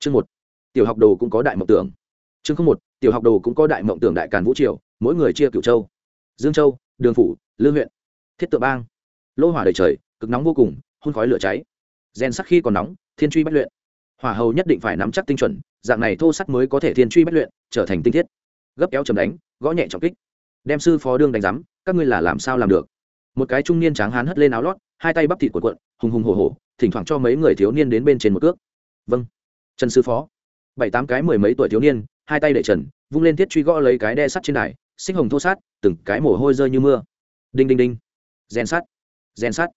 chương một, tiểu học đồ cũng có đại mộng tưởng. Chương không một, tiểu học đồ cũng có đại mộng tưởng đại càn vũ triều, mỗi người chia cửu châu. Dương châu, đường phủ, lương huyện, thiết tượng bang. Lô hỏa đầy trời, cực nóng vô cùng hôn khói lửa cháy. Rèn sắc khi còn nóng, thiên truy bất luyện. Hỏa hầu nhất định phải nắm chắc tinh chuẩn, dạng này thô sắc mới có thể thiên truy bất luyện, trở thành tinh thiết. Gấp kéo chầm đánh, gõ nhẹ trọng kích. Đem sư phó đương đánh giám, các ngươi là làm sao làm được? Một cái trung niên tráng hán hất lên áo lót, hai tay bắp thịt của quận hùng hùng hổ hổ, thỉnh thoảng cho mấy người thiếu niên đến bên trên một cước. Vâng trần sư phó. Bảy tám cái mười mấy tuổi thiếu niên, hai tay để trần, vung lên thiết truy gõ lấy cái đe sắt trên đài, xích hồng thô sát, từng cái mồ hôi rơi như mưa. Đinh đinh đinh. Rèn sắt rèn sắt.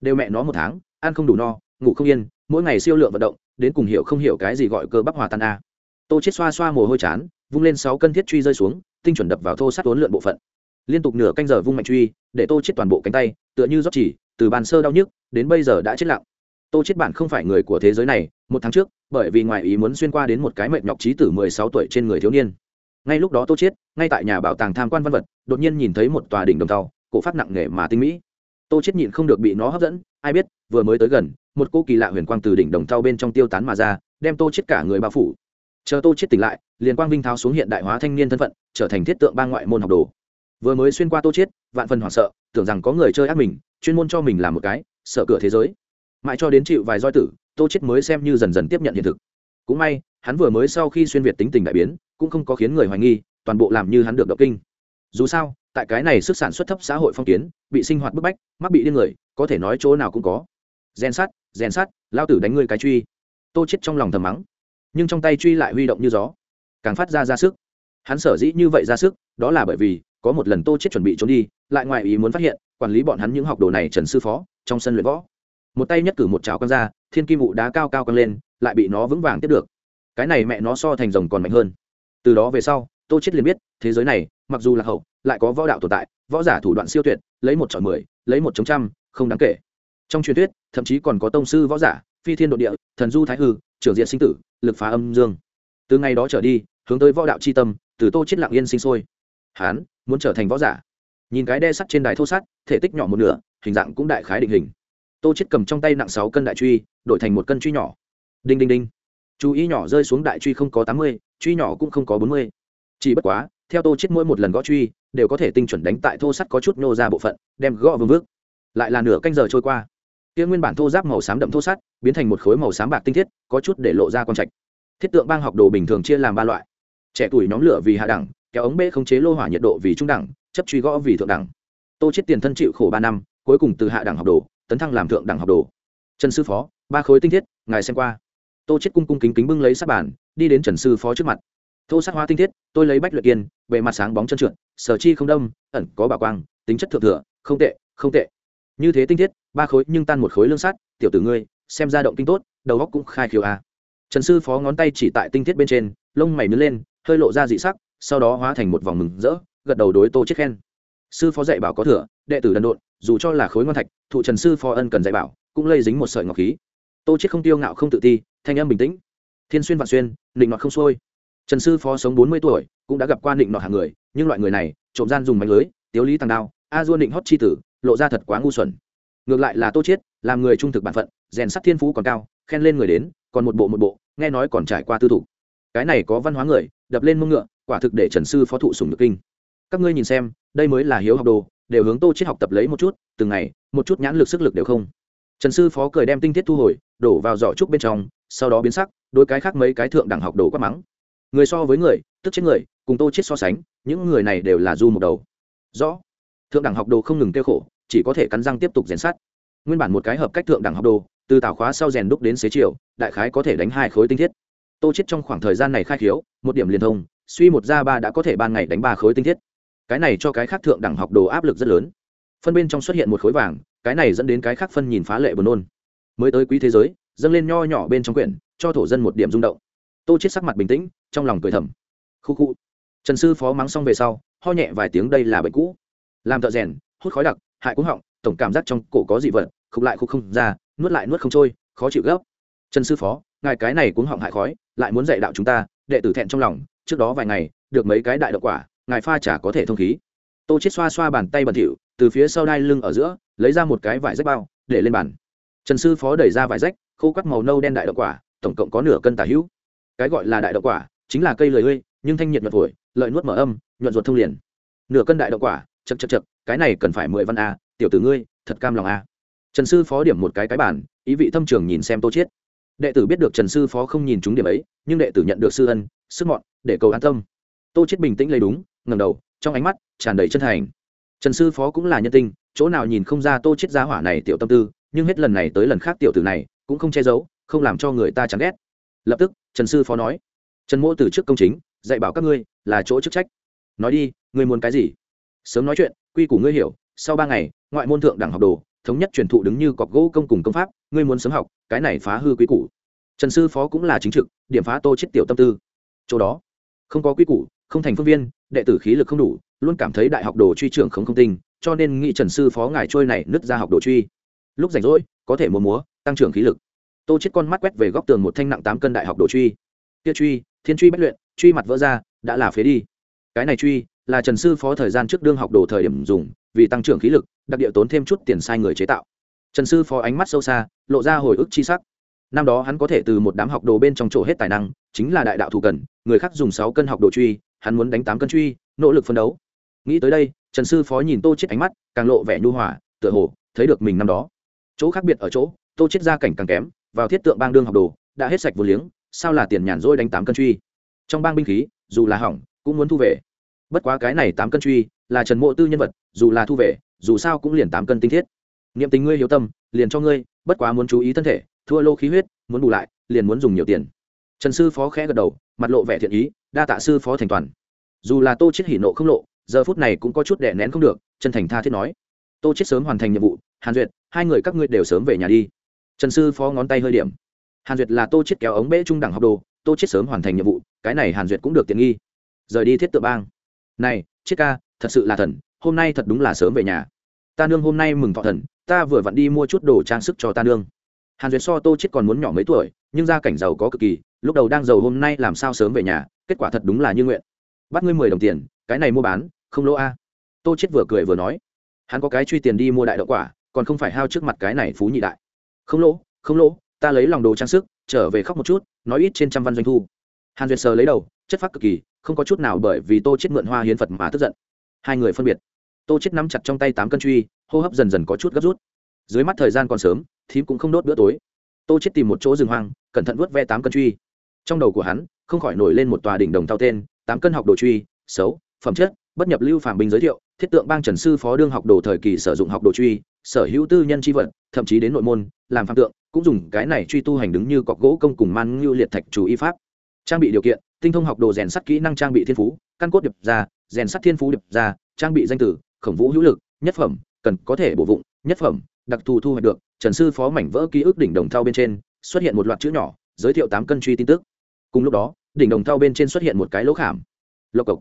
Đều mẹ nó một tháng, ăn không đủ no, ngủ không yên, mỗi ngày siêu lượng vận động, đến cùng hiểu không hiểu cái gì gọi cơ bắp hòa tan a. Tô chết xoa xoa mồ hôi chán, vung lên sáu cân thiết truy rơi xuống, tinh chuẩn đập vào thô sắt uốn lượn bộ phận. Liên tục nửa canh giờ vung mạnh truy, để tô chết toàn bộ cánh tay, tựa như rót chỉ, từ bàn sơ đau nhức, đến bây giờ đã chết lặng. Tô chết bản không phải người của thế giới này một tháng trước, bởi vì ngoài ý muốn xuyên qua đến một cái mệnh nhọc trí tử mười sáu tuổi trên người thiếu niên. Ngay lúc đó tô chết ngay tại nhà bảo tàng tham quan văn vật, đột nhiên nhìn thấy một tòa đỉnh đồng tàu cổ phát nặng nề mà tinh mỹ. Tô chết nhịn không được bị nó hấp dẫn, ai biết, vừa mới tới gần, một cô kỳ lạ huyền quang từ đỉnh đồng thau bên trong tiêu tán mà ra, đem tô chết cả người bao phủ. Chờ tô chết tỉnh lại, liền quang vinh tháo xuống hiện đại hóa thanh niên thân phận, trở thành thiết tượng ba ngoại môn học đồ. Vừa mới xuyên qua tô chết vạn phần hoảng sợ, tưởng rằng có người chơi ác mình, chuyên môn cho mình làm một cái, sợ cửa thế giới. Mãi cho đến chịu vài roi tử tô chết mới xem như dần dần tiếp nhận hiện thực. Cũng may, hắn vừa mới sau khi xuyên việt tính tình đại biến, cũng không có khiến người hoài nghi, toàn bộ làm như hắn được động kinh. Dù sao, tại cái này sức sản xuất thấp xã hội phong kiến, bị sinh hoạt bức bách, mắc bị điên người, có thể nói chỗ nào cũng có. Gen sát gen sát lao tử đánh ngươi cái truy. Tô chết trong lòng thầm mắng, nhưng trong tay truy lại huy động như gió. Càng phát ra ra sức. Hắn sở dĩ như vậy ra sức, đó là bởi vì, có một lần tô chết chuẩn bị trốn đi, lại ngoài ý muốn phát hiện, quản lý bọn hắn những học đồ này trần sư phó, trong sân luyện võ. Một tay nhất cử một chảo quăng ra thiên kim vụ đá cao cao căng lên, lại bị nó vững vàng tiếp được. Cái này mẹ nó so thành rồng còn mạnh hơn. Từ đó về sau, tô chết liền biết, thế giới này, mặc dù là hậu, lại có võ đạo tồn tại, võ giả thủ đoạn siêu tuyệt, lấy một chọi mười, lấy một chống trăm, không đáng kể. Trong truyền thuyết, thậm chí còn có tông sư võ giả, phi thiên đột địa, thần du thái hư, trưởng diện sinh tử, lực phá âm dương. Từ ngày đó trở đi, hướng tới võ đạo c h i tâm, từ tô chết lặng yên sinh sôi. Hán, muốn trở thành võ giả. Nhìn cái đe sắt trên đài thô sắt, thể tích nhỏ một nửa, hình dạng cũng đại khái định hình tô chết cầm trong tay nặng sáu cân đại truy, đổi thành một cân truy nhỏ. Đinh đinh đinh. Chú ý nhỏ rơi xuống đại truy không có tám mươi, truy nhỏ cũng không có bốn mươi. Chỉ bất quá, theo tô chết mỗi một lần gõ truy, đều có thể tinh chuẩn đánh tại thô sắt có chút nô ra bộ phận, đem gõ vương vước. Lại là nửa canh giờ trôi qua. Kia nguyên bản thô giáp màu xám đậm thô sắt, biến thành một khối màu xám bạc tinh thiết, có chút để lộ ra con trạch. Thiết tượng bang học đồ bình thường chia làm ba loại. Trẻ tuổi nhóm lửa vì hạ đẳng, kéo ống bê không chế lô hỏa nhiệt độ vì trung đẳng, chấp truy gõ vì thượng đẳng. Tô chết tiền thân chịu khổ ba năm, cuối cùng từ hạ đẳng học đồ tấn thăng làm thượng đẳng học đồ. Trần sư phó, ba khối tinh thiết, ngài xem qua. Tô chết cung cung kính kính bưng lấy sát bàn, đi đến trần sư phó trước mặt. Thô sắc hoa tinh thiết, tôi lấy bách luyện kiên bề mặt sáng bóng chân trượt, sở chi không đông ẩn có bảo quang, tính chất thượng thừa, không tệ không tệ. Như thế tinh thiết, ba khối nhưng tan một khối lương sắt, tiểu tử ngươi, xem ra động kinh tốt, đầu góc cũng khai khiếu a trần sư phó ngón tay chỉ tại tinh thiết bên trên, lông mày nứt lên, hơi lộ ra dị sắc, sau đó hóa thành một vòng mừng rỡ, gật đầu đối tô chết khen. Sư phó dạy bảo có thừa, đệ tử đần độn dù cho là khối ngon thạch thụ trần sư phó ân cần dạy bảo cũng lây dính một sợi ngọc khí. Tô chết không tiêu ngạo không tự ti thanh âm bình tĩnh. Thiên xuyên vạn xuyên định nọt không xuôi. Trần sư phó sống bốn mươi tuổi cũng đã gặp qua định nọt hàng người nhưng loại người này trộm gian dùng mánh lưới tiếu lý tăng đao a dua định hót chi tử lộ ra thật quá ngu xuẩn. Ngược lại là tô chết, làm người trung thực bản phận rèn sắt thiên phú còn cao khen lên người đến còn một bộ một bộ nghe nói còn trải qua tư thủ. Cái này có văn hóa người đập lên mông ngựa quả thực để trần sư phó thụ sùng được kinh. Các ngươi nhìn xem đây mới là hiếu học đồ đều hướng tô chiết học tập lấy một chút, từng ngày, một chút nhãn lực sức lực đều không. Trần sư phó cười đem tinh thiết thu hồi, đổ vào giỏ trúc bên trong, sau đó biến sắc đôi cái khác mấy cái thượng đẳng học đồ quát mắng. Người so với người, tức chết người, cùng tô chết so sánh, những người này đều là du một đầu. Rõ. Thượng đẳng học đồ không ngừng kêu khổ, chỉ có thể cắn răng tiếp tục rèn sắt. Nguyên bản một cái hợp cách thượng đẳng học đồ, từ tảo khóa sau rèn đúc đến xế chiều, đại khái có thể đánh hai khối tinh thiết. Tô chết trong khoảng thời gian này khai khiếu, một điểm liên thông, suy một ra ba đã có thể ban ngày đánh ba khối tinh thiết cái này cho cái khác thượng đẳng học đồ áp lực rất lớn. Phân bên trong xuất hiện một khối vàng, cái này dẫn đến cái khác phân nhìn phá lệ buồn nôn. Mới tới quý thế giới, dâng lên nho nhỏ bên trong quyển, cho thổ dân một điểm rung động. Tô chết sắc mặt bình tĩnh, trong lòng cười thầm. Khu khu. Trần sư phó mắng xong về sau, ho nhẹ vài tiếng đây là bệnh cũ. Làm thợ rèn, hút khói đặc, hại cúng họng, tổng cảm giác trong cổ có dị vật, khục lại khục không ra, nuốt lại nuốt không trôi, khó chịu gấp. Trần sư phó, ngài cái này cúng họng hại khói, lại muốn dạy đạo chúng ta, đệ tử thẹn trong lòng, trước đó vài ngày, được mấy cái đại đậu quả ngài pha chả có thể thông khí. Tô chết xoa xoa bàn tay bẩn thỉu, từ phía sau đai lưng ở giữa, lấy ra một cái vải rách bao, để lên bàn. Trần sư phó đẩy ra vải rách, khô quắt màu nâu đen đại đậu quả, tổng cộng có nửa cân tả hữu. Cái gọi là đại đậu quả, chính là cây lời ươi, nhưng thanh nhiệt nhuận phổi, lợi nuốt mở âm, nhuận ruột thông liền. Nửa cân đại đậu quả, chật chật chật, cái này cần phải mười văn a, tiểu tử ngươi, thật cam lòng a. Trần sư phó điểm một cái cái bản ý vị thâm trường nhìn xem tô chiết. Đệ tử biết được trần sư phó không nhìn chúng điểm ấy, nhưng đệ tử nhận được sư ân, sức mọn, để cầu an tâm. Tô chiết bình tĩnh lấy đúng ngẩng đầu, trong ánh mắt tràn đầy chân thành. Trần sư phó cũng là nhân tinh chỗ nào nhìn không ra tô chết gia hỏa này tiểu tâm tư, nhưng hết lần này tới lần khác tiểu tử này cũng không che giấu, không làm cho người ta chán ghét. Lập tức, trần sư phó nói, trần mỗ từ trước công chính, dạy bảo các ngươi là chỗ chức trách. Nói đi, ngươi muốn cái gì? Sớm nói chuyện, quy củ ngươi hiểu, sau ba ngày, ngoại môn thượng đẳng học đồ, thống nhất truyền thụ đứng như cọc gỗ công cùng công pháp, ngươi muốn sớm học, cái này phá hư quy củ. Trần sư phó cũng là chính trực, điểm phá tô chết tiểu tâm tư. Chỗ đó, không có quy củ, không thành phương viên đệ tử khí lực không đủ, luôn cảm thấy đại học đồ truy trưởng không không tinh, cho nên nghị trần sư phó ngài trôi này nứt ra học đồ truy. Lúc rảnh rỗi, có thể mua múa, tăng trưởng khí lực. Tô chết con mắt quét về góc tường một thanh nặng tám cân đại học đồ truy. Kia truy, thiên truy bất luyện, truy mặt vỡ ra, đã là phế đi. Cái này truy là trần sư phó thời gian trước đương học đồ thời điểm dùng, vì tăng trưởng khí lực, đặc địa tốn thêm chút tiền sai người chế tạo. Trần sư phó ánh mắt sâu xa, lộ ra hồi ức chi sắc. Năm đó hắn có thể từ một đám học đồ bên trong chỗ hết tài năng, chính là đại đạo thủ cần, người khác dùng sáu cân học đồ truy hắn muốn đánh tám cân truy, nỗ lực phân đấu. Nghĩ tới đây, trần sư phó nhìn tô chết ánh mắt, càng lộ vẻ nhu hòa, tựa hồ thấy được mình năm đó. Chỗ khác biệt ở chỗ, tô chết gia cảnh càng kém, vào thiết tượng bang đương học đồ, đã hết sạch vô liếng, sao là tiền nhàn rỗi đánh tám cân truy? Trong bang binh khí, dù là hỏng, cũng muốn thu về. Bất quá cái này tám cân truy, là trần mộ tư nhân vật, dù là thu về, dù sao cũng liền tám cân tinh thiết. Niệm tình ngươi hiếu tâm, liền cho ngươi, bất quá muốn chú ý thân thể, thua lô khí huyết, muốn bù lại, liền muốn dùng nhiều tiền. Trần sư phó khẽ gật đầu, mặt lộ vẻ thiện ý đa tạ sư phó thành toàn. Dù là tô chết hỉ nộ không lộ, giờ phút này cũng có chút đè nén không được chân thành tha thiết nói. Tô chết sớm hoàn thành nhiệm vụ, hàn duyệt, hai người các ngươi đều sớm về nhà đi. Trần sư phó ngón tay hơi điểm. Hàn duyệt là tô chết kéo ống bể trung đẳng học đồ, tô chết sớm hoàn thành nhiệm vụ, cái này hàn duyệt cũng được tiện nghi. Rời đi thiết tự bang. Này, chiết ca, thật sự là thần, hôm nay thật đúng là sớm về nhà. Ta nương hôm nay mừng thọ thần, ta vừa vặn đi mua chút đồ trang sức cho ta nương. Hàn duyệt so tô chết còn muốn nhỏ mấy tuổi, nhưng gia cảnh giàu có cực kỳ, lúc đầu đang giàu hôm nay làm sao sớm về nhà kết quả thật đúng là như nguyện. Bắt ngươi mười đồng tiền, cái này mua bán, không lỗ a. Tô chết vừa cười vừa nói, hắn có cái truy tiền đi mua đại đậu quả, còn không phải hao trước mặt cái này phú nhị đại. Không lỗ không lỗ, ta lấy lòng đồ trang sức, trở về khóc một chút, nói ít trên trăm văn doanh thu. Hàn duyệt sờ lấy đầu, chất phát cực kỳ, không có chút nào bởi vì tô chết mượn hoa hiến phật mà tức giận. Hai người phân biệt. Tô chết nắm chặt trong tay tám cân truy, hô hấp dần dần có chút gấp rút. Dưới mắt thời gian còn sớm, thím cũng không đốt bữa tối. Tô chết tìm một chỗ rừng hoang, cẩn thận vớt ve tám cân truy. Trong đầu của hắn không khỏi nổi lên một tòa đỉnh đồng thao tên, tám cân học đồ truy, xấu, phẩm chất, bất nhập lưu phạm binh giới thiệu, thiết tượng bang trần sư phó đương học đồ thời kỳ sử dụng học đồ truy, sở hữu tư nhân tri vật, thậm chí đến nội môn, làm phạm tượng, cũng dùng cái này truy tu hành đứng như cọc gỗ công cùng man ngưu liệt thạch chủ y pháp. Trang bị điều kiện, tinh thông học đồ rèn sắt kỹ năng trang bị thiên phú, căn cốt điệp ra, rèn sắt thiên phú điệp ra, trang bị danh tử, khổng vũ hữu lực, nhất phẩm, cần có thể bổ vụng, nhất phẩm, đặc thù thu hoạch được, trần sư phó mảnh vỡ ký ức đỉnh đồng thao bên trên, xuất hiện một loạt chữ nhỏ, giới thiệu tám cân truy tin tức. Cùng lúc đó đỉnh đồng thau bên trên xuất hiện một cái lỗ khảm. Lộc cộc.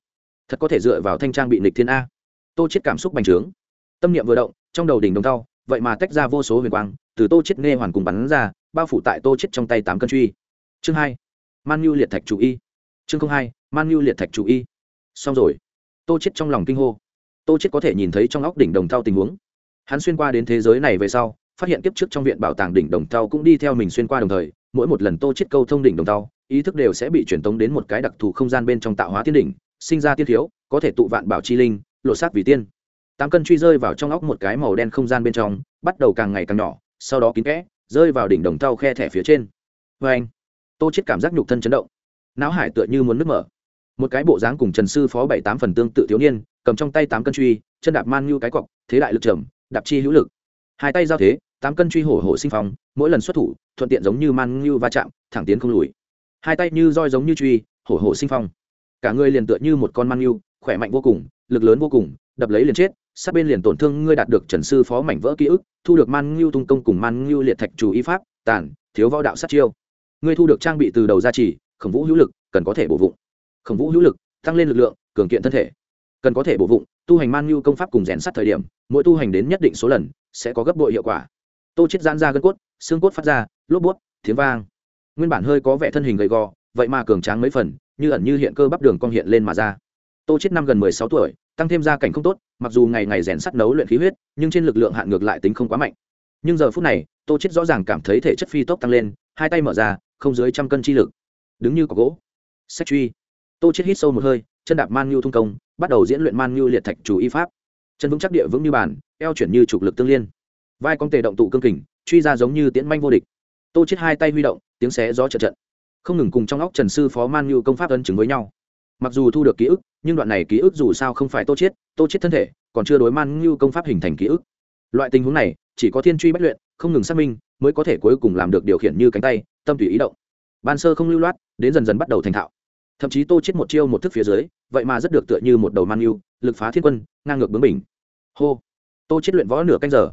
Thật có thể dựa vào thanh trang bị nịch thiên a. Tô chết cảm xúc bành trướng. Tâm niệm vừa động, trong đầu đỉnh đồng thau, vậy mà tách ra vô số huyền quang, từ tô chết nghe hoàn cùng bắn ra, bao phủ tại tô chết trong tay tám cân truy. Chương hai. Man nhu liệt thạch chủ y. Chương hai, man nhu liệt thạch chủ y. Xong rồi. Tô chết trong lòng kinh hô. Tô chết có thể nhìn thấy trong óc đỉnh đồng thau tình huống. Hắn xuyên qua đến thế giới này về sau, phát hiện kiếp trước trong viện bảo tàng đỉnh đồng thau cũng đi theo mình xuyên qua đồng thời mỗi một lần tô chết câu thông đỉnh đồng tao, ý thức đều sẽ bị truyền tống đến một cái đặc thù không gian bên trong tạo hóa tiên đỉnh sinh ra tiên thiếu có thể tụ vạn bảo chi linh lộ sát vì tiên. Tám cân truy rơi vào trong óc một cái màu đen không gian bên trong bắt đầu càng ngày càng nhỏ sau đó kín kẽ rơi vào đỉnh đồng tao khe thẻ phía trên. Vê anh tô chết cảm giác nhục thân chấn động. Não hải tựa như muốn nứt mở. Một cái bộ dáng cùng trần sư phó bảy tám phần tương tự thiếu niên cầm trong tay tám cân truy chân đạp man như cái cọc thế đại lực trầm đạp chi hữu lực. Hai tay giao thế tám cân truy hổ hổ sinh phong, mỗi lần xuất thủ, thuận tiện giống như man như va chạm, thẳng tiến không lùi. Hai tay như roi giống như truy, hổ hổ sinh phong. Cả người liền tựa như một con man như khỏe mạnh vô cùng, lực lớn vô cùng, đập lấy liền chết, sát bên liền tổn thương ngươi đạt được trần sư phó mảnh vỡ ký ức, thu được man ngưu tung công cùng man ngưu liệt thạch chủ y pháp, tàn, thiếu võ đạo sát chiêu. Ngươi thu được trang bị từ đầu gia trì khổng vũ hữu lực, cần có thể bổ vụng. Khổng vũ hữu lực, tăng lên lực lượng, cường kiện thân thể. Cần có thể bổ vụng, tu hành man ngưu công pháp cùng rèn sắt thời điểm, mỗi tu hành đến nhất định số lần, sẽ có gấp bội hiệu quả tô chết giãn ra gân cốt, xương cốt phát ra, lốp bút tiếng vang. Nguyên bản hơi có vẻ thân hình gầy gò, vậy mà cường tráng mấy phần, như ẩn như hiện cơ bắp đường cong hiện lên mà ra. Tô chết năm gần mười sáu tuổi, tăng thêm gia cảnh không tốt, mặc dù ngày ngày rèn sắt nấu luyện khí huyết, nhưng trên lực lượng hạn ngược lại tính không quá mạnh. Nhưng giờ phút này, tô chết rõ ràng cảm thấy thể chất phi tốc tăng lên, hai tay mở ra, không dưới trăm cân chi lực. Đứng như có gỗ. Sách truy. Tô chết hít sâu một hơi, chân đạp man nhu thung công, bắt đầu diễn luyện man nhu liệt thạch chủ y pháp. Chân vững chắc địa vững như bàn, eo chuyển như trục lực tương liên vai con tề động tụ cương kình, truy ra giống như tiễn manh vô địch. Tô chết hai tay huy động, tiếng xé gió trận trận. Không ngừng cùng trong óc trần sư phó man nhu công pháp ấn chứng với nhau. Mặc dù thu được ký ức, nhưng đoạn này ký ức dù sao không phải tô chết tô chết thân thể còn chưa đối man nhu công pháp hình thành ký ức. Loại tình huống này, chỉ có thiên truy bất luyện, không ngừng xác minh, mới có thể cuối cùng làm được điều khiển như cánh tay, tâm tùy ý động. Ban sơ không lưu loát, đến dần dần bắt đầu thành thạo. Thậm chí tô chết một chiêu một thức phía dưới, vậy mà rất được tựa như một đầu man nhu, lực phá thiên quân, ngang ngược bướng bình hô. Tô chết luyện võ nửa canh giờ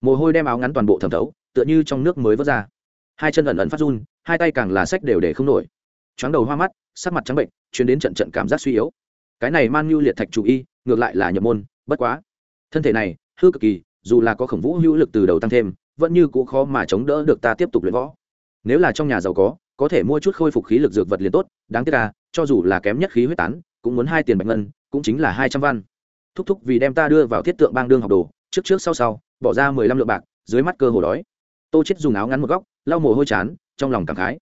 mồ hôi đem áo ngắn toàn bộ thẩm thấu, tựa như trong nước mới vớt ra. Hai chân ẩn ẩn phát run, hai tay càng là sách đều để không nổi. Chóng đầu hoa mắt, sắc mặt trắng bệnh chuyến đến trận trận cảm giác suy yếu. Cái này man như liệt thạch chủ y, ngược lại là nhập môn, bất quá. Thân thể này, hư cực kỳ, dù là có khổng vũ hữu lực từ đầu tăng thêm, vẫn như cũ khó mà chống đỡ được ta tiếp tục luyện võ. Nếu là trong nhà giàu có có thể mua chút khôi phục khí lực dược vật liền tốt, đáng tiếc là cho dù là kém nhất khí huyết tán, cũng muốn hai tiền bạch ngân, cũng chính là hai trăm văn. Thúc thúc vì đem ta đưa vào thiết tượng bang đương học đồ trước trước sau sau, bỏ ra mười lăm lượng bạc, dưới mắt cơ hồ đói. Tô chết dùng áo ngắn một góc, lau mồ hôi chán, trong lòng cảm khái.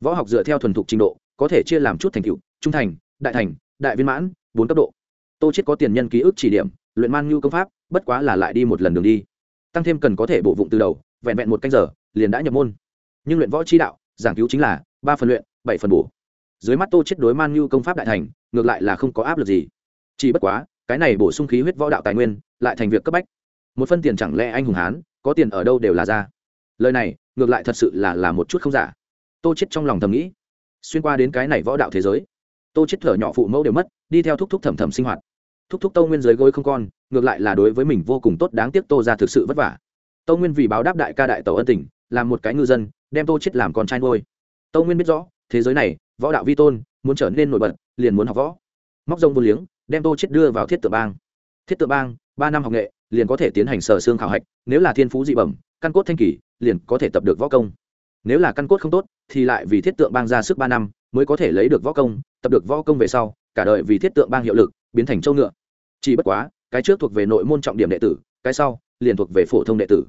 Võ học dựa theo thuần thục trình độ, có thể chia làm chút thành tựu, trung thành, đại thành, đại viên mãn, bốn cấp độ. Tô chết có tiền nhân ký ức chỉ điểm, luyện man nhu công pháp, bất quá là lại đi một lần đường đi. Tăng thêm cần có thể bổ vụng từ đầu, vẹn vẹn một canh giờ, liền đã nhập môn. Nhưng luyện võ chi đạo, giảng cứu chính là ba phần luyện, bảy phần bổ. Dưới mắt tô chết đối man nhu công pháp đại thành, ngược lại là không có áp lực gì. Chỉ bất quá, cái này bổ sung khí huyết võ đạo tài nguyên, lại thành việc cấp bách một phân tiền chẳng lẽ anh hùng hán, có tiền ở đâu đều là ra. Lời này, ngược lại thật sự là là một chút không giả. Tô chết trong lòng thầm nghĩ, xuyên qua đến cái này võ đạo thế giới, tô chết thở nhỏ phụ mẫu đều mất, đi theo thúc thúc thầm thầm sinh hoạt. Thúc thúc tô nguyên dưới gối không con, ngược lại là đối với mình vô cùng tốt, đáng tiếc tô ra thực sự vất vả. Tô nguyên vì báo đáp đại ca đại tàu ân tình, làm một cái ngư dân, đem tô chết làm con trai nuôi. Tô nguyên biết rõ, thế giới này, võ đạo vi tôn, muốn trở nên nổi bật, liền muốn học võ. Móc rông vô liếng, đem tô chết đưa vào thiết tự bang. Thiết tự bang, ba năm học nghệ liền có thể tiến hành sở xương khảo hạch, nếu là thiên phú dị bẩm, căn cốt thanh kỳ, liền có thể tập được võ công. Nếu là căn cốt không tốt, thì lại vì thiết tượng bang ra sức ba năm mới có thể lấy được võ công, tập được võ công về sau, cả đời vì thiết tượng bang hiệu lực, biến thành châu ngựa. Chỉ bất quá, cái trước thuộc về nội môn trọng điểm đệ tử, cái sau, liền thuộc về phổ thông đệ tử.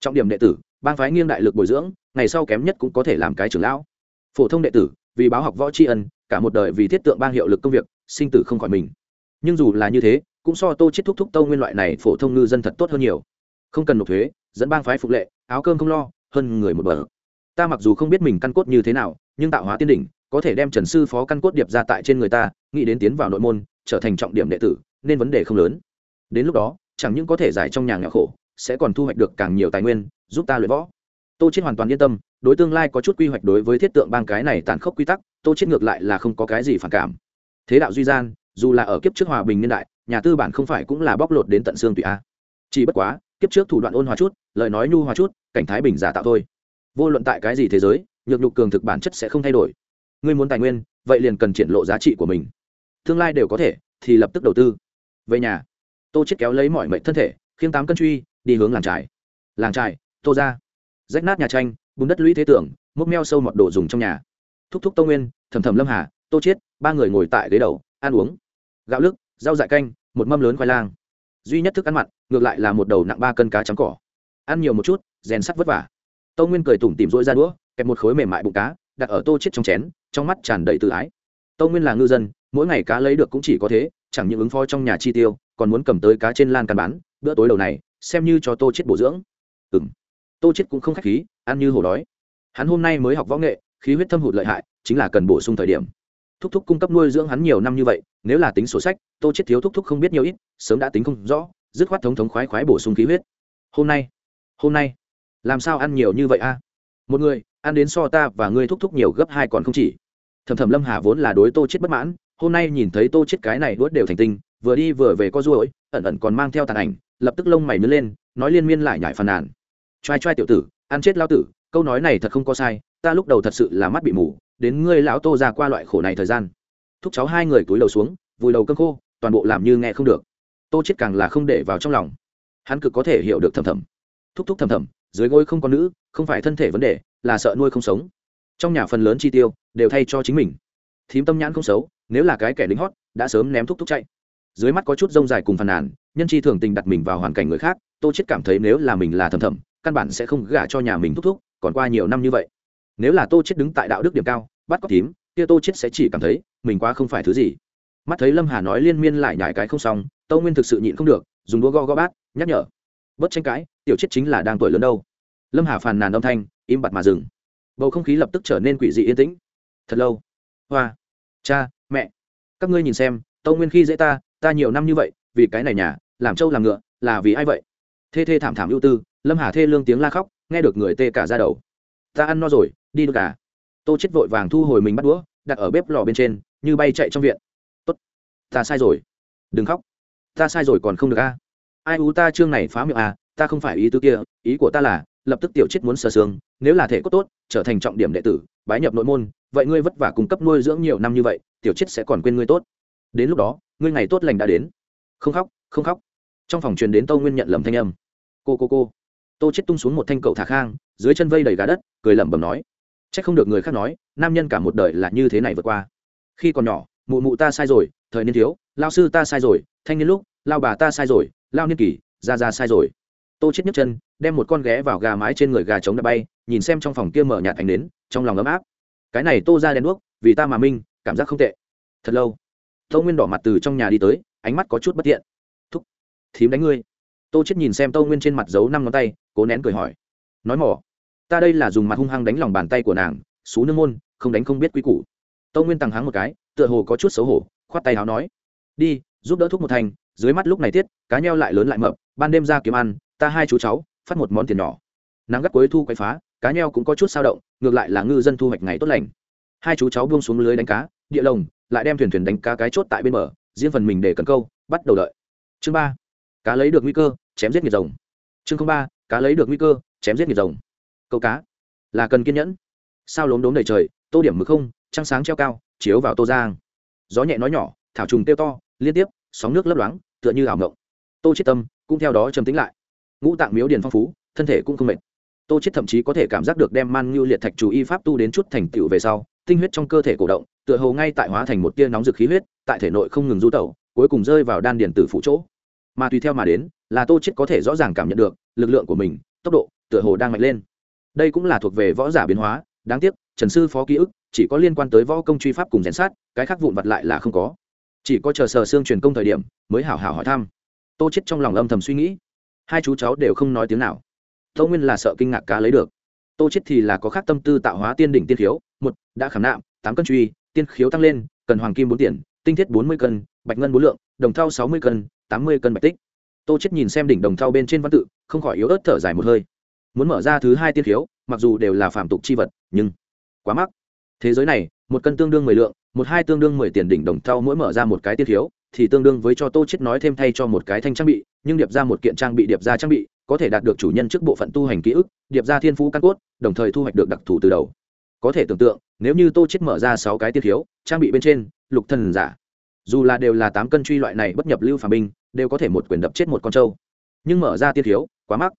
Trọng điểm đệ tử, bang phái nghiêng đại lực bồi dưỡng, ngày sau kém nhất cũng có thể làm cái trưởng lão. Phổ thông đệ tử, vì báo học võ tri ân, cả một đời vì thiết tượng bang hiệu lực công việc, sinh tử không khỏi mình. Nhưng dù là như thế cũng so tô chết thúc thúc tâu nguyên loại này phổ thông ngư dân thật tốt hơn nhiều. Không cần nộp thuế, dẫn bang phái phục lệ, áo cơm không lo, hơn người một bờ. Ta mặc dù không biết mình căn cốt như thế nào, nhưng tạo hóa tiên đỉnh, có thể đem trần sư phó căn cốt điệp ra tại trên người ta, nghĩ đến tiến vào nội môn, trở thành trọng điểm đệ tử, nên vấn đề không lớn. Đến lúc đó, chẳng những có thể giải trong nhà nghèo khổ, sẽ còn thu hoạch được càng nhiều tài nguyên, giúp ta luyện võ. Tô chết hoàn toàn yên tâm, đối tương lai có chút quy hoạch đối với thiết tượng bang cái này tàn khốc quy tắc, tô chết ngược lại là không có cái gì phản cảm. Thế đạo duy gian, dù là ở kiếp trước hòa bình niên đại nhà tư bản không phải cũng là bóc lột đến tận xương tùy a. Chỉ bất quá, kiếp trước thủ đoạn ôn hòa chút, lời nói nhu hòa chút, cảnh thái bình giả tạo thôi. Vô luận tại cái gì thế giới, nhược nhục cường thực bản chất sẽ không thay đổi. Ngươi muốn tài nguyên, vậy liền cần triển lộ giá trị của mình. Tương lai đều có thể, thì lập tức đầu tư. Về nhà, tô chết kéo lấy mọi mệnh thân thể, khiêng tám cân truy, đi hướng làng trại. Làng trại, tô ra rách nát nhà tranh, bùn đất lũy thế tưởng, múc meo sâu mọt đồ dùng trong nhà. Thúc thúc tô nguyên thầm thầm lâm hà, tô chết ba người ngồi tại ghế đầu, ăn uống. Gạo lức rau dại canh, một mâm lớn khoai lang. Duy nhất thức ăn mặn, ngược lại là một đầu nặng ba cân cá trắng cỏ. Ăn nhiều một chút, rèn sắt vất vả. Tô nguyên cười tủm tìm rỗi ra đũa, kẹp một khối mềm mại bụng cá, đặt ở tô chết trong chén, trong mắt tràn đầy tự ái. Tô nguyên là ngư dân, mỗi ngày cá lấy được cũng chỉ có thế, chẳng những ứng phó trong nhà chi tiêu, còn muốn cầm tới cá trên lan căn bán, bữa tối đầu này, xem như cho tô chết bổ dưỡng. Ừm. Tô chết cũng không khách khí, ăn như hổ đói. Hắn hôm nay mới học võ nghệ, khí huyết thâm hụt lợi hại, chính là cần bổ sung thời điểm thúc thúc cung cấp nuôi dưỡng hắn nhiều năm như vậy, nếu là tính sổ sách, tô chết thiếu thúc thúc không biết nhiều ít, sớm đã tính không rõ, dứt khoát thống thống khoái khoái bổ sung khí huyết. Hôm nay hôm nay, làm sao ăn nhiều như vậy a? Một người, ăn đến so ta và ngươi thúc thúc nhiều gấp hai còn không chỉ. Thầm thầm lâm hà vốn là đối tô chết bất mãn, hôm nay nhìn thấy tô chết cái này đuốt đều thành tinh, vừa đi vừa về có ruỗi ẩn ẩn còn mang theo tàn ảnh, lập tức lông mày nhớ lên, nói liên miên lại nhải phàn nàn. Trai trai tiểu tử, ăn chết lao tử, câu nói này thật không có sai, ta lúc đầu thật sự là mắt bị mù đến ngươi lão tô ra qua loại khổ này thời gian. Thúc cháu hai người túi đầu xuống, vùi đầu cơm khô, toàn bộ làm như nghe không được. Tô chết càng là không để vào trong lòng. Hắn cực có thể hiểu được thầm thầm. Thúc thúc thầm thầm, dưới gối không có nữ, không phải thân thể vấn đề, là sợ nuôi không sống. Trong nhà phần lớn chi tiêu, đều thay cho chính mình. Thím tâm nhãn không xấu, nếu là cái kẻ lính hót, đã sớm ném thúc thúc chạy. Dưới mắt có chút rông dài cùng phàn nàn, nhân chi thường tình đặt mình vào hoàn cảnh người khác, tô chết cảm thấy nếu là mình là thầm thầm, căn bản sẽ không gả cho nhà mình thúc thúc, còn qua nhiều năm như vậy nếu là tô chết đứng tại đạo đức điểm cao, bắt cóc tím, kia tô chết sẽ chỉ cảm thấy mình quá không phải thứ gì. Mắt thấy lâm hà nói liên miên lại nhải cái không xong tâu nguyên thực sự nhịn không được, dùng đũa go go bát, nhắc nhở. Bất tranh cãi, tiểu chết chính là đang tuổi lớn đâu. Lâm hà phàn nàn âm thanh, im bặt mà dừng. Bầu không khí lập tức trở nên quỷ dị yên tĩnh. Thật lâu. Hoa. Cha, mẹ. Các ngươi nhìn xem tâu nguyên khi dễ ta ta nhiều năm như vậy, vì cái này nhà, làm trâu làm ngựa, là vì ai vậy? Thê thê thảm thảm ưu tư, lâm hà thê lương tiếng la khóc, nghe được người tê cả ra đầu. Ta ăn no rồi đi được cả. Tô chết vội vàng thu hồi mình bắt đũa, đặt ở bếp lò bên trên, như bay chạy trong viện. Tốt. Ta sai rồi. Đừng khóc. Ta sai rồi còn không được a. Ai ú ta chương này phá miệng à ta không phải ý tư kia, ý của ta là, lập tức tiểu chết muốn sờ sương, nếu là thể có tốt, trở thành trọng điểm đệ tử, bái nhập nội môn, vậy ngươi vất vả cung cấp nuôi dưỡng nhiều năm như vậy, tiểu chết sẽ còn quên ngươi tốt. Đến lúc đó, ngươi ngày tốt lành đã đến. Không khóc không khóc. Trong phòng truyền đến tâu nguyên nhận lầm thanh âm. Cô cô cô. Tô chết tung xuống một thanh cầu thả khang, dưới chân vây đầy gà đất, cười lẩm bẩm nói chắc không được người khác nói nam nhân cả một đời là như thế này vượt qua. Khi còn nhỏ mụ mụ ta sai rồi thời niên thiếu lao sư ta sai rồi thanh niên lúc lao bà ta sai rồi lao niên kỳ, ra ra sai rồi. Tô chết nhấc chân đem một con ghé vào gà mái trên người gà trống đã bay nhìn xem trong phòng kia mở nhạt ánh đến trong lòng ấm áp. Cái này tô ra đèn đuốc vì ta mà minh cảm giác không tệ. Thật lâu tô nguyên đỏ mặt từ trong nhà đi tới ánh mắt có chút bất tiện thúc thím đánh ngươi. Tô chết nhìn xem tô nguyên trên mặt giấu năm ngón tay cố nén cười hỏi. Nói mỏ ta đây là dùng mặt hung hăng đánh lòng bàn tay của nàng, xú nương môn, không đánh không biết quy củ. Tâu nguyên tăng háng một cái, tựa hồ có chút xấu hổ, khoát tay áo nói, đi, giúp đỡ thuốc một thành, dưới mắt lúc này tiết, cá nheo lại lớn lại mập, ban đêm ra kiếm ăn, ta hai chú cháu, phát một món tiền nhỏ. Nắng gắt cuối thu quay phá, cá nheo cũng có chút sao động, ngược lại là ngư dân thu hoạch ngày tốt lành. Hai chú cháu buông xuống lưới đánh cá, địa lồng, lại đem thuyền thuyền đánh cá cái chốt tại bên bờ, riêng phần mình để cần câu, bắt đầu đợi. Chương ba, cá lấy được nguy cơ, chém giết nghiệt rồng. Chương ba, cá lấy được nguy cơ, chém giết nghiệt rồng câu cá. Là cần kiên nhẫn. Sao lốm đốm đầy trời, tô điểm mực không, trăng sáng treo cao, chiếu vào tô giang. Gió nhẹ nói nhỏ, thảo trùng tiêu to, liên tiếp, sóng nước lấp loáng, tựa như ảo ngộng tô chết tâm, cũng theo đó trầm tính lại. Ngũ tạng miếu điền phong phú, thân thể cũng không mệt. Tô chết thậm chí có thể cảm giác được đem man ngưu liệt thạch chủ y pháp tu đến chút thành tựu về sau, tinh huyết trong cơ thể cổ động, tựa hồ ngay tại hóa thành một tia nóng rực khí huyết, tại thể nội không ngừng du tẩu, cuối cùng rơi vào đan điền tử phụ chỗ. Mà tùy theo mà đến, là tô chết có thể rõ ràng cảm nhận được, lực lượng của mình, tốc độ, tựa hồ đang mạnh lên đây cũng là thuộc về võ giả biến hóa, đáng tiếc, trần sư phó ký ức chỉ có liên quan tới võ công truy pháp cùng rèn sát, cái khác vụn vặt lại là không có. Chỉ có chờ sờ xương truyền công thời điểm mới hảo hảo hỏi thăm. Tô chết trong lòng âm thầm suy nghĩ. Hai chú cháu đều không nói tiếng nào. Tâu nguyên là sợ kinh ngạc cá lấy được. Tô chết thì là có khác tâm tư tạo hóa tiên đỉnh tiên khiếu, một, đã khảm nạm, tám cân truy, tiên khiếu tăng lên, cần hoàng kim bốn tiền, tinh thiết bốn mươi cân, bạch ngân bốn lượng, đồng thau sáu mươi cân, tám mươi cân bạch tích. Tô chết nhìn xem đỉnh đồng thau bên trên văn tự, không khỏi yếu ớt thở dài một hơi muốn mở ra thứ hai tiên khiếu, mặc dù đều là phạm tục chi vật, nhưng quá mắc. Thế giới này, một cân tương đương mười lượng, một hai tương đương mười tiền đỉnh đồng thau mỗi mở ra một cái tiên khiếu, thì tương đương với cho tô chết nói thêm thay cho một cái thanh trang bị, nhưng điệp ra một kiện trang bị điệp ra trang bị, có thể đạt được chủ nhân trước bộ phận tu hành ký ức, điệp ra thiên phú căn cốt, đồng thời thu hoạch được đặc thù từ đầu. Có thể tưởng tượng, nếu như tô chết mở ra sáu cái tiên khiếu, trang bị bên trên, lục thần giả, dù là đều là tám cân truy loại này bất nhập lưu phàm binh, đều có thể một quyền đập chết một con trâu. Nhưng mở ra tiên khiếu, quá mắc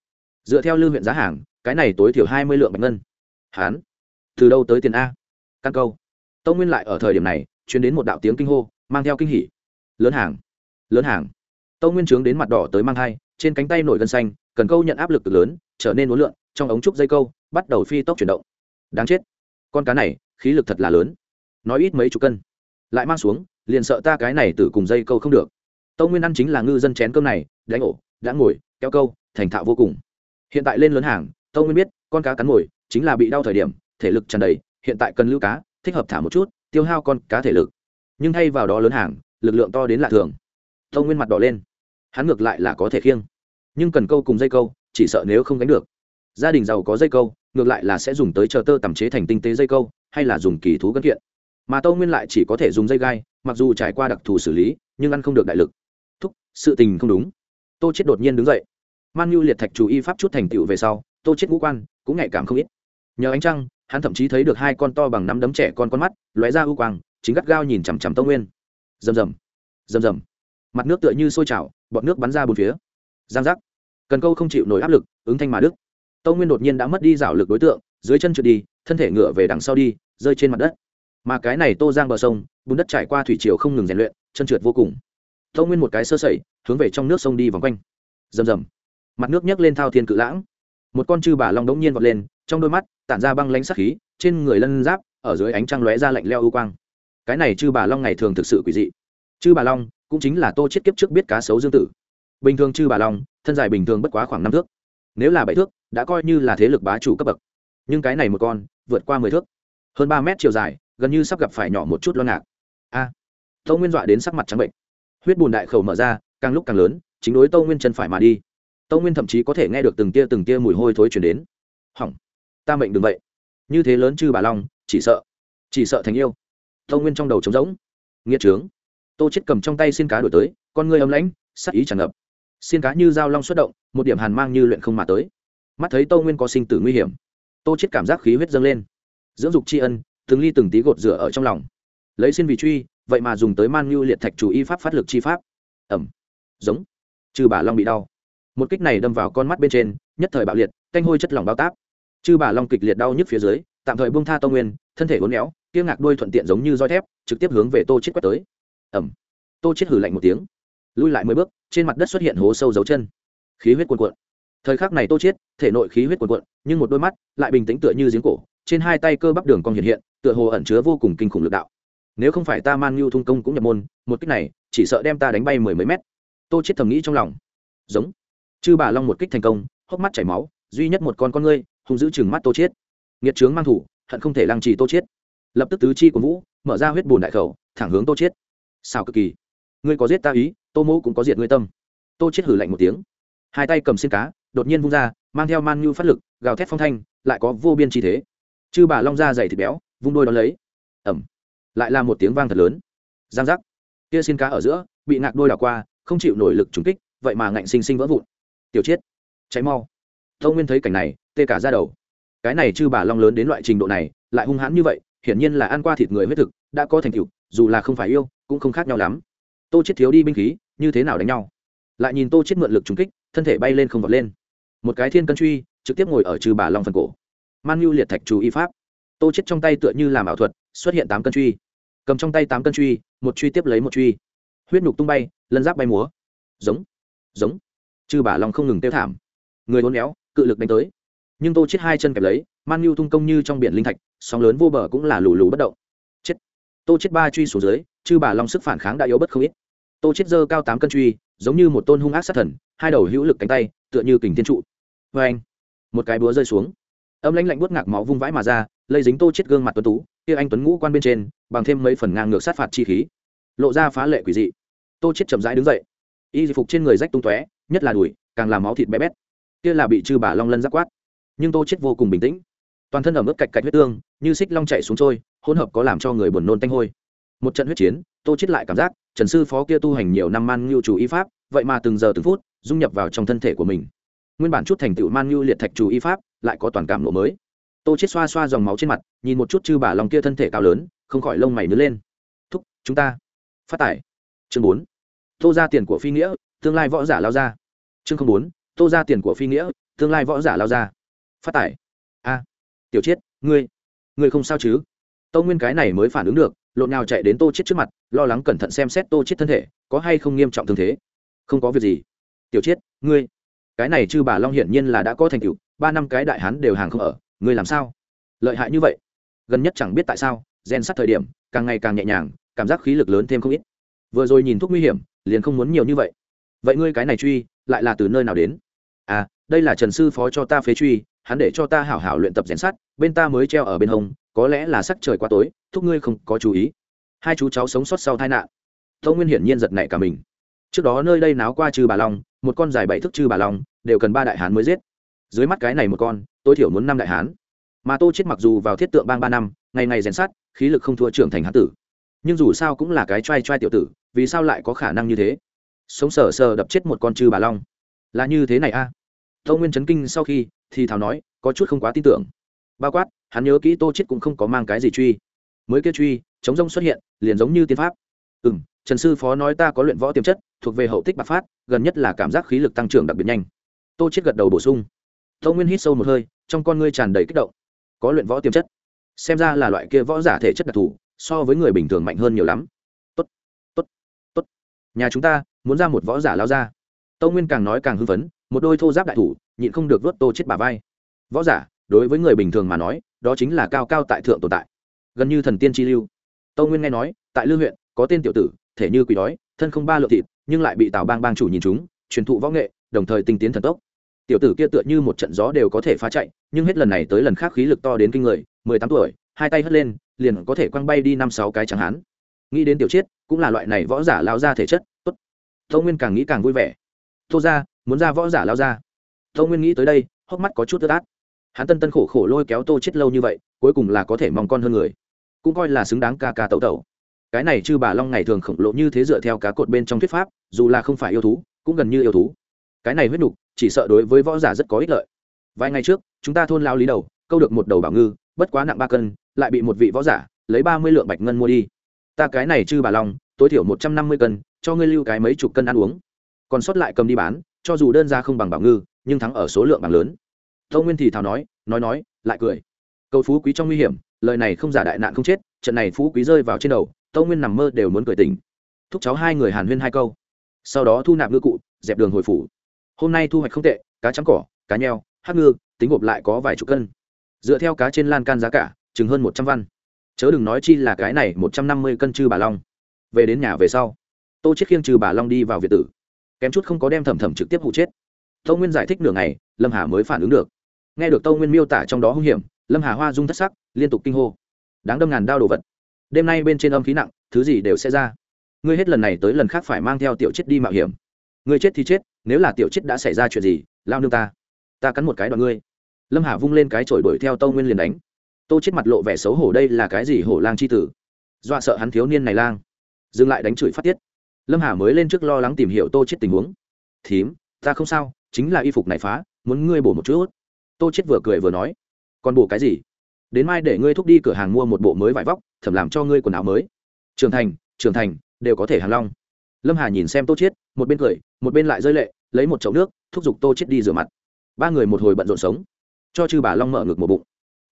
dựa theo lưu huyện giá hàng, cái này tối thiểu hai mươi lượng bạch ngân. Hán, từ đâu tới tiền a? Căn câu. Tông nguyên lại ở thời điểm này, chuyến đến một đạo tiếng kinh hô, mang theo kinh hỉ. Lớn hàng lớn hàng. Tông nguyên trướng đến mặt đỏ tới mang hai trên cánh tay nổi gân xanh, cần câu nhận áp lực cực lớn, trở nên uốn lượn, trong ống trúc dây câu, bắt đầu phi tốc chuyển động. Đáng chết. Con cá này, khí lực thật là lớn. Nói ít mấy chục cân. Lại mang xuống, liền sợ ta cái này từ cùng dây câu không được. Tông nguyên ăn chính là ngư dân chén cơm này, đánh ổ, đã ngồi, kéo câu, thành thạo vô cùng hiện tại lên lớn hàng tông nguyên biết, con cá cắn mồi, chính là bị đau thời điểm, thể lực tràn đầy, hiện tại cần lưu cá, thích hợp thả một chút, tiêu hao con cá thể lực. Nhưng thay vào đó lớn hàng, lực lượng to đến lạ thường. Tông nguyên mặt đỏ lên. Hắn ngược lại là có thể khiêng. Nhưng cần câu cùng dây câu, chỉ sợ nếu không gánh được. Gia đình giàu có dây câu, ngược lại là sẽ dùng tới chờ tơ tầm chế thành tinh tế dây câu, hay là dùng kỳ thú gân kiện. Mà tâu nguyên lại chỉ có thể dùng dây gai, mặc dù trải qua đặc thù xử lý, nhưng ăn không được đại lực. Thúc, sự tình không đúng. Tô chết đột nhiên đứng dậy man nhu liệt thạch chủ y pháp chút thành tựu về sau, tô chết ngũ quan cũng nhạy cảm không ít. Nhờ ánh trăng, hắn thậm chí thấy được hai con to bằng nắm đấm trẻ con con mắt, lóe ra ưu quang, chính gắt gao nhìn chằm chằm tô nguyên. Rầm rầm rầm rầm. Mặt nước tựa như sôi trào, bọt nước bắn ra bốn phía. Giang giác. Cần câu không chịu nổi áp lực, ứng thanh mà đức. Tô nguyên đột nhiên đã mất đi rảo lực đối tượng, dưới chân trượt đi, thân thể ngựa về đằng sau đi, rơi trên mặt đất. Mà cái này tô giang bờ sông, bùn đất trải qua thủy triều không ngừng rèn luyện, chân trượt vô cùng. Tô nguyên một cái sơ sẩy, hướng về trong nước sông đi vòng quanh. Rầm rầm mặt nước nhấc lên thao thiên cự lãng. Một con chư bà long đống nhiên vọt lên trong đôi mắt tản ra băng lánh sắc khí trên người lân giáp ở dưới ánh trăng lóe ra lạnh leo ưu quang. Cái này chư bà long ngày thường thực sự quỷ dị. Chư bà long cũng chính là tô chết kiếp trước biết cá sấu dương tử. Bình thường chư bà long thân dài bình thường bất quá khoảng năm thước. Nếu là bảy thước đã coi như là thế lực bá chủ cấp bậc. Nhưng cái này một con vượt qua mười thước. Hơn ba mét chiều dài gần như sắp gặp phải nhỏ một chút lo ngạc. A. À, tâu nguyên dọa đến sắc mặt trắng bệnh. Huyết bùn đại khẩu mở ra càng lúc càng lớn chính đối tâu nguyên chân phải mà đi tâu nguyên thậm chí có thể nghe được từng tia từng tia mùi hôi thối chuyển đến. Hỏng. Ta mệnh đừng vậy. Như thế lớn chư bà long, chỉ sợ chỉ sợ thành yêu. Tâu nguyên trong đầu trống rỗng. Nghĩa trướng. Tô chết cầm trong tay xin cá đổi tới, con ngươi ấm lãnh, sắc ý tràn ngập. Xin cá như dao long xuất động, một điểm hàn mang như luyện không mà tới. Mắt thấy tâu nguyên có sinh tử nguy hiểm, tô chết cảm giác khí huyết dâng lên. Dưỡng dục tri ân, từng ly từng tí gột rửa ở trong lòng. Lấy xin vì truy, vậy mà dùng tới man như liệt thạch chủ y pháp phát lực chi pháp. Ẩm. Giống. Trừ bà long bị đau một kích này đâm vào con mắt bên trên, nhất thời bạo liệt, canh hôi chất lỏng bao táp. Chư bà long kịch liệt đau nhức phía dưới, tạm thời buông tha tô nguyên, thân thể uốn éo, kia ngạc đuôi thuận tiện giống như roi thép, trực tiếp hướng về tô chết quét tới. Ẩm tô chết hử lạnh một tiếng, lui lại mười bước, trên mặt đất xuất hiện hố sâu dấu chân. Khí huyết cuồn cuộn. Thời khắc này tô chết thể nội khí huyết cuồn cuộn, nhưng một đôi mắt lại bình tĩnh tựa như giếng cổ, trên hai tay cơ bắp đường cong hiện hiện, tựa hồ ẩn chứa vô cùng kinh khủng lực đạo. Nếu không phải ta man nhu thung công cũng nhập môn, một kích này chỉ sợ đem ta đánh bay mười mấy mét. Tô chết thầm nghĩ trong lòng. Giống chư bà long một kích thành công, hốc mắt chảy máu, duy nhất một con con ngươi, hung giữ chừng mắt tô chết nghiệt trướng mang thủ, hận không thể lăng trì tô chết lập tức tứ chi của vũ, mở ra huyết bùn đại khẩu, thẳng hướng tô chết sao cực kỳ. Ngươi có giết ta ý, tô mẫu cũng có diệt ngươi tâm. Tô chết hử lạnh một tiếng. Hai tay cầm xin cá, đột nhiên vung ra, mang theo man nhu phát lực, gào thét phong thanh, lại có vô biên chi thế. Chư bà long ra dày thịt béo, vung đôi đón lấy. Ẩm lại là một tiếng vang thật lớn. Giang giác. Kia xin cá ở giữa, bị ngạc đôi đảo qua, không chịu nổi lực trúng kích, vậy mà ngạnh sinh sinh vỡ vụn tiểu chiết cháy mau. Tâu nguyên thấy cảnh này, tê cả ra đầu. Cái này chư bà long lớn đến loại trình độ này, lại hung hãn như vậy, hiển nhiên là ăn qua thịt người huyết thực, đã có thành tựu, dù là không phải yêu, cũng không khác nhau lắm. Tô chết thiếu đi binh khí, như thế nào đánh nhau? Lại nhìn tô chết mượn lực trúng kích, thân thể bay lên không vọt lên. Một cái thiên cân truy, trực tiếp ngồi ở trừ bà long phần cổ. Man nhu liệt thạch chú y pháp. Tô chết trong tay tựa như làm ảo thuật, xuất hiện tám cân truy. Cầm trong tay tám cân truy, một truy tiếp lấy một truy. Huyết nhục tung bay, lân giáp bay múa. Giống giống chư bà long không ngừng tiêu thảm. Người hôn éo, cự lực đánh tới. Nhưng tô chết hai chân kẹp lấy, man nhu tung công như trong biển linh thạch, sóng lớn vô bờ cũng là lù lù bất động. Chết. Tô chết ba truy xuống dưới, chư bà long sức phản kháng đã yếu bất không ít. Tô chết dơ cao tám cân truy, giống như một tôn hung ác sát thần, hai đầu hữu lực cánh tay, tựa như kình thiên trụ. Vê anh một cái búa rơi xuống. Âm lãnh lạnh buốt ngạc máu vung vãi mà ra, lây dính tô chết gương mặt tuấn tú, kia anh tuấn ngũ quan bên trên, bằng thêm mấy phần ngang ngược sát phạt chi khí. Lộ ra phá lệ quỷ dị. Tô chết chậm rãi đứng dậy. Y phục trên người rách tung tóe nhất là đùi, càng làm máu thịt bé bét. Kia là bị chư bà long lân giác quát. Nhưng tô chết vô cùng bình tĩnh. Toàn thân ở mức cạch cạch huyết tương, như xích long chạy xuống trôi, hỗn hợp có làm cho người buồn nôn tanh hôi. Một trận huyết chiến, tô chết lại cảm giác, trần sư phó kia tu hành nhiều năm man ngưu chủ y pháp, vậy mà từng giờ từng phút, dung nhập vào trong thân thể của mình. Nguyên bản chút thành tựu man ngưu liệt thạch chủ y pháp, lại có toàn cảm nộ mới. Tô chết xoa xoa dòng máu trên mặt, nhìn một chút chư bà lòng kia thân thể cao lớn, không khỏi lông mày nứa lên. Thúc, chúng ta, phát tải. Chương bốn. Tô ra tiền của phi nghĩa tương lai võ giả lao ra. Chương không bốn, tô ra tiền của phi nghĩa, tương lai võ giả lao ra. Phát tải. A. Tiểu chiết, ngươi ngươi không sao chứ? Tô nguyên cái này mới phản ứng được, lộn nào chạy đến tô chết trước mặt, lo lắng cẩn thận xem xét tô chết thân thể, có hay không nghiêm trọng thương thế? Không có việc gì. Tiểu chết ngươi, cái này chư bà long hiển nhiên là đã có thành tựu, ba năm cái đại hán đều hàng không ở, ngươi làm sao? Lợi hại như vậy? Gần nhất chẳng biết tại sao, rèn sắt thời điểm, càng ngày càng nhẹ nhàng, cảm giác khí lực lớn thêm không ít. Vừa rồi nhìn thuốc nguy hiểm, liền không muốn nhiều như vậy vậy ngươi cái này truy lại là từ nơi nào đến? À đây là trần sư phó cho ta phế truy, hắn để cho ta hảo hảo luyện tập rèn sắt, bên ta mới treo ở bên hông, có lẽ là sắc trời quá tối, thúc ngươi không có chú ý. Hai chú cháu sống sót sau tai nạn. Tâu nguyên hiển nhiên giật nảy cả mình. Trước đó nơi đây náo qua trừ bà long, một con dài bảy thức trừ bà long, đều cần ba đại hán mới giết. Dưới mắt cái này một con, tối thiểu muốn năm đại hán. Mà tô chết mặc dù vào thiết tượng bang ba năm, ngày ngày rèn sát khí lực không thua trưởng thành hán tử. Nhưng dù sao cũng là cái trai trai tiểu tử, vì sao lại có khả năng như thế? Sống sờ sờ đập chết một con chư bà long. Là như thế này a. À? tâu nguyên chấn kinh sau khi, thì thảo nói, có chút không quá tin tưởng. Bao quát, hắn nhớ kỹ tô chết cũng không có mang cái gì truy. Mới kia truy, chống rông xuất hiện, liền giống như tiên pháp. Ừ m trần sư phó nói ta có luyện võ tiềm chất, thuộc về hậu tích bạc phát, gần nhất là cảm giác khí lực tăng trưởng đặc biệt nhanh. Tô chết gật đầu bổ sung. Tâu nguyên hít sâu một hơi, trong con ngươi tràn đầy kích động. Có luyện võ tiềm chất. Xem ra là loại kia võ giả thể chất đặc thù, so với người bình thường mạnh hơn nhiều lắm nhà chúng ta muốn ra một võ giả lao ra. Tô nguyên càng nói càng hưng phấn, một đôi thô giáp đại thủ, nhịn không được vớt tô chết bà vai. Võ giả, đối với người bình thường mà nói, đó chính là cao cao tại thượng tồn tại. Gần như thần tiên chi lưu. Tâu nguyên nghe nói, tại lư huyện, có tên tiểu tử, thể như quỷ đói, thân không ba lượng thịt, nhưng lại bị tào bang bang chủ nhìn chúng, truyền thụ võ nghệ, đồng thời tinh tiến thần tốc. Tiểu tử kia tựa như một trận gió đều có thể phá chạy, nhưng hết lần này tới lần khác khí lực to đến kinh người, mười tám tuổi, hai tay hất lên, liền có thể quăng bay đi năm sáu cái chẳng hán nghĩ đến tiểu chiết cũng là loại này võ giả lao ra thể chất, tốt. Tâu nguyên càng nghĩ càng vui vẻ. Tô ra muốn ra võ giả lao ra. Tâu nguyên nghĩ tới đây, hốc mắt có chút tơ tát. Hắn tân tân khổ khổ lôi kéo tô chết lâu như vậy, cuối cùng là có thể mong con hơn người. Cũng coi là xứng đáng ca ca tẩu tẩu. Cái này chư bà long ngày thường khổng lồ như thế dựa theo cá cột bên trong thuyết pháp, dù là không phải yêu thú, cũng gần như yêu thú. Cái này huyết nục, chỉ sợ đối với võ giả rất có ích lợi. Vài ngày trước, chúng ta thôn lao lý đầu, câu được một đầu bảo ngư, bất quá nặng ba cân, lại bị một vị võ giả, lấy ba mươi lượng bạch ngân mua đi ta cái này chư bà long, tối thiểu một trăm năm mươi cân, cho ngươi lưu cái mấy chục cân ăn uống. Còn sót lại cầm đi bán, cho dù đơn ra không bằng bảo ngư, nhưng thắng ở số lượng bằng lớn. Tâu nguyên thì thào nói nói nói, lại cười. Cầu phú quý trong nguy hiểm, lời này không giả đại nạn không chết, trận này phú quý rơi vào trên đầu tâu nguyên nằm mơ đều muốn cười tỉnh. Thúc cháu hai người hàn huyên hai câu. Sau đó thu nạp ngư cụ, dẹp đường hồi phủ. Hôm nay thu hoạch không tệ, cá trắng cỏ, cá nheo hát ngư, tính gộp lại có vài chục cân. Dựa theo cá trên lan can giá cả, chừng hơn một trăm văn chớ đừng nói chi là cái này một trăm năm mươi cân chư bà long. Về đến nhà về sau, tô chết khiêng trừ bà long đi vào việt tử. Kém chút không có đem thẩm thẩm trực tiếp hụ chết. Tâu nguyên giải thích nửa ngày, lâm hà mới phản ứng được. Nghe được tâu nguyên miêu tả trong đó hung hiểm, lâm hà hoa dung thất sắc, liên tục kinh hô. Đáng đâm ngàn đao đồ vật. Đêm nay bên trên âm khí nặng, thứ gì đều sẽ ra. Ngươi hết lần này tới lần khác phải mang theo tiểu chết đi mạo hiểm. Ngươi chết thì chết, nếu là tiểu chết đã xảy ra chuyện gì, lao nương ta. Ta cắn một cái đoạn ngươi. Lâm hà vung lên cái chổi đuổi theo tâu nguyên liền đánh tô chết mặt lộ vẻ xấu hổ đây là cái gì hổ lang chi tử? Dọa sợ hắn thiếu niên này lang. Dừng lại đánh chửi phát tiết. Lâm hà mới lên trước lo lắng tìm hiểu tô chết tình huống. Thím, ta không sao, chính là y phục này phá, muốn ngươi bổ một chút. Tô chết vừa cười vừa nói. Còn bổ cái gì? Đến mai để ngươi thúc đi cửa hàng mua một bộ mới vải vóc, thẩm làm cho ngươi quần áo mới. Trưởng thành trưởng thành, đều có thể hàng long. Lâm hà nhìn xem tô chết, một bên cười, một bên lại rơi lệ, lấy một chậu nước, thúc giục tô chết đi rửa mặt. Ba người một hồi bận rộn sống. Cho chư bà long mở ngực một bụng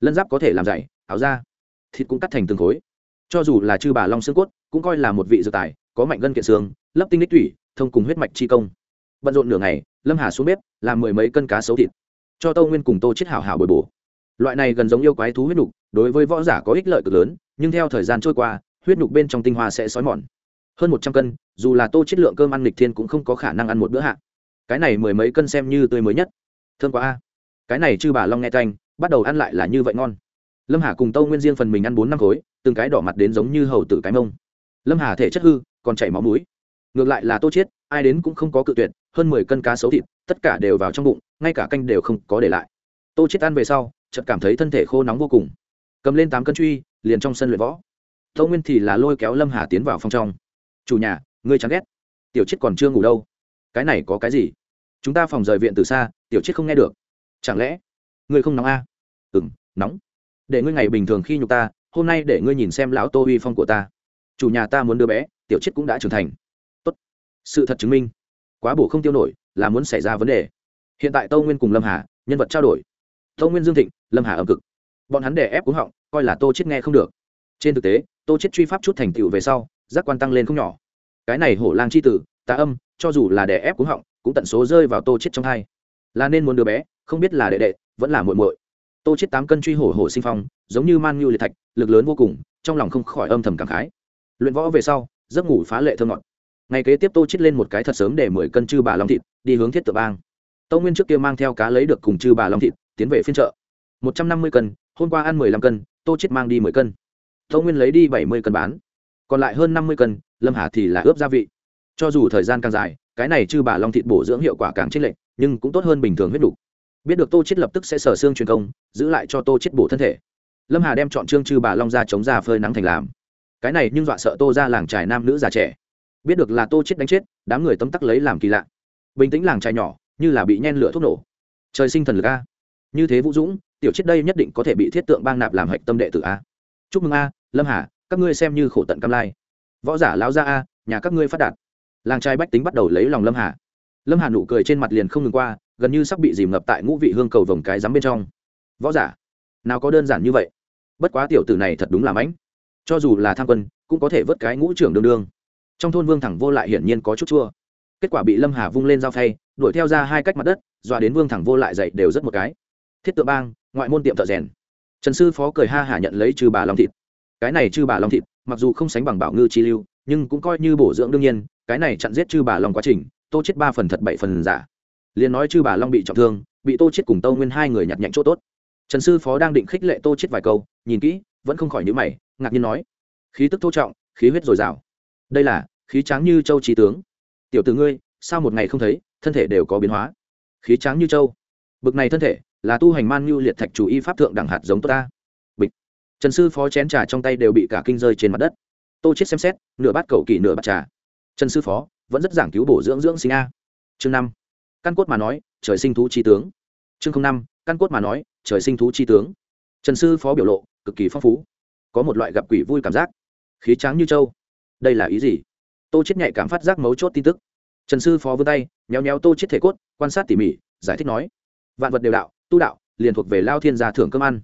lân giáp có thể làm dày, áo da, thịt cũng cắt thành từng khối. Cho dù là chư bà long xương cốt, cũng coi là một vị dược tài, có mạnh gân kiện xương lấp tinh đích thủy thông cùng huyết mạch chi công. Bận rộn nửa ngày, lâm hà xuống bếp, làm mười mấy cân cá sấu thịt. Cho tâu nguyên cùng tô chết hảo hảo bồi bổ. Loại này gần giống yêu quái thú huyết nục, đối với võ giả có ích lợi cực lớn, nhưng theo thời gian trôi qua, huyết nục bên trong tinh hoa sẽ xói mòn. Hơn một trăm cân, dù là tô chết lượng cơm ăn lịch thiên cũng không có khả năng ăn một bữa hạ. Cái này mười mấy cân xem như tươi mới nhất. Thương quá a. Cái này chư bà long nghe canh bắt đầu ăn lại là như vậy ngon. Lâm hà cùng tâu nguyên riêng phần mình ăn bốn năm khối, từng cái đỏ mặt đến giống như hầu tử cái mông. Lâm hà thể chất hư, còn chảy máu mũi. Ngược lại là tô chiết, ai đến cũng không có cự tuyệt, hơn mười cân cá xấu thịt, tất cả đều vào trong bụng, ngay cả canh đều không có để lại. Tô chiết ăn về sau, chợt cảm thấy thân thể khô nóng vô cùng. Cầm lên tám cân truy, liền trong sân luyện võ. Tâu nguyên thì là lôi kéo lâm hà tiến vào phòng trong. Chủ nhà, ngươi chán ghét. Tiểu chiết còn chưa ngủ đâu. Cái này có cái gì? Chúng ta phòng rời viện từ xa, tiểu chiết không nghe được. Chẳng lẽ ngươi không nóng a à? Ừng nóng. Để ngươi ngày bình thường khi nhục ta, hôm nay để ngươi nhìn xem lão tô uy phong của ta. Chủ nhà ta muốn đưa bé, tiểu chết cũng đã trưởng thành. Tốt. sự thật chứng minh. Quá bổ không tiêu nổi, là muốn xảy ra vấn đề. Hiện tại tâu nguyên cùng lâm hà, nhân vật trao đổi. Tâu nguyên dương thịnh, lâm hà ẩm cực. Bọn hắn đè ép cúng họng, coi là tô chết nghe không được. Trên thực tế, tô chết truy pháp chút thành tựu về sau, giác quan tăng lên không nhỏ. Cái này hổ lang c h i tử, tà âm, cho dù là đè ép cúng họng, cũng tận số rơi vào tô chết trong hai. Là nên muốn đứa bé, không biết là đệ đệ, vẫn là muội muội tô chết tám cân truy hổ hổ sinh phong, giống như man nhu liệt thạch, lực lớn vô cùng, trong lòng không khỏi âm thầm cảm khái. Luyện võ về sau, giấc ngủ phá lệ thơ ngọt. Ngày kế tiếp tô chết lên một cái thật sớm để mười cân chư bà long thịt, đi hướng thiết tự bang. Tô nguyên trước kia mang theo cá lấy được cùng chư bà long thịt, tiến về phiên chợ. Một trăm năm mươi cân, hôm qua ăn mười lăm cân, tô chết mang đi mười cân. Tô nguyên lấy đi bảy mươi cân bán. Còn lại hơn năm mươi cân, lâm hà thì là ướp gia vị. Cho dù thời gian càng dài, cái này chư bà long thịt bổ dưỡng hiệu quả càng chênh lệch, nhưng cũng tốt hơn bình thường huyết đủ biết được tô chết lập tức sẽ sở xương truyền công, giữ lại cho tô chết bổ thân thể. Lâm hà đem chọn trương chư bà long ra chống ra phơi nắng thành làm. Cái này nhưng dọa sợ tô ra làng trài nam nữ già trẻ. Biết được là tô chết đánh chết, đám người tấm tắc lấy làm kỳ lạ. Bình tĩnh làng trài nhỏ, như là bị nhen lửa thuốc nổ. Trời sinh thần lực a. Như thế vũ dũng, tiểu chết đây nhất định có thể bị thiết tượng bang nạp làm hạch tâm đệ tử a. Chúc mừng a, lâm hà, các ngươi xem như khổ tận cam lai. Võ giả lão gia a, nhà các ngươi phát đạt. Làng trai bách tính bắt đầu lấy lòng lâm hà. Lâm hà nụ cười trên mặt liền không ngừng qua gần như sắp bị dìm ngập tại ngũ vị hương cầu vòng cái rắm bên trong. Võ giả, nào có đơn giản như vậy. Bất quá tiểu tử này thật đúng là mãnh. Cho dù là tham quân, cũng có thể vớt cái ngũ trưởng đương đương. Trong thôn vương thẳng vô lại hiển nhiên có chút chua. Kết quả bị lâm hà vung lên dao phay, đuổi theo ra hai cách mặt đất, dọa đến vương thẳng vô lại dậy đều rất một cái. Thiết tự bang, ngoại môn tiệm thợ rèn. Trần sư phó cười ha hả nhận lấy trừ bà long thịt. Cái này chư bà long thịt, mặc dù không sánh bằng bảo ngư chi lưu, nhưng cũng coi như bổ dưỡng đương nhiên, cái này chặn giết chư bà long quá trình, tô chết ba phần thật bảy phần giả liền nói chư bà long bị trọng thương, bị tô chết cùng tâu nguyên hai người nhặt nhạnh chỗ tốt. Trần sư phó đang định khích lệ tô chết vài câu, nhìn kỹ, vẫn không khỏi nhíu mày, ngạc nhiên nói, khí tức thô trọng, khí huyết dồi dào. Đây là, khí tráng như châu trí tướng. Tiểu tử ngươi, sao một ngày không thấy, thân thể đều có biến hóa. Khí tráng như châu. Bực này thân thể, là tu hành man như liệt thạch chủ y pháp thượng đẳng hạt giống tốt ta. Bịch. Trần sư phó chén trà trong tay đều bị cả kinh rơi trên mặt đất. Tô chết xem xét, nửa bát cầu kỳ nửa bát trà. Trần sư phó, vẫn rất giảng cứu bổ dưỡng dưỡng sinh a. Chương năm căn cốt mà nói, trời sinh thú chi tướng. Chương năm, căn cốt mà nói, trời sinh thú chi tướng. Trần sư phó biểu lộ, cực kỳ phong phú. Có một loại gặp quỷ vui cảm giác. Khí tráng như châu. Đây là ý gì? Tô chết nhạy cảm phát giác mấu chốt tin tức. Trần sư phó vươn tay nhéo nhéo tô chết thể cốt, quan sát tỉ mỉ, giải thích nói, vạn vật đều đạo, tu đạo, liền thuộc về lao thiên gia thưởng cơm ăn.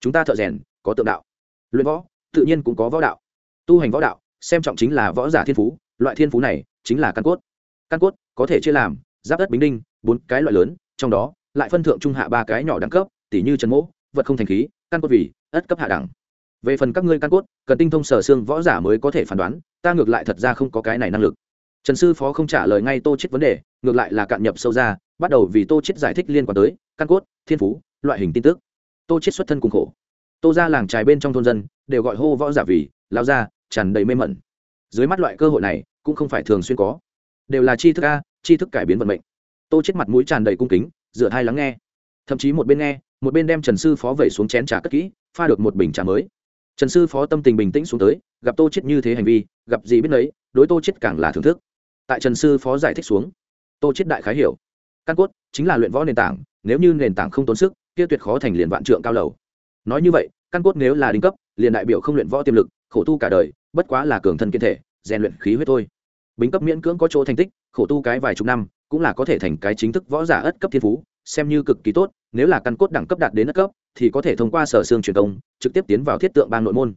Chúng ta thợ rèn, có tượng đạo. Luyện võ, tự nhiên cũng có võ đạo. Tu hành võ đạo, xem trọng chính là võ giả thiên phú, loại thiên phú này chính là căn cốt. Căn cốt có thể chia làm giáp đất bính đinh, bốn cái loại lớn, trong đó, lại phân thượng trung hạ ba cái nhỏ đẳng cấp, tỉ như trần mỗ, vật không thành khí, căn cốt vì, ất cấp hạ đẳng. Về phần các ngươi căn cốt, cần tinh thông sở xương võ giả mới có thể phán đoán, ta ngược lại thật ra không có cái này năng lực. Trần sư phó không trả lời ngay tô chết vấn đề, ngược lại là cạn nhập sâu ra, bắt đầu vì tô chết giải thích liên quan tới, căn cốt, thiên phú, loại hình tin tức. Tô chết xuất thân cùng khổ. Tô ra làng trài bên trong thôn dân, đều gọi hô võ giả vì lao ra tràn đầy mê mẩn. Dưới mắt loại cơ hội này, cũng không phải thường xuyên có. Đều là chi thức a tri thức cải biến vận mệnh. Tô chết mặt mũi tràn đầy cung kính dựa hai lắng nghe. Thậm chí một bên nghe, một bên đem trần sư phó vẩy xuống chén trà cất kỹ, pha được một bình trà mới. Trần sư phó tâm tình bình tĩnh xuống tới, gặp tô chết như thế hành vi, gặp gì biết đấy đối tô chết càng là thưởng thức. Tại trần sư phó giải thích xuống, tô chết đại khái hiểu. Căn cốt chính là luyện võ nền tảng, nếu như nền tảng không tốn sức, kia tuyệt khó thành liền vạn trượng cao lầu. Nói như vậy, căn cốt nếu là đỉnh cấp, liền đại biểu không luyện võ tiềm lực, khổ tu cả đời, bất quá là cường thân kiên thể, rèn luyện khí huyết thôi bính cấp miễn cưỡng có chỗ thành tích, khổ tu cái vài chục năm, cũng là có thể thành cái chính thức võ giả ất cấp thiên phú, xem như cực kỳ tốt, nếu là căn cốt đẳng cấp đạt đến ất cấp, thì có thể thông qua sở xương truyền công, trực tiếp tiến vào thiết tượng bang nội môn.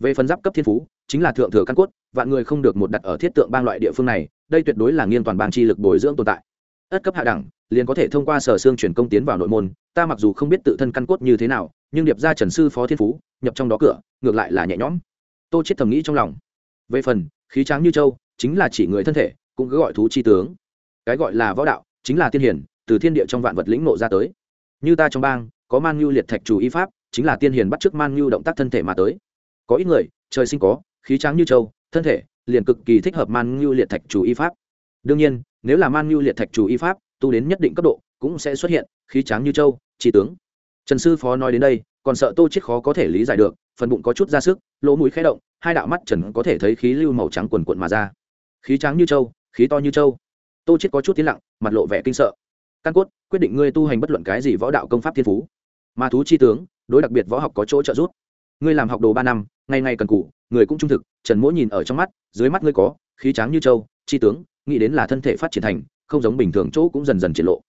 Về phần giáp cấp thiên phú, chính là thượng thừa căn cốt, vạn người không được một đặt ở thiết tượng bang loại địa phương này, đây tuyệt đối là nghiên toàn bang chi lực bồi dưỡng tồn tại. Ất cấp hạ đẳng, liền có thể thông qua sở xương truyền công tiến vào nội môn, ta mặc dù không biết tự thân căn cốt như thế nào, nhưng điệp ra trần sư phó thiên phú, nhập trong đó cửa, ngược lại là nhẹ nhõm. Tô chết thầm nghĩ trong lòng. Về phần, khí tráng như châu chính là chỉ người thân thể, cũng cứ gọi thú chi tướng. Cái gọi là võ đạo, chính là tiên hiển, từ thiên địa trong vạn vật lĩnh nộ ra tới. Như ta trong bang, có man nhu liệt thạch chủ y pháp, chính là tiên hiền bắt chước man nhu động tác thân thể mà tới. Có ít người, trời sinh có, khí tráng như châu, thân thể, liền cực kỳ thích hợp man nhu liệt thạch chủ y pháp. Đương nhiên, nếu là man nhu liệt thạch chủ y pháp, tu đến nhất định cấp độ, cũng sẽ xuất hiện, khí tráng như châu chỉ tướng. Trần sư phó nói đến đây, còn sợ tô chết khó có thể lý giải được, phần bụng có chút ra sức, lỗ mũi khẽ động, hai đạo mắt trần có thể thấy khí lưu màu trắng quần cuộn mà ra khí tráng như châu khí to như châu tô chết có chút tiến lặng mặt lộ vẻ kinh sợ. Căn cốt quyết định ngươi tu hành bất luận cái gì võ đạo công pháp thiên phú. Mà thú chi tướng đối đặc biệt võ học có chỗ trợ giúp. Ngươi làm học đồ ba năm ngày ngày cần cù người cũng trung thực trần mỗi nhìn ở trong mắt dưới mắt ngươi có khí tráng như châu chi tướng nghĩ đến là thân thể phát triển thành không giống bình thường chỗ cũng dần dần triển lộ.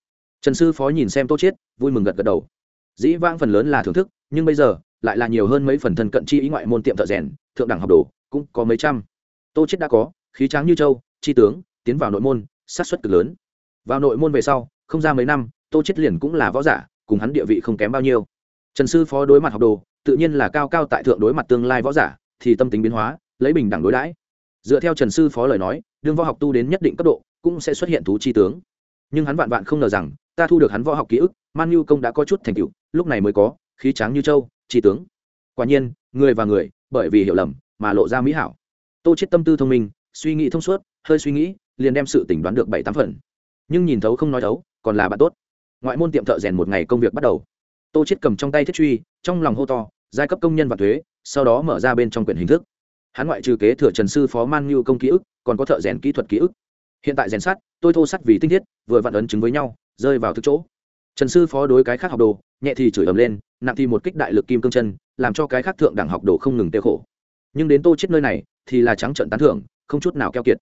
Trần sư phó nhìn xem tô chết, vui mừng gật gật đầu. Dĩ vãng phần lớn là thưởng thức nhưng bây giờ lại là nhiều hơn mấy phần thân cận chi ý ngoại môn tiệm thợ rèn thượng đẳng học đồ cũng có mấy trăm. Tô chết đã có khí tráng như châu, chi tướng, tiến vào nội môn, sát suất cực lớn. Vào nội môn về sau, không ra mấy năm, tô chết liền cũng là võ giả, cùng hắn địa vị không kém bao nhiêu. Trần sư phó đối mặt học đồ, tự nhiên là cao cao tại thượng đối mặt tương lai võ giả, thì tâm tính biến hóa, lấy bình đẳng đối đãi. Dựa theo trần sư phó lời nói, đương võ học tu đến nhất định cấp độ, cũng sẽ xuất hiện thú chi tướng. Nhưng hắn vạn vạn không ngờ rằng, ta thu được hắn võ học ký ức, man nhu công đã có chút thành tựu, lúc này mới có, khí tráng như châu, chi tướng. Quả nhiên, người và người, bởi vì hiểu lầm, mà lộ ra mỹ hảo. Tô chết tâm tư thông minh suy nghĩ thông suốt, hơi suy nghĩ, liền đem sự tỉnh đoán được bảy tám phần. Nhưng nhìn thấu không nói thấu, còn là bạn tốt. Ngoại môn tiệm thợ rèn một ngày công việc bắt đầu. Tô chết cầm trong tay thiết truy, trong lòng hô to, giai cấp công nhân và thuế, sau đó mở ra bên trong quyển hình thức. Hắn ngoại trừ kế thừa trần sư phó man như công ký ức, còn có thợ rèn kỹ thuật ký ức. Hiện tại rèn sắt, tôi thô sắt vì tinh thiết, vừa vặn ấn chứng với nhau, rơi vào thực chỗ. Trần sư phó đối cái khác học đồ, nhẹ thì chửi ầm lên, nặng thì một kích đại lực kim cương chân, làm cho cái khác thượng đẳng học đồ không ngừng tiêu khổ. Nhưng đến tô chết nơi này, thì là trắng trợn tán thưởng không chút nào keo kiệt.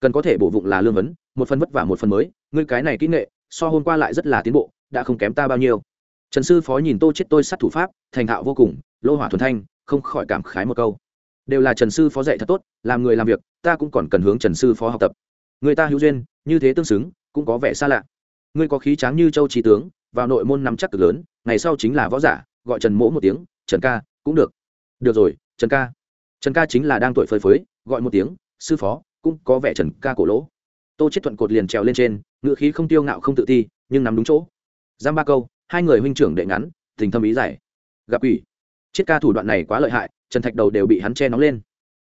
Cần có thể bổ vụng là lương vấn, một phần vất vả một phần mới, ngươi cái này kỹ nghệ, so hôm qua lại rất là tiến bộ, đã không kém ta bao nhiêu. Trần sư phó nhìn tô chết tôi sát thủ pháp, thành thạo vô cùng, lô hỏa thuần thanh, không khỏi cảm khái một câu. Đều là trần sư phó dạy thật tốt, làm người làm việc, ta cũng còn cần hướng trần sư phó học tập. Người ta hữu duyên, như thế tương xứng, cũng có vẻ xa lạ. Ngươi có khí tráng như châu trí tướng, vào nội môn nắm chắc cực lớn, ngày sau chính là võ giả, gọi trần mỗ một tiếng, trần ca, cũng được. Được rồi, trần ca. Trần ca chính là đang tuổi phơi phới, gọi một tiếng sư phó, cũng có vẻ trần ca cổ lỗ. Tô chết thuận cột liền trèo lên trên ngựa khí không tiêu ngạo không tự ti, nhưng nắm đúng chỗ. Giam ba câu, hai người huynh trưởng đệ ngắn, tình thâm ý giải gặp ủy chiết ca thủ đoạn này quá lợi hại, trần thạch đầu đều bị hắn che nóng lên.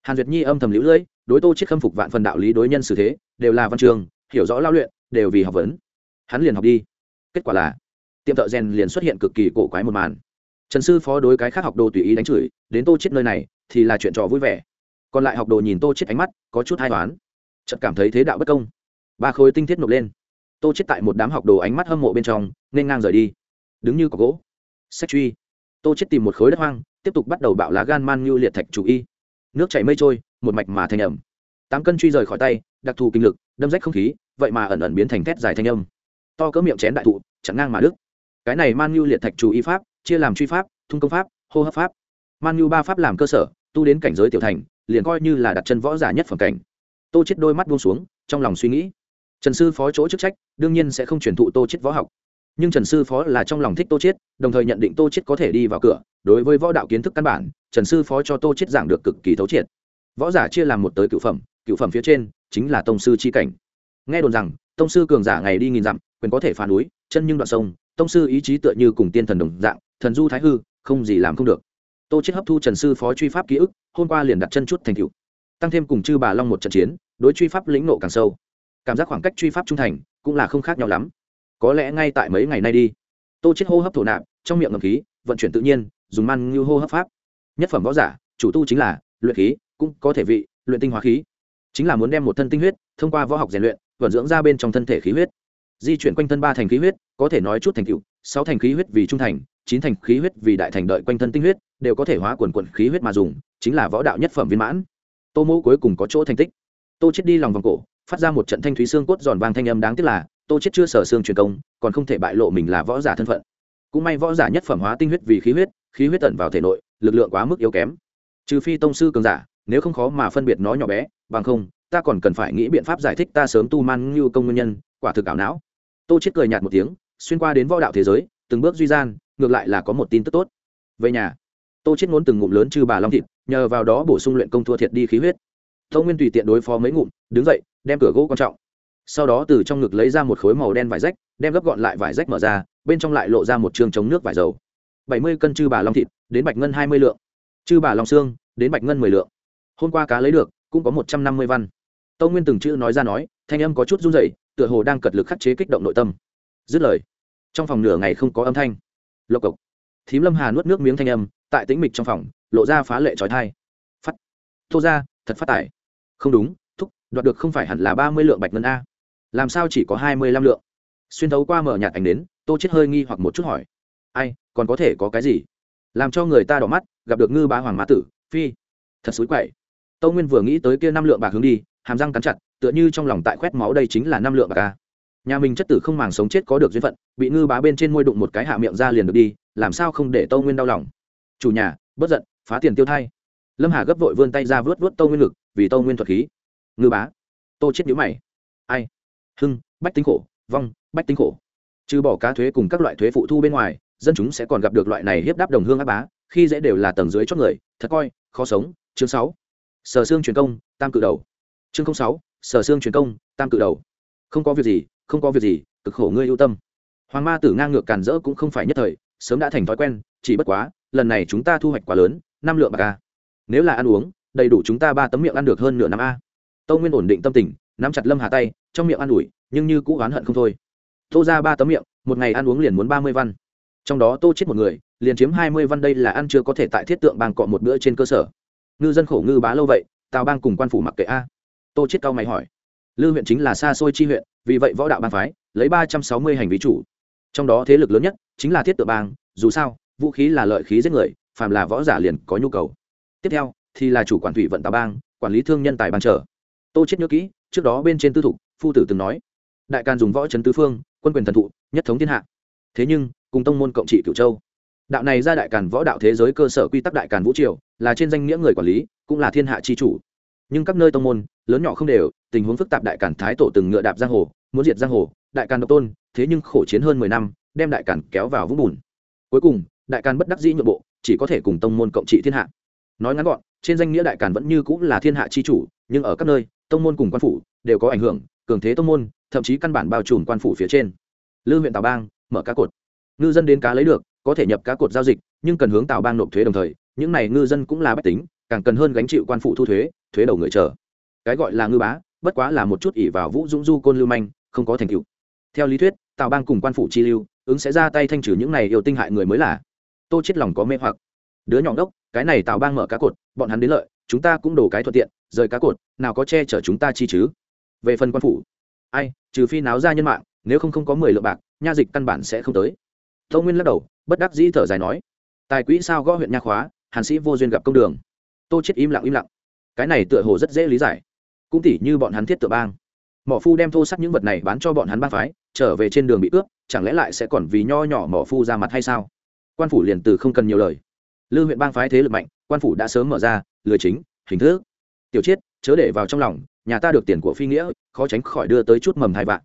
Hàn duyệt nhi âm thầm lũ lưỡi đối tô chiết khâm phục vạn phần đạo lý đối nhân xử thế, đều là văn trường, hiểu rõ lao luyện, đều vì học vấn. Hắn liền học đi. Kết quả là, tiệm thợ rèn liền xuất hiện cực kỳ cổ quái một màn. Trần sư phó đối cái khác học đồ tùy ý đánh chửi, đến tô chết nơi này, thì là chuyện trò vui vẻ còn lại học đồ nhìn tô chết ánh mắt có chút hai toán chợt cảm thấy thế đạo bất công ba khối tinh thiết nộp lên tô chết tại một đám học đồ ánh mắt hâm mộ bên trong nên ngang rời đi đứng như có gỗ sách truy tô chết tìm một khối đất hoang tiếp tục bắt đầu bạo lá gan man như liệt thạch chủ y nước chảy mây trôi một mạch mà thành ẩm tám cân truy rời khỏi tay đặc thù kinh lực đâm rách không khí vậy mà ẩn ẩn biến thành thét dài thanh âm to cỡ miệng chén đại thụ chặn ngang mà đức cái này man như liệt thạch chủ y pháp chia làm truy pháp thung công pháp hô hấp pháp man như ba pháp làm cơ sở tu đến cảnh giới tiểu thành liền coi như là đặt chân võ giả nhất phẩm cảnh. Tô chết đôi mắt buông xuống, trong lòng suy nghĩ. Trần sư phó chỗ chức trách, đương nhiên sẽ không truyền thụ tô chết võ học. Nhưng trần sư phó là trong lòng thích tô chết đồng thời nhận định tô chết có thể đi vào cửa. Đối với võ đạo kiến thức căn bản, trần sư phó cho tô chết giảng được cực kỳ thấu triệt. Võ giả chia làm một tới cựu phẩm cựu phẩm phía trên chính là tông sư chi cảnh. Nghe đồn rằng, tông sư cường giả ngày đi nghìn dặm, quyền có thể phá núi, chân nhưng đoạn sông, tông sư ý chí tựa như cùng tiên thần đồng dạng, thần du thái hư, không gì làm không được tô chết hấp thu trần sư phó truy pháp ký ức, hôm qua liền đặt chân chút thành cựu tăng thêm cùng chư bà long một trận chiến, đối truy pháp lĩnh nộ càng sâu. Cảm giác khoảng cách truy pháp trung thành cũng là không khác nhau lắm. Có lẽ ngay tại mấy ngày nay đi. Tô chết hô hấp thổ nạp, trong miệng ngầm khí, vận chuyển tự nhiên, dùng man như hô hấp pháp. Nhất phẩm võ giả, chủ tu chính là luyện khí, cũng có thể vị, luyện tinh hóa khí. Chính là muốn đem một thân tinh huyết, thông qua võ học rèn luyện, vận dưỡng ra bên trong thân thể khí huyết. Di chuyển quanh thân ba thành khí huyết, có thể nói chút thành tựu, sáu thành khí huyết vì trung thành, chín thành khí huyết vì đại thành đợi quanh thân tinh huyết đều có thể hóa quần quận khí huyết mà dùng, chính là võ đạo nhất phẩm viên mãn. Tô Mỗ cuối cùng có chỗ thành tích. Tô chết đi lòng vòng cổ, phát ra một trận thanh thúy xương cốt giòn vang thanh âm đáng tiếc là, tô chết chưa sở xương truyền công, còn không thể bại lộ mình là võ giả thân phận. Cũng may võ giả nhất phẩm hóa tinh huyết vì khí huyết khí huyết tận vào thể nội, lực lượng quá mức yếu kém. Trừ phi tông sư cường giả, nếu không khó mà phân biệt nó nhỏ bé, bằng không, ta còn cần phải nghĩ biện pháp giải thích ta sớm tu man như công nguyên nhân, quả thực ảo não. Tô chết cười nhạt một tiếng, xuyên qua đến võ đạo thế giới, từng bước duy gian, ngược lại là có một tin tức tốt. Về nhà tô chết ngốn từng ngụm lớn chư bà long thịt, nhờ vào đó bổ sung luyện công thua thiệt đi khí huyết. Tô nguyên tùy tiện đối phó mấy ngụm, đứng dậy, đem cửa gỗ quan trọng. Sau đó từ trong ngực lấy ra một khối màu đen vải rách, đem gấp gọn lại vải rách mở ra, bên trong lại lộ ra một trường chống nước vải dầu. Bảy mươi cân chư bà long thịt, đến bạch ngân hai mươi lượng. Chư bà long xương, đến bạch ngân mười lượng. Hôm qua cá lấy được, cũng có một trăm năm mươi văn. Tô nguyên từng chữ nói ra nói, thanh âm có chút run rẩy, tựa hồ đang cật lực khắc chế kích động nội tâm. Dứt lời, trong phòng nửa ngày không có âm thanh. Lộc cộc. Thím lâm hà nuốt nước miếng thanh âm tại tĩnh mịch trong phòng, lộ ra phá lệ trói thai. Phát. Thô ra, thật phát tải. Không đúng, thúc, đoạt được không phải hẳn là ba mươi lượng bạch ngân a. Làm sao chỉ có hai mươi lăm lượng? Xuyên thấu qua mở nhạt ảnh đến, tô chết hơi nghi hoặc một chút hỏi. Ai, còn có thể có cái gì? Làm cho người ta đỏ mắt, gặp được ngư bá hoàng mã tử, phi. Thật xúi quậy. Tâu nguyên vừa nghĩ tới kia năm lượng bạc hướng đi, hàm răng cắn chặt, tựa như trong lòng tại khoét máu đây chính là năm lượng bạc a. Nhà mình chất tử không màng sống chết có được duyên phận, bị ngư bá bên trên môi đụng một cái hạ miệng ra liền được đi, làm sao không để tâu nguyên đau lòng? Chủ nhà bất giận, phá tiền tiêu thay lâm hà gấp vội vươn tay ra vớt vớt tâu nguyên lực, vì tâu nguyên thuật khí. Ngư bá. Tô chết nhíu mày. Ai? Hưng, bách tính khổ, vong, bách tính khổ. Trừ bỏ cá thuế cùng các loại thuế phụ thu bên ngoài, dân chúng sẽ còn gặp được loại này hiếp đáp đồng hương áp bá, khi dễ đều là tầng dưới chót người, thật coi, khó sống. Chương sáu. Sở xương truyền công, tam cự đầu. Chương sáu. Sở xương truyền công, tam cự đầu. Không có việc gì, không có việc gì, cực khổ ngươi ưu tâm. Hoàng ma tử ngang ngược càn rỡ cũng không phải nhất thời, sớm đã thành thói quen, chỉ bất quá lần này chúng ta thu hoạch quá lớn, năm lượng bạc a. Nếu là ăn uống, đầy đủ chúng ta ba tấm miệng ăn được hơn nửa năm a. Tâu nguyên ổn định tâm tình, nắm chặt lâm hà tay, trong miệng ăn ủi, nhưng như cũ oán hận không thôi. Tô ra ba tấm miệng, một ngày ăn uống liền muốn ba mươi văn. Trong đó tô chết một người, liền chiếm hai mươi văn đây là ăn chưa có thể tại thiết tượng bang cọ một bữa trên cơ sở. Ngư dân khổ ngư bá lâu vậy, tào bang cùng quan phủ mặc kệ a. Tô chết cao mày hỏi. Lư huyện chính là xa xôi chi huyện, vì vậy võ đạo bang phái, lấy ba trăm sáu mươi hành vi chủ. Trong đó thế lực lớn nhất chính là thiết tượng bang, dù sao vũ khí là lợi khí giết người, phàm là võ giả liền có nhu cầu. Tiếp theo, thì là chủ quản thủy vận tà bang, quản lý thương nhân tài bang trở tô chết nhớ kỹ, trước đó bên trên tư thục, phu tử từng nói, đại can dùng võ trấn tứ phương, quân quyền thần thụ, nhất thống thiên hạ. Thế nhưng, cùng tông môn cộng trị cửu châu, đạo này ra đại càn võ đạo thế giới cơ sở quy tắc đại càn vũ triều, là trên danh nghĩa người quản lý, cũng là thiên hạ chi chủ. Nhưng các nơi tông môn, lớn nhỏ không đều, tình huống phức tạp đại càn thái tổ từng ngựa đạp giang hồ, muốn diệt giang hồ, đại càn độc tôn, thế nhưng khổ chiến hơn mười năm, đem đại càn kéo vào vũng bùn. Cuối cùng đại càn bất đắc dĩ nhượng bộ, chỉ có thể cùng tông môn cộng trị thiên hạ. Nói ngắn gọn, trên danh nghĩa đại càn vẫn như cũng là thiên hạ chi chủ, nhưng ở các nơi, tông môn cùng quan phủ đều có ảnh hưởng, cường thế tông môn, thậm chí căn bản bao trùm quan phủ phía trên. Lư huyện tào bang, mở cá cột. Ngư dân đến cá lấy được, có thể nhập cá cột giao dịch, nhưng cần hướng tào bang nộp thuế đồng thời, những này ngư dân cũng là bách tính, càng cần hơn gánh chịu quan phụ thu thuế thuế đầu người chờ. Cái gọi là ngư bá, bất quá là một chút ỷ vào vũ dũng du côn lưu manh, không có thành tựu. Theo lý thuyết, tào bang cùng quan phủ chi lưu, ứng sẽ ra tay thanh trừ những này yêu tinh hại người mới là tô chết lòng có mê hoặc. Đứa nhỏ đốc cái này tào bang mở cá cột, bọn hắn đến lợi, chúng ta cũng đổ cái thuận tiện, rời cá cột, nào có che chở chúng ta chi chứ? Về phần quan phủ, ai, trừ phi náo ra nhân mạng, nếu không không có mười lượng bạc, nha dịch căn bản sẽ không tới. Tâu nguyên lắc đầu, bất đắc dĩ thở dài nói, tài quỹ sao gõ huyện nha khóa, hàn sĩ vô duyên gặp công đường. Tô chết im lặng im lặng. Cái này tựa hồ rất dễ lý giải. Cũng tỉ như bọn hắn thiết tự bang. Mỏ phu đem thô sắt những vật này bán cho bọn hắn bang phái, trở về trên đường bị cướp chẳng lẽ lại sẽ còn vì nho nhỏ mỏ phu ra mặt hay sao? Quan phủ liền từ không cần nhiều lời. Lư huyện bang phái thế lực mạnh, quan phủ đã sớm mở ra lừa chính, hình thức. Tiểu chiết, chớ để vào trong lòng, nhà ta được tiền của phi nghĩa, khó tránh khỏi đưa tới chút mầm hai vạn.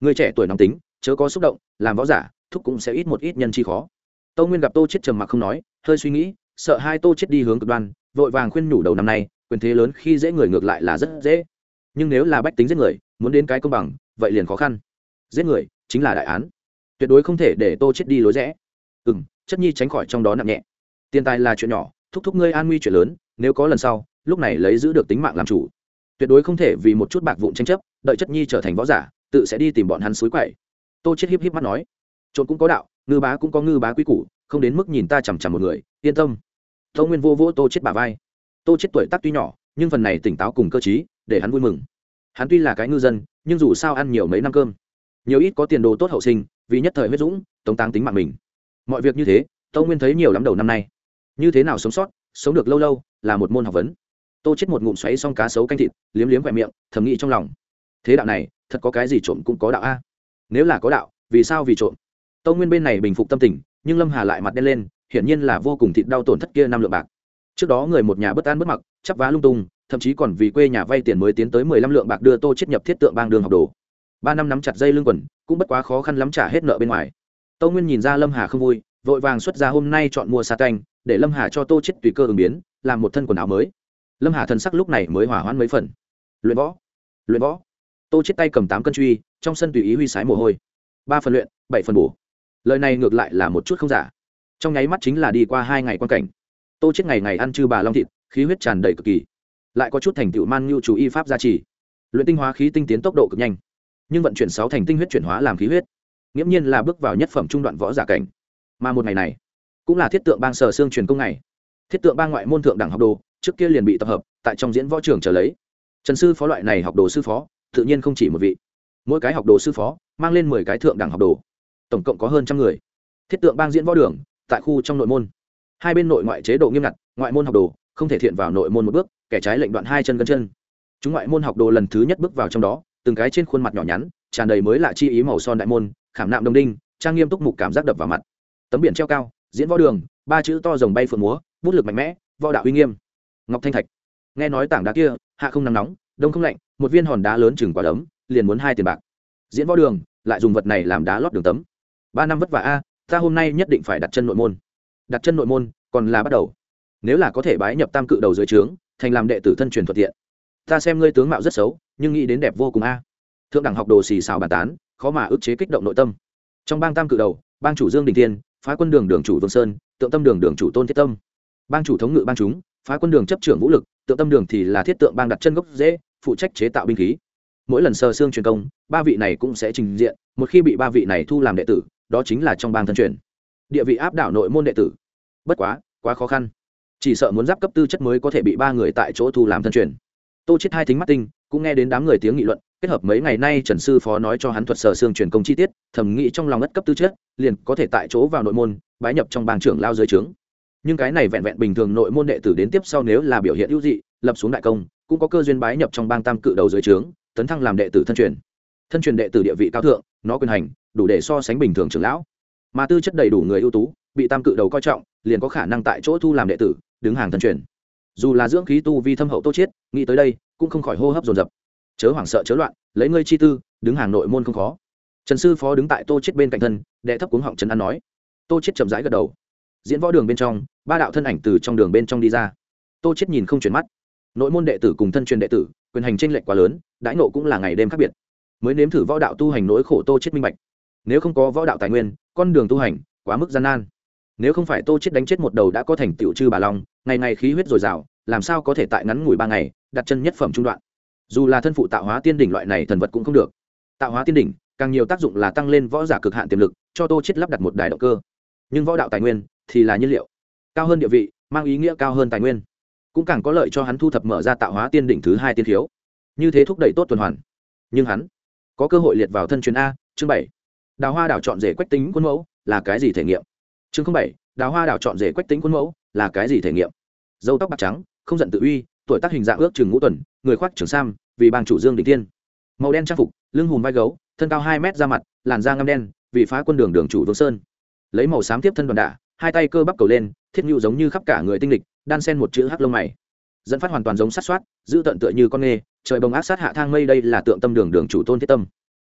Người trẻ tuổi nóng tính, chớ có xúc động, làm võ giả, thúc cũng sẽ ít một ít nhân chi khó. Tâu nguyên gặp tô chết trầm mặc không nói, hơi suy nghĩ, sợ hai tô chết đi hướng cực đoan, vội vàng khuyên nhủ đầu năm nay, quyền thế lớn khi dễ người ngược lại là rất dễ. Nhưng nếu là bách tính giết người, muốn đến cái công bằng, vậy liền khó khăn. Giết người, chính là đại án. Tuyệt đối không thể để tô chết đi lối rẽ. Ừ m chất nhi tránh khỏi trong đó nặng nhẹ. Tiền tài là chuyện nhỏ, thúc thúc ngươi an nguy chuyện lớn, nếu có lần sau, lúc này lấy giữ được tính mạng làm chủ. Tuyệt đối không thể vì một chút bạc vụn tranh chấp, đợi chất nhi trở thành võ giả, tự sẽ đi tìm bọn hắn suối quậy. Tô chết hiếp hiếp mắt nói, trộn cũng có đạo, ngư bá cũng có ngư bá quý củ, không đến mức nhìn ta chằm chằm một người, yên tâm. Tô nguyên vô vỗ tô chết bà vai. Tô chết tuổi tác tuy nhỏ, nhưng phần này tỉnh táo cùng cơ trí, để hắn vui mừng. Hắn tuy là cái ngư dân, nhưng dù sao ăn nhiều mấy năm cơm, nhiều ít có tiền đồ tốt hậu sinh, vì nhất thời huyết dũng, tống táng tính mạng mình mọi việc như thế, tô nguyên thấy nhiều lắm đầu năm nay. Như thế nào sống sót, sống được lâu lâu, là một môn học vấn. Tô chết một ngụm xoáy xong cá sấu canh thịt, liếm liếm vẻ miệng, thầm nghĩ trong lòng. Thế đạo này, thật có cái gì trộm cũng có đạo a. Nếu là có đạo, vì sao vì trộm? Tô nguyên bên này bình phục tâm tình, nhưng lâm hà lại mặt đen lên, hiển nhiên là vô cùng thịt đau tổn thất kia năm lượng bạc. Trước đó người một nhà bất an bất mặc, chắp vá lung tung, thậm chí còn vì quê nhà vay tiền mới tiến tới mười lăm lượng bạc đưa tô chết nhập thiết tượng bang đường học đồ. Ba năm nắm chặt dây lưng quần, cũng bất quá khó khăn lắm trả hết nợ bên ngoài tô nguyên nhìn ra lâm hà không vui, vội vàng xuất ra hôm nay chọn mua sa canh, để lâm hà cho tô chết tùy cơ ứng biến, làm một thân quần áo mới. Lâm hà thần sắc lúc này mới hỏa hoãn mấy phần. Luyện võ luyện võ. Tô chết tay cầm tám cân truy, trong sân tùy ý huy sái mồ hôi. Ba phần luyện, bảy phần bổ. Lời này ngược lại là một chút không giả. Trong nháy mắt chính là đi qua hai ngày quan cảnh. Tô chết ngày ngày ăn chư bà long thịt, khí huyết tràn đầy cực kỳ. Lại có chút thành tựu man nhu chú y pháp gia trì. Luyện tinh hóa khí tinh tiến tốc độ cực nhanh, nhưng vận chuyển sáu thành tinh huyết chuyển hóa làm khí huyết nghiễm nhiên là bước vào nhất phẩm trung đoạn võ giả cảnh. Mà một ngày này cũng là thiết tượng bang sở xương truyền công này, thiết tượng bang ngoại môn thượng đẳng học đồ trước kia liền bị tập hợp tại trong diễn võ trường trở lấy. Trần sư phó loại này học đồ sư phó tự nhiên không chỉ một vị. Mỗi cái học đồ sư phó mang lên mười cái thượng đẳng học đồ. Tổng cộng có hơn trăm người. Thiết tượng bang diễn võ đường tại khu trong nội môn. Hai bên nội ngoại chế độ nghiêm ngặt ngoại môn học đồ không thể thiện vào nội môn một bước kẻ trái lệnh đoạn hai chân gân chân. Chúng ngoại môn học đồ lần thứ nhất bước vào trong đó từng cái trên khuôn mặt nhỏ nhắn tràn đầy mới lạ chi ý màu son đại môn khảm nạm đồng đinh, trang nghiêm túc mục cảm giác đập vào mặt. Tấm biển treo cao, diễn võ đường, ba chữ to dòng bay phượng múa, bút lực mạnh mẽ, võ đạo uy nghiêm. Ngọc thanh thạch. Nghe nói tảng đá kia, hạ không nắng nóng, đông không lạnh, một viên hòn đá lớn chừng quả đấm, liền muốn hai tiền bạc. Diễn võ đường, lại dùng vật này làm đá lót đường tấm. Ba năm vất vả a, ta hôm nay nhất định phải đặt chân nội môn. Đặt chân nội môn, còn là bắt đầu. Nếu là có thể bái nhập tam cự đầu dưới trướng, thành làm đệ tử thân truyền thuận tiện. Ta xem ngươi tướng mạo rất xấu, nhưng nghĩ đến đẹp vô cùng a. Thượng đẳng học đồ xì xào bàn tán khó mà ức chế kích động nội tâm. Trong bang tam cự đầu bang chủ dương đình thiên, phá quân đường đường chủ vương sơn tượng tâm đường đường chủ tôn thiết tâm. Bang chủ thống ngự bang chúng phá quân đường chấp trưởng vũ lực tượng tâm đường thì là thiết tượng bang đặt chân gốc dễ phụ trách chế tạo binh khí. Mỗi lần sơ xương truyền công ba vị này cũng sẽ trình diện một khi bị ba vị này thu làm đệ tử đó chính là trong bang thân truyền. Địa vị áp đảo nội môn đệ tử. Bất quá quá khó khăn. Chỉ sợ muốn giáp cấp tư chất mới có thể bị ba người tại chỗ thu làm thân truyền. Tô chết hai thính mắt tinh cũng nghe đến đám người tiếng nghị luận, kết hợp mấy ngày nay trần sư phó nói cho hắn thuật sở xương truyền công chi tiết thẩm nghĩ trong lòng ngất cấp tư chất, liền có thể tại chỗ vào nội môn, bái nhập trong bang trưởng lao dưới trướng. Nhưng cái này vẹn vẹn bình thường nội môn đệ tử đến tiếp sau nếu là biểu hiện ưu dị, lập xuống đại công, cũng có cơ duyên bái nhập trong bang tam cự đầu dưới trướng, tấn thăng làm đệ tử thân truyền. Thân truyền đệ tử địa vị cao thượng, nó quyền hành, đủ để so sánh bình thường trưởng lão. Mà tư chất đầy đủ người ưu tú, bị tam cự đầu coi trọng, liền có khả năng tại chỗ thu làm đệ tử, đứng hàng thân truyền. Dù là dưỡng khí tu vi thâm hậu tô chiết, nghĩ tới đây cũng không khỏi hô hấp dồn dập. Chớ hoảng sợ, chớ loạn, lấy ngươi chi tư, đứng hàng nội môn không khó. Trần sư phó đứng tại tô chiết bên cạnh thân, đệ thấp cuống họng trần an nói. Tô chiết chậm rãi gật đầu. Diễn võ đường bên trong, ba đạo thân ảnh từ trong đường bên trong đi ra. Tô chết nhìn không chuyển mắt. Nội môn đệ tử cùng thân truyền đệ tử, quyền hành tranh lệch quá lớn, đãi nộ cũng là ngày đêm khác biệt. Mới nếm thử võ đạo tu hành nỗi khổ tô chết minh bạch. Nếu không có võ đạo tài nguyên, con đường tu hành, quá mức gian nan nếu không phải tô chết đánh chết một đầu đã có thành tựu chư bà long, ngày ngày khí huyết dồi dào, làm sao có thể tại ngắn ngủi ba ngày, đặt chân nhất phẩm trung đoạn? Dù là thân phụ tạo hóa tiên đỉnh loại này thần vật cũng không được. Tạo hóa tiên đỉnh, càng nhiều tác dụng là tăng lên võ giả cực hạn tiềm lực, cho tô chết lắp đặt một đài động cơ. Nhưng võ đạo tài nguyên thì là nhiên liệu. Cao hơn địa vị, mang ý nghĩa cao hơn tài nguyên. Cũng càng có lợi cho hắn thu thập mở ra tạo hóa tiên đỉnh thứ hai tiên thiếu như thế thúc đẩy tốt tuần hoàn. Nhưng hắn có cơ hội liệt vào thân truyền a, chương bảy. Đào hoa đảo chọn rể quách tính quân mẫu là cái gì thể nghiệm? Chương bảy, đào hoa đảo chọn rể quách tính khuôn mẫu, là cái gì thể nghiệm? Dâu tóc bạc trắng, không giận tự uy, tuổi tác hình dạng ước chừng ngũ tuần, người khoác trường sam, vì bang chủ dương đình tiên màu đen trang phục, lưng hùm vai gấu, thân cao hai mét ra mặt, làn da ngăm đen, vì phá quân đường đường chủ vương sơn. Lấy màu xám tiếp thân đoàn đả, hai tay cơ bắp cầu lên, thiết nhu giống như khắp cả người tinh lịch, đan sen một chữ hắc lông mày. Dẫn phát hoàn toàn giống sát soát, giữ tận tựa như con nghê, trời bồng ác sát hạ thang mây đây là tượng tâm đường đường chủ tôn thiết tâm.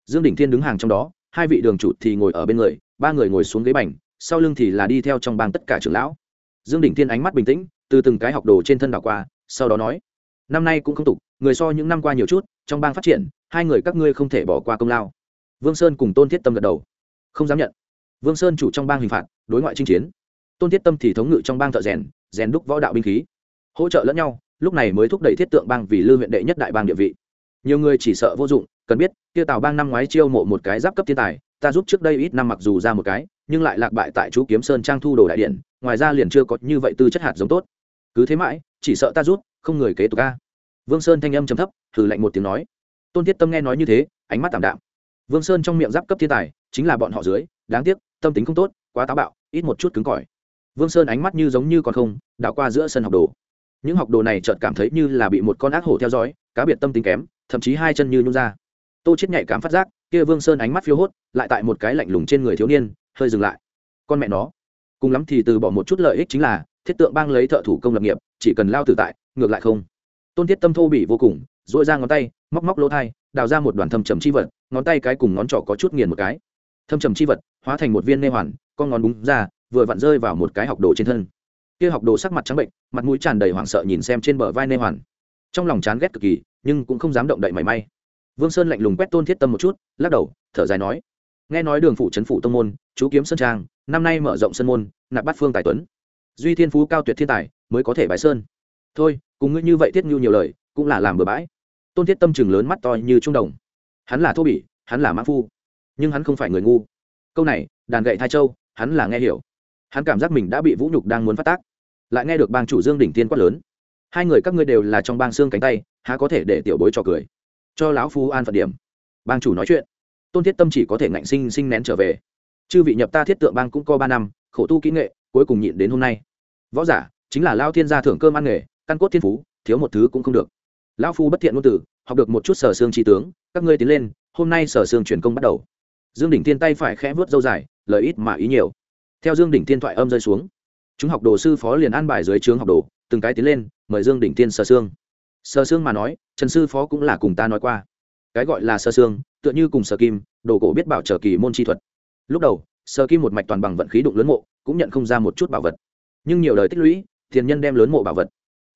Dương đình thiên đứng hàng trong đó, hai vị đường chủ thì ngồi ở bên người, ba người ngồi xuống ghế bành sau lưng thì là đi theo trong bang tất cả trưởng lão. Dương đỉnh thiên ánh mắt bình tĩnh, từ từng cái học đồ trên thân đảo qua, sau đó nói, năm nay cũng không tục, người so những năm qua nhiều chút, trong bang phát triển, hai người các ngươi không thể bỏ qua công lao. Vương sơn cùng tôn thiết tâm gật đầu. Không dám nhận. Vương sơn chủ trong bang hình phạt, đối ngoại chinh chiến. Tôn thiết tâm thì thống ngự trong bang thợ rèn rèn đúc võ đạo binh khí. Hỗ trợ lẫn nhau, lúc này mới thúc đẩy thiết tượng bang vì lư huyện đệ nhất đại bang địa vị. Nhiều người chỉ sợ vô dụng, cần biết, kia tào bang năm ngoái chiêu mộ một cái giáp cấp thiên tài ta giúp trước đây ít năm mặc dù ra một cái, nhưng lại lạc bại tại chú kiếm sơn trang thu đồ đại điện, ngoài ra liền chưa có như vậy tư chất hạt giống tốt. Cứ thế mãi, chỉ sợ ta rút không người kế tục ca vương sơn thanh âm trầm thấp, thử lạnh một tiếng nói. Tôn thiết tâm nghe nói như thế, ánh mắt tảm đạm. Vương sơn trong miệng giáp cấp thiên tài, chính là bọn họ dưới, đáng tiếc, tâm tính không tốt, quá táo bạo, ít một chút cứng cỏi. Vương sơn ánh mắt như giống như còn không, đảo qua giữa sân học đồ. Những học đồ này chợt cảm thấy như là bị một con ác hổ theo dõi, cá biệt tâm tính kém, thậm chí hai chân như nhung ra tô chết nhạy cảm phát giác, kia vương sơn ánh mắt phiêu hốt, lại tại một cái lạnh lùng trên người thiếu niên, hơi dừng lại. Con mẹ nó. Cùng lắm thì từ bỏ một chút lợi ích chính là, thiết tượng bang lấy thợ thủ công lập nghiệp, chỉ cần lao tử tại, ngược lại không. Tôn thiết tâm thô bỉ vô cùng dội ra ngón tay, móc móc lỗ thai, đào ra một đoàn thâm trầm chi vật, ngón tay cái cùng ngón trỏ có chút nghiền một cái. Thâm trầm chi vật, hóa thành một viên nê hoàn, con ngón búng ra, vừa vặn rơi vào một cái học đồ trên thân. Kia học đồ sắc mặt trắng bệnh, mặt mũi tràn đầy hoảng sợ nhìn xem trên bờ vai nê hoàn. Trong lòng chán ghét cực kỳ, nhưng cũng không dám động đậy mảy may vương sơn lạnh lùng quét tôn thiết tâm một chút, lắc đầu, thở dài nói, nghe nói đường phủ trấn phủ tông môn, chú kiếm sơn trang, năm nay mở rộng sân môn, nạp bát phương tài tuấn. Duy thiên phú cao tuyệt thiên tài, mới có thể bài sơn. Thôi, cùng ngươi như vậy thiết nhu nhiều lời, cũng là làm bừa bãi. Tôn thiết tâm chừng lớn mắt to như trung đồng. Hắn là thô bỉ, hắn là mã phu, nhưng hắn không phải người ngu. Câu này, đàn gậy thai châu, hắn là nghe hiểu. Hắn cảm giác mình đã bị vũ nhục đang muốn phát tác. Lại nghe được bang chủ dương đỉnh tiên quát lớn, hai người các ngươi đều là trong bang xương cánh tay, há có thể để tiểu bối cho cười? Cho lão phu an phận điểm. Bang chủ nói chuyện. Tôn thiết tâm chỉ có thể ngạnh sinh sinh nén trở về. Chư vị nhập ta thiết tượng bang cũng có ba năm, khổ tu kỹ nghệ, cuối cùng nhịn đến hôm nay. Võ giả, chính là lao thiên gia thưởng cơm ăn nghề, căn cốt thiên phú, thiếu một thứ cũng không được. Lão phu bất thiện ngôn từ học được một chút sở xương trí tướng, các ngươi tiến lên, hôm nay sở xương truyền công bắt đầu. Dương đỉnh thiên tay phải khẽ vớt dâu dài, lời ít mà ý nhiều. Theo dương đỉnh thiên thoại âm rơi xuống, chúng học đồ sư phó liền an bài dưới trướng học đồ, từng cái tiến lên, mời dương đỉnh tiên sở xương. Sở xương mà nói trần sư phó cũng là cùng ta nói qua. Cái gọi là sơ xương, tựa như cùng sở kim, đồ cổ biết bảo trở kỳ môn chi thuật. Lúc đầu sở kim một mạch toàn bằng vận khí đụng lớn mộ, cũng nhận không ra một chút bảo vật. Nhưng nhiều đời tích lũy, tiền nhân đem lớn mộ bảo vật.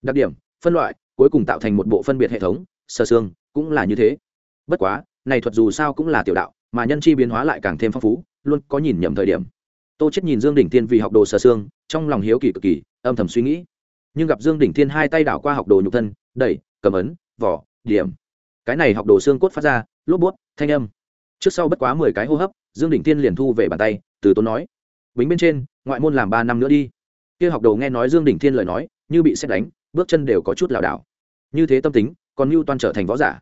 Đặc điểm, phân loại, cuối cùng tạo thành một bộ phân biệt hệ thống, sơ xương, cũng là như thế. Bất quá, này thuật dù sao cũng là tiểu đạo, mà nhân chi biến hóa lại càng thêm phong phú, luôn có nhìn nhầm thời điểm. Tô chết nhìn dương đỉnh thiên vì học đồ sơ xương, trong lòng hiếu kỳ cực kỳ, âm thầm suy nghĩ. Nhưng gặp dương đỉnh thiên hai tay đảo qua học đồ nhục thân, đẩy, cầm ấn vỏ, điểm. Cái này học đồ xương cốt phát ra, lốp bút thanh âm. Trước sau bất quá mười cái hô hấp, dương đỉnh Thiên liền thu về bàn tay, từ tốn nói, bính bên trên, ngoại môn làm ba năm nữa đi. Kia học đồ nghe nói dương đỉnh thiên lời nói, như bị xét đánh, bước chân đều có chút lảo đảo. Như thế tâm tính, còn mưu toan trở thành võ giả.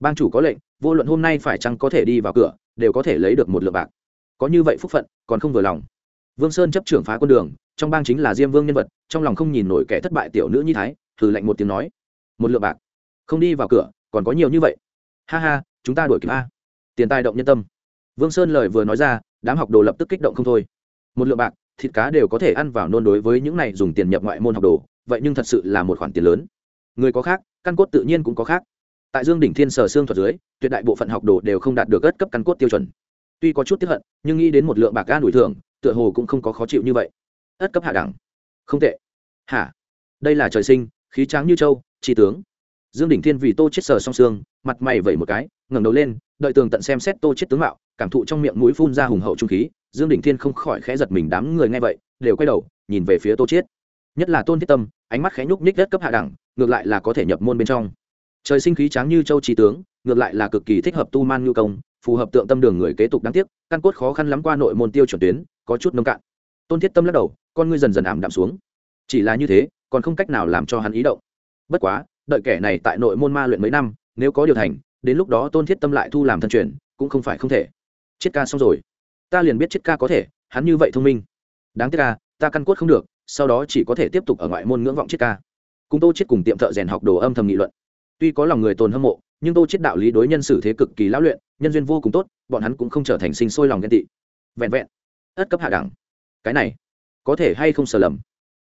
Bang chủ có lệnh, vô luận hôm nay phải chăng có thể đi vào cửa, đều có thể lấy được một lượng bạc. Có như vậy phúc phận, còn không vừa lòng. Vương sơn chấp trưởng phá quân đường, trong bang chính là diêm vương nhân vật, trong lòng không nhìn nổi kẻ thất bại tiểu nữ như thái, thử lệnh một tiếng nói, một lượng bạc không đi vào cửa, còn có nhiều như vậy. Ha ha, chúng ta đuổi kịp a. Tiền tài động nhân tâm. Vương sơn lời vừa nói ra, đám học đồ lập tức kích động không thôi. Một lượng bạc, thịt cá đều có thể ăn vào nôn đối với những này dùng tiền nhập ngoại môn học đồ, vậy nhưng thật sự là một khoản tiền lớn. Người có khác, căn cốt tự nhiên cũng có khác. Tại dương đỉnh thiên sở xương thuật dưới, tuyệt đại bộ phận học đồ đều không đạt được ất cấp căn cốt tiêu chuẩn. Tuy có chút tiếp hận, nhưng nghĩ đến một lượng bạc ga đuổi thưởng, tựa hồ cũng không có khó chịu như vậy. Ất cấp hạ đẳng. Không tệ. Hả? Đây là trời sinh, khí tráng như châu tri tướng dương đỉnh thiên vì tô chết sờ song xương mặt mày vẩy một cái, ngẩng đầu lên, đợi tường tận xem xét tô chết tướng mạo, cảm thụ trong miệng mũi phun ra hùng hậu trung khí, dương đỉnh thiên không khỏi khẽ giật mình đám người nghe vậy, đều quay đầu, nhìn về phía tô chết nhất là tôn thiết tâm, ánh mắt khẽ nhúc nhích đất cấp hạ đẳng, ngược lại là có thể nhập môn bên trong. Trời sinh khí tráng như châu trí tướng, ngược lại là cực kỳ thích hợp tu man nhu công, phù hợp tượng tâm đường người kế tục đáng tiếc, căn cốt khó khăn lắm qua nội môn tiêu chuẩn tuyến, có chút nông cạn. Tôn thiết tâm lắc đầu, con ngươi dần dần ảm đạm xuống. Chỉ là như thế, còn không cách nào làm cho hắn ý động. Bất quá đợi kẻ này tại nội môn ma luyện mấy năm, nếu có điều thành, đến lúc đó tôn thiết tâm lại thu làm thân truyền, cũng không phải không thể. Chiết ca xong rồi. Ta liền biết chiết ca có thể, hắn như vậy thông minh. Đáng tiếc ca ta căn cốt không được, sau đó chỉ có thể tiếp tục ở ngoại môn ngưỡng vọng chiết ca. Cùng tô chết cùng tiệm thợ rèn học đồ âm thầm nghị luận. Tuy có lòng người tồn hâm mộ, nhưng tô chết đạo lý đối nhân xử thế cực kỳ lão luyện, nhân duyên vô cùng tốt, bọn hắn cũng không trở thành sinh sôi lòng ghen tị. Vẹn vẹn. Ất cấp hạ đẳng. Cái này, có thể hay không sờ lầm?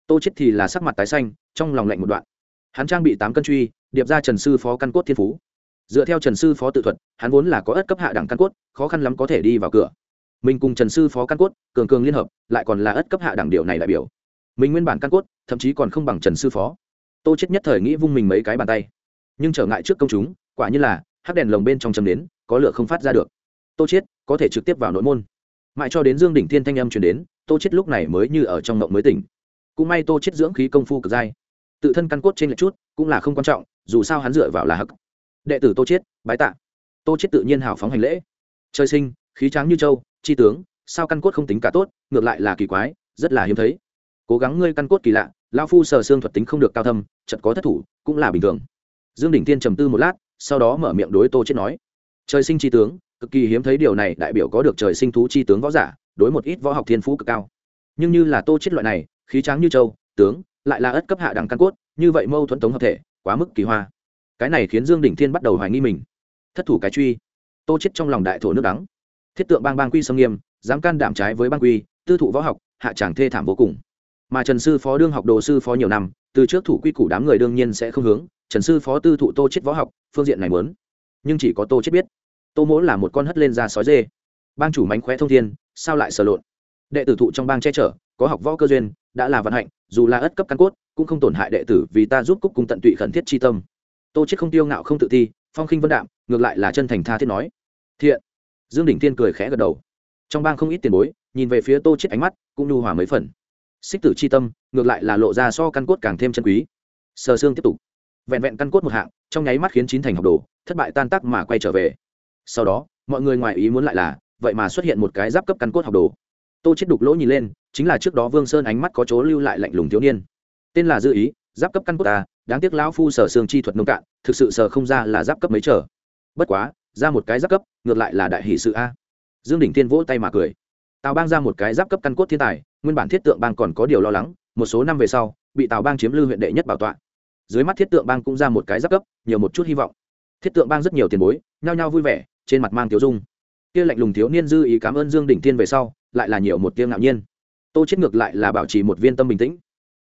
Tô chết thì là sắc mặt tái xanh, trong lòng lạnh một đoạn hắn trang bị tám cân truy, điệp ra trần sư phó căn cốt thiên phú. Dựa theo trần sư phó tự thuật, hắn vốn là có ất cấp hạ đẳng căn cốt, khó khăn lắm có thể đi vào cửa. Mình cùng trần sư phó căn cốt, cường cường liên hợp, lại còn là ất cấp hạ đẳng điều này đại biểu. Mình nguyên bản căn cốt, thậm chí còn không bằng trần sư phó. Tô chết nhất thời nghĩ vung mình mấy cái bàn tay. Nhưng trở ngại trước công chúng, quả như là, hắc đèn lồng bên trong chấm đến, có lửa không phát ra được. Tô chết, có thể trực tiếp vào nội môn. Mãi cho đến dương đỉnh thiên thanh âm truyền đến, tô chết lúc này mới như ở trong ngộng mới tỉnh. Cũng may tô chết dưỡng khí công phu cực dai tự thân căn cốt trên lệch chút, cũng là không quan trọng, dù sao hắn dựa vào là hắc. Đệ tử tô chiết, bái tạ. Tô chiết tự nhiên hào phóng hành lễ. Trời sinh, khí tráng như châu, chi tướng, sao căn cốt không tính cả tốt, ngược lại là kỳ quái, rất là hiếm thấy. Cố gắng ngươi căn cốt kỳ lạ, lão phu sờ xương thuật tính không được cao thâm chật có thất thủ, cũng là bình thường. Dương đỉnh tiên trầm tư một lát, sau đó mở miệng đối tô chết nói. Trời sinh chi tướng, cực kỳ hiếm thấy điều này, đại biểu có được trời sinh thú chi tướng võ giả, đối một ít võ học thiên phú cực cao. Nhưng như là tô chết loại này, khí tráng như châu, tướng lại là ất cấp hạ đẳng căn cốt, như vậy mâu thuẫn tống hợp thể, quá mức kỳ hoa. Cái này khiến dương đỉnh thiên bắt đầu hoài nghi mình. Thất thủ cái truy. Tô chết trong lòng đại thổ nước đắng. Thiết tượng bang bang quy sâm nghiêm, dám can đảm trái với bang quy, tư thụ võ học, hạ tràng thê thảm vô cùng. Mà trần sư phó đương học đồ sư phó nhiều năm, từ trước thủ quy củ đám người đương nhiên sẽ không hướng, trần sư phó tư thụ tô chết võ học, phương diện này muốn. Nhưng chỉ có tô chết biết. Tô mỗ là một con hất lên ra sói dê. Bang chủ mánh khóe thông thiên, sao lại sờ lộn? Đệ tử thụ trong bang che chở có học võ cơ duyên, đã là vận hạnh, dù là ất cấp căn cốt, cũng không tổn hại đệ tử vì ta giúp cúc cung tận tụy khẩn thiết chi tâm. Tô chết không tiêu ngạo không tự ti, phong khinh vân đạm, ngược lại là chân thành tha thiết nói. Thiện. Dương đỉnh thiên cười khẽ gật đầu. Trong bang không ít tiền bối, nhìn về phía tô chết ánh mắt, cũng nhu hòa mấy phần. Xích tử chi tâm, ngược lại là lộ ra so căn cốt càng thêm chân quý. Sờ xương tiếp tục. Vẹn vẹn căn cốt một hạng, trong nháy mắt khiến chín thành học đồ, thất bại tan tác mà quay trở về. Sau đó, mọi người ngoài ý muốn lại là, vậy mà xuất hiện một cái giáp cấp căn cốt học đồ. Tô chết đục lỗ nhìn lên chính là trước đó vương sơn ánh mắt có chỗ lưu lại lạnh lùng thiếu niên. Tên là dư ý, giáp cấp căn cốt ta, đáng tiếc lão phu sở xương chi thuật nông cạn, thực sự sở không ra là giáp cấp mấy trở. Bất quá, ra một cái giáp cấp, ngược lại là đại hỷ sự a. Dương đỉnh thiên vỗ tay mà cười. Tào bang ra một cái giáp cấp căn cốt thiên tài, nguyên bản thiết tượng bang còn có điều lo lắng, một số năm về sau, bị tào bang chiếm lưu huyện đệ nhất bảo tọa. Dưới mắt thiết tượng bang cũng ra một cái giáp cấp, nhiều một chút hy vọng. Thiết tượng bang rất nhiều tiền bối, nhao nhao vui vẻ, trên mặt mang thiếu dung. Kia lạnh lùng thiếu niên dư ý cảm ơn dương đỉnh thiên về sau, lại là nhiều một tiếng ngạo nhiên tô chết ngược lại là bảo trì một viên tâm bình tĩnh.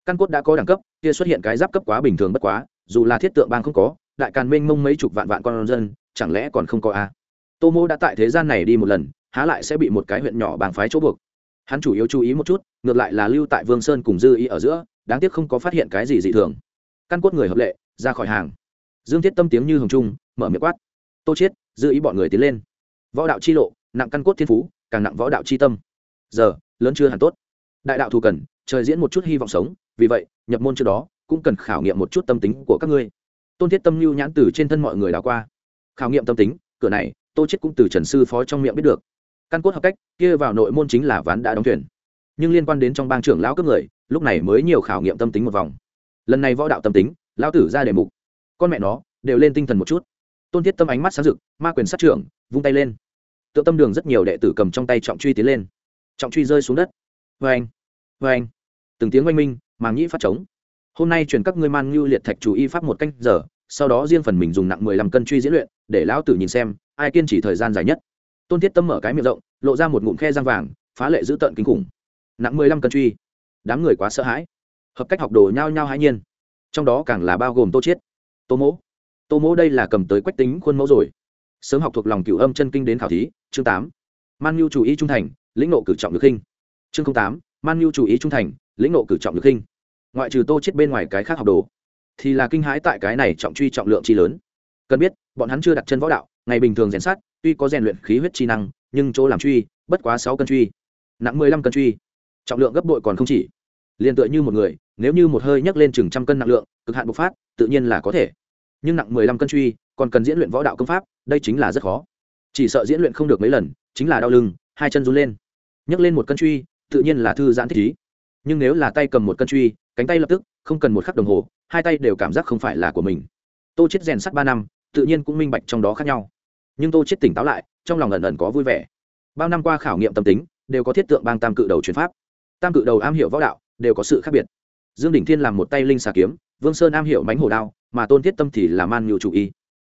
Căn cốt đã có đẳng cấp, kia xuất hiện cái giáp cấp quá bình thường bất quá, dù là thiết tượng bang không có, đại càn mênh mông mấy chục vạn vạn con dân, chẳng lẽ còn không có a? Tô mô đã tại thế gian này đi một lần, há lại sẽ bị một cái huyện nhỏ bàng phái chỗ buộc. Hắn chủ yếu chú ý một chút, ngược lại là lưu tại vương sơn cùng dư ý ở giữa, đáng tiếc không có phát hiện cái gì dị thường. Căn cốt người hợp lệ, ra khỏi hàng. Dương thiết tâm tiếng như hồng trung, mở miệng quát. Tô chết, dư ý bọn người tiến lên. Võ đạo chi lộ, nặng căn cốt thiên phú, càng nặng võ đạo chi tâm. Giờ, lớn chưa hẳn tốt đại đạo thù cần, trời diễn một chút hy vọng sống, vì vậy, nhập môn trước đó, cũng cần khảo nghiệm một chút tâm tính của các ngươi. Tôn thiết tâm lưu nhãn từ trên thân mọi người đào qua. Khảo nghiệm tâm tính, cửa này, tô chết cũng từ trần sư phó trong miệng biết được. Căn cốt hợp cách, kia vào nội môn chính là ván đã đóng thuyền. Nhưng liên quan đến trong bang trưởng lão cấp người, lúc này mới nhiều khảo nghiệm tâm tính một vòng. Lần này võ đạo tâm tính, lão tử ra đề mục. Con mẹ nó, đều lên tinh thần một chút. Tôn thiết tâm ánh mắt sáng rực, ma quyền sát trưởng, vung tay lên. Tự tâm đường rất nhiều đệ tử cầm trong tay trọng truy tiến lên. Trọng truy rơi xuống đất vê anh vê anh. Từng tiếng oanh minh, màng nhĩ phát trống. Hôm nay truyền các ngươi man ngưu liệt thạch chủ y pháp một canh giờ, sau đó riêng phần mình dùng nặng mười lăm cân truy diễn luyện, để lão tử nhìn xem, ai kiên trì thời gian dài nhất. Tôn thiết tâm mở cái miệng rộng, lộ ra một ngụm khe răng vàng, phá lệ dữ tợn kinh khủng. Nặng mười lăm cân truy. Đám người quá sợ hãi. Hợp cách học đồ nhao nhao hãi nhiên. Trong đó càng là bao gồm tô chiết, tô mỗ. Tô mỗ đây là cầm tới quách tính khuôn mẫu rồi. Sớm học thuộc lòng cửu âm chân kinh đến khảo thí, chương tám. Man nhu chủ ý trung thành, lĩnh nộ cử trọng được khinh chương tám, man nhu chủ ý trung thành, lĩnh nộ cử trọng lực khinh. Ngoại trừ tô chết bên ngoài cái khác học đồ, thì là kinh hãi tại cái này trọng truy trọng lượng chi lớn. Cần biết, bọn hắn chưa đặt chân võ đạo, ngày bình thường rèn sát, tuy có rèn luyện khí huyết chi năng, nhưng chỗ làm truy, bất quá sáu cân truy. Nặng mười lăm cân truy. Trọng lượng gấp bội còn không chỉ. Liền tựa như một người, nếu như một hơi nhấc lên chừng trăm cân nặng lượng, cực hạn bộc phát, tự nhiên là có thể. Nhưng nặng mười lăm cân truy, còn cần diễn luyện võ đạo công pháp, đây chính là rất khó. Chỉ sợ diễn luyện không được mấy lần, chính là đau lưng, hai chân run lên. Nhấc lên một cân truy tự nhiên là thư giãn thích ý. Nhưng nếu là tay cầm một cân truy, cánh tay lập tức, không cần một khắc đồng hồ, hai tay đều cảm giác không phải là của mình. Tô chết rèn sắt ba năm, tự nhiên cũng minh bạch trong đó khác nhau. Nhưng tô chết tỉnh táo lại, trong lòng ẩn ẩn có vui vẻ. Bao năm qua khảo nghiệm tâm tính, đều có thiết tượng bang tam cự đầu chuyển pháp. Tam cự đầu am hiểu võ đạo, đều có sự khác biệt. Dương đỉnh thiên làm một tay linh xà kiếm, vương sơn am hiểu mánh hổ đao, mà tôn thiết tâm thì là man nhiều chủ y.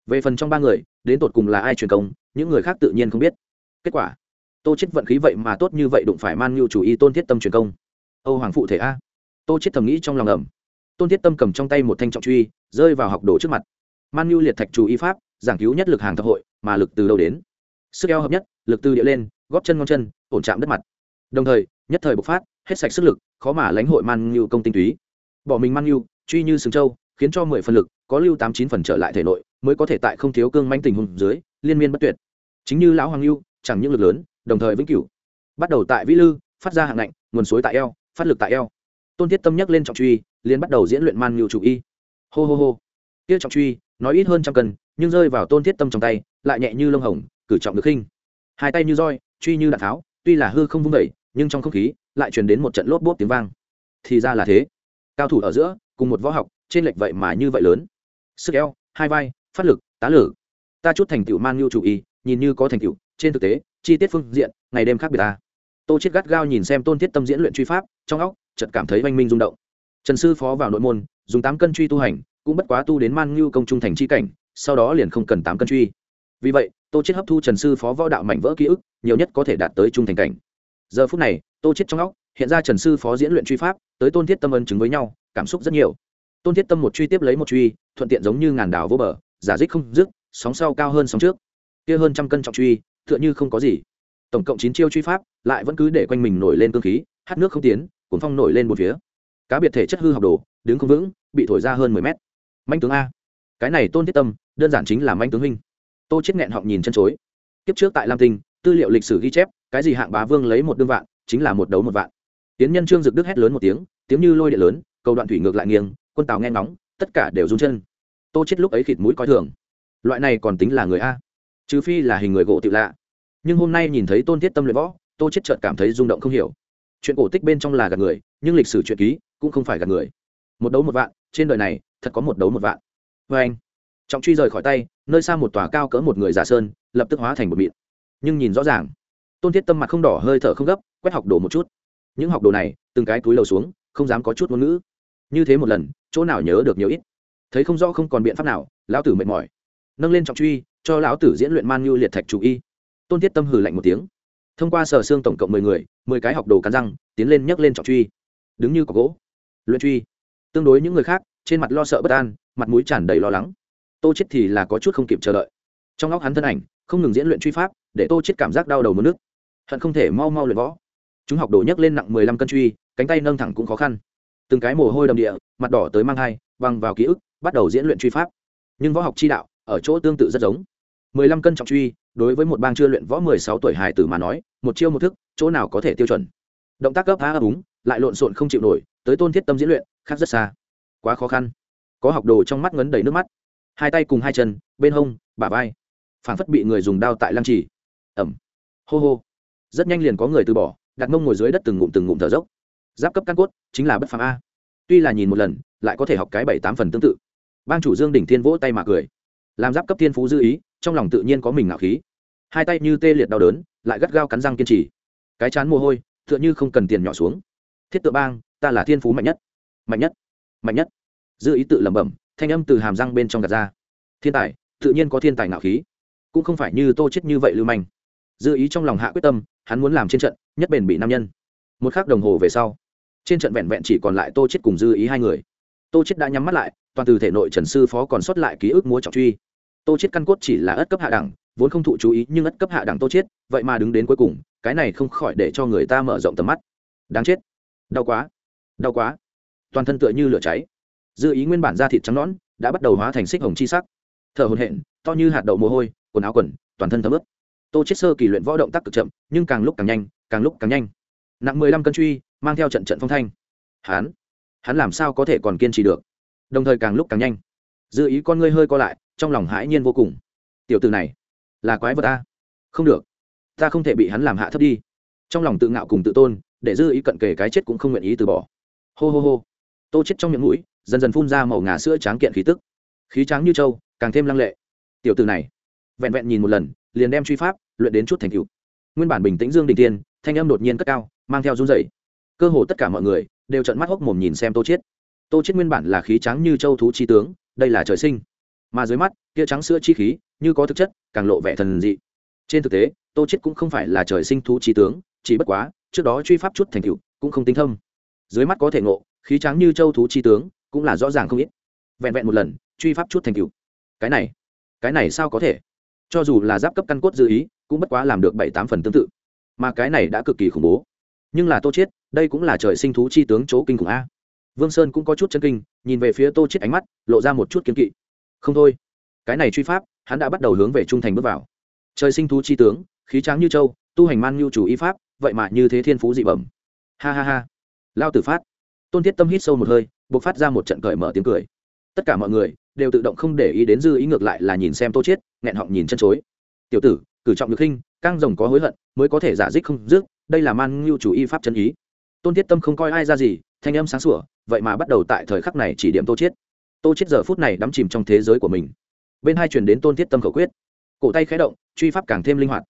Về phần trong ba người, đến tột cùng là ai truyền công, những người khác tự nhiên không biết. Kết quả tô chết vận khí vậy mà tốt như vậy đụng phải man nhu chủ y tôn thiết tâm truyền công. Âu hoàng phụ thể a. Tô chết thầm nghĩ trong lòng ẩm tôn thiết tâm cầm trong tay một thanh trọng truy, rơi vào học đồ trước mặt. Man nhu liệt thạch chủ y pháp, giảng cứu nhất lực hàng thập hội, mà lực từ đâu đến? Sức eo hợp nhất, lực từ địa lên, góp chân ngon chân, ổn chạm đất mặt. Đồng thời, nhất thời bộc phát, hết sạch sức lực, khó mà lãnh hội man nhu công tinh túy. Bỏ mình man nhu, truy như sừng châu khiến cho mười phần lực, có lưu tám chín phần trở lại thể nội, mới có thể tại không thiếu cương manh tình hùng dưới, liên miên bất tuyệt. Chính như lão hoàng lưu chẳng những lực lớn đồng thời vĩnh cửu. Bắt đầu tại vĩ lư, phát ra hạng lạnh, nguồn suối tại eo, phát lực tại eo. Tôn thiết tâm nhắc lên trọng truy, liền bắt đầu diễn luyện man nhu chủ y. Hô hô hô. Tiết trọng truy, nói ít hơn trăm cân, nhưng rơi vào tôn thiết tâm trong tay, lại nhẹ như lông hồng, cử trọng được khinh. Hai tay như roi, truy như đạn tháo, tuy là hư không vung vẩy nhưng trong không khí, lại truyền đến một trận lốp bốp tiếng vang. Thì ra là thế. Cao thủ ở giữa, cùng một võ học, trên lệch vậy mà như vậy lớn. Sức eo, hai vai, phát lực, tá lử. Ta chút thành tựu man nhu chủ y, nhìn như có thành tựu, trên thực tế chi tiết phương diện, ngày đêm khác biệt ta. Tô chết gắt gao nhìn xem tôn thiết tâm diễn luyện truy pháp, trong óc, chợt cảm thấy oanh minh rung động. Trần sư phó vào nội môn, dùng tám cân truy tu hành, cũng bất quá tu đến man ngưu công trung thành chi cảnh, sau đó liền không cần tám cân truy. Vì vậy, tô chết hấp thu trần sư phó võ đạo mảnh vỡ ký ức, nhiều nhất có thể đạt tới trung thành cảnh. Giờ phút này, tô chết trong óc, hiện ra trần sư phó diễn luyện truy pháp, tới tôn thiết tâm ân chứng với nhau, cảm xúc rất nhiều. Tôn thiết tâm một truy tiếp lấy một truy, thuận tiện giống như ngàn đảo vô bờ, giả dích không dứt, sóng sau cao hơn sóng trước. Kia hơn trăm cân trọng truy tựa như không có gì. Tổng cộng chín chiêu truy pháp, lại vẫn cứ để quanh mình nổi lên cương khí, hát nước không tiến cuốn phong nổi lên một phía. Cá biệt thể chất hư học đồ, đứng không vững, bị thổi ra hơn mười mét. Manh tướng a. Cái này tôn thiết tâm, đơn giản chính là manh tướng huynh. Tô chết nghẹn họng nhìn chân chối. Kiếp trước tại lam tinh, tư liệu lịch sử ghi chép, cái gì hạng bá vương lấy một đương vạn, chính là một đấu một vạn. Tiến nhân trương dực đức hét lớn một tiếng tiếng như lôi điện lớn, cầu đoạn thủy ngược lại nghiêng, quân tàu nghe ngóng, tất cả đều run chân. Tô chết lúc ấy khịt mũi coi thường. Loại này còn tính là người a trừ phi là hình người gỗ tự lạ. Nhưng hôm nay nhìn thấy tôn thiết tâm luyện võ, tô chết chợt cảm thấy rung động không hiểu. Chuyện cổ tích bên trong là gạt người, nhưng lịch sử chuyện ký cũng không phải gạt người. Một đấu một vạn, trên đời này, thật có một đấu một vạn. Vê anh, trọng truy rời khỏi tay, nơi xa một tòa cao cỡ một người giả sơn, lập tức hóa thành một mịn. Nhưng nhìn rõ ràng, tôn thiết tâm mặt không đỏ, hơi thở không gấp, quét học đồ một chút. Những học đồ này, từng cái túi lầu xuống, không dám có chút ngôn ngữ. Như thế một lần, chỗ nào nhớ được nhiều ít. Thấy không rõ không còn biện pháp nào, lão tử mệt mỏi. Nâng lên trọng truy cho lão tử diễn luyện man như liệt thạch chủ y. Tôn thiết tâm hử lạnh một tiếng. Thông qua sở xương tổng cộng mười người, mười cái học đồ cắn răng, tiến lên nhấc lên trọng truy. Đứng như có gỗ. Luyện truy. Tương đối những người khác, trên mặt lo sợ bất an, mặt mũi tràn đầy lo lắng. Tô chết thì là có chút không kịp chờ đợi. Trong óc hắn thân ảnh, không ngừng diễn luyện truy pháp, để tô chết cảm giác đau đầu mất nước. Hận không thể mau mau luyện võ. Chúng học đồ nhấc lên nặng mười lăm cân truy, cánh tay nâng thẳng cũng khó khăn. Từng cái mồ hôi đầm địa, mặt đỏ tới mang hai băng vào ký ức, bắt đầu diễn luyện truy pháp. Nhưng võ học chi đạo, ở chỗ tương tự rất giống mười lăm cân trọng truy, đối với một bang chưa luyện võ mười sáu tuổi hài tử mà nói, một chiêu một thức, chỗ nào có thể tiêu chuẩn. Động tác cấp phá ấp úng, lại lộn xộn không chịu nổi, tới tôn thiết tâm diễn luyện, khác rất xa. Quá khó khăn. Có học đồ trong mắt ngấn đầy nước mắt. Hai tay cùng hai chân, bên hông, bả vai. Phảng phất bị người dùng đao tại lăng trì. Ẩm. Hô hô. Rất nhanh liền có người từ bỏ, đặt mông ngồi dưới đất từng ngụm từng ngụm thở dốc. Giáp cấp căn cốt, chính là bất phàm a. Tuy là nhìn một lần, lại có thể học cái bảy tám phần tương tự. Bang chủ dương đỉnh thiên vỗ tay mà cười. Làm giáp cấp thiên phú dư ý trong lòng tự nhiên có mình ngạo khí. Hai tay như tê liệt đau đớn, lại gắt gao cắn răng kiên trì. Cái chán mồ hôi, tựa như không cần tiền nhỏ xuống. Thiết tự bang, ta là thiên phú mạnh nhất. Mạnh nhất mạnh nhất. Dư ý tự lẩm bẩm, thanh âm từ hàm răng bên trong gạt ra. Thiên tài, tự nhiên có thiên tài ngạo khí. Cũng không phải như tô chết như vậy lưu manh. Dư ý trong lòng hạ quyết tâm, hắn muốn làm trên trận, nhất bền bị nam nhân. Một khắc đồng hồ về sau, trên trận vẹn vẹn chỉ còn lại tô chết cùng dư ý hai người. Tô chết đã nhắm mắt lại, toàn từ thể nội trần sư phó còn sót lại ký ức múa trọng truy tô chết căn cốt chỉ là ất cấp hạ đẳng, vốn không thụ chú ý nhưng ất cấp hạ đẳng tô chết vậy mà đứng đến cuối cùng, cái này không khỏi để cho người ta mở rộng tầm mắt. Đáng chết. Đau quá. Đau quá. Toàn thân tựa như lửa cháy. Dư ý nguyên bản da thịt trắng nõn, đã bắt đầu hóa thành xích hồng chi sắc. Thở hồn hện to như hạt đậu mồ hôi, quần áo quần, toàn thân thấm ướt. Tô chết sơ kỳ luyện võ động tác cực chậm, nhưng càng lúc càng nhanh, càng lúc càng nhanh. Nặng mười lăm cân truy, mang theo trận trận phong thanh. Hắn? Hắn làm sao có thể còn kiên trì được? Đồng thời càng lúc càng nhanh. Dư ý con ngươi hơi co lại trong lòng hãi nhiên vô cùng. Tiểu từ này, là quái vật ta. Không được, ta không thể bị hắn làm hạ thấp đi. Trong lòng tự ngạo cùng tự tôn, để dư ý cận kề cái chết cũng không nguyện ý từ bỏ. Hô hô hô. Tô chết trong miệng mũi, dần dần phun ra màu ngà sữa tráng kiện khí tức. Khí trắng như trâu, càng thêm lăng lệ. Tiểu từ này, vẹn vẹn nhìn một lần, liền đem truy pháp, luyện đến chút thành cựu nguyên bản bình tĩnh dương đình tiên thanh âm đột nhiên cất cao, mang theo run dày cơ hồ tất cả mọi người, đều trận mắt hốc mồm nhìn xem tô chết. Tô chết nguyên bản là khí trắng như châu thú chi tướng, đây là trời sinh mà dưới mắt kia trắng sữa chi khí, như có thực chất, càng lộ vẻ thần dị. Trên thực tế, tô chiết cũng không phải là trời sinh thú chi tướng, chỉ bất quá, trước đó truy pháp chút thành tựu, cũng không tinh thông dưới mắt có thể ngộ, khí trắng như châu thú chi tướng, cũng là rõ ràng không ít. Vẹn vẹn một lần, truy pháp chút thành tựu. Cái này cái này sao có thể? Cho dù là giáp cấp căn cốt dự ý, cũng bất quá làm được bảy tám phần tương tự. Mà cái này đã cực kỳ khủng bố. Nhưng là tô chiết, đây cũng là trời sinh thú chi tướng chỗ kinh khủng a. Vương sơn cũng có chút chân kinh, nhìn về phía tô chiết ánh mắt, lộ ra một chút kiên kỵ không thôi. Cái này truy pháp, hắn đã bắt đầu hướng về trung thành bước vào. Trời sinh thú chi tướng, khí tráng như châu, tu hành man nhu chủ y pháp, vậy mà như thế thiên phú dị bẩm. Ha ha ha. Lao tử phát. Tôn thiết tâm hít sâu một hơi buộc phát ra một trận cởi mở tiếng cười. Tất cả mọi người đều tự động không để ý đến dư ý ngược lại là nhìn xem tô chiết, nghẹn họng nhìn chân chối. Tiểu tử, cử trọng được khinh, căng rồng có hối hận, mới có thể giả dích không dứt, đây là man ngưu chủ y pháp chân ý. Tôn thiết tâm không coi ai ra gì, thanh âm sáng sủa, vậy mà bắt đầu tại thời khắc này chỉ điểm tô chiết tô chiết giờ phút này đắm chìm trong thế giới của mình. Bên hai truyền đến tôn thiết tâm khẩu quyết. Cổ tay khẽ động, truy pháp càng thêm linh hoạt.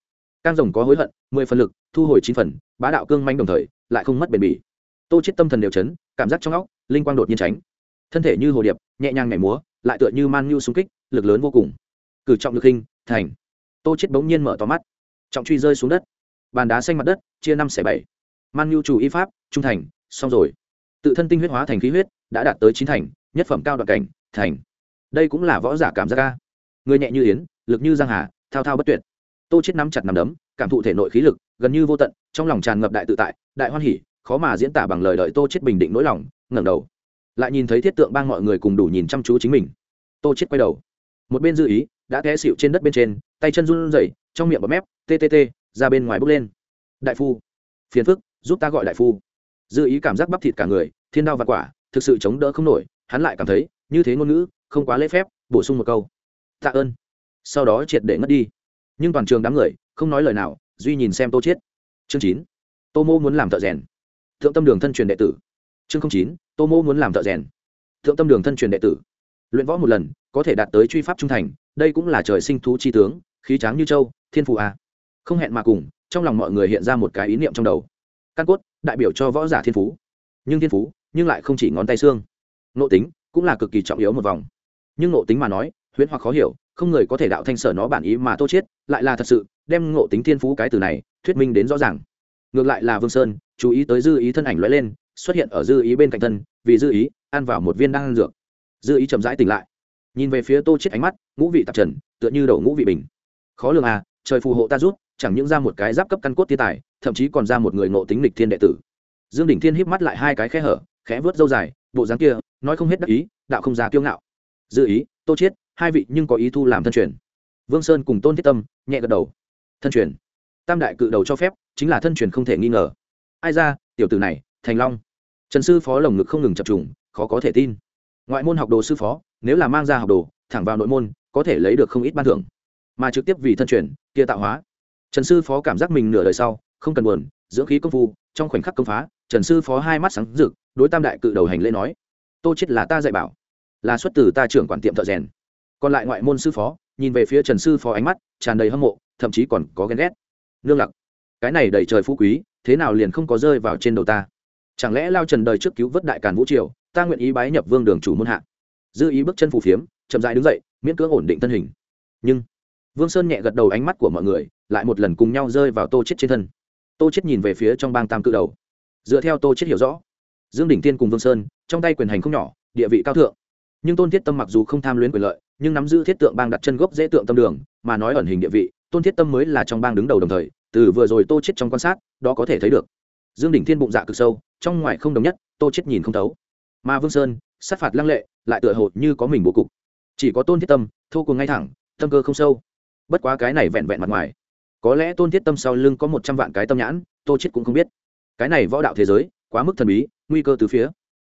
Càng rồng có hối hận, mười phần lực, thu hồi chín phần, bá đạo cương manh đồng thời, lại không mất bền bỉ. Tô chiết tâm thần đều chấn, cảm giác trong óc, linh quang đột nhiên tránh. Thân thể như hồ điệp, nhẹ nhàng nhảy múa, lại tựa như man nhu xung kích, lực lớn vô cùng. Cử trọng lực hình, thành. Tô chết bỗng nhiên mở to mắt. Trọng truy rơi xuống đất. Bàn đá xanh mặt đất, chia năm xẻ bảy. Man nhu chủ y pháp, trung thành, xong rồi. Tự thân tinh huyết hóa thành khí huyết, đã đạt tới chín thành nhất phẩm cao đoạn cảnh, thành. Đây cũng là võ giả cảm giác ca người nhẹ như yến, lực như giang hà, thao thao bất tuyệt. Tô chết nắm chặt nắm đấm, cảm thụ thể nội khí lực, gần như vô tận, trong lòng tràn ngập đại tự tại, đại hoan hỉ, khó mà diễn tả bằng lời đợi tô chết bình định nỗi lòng, ngẩng đầu. Lại nhìn thấy thiết tượng bang mọi người cùng đủ nhìn chăm chú chính mình. Tô chết quay đầu. Một bên dư ý, đã té xịu trên đất bên trên, tay chân run rẩy, trong miệng bọt mép ttt ra bên ngoài bốc lên. Đại phu. Phiền phức, giúp ta gọi đại phu. Dư ý cảm giác bắp thịt cả người, thiên đao và quả, thực sự chống đỡ không nổi hắn lại cảm thấy, như thế ngôn ngữ, không quá lễ phép, bổ sung một câu. Tạ ơn. Sau đó triệt để ngất đi. Nhưng toàn trường đám người, không nói lời nào, duy nhìn xem tô chết chương chín. Tô mô muốn làm thợ rèn. Thượng tâm đường thân truyền đệ tử. Chương chín, tô mô muốn làm thợ rèn. Thượng tâm đường thân truyền đệ tử. Luyện võ một lần, có thể đạt tới truy pháp trung thành, đây cũng là trời sinh thú chi tướng, khí tráng như châu, thiên phụ a. Không hẹn mà cùng, trong lòng mọi người hiện ra một cái ý niệm trong đầu. Căn cốt, đại biểu cho võ giả thiên phú. Nhưng thiên phú, nhưng lại không chỉ ngón tay xương nộ tính cũng là cực kỳ trọng yếu một vòng. Nhưng nộ tính mà nói, huyễn hoặc khó hiểu, không người có thể đạo thanh sở nó bản ý mà tô chiết, lại là thật sự, đem ngộ tính thiên phú cái từ này, thuyết minh đến rõ ràng. Ngược lại là vương sơn, chú ý tới dư ý thân ảnh lóe lên, xuất hiện ở dư ý bên cạnh thân, vì dư ý, ăn vào một viên đan ăn dược. Dư ý chậm rãi tỉnh lại. Nhìn về phía tô chết ánh mắt, ngũ vị tạp trần, tựa như đầu ngũ vị bình. Khó lường à trời phù hộ ta rút, chẳng những ra một cái giáp cấp căn cốt thiên tài, thậm chí còn ra một người ngộ tính lịch thiên đệ tử. Dương đỉnh thiên híp mắt lại hai cái khe hở, khẽ vớt dâu dài, bộ dáng kia nói không hết đắc ý, đạo không già kiêu ngạo. Dư ý, tô chiết, hai vị nhưng có ý thu làm thân truyền. Vương sơn cùng tôn thiết tâm, nhẹ gật đầu. Thân truyền. Tam đại cự đầu cho phép, chính là thân truyền không thể nghi ngờ. Ai ra, tiểu tử này, thành long. Trần sư phó lồng ngực không ngừng chập trùng, khó có thể tin. Ngoại môn học đồ sư phó, nếu là mang ra học đồ, thẳng vào nội môn, có thể lấy được không ít ban thưởng. Mà trực tiếp vì thân truyền, kia tạo hóa. Trần sư phó cảm giác mình nửa đời sau, không cần buồn, dưỡng khí công phu, trong khoảnh khắc công phá, trần sư phó hai mắt sáng rực, đối tam đại cự đầu hành lễ nói tô chết là ta dạy bảo, là xuất từ ta trưởng quản tiệm thợ rèn. Còn lại ngoại môn sư phó, nhìn về phía trần sư phó ánh mắt, tràn đầy hâm mộ, thậm chí còn có ghen ghét. Nương lặc, cái này đầy trời phú quý, thế nào liền không có rơi vào trên đầu ta? Chẳng lẽ lao trần đời trước cứu vớt đại càn vũ triều, ta nguyện ý bái nhập vương đường chủ môn hạ? Dư ý bước chân phù phiếm, chậm dại đứng dậy, miễn cưỡng ổn định thân hình. Nhưng, vương sơn nhẹ gật đầu ánh mắt của mọi người, lại một lần cùng nhau rơi vào tô chết trên thân. Tô chết nhìn về phía trong bang tam cự đầu. Dựa theo tô chết hiểu rõ dương đỉnh Thiên cùng vương sơn, trong tay quyền hành không nhỏ, địa vị cao thượng. Nhưng tôn thiết tâm mặc dù không tham luyến quyền lợi, nhưng nắm giữ thiết tượng bang đặt chân gốc dễ tượng tâm đường, mà nói ẩn hình địa vị, tôn thiết tâm mới là trong bang đứng đầu đồng thời, từ vừa rồi tô chết trong quan sát, đó có thể thấy được. Dương đỉnh thiên bụng dạ cực sâu, trong ngoài không đồng nhất, tô chết nhìn không thấu. Mà vương sơn, sát phạt lăng lệ, lại tựa hồ như có mình bố cục. Chỉ có tôn thiết tâm thô cùng ngay thẳng, tâm cơ không sâu. Bất quá cái này vẹn vẹn mặt ngoài. Có lẽ tôn thiết tâm sau lưng có một trăm vạn cái tâm nhãn, tô chết cũng không biết. Cái này võ đạo thế giới quá mức thần bí, nguy cơ từ phía.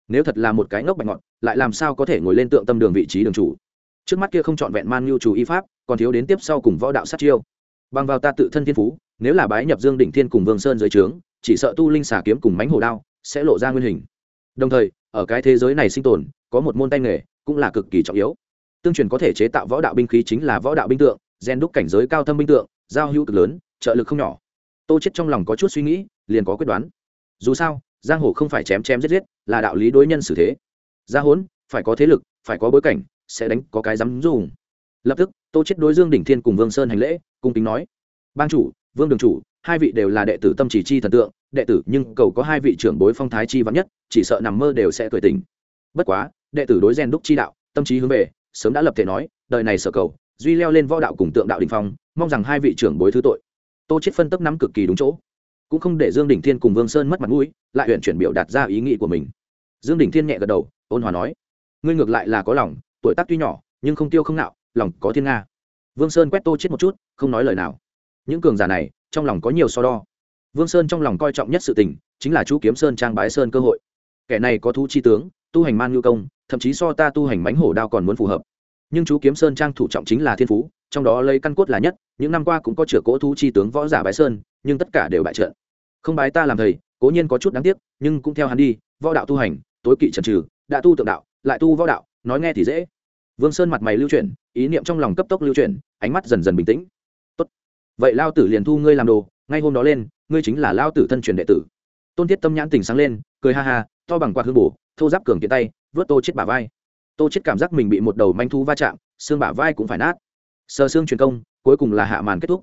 Nếu thật là một cái ngốc bạch ngọt lại làm sao có thể ngồi lên tượng tâm đường vị trí đường chủ? Trước mắt kia không chọn vẹn man nhu chủ y pháp, còn thiếu đến tiếp sau cùng võ đạo sát chiêu. Bằng vào ta tự thân thiên phú, nếu là bái nhập dương đỉnh thiên cùng vương sơn dưới trướng, chỉ sợ tu linh xà kiếm cùng mánh hồ đao sẽ lộ ra nguyên hình. Đồng thời, ở cái thế giới này sinh tồn, có một môn tay nghề cũng là cực kỳ trọng yếu. Tương truyền có thể chế tạo võ đạo binh khí chính là võ đạo binh tượng, gen đúc cảnh giới cao thâm binh tượng, giao hữu cực lớn, trợ lực không nhỏ. Tô chết trong lòng có chút suy nghĩ, liền có quyết đoán. Dù sao giang hồ không phải chém chém giết giết, là đạo lý đối nhân xử thế. Gia hốn, phải có thế lực, phải có bối cảnh, sẽ đánh, có cái dám dùng. Lập tức, tô chết đối dương đỉnh thiên cùng vương sơn hành lễ, cung kính nói, bang chủ, vương đường chủ, hai vị đều là đệ tử tâm chỉ chi thần tượng, đệ tử nhưng cầu có hai vị trưởng bối phong thái chi vắn nhất, chỉ sợ nằm mơ đều sẽ tuổi tình bất quá, đệ tử đối gen đúc chi đạo, tâm trí hướng về, sớm đã lập thể nói, đời này sở cầu, duy leo lên võ đạo cùng tượng đạo đình phong, mong rằng hai vị trưởng bối thứ tội. Tô chết phân tấp nắm cực kỳ đúng chỗ cũng không để dương Đình thiên cùng vương sơn mất mặt mũi, lại huyện chuyển biểu đạt ra ý nghĩ của mình. Dương Đình thiên nhẹ gật đầu, ôn hòa nói, ngươi ngược lại là có lòng, tuổi tác tuy nhỏ, nhưng không tiêu không nạo, lòng có thiên nga. Vương sơn quét tô chết một chút, không nói lời nào. Những cường giả này, trong lòng có nhiều so đo. Vương sơn trong lòng coi trọng nhất sự tình, chính là chú kiếm sơn trang bái sơn cơ hội. Kẻ này có thú chi tướng, tu hành man ngư công, thậm chí so ta tu hành mánh hổ đao còn muốn phù hợp. Nhưng chú kiếm sơn trang thủ trọng chính là thiên phú, trong đó lấy căn cốt là nhất, những năm qua cũng có chửa cỗ thú chi tướng võ giả bái sơn, nhưng tất cả đều bại trận không bái ta làm thầy, cố nhiên có chút đáng tiếc, nhưng cũng theo hắn đi, võ đạo tu hành, tối kỵ trần trừ, đã tu tượng đạo, lại tu võ đạo, nói nghe thì dễ. Vương sơn mặt mày lưu chuyển, ý niệm trong lòng cấp tốc lưu chuyển, ánh mắt dần dần bình tĩnh. Tốt. Vậy lao tử liền thu ngươi làm đồ, ngay hôm đó lên, ngươi chính là lao tử thân truyền đệ tử. Tôn thiết tâm nhãn tỉnh sáng lên, cười ha ha, to bằng quạt hương bổ, thô giáp cường kiện tay, vớt tô chết bả vai. Tô chết cảm giác mình bị một đầu manh thu va chạm, xương bả vai cũng phải nát. Sờ xương truyền công, cuối cùng là hạ màn kết thúc.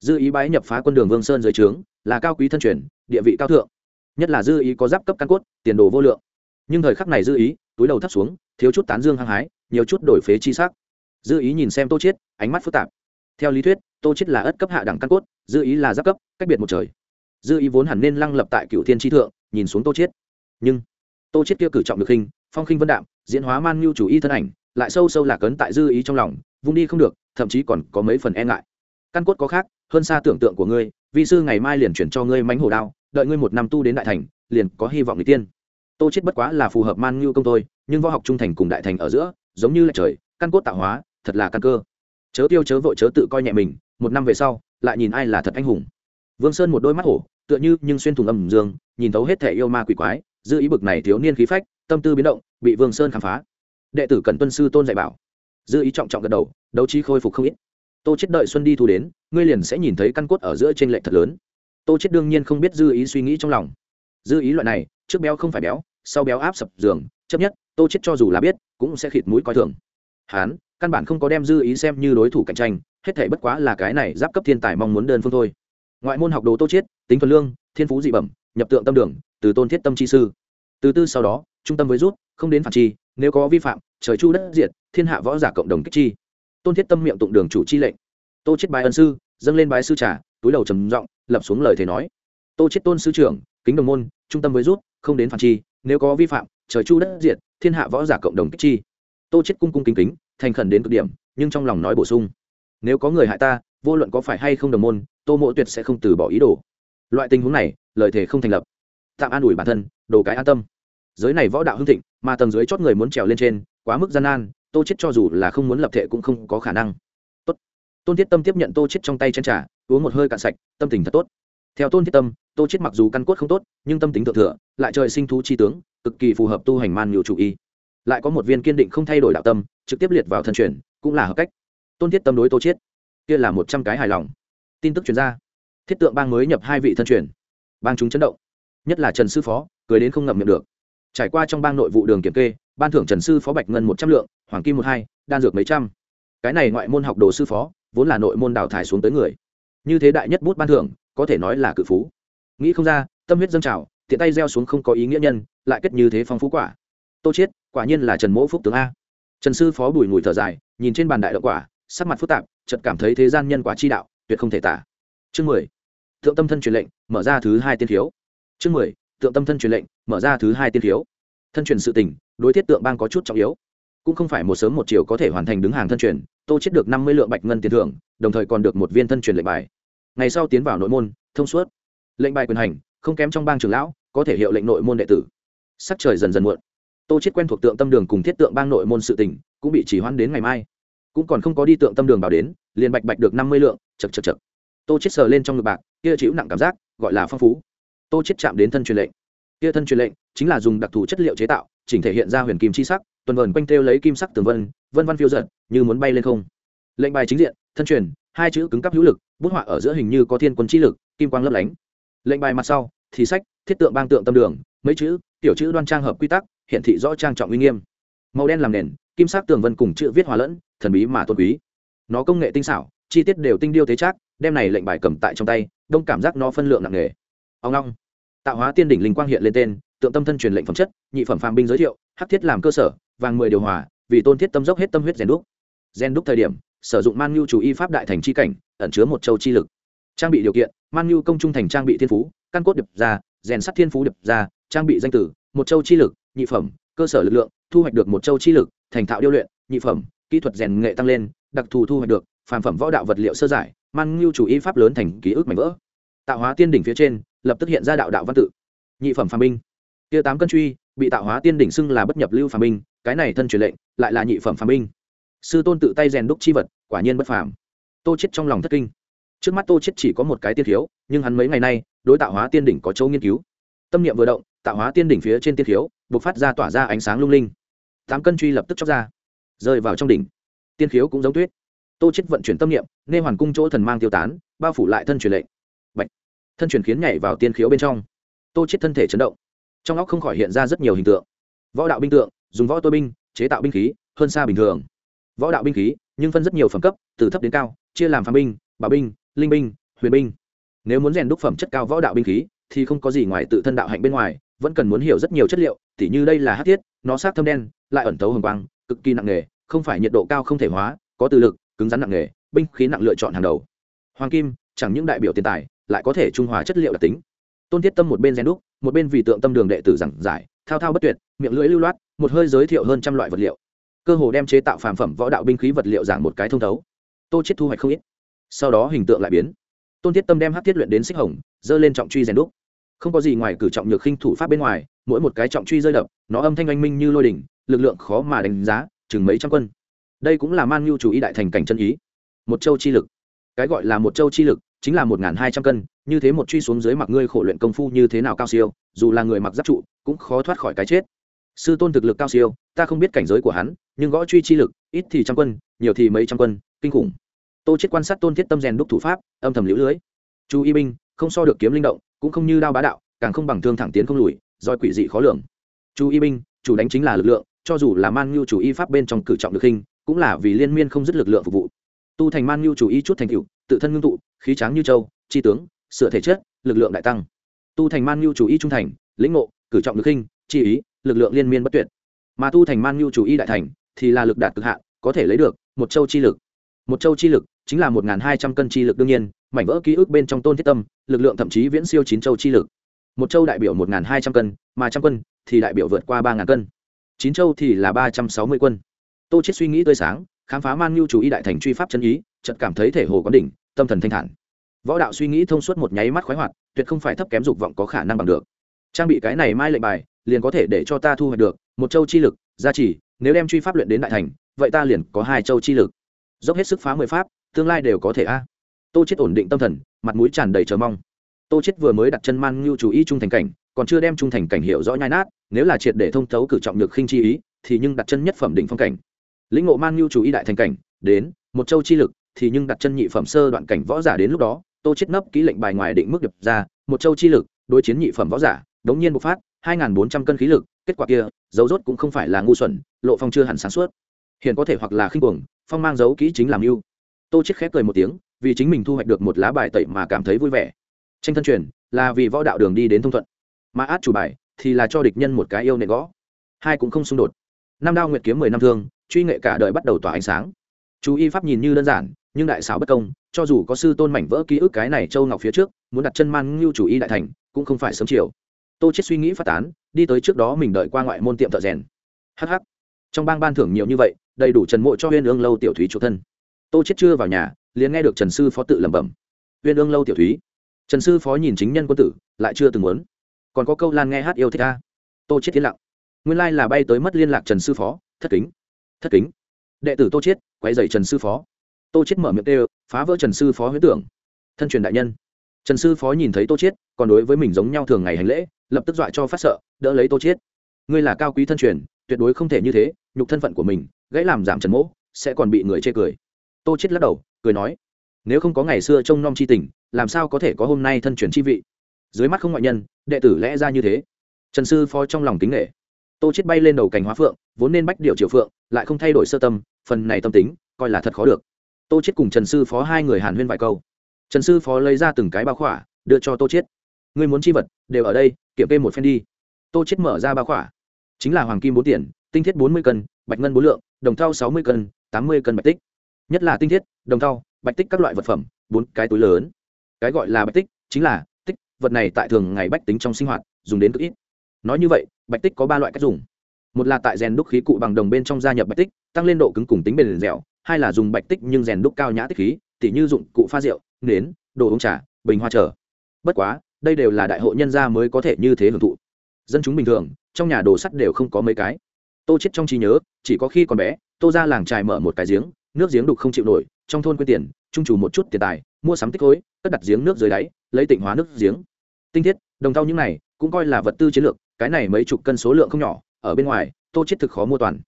Dư ý bái nhập phá quân đường vương sơn dưới trướng là cao quý thân truyền, địa vị cao thượng. Nhất là dư ý có giáp cấp căn cốt, tiền đồ vô lượng. Nhưng thời khắc này dư ý, túi đầu thấp xuống, thiếu chút tán dương hăng hái, nhiều chút đổi phế chi sắc. Dư ý nhìn xem tô chiết, ánh mắt phức tạp. Theo lý thuyết, tô chiết là ất cấp hạ đẳng căn cốt, dư ý là giáp cấp, cách biệt một trời. Dư ý vốn hẳn nên lăng lập tại cựu thiên tri thượng, nhìn xuống tô chiết. Nhưng, tô chiết kia cử trọng được hình, phong khinh vân đạm, diễn hóa man nhu chủ y thân ảnh, lại sâu sâu lạc cấn tại dư ý trong lòng, vung đi không được, thậm chí còn có mấy phần e ngại. Căn cốt có khác, hơn xa tưởng tượng của ngươi vi sư ngày mai liền chuyển cho ngươi mánh hổ đao, đợi ngươi một năm tu đến đại thành, liền có hy vọng người tiên. Tô chết bất quá là phù hợp man ngưu công tôi nhưng võ học trung thành cùng đại thành ở giữa, giống như là trời, căn cốt tạo hóa, thật là căn cơ. Chớ tiêu chớ vội chớ tự coi nhẹ mình, một năm về sau, lại nhìn ai là thật anh hùng. Vương sơn một đôi mắt hổ, tựa như nhưng xuyên thùng âm dương, nhìn thấu hết thể yêu ma quỷ quái, dư ý bực này thiếu niên khí phách, tâm tư biến động, bị vương sơn khám phá. Đệ tử cần tuân sư tôn dạy bảo. Dư ý trọng trọng gật đầu, đấu trí khôi phục không ít tô chết đợi xuân đi thu đến, ngươi liền sẽ nhìn thấy căn cốt ở giữa trên lệ thật lớn. Tô chết đương nhiên không biết dư ý suy nghĩ trong lòng. Dư ý loại này, trước béo không phải béo, sau béo áp sập giường, chấp nhất, tô chết cho dù là biết, cũng sẽ khịt mũi coi thường. Hán, căn bản không có đem dư ý xem như đối thủ cạnh tranh, hết thể bất quá là cái này giáp cấp thiên tài mong muốn đơn phương thôi. Ngoại môn học đồ tô chết, tính thuần lương, thiên phú dị bẩm, nhập tượng tâm đường, từ tôn thiết tâm chi sư. Từ tư sau đó, trung tâm với rút, không đến phản chi, nếu có vi phạm, trời chu đất diệt, thiên hạ võ giả cộng đồng kích chi tôn thiết tâm miệng tụng đường chủ chi lệnh. Tô chết bài ân sư dâng lên bái sư trả, túi đầu trầm giọng lập xuống lời thề nói. Tô chết tôn sư trưởng kính đồng môn trung tâm với rút không đến phản chi nếu có vi phạm trời chu đất diệt thiên hạ võ giả cộng đồng kích chi. Tô chết cung cung kính kính thành khẩn đến cực điểm nhưng trong lòng nói bổ sung. Nếu có người hại ta vô luận có phải hay không đồng môn tô mộ tuyệt sẽ không từ bỏ ý đồ. Loại tình huống này lời thề không thành lập. Tạm an ủi bản thân đồ cái an tâm. Giới này võ đạo hưng thịnh mà tầng dưới chót người muốn trèo lên trên quá mức gian nan tô chết cho dù là không muốn lập thể cũng không có khả năng. Tốt. Tôn thiết tâm tiếp nhận tô chết trong tay chân trà, uống một hơi cạn sạch, tâm tình thật tốt. Theo tôn thiết tâm, tô chết mặc dù căn cốt không tốt, nhưng tâm tính thượng thừa, lại trời sinh thú chi tướng, cực kỳ phù hợp tu hành man nhiều chủ y. Lại có một viên kiên định không thay đổi đạo tâm, trực tiếp liệt vào thân truyền, cũng là hợp cách. Tôn thiết tâm đối tô chết, kia là một trăm cái hài lòng. Tin tức truyền ra. Thiết tượng bang mới nhập hai vị thân truyền. Bang chúng chấn động. Nhất là trần sư phó, cười đến không ngậm miệng được. Trải qua trong bang nội vụ đường kiểm kê ban thưởng trần sư phó bạch ngân một trăm lượng, hoàng kim một hai, đan dược mấy trăm. Cái này ngoại môn học đồ sư phó, vốn là nội môn đào thải xuống tới người. Như thế đại nhất bút ban thưởng, có thể nói là cự phú. Nghĩ không ra, tâm huyết dâng trào, tiện tay gieo xuống không có ý nghĩa nhân, lại kết như thế phong phú quả. Tô chiết quả nhiên là trần mỗ phúc tướng a. Trần sư phó bùi ngùi thở dài, nhìn trên bàn đại đậu quả, sắc mặt phức tạp, chợt cảm thấy thế gian nhân quả chi đạo, tuyệt không thể tả. Chương mười. Thượng tâm thân truyền lệnh, mở ra thứ hai tiên thiếu. Chương mười. Thượng tâm thân truyền lệnh, mở ra thứ hai tiên thiếu. Thân truyền sự tình đối thiết tượng bang có chút trọng yếu. Cũng không phải một sớm một chiều có thể hoàn thành đứng hàng thân truyền, tô chết được năm mươi lượng bạch ngân tiền thưởng, đồng thời còn được một viên thân truyền lệnh bài. Ngày sau tiến vào nội môn, thông suốt. Lệnh bài quyền hành, không kém trong bang trưởng lão, có thể hiệu lệnh nội môn đệ tử. Sắc trời dần dần muộn. Tô chết quen thuộc tượng tâm đường cùng thiết tượng bang nội môn sự tình, cũng bị chỉ hoãn đến ngày mai. Cũng còn không có đi tượng tâm đường bảo đến, liền bạch bạch được năm mươi lượng chật chật chật tô chết sờ lên trong ngực bạc, kia chịu nặng cảm giác, gọi là phong phú. Tô chết chạm đến thân truyền lệnh. Kia thân truyền lệnh chính là dùng đặc thù chất liệu chế tạo chỉnh thể hiện ra huyền kim chi sắc, tuần vần quanh theo lấy kim sắc tường vân vân văn phiêu giật như muốn bay lên không. Lệnh bài chính diện, thân truyền, hai chữ cứng cắp hữu lực, bút họa ở giữa hình như có thiên quân chi lực, kim quang lấp lánh. Lệnh bài mặt sau, thì sách, thiết tượng bang tượng tâm đường, mấy chữ, tiểu chữ đoan trang hợp quy tắc hiện thị rõ trang trọng uy nghiêm. Màu đen làm nền, kim sắc tường vân cùng chữ viết hòa lẫn, thần bí mà tôn quý. Nó công nghệ tinh xảo, chi tiết đều tinh điêu thế chắc, đem này lệnh bài cầm tại trong tay, đông cảm giác nó phân lượng nặng nề. Ông long, tạo hóa tiên đỉnh linh quang hiện lên tên tượng tâm thân truyền lệnh phẩm chất, nhị phẩm phàm binh giới thiệu, hắc thiết làm cơ sở, vàng mười điều hòa, vì tôn thiết tâm dốc hết tâm huyết rèn đúc. Rèn đúc thời điểm, sử dụng man nhu chủ y pháp đại thành chi cảnh, ẩn chứa một châu chi lực. Trang bị điều kiện, man nhu công trung thành trang bị thiên phú, căn cốt điệp ra, rèn sắt thiên phú điệp ra, trang bị danh tử, một châu chi lực, nhị phẩm, cơ sở lực lượng, thu hoạch được một châu chi lực, thành thạo điêu luyện, nhị phẩm, kỹ thuật rèn nghệ tăng lên, đặc thù thu hoạch được, phàm phẩm võ đạo vật liệu sơ giải, man nhu chủ y pháp lớn thành ký ức mảnh vỡ. Tạo hóa tiên đỉnh phía trên, lập tức hiện ra đạo đạo văn tự. Nhị phẩm phàm binh kia tám cân truy, bị tạo hóa tiên đỉnh xưng là bất nhập lưu phàm binh, cái này thân truyền lệnh, lại là nhị phẩm phàm binh. Sư tôn tự tay rèn đúc chi vật, quả nhiên bất phàm. Tô chết trong lòng thất kinh. Trước mắt tô chết chỉ có một cái tiên thiếu nhưng hắn mấy ngày nay, đối tạo hóa tiên đỉnh có châu nghiên cứu. Tâm niệm vừa động, tạo hóa tiên đỉnh phía trên tiên thiếu bộc phát ra tỏa ra ánh sáng lung linh. Tám cân truy lập tức chóc ra, rơi vào trong đỉnh. Tiên khiếu cũng giống tuyết. Tô chết vận chuyển tâm niệm nên hoàn cung chỗ thần mang tiêu tán, bao phủ lại thân truyền lệnh. Bạch. thân truyền khiến nhảy vào tiên khiếu bên trong. Tô chết thân thể chấn động trong óc không khỏi hiện ra rất nhiều hình tượng. Võ đạo binh tượng, dùng võ tôi binh, chế tạo binh khí, hơn xa bình thường. Võ đạo binh khí, nhưng phân rất nhiều phẩm cấp, từ thấp đến cao, chia làm phàm binh, bảo binh, linh binh, huyền binh. Nếu muốn rèn đúc phẩm chất cao võ đạo binh khí, thì không có gì ngoài tự thân đạo hạnh bên ngoài, vẫn cần muốn hiểu rất nhiều chất liệu, tỉ như đây là hát thiết, nó sát thâm đen, lại ẩn tấu hồng quang, cực kỳ nặng nghề không phải nhiệt độ cao không thể hóa, có từ lực, cứng rắn nặng nghề binh khí nặng lựa chọn hàng đầu. Hoàng kim, chẳng những đại biểu tiền tài, lại có thể trung hòa chất liệu đặc tính tôn thiết tâm một bên rèn đúc, một bên vì tượng tâm đường đệ tử giảng giải, thao thao bất tuyệt, miệng lưỡi lưu loát, một hơi giới thiệu hơn trăm loại vật liệu. Cơ hồ đem chế tạo phàm phẩm võ đạo binh khí vật liệu giảng một cái thông thấu. Tô chết thu hoạch không ít. Sau đó hình tượng lại biến. Tôn thiết tâm đem hát thiết luyện đến xích hồng dơ lên trọng truy rèn đúc. Không có gì ngoài cử trọng nhược khinh thủ pháp bên ngoài, mỗi một cái trọng truy rơi đập, nó âm thanh oanh minh như lôi đỉnh, lực lượng khó mà đánh giá, chừng mấy trăm quân. Đây cũng là man nhu chủ ý đại thành cảnh chân ý. Một châu chi lực. Cái gọi là một châu chi lực chính là một hai trăm cân, như thế một truy xuống dưới mặc ngươi khổ luyện công phu như thế nào cao siêu, dù là người mặc giáp trụ, cũng khó thoát khỏi cái chết. Sư tôn thực lực cao siêu, ta không biết cảnh giới của hắn, nhưng gõ truy chi lực, ít thì trăm quân, nhiều thì mấy trăm quân, kinh khủng. Tô chết quan sát tôn thiết tâm rèn đúc thủ pháp, âm thầm liễu lưới. Chu y binh không so được kiếm linh động, cũng không như đao bá đạo, càng không bằng thương thẳng tiến không lùi doi quỷ dị khó lường. Chu y binh chủ đánh chính là lực lượng, cho dù là man nhu chủ y pháp bên trong cử trọng được hình, cũng là vì liên miên không dứt lực lượng phục vụ tu thành man nhu chủ y chút thành tựu, tự thân ngưng tụ, khí tráng như châu, chi tướng, sửa thể chất, lực lượng đại tăng. Tu thành man nhu chủ y trung thành, lĩnh ngộ, cử trọng được hình chi ý, lực lượng liên miên bất tuyệt. Mà tu thành man nhu chủ y đại thành thì là lực đạt cực hạn, có thể lấy được một châu chi lực. Một châu chi lực chính là một hai trăm cân chi lực đương nhiên, mảnh vỡ ký ức bên trong tôn thiết tâm, lực lượng thậm chí viễn siêu chín châu chi lực. Một châu đại biểu một hai trăm cân, mà trăm quân thì đại biểu vượt qua ba cân. Chín châu thì là ba trăm sáu mươi quân tô chết suy nghĩ tươi sáng khám phá man nhu chủ y đại thành truy pháp chân ý, chợt cảm thấy thể hồ có đỉnh, tâm thần thanh thản. Võ đạo suy nghĩ thông suốt một nháy mắt khoái hoạt, tuyệt không phải thấp kém dục vọng có khả năng bằng được. Trang bị cái này mai lệnh bài, liền có thể để cho ta thu hoạch được một châu chi lực, gia trì, nếu đem truy pháp luyện đến đại thành, vậy ta liền có hai châu chi lực. Dốc hết sức phá mười pháp, tương lai đều có thể a. Tô chết ổn định tâm thần, mặt mũi tràn đầy chờ mong. Tô chết vừa mới đặt chân man ngưu chủ ý trung thành cảnh, còn chưa đem trung thành cảnh hiểu rõ nhai nát, nếu là triệt để thông thấu cử trọng được khinh chi ý, thì nhưng đặt chân nhất phẩm đỉnh phong cảnh lĩnh ngộ man nhu chủ ý đại thành cảnh, đến, một châu chi lực, thì nhưng đặt chân nhị phẩm sơ đoạn cảnh võ giả đến lúc đó, tô chết nấp ký lệnh bài ngoài định mức đập ra, một châu chi lực, đối chiến nhị phẩm võ giả, đống nhiên bộc phát, hai bốn trăm cân khí lực, kết quả kia, dấu rốt cũng không phải là ngu xuẩn, lộ phong chưa hẳn sáng suốt. Hiện có thể hoặc là khinh cuồng, phong mang dấu kỹ chính làm mưu. Tô chết khép cười một tiếng, vì chính mình thu hoạch được một lá bài tẩy mà cảm thấy vui vẻ. Tranh thân truyền, là vì võ đạo đường đi đến thông thuận. Mà át chủ bài, thì là cho địch nhân một cái yêu nệ gõ. Hai cũng không xung đột. Năm đao nguyệt kiếm mười năm thương truy nghệ cả đời bắt đầu tỏa ánh sáng. Chú y pháp nhìn như đơn giản, nhưng đại xảo bất công, cho dù có sư tôn mảnh vỡ ký ức cái này châu ngọc phía trước, muốn đặt chân man ngưu chủ y đại thành, cũng không phải sớm chiều. Tô chết suy nghĩ phát tán, đi tới trước đó mình đợi qua ngoại môn tiệm thợ rèn. Hh trong bang ban thưởng nhiều như vậy, đầy đủ trần mộ cho huyên ương lâu tiểu thúy chủ thân. Tô chết chưa vào nhà, liền nghe được trần sư phó tự lẩm bẩm. Huyên ương lâu tiểu thúy. Trần sư phó nhìn chính nhân quân tử, lại chưa từng muốn. Còn có câu lan nghe hát yêu thích ta. Tô chết tiến lặng. Nguyên lai là bay tới mất liên lạc trần sư phó, thất kính thất kính. Đệ tử tô chết quay dày trần sư phó. Tô chết mở miệng kêu, phá vỡ trần sư phó huyết tưởng. Thân truyền đại nhân. Trần sư phó nhìn thấy tô chết còn đối với mình giống nhau thường ngày hành lễ, lập tức dọa cho phát sợ, đỡ lấy tô chết ngươi là cao quý thân truyền, tuyệt đối không thể như thế, nhục thân phận của mình, gãy làm giảm trần mỗ, sẽ còn bị người chê cười. Tô chết lắc đầu, cười nói, nếu không có ngày xưa trông nom chi tình, làm sao có thể có hôm nay thân truyền chi vị? Dưới mắt không ngoại nhân, đệ tử lẽ ra như thế. Trần sư phó trong lòng kính nghệ tô chết bay lên đầu cành hóa phượng, vốn nên bách điệu triều phượng, lại không thay đổi sơ tâm, phần này tâm tính, coi là thật khó được. Tô chết cùng trần sư phó hai người hàn huyên vài câu. Trần sư phó lấy ra từng cái bao khỏa, đưa cho tô chết. Ngươi muốn chi vật, đều ở đây, kiểm kê một phen đi. Tô chết mở ra bao khỏa. Chính là hoàng kim bốn tiền tinh thiết bốn mươi cân, bạch ngân bốn lượng, đồng thau sáu mươi cân, tám mươi cân bạch tích. Nhất là tinh thiết, đồng thau, bạch tích các loại vật phẩm, bốn cái túi lớn. Cái gọi là bạch tích, chính là tích, vật này tại thường ngày bách tính trong sinh hoạt, dùng đến cực ít nói như vậy, bạch tích có ba loại cách dùng. Một là tại rèn đúc khí cụ bằng đồng bên trong gia nhập bạch tích, tăng lên độ cứng cùng tính bền dẻo. Hai là dùng bạch tích nhưng rèn đúc cao nhã tích khí, tỉ như dụng cụ pha rượu, nến, đồ uống trà, bình hoa trở. Bất quá, đây đều là đại hội nhân gia mới có thể như thế hưởng thụ. Dân chúng bình thường, trong nhà đồ sắt đều không có mấy cái. Tô chết trong trí nhớ, chỉ có khi còn bé, tô ra làng trài mở một cái giếng, nước giếng đục không chịu nổi, trong thôn quên tiền, trung chủ một chút tiền tài, mua sắm tích khối, cất đặt giếng nước dưới đáy, lấy tịnh hóa nước giếng. Tinh thiết, đồng thau những này, cũng coi là vật tư chiến lược cái này mấy chục cân số lượng không nhỏ, ở bên ngoài, tô chết thực khó mua toàn.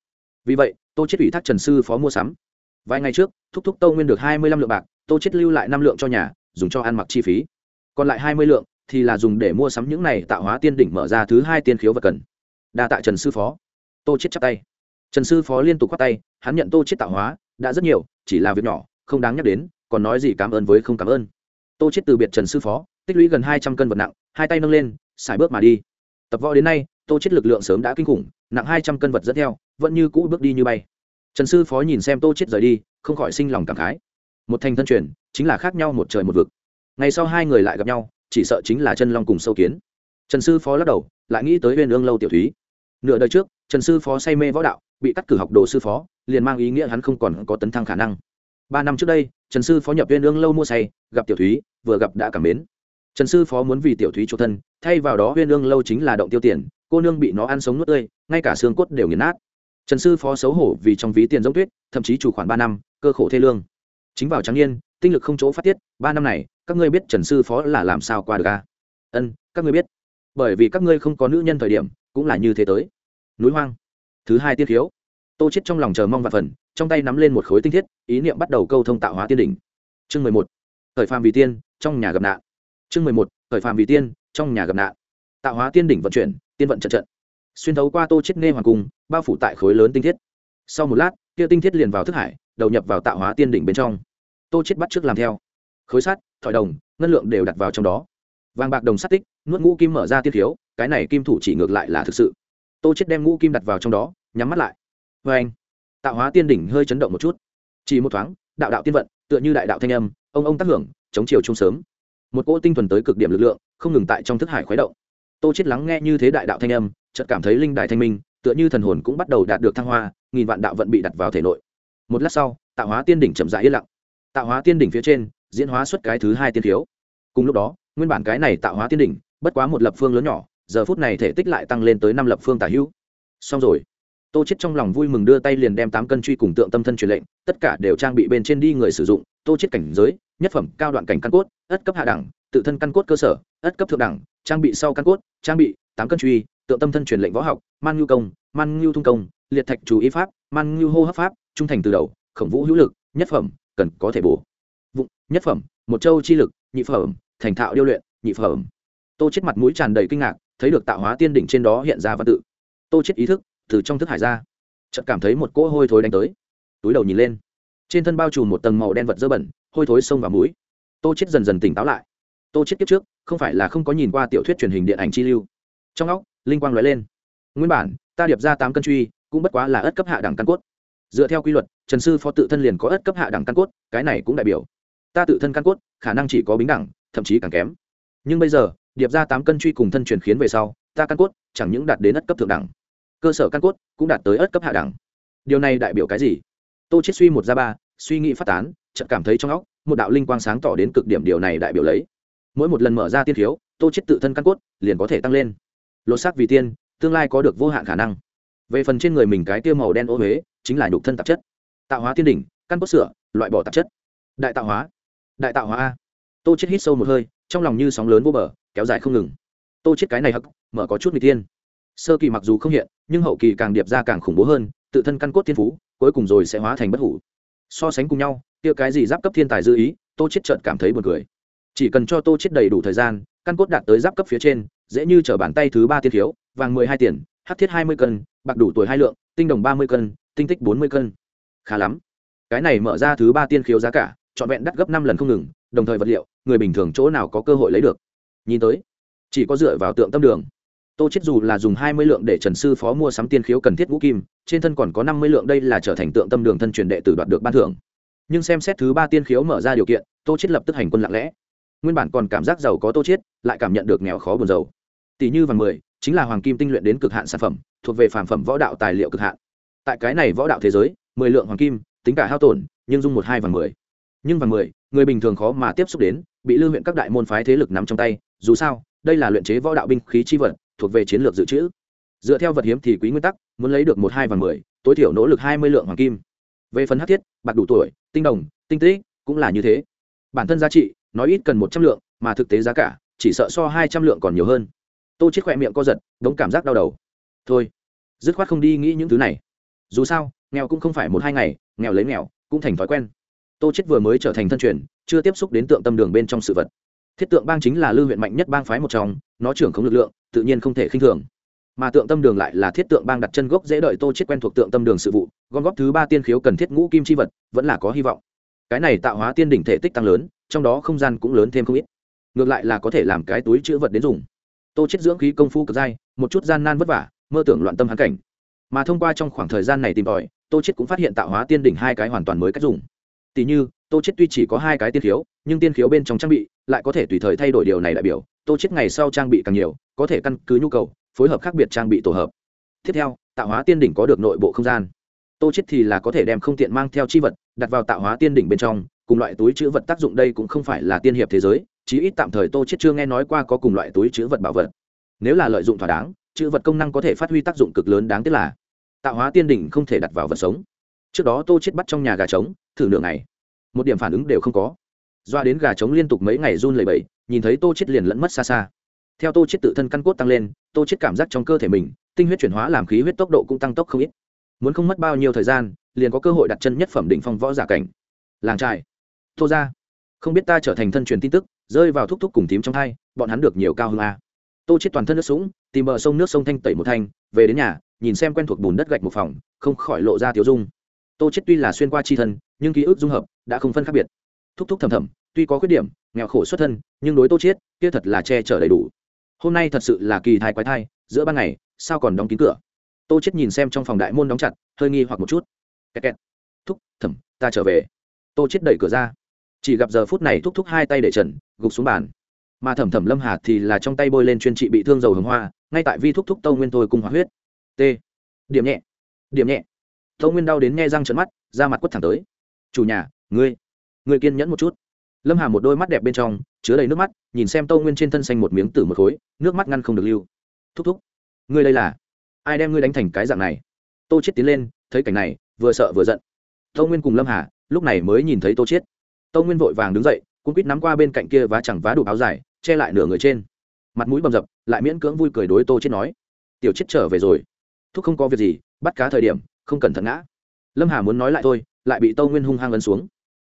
Vì vậy, tô chết ủy thác trần sư phó mua sắm. Vài ngày trước, thúc thúc tô nguyên được hai mươi lăm lượng bạc, tô chết lưu lại năm lượng cho nhà, dùng cho ăn mặc chi phí. Còn lại hai mươi lượng thì là dùng để mua sắm những này tạo hóa tiên đỉnh mở ra thứ hai tiên khiếu vật cần. Đa tạ trần sư phó. Tô chết chắp tay. Trần sư phó liên tục khoát tay, hắn nhận tô chết tạo hóa, đã rất nhiều, chỉ là việc nhỏ, không đáng nhắc đến, còn nói gì cảm ơn với không cảm ơn. Tô chết từ biệt trần sư phó, tích lũy gần hai trăm cân vật nặng, hai tay nâng lên, xài bước mà đi tập võ đến nay, tô chết lực lượng sớm đã kinh khủng, nặng hai trăm cân vật dẫn theo, vẫn như cũ bước đi như bay. Trần sư phó nhìn xem tô chết rời đi, không khỏi sinh lòng cảm khái. Một thành thân truyền, chính là khác nhau một trời một vực. Ngày sau hai người lại gặp nhau, chỉ sợ chính là chân long cùng sâu kiến. Trần sư phó lắc đầu, lại nghĩ tới huyền ương lâu tiểu thúy. Nửa đời trước, trần sư phó say mê võ đạo, bị cắt cử học đồ sư phó, liền mang ý nghĩa hắn không còn có tấn thăng khả năng. Ba năm trước đây, trần sư phó nhập viên ương lâu mua say, gặp tiểu thúy, vừa gặp đã cảm mến. Trần sư phó muốn vì tiểu thúy chủ thân thay vào đó huyên ương lâu chính là động tiêu tiền, cô nương bị nó ăn sống nuốt tươi, ngay cả xương cốt đều nghiền nát. Trần sư phó xấu hổ vì trong ví tiền giống tuyết, thậm chí chủ khoản ba năm, cơ khổ thê lương. Chính vào trắng yên tinh lực không chỗ phát tiết, ba năm này, các ngươi biết trần sư phó là làm sao qua được a ân, các ngươi biết. Bởi vì các ngươi không có nữ nhân thời điểm, cũng là như thế tới. Núi hoang. Thứ hai tiên khiếu tô chết trong lòng chờ mong và phần, trong tay nắm lên một khối tinh thiết, ý niệm bắt đầu câu thông tạo hóa tiên đỉnh. Chương mười một. Thời phàm vì tiên, trong nhà gặp nạn. Chương mười một. Thời phàm vì tiên trong nhà gặp nạn. Tạo hóa tiên đỉnh vận chuyển, tiên vận trận trận. Xuyên thấu qua tô chết nghe hoàng cung, bao phủ tại khối lớn tinh thiết. Sau một lát, kia tinh thiết liền vào thức hải, đầu nhập vào tạo hóa tiên đỉnh bên trong. Tô chết bắt trước làm theo. Khối sắt, thỏi đồng, ngân lượng đều đặt vào trong đó. Vàng bạc đồng sắt tích, nuốt ngũ kim mở ra tiết thiếu cái này kim thủ chỉ ngược lại là thực sự. Tô chết đem ngũ kim đặt vào trong đó, nhắm mắt lại. Vê anh, tạo hóa tiên đỉnh hơi chấn động một chút. Chỉ một thoáng, đạo đạo tiên vận, tựa như đại đạo thanh âm, ông ông tác hưởng, chống chiều trung sớm một cỗ tinh thuần tới cực điểm lực lượng, không ngừng tại trong thức hải khuấy động. Tô chết lắng nghe như thế đại đạo thanh âm, chợt cảm thấy linh đại thanh minh, tựa như thần hồn cũng bắt đầu đạt được thăng hoa, nghìn vạn đạo vận bị đặt vào thể nội. Một lát sau, tạo hóa tiên đỉnh chậm rãi yên lặng. Tạo hóa tiên đỉnh phía trên, diễn hóa xuất cái thứ hai tiên thiếu. Cùng lúc đó, nguyên bản cái này tạo hóa tiên đỉnh, bất quá một lập phương lớn nhỏ, giờ phút này thể tích lại tăng lên tới năm lập phương tả hữu. Xong rồi, tô chết trong lòng vui mừng đưa tay liền đem tám cân truy cùng tượng tâm thân truyền lệnh, tất cả đều trang bị bên trên đi người sử dụng, tô chết cảnh giới nhất phẩm cao đoạn cảnh căn cốt, ất cấp hạ đẳng, tự thân căn cốt cơ sở, ất cấp thượng đẳng, trang bị sau căn cốt, trang bị, tám cân truy, tượng tâm thân truyền lệnh võ học, man nhu công, man nhu thung công, liệt thạch chú ý pháp, man nhu hô hấp pháp, trung thành từ đầu, khổng vũ hữu lực, nhất phẩm, cần có thể bổ. Vụng, nhất phẩm, một châu chi lực, nhị phẩm, thành thạo điêu luyện, nhị phẩm. Tô chết mặt mũi tràn đầy kinh ngạc, thấy được tạo hóa tiên đỉnh trên đó hiện ra văn tự. Tô chết ý thức, từ trong thức hải ra, chợt cảm thấy một cỗ hôi thối đánh tới. Túi đầu nhìn lên, trên thân bao trùm một tầng màu đen vật dơ bẩn hôi thối sông vào mũi. Tô chết dần dần tỉnh táo lại. Tô chết kiếp trước, không phải là không có nhìn qua tiểu thuyết truyền hình điện ảnh chi lưu. Trong óc, linh quang lóe lên. Nguyên bản, ta điệp ra tám cân truy, cũng bất quá là ất cấp hạ đẳng căn cốt. Dựa theo quy luật, trần sư phó tự thân liền có ất cấp hạ đẳng căn cốt, cái này cũng đại biểu. Ta tự thân căn cốt, khả năng chỉ có bính đẳng, thậm chí càng kém. Nhưng bây giờ, điệp ra tám cân truy cùng thân truyền khiến về sau, ta căn cốt, chẳng những đạt đến ất cấp thượng đẳng, cơ sở căn cốt cũng đạt tới ớt cấp hạ đẳng. Điều này đại biểu cái gì? Tô chết suy một ra ba, suy nghĩ phát tán chợt cảm thấy trong óc, một đạo linh quang sáng tỏ đến cực điểm điều này đại biểu lấy. Mỗi một lần mở ra tiên khiếu, tô chết tự thân căn cốt liền có thể tăng lên. Lột xác vì tiên, tương lai có được vô hạn khả năng. Về phần trên người mình cái tiêu màu đen ô huế, chính là nhục thân tạp chất. Tạo hóa tiên đỉnh, căn cốt sửa, loại bỏ tạp chất. Đại tạo hóa. Đại tạo hóa a. Tô chết hít sâu một hơi, trong lòng như sóng lớn vô bờ, kéo dài không ngừng. Tô chết cái này hắc, mở có chút n tiên sơ kỳ mặc dù không hiện, nhưng hậu kỳ càng điệp ra càng khủng bố hơn, tự thân căn cốt thiên phú, cuối cùng rồi sẽ hóa thành bất hủ. So sánh cùng nhau kia cái gì giáp cấp thiên tài dư ý, tô chết chợt cảm thấy buồn cười. Chỉ cần cho tô chết đầy đủ thời gian, căn cốt đạt tới giáp cấp phía trên, dễ như trở bàn tay thứ ba tiên thiếu, vàng mười hai tiền, hắc thiết hai mươi cân, bạc đủ tuổi hai lượng, tinh đồng ba mươi cân, tinh tích bốn mươi cân. Khá lắm. Cái này mở ra thứ ba tiên khiếu giá cả, trọn vẹn đắt gấp năm lần không ngừng, đồng thời vật liệu, người bình thường chỗ nào có cơ hội lấy được? Nhìn tới, chỉ có dựa vào tượng tâm đường. Tô chết dù là dùng hai mươi lượng để trần sư phó mua sắm tiên khiếu cần thiết vũ kim, trên thân còn có năm mươi lượng đây là trở thành tượng tâm đường thân truyền đệ tử đoạt được ban thưởng nhưng xem xét thứ ba tiên khiếu mở ra điều kiện, tô chết lập tức hành quân lặng lẽ. Nguyên bản còn cảm giác giàu có tô chết lại cảm nhận được nghèo khó buồn giàu tỷ như vàng mười, chính là hoàng kim tinh luyện đến cực hạn sản phẩm, thuộc về phàm phẩm võ đạo tài liệu cực hạn. Tại cái này võ đạo thế giới, mười lượng hoàng kim, tính cả hao tổn, nhưng dung một hai vàng mười. Nhưng vàng mười, người bình thường khó mà tiếp xúc đến, bị lưu huyện các đại môn phái thế lực nắm trong tay, dù sao, đây là luyện chế võ đạo binh khí chi vật, thuộc về chiến lược dự trữ. Dựa theo vật hiếm thì quý nguyên tắc, muốn lấy được một hai vàng mười, tối thiểu nỗ lực hai mươi lượng hoàng kim. Về phần hát thiết, bạc đủ tuổi tinh đồng, tinh tế cũng là như thế. Bản thân giá trị nói ít cần một trăm lượng, mà thực tế giá cả, chỉ sợ so hai trăm lượng còn nhiều hơn. Tô chết khỏe miệng co giật, đống cảm giác đau đầu. Thôi, dứt khoát không đi nghĩ những thứ này. Dù sao, nghèo cũng không phải một hai ngày, nghèo lấy nghèo, cũng thành thói quen. Tô chết vừa mới trở thành thân truyền, chưa tiếp xúc đến tượng tâm đường bên trong sự vật. Thiết tượng bang chính là lưu huyện mạnh nhất bang phái một trong, nó trưởng không lực lượng, tự nhiên không thể khinh thường mà tượng tâm đường lại là thiết tượng bang đặt chân gốc dễ đợi tô chết quen thuộc tượng tâm đường sự vụ, gom góp thứ ba tiên khiếu cần thiết ngũ kim chi vật, vẫn là có hy vọng. Cái này tạo hóa tiên đỉnh thể tích tăng lớn, trong đó không gian cũng lớn thêm không ít. Ngược lại là có thể làm cái túi chữ vật đến dùng. Tô chết dưỡng khí công phu cực dai, một chút gian nan vất vả, mơ tưởng loạn tâm hán cảnh. Mà thông qua trong khoảng thời gian này tìm tòi, tô chết cũng phát hiện tạo hóa tiên đỉnh hai cái hoàn toàn mới cách dùng. Tỷ như, tô chết tuy chỉ có hai cái tiên khiếu, nhưng tiên khiếu bên trong trang bị lại có thể tùy thời thay đổi điều này đại biểu, tô chết ngày sau trang bị càng nhiều, có thể căn cứ nhu cầu phối hợp khác biệt trang bị tổ hợp. Tiếp theo, tạo hóa tiên đỉnh có được nội bộ không gian. Tô chết thì là có thể đem không tiện mang theo chi vật, đặt vào tạo hóa tiên đỉnh bên trong, cùng loại túi chữ vật tác dụng đây cũng không phải là tiên hiệp thế giới, chí ít tạm thời tô chết chưa nghe nói qua có cùng loại túi chữ vật bảo vật. Nếu là lợi dụng thỏa đáng, chữ vật công năng có thể phát huy tác dụng cực lớn đáng tiếc là, tạo hóa tiên đỉnh không thể đặt vào vật sống. Trước đó tô chết bắt trong nhà gà trống, thử nửa ngày. Một điểm phản ứng đều không có. Doa đến gà trống liên tục mấy ngày run lẩy bẩy, nhìn thấy tô chết liền lẫn mất xa xa theo tô chết tự thân căn cốt tăng lên, tô chết cảm giác trong cơ thể mình, tinh huyết chuyển hóa làm khí huyết tốc độ cũng tăng tốc không ít. Muốn không mất bao nhiêu thời gian, liền có cơ hội đặt chân nhất phẩm đỉnh phong võ giả cảnh. Làng trài tô ra. Không biết ta trở thành thân truyền tin tức, rơi vào thúc thúc cùng tím trong hai bọn hắn được nhiều cao hơn a. Tô chết toàn thân nước sũng, tìm bờ sông nước sông thanh tẩy một thanh, về đến nhà, nhìn xem quen thuộc bùn đất gạch một phòng, không khỏi lộ ra tiểu dung. Tô chết tuy là xuyên qua chi thân, nhưng ký ức dung hợp, đã không phân khác biệt. Thúc thúc thầm thầm, tuy có khuyết điểm, nghèo khổ xuất thân, nhưng đối tô chết, kia thật là che chở đầy đủ hôm nay thật sự là kỳ thai quái thai, giữa ban ngày, sao còn đóng kín cửa? Tô chết nhìn xem trong phòng đại môn đóng chặt, hơi nghi hoặc một chút. Kẹt kẹt. Thúc thầm ta trở về. Tô chết đẩy cửa ra. Chỉ gặp giờ phút này thúc thúc hai tay để trần, gục xuống bàn. Mà thẩm thẩm lâm hà thì là trong tay bôi lên chuyên trị bị thương dầu hồng hoa, ngay tại vi thúc thúc tâu nguyên thôi cùng hóa huyết. T. Điểm nhẹ. Điểm nhẹ. Tâu nguyên đau đến nghe răng trận mắt ra mặt quất thẳng tới. Chủ nhà, ngươi ngươi kiên nhẫn một chút. Lâm hà một đôi mắt đẹp bên trong chứa đầy nước mắt, nhìn xem tâu nguyên trên thân xanh một miếng tử một khối, nước mắt ngăn không được lưu. Thúc thúc, ngươi đây là? Ai đem ngươi đánh thành cái dạng này? Tô chết tiến lên, thấy cảnh này, vừa sợ vừa giận. Tâu nguyên cùng lâm hà, lúc này mới nhìn thấy tô chết tâu nguyên vội vàng đứng dậy cũng quýt nắm qua bên cạnh kia vá chẳng vá đủ áo dài, che lại nửa người trên. Mặt mũi bầm dập, lại miễn cưỡng vui cười đối tô chết nói, tiểu chết trở về rồi. Thúc không có việc gì, bắt cá thời điểm, không cần thận ngã. Lâm hà muốn nói lại thôi, lại bị tâu nguyên hung hăng ấn xuống.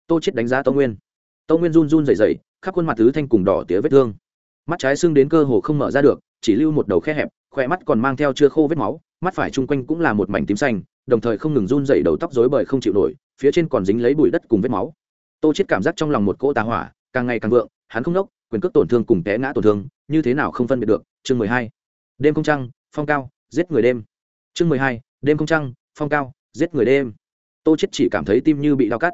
Tô chết đánh giá tâu nguyên. Tâu nguyên run run rẩy rẩy khắp khuôn mặt tứ thanh cùng đỏ tía vết thương. Mắt trái sưng đến cơ hồ không mở ra được, chỉ lưu một đầu khe hẹp khỏe mắt còn mang theo chưa khô vết máu, mắt phải chung quanh cũng là một mảnh tím xanh, đồng thời không ngừng run dậy đầu tóc rối bời không chịu nổi, phía trên còn dính lấy bụi đất cùng vết máu. Tô chết cảm giác trong lòng một cỗ tà hỏa, càng ngày càng vượng, hắn không nốc, quyền cước tổn thương cùng té ngã tổn thương, như thế nào không phân biệt được, chương mười hai. Đêm không trăng, phong cao, giết người đêm. Chương mười hai, đêm không trăng, phong cao, giết người đêm. Tô chết chỉ cảm thấy tim như bị đau cắt.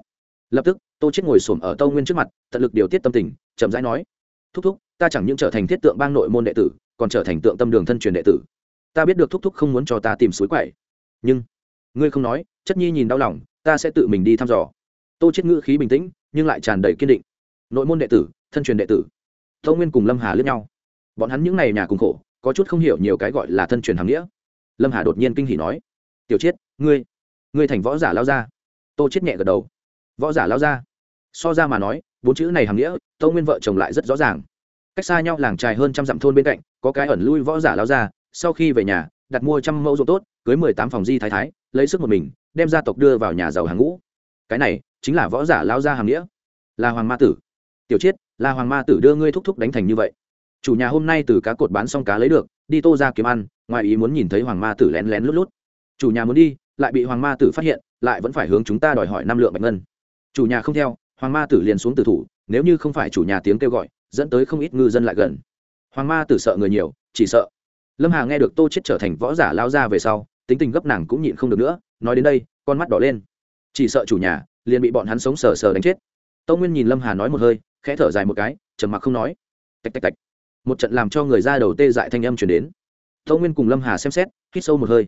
Lập tức tô chết ngồi xổm ở tâu nguyên trước mặt, tận lực điều tiết tâm tình, chậm rãi nói, thúc thúc, ta chẳng những trở thành thiết tượng bang nội môn đệ tử, còn trở thành tượng tâm đường thân truyền đệ tử. Ta biết được thúc thúc không muốn cho ta tìm suối quậy. Nhưng, ngươi không nói, chất nhi nhìn đau lòng, ta sẽ tự mình đi thăm dò. Tô chết ngữ khí bình tĩnh, nhưng lại tràn đầy kiên định. Nội môn đệ tử, thân truyền đệ tử. Tâu nguyên cùng lâm hà lướt nhau. Bọn hắn những n à y nhà cùng khổ, có chút không hiểu nhiều cái gọi là thân truyền hàm nghĩa. Lâm hà đột nhiên kinh hỉ nói, tiểu chiết, ngươi ngươi thành võ giả lao ra tô chết nhẹ gật đầu. Võ giả lao ra so ra mà nói, bốn chữ này hàm nghĩa, tâu nguyên vợ chồng lại rất rõ ràng. Cách xa nhau làng trài hơn trăm dặm thôn bên cạnh, có cái ẩn lui võ giả lao ra, sau khi về nhà, đặt mua trăm mẫu ruộng tốt, cưới mười tám phòng di thái thái, lấy sức một mình, đem gia tộc đưa vào nhà giàu hàng ngũ. Cái này chính là võ giả lao ra hàm nghĩa. Là hoàng ma tử. Tiểu chiết là hoàng ma tử đưa ngươi thúc thúc đánh thành như vậy. Chủ nhà hôm nay từ cá cột bán xong cá lấy được, đi tô ra kiếm ăn, ngoài ý muốn nhìn thấy hoàng ma tử lén lén lút lút. Chủ nhà muốn đi, lại bị hoàng ma tử phát hiện, lại vẫn phải hướng chúng ta đòi hỏi năm lượng bạch ngân. Chủ nhà không theo hoàng ma tử liền xuống tử thủ, nếu như không phải chủ nhà tiếng kêu gọi, dẫn tới không ít ngư dân lại gần. Hoàng ma tử sợ người nhiều, chỉ sợ. Lâm hà nghe được tô chết trở thành võ giả lao ra về sau, tính tình gấp nàng cũng nhịn không được nữa, nói đến đây, con mắt đỏ lên. Chỉ sợ chủ nhà, liền bị bọn hắn sống sờ sờ đánh chết. Tâu nguyên nhìn lâm hà nói một hơi, khẽ thở dài một cái, trầm mặc không nói. Tạch tạch tạch. Một trận làm cho người ra đầu tê dại thanh âm chuyển đến. Tâu nguyên cùng lâm hà xem xét, hít sâu một hơi.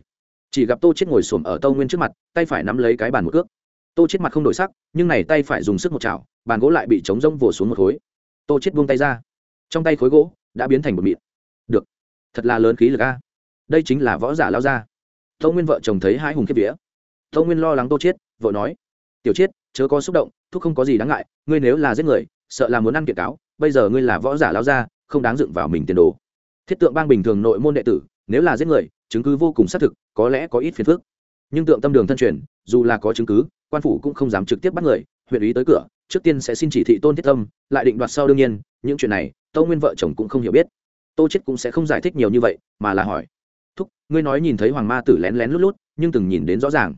Chỉ gặp tô chết ngồi xổm ở tâu nguyên trước mặt, tay phải nắm lấy cái bàn một cước tô chết mặt không đổi sắc, nhưng này tay phải dùng sức một chảo, bàn gỗ lại bị chống rông vồ xuống một khối. Tô chết buông tay ra. Trong tay khối gỗ đã biến thành một mịn. Được. Thật là lớn khí lực a. Đây chính là võ giả lao ra tô nguyên vợ chồng thấy hai hùng kiếp vía. Tô nguyên lo lắng tô chết vợ nói. Tiểu chết, chớ có xúc động, thuốc không có gì đáng ngại, ngươi nếu là giết người, sợ là muốn ăn kiện cáo, bây giờ ngươi là võ giả lao ra không đáng dựng vào mình tiền đồ. Thiết tượng bang bình thường nội môn đệ tử, nếu là giết người, chứng cứ vô cùng xác thực, có lẽ có ít phiền phức. Nhưng tượng tâm đường thân truyền, dù là có chứng cứ quan phủ cũng không dám trực tiếp bắt người huyện ý tới cửa trước tiên sẽ xin chỉ thị tôn thiết tâm lại định đoạt sau đương nhiên những chuyện này tâu nguyên vợ chồng cũng không hiểu biết. Tô chết cũng sẽ không giải thích nhiều như vậy mà là hỏi thúc ngươi nói nhìn thấy hoàng ma tử lén lén lút lút nhưng từng nhìn đến rõ ràng.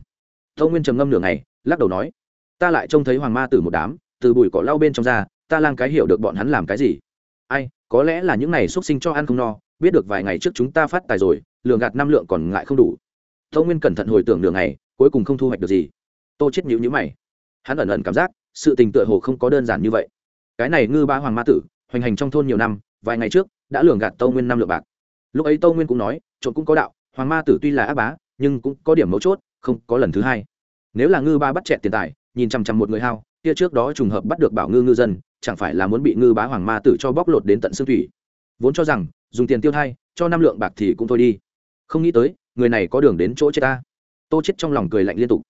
Tâu nguyên trầm ngâm nửa ngày lắc đầu nói ta lại trông thấy hoàng ma tử một đám từ bụi cỏ lau bên trong ra ta lang cái hiểu được bọn hắn làm cái gì. Ai có lẽ là những này xuất sinh cho ăn không no biết được vài ngày trước chúng ta phát tài rồi lường gạt năm lượng còn ngại không đủ. Tâu nguyên cẩn thận hồi tưởng nửa ngày, cuối cùng không thu hoạch được gì tô chết nhíu nhíu mày. Hắn ẩn ẩn cảm giác, sự tình tựa hồ không có đơn giản như vậy. Cái này ngư ba hoàng ma tử, hoành hành trong thôn nhiều năm, vài ngày trước, đã lường gạt tâu nguyên năm lượng bạc. Lúc ấy tâu nguyên cũng nói, trộm cũng có đạo, hoàng ma tử tuy là ác bá, nhưng cũng có điểm mấu chốt, không có lần thứ hai. Nếu là ngư ba bắt chẹt tiền tài, nhìn chằm chằm một người hao, kia trước đó trùng hợp bắt được bảo ngư ngư dân, chẳng phải là muốn bị ngư bá hoàng ma tử cho bóc lột đến tận xương thủy. Vốn cho rằng, dùng tiền tiêu thay cho năm lượng bạc thì cũng thôi đi. Không nghĩ tới, người này có đường đến chỗ chết ta. Tô chết trong lòng cười lạnh liên tục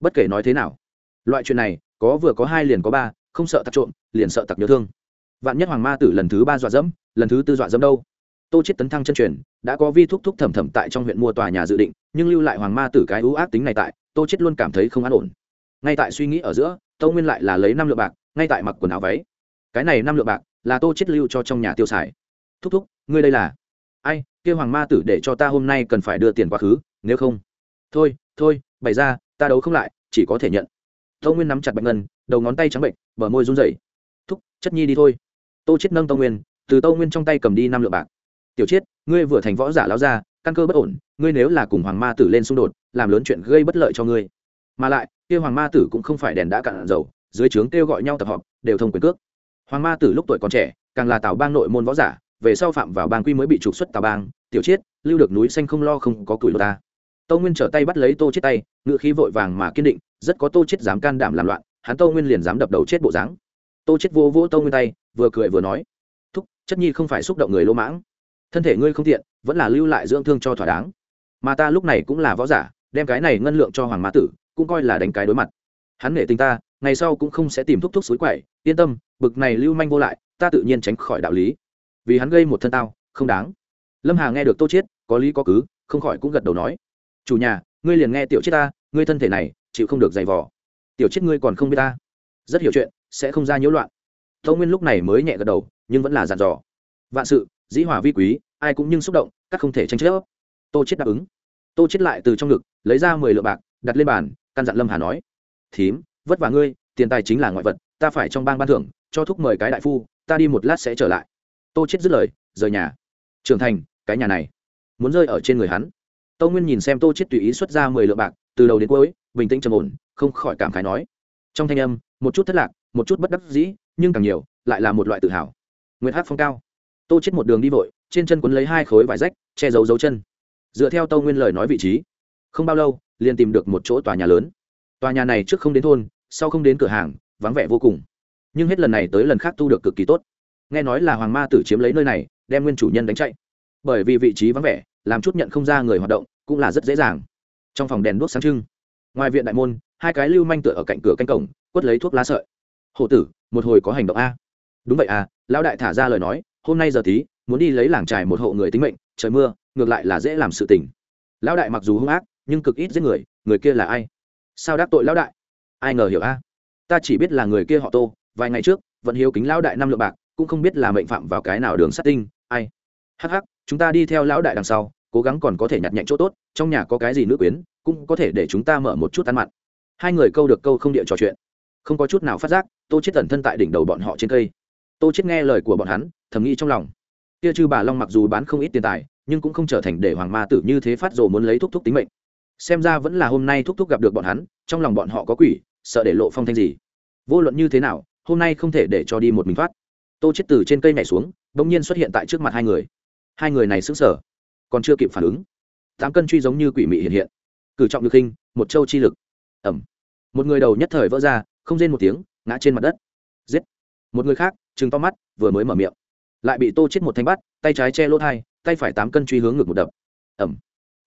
bất kể nói thế nào, loại chuyện này, có vừa có hai liền có ba, không sợ tặc trộm, liền sợ tặc nhớ thương. Vạn nhất hoàng ma tử lần thứ ba dọa dẫm, lần thứ tư dọa dẫm đâu? Tô chết tấn thăng chân truyền, đã có vi thúc thúc thẩm thẩm tại trong huyện mua tòa nhà dự định, nhưng lưu lại hoàng ma tử cái ưu ác tính này tại, tô chết luôn cảm thấy không an ổn. Ngay tại suy nghĩ ở giữa, tô nguyên lại là lấy năm lượng bạc, ngay tại mặc quần áo váy. Cái này năm lượng bạc là tô chết lưu cho trong nhà tiêu xài. Thúc thúc, ngươi đây là? Ai kêu hoàng ma tử để cho ta hôm nay cần phải đưa tiền quá khứ, nếu không? Thôi thôi, bày ra ta đấu không lại chỉ có thể nhận. Tô nguyên nắm chặt bạch ngân đầu ngón tay trắng bệnh bờ môi run rẩy. Thúc chất nhi đi thôi. Tô chết nâng tô nguyên từ tô nguyên trong tay cầm đi năm lượng bạc. Tiểu chết, ngươi vừa thành võ giả lão ra căn cơ bất ổn ngươi nếu là cùng hoàng ma tử lên xung đột làm lớn chuyện gây bất lợi cho ngươi. Mà lại kia hoàng ma tử cũng không phải đèn đã cạn dầu dưới trướng kêu gọi nhau tập họp đều thông quyền cước. Hoàng ma tử lúc tuổi còn trẻ càng là tào bang nội môn võ giả về sau phạm vào bang quy mới bị trục xuất tào bang. Tiểu chiết lưu được núi xanh không lo không có tuổi lô ta tâu nguyên trở tay bắt lấy tô chết tay ngựa khí vội vàng mà kiên định, rất có tô chết dám can đảm làm loạn, hắn tâu nguyên liền dám đập đầu chết bộ dáng. Tô chết vô vỗ tâu nguyên tay, vừa cười vừa nói, thúc, chất nhi không phải xúc động người lô mãng. Thân thể ngươi không tiện, vẫn là lưu lại dưỡng thương cho thỏa đáng. Mà ta lúc này cũng là võ giả, đem cái này ngân lượng cho hoàng mã tử, cũng coi là đánh cái đối mặt. Hắn nể tình ta, ngày sau cũng không sẽ tìm thúc thúc suối quậy, yên tâm, bực này lưu manh vô lại, ta tự nhiên tránh khỏi đạo lý. Vì hắn gây một thân tao, không đáng. Lâm hà nghe được tô chiết, có lý có cứ, không khỏi cũng gật đầu nói chủ nhà, ngươi liền nghe tiểu chiết ta, ngươi thân thể này, chịu không được dày vò. Tiểu chiết ngươi còn không biết ta. Rất hiểu chuyện, sẽ không ra nhiễu loạn. Tô nguyên lúc này mới nhẹ gật đầu, nhưng vẫn là dàn dò. Vạn sự, dĩ hòa vi quý, ai cũng nhưng xúc động, các không thể tranh chấp. Tô chết đáp ứng. Tô chết lại từ trong ngực, lấy ra mười lượng bạc, đặt lên bàn, căn dặn lâm hà nói. Thím, vất vả ngươi, tiền tài chính là ngoại vật, ta phải trong bang ban thưởng, cho thúc mời cái đại phu, ta đi một lát sẽ trở lại. Tô chết dứt lời, rời nhà. Trưởng thành, cái nhà này. Muốn rơi ở trên người hắn tô nguyên nhìn xem tô chết tùy ý xuất ra mười lượng bạc, từ đầu đến cuối, bình tĩnh trầm ổn, không khỏi cảm khái nói. Trong thanh âm, một chút thất lạc, một chút bất đắc dĩ, nhưng càng nhiều, lại là một loại tự hào. Nguyệt hát phong cao. Tô chết một đường đi vội, trên chân quấn lấy hai khối vải rách, che giấu dấu chân. Dựa theo tâu nguyên lời nói vị trí, không bao lâu, liền tìm được một chỗ tòa nhà lớn. Tòa nhà này trước không đến thôn, sau không đến cửa hàng, vắng vẻ vô cùng. Nhưng hết lần này tới lần khác tu được cực kỳ tốt. Nghe nói là hoàng ma tử chiếm lấy nơi này, đem nguyên chủ nhân đánh chạy bởi vì vị trí vắng vẻ, làm chút nhận không ra người hoạt động cũng là rất dễ dàng. Trong phòng đèn đuốc sáng trưng, ngoài viện đại môn, hai cái lưu manh tựa ở cạnh cửa canh cổng, quất lấy thuốc lá sợi. Hộ tử, một hồi có hành động a. Đúng vậy à lão đại thả ra lời nói, hôm nay giờ tí muốn đi lấy làng trài một hộ người tính mệnh, trời mưa, ngược lại là dễ làm sự tình. Lão đại mặc dù hung ác, nhưng cực ít giết người người kia là ai? Sao đắc tội lão đại? Ai ngờ hiểu a? Ta chỉ biết là người kia họ tô, vài ngày trước, vẫn hiếu kính lão đại năm lượng bạc, cũng không biết là mệnh phạm vào cái nào đường sát tinh, ai? Hắc hắc chúng ta đi theo lão đại đằng sau, cố gắng còn có thể nhặt nhạnh chỗ tốt, trong nhà có cái gì nữ quyến, cũng có thể để chúng ta mở một chút ăn mặn. Hai người câu được câu không địa trò chuyện. Không có chút nào phát giác, tô chết tẩn thân tại đỉnh đầu bọn họ trên cây. Tô chết nghe lời của bọn hắn, thầm nghĩ trong lòng. Kia chư bà long mặc dù bán không ít tiền tài, nhưng cũng không trở thành để hoàng ma tử như thế phát rồ muốn lấy thúc thúc tính mệnh. Xem ra vẫn là hôm nay thúc thúc gặp được bọn hắn, trong lòng bọn họ có quỷ, sợ để lộ phong thanh gì. Vô luận như thế nào, hôm nay không thể để cho đi một mình thoát. Tô chết từ trên cây nhảy xuống, bỗng nhiên xuất hiện tại trước mặt hai người hai người này sững sờ, còn chưa kịp phản ứng. Tám cân truy giống như quỷ mị hiện hiện. Cử trọng được khinh một châu chi lực. Ẩm. Một người đầu nhất thời vỡ ra, không rên một tiếng, ngã trên mặt đất. Giết. Một người khác chừng to mắt, vừa mới mở miệng. Lại bị tô chết một thanh bắt, tay trái che lỗ thai, tay phải tám cân truy hướng ngực một đập. Ẩm.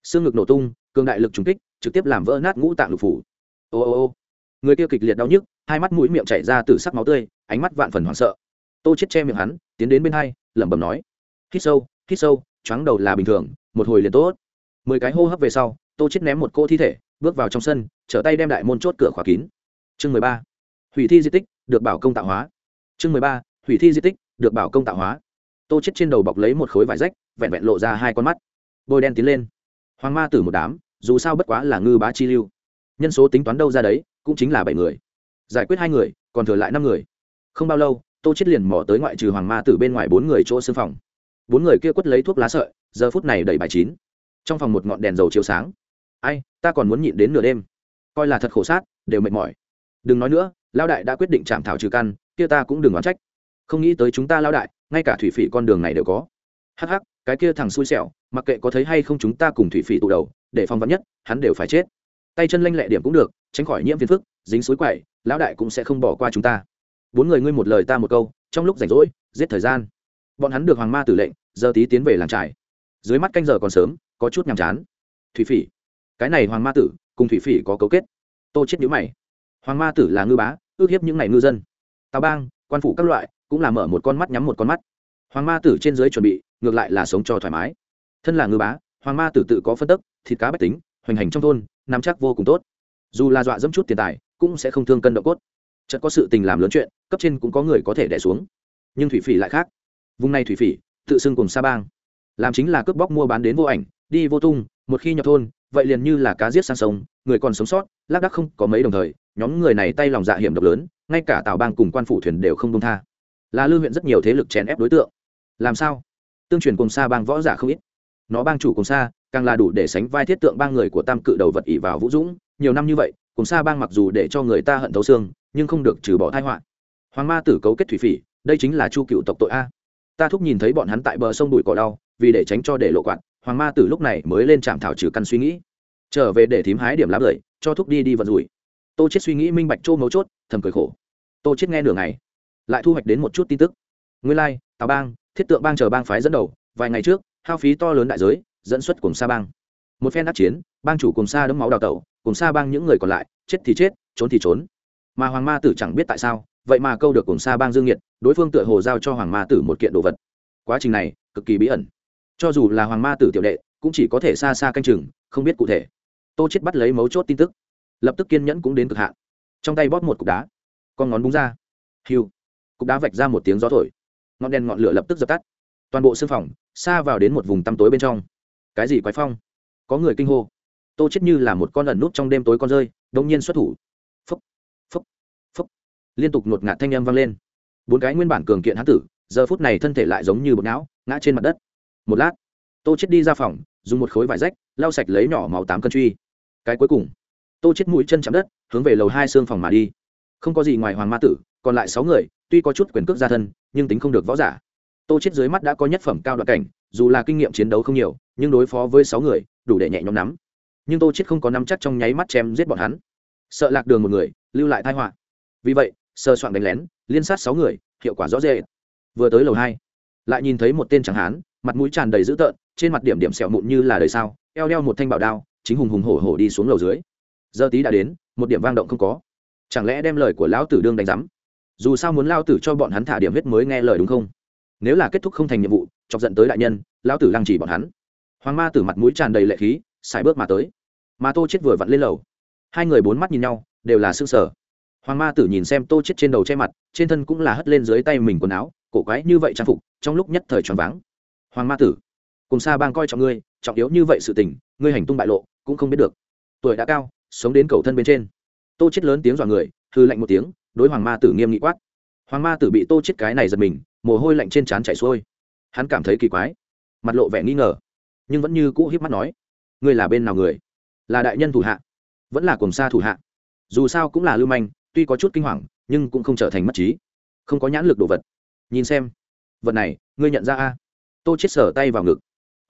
Xương ngực nổ tung, cường đại lực trùng kích, trực tiếp làm vỡ nát ngũ tạng lục phủ. Ô ô ô. Người kia kịch liệt đau nhức, hai mắt mũi miệng chảy ra từ sắc máu tươi, ánh mắt vạn phần hoảng sợ. Tô chết che miệng hắn, tiến đến bên hai, lẩm bẩm nói. Hít sâu hít sâu, choáng đầu là bình thường, một hồi liền tốt. Mười cái hô hấp về sau, tô chết ném một cô thi thể, bước vào trong sân, trở tay đem đại môn chốt cửa khóa kín. Chương mười ba. Hủy thi di tích, được bảo công tạo hóa. Chương mười ba. Hủy thi di tích, được bảo công tạo hóa. Tô chết trên đầu bọc lấy một khối vải rách, vẹn vẹn lộ ra hai con mắt. Bôi đen tiến lên. Hoàng ma tử một đám, dù sao bất quá là ngư bá chi lưu. Nhân số tính toán đâu ra đấy, cũng chính là bảy người. Giải quyết hai người, còn thừa lại năm người. Không bao lâu, tô chết liền mò tới ngoại trừ hoàng ma tử bên ngoài bốn người chỗ xương phòng bốn người kia quất lấy thuốc lá sợi, giờ phút này đẩy bài chín. Trong phòng một ngọn đèn dầu chiếu sáng. Ai, ta còn muốn nhịn đến nửa đêm. Coi là thật khổ sát, đều mệt mỏi. Đừng nói nữa lao đại đã quyết định chạm thảo trừ căn, kia ta cũng đừng oán trách. Không nghĩ tới chúng ta lao đại, ngay cả thủy phỉ con đường này đều có. Hắc hắc, cái kia thằng xui xẻo, mặc kệ có thấy hay không chúng ta cùng thủy phỉ tụ đầu, để phong vắn nhất, hắn đều phải chết. Tay chân lanh lẹ điểm cũng được, tránh khỏi nhiễm phiền phức, dính suối quậy, lão đại cũng sẽ không bỏ qua chúng ta. Bốn người ngươi một lời ta một câu, trong lúc rảnh rỗi, giết thời gian bọn hắn được hoàng ma tử lệnh, giờ tí tiến về làng trại. Dưới mắt canh giờ còn sớm, có chút nhàm chán. Thủy phỉ. Cái này hoàng ma tử, cùng thủy phỉ có cấu kết. Tô chết nhữ mày. Hoàng ma tử là ngư bá, ước hiếp những ngày ngư dân. Tào bang, quan phủ các loại, cũng là mở một con mắt nhắm một con mắt. Hoàng ma tử trên dưới chuẩn bị, ngược lại là sống cho thoải mái. Thân là ngư bá, hoàng ma tử tự có phân tức, thịt cá bách tính, hoành hành trong thôn, nắm chắc vô cùng tốt. Dù là dọa dẫm chút tiền tài, cũng sẽ không thương cân độ cốt. Chợt có sự tình làm lớn chuyện, cấp trên cũng có người có thể đẻ xuống. Nhưng thủy phỉ lại khác vùng này thủy phỉ, tự xưng cùng sa bang. Làm chính là cướp bóc mua bán đến vô ảnh, đi vô tung, một khi nhập thôn, vậy liền như là cá giết sang sông, người còn sống sót, lác đác không có mấy đồng thời, nhóm người này tay lòng dạ hiểm độc lớn, ngay cả tào bang cùng quan phủ thuyền đều không công tha. Là lưu huyện rất nhiều thế lực chèn ép đối tượng. Làm sao? Tương truyền cùng xa bang võ giả không ít. Nó bang chủ cùng xa càng là đủ để sánh vai thiết tượng bang người của tam cự đầu vật ỉ vào vũ dũng. Nhiều năm như vậy, cùng xa bang mặc dù để cho người ta hận thấu xương, nhưng không được trừ bỏ thai họa. Hoàng ma tử cấu kết thủy phỉ, đây chính là chu cựu tộc tội a ta thúc nhìn thấy bọn hắn tại bờ sông đùi cỏ đau vì để tránh cho để lộ quạt hoàng ma tử lúc này mới lên trạm thảo trừ căn suy nghĩ. Trở về để thím hái điểm lá bưởi cho thúc đi đi vận rủi. Tô chết suy nghĩ minh bạch trô mấu chốt thầm cười khổ. Tô chết nghe nửa ngày lại thu hoạch đến một chút tin tức. Nguyên lai like, tào bang thiết tượng bang chờ bang phái dẫn đầu vài ngày trước hao phí to lớn đại giới dẫn xuất cùng sa bang. Một phen đắc chiến bang chủ cùng sa đấm máu đào tẩu cùng sa bang những người còn lại chết thì chết trốn thì trốn. Mà hoàng ma tử chẳng biết tại sao vậy mà câu được cùng sa bang dương nhiệt đối phương tựa hồ giao cho hoàng ma tử một kiện đồ vật. Quá trình này, cực kỳ bí ẩn. Cho dù là hoàng ma tử tiểu đệ, cũng chỉ có thể xa xa canh chừng, không biết cụ thể. Tô chết bắt lấy mấu chốt tin tức. Lập tức kiên nhẫn cũng đến cực hạn. Trong tay bóp một cục đá. Con ngón búng ra. Hiu. Cục đá vạch ra một tiếng gió thổi. Ngọn đèn ngọn lửa lập tức dập tắt. Toàn bộ sương phòng, xa vào đến một vùng tăm tối bên trong. Cái gì quái phong? Có người kinh hô. Tô chết như là một con ẩn nút trong đêm tối con rơi đông nhiên xuất thủ liên tục nuột ngạt thanh âm vang lên. Bốn cái nguyên bản cường kiện hán tử, giờ phút này thân thể lại giống như bột não, ngã trên mặt đất. Một lát, tô chết đi ra phòng, dùng một khối vải rách, lau sạch lấy nhỏ máu tám cân truy. Cái cuối cùng, tô chết mũi chân chạm đất, hướng về lầu hai xương phòng mà đi. Không có gì ngoài hoàng ma tử, còn lại sáu người, tuy có chút quyền cước gia thân, nhưng tính không được võ giả. Tô chết dưới mắt đã có nhất phẩm cao đoạn cảnh, dù là kinh nghiệm chiến đấu không nhiều, nhưng đối phó với sáu người, đủ để nhẹ nhõm nắm. Nhưng tô chết không có nắm chắc trong nháy mắt chém giết bọn hắn. Sợ lạc đường một người, lưu lại tai họa. Vì vậy sơ soạn đánh lén, liên sát sáu người, hiệu quả rõ rệt. Vừa tới lầu hai, lại nhìn thấy một tên chẳng hán, mặt mũi tràn đầy dữ tợn, trên mặt điểm điểm sẹo mụn như là đời sao, eo đeo một thanh bảo đao, chính hùng hùng hổ hổ đi xuống lầu dưới. Giờ tí đã đến, một điểm vang động không có. Chẳng lẽ đem lời của lão tử đương đánh giám? Dù sao muốn lao tử cho bọn hắn thả điểm huyết mới nghe lời đúng không? Nếu là kết thúc không thành nhiệm vụ, chọc giận tới đại nhân, lão tử lăng chỉ bọn hắn. Hoàng ma tử mặt mũi tràn đầy lệ khí xài bước mà tới. Mà tô chết vừa vặn lên lầu. Hai người bốn mắt nhìn nhau, đều là sương sở hoàng ma tử nhìn xem tô chết trên đầu che mặt, trên thân cũng là hất lên dưới tay mình quần áo, cổ quái như vậy trang phục, trong lúc nhất thời choáng váng. Hoàng ma tử, cùng xa bang coi trọng ngươi, trọng yếu như vậy sự tình, ngươi hành tung bại lộ, cũng không biết được. Tuổi đã cao, sống đến cầu thân bên trên. Tô chết lớn tiếng dọa người hư lạnh một tiếng, đối hoàng ma tử nghiêm nghị quát. Hoàng ma tử bị tô chết cái này giật mình, mồ hôi lạnh trên trán chảy xuôi. Hắn cảm thấy kỳ quái, mặt lộ vẻ nghi ngờ, nhưng vẫn như cũ hiếp mắt nói, ngươi là bên nào người? Là đại nhân thủ hạ? Vẫn là cùng xa thủ hạ? Dù sao cũng là lưu manh tuy có chút kinh hoàng, nhưng cũng không trở thành mất trí. Không có nhãn lực đồ vật. Nhìn xem. Vật này, ngươi nhận ra a? Tô chết sờ tay vào ngực.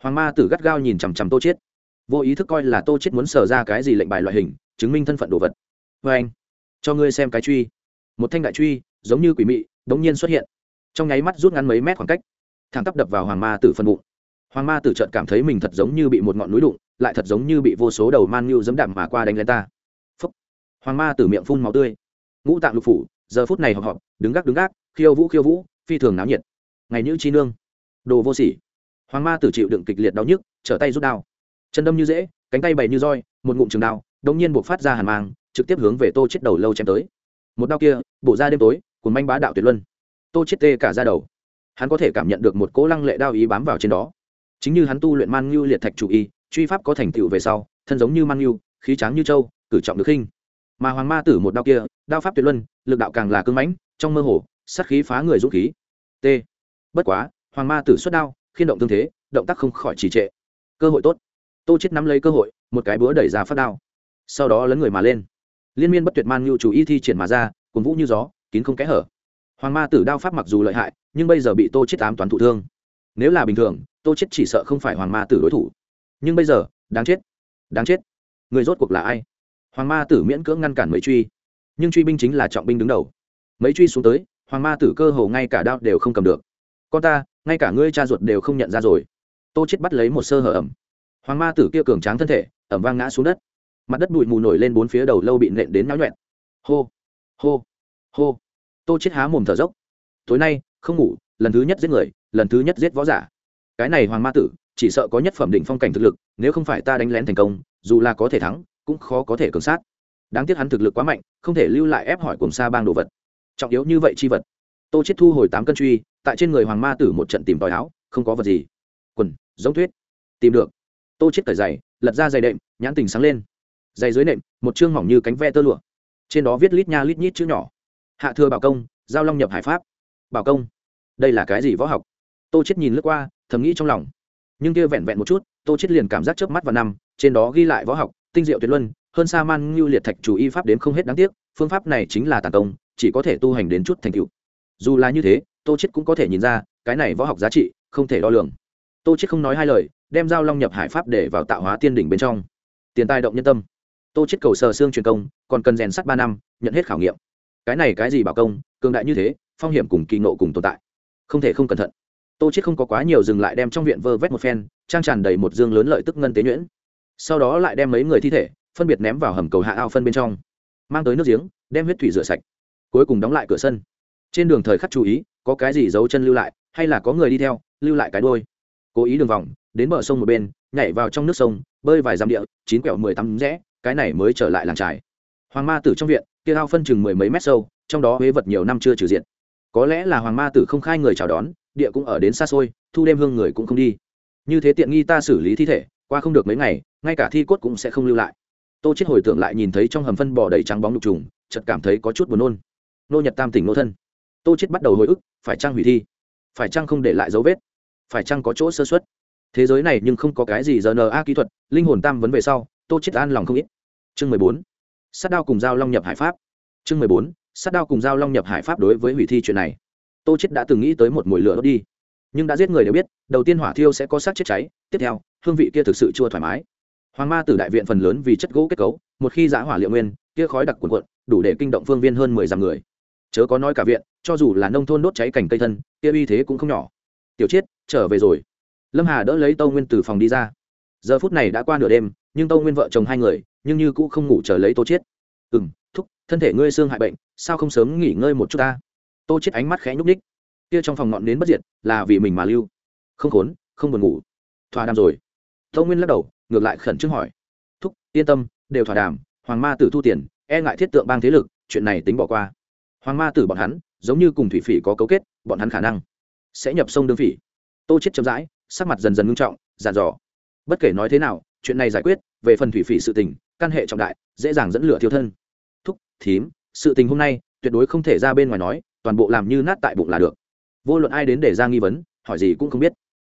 Hoàng ma tử gắt gao nhìn chằm chằm tô chết vô ý thức coi là tô chết muốn sờ ra cái gì lệnh bài loại hình, chứng minh thân phận đồ vật. Vê anh, cho ngươi xem cái truy. Một thanh đại truy, giống như quỷ mị, đống nhiên xuất hiện. Trong nháy mắt rút ngắn mấy mét khoảng cách, thẳng tắp đập vào hoàng ma tử phân bụng. Hoàng ma tử trợn cảm thấy mình thật giống như bị một ngọn núi đụng, lại thật giống như bị vô số đầu man nhu dẫm đạp mà qua đánh lên ta. Phúc. hoàng ma tử miệng phun máu tươi ngũ tạng lục phủ, giờ phút này họp họp, đứng gác đứng gác, khiêu vũ khiêu vũ, phi thường náo nhiệt. Ngày nữ chi nương, đồ vô sỉ. Hoàng ma tử chịu đựng kịch liệt đau nhức, trở tay rút đao. Chân đâm như dễ cánh tay bày như roi, một ngụm trường đao đông nhiên buộc phát ra hàn mang, trực tiếp hướng về tô chết đầu lâu chém tới. Một đao kia, bổ ra đêm tối, cuốn manh bá đạo tuyệt luân. Tô chết tê cả ra đầu. Hắn có thể cảm nhận được một cỗ lăng lệ đao ý bám vào trên đó. Chính như hắn tu luyện man ngưu liệt thạch chủ y, truy pháp có thành tựu về sau, thân giống như man ngưu, khí tráng như châu cử trọng được khinh mà hoàng ma tử một đao kia, đao pháp tuyệt luân, lực đạo càng là cưng mãnh, trong mơ hồ, sát khí phá người dũng khí. T. Bất quá, hoàng ma tử xuất đao, khiên động tương thế, động tác không khỏi trì trệ. Cơ hội tốt. Tô chết nắm lấy cơ hội, một cái búa đẩy ra phát đao. Sau đó lấn người mà lên. Liên miên bất tuyệt man nhu chủ y thi triển mà ra, cuồng vũ như gió, kín không kẽ hở. Hoàng ma tử đao pháp mặc dù lợi hại, nhưng bây giờ bị tô chết ám toán thụ thương. Nếu là bình thường, tô chết chỉ sợ không phải hoàng ma tử đối thủ. Nhưng bây giờ, đáng chết. Đáng chết. Người rốt cuộc là ai? Hoàng ma tử miễn cưỡng ngăn cản mấy truy. Nhưng truy binh chính là trọng binh đứng đầu. Mấy truy xuống tới, hoàng ma tử cơ hồ ngay cả đao đều không cầm được. Con ta, ngay cả ngươi cha ruột đều không nhận ra rồi. Tô chết bắt lấy một sơ hở ẩm. Hoàng ma tử kia cường tráng thân thể, ẩm vang ngã xuống đất. Mặt đất bụi mù nổi lên bốn phía đầu lâu bị nện đến náo nhuẹn. Hô hô hô. Tô chết há mồm thở dốc. Tối nay, không ngủ, lần thứ nhất giết người, lần thứ nhất giết võ giả. Cái này hoàng ma tử chỉ sợ có nhất phẩm định phong cảnh thực lực, nếu không phải ta đánh lén thành công, dù là có thể thắng cũng khó có thể cường sát. Đáng tiếc hắn thực lực quá mạnh, không thể lưu lại ép hỏi cùng xa bang đồ vật. Trọng yếu như vậy chi vật. Tô chết thu hồi tám cân truy, tại trên người hoàng ma tử một trận tìm tòi áo, không có vật gì. Quần, giống thuyết tìm được. Tô chết cởi giày, lật ra giày đệm, nhãn tình sáng lên. Giày dưới nệm, một chương mỏng như cánh ve tơ lụa. Trên đó viết lít nha lít nhít chữ nhỏ. Hạ thừa bảo công, giao long nhập hải pháp. Bảo công, đây là cái gì võ học? Tô chết nhìn lướt qua, thầm nghĩ trong lòng. Nhưng kia vẹn vẹn một chút, tô chết liền cảm giác chớp mắt vào năm, trên đó ghi lại võ học tinh diệu tuyệt luân, hơn xa man ngưu liệt thạch chủ y pháp đến không hết đáng tiếc, phương pháp này chính là tàn công, chỉ có thể tu hành đến chút thành tựu. Dù là như thế, tô chết cũng có thể nhìn ra, cái này võ học giá trị không thể đo lường. Tô chết không nói hai lời, đem giao long nhập hải pháp để vào tạo hóa tiên đỉnh bên trong. Tiền tài động nhân tâm. Tô chết cầu sờ xương truyền công, còn cần rèn sắt ba năm, nhận hết khảo nghiệm. Cái này cái gì bảo công, cường đại như thế, phong hiểm cùng kỳ nộ cùng tồn tại. Không thể không cẩn thận. Tô chết không có quá nhiều dừng lại đem trong viện vơ vét một phen, trang tràn đầy một dương lớn lợi tức ngân tế nhuyễn sau đó lại đem mấy người thi thể phân biệt ném vào hầm cầu hạ ao phân bên trong, mang tới nước giếng, đem huyết thủy rửa sạch, cuối cùng đóng lại cửa sân. Trên đường thời khắc chú ý, có cái gì giấu chân lưu lại, hay là có người đi theo, lưu lại cái đôi cố ý đường vòng, đến bờ sông một bên, nhảy vào trong nước sông, bơi vài dặm địa, chín quẹo mười tắm rẽ, cái này mới trở lại làng trài. Hoàng ma tử trong viện, kia ao phân chừng mười mấy mét sâu, trong đó huế vật nhiều năm chưa trừ diện. Có lẽ là hoàng ma tử không khai người chào đón, địa cũng ở đến xa xôi, thu đêm hương người cũng không đi. Như thế tiện nghi ta xử lý thi thể qua không được mấy ngày, ngay cả thi cốt cũng sẽ không lưu lại. Tô chết hồi tưởng lại nhìn thấy trong hầm phân bò đầy trắng bóng đục trùng, chợt cảm thấy có chút buồn nôn. Nô nhật tam tỉnh nô thân. Tô chết bắt đầu hồi ức, phải chăng hủy thi? Phải chăng không để lại dấu vết? Phải chăng có chỗ sơ xuất thế giới này nhưng không có cái gì giờ na kỹ thuật, linh hồn tam vấn về sau, tô chết an lòng không ít. Chương mười bốn. Sát đao cùng dao long nhập hải pháp. Chương mười bốn. Sát đao cùng dao long nhập hải pháp đối với hủy thi chuyện này. Tô chết đã từng nghĩ tới một mùi lửa đốt đi. Nhưng đã giết người đều biết, đầu tiên hỏa thiêu sẽ có sát chết cháy, tiếp theo hương vị kia thực sự chưa thoải mái. Hoàng ma tử đại viện phần lớn vì chất gỗ kết cấu, một khi giã hỏa liệu nguyên, kia khói đặc quần quận đủ để kinh động phương viên hơn mười dặm người. Chớ có nói cả viện, cho dù là nông thôn đốt cháy cành cây thân, kia uy thế cũng không nhỏ. Tiểu chiết, trở về rồi. Lâm hà đỡ lấy tâu nguyên từ phòng đi ra. Giờ phút này đã qua nửa đêm, nhưng tâu nguyên vợ chồng hai người, nhưng như cũ không ngủ chờ lấy tô chiết. Ừ m thúc, thân thể ngươi xương hại bệnh, sao không sớm nghỉ ngơi một chút ta? Tô chiết ánh mắt khẽ nhúc ních kia trong phòng ngọn nến bất diệt, là vì mình mà lưu. Không khốn, không buồn ngủ. Thỏa đàm rồi tâu nguyên lắc đầu, ngược lại khẩn trương hỏi. Thúc, yên tâm, đều thỏa đàm, hoàng ma tử thu tiền e ngại thiết tượng bang thế lực, chuyện này tính bỏ qua. Hoàng ma tử bọn hắn, giống như cùng thủy phỉ có cấu kết, bọn hắn khả năng sẽ nhập sông đương phỉ. Tô chết chậm rãi, sắc mặt dần dần ngưng trọng, giàn dò. Bất kể nói thế nào, chuyện này giải quyết, về phần thủy phỉ sự tình, căn hệ trọng đại, dễ dàng dẫn lửa thiêu thân. Thúc, thím, sự tình hôm nay, tuyệt đối không thể ra bên ngoài nói, toàn bộ làm như nát tại bụng là được. Vô luận ai đến để ra nghi vấn, hỏi gì cũng không biết.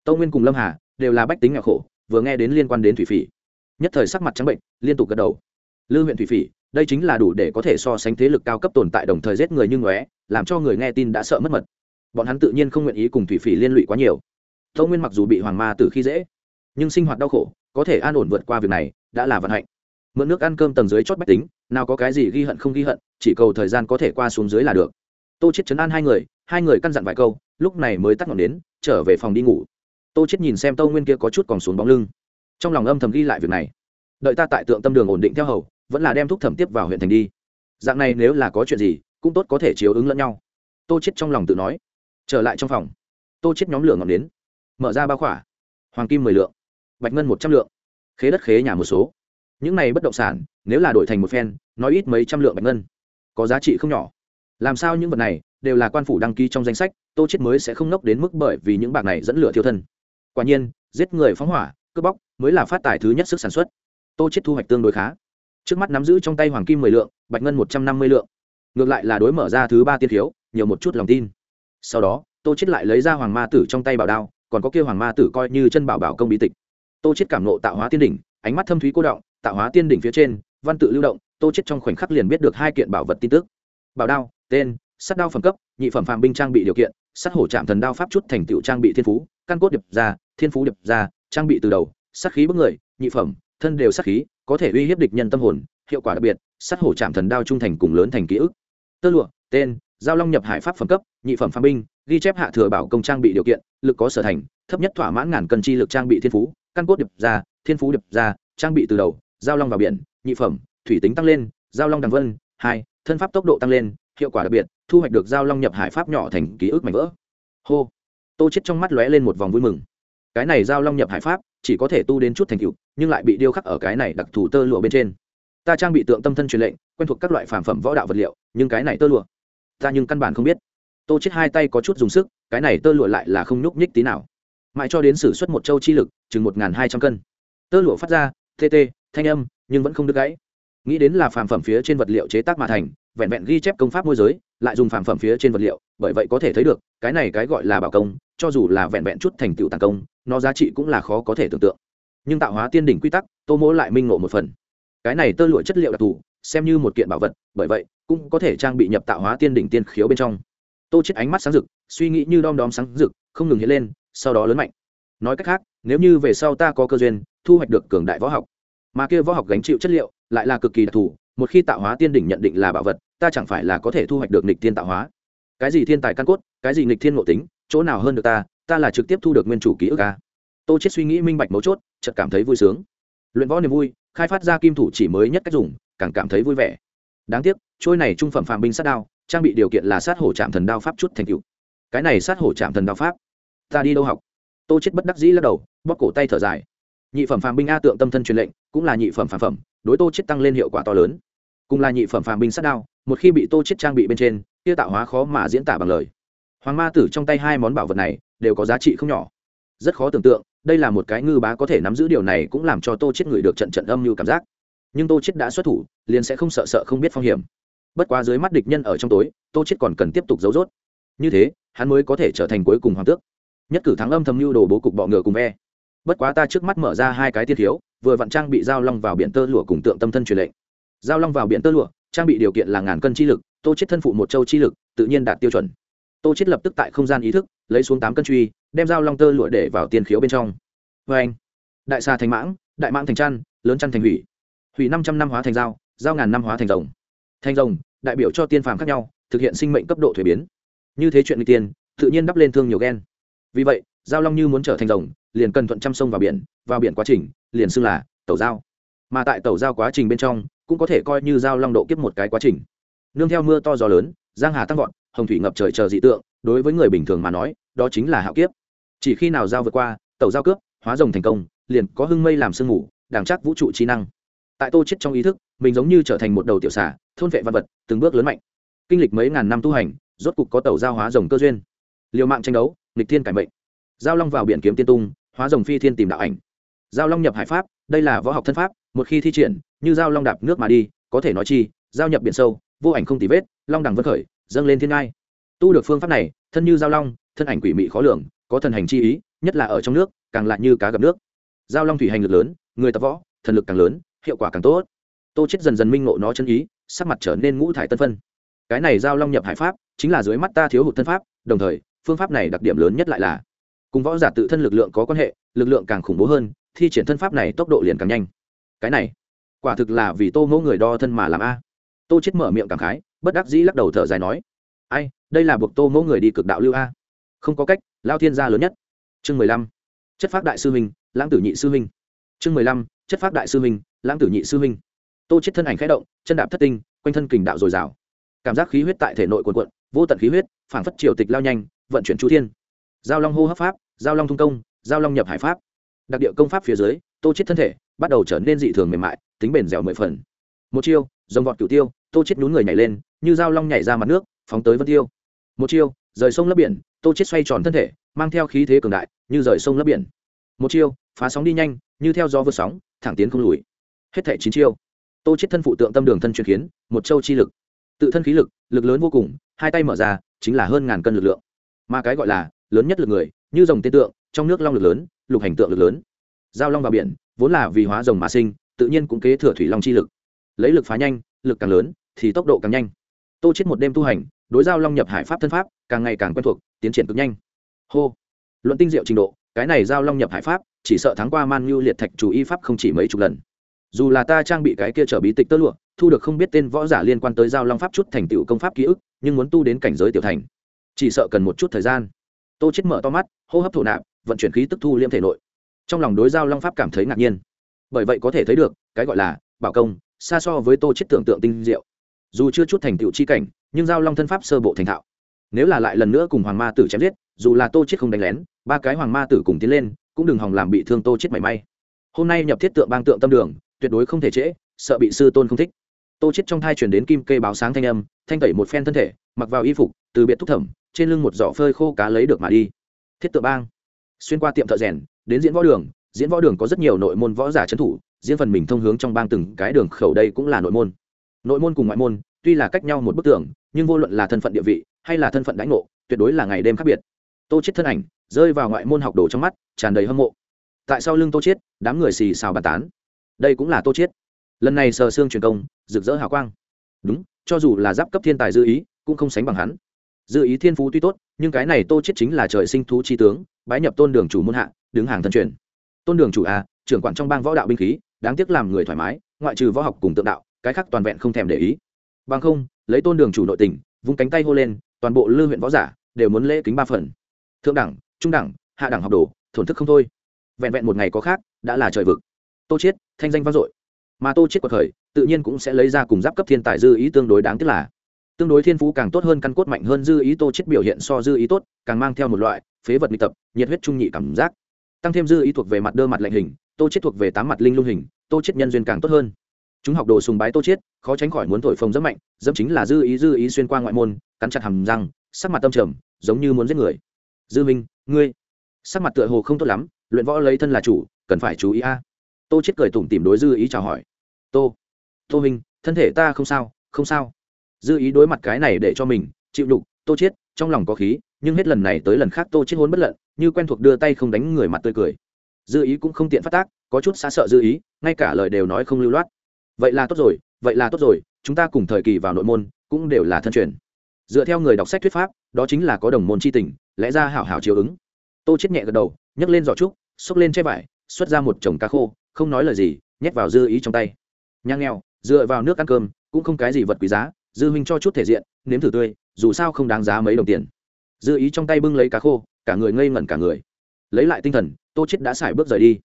Tâu nguyên cùng lâm hà đều là bách tính nghèo khổ vừa nghe đến liên quan đến thủy phỉ. Nhất thời sắc mặt trắng bệnh, liên tục gật đầu. Lư huyện thủy phỉ, đây chính là đủ để có thể so sánh thế lực cao cấp tồn tại đồng thời giết người như ngóe, làm cho người nghe tin đã sợ mất mật. Bọn hắn tự nhiên không nguyện ý cùng thủy phỉ liên lụy quá nhiều. Tâu nguyên mặc dù bị hoàng ma từ khi dễ, nhưng sinh hoạt đau khổ, có thể an ổn vượt qua việc này, đã là vận hạnh. Mượn nước ăn cơm tầng dưới chót bách tính, nào có cái gì ghi hận không ghi hận, chỉ cầu thời gian có thể qua xuống dưới là được. Tô chết chấn an hai người hai người căn dặn vài câu, lúc này mới tắt ngọn đến trở về phòng đi ngủ tô chết nhìn xem tâu nguyên kia có chút còn xuống bóng lưng. Trong lòng âm thầm ghi lại việc này. Đợi ta tại tượng tâm đường ổn định theo hầu, vẫn là đem thuốc thẩm tiếp vào huyện thành đi. Dạng này nếu là có chuyện gì, cũng tốt có thể chiếu ứng lẫn nhau. Tô chết trong lòng tự nói. Trở lại trong phòng. Tô chết nhóm lửa ngọn đến mở ra bao khỏa. Hoàng kim mười lượng. Bạch ngân một trăm lượng. Khế đất khế nhà một số. Những này bất động sản, nếu là đổi thành một phen, nói ít mấy trăm lượng bạch ngân. Có giá trị không nhỏ. Làm sao những vật này đều là quan phủ đăng ký trong danh sách, tô chết mới sẽ không nốc đến mức bởi vì những bạc này dẫn lửa thiêu thân quả nhiên, giết người phóng hỏa, cướp bóc mới là phát tài thứ nhất sức sản xuất. Tô chết thu hoạch tương đối khá. Trước mắt nắm giữ trong tay hoàng kim mười lượng, bạch ngân một trăm năm mươi lượng. Ngược lại là đối mở ra thứ ba tiên thiếu nhiều một chút lòng tin. Sau đó, tô chết lại lấy ra hoàng ma tử trong tay bảo đao, còn có kia hoàng ma tử coi như chân bảo bảo công bí tịch. Tô chết cảm nộ tạo hóa tiên đỉnh, ánh mắt thâm thúy cô động, tạo hóa tiên đỉnh phía trên, văn tự lưu động, tô chết trong khoảnh khắc liền biết được hai kiện bảo vật tin tức. Bảo đao, tên, sắt đao phẩm cấp, nhị phẩm phàm binh trang bị điều kiện, sắt hổ trạm thần đao pháp chút thành tựu trang bị thiên phú căn cốt điệp ra, thiên phú điệp ra, trang bị từ đầu, sát khí bức người, nhị phẩm, thân đều sát khí, có thể uy hiếp địch nhân tâm hồn, hiệu quả đặc biệt, sát hổ chạm thần đao trung thành cùng lớn thành ký ức. Tơ lụa, tên, giao long nhập hải pháp phẩm cấp, nhị phẩm phàm binh, ghi chép hạ thừa bảo công trang bị điều kiện, lực có sở thành, thấp nhất thỏa mãn ngàn cân chi lực trang bị thiên phú, căn cốt điệp ra, thiên phú điệp ra, trang bị từ đầu, giao long vào biển, nhị phẩm, thủy tính tăng lên, giao long đằng vân, hai, thân pháp tốc độ tăng lên, hiệu quả đặc biệt, thu hoạch được giao long nhập hải pháp nhỏ thành ký ức mảnh vỡ. Hô tô chết trong mắt lóe lên một vòng vui mừng. Cái này giao long nhập hải pháp, chỉ có thể tu đến chút thành tựu, nhưng lại bị điêu khắc ở cái này đặc thù tơ lụa bên trên. Ta trang bị tượng tâm thân truyền lệnh, quen thuộc các loại phản phẩm võ đạo vật liệu, nhưng cái này tơ lụa, ta nhưng căn bản không biết. Tô chết hai tay có chút dùng sức, cái này tơ lụa lại là không nhúc nhích tí nào. Mãi cho đến sử xuất một châu chi lực, chừng một hai trăm cân. Tơ lụa phát ra, tê tê, thanh âm, nhưng vẫn không được gãy nghĩ đến là phàm phẩm phía trên vật liệu chế tác mà thành, vẹn vẹn ghi chép công pháp môi giới, lại dùng phàm phẩm phía trên vật liệu, bởi vậy có thể thấy được, cái này cái gọi là bảo công, cho dù là vẹn vẹn chút thành tựu tàn công, nó giá trị cũng là khó có thể tưởng tượng. Nhưng tạo hóa tiên đỉnh quy tắc, tô mỗ lại minh ngộ một phần. Cái này tơ lụa chất liệu đặc thù, xem như một kiện bảo vật, bởi vậy, cũng có thể trang bị nhập tạo hóa tiên đỉnh tiên khiếu bên trong. Tô chết ánh mắt sáng rực, suy nghĩ như đom đóm sáng rực, không ngừng hiện lên, sau đó lớn mạnh. Nói cách khác, nếu như về sau ta có cơ duyên, thu hoạch được cường đại võ học, mà kia võ học gánh chịu chất liệu lại là cực kỳ đặc thù, một khi tạo hóa tiên đỉnh nhận định là bảo vật, ta chẳng phải là có thể thu hoạch được nịch thiên tạo hóa. Cái gì thiên tài căn cốt, cái gì nịch thiên ngộ tính, chỗ nào hơn được ta ta là trực tiếp thu được nguyên chủ ký ức ca tô chết suy nghĩ minh bạch mấu chốt, chợt cảm thấy vui sướng. Luyện võ niềm vui, khai phát ra kim thủ chỉ mới nhất cách dùng, càng cảm thấy vui vẻ. Đáng tiếc, trôi này trung phẩm phàm binh sát đao, trang bị điều kiện là sát hổ trạm thần đao pháp chút thành cựu cái này sát hổ trạm thần đao pháp, ta đi đâu học? Tô chết bất đắc dĩ lắc đầu, bóp cổ tay thở dài. Nhị phẩm phàm binh a tượng tâm thân truyền lệnh, cũng là nhị phẩm phàm phẩm đối tô chết tăng lên hiệu quả to lớn. Cùng là nhị phẩm phàm binh sát đao, một khi bị tô chết trang bị bên trên, kia tạo hóa khó mà diễn tả bằng lời. Hoàng ma tử trong tay hai món bảo vật này, đều có giá trị không nhỏ. Rất khó tưởng tượng, đây là một cái ngư bá có thể nắm giữ điều này cũng làm cho tô chết người được trận trận âm như cảm giác. Nhưng tô chết đã xuất thủ, liền sẽ không sợ sợ không biết phong hiểm. Bất quá dưới mắt địch nhân ở trong tối, tô chết còn cần tiếp tục giấu rốt. Như thế, hắn mới có thể trở thành cuối cùng hoàng tước. Nhất cử thắng âm thầm lưu đồ bố cục bọ ngựa cùng ve bất quá ta trước mắt mở ra hai cái tiên thiếu, vừa vặn trang bị giao long vào biển tơ lụa cùng tượng tâm thân truyền lệnh. Giao long vào biển tơ lụa, trang bị điều kiện là ngàn cân chi lực, tô chết thân phụ một châu chi lực, tự nhiên đạt tiêu chuẩn. Tô chết lập tức tại không gian ý thức, lấy xuống tám cân truy, đem dao long tơ lụa để vào tiền khiếu bên trong. Vê anh, đại xà thành mãng, đại mãng thành chăn, lớn chăn thành hủy. Hủy năm trăm năm hóa thành dao dao ngàn năm hóa thành rồng. Thành rồng, đại biểu cho tiên phàm khác nhau, thực hiện sinh mệnh cấp độ thuế biến. Như thế chuyện n tiên, tự nhiên đắp lên thương nhiều ghen. Vì vậy giao long như muốn trở thành rồng, liền cần thuận trăm sông vào biển vào biển quá trình, liền xưng là tàu giao. Mà tại tàu giao quá trình bên trong, cũng có thể coi như giao long độ kiếp một cái quá trình. Nương theo mưa to gió lớn, giang hà tăng vọt, hồng thủy ngập trời chờ dị tượng, đối với người bình thường mà nói, đó chính là hạo kiếp. Chỉ khi nào giao vượt qua tàu giao cướp, hóa rồng thành công, liền có hưng mây làm sương mù đảng chắc vũ trụ trí năng. Tại tô chết trong ý thức, mình giống như trở thành một đầu tiểu xà, thôn vệ văn vật, từng bước lớn mạnh. Kinh lịch mấy ngàn năm tu hành, rốt cục có tàu giao hóa rồng cơ duyên. Liều mạng tranh đấu, nghịch thiên cải mệnh giao long vào biển kiếm tiên tung, hóa rồng phi thiên tìm đạo ảnh. Giao long nhập hải pháp, đây là võ học thân pháp, một khi thi triển, như giao long đạp nước mà đi, có thể nói chi, giao nhập biển sâu, vô ảnh không tì vết, long đẳng vân khởi, dâng lên thiên ngai. Tu được phương pháp này, thân như giao long, thân ảnh quỷ mị khó lường, có thần hành chi ý, nhất là ở trong nước, càng lại như cá gặp nước. Giao long thủy hành lực lớn, người tập võ, thần lực càng lớn, hiệu quả càng tốt. Tô chết dần dần minh ngộ nó chân ý, sắc mặt trở nên ngũ thải tân phân. Cái này giao long nhập hải pháp, chính là dưới mắt ta thiếu hụt thân pháp, đồng thời, phương pháp này đặc điểm lớn nhất lại là cùng võ giả tự thân lực lượng có quan hệ, lực lượng càng khủng bố hơn, thi triển thân pháp này tốc độ liền càng nhanh. Cái này, quả thực là vì tô mẫu người đo thân mà làm a. Tô chết mở miệng cảm khái, bất đắc dĩ lắc đầu thở dài nói, ai, đây là buộc tô mẫu người đi cực đạo lưu a. Không có cách, lao thiên gia lớn nhất. Chương mười lăm, chất phác đại sư huynh lãng tử nhị sư huynh chương mười lăm, chất phác đại sư huynh lãng tử nhị sư huynh tô chết thân ảnh khẽ động, chân đạp thất tinh, quanh thân kình đạo dồi dào. Cảm giác khí huyết tại thể nội quần quận vô tận khí huyết, phảng phất triều tịch lao nhanh, vận chuyển chu thiên giao long hô hấp pháp giao long thung công giao long nhập hải pháp. Đặc địa công pháp phía dưới tô chết thân thể bắt đầu trở nên dị thường mềm mại tính bền dẻo mười phần. Một chiêu dòng vọt cửu tiêu tô chết nhún người nhảy lên như giao long nhảy ra mặt nước phóng tới vân tiêu. Một chiêu rời sông lấp biển tô chết xoay tròn thân thể mang theo khí thế cường đại như rời sông lấp biển. Một chiêu phá sóng đi nhanh như theo gió vượt sóng thẳng tiến không lùi. Hết thảy chín chiêu. Tô chết thân phụ tượng tâm đường thân truyền kiến, một châu chi lực. Tự thân khí lực lực lớn vô cùng hai tay mở ra chính là hơn ngàn cân lực lượng. Mà cái gọi là lớn nhất lực người, như dòng tên tượng, trong nước long lực lớn, lục hành tượng lực lớn. Giao long vào biển, vốn là vì hóa rồng mà sinh, tự nhiên cũng kế thừa thủy long chi lực. Lấy lực phá nhanh, lực càng lớn, thì tốc độ càng nhanh. Tô chết một đêm tu hành, đối giao long nhập hải pháp thân pháp, càng ngày càng quen thuộc, tiến triển cực nhanh. Hô. Luận tinh diệu trình độ, cái này giao long nhập hải pháp, chỉ sợ thắng qua man nhu liệt thạch chủ y pháp không chỉ mấy chục lần. Dù là ta trang bị cái kia trở bí tịch tơ lụa, thu được không biết tên võ giả liên quan tới giao long pháp chút thành tựu công pháp ký ức, nhưng muốn tu đến cảnh giới tiểu thành, chỉ sợ cần một chút thời gian tô chết mở to mắt, hô hấp thổ nạp, vận chuyển khí tức thu liêm thể nội. Trong lòng đối giao long pháp cảm thấy ngạc nhiên. Bởi vậy có thể thấy được, cái gọi là bảo công, xa so với tô chết tưởng tượng tinh diệu. Dù chưa chút thành tựu chi cảnh, nhưng giao long thân pháp sơ bộ thành thạo. Nếu là lại lần nữa cùng hoàng ma tử chém giết, dù là tô chết không đánh lén, ba cái hoàng ma tử cùng tiến lên, cũng đừng hòng làm bị thương tô chết mảy may. Hôm nay nhập thiết tượng bang tượng tâm đường, tuyệt đối không thể trễ, sợ bị sư tôn không thích. Tô chết trong thai chuyển đến kim kê báo sáng thanh âm, thanh tẩy một phen thân thể, mặc vào y phục, từ biệt thúc thẩm trên lưng một giỏ phơi khô cá lấy được mà đi. Thiết tự bang. Xuyên qua tiệm thợ rèn, đến diễn võ đường, diễn võ đường có rất nhiều nội môn võ giả trấn thủ diễn phần mình thông hướng trong bang từng cái đường khẩu đây cũng là nội môn. Nội môn cùng ngoại môn, tuy là cách nhau một bức tường, nhưng vô luận là thân phận địa vị hay là thân phận đánh ngộ, tuyệt đối là ngày đêm khác biệt. Tô chết thân ảnh rơi vào ngoại môn học đồ trong mắt, tràn đầy hâm mộ. Tại sau lưng tô chết đám người xì xào bàn tán. Đây cũng là tô chết lần này sờ xương truyền công, rực rỡ hào quang. Đúng, cho dù là giáp cấp thiên tài dư ý, cũng không sánh bằng hắn dư ý thiên phú tuy tốt, nhưng cái này tô chết chính là trời sinh thú chi tướng, bái nhập tôn đường chủ môn hạ, đứng hàng thân truyền. Tôn đường chủ a trưởng quản trong bang võ đạo binh khí, đáng tiếc làm người thoải mái, ngoại trừ võ học cùng tượng đạo, cái khác toàn vẹn không thèm để ý. Bằng không, lấy tôn đường chủ nội tình, vung cánh tay hô lên, toàn bộ lư huyện võ giả đều muốn lễ kính ba phần. Thượng đẳng, trung đẳng, hạ đẳng học đồ, thổn thức không thôi. Vẹn vẹn một ngày có khác, đã là trời vực. Tô chiết thanh danh vang dội. Mà tô chiết quật khởi, tự nhiên cũng sẽ lấy ra cùng giáp cấp thiên tài dư ý tương đối đáng tiếc là tương đối thiên phú càng tốt hơn căn cốt mạnh hơn dư ý tô chiết biểu hiện so dư ý tốt, càng mang theo một loại phế vật nghịch tập, nhiệt huyết trung nhị cảm giác. Tăng thêm dư ý thuộc về mặt đơ mặt lệnh hình, tô chiết thuộc về tám mặt linh lung hình, tô chiết nhân duyên càng tốt hơn. Chúng học đồ sùng bái tô chiết khó tránh khỏi muốn thổi phồng rất mạnh, dẫm chính là dư ý dư ý xuyên qua ngoại môn, cắn chặt hàm răng, sắc mặt tâm trầm, giống như muốn giết người. Dư minh, ngươi, sắc mặt tựa hồ không tốt lắm, luyện võ lấy thân là chủ, cần phải chú ý a. Tô chết cười tủm tỉm đối dư ý chào hỏi. Tô tô minh, thân thể ta không sao không sao dư ý đối mặt cái này để cho mình, chịu đục, tô chết, trong lòng có khí, nhưng hết lần này tới lần khác tô chết hôn bất lận, như quen thuộc đưa tay không đánh người mặt tươi cười. Dư ý cũng không tiện phát tác, có chút xa sợ dư ý, ngay cả lời đều nói không lưu loát. Vậy là tốt rồi, vậy là tốt rồi, chúng ta cùng thời kỳ vào nội môn, cũng đều là thân truyền. Dựa theo người đọc sách thuyết pháp, đó chính là có đồng môn c h i tình, lẽ ra hảo hảo chiều ứng. Tô chết nhẹ gật đầu, nhấc lên giỏ trúc, xốc lên che vải, xuất ra một chồng cá khô, không nói lời gì, nhét vào dư ý trong tay. Nhang nghèo, dựa vào nước ăn cơm, cũng không cái gì vật quý giá dư huynh cho chút thể diện, nếm thử tươi, dù sao không đáng giá mấy đồng tiền. Dư ý trong tay bưng lấy cá khô, cả người ngây ngẩn cả người. Lấy lại tinh thần, tô chết đã xài bước rời đi.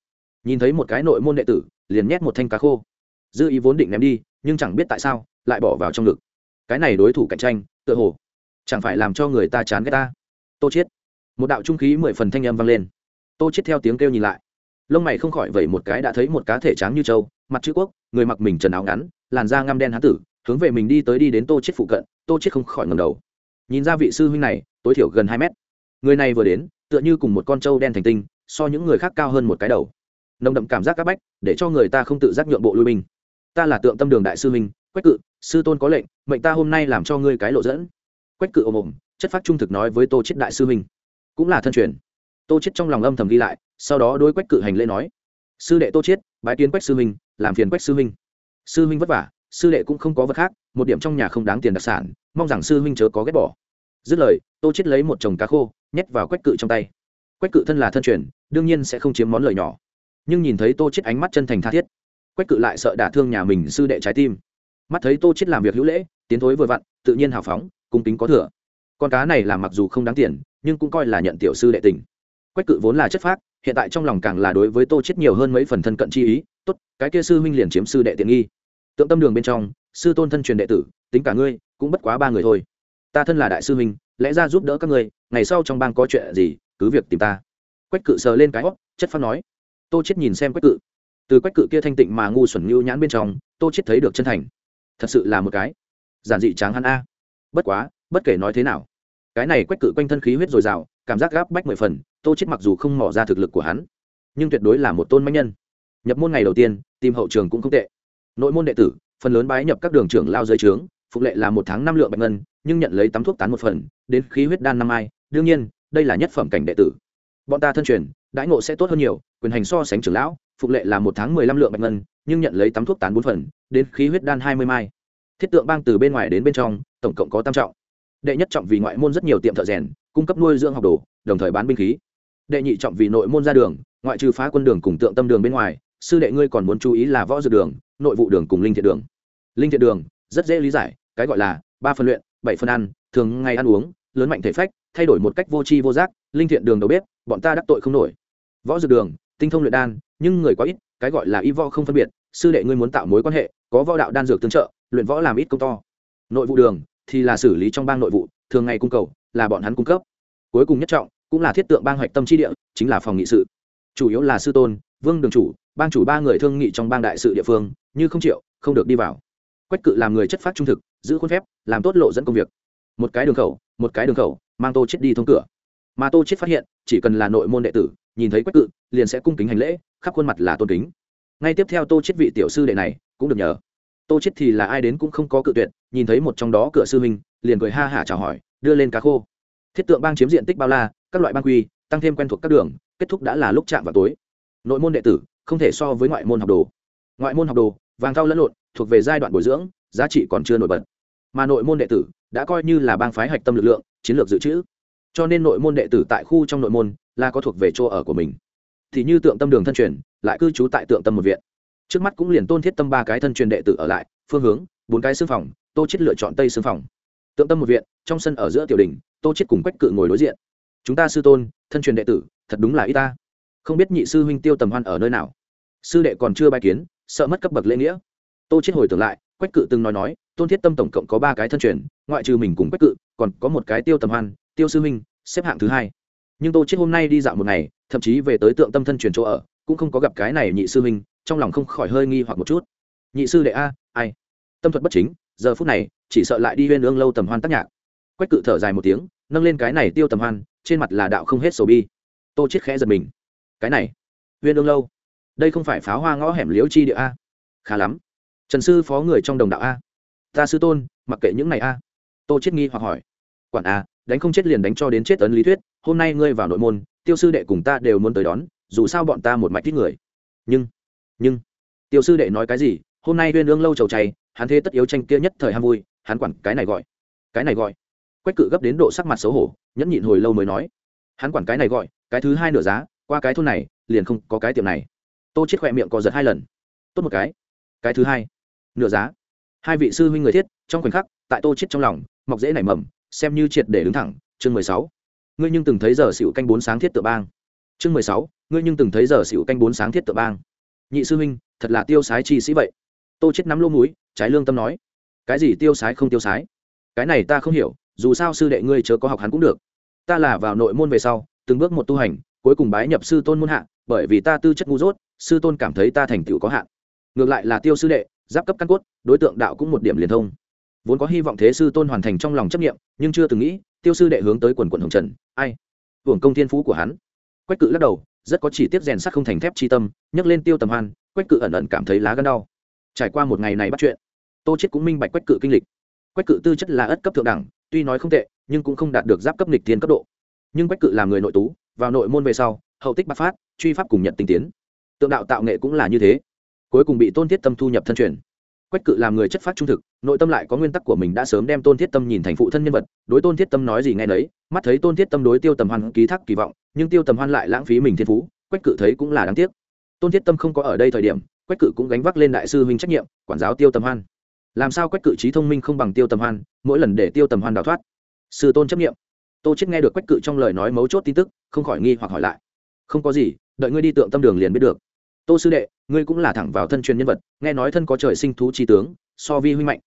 Nhìn thấy một cái nội môn đệ tử, liền nhét một thanh cá khô. Dư ý vốn định ném đi, nhưng chẳng biết tại sao, lại bỏ vào trong ngực. Cái này đối thủ cạnh tranh, tựa hồ chẳng phải làm cho người ta chán ghét ta. Tô chết một đạo trung khí mười phần thanh âm vang lên. Tô chết theo tiếng kêu nhìn lại. Lông mày không khỏi vẩy một cái đã thấy một cá thể trắng như trâu, mặt chữ quốc, người mặc mình trần áo ngắn, làn da ngăm đen hán tử hướng về mình đi tới đi đến tô chết phụ cận, tô chết không khỏi ngầm đầu. Nhìn ra vị sư huynh này, tối thiểu gần hai mét. Người này vừa đến, tựa như cùng một con trâu đen thành tinh, so những người khác cao hơn một cái đầu. Nồng đậm cảm giác các bách, để cho người ta không tự giác nhượng bộ lui binh. Ta là tượng tâm đường đại sư huynh, quách cự, sư tôn có lệnh, mệnh ta hôm nay làm cho ngươi cái lộ dẫn. Quách cự ồm ồm, chất phát trung thực nói với tô chết đại sư huynh. Cũng là thân truyền. Tô chết trong lòng âm thầm ghi lại, sau đó đôi quách cự hành lễ nói. Sư đệ tô chết, bái kiến quách sư huynh, làm phiền quách sư huynh. Sư huynh vất vả sư đệ cũng không có vật khác, một điểm trong nhà không đáng tiền đặc sản, mong rằng sư huynh chớ có ghét bỏ. Dứt lời, tô chết lấy một chồng cá khô, nhét vào quách cự trong tay. Quách cự thân là thân truyền, đương nhiên sẽ không chiếm món lời nhỏ. Nhưng nhìn thấy tô chết ánh mắt chân thành tha thiết, quách cự lại sợ đả thương nhà mình sư đệ trái tim. Mắt thấy tô chết làm việc hữu lễ, tiến thối vừa vặn, tự nhiên hào phóng, cung kính có thừa. Con cá này làm mặc dù không đáng tiền, nhưng cũng coi là nhận tiểu sư đệ tình. Quách cự vốn là chất phác, hiện tại trong lòng càng là đối với tô chết nhiều hơn mấy phần thân cận chi ý, tốt, cái kia sư huynh liền chiếm sư đệ tiện nghi tượng tâm đường bên trong, sư tôn thân truyền đệ tử, tính cả ngươi, cũng bất quá ba người thôi. Ta thân là đại sư huynh, lẽ ra giúp đỡ các ngươi, ngày sau trong bang có chuyện gì, cứ việc tìm ta. Quách cự sờ lên cái hót chất phát nói. Tô chết nhìn xem quách cự. Từ quách cự kia thanh tịnh mà ngu xuẩn nhu nhãn bên trong, tô chết thấy được chân thành. Thật sự là một cái giản dị tráng hắn a. Bất quá, bất kể nói thế nào, cái này quách cự quanh thân khí huyết dồi dào, cảm giác gáp bách mười phần, tô chết mặc dù không mỏ ra thực lực của hắn, nhưng tuyệt đối là một tôn mãnh nhân. Nhập môn ngày đầu tiên, tìm hậu trường cũng không tệ nội môn đệ tử, phần lớn bái nhập các đường trưởng lao dưới trướng, phục lệ là một tháng năm lượng bạch ngân, nhưng nhận lấy tắm thuốc tán một phần, đến khí huyết đan năm ai đương nhiên, đây là nhất phẩm cảnh đệ tử. Bọn ta thân truyền, đãi ngộ sẽ tốt hơn nhiều, quyền hành so sánh trưởng lão, phục lệ là một tháng mười lăm lượng bạch ngân, nhưng nhận lấy tắm thuốc tán bốn phần, đến khí huyết đan hai mươi mai. Thiết tượng bang từ bên ngoài đến bên trong, tổng cộng có tam trọng. Đệ nhất trọng vì ngoại môn rất nhiều tiệm thợ rèn, cung cấp nuôi dưỡng học đồ, đồng thời bán binh khí. Đệ nhị trọng vì nội môn ra đường, ngoại trừ phá quân đường cùng tượng tâm đường bên ngoài, sư đệ ngươi còn muốn chú ý là võ dược đường nội vụ đường cùng linh thiện đường. Linh thiện đường, rất dễ lý giải, cái gọi là ba phần luyện, bảy phần ăn, thường ngày ăn uống, lớn mạnh thể phách, thay đổi một cách vô tri vô giác, linh thiện đường đầu bếp, bọn ta đắc tội không nổi. Võ dược đường, tinh thông luyện đan, nhưng người quá ít, cái gọi là y võ không phân biệt, sư đệ ngươi muốn tạo mối quan hệ, có võ đạo đan dược tương trợ, luyện võ làm ít công to. Nội vụ đường, thì là xử lý trong bang nội vụ, thường ngày cung cầu, là bọn hắn cung cấp. Cuối cùng nhất trọng, cũng là thiết tượng bang hoạch tâm tri địa, chính là phòng nghị sự. Chủ yếu là sư tôn, vương đường chủ, bang chủ ba người thương nghị trong bang đại sự địa phương như không chịu, không được đi vào. Quách cự làm người chất phát trung thực, giữ khuôn phép, làm tốt lộ dẫn công việc. Một cái đường khẩu, một cái đường khẩu, mang tô chết đi thông cửa. Mà tô chết phát hiện, chỉ cần là nội môn đệ tử, nhìn thấy quách cự, liền sẽ cung kính hành lễ, khắp khuôn mặt là tôn kính. Ngay tiếp theo tô chết vị tiểu sư đệ này cũng được nhờ. Tô chết thì là ai đến cũng không có cự tuyệt, nhìn thấy một trong đó cửa sư huynh, liền cười ha hả chào hỏi, đưa lên cá khô. Thiết tượng bang chiếm diện tích bao la, các loại ban quy, tăng thêm quen thuộc các đường, kết thúc đã là lúc chạm vào tối. Nội môn đệ tử, không thể so với ngoại môn học đồ. Ngoại môn học đồ vàng thau lẫn lộn, thuộc về giai đoạn bồi dưỡng, giá trị còn chưa nổi bật. Mà nội môn đệ tử đã coi như là bang phái hạch tâm lực lượng, chiến lược dự trữ. Cho nên nội môn đệ tử tại khu trong nội môn là có thuộc về chỗ ở của mình. Thì như tượng tâm đường thân truyền, lại cư trú tại tượng tâm một viện. Trước mắt cũng liền tôn thiết tâm ba cái thân truyền đệ tử ở lại, phương hướng, bốn cái xương phòng, tô chết lựa chọn tây xương phòng. Tượng tâm một viện, trong sân ở giữa tiểu đình tô chết cùng quách cự ngồi đối diện. Chúng ta sư tôn, thân truyền đệ tử, thật đúng là y ta. Không biết nhị sư huynh tiêu tầm hoan ở nơi nào. Sư đệ còn chưa bài kiến sợ mất cấp bậc lễ nghĩa. Tô chết hồi tưởng lại, quách cự từng nói nói, tôn thiết tâm tổng cộng có ba cái thân truyền, ngoại trừ mình cùng quách cự, còn có một cái tiêu tầm hoan, tiêu sư huynh xếp hạng thứ hai. Nhưng tô chết hôm nay đi dạo một ngày, thậm chí về tới tượng tâm thân truyền chỗ ở, cũng không có gặp cái này nhị sư huynh trong lòng không khỏi hơi nghi hoặc một chút. Nhị sư đệ a, ai? Tâm thuật bất chính, giờ phút này, chỉ sợ lại đi huyên ương lâu tầm hoan tác nhạc. Quách cự thở dài một tiếng, nâng lên cái này tiêu tầm hoan, trên mặt là đạo không hết sầu bi. Tô chết khẽ giật mình. Cái này, huyên ương lâu đây không phải pháo hoa ngõ hẻm liễu chi địa a? Khá lắm. Trần sư phó người trong đồng đạo a? Ta sư tôn, mặc kệ những này a. Tô chết nghi hoặc hỏi. Quản a, đánh không chết liền đánh cho đến chết ấn lý thuyết, hôm nay ngươi vào nội môn, tiêu sư đệ cùng ta đều muốn tới đón, dù sao bọn ta một mạch thích người. Nhưng nhưng, tiêu sư đệ nói cái gì? Hôm nay uyên ương lâu trầu chay, hắn thế tất yếu tranh kia nhất thời ham vui, hắn quản cái này gọi. Cái này gọi. Quách cự gấp đến độ sắc mặt xấu hổ, nhẫn nhịn hồi lâu mới nói. Hắn quản cái này gọi, cái thứ hai nửa giá, qua cái thôn này, liền không có cái tiệm này tô chết khỏe miệng co giật hai lần. Tốt một cái. Cái thứ hai. Nửa giá. Hai vị sư huynh người thiết trong khoảnh khắc tại tô chết trong lòng mọc dễ nảy mầm xem như triệt để đứng thẳng. Chương mười sáu. Ngươi nhưng từng thấy giờ xỉu canh bốn sáng thiết tự bang. Chương mười sáu. Ngươi nhưng từng thấy giờ xỉu canh bốn sáng thiết tự bang. Nhị sư huynh thật là tiêu sái chi sĩ vậy. Tô chết nắm lô mũi, trái lương tâm nói. Cái gì tiêu sái không tiêu sái? Cái này ta không hiểu dù sao sư đệ ngươi chớ có học hắn cũng được. Ta là vào nội môn về sau từng bước một tu hành cuối cùng bái nhập sư tôn môn hạ bởi vì ta tư chất ngu dốt sư tôn cảm thấy ta thành tựu có hạn. Ngược lại là tiêu sư đệ, giáp cấp căn cốt, đối tượng đạo cũng một điểm liền thông. Vốn có hy vọng thế sư tôn hoàn thành trong lòng chấp nghiệm nhưng chưa từng nghĩ, tiêu sư đệ hướng tới quần quận hồng trần, ai? Hưởng công thiên phú của hắn. Quách cự lắc đầu, rất có chỉ tiết rèn sắt không thành thép chi tâm, nhấc lên tiêu tầm hoan, quách cự ẩn ẩn cảm thấy lá gân đau. Trải qua một ngày này bắt chuyện, tô chết cũng minh bạch quách cự kinh lịch. Quách cự tư chất là ất cấp thượng đẳng, tuy nói không tệ, nhưng cũng không đạt được giáp cấp lịch thiên cấp độ. Nhưng quách cự là người nội tú, vào nội môn về sau, hậu tích bắc phát, truy pháp cùng nhận tinh tiến tượng đạo tạo nghệ cũng là như thế. Cuối cùng bị tôn thiết tâm thu nhập thân truyền. Quách cự làm người chất phát trung thực, nội tâm lại có nguyên tắc của mình đã sớm đem tôn thiết tâm nhìn thành phụ thân nhân vật. Đối tôn thiết tâm nói gì nghe nấy, mắt thấy tôn thiết tâm đối tiêu tầm hoan ký thác kỳ vọng, nhưng tiêu tầm hoan lại lãng phí mình thiên phú, quách cự thấy cũng là đáng tiếc. Tôn thiết tâm không có ở đây thời điểm, quách cự cũng gánh vác lên đại sư huynh trách nhiệm, quản giáo tiêu tầm hoan. Làm sao quách cự trí thông minh không bằng tiêu tầm hoan, mỗi lần để tiêu tầm hoan đào thoát. Sư tôn chấp nghiệm tô chết nghe được quách cự trong lời nói mấu chốt tin tức, không khỏi nghi hoặc hỏi lại. Không có gì đợi ngươi đi tượng tâm đường liền biết được. Tô sư đệ, ngươi cũng là thẳng vào thân truyền nhân vật, nghe nói thân có trời sinh thú chi tướng, so vi huynh mạnh.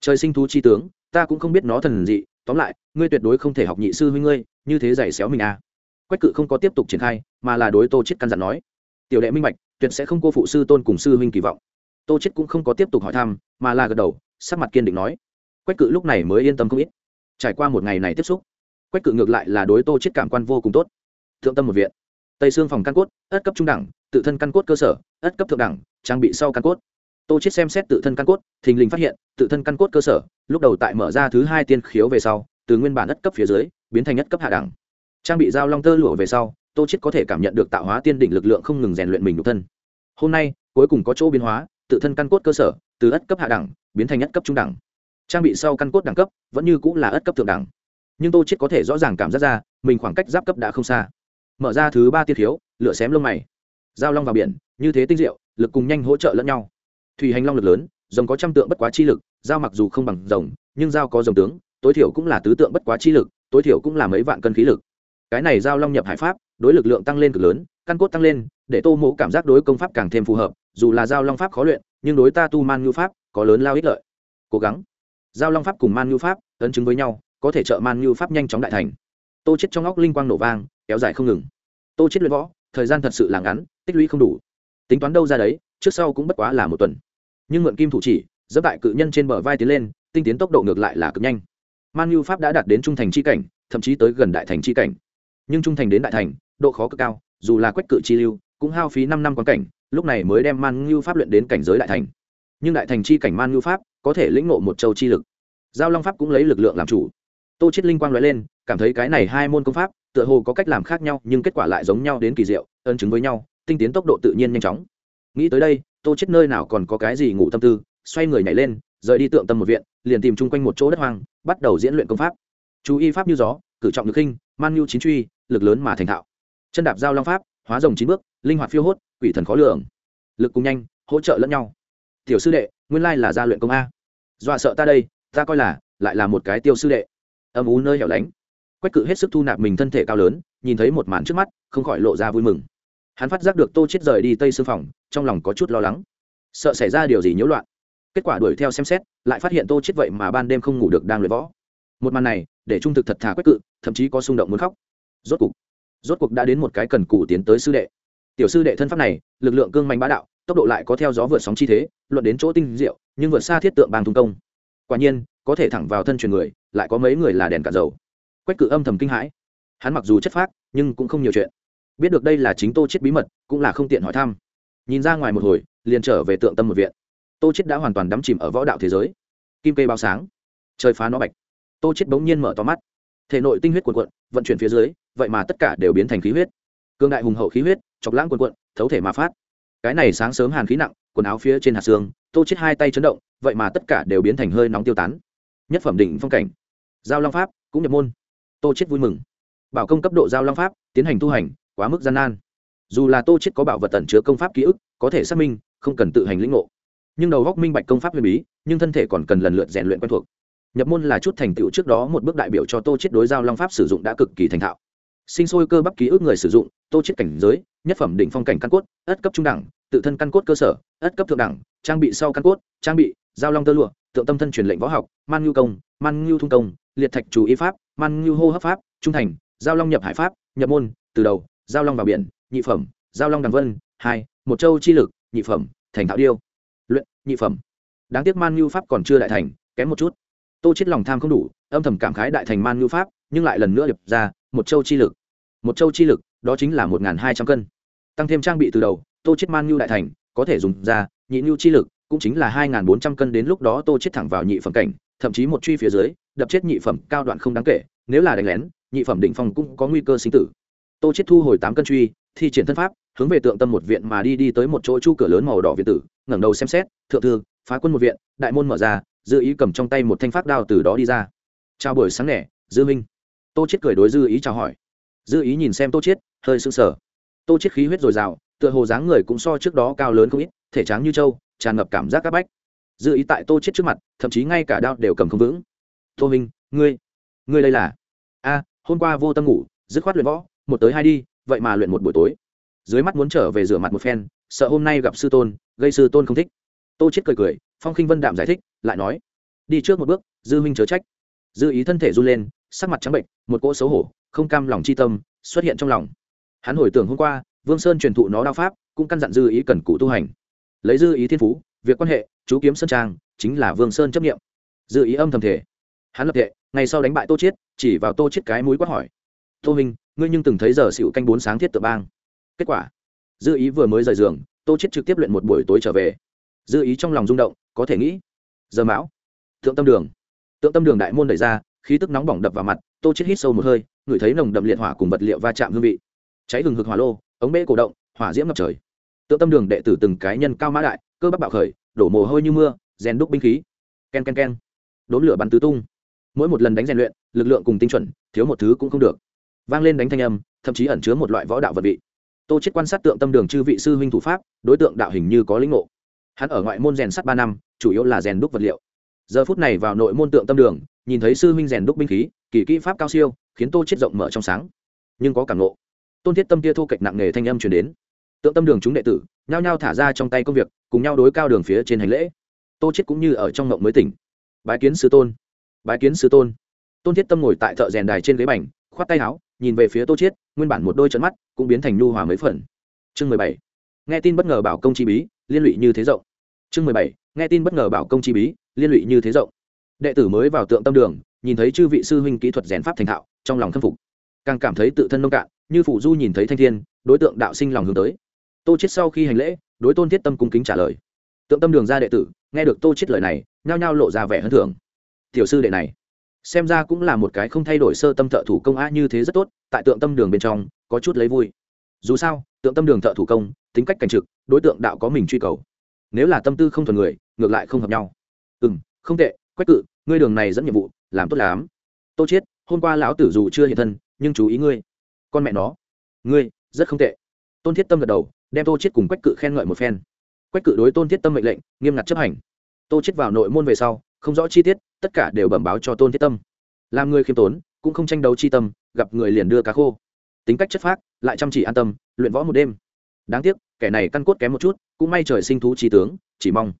Trời sinh thú chi tướng, ta cũng không biết nó thần gì tóm lại, ngươi tuyệt đối không thể học nhị sư huynh ngươi, như thế giày xéo mình à. Quách cự không có tiếp tục triển khai, mà là đối tô chết căn dặn nói. Tiểu đệ minh bạch, tuyệt sẽ không cô phụ sư tôn cùng sư huynh kỳ vọng. Tô chết cũng không có tiếp tục hỏi thăm, mà là gật đầu, sắc mặt kiên định nói. Quách cự lúc này mới yên tâm không ít. Trải qua một ngày này tiếp xúc, quách cự ngược lại là đối tô chết cảm quan vô cùng tốt. Thượng tâm một viện tây xương phòng căn cốt, ất cấp trung đẳng, tự thân căn cốt cơ sở, ất cấp thượng đẳng, trang bị sau căn cốt. Tô chết xem xét tự thân căn cốt, thình lình phát hiện, tự thân căn cốt cơ sở, lúc đầu tại mở ra thứ hai tiên khiếu về sau, từ nguyên bản ất cấp phía dưới, biến thành ất cấp hạ đẳng. Trang bị dao long tơ lụa về sau, tô chết có thể cảm nhận được tạo hóa tiên đỉnh lực lượng không ngừng rèn luyện mình nhục thân. Hôm nay, cuối cùng có chỗ biến hóa, tự thân căn cốt cơ sở, từ ất cấp hạ đẳng, biến thành ất cấp trung đẳng. Trang bị sau căn cốt đẳng cấp, vẫn như cũng là ất cấp thượng đẳng. Nhưng tô chết có thể rõ ràng cảm giác ra, mình khoảng cách giáp cấp đã không xa mở ra thứ ba tiết thiếu lửa xém lông mày. Giao long vào biển, như thế tinh diệu, lực cùng nhanh hỗ trợ lẫn nhau. Thủy hành long lực lớn, rồng có trăm tượng bất quá chi lực, giao mặc dù không bằng rồng, nhưng giao có rồng tướng, tối thiểu cũng là tứ tượng bất quá chi lực, tối thiểu cũng là mấy vạn cân khí lực. Cái này giao long nhập hải pháp, đối lực lượng tăng lên cực lớn, căn cốt tăng lên, để tô mộ cảm giác đối công pháp càng thêm phù hợp, dù là giao long pháp khó luyện, nhưng đối ta tu man ngữ pháp, có lớn lao ích lợi. Cố gắng. Giao long pháp cùng man ngữ pháp, ấn chứng với nhau, có thể trợ man ngữ pháp nhanh chóng đại thành. Tô chết trong óc linh quang nổ vang kéo dài không ngừng. Tô chết luyện võ, thời gian thật sự là ngắn, tích lũy không đủ. Tính toán đâu ra đấy, trước sau cũng bất quá là một tuần. Nhưng mượn kim thủ chỉ, dẫm tại cự nhân trên bờ vai tiến lên, tinh tiến tốc độ ngược lại là cực nhanh. Man nhu pháp đã đạt đến trung thành chi cảnh, thậm chí tới gần đại thành chi cảnh. Nhưng trung thành đến đại thành, độ khó cực cao, dù là quách cự chi lưu, cũng hao phí năm năm quan cảnh, lúc này mới đem man nhu pháp luyện đến cảnh giới đại thành. Nhưng đại thành chi cảnh man nhu pháp có thể lĩnh ngộ một châu chi lực. Giao long pháp cũng lấy lực lượng làm chủ. Tô chết linh quang nói lên, cảm thấy cái này hai môn công pháp tựa hồ có cách làm khác nhau, nhưng kết quả lại giống nhau đến kỳ diệu, ân chứng với nhau, tinh tiến tốc độ tự nhiên nhanh chóng. Nghĩ tới đây, tô chết nơi nào còn có cái gì ngủ tâm tư, xoay người nhảy lên, rời đi tượng tâm một viện, liền tìm chung quanh một chỗ đất hoang, bắt đầu diễn luyện công pháp. Chú y pháp như gió, cử trọng lực khinh man nhu chín truy, lực lớn mà thành thạo. Chân đạp giao long pháp, hóa rồng chín bước, linh hoạt phiêu hốt, quỷ thần khó lường. Lực cùng nhanh, hỗ trợ lẫn nhau. Tiểu sư đệ, nguyên lai là gia luyện công a. Dọa sợ ta đây, ta coi là, lại là một cái tiêu sư đệ. Âm ú nơi hẻo lánh quách cự hết sức thu nạp mình thân thể cao lớn, nhìn thấy một màn trước mắt, không khỏi lộ ra vui mừng. Hắn phát giác được tô chết rời đi tây sư phòng, trong lòng có chút lo lắng. Sợ xảy ra điều gì nhiễu loạn. Kết quả đuổi theo xem xét, lại phát hiện tô chết vậy mà ban đêm không ngủ được đang luyện võ. Một màn này, để trung thực thật thà quách cự, thậm chí có xung động muốn khóc. Rốt cuộc rốt cuộc đã đến một cái cần cù tiến tới sư đệ. Tiểu sư đệ thân pháp này, lực lượng cương mạnh bá đạo, tốc độ lại có theo gió vượt sóng chi thế, luận đến chỗ tinh diệu, nhưng vượt xa thiết tượng bang thung công. Quả nhiên, có thể thẳng vào thân truyền người, lại có mấy người là đèn cả dầu quách cự âm thầm kinh hãi. Hắn mặc dù chất phác, nhưng cũng không nhiều chuyện. Biết được đây là chính tô chết bí mật, cũng là không tiện hỏi thăm. Nhìn ra ngoài một hồi, liền trở về tượng tâm một viện. Tô chết đã hoàn toàn đắm chìm ở võ đạo thế giới. Kim cây bao sáng. Trời phá nó bạch. Tô chết bỗng nhiên mở to mắt. Thể nội tinh huyết cuộn cuộn, vận chuyển phía dưới, vậy mà tất cả đều biến thành khí huyết. Cương đại hùng hậu khí huyết, chọc lãng cuộn cuộn, thấu thể mà phát. Cái này sáng sớm hàn khí nặng, quần áo phía trên hạt xương, tô chết hai tay chấn động, vậy mà tất cả đều biến thành hơi nóng tiêu tán. Nhất phẩm đỉnh phong cảnh. Giao long pháp, cũng nhập môn tô chết vui mừng. Bảo công cấp độ giao long pháp, tiến hành tu hành, quá mức gian nan. Dù là tô chết có bảo vật tẩn chứa công pháp ký ức, có thể xác minh, không cần tự hành lĩnh ngộ. Nhưng đầu góc minh bạch công pháp huyền bí, nhưng thân thể còn cần lần lượt rèn luyện quen thuộc. Nhập môn là chút thành tựu trước đó một bước đại biểu cho tô chết đối giao long pháp sử dụng đã cực kỳ thành thạo. Sinh sôi cơ bắp ký ức người sử dụng, tô chết cảnh giới, nhất phẩm đỉnh phong cảnh căn cốt, ất cấp trung đẳng, tự thân căn cốt cơ sở, ất cấp thượng đẳng, trang bị sau căn cốt, trang bị, giao long tơ lụa, tượng tâm thân truyền lệnh võ học, man ngưu công, man ngưu thung công, liệt thạch chủ y pháp man nhu hô hấp pháp, trung thành, giao long nhập hải pháp, nhập môn, từ đầu, giao long vào biển, nhị phẩm, giao long đằng vân, hai, một châu chi lực, nhị phẩm, thành thạo điêu. Luyện, nhị phẩm. Đáng tiếc man nhu pháp còn chưa đại thành, kém một chút. Tô chết lòng tham không đủ, âm thầm cảm khái đại thành man nhu pháp, nhưng lại lần nữa điệp ra, một châu chi lực. Một châu chi lực, đó chính là một hai trăm cân. Tăng thêm trang bị từ đầu, tô chết man nhu đại thành, có thể dùng ra, nhị nhu chi lực, cũng chính là hai bốn trăm cân đến lúc đó tô chết thẳng vào nhị phẩm cảnh, thậm chí một truy phía dưới đập chết nhị phẩm cao đoạn không đáng kể, nếu là đánh lén, nhị phẩm định phong cũng có nguy cơ sinh tử. Tô chết thu hồi tám cân truy, thi triển thân pháp, hướng về tượng tâm một viện mà đi đi tới một chỗ chu cửa lớn màu đỏ viện tử, ngẩng đầu xem xét, thượng thư, phá quân một viện, đại môn mở ra, dư ý cầm trong tay một thanh pháp đao từ đó đi ra. Chào buổi sáng nẻ dư minh. Tô chết cười đối dư ý chào hỏi. Dư ý nhìn xem tô chết hơi sưng sờ. Tô chết khí huyết dồi dào, tựa hồ dáng người cũng so trước đó cao lớn không ít, thể trắng như trâu, tràn ngập cảm giác các bách. Dư ý tại tô chết trước mặt, thậm chí ngay cả đao đều cầm không vững tô minh ngươi ngươi đây là? A, hôm qua vô tâm ngủ, dứt khoát luyện võ, một tới hai đi, vậy mà luyện một buổi tối. Dưới mắt muốn trở về rửa mặt một phen, sợ hôm nay gặp sư tôn, gây sư tôn không thích. Tô chết cười cười, phong khinh vân đạm giải thích, lại nói, đi trước một bước, dư minh chớ trách. Dư ý thân thể run lên, sắc mặt trắng bệnh, một cỗ xấu hổ, không cam lòng chi tâm, xuất hiện trong lòng. Hắn hồi tưởng hôm qua, vương sơn truyền thụ nó đao pháp, cũng căn dặn dư ý cần cụ tu hành. Lấy dư ý thiên phú, việc quan hệ, chú kiếm sơn trang, chính là vương sơn chấp nghiệm dư ý âm thầm thể hắn lập tệ ngày sau đánh bại tô chiết, chỉ vào tô chiết cái mũi quát hỏi. Tô minh ngươi nhưng từng thấy giờ xịu canh bốn sáng thiết tự bang? Kết quả, dư ý vừa mới rời giường, tô chiết trực tiếp luyện một buổi tối trở về. Dư ý trong lòng rung động, có thể nghĩ, giờ mão tượng tâm đường. Tượng tâm đường đại môn đẩy ra, khí tức nóng bỏng đập vào mặt, tô chiết hít sâu một hơi, ngửi thấy nồng đậm liệt hỏa cùng vật liệu va chạm hương vị. Cháy hừng hực hỏa lô, ống bê cổ động, hỏa diễm ngập trời. Tượng tâm đường đệ tử từng cái nhân cao mã đại, cơ bắp bạo khởi, đổ mồ hôi như mưa, rèn đúc binh khí. Ken ken ken. Đốn lửa bắn tứ tung mỗi một lần đánh rèn luyện, lực lượng cùng tinh chuẩn, thiếu một thứ cũng không được. Vang lên đánh thanh âm, thậm chí ẩn chứa một loại võ đạo vật vị. Tô chết quan sát tượng tâm đường chư vị sư huynh thủ pháp, đối tượng đạo hình như có lĩnh ngộ. Hắn ở ngoại môn rèn sắt ba năm, chủ yếu là rèn đúc vật liệu. Giờ phút này vào nội môn tượng tâm đường, nhìn thấy sư huynh rèn đúc binh khí, kỳ kỹ pháp cao siêu, khiến tô chết rộng mở trong sáng. Nhưng có cảm ngộ. Tôn thiết tâm kia thu kịch nặng nề thanh âm truyền đến. Tượng tâm đường chúng đệ tử, nhao nhao thả ra trong tay công việc, cùng nhau đối cao đường phía trên hành lễ. Tô chết cũng như ở trong ngộng mới tỉnh. Bái kiến sư tôn bái kiến sư tôn. Tôn thiết tâm ngồi tại thợ rèn đài trên ghế bành, khoát tay áo, nhìn về phía tô chiết, nguyên bản một đôi trận mắt cũng biến thành nhu hòa mấy phần. Chương mười bảy. Nghe tin bất ngờ bảo công chi bí, liên lụy như thế rộng. Chương mười bảy. Nghe tin bất ngờ bảo công chi bí, liên lụy như thế rộng. Đệ tử mới vào tượng tâm đường, nhìn thấy chư vị sư huynh kỹ thuật rèn pháp thành thạo, trong lòng khâm phục. Càng cảm thấy tự thân nông cạn, như phủ du nhìn thấy thanh thiên, đối tượng đạo sinh lòng hướng tới. Tô chết sau khi hành lễ, đối tôn thiết tâm cung kính trả lời. Tượng tâm đường ra đệ tử, nghe được tô chết lời này, nhao nhao lộ ra vẻ hơn thường tiểu sư đệ này. Xem ra cũng là một cái không thay đổi sơ tâm thợ thủ công a như thế rất tốt, tại tượng tâm đường bên trong, có chút lấy vui. Dù sao, tượng tâm đường thợ thủ công, tính cách cảnh trực, đối tượng đạo có mình truy cầu. Nếu là tâm tư không thuần người, ngược lại không hợp nhau. Ừ m không tệ, quách cự, ngươi đường này dẫn nhiệm vụ, làm tốt lắm. Tô chiết, hôm qua lão tử dù chưa hiện thân, nhưng chú ý ngươi. Con mẹ nó. Ngươi, rất không tệ. Tôn thiết tâm gật đầu, đem tô chiết cùng quách cự khen ngợi một phen. Quách cự đối tôn thiết tâm mệnh lệnh, nghiêm ngặt chấp hành. Tô chiết vào nội môn về sau, không rõ chi tiết tất cả đều bẩm báo cho tôn thiết tâm làm người khiêm tốn cũng không tranh đấu chi tâm gặp người liền đưa cá khô tính cách chất phác lại chăm chỉ an tâm luyện võ một đêm đáng tiếc kẻ này căn cốt kém một chút cũng may trời sinh thú trí tướng chỉ mong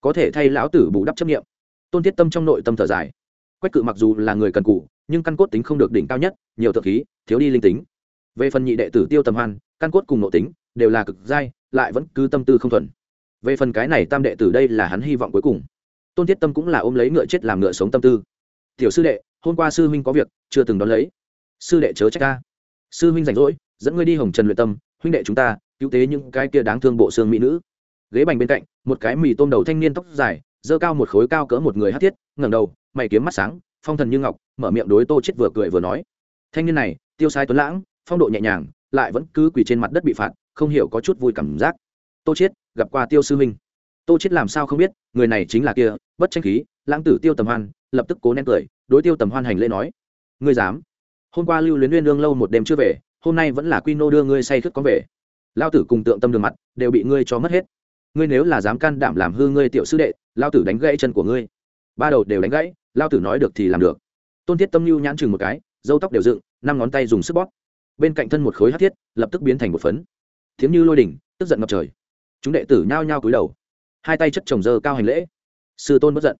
có thể thay lão tử bù đắp chấp nghiệm tôn thiết tâm trong nội tâm thở dài quách cự mặc dù là người cần cụ nhưng căn cốt tính không được đỉnh cao nhất nhiều thượng khí thiếu đi linh tính về phần nhị đệ tử tiêu tầm hoan căn cốt cùng nội tính đều là cực dai lại vẫn cứ tâm tư không thuần về phần cái này tam đệ tử đây là hắn hy vọng cuối cùng tôn thiết tâm cũng là ôm lấy ngựa chết làm ngựa sống tâm tư. Tiểu sư đệ, hôm qua sư huynh có việc, chưa từng đón lấy. Sư đệ chớ trách ta. Sư huynh rảnh rỗi, dẫn ngươi đi hồng trần luyện tâm, huynh đệ chúng ta, cứu tế những cái kia đáng thương bộ xương mỹ nữ. Ghế bành bên cạnh, một cái mì tôm đầu thanh niên tóc dài dơ cao một khối cao cỡ một người hát thiết, ngẩng đầu, mày kiếm mắt sáng, phong thần như ngọc, mở miệng đối tô chết vừa cười vừa nói. Thanh niên này, tiêu sai tuấn lãng, phong độ nhẹ nhàng, lại vẫn cứ quỳ trên mặt đất bị phạt, không hiểu có chút vui cảm giác. Tô chết gặp qua tiêu sư huynh tô chết làm sao không biết, người này chính là kia, bất tranh khí, lãng tử tiêu tầm hoan, lập tức cố nén cười, đối tiêu tầm hoan hành lễ nói, ngươi dám? Hôm qua lưu luyến nguyên lương lâu một đêm chưa về, hôm nay vẫn là quy nô đưa ngươi say khướt có về. Lao tử cùng tượng tâm đường mặt, đều bị ngươi cho mất hết. Ngươi nếu là dám can đảm làm hư ngươi tiểu sư đệ lao tử đánh gãy chân của ngươi. Ba đầu đều đánh gãy lao tử nói được thì làm được. Tôn thiết tâm lưu nhãn chừng một cái dâu tóc đều dựng, năm ngón tay dùng sức bóp. Bên cạnh thân một khối hát thiết, lập tức biến thành một phấn. Thiếm như lôi đỉnh, tức giận ngập trời. Chúng đệ tử nhao nhao cúi đầu hai tay chất chồng dơ cao hành lễ. Sư tôn bất giận.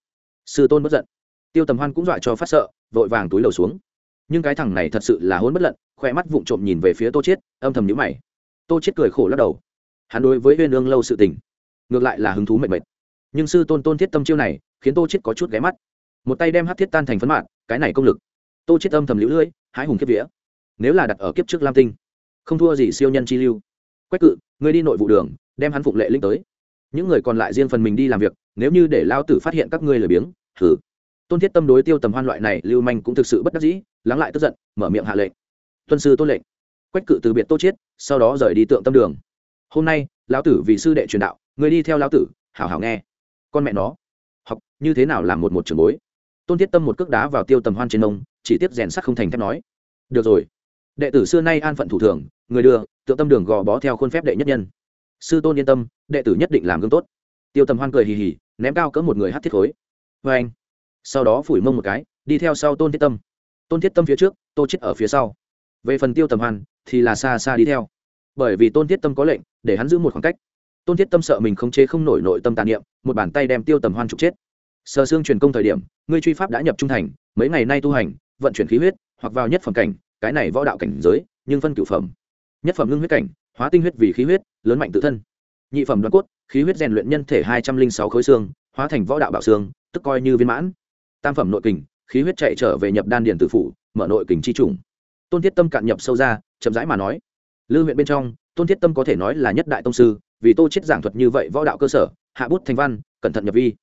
Sư tôn bất giận. Tiêu tầm hoan cũng dọa cho phát sợ, vội vàng túi lầu xuống. Nhưng cái thằng này thật sự là hôn bất lận khoe mắt vụng trộm nhìn về phía tô chiết, âm thầm nhíu mày. Tô chiết cười khổ lắc đầu. Hắn đối với huyên ương lâu sự tình, ngược lại là hứng thú mệt mệt. Nhưng sư tôn tôn thiết tâm chiêu này, khiến tô chiết có chút ghé mắt. Một tay đem hắc thiết tan thành phấn mạng cái này công lực. Tô chiết âm thầm liễu lưỡi hái hùng kiếp vía. Nếu là đặt ở kiếp trước lam tinh, không thua gì siêu nhân chi lưu. Quách cự, ngươi đi nội vụ đường, đem hắn phụng lệ linh tới những người còn lại riêng phần mình đi làm việc, nếu như để lao tử phát hiện các ngươi lười biếng thử tôn thiết tâm đối tiêu tầm hoan loại này, lưu manh cũng thực sự bất đắc dĩ, lắng lại tức giận, mở miệng hạ lệnh. Tuân sư tôn lệnh. Quách cự từ biệt tô chiết, sau đó rời đi tượng tâm đường. Hôm nay, lão tử vì sư đệ truyền đạo, người đi theo lão tử, hảo hảo nghe. Con mẹ nó. Học, như thế nào làm một một trường bối? Tôn thiết tâm một cước đá vào tiêu tầm hoan trên nông chỉ tiếp rèn sắt không thành thép nói. Được rồi. Đệ tử xưa nay an phận thủ thường, người đưa, tượng tâm đường gò bó theo khuôn phép đệ nhất nhân sư tôn yên tâm, đệ tử nhất định làm gương tốt. Tiêu tầm hoan cười hì hì, ném cao cỡ một người hát thiết khối. Vê anh. Sau đó phủi mông một cái, đi theo sau tôn thiết tâm. Tôn thiết tâm phía trước, tô chết ở phía sau. Về phần tiêu tầm hoan, thì là xa xa đi theo. Bởi vì tôn thiết tâm có lệnh, để hắn giữ một khoảng cách. Tôn thiết tâm sợ mình không chế không nổi nội tâm tàn niệm, một bàn tay đem tiêu tầm hoan trục chết. Sơ xương truyền công thời điểm, ngươi truy pháp đã nhập trung thành, mấy ngày nay tu hành, vận chuyển khí huyết, hoặc vào nhất phẩm cảnh, cái này võ đạo cảnh giới, nhưng phân cửu phẩm. Nhất phẩm ngưng huyết cảnh hóa tinh huyết vì khí huyết, lớn mạnh tự thân. Nhị phẩm đoán cốt, khí huyết rèn luyện nhân thể hai trăm linh sáu khối xương, hóa thành võ đạo bảo xương, tức coi như viên mãn. Tam phẩm nội kình, khí huyết chạy trở về nhập đan điền tự phủ, mở nội kình chi trùng. Tôn thiết tâm cạn nhập sâu ra, chậm rãi mà nói, lư huyện bên trong, tôn thiết tâm có thể nói là nhất đại tông sư, vì tô chết giảng thuật như vậy võ đạo cơ sở, hạ bút thành văn, cẩn thận nhập vi.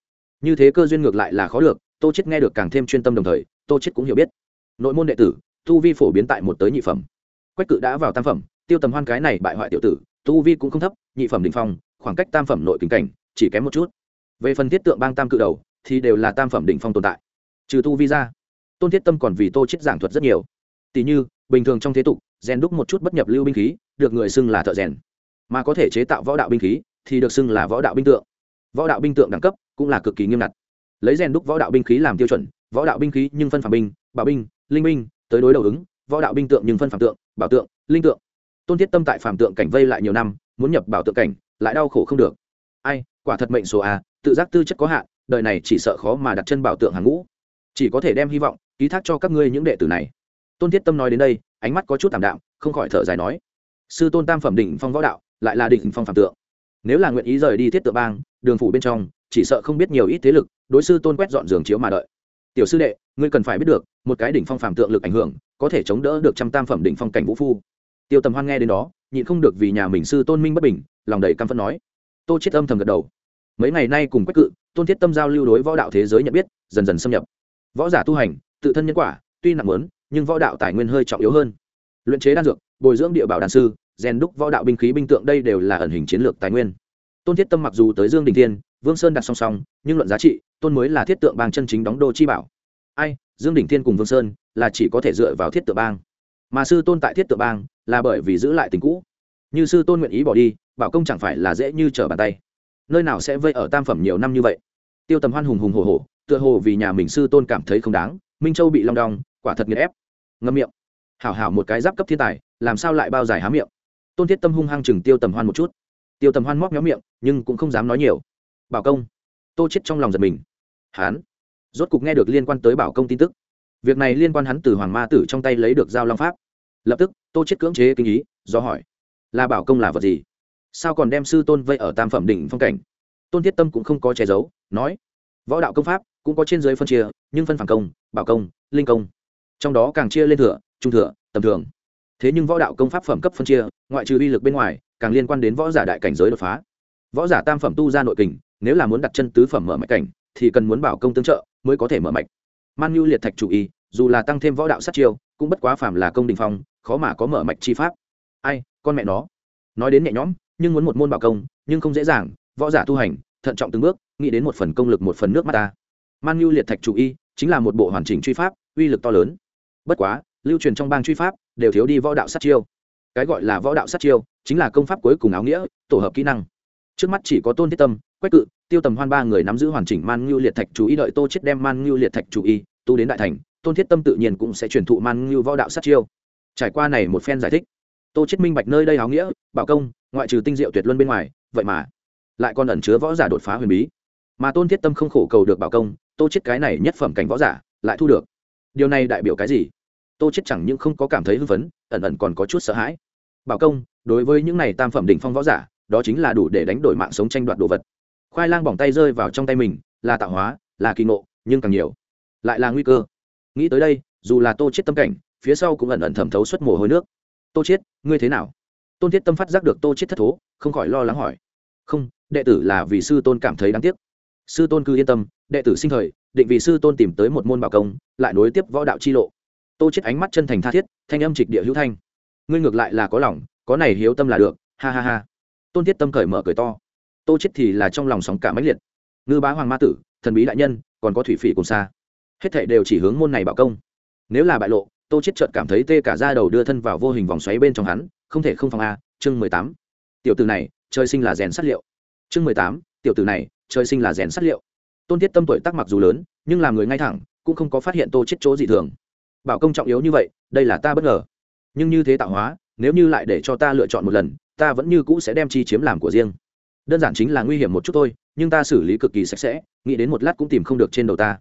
Như thế cơ duyên ngược lại là khó được, tô chết nghe được càng thêm chuyên tâm đồng thời, tô chết cũng hiểu biết. Nội môn đệ tử, tu vi phổ biến tại một tới nhị phẩm. Quách cự đã vào tam phẩm tiêu tầm hoan cái này bại hoại tiểu tử, tu vi cũng không thấp, nhị phẩm đỉnh phong, khoảng cách tam phẩm nội kính cảnh, chỉ kém một chút. Về phần thiết tượng bang tam cự đầu, thì đều là tam phẩm đỉnh phong tồn tại. Trừ tu vi ra, tôn thiết tâm còn vì tô chết giảng thuật rất nhiều. Tỷ như, bình thường trong thế tục, rèn đúc một chút bất nhập lưu binh khí, được người xưng là thợ rèn. Mà có thể chế tạo võ đạo binh khí, thì được xưng là võ đạo binh tượng. Võ đạo binh tượng đẳng cấp cũng là cực kỳ nghiêm ngặt. Lấy rèn đúc võ đạo binh khí làm tiêu chuẩn, võ đạo binh khí nhưng phân phạm binh, bảo binh, linh binh, tới đối đầu ứng, võ đạo binh tượng nhưng phân phạm tượng, bảo tượng, linh tượng tôn thiết tâm tại phạm tượng cảnh vây lại nhiều năm, muốn nhập bảo tượng cảnh, lại đau khổ không được. Ai, quả thật mệnh số a, tự giác tư chất có hạn, đời này chỉ sợ khó mà đặt chân bảo tượng hàng ngũ. Chỉ có thể đem hy vọng, ký thác cho các ngươi những đệ tử này. Tôn thiết tâm nói đến đây, ánh mắt có chút tảm đạm, không khỏi thở dài nói. Sư tôn tam phẩm đỉnh phong võ đạo, lại là đỉnh phong phạm tượng. Nếu là nguyện ý rời đi thiết tượng bang, đường phủ bên trong, chỉ sợ không biết nhiều ít thế lực, đối sư tôn quét dọn giường chiếu mà đợi. Tiểu sư đệ, ngươi cần phải biết được, một cái đỉnh phong phạm tượng lực ảnh hưởng, có thể chống đỡ được trăm tam phẩm đỉnh phong cảnh vũ phu tiêu tầm hoan nghe đến đó, nhịn không được vì nhà mình sư tôn minh bất bình, lòng đầy căm phẫn nói. Tô chết âm thầm gật đầu. Mấy ngày nay cùng quách cự, tôn thiết tâm giao lưu đối võ đạo thế giới nhận biết, dần dần xâm nhập. Võ giả tu hành, tự thân nhân quả, tuy nặng lớn, nhưng võ đạo tài nguyên hơi trọng yếu hơn. Luyện chế đan dược, bồi dưỡng địa bảo đàn sư, rèn đúc võ đạo binh khí binh tượng đây đều là ẩn hình chiến lược tài nguyên. Tôn thiết tâm mặc dù tới dương đình thiên, vương sơn đặt song song, nhưng luận giá trị, tôn mới là thiết tượng bang chân chính đóng đô chi bảo. Ai, dương đình thiên cùng vương sơn là chỉ có thể dựa vào thiết tượng bang mà sư tôn tại thiết tự bang là bởi vì giữ lại tình cũ. Như sư tôn nguyện ý bỏ đi, bảo công chẳng phải là dễ như trở bàn tay. Nơi nào sẽ vây ở tam phẩm nhiều năm như vậy? Tiêu tầm hoan hùng hùng hồ hồ tựa hồ vì nhà mình sư tôn cảm thấy không đáng, minh châu bị long đong, quả thật nghiền ép. Ngâm miệng. Hảo hảo một cái giáp cấp thiên tài, làm sao lại bao dài há miệng? Tôn thiết tâm hung hăng chừng tiêu tầm hoan một chút. Tiêu tầm hoan móc méo miệng, nhưng cũng không dám nói nhiều. Bảo công. Tô chết trong lòng giật mình. Hán. Rốt cục nghe được liên quan tới bảo công tin tức việc này liên quan hắn từ hoàng ma tử trong tay lấy được giao long pháp. Lập tức, tô chết cưỡng chế kinh ý, do hỏi, là bảo công là vật gì? Sao còn đem sư tôn vây ở tam phẩm đỉnh phong cảnh? Tôn thiết tâm cũng không có che giấu, nói, võ đạo công pháp cũng có trên dưới phân chia, nhưng phân phản công, bảo công, linh công. Trong đó càng chia lên thừa, trung thừa, tầm thường. Thế nhưng võ đạo công pháp phẩm cấp phân chia, ngoại trừ uy lực bên ngoài, càng liên quan đến võ giả đại cảnh giới đột phá. Võ giả tam phẩm tu ra nội kình, nếu là muốn đặt chân tứ phẩm mở mạch cảnh, thì cần muốn bảo công tương trợ mới có thể mở mạch man nhu liệt thạch chủ y, dù là tăng thêm võ đạo sát chiêu, cũng bất quá phàm là công đình phong, khó mà có mở mạch chi pháp. Ai, con mẹ nó. Nói đến nhẹ nhõm, nhưng muốn một môn bảo công, nhưng không dễ dàng, võ giả tu hành, thận trọng từng bước, nghĩ đến một phần công lực một phần nước mắt ta. Man nhu liệt thạch chủ y, chính là một bộ hoàn chỉnh truy pháp, uy lực to lớn. Bất quá, lưu truyền trong bang truy pháp, đều thiếu đi võ đạo sát chiêu. Cái gọi là võ đạo sát chiêu, chính là công pháp cuối cùng áo nghĩa, tổ hợp kỹ năng. Trước mắt chỉ có tôn thiết tâm, quách cự, tiêu tầm hoan ba người nắm giữ hoàn chỉnh man ngưu liệt thạch chú ý đợi tô chết đem man ngưu liệt thạch chú ý tu đến đại thành, tôn thiết tâm tự nhiên cũng sẽ truyền thụ man ngưu võ đạo sát chiêu. Trải qua này một phen giải thích, tô chết minh bạch nơi đây áo nghĩa, bảo công, ngoại trừ tinh diệu tuyệt luân bên ngoài, vậy mà lại còn ẩn chứa võ giả đột phá huyền bí. Mà tôn thiết tâm không khổ cầu được bảo công, tô chết cái này nhất phẩm cảnh võ giả lại thu được. Điều này đại biểu cái gì? Tô chết chẳng những không có cảm thấy hưng phấn, ẩn ẩn còn có chút sợ hãi. Bảo công, đối với những này tam phẩm đỉnh phong võ giả, đó chính là đủ để đánh đổi mạng sống tranh đoạt đồ vật. Khoai lang bỏng tay rơi vào trong tay mình, là tạo hóa, là kỳ ngộ, nhưng càng nhiều lại là nguy cơ. Nghĩ tới đây, dù là tô chết tâm cảnh, phía sau cũng ẩn ẩn thẩm thấu xuất mồ hôi nước. Tô chết ngươi thế nào? Tôn thiết tâm phát giác được tô chết thất thố, không khỏi lo lắng hỏi. Không, đệ tử là vì sư tôn cảm thấy đáng tiếc. Sư tôn cứ yên tâm, đệ tử sinh thời, định vì sư tôn tìm tới một môn bảo công, lại nối tiếp võ đạo chi lộ. Tô chết ánh mắt chân thành tha thiết, thanh âm trịch địa hữu thanh. Ngươi ngược lại là có lòng, có này hiếu tâm là được, ha ha ha. Tôn thiết tâm cởi mở cười to. Tô chết thì là trong lòng sóng cả mãnh liệt. Ngư bá hoàng ma tử, thần bí đại nhân, còn có thủy phỉ cùng xa hết thảy đều chỉ hướng môn này bảo công. Nếu là bại lộ, tô chết chợt cảm thấy tê cả da đầu đưa thân vào vô hình vòng xoáy bên trong hắn, không thể không phòng a, chương mười tám. Tiểu tử này, trời sinh là rèn sắt liệu. Chương mười tám, tiểu tử này, trời sinh là rèn sắt liệu. Tôn thiết tâm tuổi tác mặc dù lớn, nhưng làm người ngay thẳng, cũng không có phát hiện tô chết chỗ gì thường. Bảo công trọng yếu như vậy, đây là ta bất ngờ. Nhưng như thế tạo hóa, nếu như lại để cho ta lựa chọn một lần, ta vẫn như cũ sẽ đem chi chiếm làm của riêng. Đơn giản chính là nguy hiểm một chút thôi, nhưng ta xử lý cực kỳ sạch sẽ, nghĩ đến một lát cũng tìm không được trên đầu ta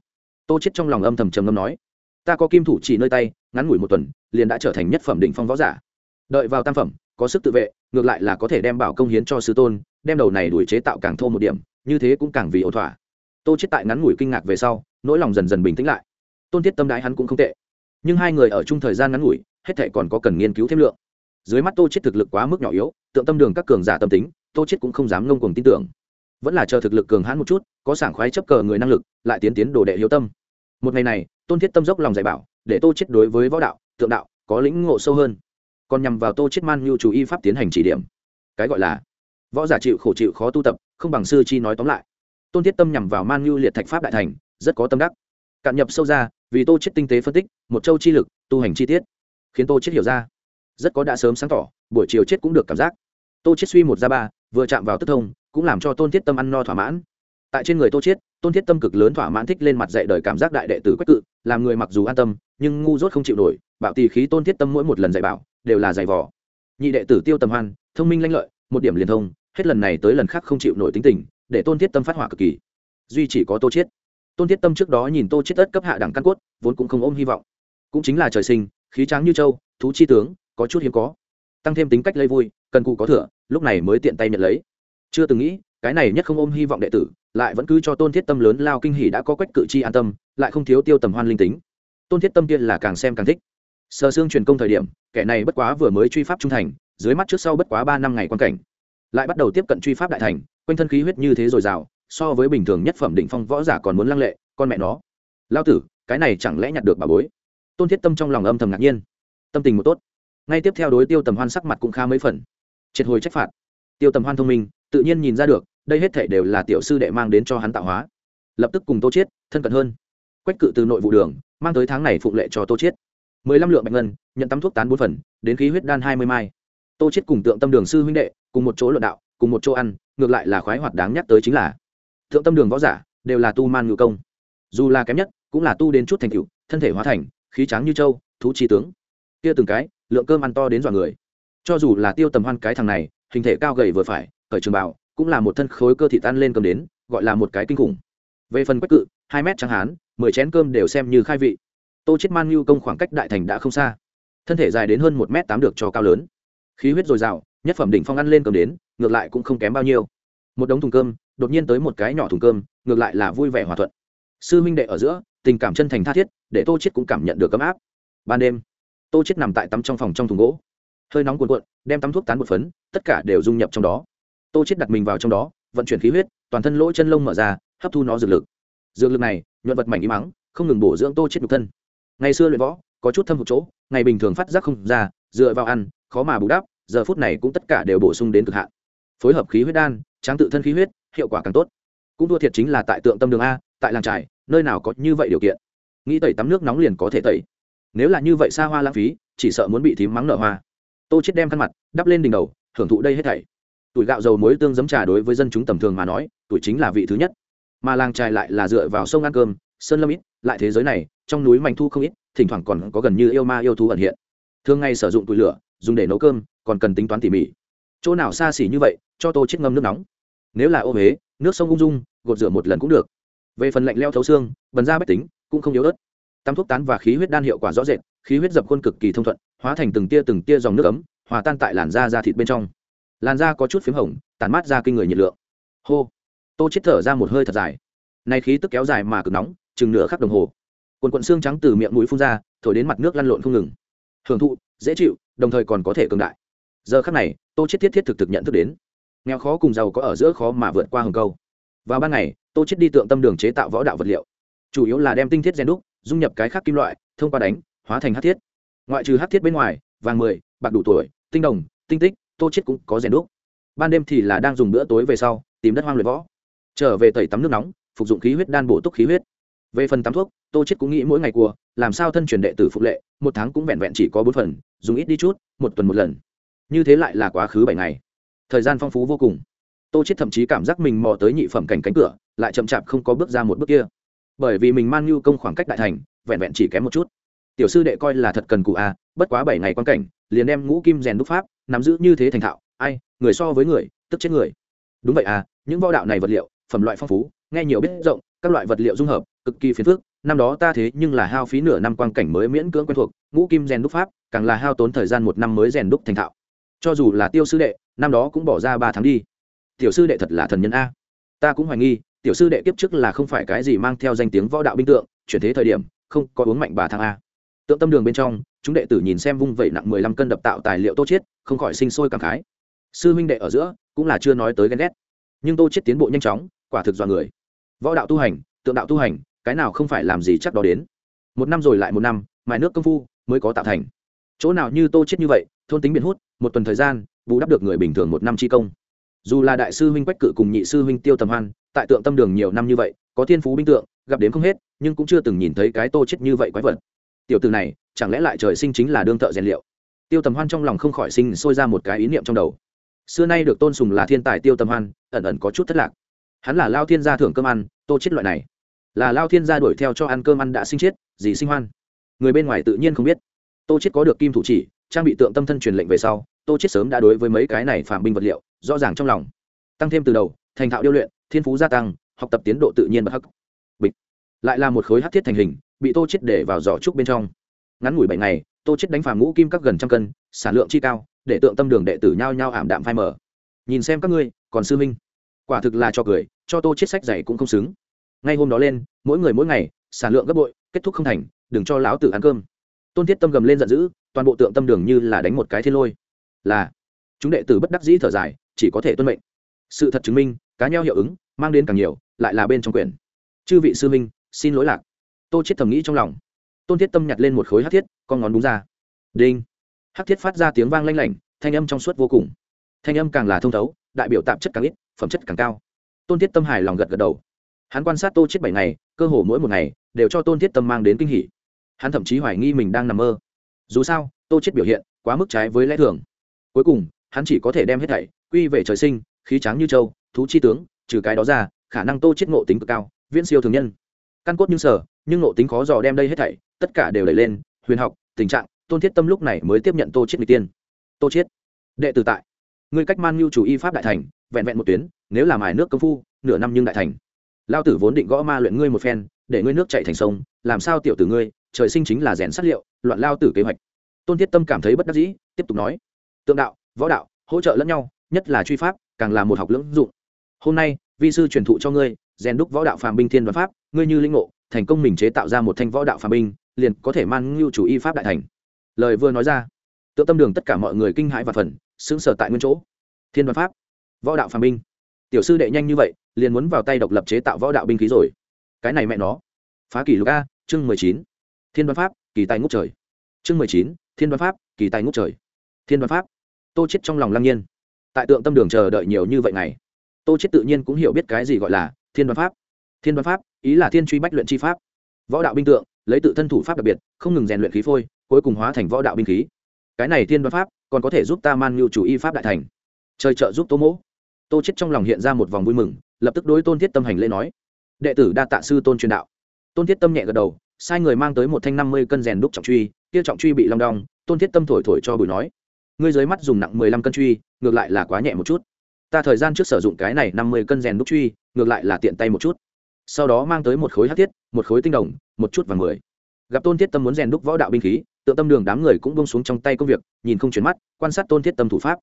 tô chết trong lòng âm thầm trầm ngâm nói, ta có kim thủ chỉ nơi tay, ngắn ngủi một tuần, liền đã trở thành nhất phẩm định phong võ giả. Đợi vào tam phẩm, có sức tự vệ, ngược lại là có thể đem bảo công hiến cho sư tôn, đem đầu này đuổi chế tạo càng thô một điểm, như thế cũng càng vì ổn thỏa. Tô chết tại ngắn ngủi kinh ngạc về sau, nỗi lòng dần dần bình tĩnh lại. Tôn thiết tâm đái hắn cũng không tệ. Nhưng hai người ở chung thời gian ngắn ngủi, hết thảy còn có cần nghiên cứu thêm lượng. Dưới mắt tô chết thực lực quá mức nhỏ yếu, tượng tâm đường các cường giả tâm tính, tô chết cũng không dám ngông cuồng tin tưởng. Vẫn là chờ thực lực cường hãn một chút, có sảng khoái chấp cờ người năng lực, lại tiến tiến đồ đệ hiếu tâm một ngày này, tôn thiết tâm dốc lòng dạy bảo, để tô chết đối với võ đạo, tượng đạo, có lĩnh ngộ sâu hơn. Còn nhằm vào tô chết man nhu chú y pháp tiến hành chỉ điểm. Cái gọi là võ giả chịu khổ chịu khó tu tập, không bằng sư chi nói tóm lại. Tôn thiết tâm nhằm vào man nhu liệt thạch pháp đại thành, rất có tâm đắc. Cạn nhập sâu ra, vì tô chết tinh tế phân tích, một châu chi lực, tu hành chi tiết, khiến tô chết hiểu ra. Rất có đã sớm sáng tỏ, buổi chiều chết cũng được cảm giác. Tô chết suy một ra ba, vừa chạm vào tức thông, cũng làm cho tôn thiết tâm ăn no thỏa mãn tại trên người tô chiết, tôn thiết tâm cực lớn thỏa mãn thích lên mặt dạy đời cảm giác đại đệ tử quách cự, làm người mặc dù an tâm, nhưng ngu dốt không chịu nổi, bạo tỳ khí tôn thiết tâm mỗi một lần dạy bảo, đều là dạy vò. Nhị đệ tử tiêu tầm hoan, thông minh lanh lợi, một điểm liền thông, hết lần này tới lần khác không chịu nổi tính tình, để tôn thiết tâm phát hỏa cực kỳ. Duy chỉ có tô chiết. Tôn thiết tâm trước đó nhìn tô chiết tất cấp hạ đẳng căn cốt, vốn cũng không ôm hy vọng. Cũng chính là trời sinh, khí tráng như châu, thú chi tướng, có chút hiếm có. Tăng thêm tính cách lây vui, cần cụ có thừa, lúc này mới tiện tay nhận lấy. Chưa từng nghĩ, cái này nhất không ôm hy vọng đệ tử lại vẫn cứ cho tôn thiết tâm lớn lao kinh hỉ đã có quách cự chi an tâm, lại không thiếu tiêu tầm hoan linh tính. Tôn thiết tâm kia là càng xem càng thích. Sơ xương truyền công thời điểm, kẻ này bất quá vừa mới truy pháp trung thành, dưới mắt trước sau bất quá ba năm ngày quan cảnh. Lại bắt đầu tiếp cận truy pháp đại thành, quanh thân khí huyết như thế dồi dào, so với bình thường nhất phẩm định phong võ giả còn muốn lăng lệ, con mẹ nó. Lao tử, cái này chẳng lẽ nhặt được bà bối? Tôn thiết tâm trong lòng âm thầm ngạc nhiên. Tâm tình một tốt. Ngay tiếp theo đối tiêu tầm hoan sắc mặt cũng khá mấy phần. Triệt hồi trách phạt. Tiêu tầm hoan thông minh, tự nhiên nhìn ra được đây hết thể đều là tiểu sư đệ mang đến cho hắn tạo hóa. Lập tức cùng tô chiết, thân cận hơn. Quách cự từ nội vụ đường, mang tới tháng này phụng lệ cho tô chiết. Mười lăm lượng bạch ngân, nhận tắm thuốc tán bốn phần, đến khí huyết đan hai mươi mai. Tô chiết cùng tượng tâm đường sư huynh đệ, cùng một chỗ luận đạo, cùng một chỗ ăn, ngược lại là khoái hoạt đáng nhắc tới chính là thượng tâm đường võ giả, đều là tu man ngự công. Dù là kém nhất, cũng là tu đến chút thành cựu thân thể hóa thành, khí trắng như châu, thú chi tướng. Kia từng cái, lượng cơm ăn to đến dọa người. Cho dù là tiêu tầm hoan cái thằng này, hình thể cao gầy vừa phải khởi trường bảo cũng là một thân khối cơ thị tan lên cơm đến, gọi là một cái kinh khủng. Về phần quách cự, hai mét trắng hán, mười chén cơm đều xem như khai vị. Tô chết man nhu công khoảng cách đại thành đã không xa. Thân thể dài đến hơn một m tám được cho cao lớn. Khí huyết dồi dào, nhất phẩm đỉnh phong ăn lên cơm đến, ngược lại cũng không kém bao nhiêu. Một đống thùng cơm, đột nhiên tới một cái nhỏ thùng cơm, ngược lại là vui vẻ hòa thuận. Sư minh đệ ở giữa, tình cảm chân thành tha thiết, để tô chết cũng cảm nhận được ấm áp. Ban đêm, tô chết nằm tại tắm trong phòng trong thùng gỗ. Hơi nóng cuồn cuộn, đem tắm thuốc tán một phấn, tất cả đều dung nhập trong đó tô chết đặt mình vào trong đó, vận chuyển khí huyết, toàn thân lỗ chân lông mở ra, hấp thu nó dược lực. Dược lực này, nhuận vật mảnh im mắng không ngừng bổ dưỡng tô chết nhục thân. Ngày xưa luyện võ, có chút thâm hụt chỗ, ngày bình thường phát giác không ra, dựa vào ăn, khó mà bù đắp, giờ phút này cũng tất cả đều bổ sung đến cực hạn. Phối hợp khí huyết đan, tráng tự thân khí huyết, hiệu quả càng tốt. Cũng thua thiệt chính là tại tượng tâm đường a, tại làng trải nơi nào có như vậy điều kiện. Nghĩ tẩy tắm nước nóng liền có thể tẩy. Nếu là như vậy xa hoa lãng phí, chỉ sợ muốn bị thím mắng nợ hoa. Tô chết đem khăn mặt, đắp lên đỉnh đầu, hưởng thụ đây hết thảy tuổi gạo dầu muối tương giấm trà đối với dân chúng tầm thường mà nói, tuổi chính là vị thứ nhất. Mà làng trài lại là dựa vào sông ăn cơm, sơn lâm ít, lại thế giới này, trong núi mảnh thu không ít, thỉnh thoảng còn có gần như yêu ma yêu thú ẩn hiện. Thường ngày sử dụng tuổi lửa, dùng để nấu cơm, còn cần tính toán tỉ mỉ. Chỗ nào xa xỉ như vậy, cho tô chết ngâm nước nóng. Nếu là ô huế, nước sông ung dung, gột rửa một lần cũng được. Về phần lạnh leo thấu xương bần ra bách tính, cũng không yếu ớt. Tắm thuốc tán và khí huyết đan hiệu quả rõ rệt, khí huyết dập khuôn cực kỳ thông thuận, hóa thành từng tia từng tia dòng nước ấm, hòa tan tại làn da da thịt bên trong làn da có chút p h í m hồng tàn mát ra kinh người nhiệt lượng. Hô. Tô chết thở ra một hơi thật dài. Nay khí tức kéo dài mà cực nóng, chừng nửa khắc đồng hồ. Quần quận xương trắng từ miệng mũi phun ra, thổi đến mặt nước lăn lộn không ngừng. Hưởng thụ, dễ chịu, đồng thời còn có thể cường đại. Giờ khắc này, tô chết thiết thiết thực thực nhận thức đến. Nghèo khó cùng giàu có ở giữa khó mà vượt qua hầm câu. Vào ban ngày, tô chết đi tượng tâm đường chế tạo võ đạo vật liệu. Chủ yếu là đem tinh thiết gen đúc, dung nhập cái khác kim loại, thông qua đánh, hóa thành hát thiết. Ngoại trừ hát thiết bên ngoài, vàng mười, bạc đủ tuổi, tinh đồng, tinh tích tô chết cũng có rèn đúc. Ban đêm thì là đang dùng bữa tối về sau, tìm đất hoang luyện võ. Trở về tẩy tắm nước nóng, phục dụng khí huyết đan bổ túc khí huyết. Về phần tắm thuốc, tô chết cũng nghĩ mỗi ngày cua, làm sao thân truyền đệ tử phục lệ, một tháng cũng vẹn vẹn chỉ có bốn phần, dùng ít đi chút, một tuần một lần. Như thế lại là quá khứ bảy ngày. Thời gian phong phú vô cùng. Tô chết thậm chí cảm giác mình mò tới nhị phẩm cảnh cánh cửa, lại chậm chạp không có bước ra một bước kia. Bởi vì mình man nhu công khoảng cách đại thành, vẹn vẹn chỉ kém một chút. Tiểu sư đệ coi là thật cần cụ a à, bất quá bảy ngày quan cảnh liền đem ngũ kim rèn đúc pháp, nắm giữ như thế thành thạo, ai, người so với người, tức chết người. Đúng vậy à những võ đạo này vật liệu, phẩm loại phong phú, nghe nhiều biết rộng, các loại vật liệu dung hợp, cực kỳ phiền phức. Năm đó ta thế nhưng là hao phí nửa năm quan cảnh mới miễn cưỡng quen thuộc, ngũ kim rèn đúc pháp, càng là hao tốn thời gian một năm mới rèn đúc thành thạo. Cho dù là tiêu sư đệ, năm đó cũng bỏ ra ba tháng đi. Tiểu sư đệ thật là thần nhân a. Ta cũng hoài nghi, tiểu sư đệ kiếp trước là không phải cái gì mang theo danh tiếng võ đạo binh tượng, chuyển thế thời điểm, không có uống mạnh bà thang a. Tượng tâm đường bên trong chúng đệ tử nhìn xem vung vẩy nặng mười lăm cân đập tạo tài liệu tô chiết, không khỏi sinh sôi cảm khái. Sư huynh đệ ở giữa, cũng là chưa nói tới ghen ghét. Nhưng tô chiết tiến bộ nhanh chóng, quả thực do người. Võ đạo tu hành, tượng đạo tu hành, cái nào không phải làm gì chắc đó đến. Một năm rồi lại một năm, mài nước công phu mới có tạo thành. Chỗ nào như tô chiết như vậy, thôn tính biển hút, một tuần thời gian, bù đắp được người bình thường một năm chi công. Dù là đại sư huynh quách cự cùng nhị sư huynh tiêu tầm hoan, tại tượng tâm đường nhiều năm như vậy, có thiên phú binh tượng, gặp đến không hết, nhưng cũng chưa từng nhìn thấy cái tô chết như vậy quái vật tiểu từ này, chẳng lẽ lại trời sinh chính là đương thợ rèn liệu? Tiêu tầm hoan trong lòng không khỏi sinh sôi ra một cái ý niệm trong đầu. Xưa nay được tôn sùng là thiên tài tiêu tầm hoan, ẩn ẩn có chút thất lạc. Hắn là lao thiên gia thưởng cơm ăn, tô chết loại này. Là lao thiên gia đuổi theo cho ăn cơm ăn đã sinh chết, gì sinh hoan? Người bên ngoài tự nhiên không biết. Tô chết có được kim thủ chỉ, trang bị tượng tâm thân truyền lệnh về sau, tô chết sớm đã đối với mấy cái này phạm binh vật liệu, rõ ràng trong lòng. Tăng thêm từ đầu, thành thạo điêu luyện, thiên phú gia tăng, học tập tiến độ tự nhiên bậc hắc lại là một khối hắc thiết thành hình, bị tô chết để vào giỏ trúc bên trong. Ngắn ngủi bảy ngày, tô chết đánh phàm ngũ kim các gần trăm cân, sản lượng chi cao, để tượng tâm đường đệ tử nhao nhao ảm đạm phai mở nhìn xem các ngươi, còn sư minh quả thực là cho cười, cho tô chết sách dạy cũng không xứng. Ngay hôm đó lên, mỗi người mỗi ngày, sản lượng gấp bội, kết thúc không thành, đừng cho lão tử ăn cơm. Tôn thiết tâm gầm lên giận dữ, toàn bộ tượng tâm đường như là đánh một cái thiên lôi. Là, chúng đệ tử bất đắc dĩ thở dài, chỉ có thể tuân mệnh. Sự thật chứng minh, cá nhau hiệu ứng, mang đến càng nhiều, lại là bên trong quyển. Chư vị sư minh xin lỗi lạc. Tô chết thầm nghĩ trong lòng. Tôn thiết tâm nhặt lên một khối hắc thiết, con ngón đúng ra. Đinh. Hắc thiết phát ra tiếng vang lanh lảnh, thanh âm trong suốt vô cùng. Thanh âm càng là thông thấu, đại biểu tạp chất càng ít, phẩm chất càng cao. Tôn thiết tâm hài lòng gật gật đầu. Hắn quan sát tô chết bảy ngày, cơ hồ mỗi một ngày đều cho tôn thiết tâm mang đến kinh hỉ. Hắn thậm chí hoài nghi mình đang nằm mơ. Dù sao, tô chết biểu hiện quá mức trái với lẽ thường. Cuối cùng, hắn chỉ có thể đem hết thảy quy về trời sinh, khí tráng như châu, thú chi tướng, trừ cái đó ra, khả năng tô chết ngộ tính cực cao, viễn siêu thường nhân căn cốt như sở nhưng nộ tính khó dò đem đây hết thảy, tất cả đều đẩy lên, huyền học, tình trạng, tôn thiết tâm lúc này mới tiếp nhận tô chết người tiên. Tô chết đệ tử tại. Người cách man nhu chủ y pháp đại thành, vẹn vẹn một tuyến, nếu làm mài nước công phu, nửa năm nhưng đại thành. Lao tử vốn định gõ ma luyện ngươi một phen, để ngươi nước chảy thành sông, làm sao tiểu tử ngươi, trời sinh chính là rèn sắt liệu, loạn lao tử kế hoạch. Tôn thiết tâm cảm thấy bất đắc dĩ, tiếp tục nói. Tượng đạo, võ đạo, hỗ trợ lẫn nhau, nhất là truy pháp, càng là một học lưỡng dụng. Hôm nay, vi sư truyền thụ cho ngươi, rèn đúc võ đạo phàm binh thiên đoàn pháp ngươi như linh ngộ, thành công mình chế tạo ra một thanh võ đạo phàm binh, liền có thể mang ngưu chủ y pháp đại thành. Lời vừa nói ra tự tâm đường tất cả mọi người kinh hãi và phần xứng sở tại nguyên chỗ. Thiên đoán pháp, võ đạo phàm binh. Tiểu sư đệ nhanh như vậy, liền muốn vào tay độc lập chế tạo võ đạo binh khí rồi. Cái này mẹ nó. Phá kỷ lục a, chương mười chín. Thiên đoán pháp, kỳ tài ngút trời. Chương mười chín, thiên đoán pháp, kỳ tài ngút trời. Thiên đoán pháp. Tô chết trong lòng lăng nhiên. Tại tượng tâm đường chờ đợi nhiều như vậy này tô chết tự nhiên cũng hiểu biết cái gì gọi là thiên đoán pháp. Thiên đoán pháp ý là thiên truy bách luyện chi pháp. Võ đạo binh tượng, lấy tự thân thủ pháp đặc biệt, không ngừng rèn luyện khí phôi, cuối cùng hóa thành võ đạo binh khí. Cái này thiên đoan pháp, còn có thể giúp ta man nhu chủ y pháp đại thành. Trời trợ giúp tô mỗ. Tô chết trong lòng hiện ra một vòng vui mừng, lập tức đối tôn thiết tâm hành lễ nói, đệ tử đa tạ sư tôn truyền đạo. Tôn thiết tâm nhẹ gật đầu, sai người mang tới một thanh năm mươi cân rèn đúc trọng truy, kia trọng truy bị long đong, tôn thiết tâm thổi thổi cho bùi nói, ngươi dưới mắt dùng nặng mười lăm cân truy, ngược lại là quá nhẹ một chút. Ta thời gian trước sử dụng cái này năm mươi cân rèn đúc truy, ngược lại là tiện tay một chút sau đó mang tới một khối hát thiết, một khối tinh đồng, một chút và mười. Gặp tôn thiết tâm muốn rèn đúc võ đạo binh khí tự tâm đường đám người cũng bông xuống trong tay công việc, nhìn không chuyển mắt, quan sát tôn thiết tâm thủ pháp.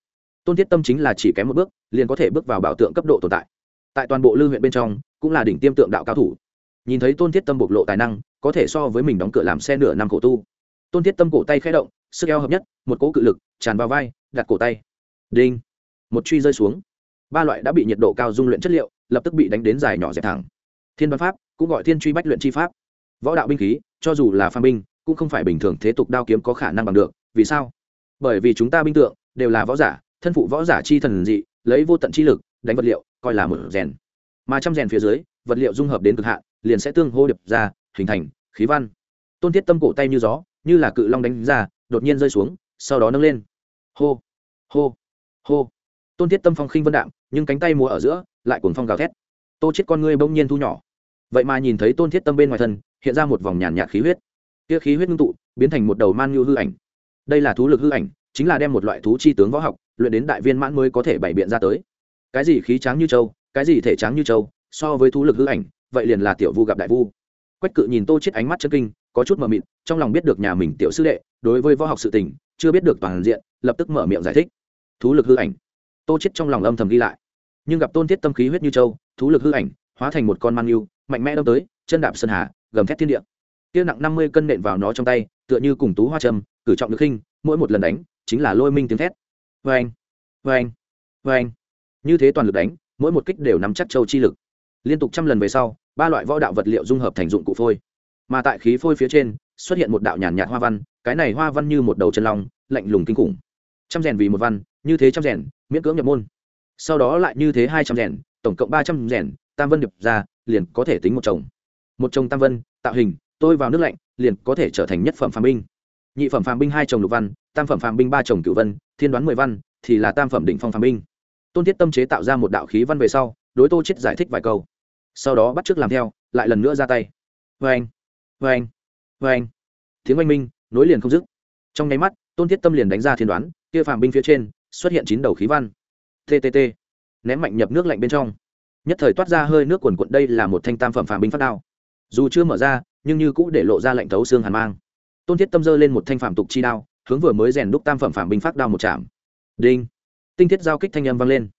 Tôn thiết tâm chính là chỉ kém một bước, liền có thể bước vào bảo tượng cấp độ tồn tại. Tại toàn bộ lưu huyện bên trong, cũng là đỉnh tiêm tượng đạo cao thủ. Nhìn thấy tôn thiết tâm bộc lộ tài năng, có thể so với mình đóng cửa làm xe nửa năm khổ tu. Tôn thiết tâm cổ tay khẽ động, sức eo hợp nhất, một cỗ cự lực, tràn vào vai, đặt cổ tay. Đinh! Một truy rơi xuống. Ba loại đã bị nhiệt độ cao dung luyện chất liệu, lập tức bị đánh đến dài nhỏ dẹp thẳng thiên văn pháp cũng gọi thiên truy bách luyện chi pháp. Võ đạo binh khí, cho dù là pha binh, cũng không phải bình thường thế tục đao kiếm có khả năng bằng được. Vì sao? Bởi vì chúng ta binh tượng đều là võ giả, thân phụ võ giả chi thần dị, lấy vô tận chi lực, đánh vật liệu, coi là một rèn. Mà trăm rèn phía dưới, vật liệu dung hợp đến cực hạn, liền sẽ tương hô điệp ra, hình thành khí văn. Tôn thiết tâm cổ tay như gió, như là cự long đánh ra, đột nhiên rơi xuống, sau đó nâng lên. Hô hô hô. Tôn thiết tâm phong khinh vân đạm, nhưng cánh tay múa ở giữa, lại cuồng phong gào thét. Tô chết con ngươi bỗng nhiên thu nhỏ vậy mà nhìn thấy tôn thiết tâm bên ngoài thân, hiện ra một vòng nhàn nhạt khí huyết. Kia khí huyết ngưng tụ, biến thành một đầu man như hư ảnh. Đây là thú lực hư ảnh, chính là đem một loại thú chi tướng võ học, luyện đến đại viên mãn mới có thể bày biện ra tới. Cái gì khí tráng như châu, cái gì thể tráng như châu, so với thú lực hư ảnh, vậy liền là tiểu vu gặp đại vu. Quách cự nhìn tô chết ánh mắt chân kinh, có chút mờ mịt, trong lòng biết được nhà mình tiểu sư đệ, đối với võ học sự tình, chưa biết được toàn diện, lập tức mở miệng giải thích. Thú lực hư ảnh. Tô chết trong lòng âm thầm ghi lại. Nhưng gặp tôn thiết tâm khí huyết như châu, thú lực hư ảnh, hóa thành một con man yêu mạnh mẽ đâm tới chân đạp sơn hà gầm thét thiên địa. Kia nặng năm mươi cân nện vào nó trong tay tựa như cùng tú hoa trầm, cử trọng được khinh mỗi một lần đánh chính là lôi minh tiếng thét. Vê anh vê anh vê anh như thế toàn lực đánh mỗi một kích đều nắm chắc châu chi lực. Liên tục trăm lần về sau ba loại võ đạo vật liệu dung hợp thành dụng cụ phôi. Mà tại khí phôi phía trên xuất hiện một đạo nhàn nhạt hoa văn cái này hoa văn như một đầu chân long lạnh lùng kinh khủng. Trăm rèn vì một văn như thế trăm rèn miễn cưỡng nhập môn. Sau đó lại như thế hai trăm rèn tổng cộng ba trăm rèn tam vân nhập ra liền có thể tính một chồng. Một chồng tam vân, tạo hình, tôi vào nước lạnh, liền có thể trở thành nhất phẩm phàm binh. Nhị phẩm phàm binh hai chồng lục văn, tam phẩm phàm binh ba chồng cửu vân, thiên đoán mười văn, thì là tam phẩm đỉnh phong phàm binh. Tôn thiết tâm chế tạo ra một đạo khí văn về sau, đối tô chết giải thích vài câu. Sau đó bắt chước làm theo, lại lần nữa ra tay. Vê anh vê anh vê anh. Tiếng oanh minh, nối liền không dứt. Trong nháy mắt, tôn thiết tâm liền đánh ra thiên đoán, kia phàm binh phía trên xuất hiện chín đầu khí văn. Ttt ném mạnh nhập nước lạnh bên trong nhất thời toát ra hơi nước quần quận, đây là một thanh tam phẩm phàm binh phát đao. Dù chưa mở ra, nhưng như cũ để lộ ra lạnh thấu xương hàn mang. Tôn thiết tâm dơ lên một thanh phạm tục chi đao, hướng vừa mới rèn đúc tam phẩm phàm binh phát đao một chạm đinh! Tinh thiết giao kích thanh âm vang lên.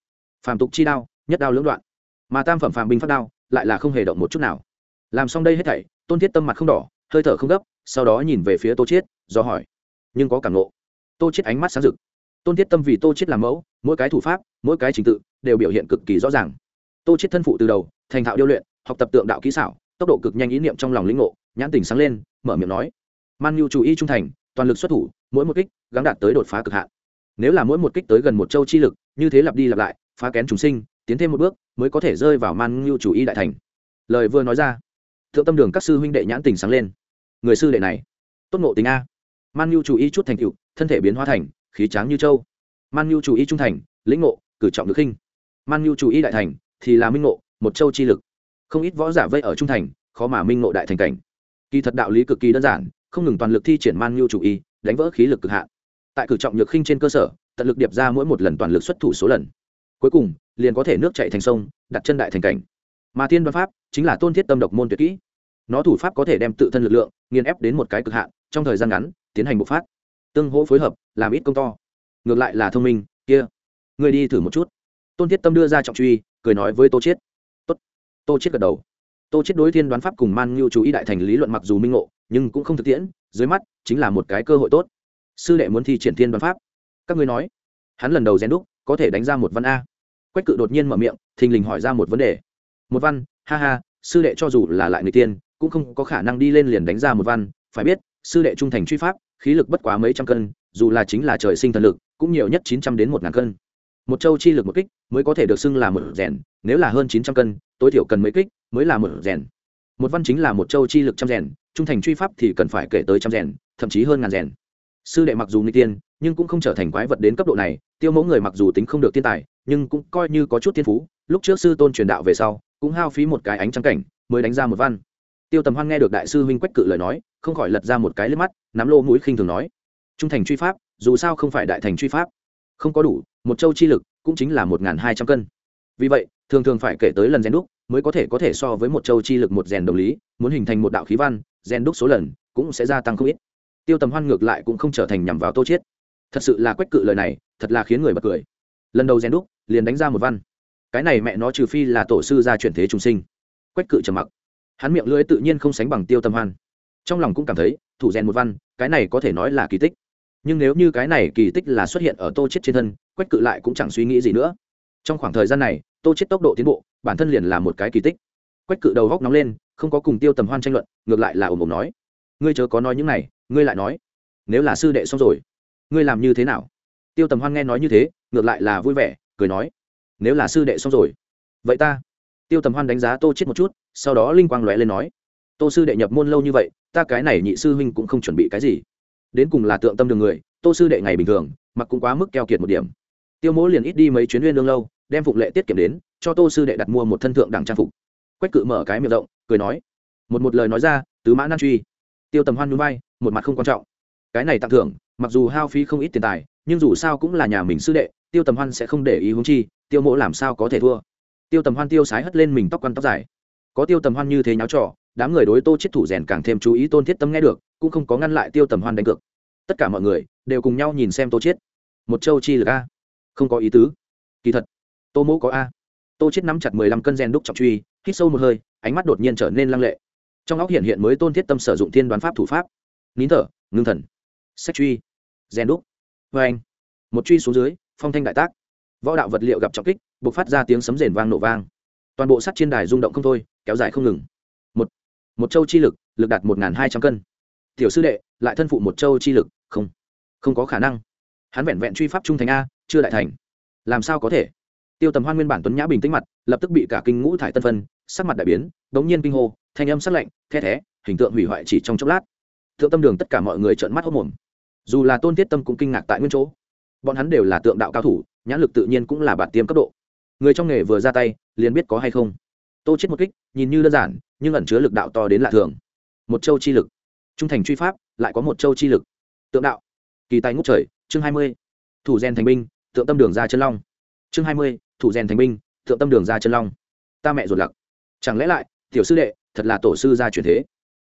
Phàm tục chi đao, nhất đao lưỡng đoạn. Mà tam phẩm phàm binh phát đao, lại là không hề động một chút nào. Làm xong đây hết thảy, tôn thiết tâm mặt không đỏ, hơi thở không gấp, sau đó nhìn về phía tô chiết, do hỏi. Nhưng có cảm nộ tô chiết ánh mắt sáng rực. Tôn thiết tâm vì tô chiết làm mẫu, mỗi cái thủ pháp, mỗi cái trình tự, đều biểu hiện cực kỳ rõ ràng tô chết thân phụ từ đầu thành thạo điêu luyện học tập tượng đạo kỹ xảo tốc độ cực nhanh ý niệm trong lòng lĩnh ngộ nhãn tình sáng lên mở miệng nói. Man nhu chú ý trung thành toàn lực xuất thủ mỗi một kích gắng đạt tới đột phá cực hạn. Nếu là mỗi một kích tới gần một châu chi lực như thế lặp đi lặp lại phá kén chúng sinh tiến thêm một bước mới có thể rơi vào man nhu chủ y đại thành. Lời vừa nói ra thượng tâm đường các sư huynh đệ nhãn tình sáng lên. Người sư đệ này tốt ngộ tình a. Man nhu chủ y chút thành tựu, thân thể biến hóa thành khí tráng như châu. Man nhu chủ y trung thành lĩnh ngộ cử trọng được khinh. Man nhu chủ y đại thành thì là minh ngộ, một châu chi lực. Không ít võ giả vây ở trung thành, khó mà minh ngộ đại thành cảnh. Kỳ thật đạo lý cực kỳ đơn giản, không ngừng toàn lực thi triển man nhu chủ y, đánh vỡ khí lực cực hạn. Tại cử trọng nhược khinh trên cơ sở, tận lực điệp ra mỗi một lần toàn lực xuất thủ số lần. Cuối cùng, liền có thể nước chạy thành sông, đặt chân đại thành cảnh. Mà thiên văn pháp chính là tôn thiết tâm độc môn tuyệt kỹ. Nó thủ pháp có thể đem tự thân lực lượng, nghiền ép đến một cái cực hạn, trong thời gian ngắn, tiến hành bộc phát. Tương hỗ phối hợp, làm ít công to. Ngược lại là thông minh, kia. Người đi thử một chút. Tôn thiết tâm đưa ra trọng truy cười nói với tô chiết. Tốt. Tô chiết gật đầu. Tô chiết đối thiên đoán pháp cùng man ngưu chú ý đại thành lý luận mặc dù minh ngộ, nhưng cũng không thực tiễn, dưới mắt chính là một cái cơ hội tốt. Sư đệ muốn thi triển thiên đoán pháp. Các ngươi nói. Hắn lần đầu rèn đúc, có thể đánh ra một văn a. Quách cự đột nhiên mở miệng, thình lình hỏi ra một vấn đề. Một văn, ha ha, sư đệ cho dù là lại người tiên, cũng không có khả năng đi lên liền đánh ra một văn. Phải biết, sư đệ trung thành truy pháp, khí lực bất quá mấy trăm cân, dù là chính là trời sinh thần lực, cũng nhiều nhất chín trăm đến một ngàn cân một châu chi lực một kích mới có thể được xưng là một rèn, nếu là hơn chín trăm cân, tối thiểu cần mấy kích mới là một rèn. Một văn chính là một châu chi lực trăm rèn, trung thành truy pháp thì cần phải kể tới trăm rèn, thậm chí hơn ngàn rèn. Sư đệ mặc dù nguy tiên, nhưng cũng không trở thành quái vật đến cấp độ này, tiêu mẫu người mặc dù tính không được thiên tài, nhưng cũng coi như có chút thiên phú, lúc trước sư tôn truyền đạo về sau, cũng hao phí một cái ánh trắng cảnh, mới đánh ra một văn. Tiêu tầm hoan nghe được đại sư huynh quách cự lời nói, không khỏi lật ra một cái lên mắt, nắm lô mũi khinh thường nói. Trung thành truy pháp, dù sao không phải đại thành truy pháp. Không có đủ một châu chi lực cũng chính là một hai trăm cân. Vì vậy, thường thường phải kể tới lần rèn đúc mới có thể có thể so với một châu chi lực một rèn đồng lý, muốn hình thành một đạo khí văn, rèn đúc số lần cũng sẽ gia tăng không ít. Tiêu tầm hoan ngược lại cũng không trở thành nhằm vào tô chiết. Thật sự là quách cự lời này, thật là khiến người bật cười. Lần đầu rèn đúc, liền đánh ra một văn. Cái này mẹ nó trừ phi là tổ sư gia chuyển thế trùng sinh. Quách cự trầm mặc. Hắn miệng lưỡi tự nhiên không sánh bằng tiêu tầm hoan. Trong lòng cũng cảm thấy, thủ rèn một văn, cái này có thể nói là kỳ tích nhưng nếu như cái này kỳ tích là xuất hiện ở tô chết trên thân, quách cự lại cũng chẳng suy nghĩ gì nữa. Trong khoảng thời gian này, tô chết tốc độ tiến bộ, bản thân liền là một cái kỳ tích. Quách cự đầu góc nóng lên, không có cùng tiêu tầm hoan tranh luận, ngược lại là ồm ồm nói. Ngươi chớ có nói những này, ngươi lại nói. Nếu là sư đệ xong rồi, ngươi làm như thế nào? Tiêu tầm hoan nghe nói như thế, ngược lại là vui vẻ, cười nói. Nếu là sư đệ xong rồi, vậy ta. Tiêu tầm hoan đánh giá tô chết một chút, sau đó linh quang lóe lên nói. Tô sư đệ nhập môn lâu như vậy, ta cái này nhị sư huynh cũng không chuẩn bị cái gì đến cùng là tượng tâm đường người, tô sư đệ ngày bình thường, mặc cũng quá mức keo kiệt một điểm. Tiêu mỗ liền ít đi mấy chuyến nguyên lương lâu, đem phục lệ tiết kiệm đến, cho tô sư đệ đặt mua một thân thượng đẳng trang phục. Quách cự mở cái miệng rộng, cười nói, một một lời nói ra, tứ mã nan truy. Tiêu tầm hoan núi bay một mặt không quan trọng. Cái này tặng thưởng, mặc dù hao phí không ít tiền tài, nhưng dù sao cũng là nhà mình sư đệ, tiêu tầm hoan sẽ không để ý hướng chi, tiêu mỗ làm sao có thể thua. Tiêu tầm hoan tiêu sái hất lên mình tóc quăn tóc dài. Có tiêu tầm hoan như thế nháo trò đám người đối tô chết thủ rèn càng thêm chú ý tôn thiết tâm nghe được, cũng không có ngăn lại tiêu tầm hoan đánh cược. Tất cả mọi người đều cùng nhau nhìn xem tô chết. Một châu chi lực a. Không có ý tứ. Kỳ thật, tô mỗ có a. Tô chết nắm chặt mười lăm cân rèn đúc trọng truy, hít sâu một hơi, ánh mắt đột nhiên trở nên lăng lệ. Trong óc hiện hiện mới tôn thiết tâm sử dụng thiên đoán pháp thủ pháp. Nín thở, ngưng thần. Sách truy. Rèn đúc. Vê anh. Một truy xuống dưới, phong thanh đại tác. Võ đạo vật liệu gặp trọng kích b ộ c phát ra tiếng sấm rền vang nổ vang. Toàn bộ sắt trên đài rung động không thôi, kéo dài không ngừng một châu chi lực lực đạt một hai trăm cân. Tiểu sư đệ, lại thân phụ một châu chi lực, không không có khả năng. Hắn vẹn vẹn truy pháp trung thành a, chưa đại thành. Làm sao có thể? Tiêu tầm hoan nguyên bản tuấn nhã bình tĩnh mặt, lập tức bị cả kinh ngũ thải tân phân, sắc mặt đại biến đống nhiên kinh hô, thanh âm sắc lạnh, the thé, hình tượng hủy hoại chỉ trong chốc lát. Thượng tâm đường tất cả mọi người trợn mắt hốc mồm dù là tôn thiết tâm cũng kinh ngạc tại nguyên chỗ. Bọn hắn đều là tượng đạo cao thủ, nhãn lực tự nhiên cũng là bản tiêm cấp độ. Người trong nghề vừa ra tay, liền biết có hay không tô chết một kích, nhìn như đơn giản, nhưng ẩn chứa lực đạo to đến lạ thường. Một châu chi lực. Trung thành truy pháp, lại có một châu chi lực. Tượng đạo. Kỳ tài ngút trời, chương hai mươi. Thủ gen thành binh, tượng tâm đường ra chân long. Chương hai mươi, thủ gen thành binh, tượng tâm đường ra chân long. Ta mẹ ruột lặc. Chẳng lẽ lại, tiểu sư đệ, thật là tổ sư gia truyền thế?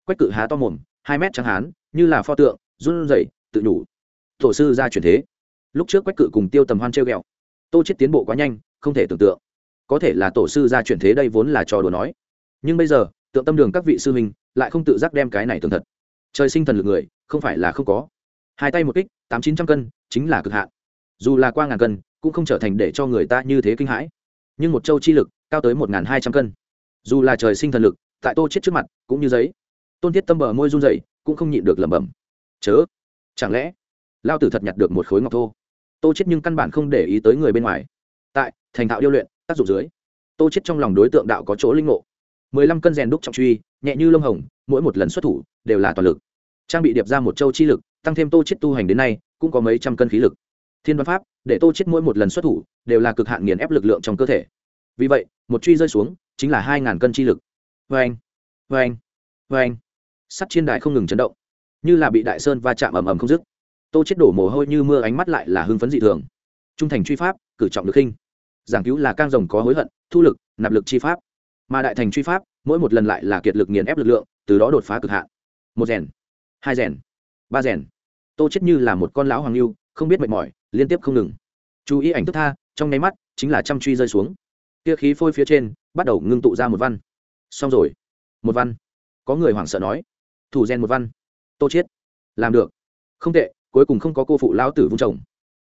Quách cự há to mồm, hai mét trắng hán, như là pho tượng, run rẩy, tự nhủ. Tổ sư gia truyền thế. Lúc trước quách cự cùng tiêu tầm hoan treo ghẹo. Tô chết tiến bộ quá nhanh, không thể tưởng tượng có thể là tổ sư ra chuyển thế đây vốn là trò đùa nói. Nhưng bây giờ, tượng tâm đường các vị sư huynh lại không tự giác đem cái này tường thật. Trời sinh thần lực người, không phải là không có. Hai tay một kích, tám chín trăm cân, chính là cực hạn. Dù là qua ngàn cân, cũng không trở thành để cho người ta như thế kinh hãi. Nhưng một châu chi lực, cao tới một hai trăm cân. Dù là trời sinh thần lực, tại tô chết trước mặt, cũng như giấy. Tôn thiết tâm bờ môi run dậy cũng không nhịn được lẩm bẩm. Chớ! Chẳng lẽ, lao tử thật nhặt được một khối ngọc thô? Tô chết nhưng căn bản không để ý tới người bên ngoài. Tại, thành thạo điêu luyện tác dụng dưới. Tô chết trong lòng đối tượng đạo có chỗ linh ngộ. Mười lăm cân rèn đúc trọng truy, nhẹ như lông hồng, mỗi một lần xuất thủ đều là toàn lực. Trang bị điệp ra một châu chi lực, tăng thêm tô chết tu hành đến nay, cũng có mấy trăm cân khí lực. Thiên văn pháp, để tô chết mỗi một lần xuất thủ đều là cực hạn nghiền ép lực lượng trong cơ thể. Vì vậy, một truy rơi xuống chính là hai ngàn cân chi lực. Vê anh vê anh vê anh. Sắt trên đại không ngừng chấn động, như là bị đại sơn va chạm ầm ầm không dứt. Tô chết đổ mồ hôi như mưa, ánh mắt lại là hưng phấn dị thường. Trung thành truy pháp, cử trọng được khinh giảng cứu là cang rồng có hối hận thu lực nạp lực chi pháp. Mà đại thành truy pháp mỗi một lần lại là kiệt lực nghiền ép lực lượng từ đó đột phá cực hạn. Một rèn hai rèn ba rèn. Tô chết như là một con lão hoàng lưu không biết mệt mỏi liên tiếp không ngừng. Chú ý ảnh thức tha trong nháy mắt chính là chăm truy rơi xuống. Kia khí phôi phía trên bắt đầu ngưng tụ ra một văn. Xong rồi. Một văn. Có người hoảng sợ nói. Thủ rèn một văn. Tô chết, làm được. Không tệ cuối cùng không có cô phụ lão tử vung chồng.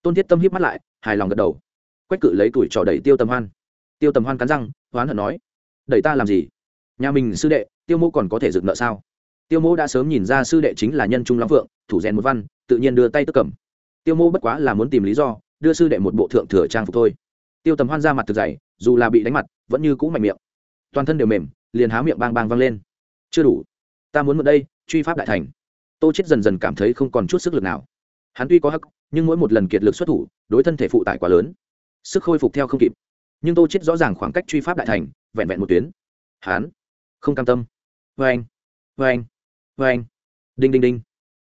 Tôn thiết tâm híp mắt lại hài lòng gật đầu quách cự lấy tuổi trò đẩy tiêu tầm hoan. Tiêu tầm hoan cắn răng hoán hận nói, đẩy ta làm gì? Nhà mình sư đệ, tiêu mô còn có thể dựng nợ sao? Tiêu mô đã sớm nhìn ra sư đệ chính là nhân trung lắm vượng thủ rèn một văn, tự nhiên đưa tay tức cầm. Tiêu mô bất quá là muốn tìm lý do, đưa sư đệ một bộ thượng thừa trang phục thôi. Tiêu tầm hoan ra mặt thực dày, dù là bị đánh mặt, vẫn như cũ mạnh miệng. Toàn thân đều mềm, liền há miệng bang bang vang lên. Chưa đủ. Ta muốn mượn đây, truy pháp đại thành. Tô chết dần dần cảm thấy không còn chút sức lực nào. Hắn tuy có hắc, nhưng mỗi một lần kiệt lực xuất thủ, đối thân thể phụ tải quá lớn sức khôi phục theo không kịp. Nhưng tô chết rõ ràng khoảng cách truy pháp đại thành, vẹn vẹn một tuyến. Hán. Không cam tâm. Vê anh vê anh vê anh đinh đinh đinh.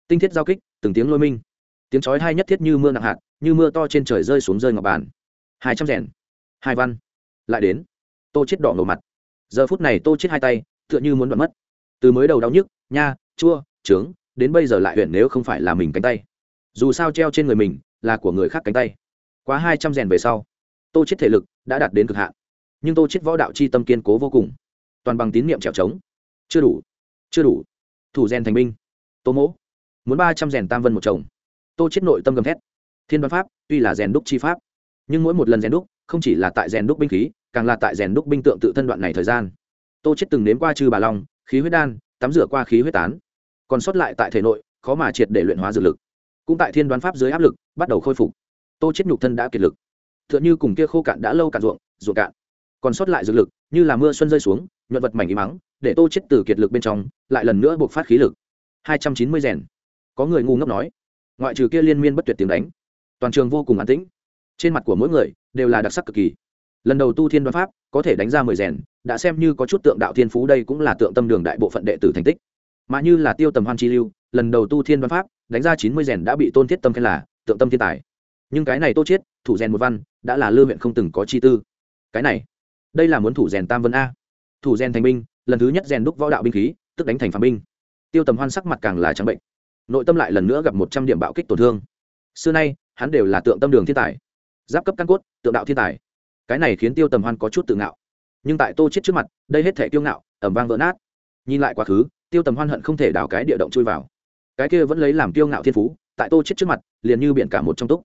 Tinh thiết giao kích, từng tiếng lôi minh. Tiếng chói hai nhất thiết như mưa nặng hạt, như mưa to trên trời rơi xuống rơi ngọc bàn. Hai trăm rèn. Hai văn. Lại đến. Tô chết đỏ ngầu mặt. Giờ phút này tô chết hai tay, tựa như muốn đoạn mất. Từ mới đầu đau nhức, nha, chua, trướng, đến bây giờ lại huyện nếu không phải là mình cánh tay. Dù sao treo trên người mình là của người khác cánh tay. Quá hai trăm rèn về sau tô chết thể lực đã đạt đến cực hạn, nhưng tô chết võ đạo chi tâm kiên cố vô cùng. Toàn bằng tín niệm trèo trống. Chưa đủ chưa đủ. Thủ rèn thành binh. Tô mỗ, muốn ba trăm rèn tam vân một chồng. Tô chết nội tâm gầm thét. Thiên văn pháp, tuy là rèn đúc chi pháp, nhưng mỗi một lần rèn đúc, không chỉ là tại rèn đúc binh khí, càng là tại rèn đúc binh tượng tự thân đoạn này thời gian. Tô chết từng nếm qua trừ bà long, khí huyết đan, tắm rửa qua khí huyết tán. Còn sót lại tại thể nội, khó mà triệt để luyện hóa dược lực. Cũng tại thiên đoán pháp dưới áp lực, bắt đầu khôi phục. Tô chết nhục thân đã kiệt lực t h ư ợ n h ư cùng kia khô cạn đã lâu cạn ruộng ruộng cạn. Còn sót lại dược lực, như là mưa xuân rơi xuống, nhuận vật mảnh y mắng, để tô chết từ kiệt lực bên trong, lại lần nữa buộc phát khí lực. Hai trăm chín mươi rèn. Có người ngu ngốc nói. Ngoại trừ kia liên miên bất tuyệt tiếng đánh, toàn trường vô cùng an tĩnh. Trên mặt của mỗi người đều là đặc sắc cực kỳ. Lần đầu tu thiên đoán pháp, có thể đánh ra mười rèn, đã xem như có chút tượng đạo thiên phú đây cũng là tượng tâm đường đại bộ phận đệ tử thành tích. Mà như là tiêu tầm hoan chi lưu, lần đầu tu thiên văn pháp, đánh ra chín mươi rèn đã bị tôn thiết tâm khen là tượng tâm thiên tài. Nhưng cái này tô chiết thủ rèn một văn, đã là lư huyện không từng có chi tư. Cái này, đây là muốn thủ rèn tam vân a. Thủ rèn thành binh, lần thứ nhất rèn đúc võ đạo binh khí, tức đánh thành phạm binh. Tiêu tầm hoan sắc mặt càng là trắng bệnh. Nội tâm lại lần nữa gặp một trăm điểm bạo kích tổn thương. Xưa nay, hắn đều là tượng tâm đường thiên tài. Giáp cấp căn cốt, tượng đạo thiên tài. Cái này khiến tiêu tầm hoan có chút tự ngạo. Nhưng tại tô chết trước mặt, đây hết thể tiêu ngạo, ẩm vang vỡ nát. Nhìn lại quá khứ, tiêu tầm hoan hận không thể đào cái địa động chui vào. Cái kia vẫn lấy làm kiêu ngạo thiên phú, tại tô chết trước mặt, liền như biển cả một trong túc.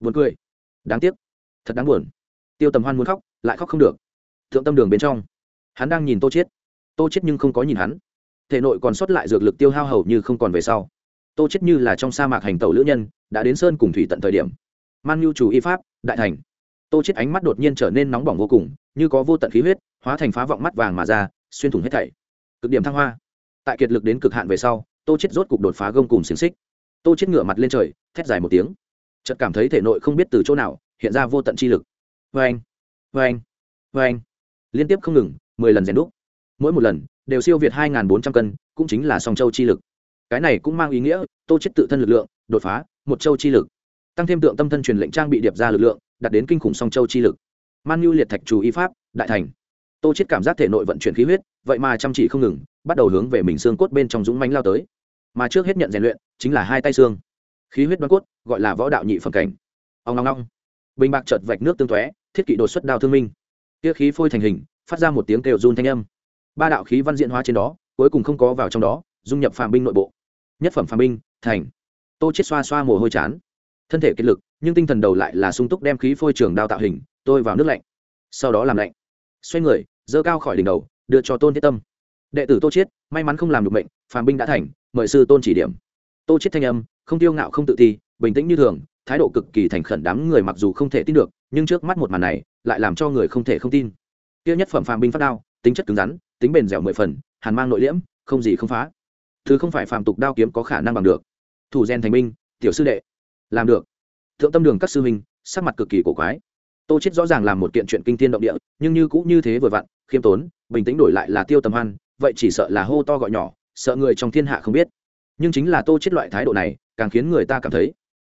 Buồn cười đáng tiếc. Thật đáng buồn. Tiêu tầm hoan muốn khóc, lại khóc không được. Thượng tâm đường bên trong, hắn đang nhìn tô chết tô chết nhưng không có nhìn hắn. Thể nội còn sót lại dược lực tiêu hao hầu như không còn về sau. Tô chết như là trong sa mạc hành tẩu lữ nhân, đã đến sơn cùng thủy tận thời điểm. Man nhu chủ y pháp, đại thành. Tô chết ánh mắt đột nhiên trở nên nóng bỏng vô cùng, như có vô tận khí huyết, hóa thành phá vọng mắt vàng mà ra, xuyên thủng hết thảy. Cực điểm thăng hoa. Tại kiệt lực đến cực hạn về sau, tô chết rốt cục đột phá gông cùng xiềng xích. Tô chết ngửa mặt lên trời, thét dài một tiếng chợt cảm thấy thể nội không biết từ chỗ nào hiện ra vô tận chi lực. Vê anh vê anh vê anh liên tiếp không ngừng, mười lần rèn đúc. Mỗi một lần đều siêu việt hai bốn trăm cân, cũng chính là song châu chi lực. Cái này cũng mang ý nghĩa, tô chết tự thân lực lượng, đột phá một châu chi lực. Tăng thêm tượng tâm thân truyền lệnh trang bị điệp ra lực lượng, đạt đến kinh khủng song châu chi lực. Man nhu liệt thạch chủ y pháp, đại thành. Tô chết cảm giác thể nội vận chuyển khí huyết, vậy mà chăm chỉ không ngừng, bắt đầu hướng về mình xương cốt bên trong dũng mánh lao tới. Mà trước hết nhận rèn luyện, chính là hai tay xương khí huyết đoan cốt, gọi là võ đạo nhị phẩm cảnh. Ông long long bình bạc chợt vạch nước tương tóe, thiết kỵ đột xuất đao thương minh. Kia khí phôi thành hình, phát ra một tiếng kêu run thanh âm. Ba đạo khí văn diện hóa trên đó, cuối cùng không có vào trong đó, dung nhập phạm binh nội bộ. Nhất phẩm phạm binh, thành. Tô chết xoa xoa mồ hôi chán. Thân thể kết lực, nhưng tinh thần đầu lại là sung túc đem khí phôi trường đao tạo hình, tôi vào nước lạnh. Sau đó làm lạnh. Xoay người dơ cao khỏi đỉnh đầu, đưa cho tôn thiết tâm. Đệ tử tô chiết may mắn không làm được mệnh, phàm binh đã thành, mời sư tôn chỉ điểm. Tô chiết thanh âm không tiêu ngạo không tự ti, bình tĩnh như thường, thái độ cực kỳ thành khẩn đám người mặc dù không thể tin được, nhưng trước mắt một màn này lại làm cho người không thể không tin. Tiêu nhất phẩm phàm binh phát đao, tính chất cứng rắn, tính bền dẻo mười phần, hàn mang nội liễm, không gì không phá. Thứ không phải phàm tục đao kiếm có khả năng bằng được. Thủ gen thành binh, tiểu sư đệ, làm được. Thượng tâm đường các sư huynh, sắc mặt cực kỳ cổ quái. Tô chết rõ ràng làm một kiện chuyện kinh thiên động địa, nhưng như cũng như thế vừa vặn, khiêm tốn, bình tĩnh đổi lại là tiêu tầm hoan, vậy chỉ sợ là hô to gọi nhỏ, sợ người trong thiên hạ không biết nhưng chính là tô chết loại thái độ này càng khiến người ta cảm thấy.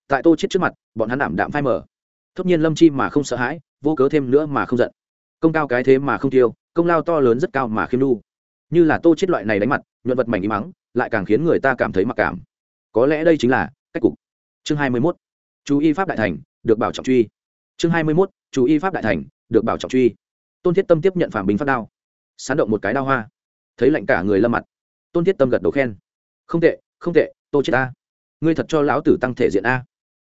Tại tô chết trước mặt, bọn hắn ảm đạm phai mờ. Tất nhiên lâm chi mà không sợ hãi, vô cớ thêm nữa mà không giận. Công cao cái thế mà không tiêu, công lao to lớn rất cao mà khiêm nu. Như là tô chết loại này đánh mặt, nhuận vật mảnh im mắng, lại càng khiến người ta cảm thấy mặc cảm. Có lẽ đây chính là cách cục. Chương hai mươi 21. chú y pháp đại thành, được bảo trọng truy. Chương hai mươi 21. chú y pháp đại thành, được bảo trọng truy. Tôn thiết tâm tiếp nhận phàm bình phát đao. Sán động một cái đao hoa. Thấy lạnh cả người lâm mặt. Tôn thiết tâm gật đầu khen. Không tệ không tệ, tô chết ta. Ngươi thật cho lão tử tăng thể diện a.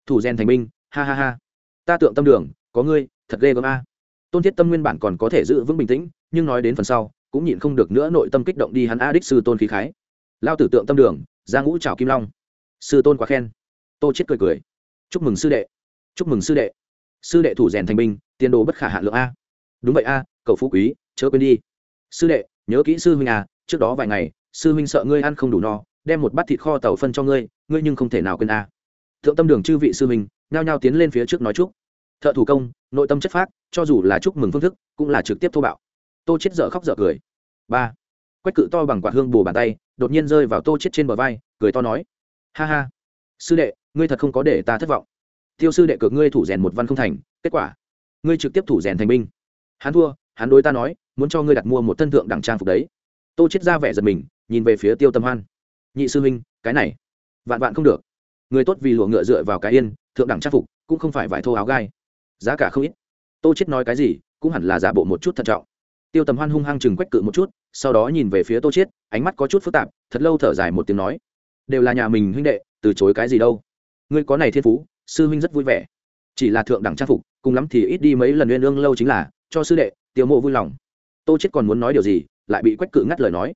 Thủ gen thành binh, ha ha ha. Ta tượng tâm đường, có ngươi, thật ghê gớm a. Tôn thiết tâm nguyên bản còn có thể giữ vững bình tĩnh, nhưng nói đến phần sau, cũng nhịn không được nữa nội tâm kích động đi hắn a đích sư tôn khí khái. Lao tử tượng tâm đường, ra ngũ trào kim long. Sư tôn quá khen. Tô chết cười cười. Chúc mừng sư đệ. Chúc mừng sư đệ. Sư đệ thủ rèn thành binh, tiền đồ bất khả hạ lượng a. Đúng vậy a, cầu phú quý, chớ quên đi. Sư đệ, nhớ kỹ sư huynh à trước đó vài ngày, sư huynh sợ ngươi ăn không đủ no đem một bát thịt kho tàu phân cho ngươi ngươi nhưng không thể nào quên à. thượng tâm đường chư vị sư mình, nhao nhao tiến lên phía trước nói chúc. Thợ thủ công nội tâm chất phát, cho dù là chúc mừng phương thức cũng là trực tiếp thô bạo. Tô chết dở khóc dở cười. Ba. Quách cự to bằng quạt hương bù bàn tay đột nhiên rơi vào tô chết trên bờ vai cười to nói. Ha ha. Sư đệ ngươi thật không có để ta thất vọng. Tiêu sư đệ cược ngươi thủ rèn một văn không thành kết quả. Ngươi trực tiếp thủ rèn thành binh. Hắn thua hắn đối ta nói muốn cho ngươi đặt mua một thân thượng đẳng trang phục đấy. Tô chết ra vẻ giật mình nhìn về phía tiêu tâm hoan nhị sư huynh, cái này vạn vạn không được. Người tốt vì lụa ngựa dựa vào cái yên, thượng đẳng trang phục, cũng không phải vải thô áo gai. Giá cả không ít. Tô chết nói cái gì, cũng hẳn là giả bộ một chút thận trọng. Tiêu tầm hoan hung hăng chừng quách cự một chút, sau đó nhìn về phía tô chết ánh mắt có chút phức tạp, thật lâu thở dài một tiếng nói, đều là nhà mình huynh đệ, từ chối cái gì đâu. Ngươi có này thiên phú, sư huynh rất vui vẻ. Chỉ là thượng đẳng trang phục, cùng lắm thì ít đi mấy lần uyên ương lâu chính là, cho sư đệ, tiêu mộ vui lòng. Tô chết còn muốn nói điều gì, lại bị quách cự ngắt lời nói,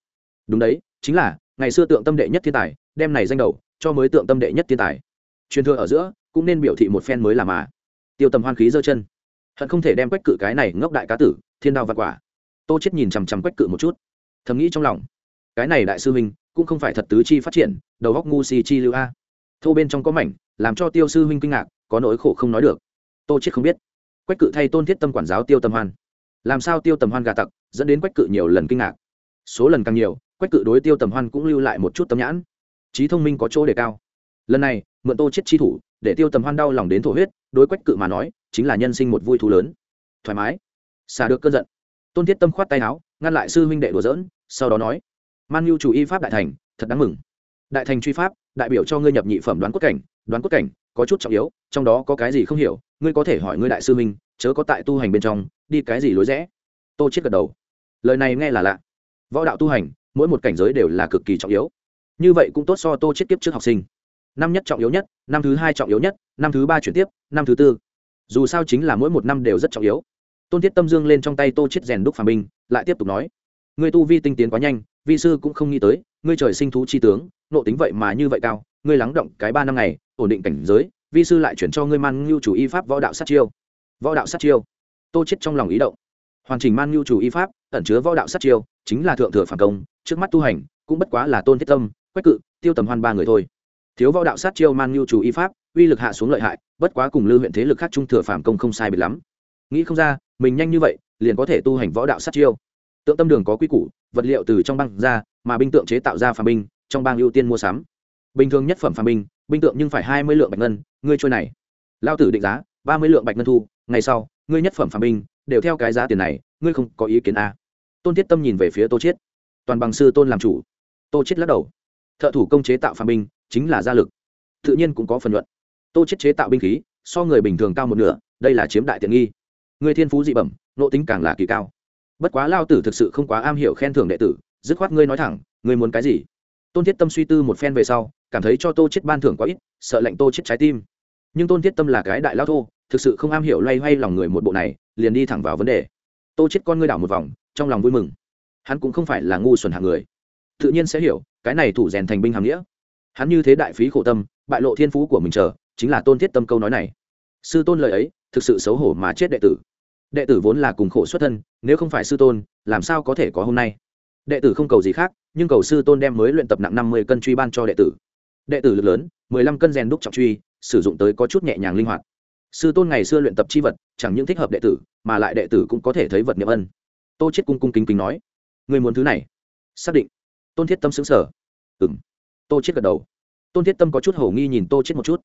đúng đấy, chính là ngày xưa tượng tâm đệ nhất thiên tài, đem này danh đầu, cho mới tượng tâm đệ nhất thiên tài. Truyền thừa ở giữa, cũng nên biểu thị một phen mới là mà. Tiêu tầm hoan khí giơ chân. Hận không thể đem quách cự cái này ngốc đại cá tử, thiên đao vặt quả. Tô chết nhìn chằm chằm quách cự một chút. Thầm nghĩ trong lòng, cái này đại sư huynh, cũng không phải thật tứ chi phát triển, đầu góc ngu si chi lưu a. Thô bên trong có mảnh, làm cho tiêu sư huynh kinh ngạc, có nỗi khổ không nói được. Tô chết không biết. Quách cự thay tôn thiết tâm quản giáo tiêu tầm hoan. Làm sao tiêu tầm hoan gà tặc, dẫn đến quách cự nhiều lần kinh ngạc. Số lần càng nhiều quách cự đối tiêu tầm hoan cũng lưu lại một chút tâm nhãn. Trí thông minh có chỗ đề cao. Lần này, mượn tô chết chi thủ, để tiêu tầm hoan đau lòng đến thổ huyết, đối quách cự mà nói, chính là nhân sinh một vui thú lớn. Thoải mái. Xả được cơn giận. Tôn thiết tâm khoát tay áo, ngăn lại sư huynh đệ đùa dỡn sau đó nói, man mưu chủ y pháp đại thành, thật đáng mừng. Đại thành truy pháp, đại biểu cho ngươi nhập nhị phẩm đoán cốt cảnh, đoán cốt cảnh có chút trọng yếu, trong đó có cái gì không hiểu, ngươi có thể hỏi ngươi đại sư huynh, chớ có tại tu hành bên trong, đi cái gì lối rẽ. Tô chết gật đầu. Lời này nghe là lạ. Võ đạo tu hành mỗi một cảnh giới đều là cực kỳ trọng yếu. Như vậy cũng tốt so tô chết kiếp trước học sinh. Năm nhất trọng yếu nhất, năm thứ hai trọng yếu nhất, năm thứ ba chuyển tiếp, năm thứ tư. Dù sao chính là mỗi một năm đều rất trọng yếu. Tôn thiết tâm dương lên trong tay tô chết rèn đúc phàm binh, lại tiếp tục nói. Ngươi tu vi tinh tiến quá nhanh, vi sư cũng không nghĩ tới, ngươi trời sinh thú chi tướng, nộ tính vậy mà như vậy cao, ngươi lắng động cái ba năm ngày, ổn định cảnh giới, vi sư lại chuyển cho ngươi man ngưu chủ y pháp võ đạo sát chiêu. Võ đạo sát chiêu. Tô chết trong lòng ý động. Hoàn chỉnh man ngưu chủ y pháp, ẩn chứa võ đạo sát chiêu chính là thượng thừa phản công, trước mắt tu hành, cũng bất quá là tôn thiết tâm, quách cự, tiêu tầm hoan ba người thôi. Thiếu võ đạo sát chiêu man nhu chủ y pháp, uy lực hạ xuống lợi hại, bất quá cùng lưu huyện thế lực khác trung thừa phản công không sai biệt lắm. Nghĩ không ra, mình nhanh như vậy, liền có thể tu hành võ đạo sát chiêu. Tượng tâm đường có quy củ, vật liệu từ trong băng ra, mà binh tượng chế tạo ra phàm binh, trong bang ưu tiên mua sắm. Bình thường nhất phẩm phàm binh binh tượng nhưng phải hai mươi lượng bạch ngân, ngươi trôi này. Lao tử định giá, ba mươi lượng bạch ngân thu, ngày sau, ngươi nhất phẩm phàm binh, đều theo cái giá tiền này, ngươi không có ý kiến a à tôn thiết tâm nhìn về phía tô chiết. Toàn bằng sư tôn làm chủ. Tô chiết lắc đầu. Thợ thủ công chế tạo phàm binh, chính là gia lực. Tự nhiên cũng có phần luận tô chiết chế tạo binh khí, so người bình thường cao một nửa, đây là chiếm đại tiện nghi. Người thiên phú dị bẩm nộ tính càng là kỳ cao. Bất quá lao tử thực sự không quá am hiểu khen thưởng đệ tử, dứt khoát ngươi nói thẳng, ngươi muốn cái gì? Tôn thiết tâm suy tư một phen về sau, cảm thấy cho tô chết ban thưởng quá ít, sợ lệnh tô chết trái tim. Nhưng tôn thiết tâm là cái đại lao thô, thực sự không am hiểu loay hoay lòng người một bộ này, liền đi thẳng vào vấn đề. Tô chết con ngươi đảo một vòng trong lòng vui mừng. Hắn cũng không phải là ngu xuẩn hạng người. Tự nhiên sẽ hiểu, cái này thủ rèn thành binh hàm nghĩa. Hắn như thế đại phí khổ tâm, bại lộ thiên phú của mình chờ, chính là tôn thiết tâm câu nói này. Sư tôn lời ấy, thực sự xấu hổ mà chết đệ tử. Đệ tử vốn là cùng khổ xuất thân, nếu không phải sư tôn, làm sao có thể có hôm nay? Đệ tử không cầu gì khác, nhưng cầu sư tôn đem mới luyện tập nặng năm mươi cân truy ban cho đệ tử. Đệ tử lực lớn, mười lăm cân rèn đúc trọng truy, sử dụng tới có chút nhẹ nhàng linh hoạt. Sư tôn ngày xưa luyện tập chi vật, chẳng những thích hợp đệ tử, mà lại đệ tử cũng có thể thấy vật niệm ân tô chết cung cung kính kính nói người muốn thứ này? Xác định. Tôn thiết tâm xứng sở ừng tô chết gật đầu. Tôn thiết tâm có chút hổ nghi nhìn tô chết một chút.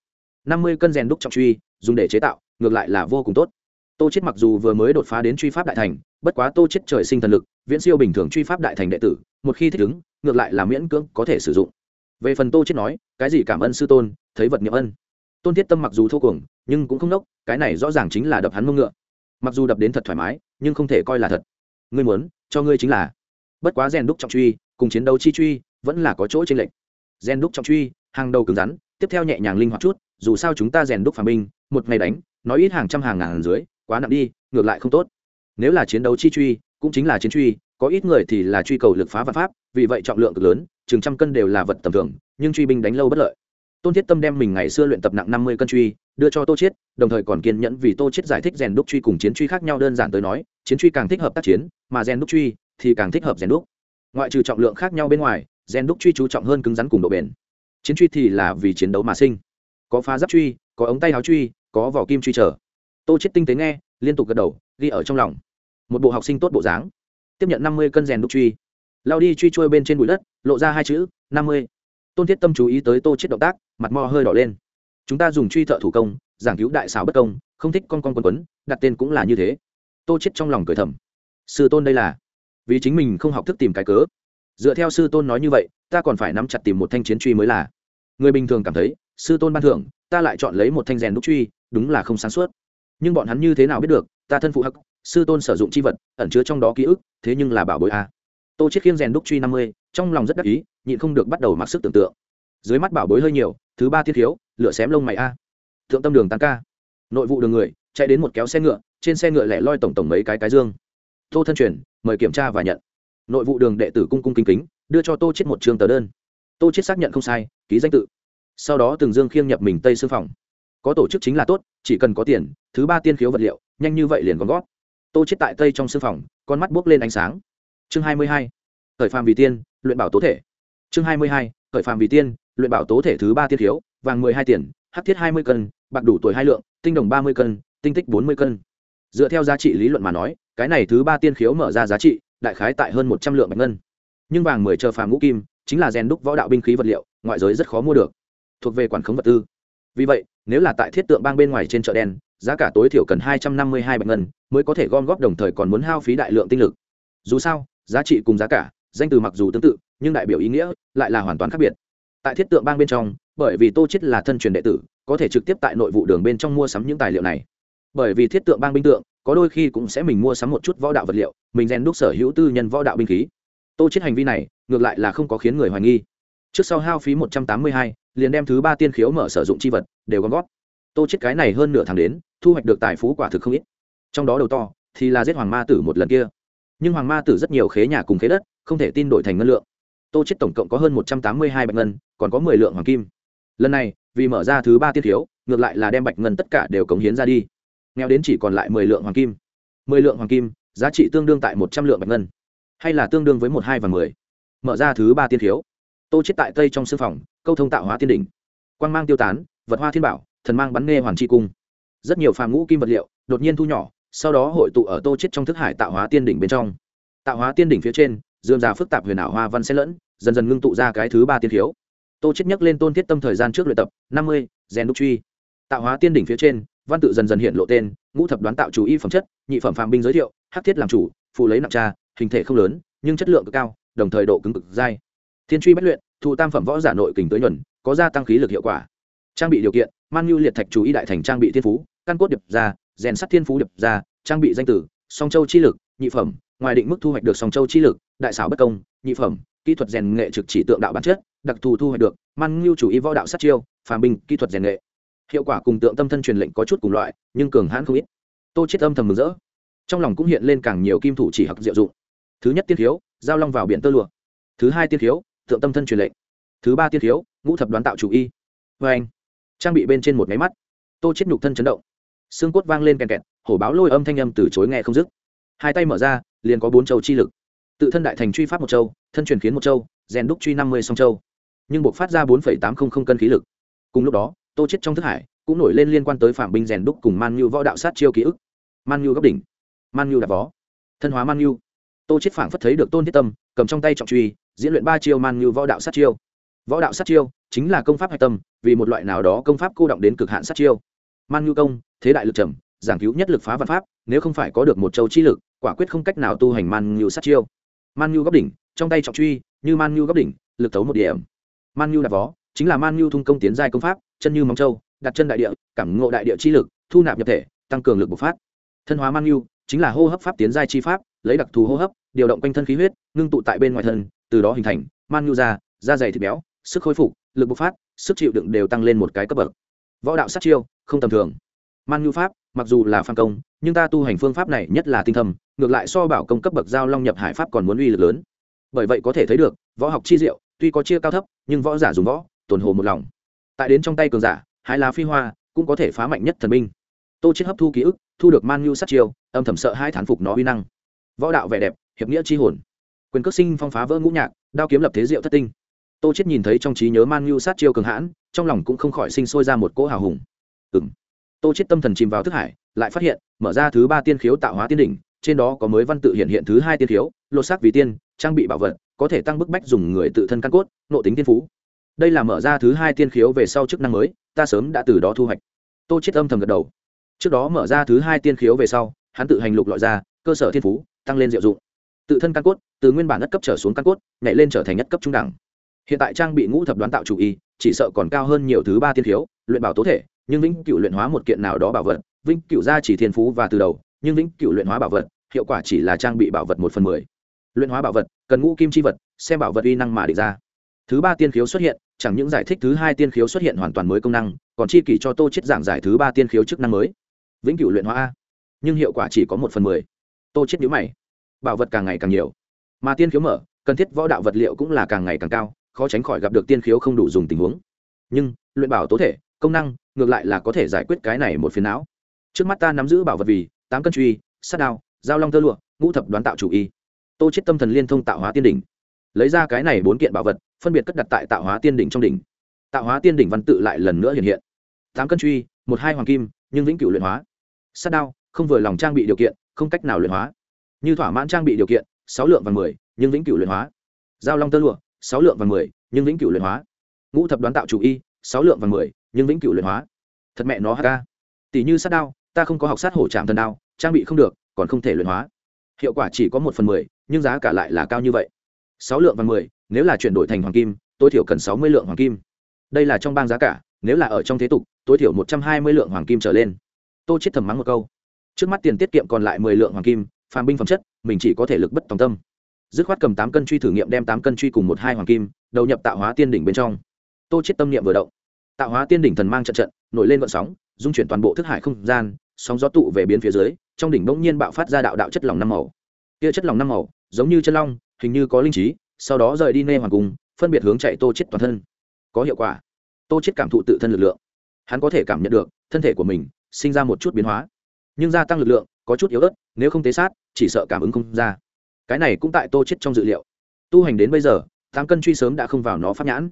Năm mươi cân rèn đúc trọng truy, dùng để chế tạo, ngược lại là vô cùng tốt. Tô chết mặc dù vừa mới đột phá đến truy pháp đại thành, bất quá tô chết trời sinh thần lực, viễn siêu bình thường truy pháp đại thành đệ tử, một khi thích ứng, ngược lại là miễn cưỡng có thể sử dụng. Về phần tô chết nói, cái gì cảm ơn sư tôn, thấy vật nghiệm ân. Tôn thiết tâm mặc dù thô cuồng, nhưng cũng không nốc, cái này rõ ràng chính là đập hắn mông ngựa. Mặc dù đập đến thật thoải mái, nhưng không thể coi là thật ngươi muốn, cho ngươi chính là. Bất quá rèn đúc trọng truy, cùng chiến đấu chi truy, vẫn là có chỗ trên lệnh rèn đúc trọng truy, hàng đầu cứng rắn, tiếp theo nhẹ nhàng linh hoạt chút, dù sao chúng ta rèn đúc phàm binh, một ngày đánh, nói ít hàng trăm hàng ngàn dưới, quá nặng đi, ngược lại không tốt. Nếu là chiến đấu chi truy, cũng chính là chiến truy, có ít người thì là truy cầu lực phá vật pháp, vì vậy trọng lượng cực lớn, chừng trăm cân đều là vật tầm thường, nhưng truy binh đánh lâu bất lợi. Tôn thiết tâm đem mình ngày xưa luyện tập nặng năm mươi cân truy, đưa cho tô chiết, đồng thời còn kiên nhẫn vì tô chiết giải thích rèn đúc truy cùng chiến truy khác nhau đơn giản tới nói chiến truy càng thích hợp tác chiến, mà rèn đúc truy thì càng thích hợp rèn đúc. Ngoại trừ trọng lượng khác nhau bên ngoài rèn đúc truy chú trọng hơn cứng rắn cùng độ bền. Chiến truy thì là vì chiến đấu mà sinh. Có phá giáp truy, có ống tay áo truy, có vỏ kim truy trở. Tô chết tinh tế nghe, liên tục gật đầu, ghi ở trong lòng. Một bộ học sinh tốt bộ dáng. Tiếp nhận năm mươi cân rèn đúc truy. Lao đi truy trôi bên trên bụi đất, lộ ra hai chữ, năm mươi. Tôn thiết tâm chú ý tới tô chết động tác, mặt mò hơi đỏ lên. Chúng ta dùng truy thợ thủ công, giảng cứu đại xảo bất công, không thích con con quần quấn, đặt tên cũng là như thế tô chết trong lòng cười thầm. Sư tôn đây là? Vì chính mình không học thức tìm cái cớ. Dựa theo sư tôn nói như vậy, ta còn phải nắm chặt tìm một thanh chiến truy mới là. Người bình thường cảm thấy, sư tôn ban thưởng, ta lại chọn lấy một thanh rèn đúc truy, đúng là không sáng suốt. Nhưng bọn hắn như thế nào biết được, ta thân phụ hắc, sư tôn sử dụng chi vật, ẩn chứa trong đó ký ức, thế nhưng là bảo bối a. Tô chết khiêng rèn đúc truy năm mươi, trong lòng rất đắc ý, nhịn không được bắt đầu mặc sức tưởng tượng. Dưới mắt bảo bối hơi nhiều, thứ ba thiết thiếu lựa xém lông mày a. Thượng tâm đường tăng ca. Nội vụ đường người, chạy đến một kéo xe ngựa trên xe ngựa lẻ loi tổng tổng mấy cái cái dương. Tô thân truyền, mời kiểm tra và nhận. Nội vụ đường đệ tử cung cung kính kính, đưa cho tô chết một trường tờ đơn. Tô chết xác nhận không sai, ký danh tự. Sau đó từng dương khiêng nhập mình tây sư phòng. Có tổ chức chính là tốt, chỉ cần có tiền, thứ ba tiên khiếu vật liệu, nhanh như vậy liền gom gót tô chết tại tây trong sư phòng, con mắt buốc lên ánh sáng. Chương hai mươi hai, khởi phàm vì tiên, luyện bảo tố thể. Chương hai mươi hai, khởi phàm vì tiên, luyện bảo tố thể thứ ba tiên khiếu, vàng mười hai tiền, hắc thiết hai mươi cân, bạc đủ tuổi hai lượng, tinh đồng ba mươi cân, tinh tích bốn mươi cân dựa theo giá trị lý luận mà nói, cái này thứ ba tiên khiếu mở ra giá trị, đại khái tại hơn một trăm lượng bạch ngân. Nhưng vàng mười chờ phàm ngũ kim, chính là rèn đúc võ đạo binh khí vật liệu, ngoại giới rất khó mua được. Thuộc về quản khống vật tư. Vì vậy, nếu là tại thiết tượng bang bên ngoài trên chợ đen, giá cả tối thiểu cần hai trăm năm mươi hai bạch ngân, mới có thể gom góp đồng thời còn muốn hao phí đại lượng tinh lực. Dù sao, giá trị cùng giá cả, danh từ mặc dù tương tự, nhưng đại biểu ý nghĩa lại là hoàn toàn khác biệt. Tại thiết tượng bang bên trong, bởi vì tô chết là thân truyền đệ tử, có thể trực tiếp tại nội vụ đường bên trong mua sắm những tài liệu này bởi vì thiết tượng bang binh tượng, có đôi khi cũng sẽ mình mua sắm một chút võ đạo vật liệu, mình rèn đúc sở hữu tư nhân võ đạo binh khí. Tô chết hành vi này, ngược lại là không có khiến người hoài nghi. Trước sau hao phí một trăm tám mươi hai, liền đem thứ ba tiên khiếu mở sử dụng chi vật, đều gom gót tô chết cái này hơn nửa tháng đến, thu hoạch được tài phú quả thực không ít. Trong đó đầu to, thì là giết hoàng ma tử một lần kia. Nhưng hoàng ma tử rất nhiều khế nhà cùng khế đất, không thể tin đổi thành ngân lượng. Tô chết tổng cộng có hơn một trăm tám mươi hai bạch ngân, còn có mười lượng hoàng kim. Lần này, vì mở ra thứ ba tiên thiếu ngược lại là đem bạch ngân tất cả đều cống hiến ra đi nghèo đến chỉ còn lại mười lượng hoàng kim. Mười lượng hoàng kim, giá trị tương đương tại một trăm lượng bạch ngân. Hay là tương đương với một, hai và mười. Mở ra thứ ba tiên thiếu. Tô chết tại tây trong sư phòng, câu thông tạo hóa tiên đỉnh. Quang mang tiêu tán, vật hoa thiên bảo, thần mang bắn nghe hoàn chi cung. Rất nhiều phàm ngũ kim vật liệu, đột nhiên thu nhỏ, sau đó hội tụ ở tô chết trong thức hải tạo hóa tiên đỉnh bên trong. Tạo hóa tiên đỉnh phía trên dườm ra phức tạp huyền ảo hoa văn xen lẫn, dần dần ngưng tụ ra cái thứ ba tiên thiếu. Tô chết nhắc lên tôn thiết tâm thời gian trước luyện tập, năm mươi, rèn đúc truy. Tạo hóa tiên đỉnh phía trên văn tự dần dần hiện lộ tên, ngũ thập đoán tạo chủ y phẩm chất, nhị phẩm phàm binh giới thiệu, hắc thiết làm chủ, phụ lấy nặng tra hình thể không lớn, nhưng chất lượng cực cao, đồng thời độ cứng cực dai. Thiên truy bất luyện, thụ tam phẩm võ giả nội kình tới nhuần, có gia tăng khí lực hiệu quả. Trang bị điều kiện, man nhu liệt thạch chú ý đại thành trang bị thiên phú, căn cốt điệp ra, rèn sắt thiên phú điệp ra, trang bị danh tử, song châu chi lực, nhị phẩm, ngoài định mức thu hoạch được song châu chi lực, đại xảo bất công, nhị phẩm, kỹ thuật rèn nghệ trực chỉ tượng đạo bản chất, đặc thù thu hoạch được, man nhu chủ ý võ đạo sát chiêu, phàm binh kỹ thuật rèn nghệ hiệu quả cùng tượng tâm thân truyền lệnh có chút cùng loại, nhưng cường hãn không ít. Tô chết âm thầm mừng rỡ. Trong lòng cũng hiện lên càng nhiều kim thủ chỉ học diệu dụng. Thứ nhất tiên thiếu, giao long vào biển tơ lụa. Thứ hai tiên thiếu, tượng tâm thân truyền lệnh. Thứ ba tiên thiếu, ngũ thập đoán tạo chủ y. Vê anh, trang bị bên trên một máy mắt. Tô chết nhục thân chấn động. Xương cốt vang lên kèn kẹt, hổ báo lôi âm thanh âm từ chối nghe không dứt. Hai tay mở ra, liền có bốn châu chi lực. Tự thân đại thành truy pháp một châu, thân truyền khiến một châu, rèn đúc truy năm mươi song châu. Nhưng buộc phát ra bốn tám trăm linh cân khí lực. Cùng lúc đó tô chết trong thức hải cũng nổi lên liên quan tới phạm binh rèn đúc cùng man nhu võ đạo sát chiêu ký ức man nhu góc đỉnh man nhu đạp vó thân hóa man nhu tô chết phảng phất thấy được tôn thiết tâm cầm trong tay trọng truy diễn luyện ba chiêu man nhu võ đạo sát chiêu võ đạo sát chiêu chính là công pháp hạch tâm vì một loại nào đó công pháp cô động đến cực hạn sát chiêu man nhu công thế đại lực trầm giảng cứu nhất lực phá văn pháp nếu không phải có được một châu chi lực quả quyết không cách nào tu hành man nhu sát chiêu man nhu góc đỉnh trong tay trọng truy như man nhu góc đỉnh lực thấu một điểm man nhu đạp vó chính là man nhu thung công tiến giai công pháp chân như móng châu đặt chân đại địa cảm ngộ đại địa chi lực thu nạp nhập thể tăng cường lực bộc phát. Thân hóa man yêu, chính là hô hấp pháp tiến giai chi pháp lấy đặc thù hô hấp điều động quanh thân khí huyết ngưng tụ tại bên ngoài thân từ đó hình thành man nhu da da dày thịt béo sức khôi phục lực bộc phát sức chịu đựng đều tăng lên một cái cấp bậc. Võ đạo sát chiêu không tầm thường. Man nhu pháp mặc dù là phan công nhưng ta tu hành phương pháp này nhất là tinh thầm ngược lại so bảo công cấp bậc giao long nhập hải pháp còn muốn uy lực lớn. Bởi vậy có thể thấy được võ học chi diệu tuy có chia cao thấp nhưng võ giả dùng võ tồn hồ một lòng tại đến trong tay cường giả hai lá phi hoa cũng có thể phá mạnh nhất thần binh. Tô chết hấp thu ký ức, thu được man nhu sát chiêu, âm thầm sợ hai thán phục nó uy năng. Võ đạo vẻ đẹp, hiệp nghĩa chi hồn. Quyền cước sinh phong phá vỡ ngũ nhạc, đao kiếm lập thế diệu thất tinh. Tô chết nhìn thấy trong trí nhớ man nhu sát chiêu cường hãn, trong lòng cũng không khỏi sinh sôi ra một cỗ hào hùng. Ừm. Tô chết tâm thần chìm vào thức hải, lại phát hiện, mở ra thứ ba tiên khiếu tạo hóa tiên đỉnh, trên đó có mới văn tự hiện hiện thứ hai tiên khiếu, lột xác vì tiên, trang bị bảo vật, có thể tăng bức bách dùng người tự thân căn cốt nộ tính tiên phú đây là mở ra thứ hai tiên khiếu về sau chức năng mới, ta sớm đã từ đó thu hoạch. Tô chết âm thầm gật đầu. Trước đó mở ra thứ hai tiên khiếu về sau, hắn tự hành lục lọi ra, cơ sở thiên phú, tăng lên diệu dụng. Tự thân căn cốt, từ nguyên bản nhất cấp trở xuống căn cốt, nhảy lên trở thành nhất cấp trung đẳng. Hiện tại trang bị ngũ thập đoán tạo chủ y, chỉ sợ còn cao hơn nhiều thứ ba tiên khiếu, luyện bảo tố thể, nhưng vĩnh cửu luyện hóa một kiện nào đó bảo vật, vĩnh cửu gia chỉ thiên phú và từ đầu, nhưng vĩnh cửu luyện hóa bảo vật, hiệu quả chỉ là trang bị bảo vật một phần mười. Luyện hóa bảo vật, cần ngũ kim chi vật, xem bảo vật uy năng mà định ra. Thứ ba tiên khiếu xuất hiện chẳng những giải thích thứ hai tiên khiếu xuất hiện hoàn toàn mới công năng, còn chi kỷ cho tô chết giảng giải thứ ba tiên khiếu chức năng mới. Vĩnh cửu luyện hóa a. Nhưng hiệu quả chỉ có một phần mười. Tô chết nhíu mày. Bảo vật càng ngày càng nhiều. Mà tiên khiếu mở, cần thiết võ đạo vật liệu cũng là càng ngày càng cao, khó tránh khỏi gặp được tiên khiếu không đủ dùng tình huống. Nhưng, luyện bảo tố thể, công năng, ngược lại là có thể giải quyết cái này một phiền não. Trước mắt ta nắm giữ bảo vật vì, tám cân truy, sát đao, giao long tơ lụa, ngũ thập đoán tạo chủ y. Tô chết tâm thần liên thông tạo hóa tiên đỉnh lấy ra cái này bốn kiện bảo vật, phân biệt cất đặt tại tạo hóa tiên đỉnh trong đỉnh. Tạo hóa tiên đỉnh văn tự lại lần nữa hiện hiện. Tám cân truy, một hai hoàng kim, nhưng vĩnh cửu luyện hóa. Sát đao, không vừa lòng trang bị điều kiện, không cách nào luyện hóa. Như thỏa mãn trang bị điều kiện, sáu lượng và mười, nhưng vĩnh cửu luyện hóa. Giao long tơ lụa, sáu lượng và mười, nhưng vĩnh cửu luyện hóa. Ngũ thập đoán tạo chủ y, sáu lượng và mười, nhưng vĩnh cửu luyện hóa. Thật mẹ nó hk tỷ như sát đao, ta không có học sát hổ trạm thần đao, trang bị không được, còn không thể luyện hóa. Hiệu quả chỉ có một phần mười, nhưng giá cả lại là cao như vậy sáu lượng và mười, nếu là chuyển đổi thành hoàng kim, tối thiểu cần sáu mươi lượng hoàng kim. Đây là trong bang giá cả, nếu là ở trong thế tục, tối thiểu một trăm hai mươi lượng hoàng kim trở lên. Tô chết thầm mắng một câu. Trước mắt tiền tiết kiệm còn lại mười lượng hoàng kim, phàm binh phẩm chất, mình chỉ có thể lực bất tòng tâm. Dứt khoát cầm tám cân truy thử nghiệm đem tám cân truy cùng một hai hoàng kim, đầu nhập tạo hóa tiên đỉnh bên trong. Tô chết tâm niệm vừa động. Tạo hóa tiên đỉnh thần mang trận trận, nổi lên vận sóng, dung chuyển toàn bộ thức hải không gian, sóng gió tụ về biến phía dưới, trong đỉnh bỗng nhiên bạo phát ra đạo đạo chất lỏng năm màu. Kia chất lỏng năm màu, giống như chân long hình như có linh trí, sau đó rời đi nê hoàng cung, phân biệt hướng chạy tô chết toàn thân. Có hiệu quả. Tô chết cảm thụ tự thân lực lượng. Hắn có thể cảm nhận được, thân thể của mình sinh ra một chút biến hóa. Nhưng gia tăng lực lượng có chút yếu ớt, nếu không tế sát, chỉ sợ cảm ứng không ra. Cái này cũng tại tô chết trong dự liệu. Tu hành đến bây giờ, tám cân truy sớm đã không vào nó pháp nhãn.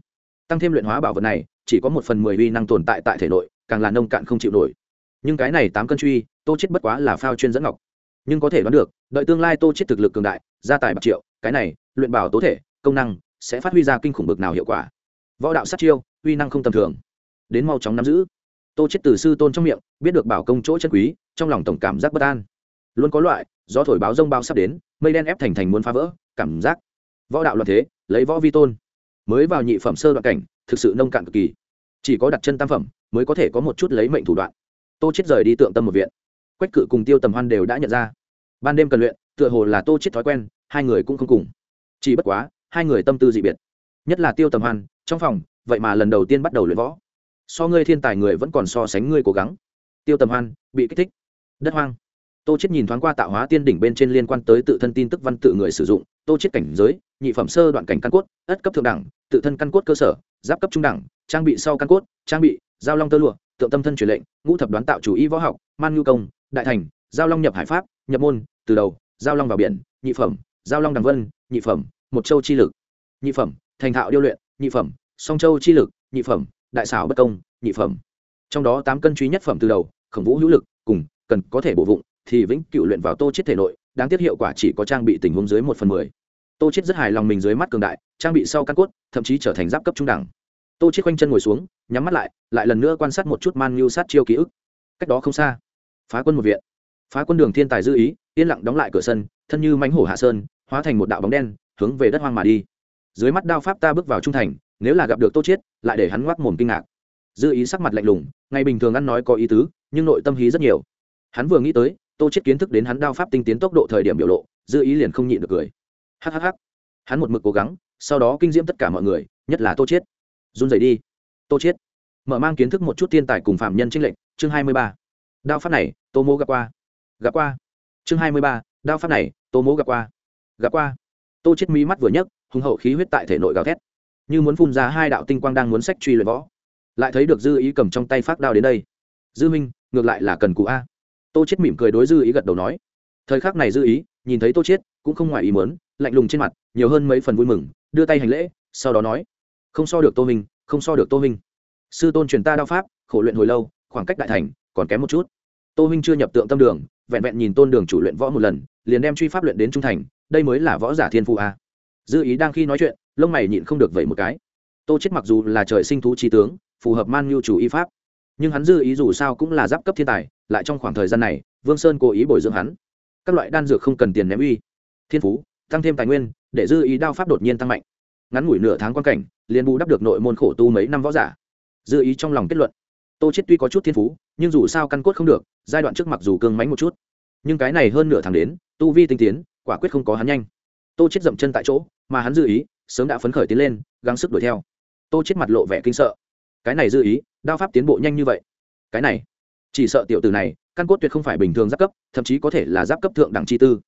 Tăng thêm luyện hóa bảo vật này, chỉ có một phần mười uy năng tồn tại tại thể nội, càng là nông cạn không chịu nổi. Nhưng cái này tám cân truy, tô chết bất quá là phao chuyên dẫn ngọc nhưng có thể đoán được, đợi tương lai tô chết thực lực cường đại, gia tài bạc triệu, cái này, luyện bảo tố thể, công năng, sẽ phát huy ra kinh khủng bực nào hiệu quả. Võ đạo sát chiêu, uy năng không tầm thường. Đến mau chóng nắm giữ. Tô chết từ sư tôn trong miệng, biết được bảo công chỗ chân quý, trong lòng tổng cảm giác bất an. Luôn có loại, gió thổi báo rông bao sắp đến, mây đen ép thành thành muốn phá vỡ, cảm giác. Võ đạo loạn thế, lấy võ vi tôn. Mới vào nhị phẩm sơ đoạn cảnh, thực sự nông cạn cực kỳ. Chỉ có đặt chân tam phẩm, mới có thể có một chút lấy mệnh thủ đoạn. Tô chết rời đi tượng tâm một viện quách cự cùng tiêu tầm hoan đều đã nhận ra. Ban đêm cần luyện, tựa hồ là tô chết thói quen, hai người cũng không cùng. Chỉ bất quá, hai người tâm tư dị biệt. Nhất là tiêu tầm hoan, trong phòng, vậy mà lần đầu tiên bắt đầu luyện võ. So ngươi thiên tài người vẫn còn so sánh ngươi cố gắng. Tiêu tầm hoan, bị kích thích. Đất hoang. Tô chết nhìn thoáng qua tạo hóa tiên đỉnh bên trên liên quan tới tự thân tin tức văn tự người sử dụng, tô chết cảnh giới, nhị phẩm sơ đoạn cảnh căn cốt, ất cấp thượng đẳng, tự thân căn cốt cơ sở, giáp cấp trung đẳng, trang bị sau căn cốt, trang bị, giao long tơ lụa, tượng tâm thân truyền lệnh, ngũ thập đoán tạo chủ y võ học, man nhu công đại thành, giao long nhập hải pháp, nhập môn, từ đầu, giao long vào biển, nhị phẩm, giao long đằng vân, nhị phẩm, một châu chi lực. Nhị phẩm, thành thạo điêu luyện, nhị phẩm, song châu chi lực, nhị phẩm, đại xảo bất công, nhị phẩm. Trong đó tám cân truy nhất phẩm từ đầu, khổng vũ hữu lực, cùng cần có thể bổ vụng, thì vĩnh cựu luyện vào tô chết thể nội, đáng tiếc hiệu quả chỉ có trang bị tình huống dưới một phần mười. Tô chết rất hài lòng mình dưới mắt cường đại, trang bị sau căn cốt, thậm chí trở thành giáp cấp trung đẳng. Tô chết quanh chân ngồi xuống, nhắm mắt lại lại lần nữa quan sát một chút man nhu sát chiêu ký ức. Cách đó không xa phá quân một viện. Phá quân đường thiên tài dư ý, yên lặng đóng lại cửa sân, thân như mánh hổ hạ sơn, hóa thành một đạo bóng đen, hướng về đất hoang mà đi. Dưới mắt đao pháp ta bước vào trung thành, nếu là gặp được tô chiết, lại để hắn ngoác mồm kinh ngạc. Dư ý sắc mặt lạnh lùng, ngày bình thường ăn nói có ý tứ, nhưng nội tâm hí rất nhiều. Hắn vừa nghĩ tới, tô chiết kiến thức đến hắn đao pháp tinh tiến tốc độ thời điểm biểu lộ, dư ý liền không nhịn được cười. Hắc hắc hắc. Hắn một mực cố gắng, sau đó kinh diễm tất cả mọi người, nhất là tô chiết. Run rẩy đi. Tô chiết. Mở mang kiến thức một chút thiên tài cùng phạm nhân trinh lệnh chương hai mươi ba đao pháp này, tô mô gặp qua. Gặp qua. Chương hai mươi ba, đao pháp này, tô mô gặp qua. Gặp qua. Tô chết mí mắt vừa nhấc, hùng hậu khí huyết tại thể nội gào thét. Như muốn phun ra hai đạo tinh quang đang muốn sách truy luyện võ. Lại thấy được dư ý cầm trong tay phát đao đến đây. Dư minh, ngược lại là cần cụ a. Tô chết mỉm cười đối dư ý gật đầu nói. Thời khắc này dư ý, nhìn thấy tô chết, cũng không ngoài ý muốn, lạnh lùng trên mặt, nhiều hơn mấy phần vui mừng, đưa tay hành lễ, sau đó nói. Không so được tô minh, không so được tô minh. Sư tôn truyền ta đao pháp, khổ luyện hồi lâu, khoảng cách đại thành, còn kém một chút tô huynh chưa nhập tượng tâm đường, vẹn vẹn nhìn tôn đường chủ luyện võ một lần, liền đem truy pháp luyện đến trung thành, đây mới là võ giả thiên phụ a. Dư ý đang khi nói chuyện, lông mày nhịn không được vậy một cái. Tô chết mặc dù là trời sinh thú trí tướng, phù hợp man nhu chủ y pháp, nhưng hắn dư ý dù sao cũng là giáp cấp thiên tài, lại trong khoảng thời gian này, vương sơn cố ý bồi dưỡng hắn. Các loại đan dược không cần tiền ném uy. Thiên phú, tăng thêm tài nguyên, để dư ý đao pháp đột nhiên tăng mạnh. Ngắn ngủi nửa tháng quan cảnh, liền bù đắp được nội môn khổ tu mấy năm võ giả. Dư ý trong lòng kết luận, tô chết tuy có chút thiên phú nhưng dù sao căn cốt không được, giai đoạn trước mặc dù cương mánh một chút, nhưng cái này hơn nửa tháng đến, tu vi tinh tiến, quả quyết không có hắn nhanh. Tô chết dậm chân tại chỗ, mà hắn dư ý, sớm đã phấn khởi tiến lên, gắng sức đuổi theo. Tô chết mặt lộ vẻ kinh sợ. Cái này dư ý, đao pháp tiến bộ nhanh như vậy. Cái này, chỉ sợ tiểu tử này, căn cốt tuyệt không phải bình thường giáp cấp, thậm chí có thể là giáp cấp thượng đẳng chi tư.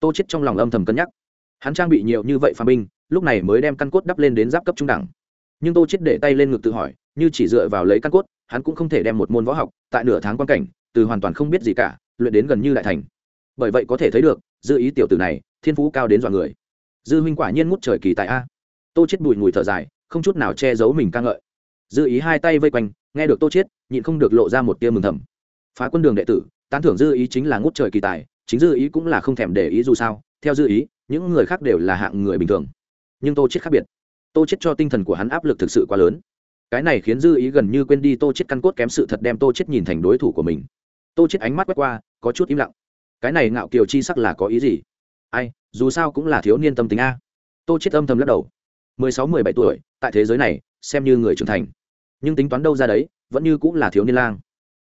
Tô chết trong lòng âm thầm cân nhắc. Hắn trang bị nhiều như vậy phàm binh, lúc này mới đem căn cốt đắp lên đến giáp cấp trung đẳng. Nhưng tô chết để tay lên ngực tự hỏi, như chỉ dựa vào lấy căn cốt hắn cũng không thể đem một môn võ học tại nửa tháng quan cảnh từ hoàn toàn không biết gì cả, luyện đến gần như đại thành. Bởi vậy có thể thấy được, dư ý tiểu tử này, thiên phú cao đến dọa người. Dư huynh quả nhiên ngút trời kỳ tại a. Tô chết bùi ngùi thở dài, không chút nào che giấu mình ca ngợi. Dư ý hai tay vây quanh, nghe được tô chết nhịn không được lộ ra một tia mừng thầm. Phá quân đường đệ tử, tán thưởng dư ý chính là ngút trời kỳ tài, chính dư ý cũng là không thèm để ý dù sao. Theo dư ý, những người khác đều là hạng người bình thường. Nhưng tô chết khác biệt. Tô chết cho tinh thần của hắn áp lực thực sự quá lớn cái này khiến dư ý gần như quên đi tô chết căn cốt kém sự thật đem tô chết nhìn thành đối thủ của mình. Tô chết ánh mắt quét qua, có chút im lặng. Cái này ngạo kiều chi sắc là có ý gì? Ai, dù sao cũng là thiếu niên tâm tính a. Tô chết âm thầm lắc đầu. Mười sáu, mười bảy tuổi, tại thế giới này, xem như người trưởng thành. Nhưng tính toán đâu ra đấy, vẫn như cũng là thiếu niên lang.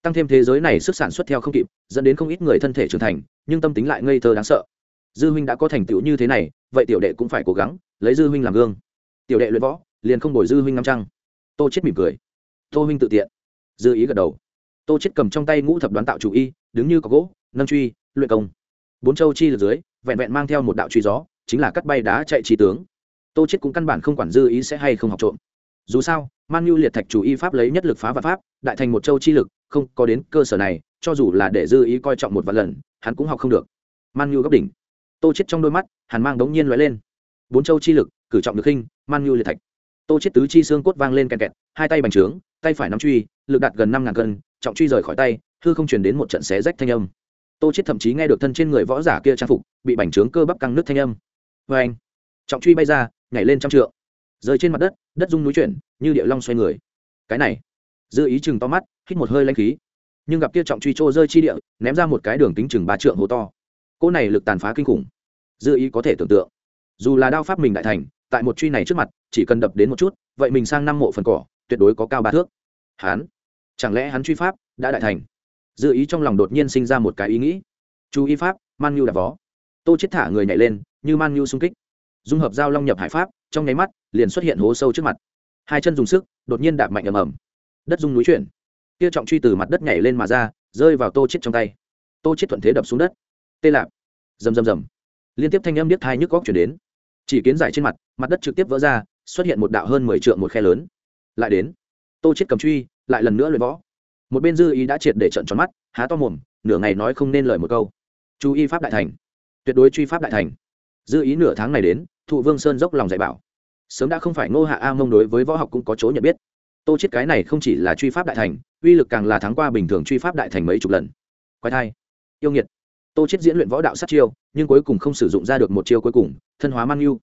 Tăng thêm thế giới này sức sản xuất theo không kịp, dẫn đến không ít người thân thể trưởng thành, nhưng tâm tính lại ngây thơ đáng sợ. Dư huynh đã có thành tựu như thế này, vậy tiểu đệ cũng phải cố gắng, lấy dư huynh làm gương. Tiểu đệ luyện võ, liền không đổi dư huynh ngắm trăng tô chết mỉm cười. Tô huynh tự tiện. Dư ý gật đầu. Tô chết cầm trong tay ngũ thập đoán tạo chủ y, đứng như có gỗ, nâng truy, luyện công. Bốn châu chi lượt dưới, vẹn vẹn mang theo một đạo truy gió, chính là cắt bay đá chạy trí tướng. Tô chết cũng căn bản không quản dư ý sẽ hay không học trộm. Dù sao man nhu liệt thạch chủ y pháp lấy nhất lực phá và pháp, đại thành một châu chi lực, không có đến cơ sở này, cho dù là để dư ý coi trọng một vài lần, hắn cũng học không được. Man nhu gấp đỉnh. Tô chết trong đôi mắt, hàn mang đống nhiên lóe lên. Bốn châu chi lực, cử trọng được khinh man nhu liệt thạch tô chết tứ chi xương cốt vang lên kẹt kẹt, hai tay bành trướng, tay phải nắm truy, lực đạt gần năm ngàn cân, trọng truy rời khỏi tay, hư không truyền đến một trận xé rách thanh âm. Tô chết thậm chí nghe được thân trên người võ giả kia trang phục, bị bành trướng cơ bắp căng nứt thanh âm. Vê anh. Trọng truy bay ra, nhảy lên trăm trượng. Rơi trên mặt đất đất rung núi chuyển, như địa long xoay người. Cái này. Dư ý chừng to mắt, hít một hơi lanh khí. Nhưng gặp kia trọng truy trô rơi chi địa, ném ra một cái đường kính chừng ba trượng hố to. Cỗ này lực tàn phá kinh khủng. Dư ý có thể tưởng tượng. Dù là đao pháp mình đại thành tại một truy này trước mặt, chỉ cần đập đến một chút, vậy mình sang năm mộ phần cỏ, tuyệt đối có cao ba thước. Hán, chẳng lẽ hắn truy pháp đã đại thành? Dự ý trong lòng đột nhiên sinh ra một cái ý nghĩ. Chú ý pháp, man nhu đạp vó. Tô chết thả người nhảy lên, như man nhu xung kích. Dung hợp dao long nhập hải pháp, trong nháy mắt, liền xuất hiện hố sâu trước mặt. Hai chân dùng sức, đột nhiên đạp mạnh ầm ầm. Đất dung núi chuyển. Kia trọng truy từ mặt đất nhảy lên mà ra, rơi vào tô chết trong tay. Tô chết thuận thế đập xuống đất. Tê lạp. Rầm rầm rầm. Liên tiếp thanh âm biết thai nhức góc chuyển đến chỉ kiến giải trên mặt mặt đất trực tiếp vỡ ra, xuất hiện một đạo hơn mười trượng một khe lớn. Lại đến, tô chết cầm truy, lại lần nữa luyện võ. Một bên dư ý đã triệt để trận tròn mắt, há to mồm, nửa ngày nói không nên lời một câu. Chú y pháp đại thành. Tuyệt đối truy pháp đại thành. Dư ý nửa tháng này đến, thụ vương sơn dốc lòng dạy bảo. Sớm đã không phải ngô hạ a mông đối với võ học cũng có chỗ nhận biết. Tô chết cái này không chỉ là truy pháp đại thành, uy lực càng là thắng qua bình thường truy pháp đại thành mấy chục lần. Quái thai. Yêu nghiệt tô chết diễn luyện võ đạo sát chiêu, nhưng cuối cùng không sử dụng ra được một chiêu cuối cùng, thân hóa man yêu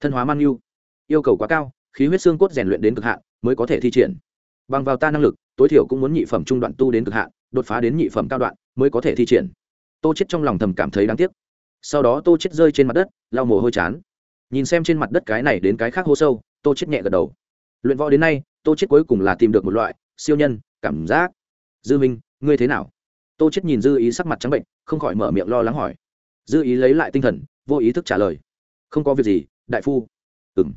thân hóa man yêu yêu cầu quá cao, khí huyết xương cốt rèn luyện đến cực hạn, mới có thể thi triển. Bằng vào ta năng lực, tối thiểu cũng muốn nhị phẩm trung đoạn tu đến cực hạn, đột phá đến nhị phẩm cao đoạn, mới có thể thi triển. Tô chết trong lòng thầm cảm thấy đáng tiếc. Sau đó tô chết rơi trên mặt đất, lau mồ hôi chán. Nhìn xem trên mặt đất cái này đến cái khác hô sâu, tô chết nhẹ gật đầu. Luyện võ đến nay, tô chết cuối cùng là tìm được một loại, siêu nhân, cảm giác. Dư minh, ngươi thế nào? Tô chết nhìn dư ý sắc mặt trắng bệnh không khỏi mở miệng lo lắng hỏi. Dư ý lấy lại tinh thần, vô ý thức trả lời. Không có việc gì, đại phu. Ừm.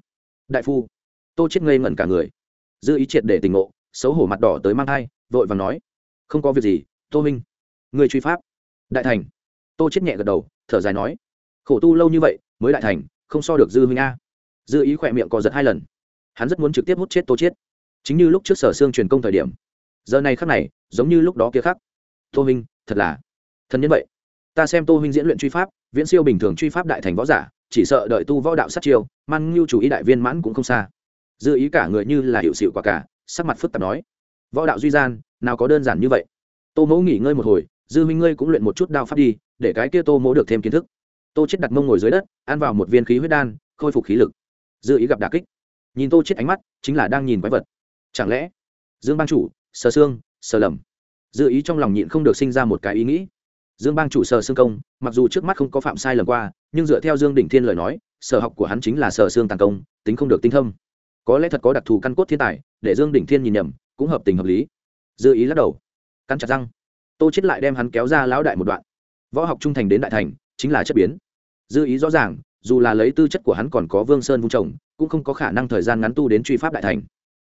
Đại phu. Tô chết ngây ngẩn cả người. Dư ý triệt để tình ngộ, xấu hổ mặt đỏ tới mang thai, vội vàng nói. Không có việc gì, tô minh. Người truy pháp. Đại thành. Tô chết nhẹ gật đầu, thở dài nói. Khổ tu lâu như vậy, mới đại thành, không so được dư minh a. Dư ý khỏe miệng co giật hai lần. Hắn rất muốn trực tiếp hút chết tô chết chính như lúc trước sở xương truyền công thời điểm. Giờ này khắc này, giống như lúc đó kia khắc. Tô minh, thật là thân nhân vậy. Ta xem tô huynh diễn luyện truy pháp, viễn siêu bình thường truy pháp đại thành võ giả, chỉ sợ đợi tu võ đạo sát chiêu man ngưu chủ ý đại viên mãn cũng không xa. Dư ý cả người như là hiệu sự quả cả, sắc mặt phức tạp nói. Võ đạo duy gian, nào có đơn giản như vậy. Tô mẫu nghỉ ngơi một hồi, dư huynh ngươi cũng luyện một chút đao pháp đi, để cái kia tô mỗ được thêm kiến thức. Tô chết đặt mông ngồi dưới đất, ăn vào một viên khí huyết đan, khôi phục khí lực. Dư ý gặp đà kích. Nhìn tô chết ánh mắt, chính là đang nhìn quái vật. Chẳng lẽ dương ban chủ sờ xương sờ lầm? Dư ý trong lòng nhịn không được sinh ra một cái ý nghĩ dương bang chủ sở xương công, mặc dù trước mắt không có phạm sai lầm qua, nhưng dựa theo dương đỉnh thiên lời nói, sở học của hắn chính là sở xương tàng công, tính không được tinh thâm. Có lẽ thật có đặc thù căn cốt thiên tài, để dương đỉnh thiên nhìn nhầm, cũng hợp tình hợp lý. Dư ý lắc đầu, cắn chặt răng. Tô chết lại đem hắn kéo ra lão đại một đoạn. Võ học trung thành đến đại thành, chính là chất biến. Dư ý rõ ràng, dù là lấy tư chất của hắn còn có vương sơn vung trồng, cũng không có khả năng thời gian ngắn tu đến truy pháp đại thành.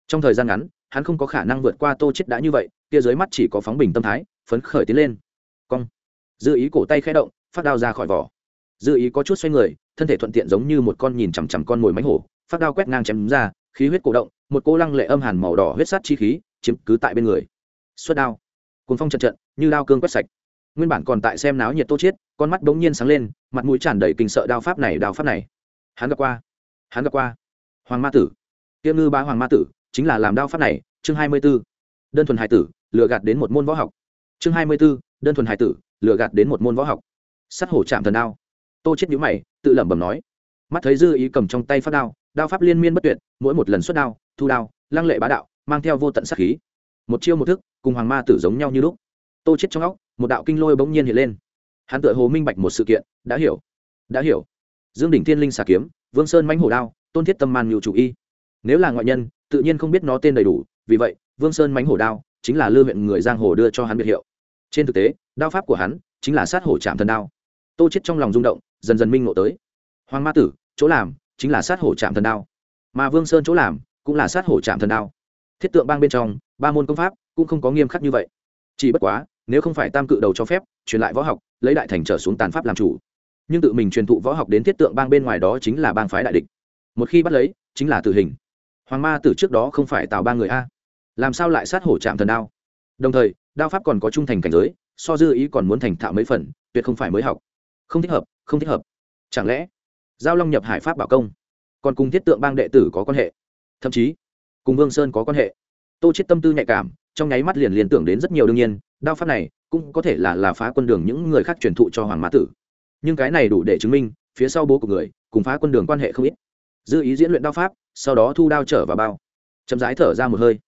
Trong thời gian ngắn, hắn không có khả năng vượt qua tô chết đã như vậy, kia dưới mắt chỉ có phóng bình tâm thái, phấn khởi tiến lên. Cong dư ý cổ tay khẽ động, phát đao ra khỏi vỏ. Dư ý có chút xoay người, thân thể thuận tiện giống như một con nhìn chằm chằm con mồi mánh hổ, phát đao quét ngang chém ra, khí huyết cổ động, một cô lăng lệ âm hàn màu đỏ huyết sát chi khí chiếm cứ tại bên người. Xuất đao. Cuốn phong trận trận, như đao cương quét sạch. Nguyên bản còn tại xem náo nhiệt tô chiết, con mắt bỗng nhiên sáng lên, mặt mũi tràn đầy kinh sợ đao pháp này, đao pháp này. Hắn gặp qua. Hắn gặp qua. Hoàng ma tử. Tiêm ngư ba hoàng ma tử, chính là làm đao pháp này, chương hai mươi 24. đơn thuần hải tử, lừa gạt đến một môn võ học. Chương hai mươi 24 đơn thuần hải tử, lừa gạt đến một môn võ học. Sắt hổ chạm thần đao. Tô chết nhíu mày, tự lẩm bẩm nói. Mắt thấy dư ý cầm trong tay phát đao đao pháp liên miên bất tuyệt, mỗi một lần xuất đao, thu đao, lăng lệ bá đạo, mang theo vô tận sát khí. Một chiêu một thức, cùng hoàng ma tử giống nhau như lúc. Tô chết trong óc, một đạo kinh lôi bỗng nhiên hiện lên. Hắn tựa hồ minh bạch một sự kiện, đã hiểu. Đã hiểu. Dương đỉnh thiên linh xà kiếm, vương sơn mãnh hổ đao, tôn thiết tâm man nhiều chủ y. Nếu là ngoại nhân, tự nhiên không biết nó tên đầy đủ, vì vậy, vương sơn mãnh hổ đao chính là lư huyện người giang hồ đưa cho hắn biệt hiệu trên thực tế, đao pháp của hắn chính là sát hổ chạm thần đao. Tô chết trong lòng rung động, dần dần minh ngộ tới. Hoàng ma tử, chỗ làm chính là sát hổ chạm thần đao. Mà vương sơn chỗ làm cũng là sát hổ chạm thần đao. Thiết tượng bang bên trong, ba môn công pháp cũng không có nghiêm khắc như vậy. Chỉ bất quá, nếu không phải tam cự đầu cho phép, truyền lại võ học, lấy đại thành trở xuống tàn pháp làm chủ. Nhưng tự mình truyền thụ võ học đến thiết tượng bang bên ngoài đó chính là bang phái đại địch. Một khi bắt lấy, chính là tử hình. Hoàng ma tử trước đó không phải tạo ba người a. Làm sao lại sát hổ chạm thần đao? Đồng thời đao pháp còn có trung thành cảnh giới, so dư ý còn muốn thành thạo mấy phần, tuyệt không phải mới học. Không thích hợp, không thích hợp. Chẳng lẽ, giao long nhập hải pháp bảo công, còn cùng thiết tượng bang đệ tử có quan hệ? Thậm chí, cùng vương sơn có quan hệ? Tô chết tâm tư nhạy cảm, trong nháy mắt liền liền tưởng đến rất nhiều đương nhiên, đao pháp này cũng có thể là là phá quân đường những người khác truyền thụ cho hoàng mã tử. Nhưng cái này đủ để chứng minh, phía sau bố của người, cùng phá quân đường quan hệ không ít. Dư ý diễn luyện đao pháp, sau đó thu đao trở vào bao. Chậm rãi thở ra một hơi.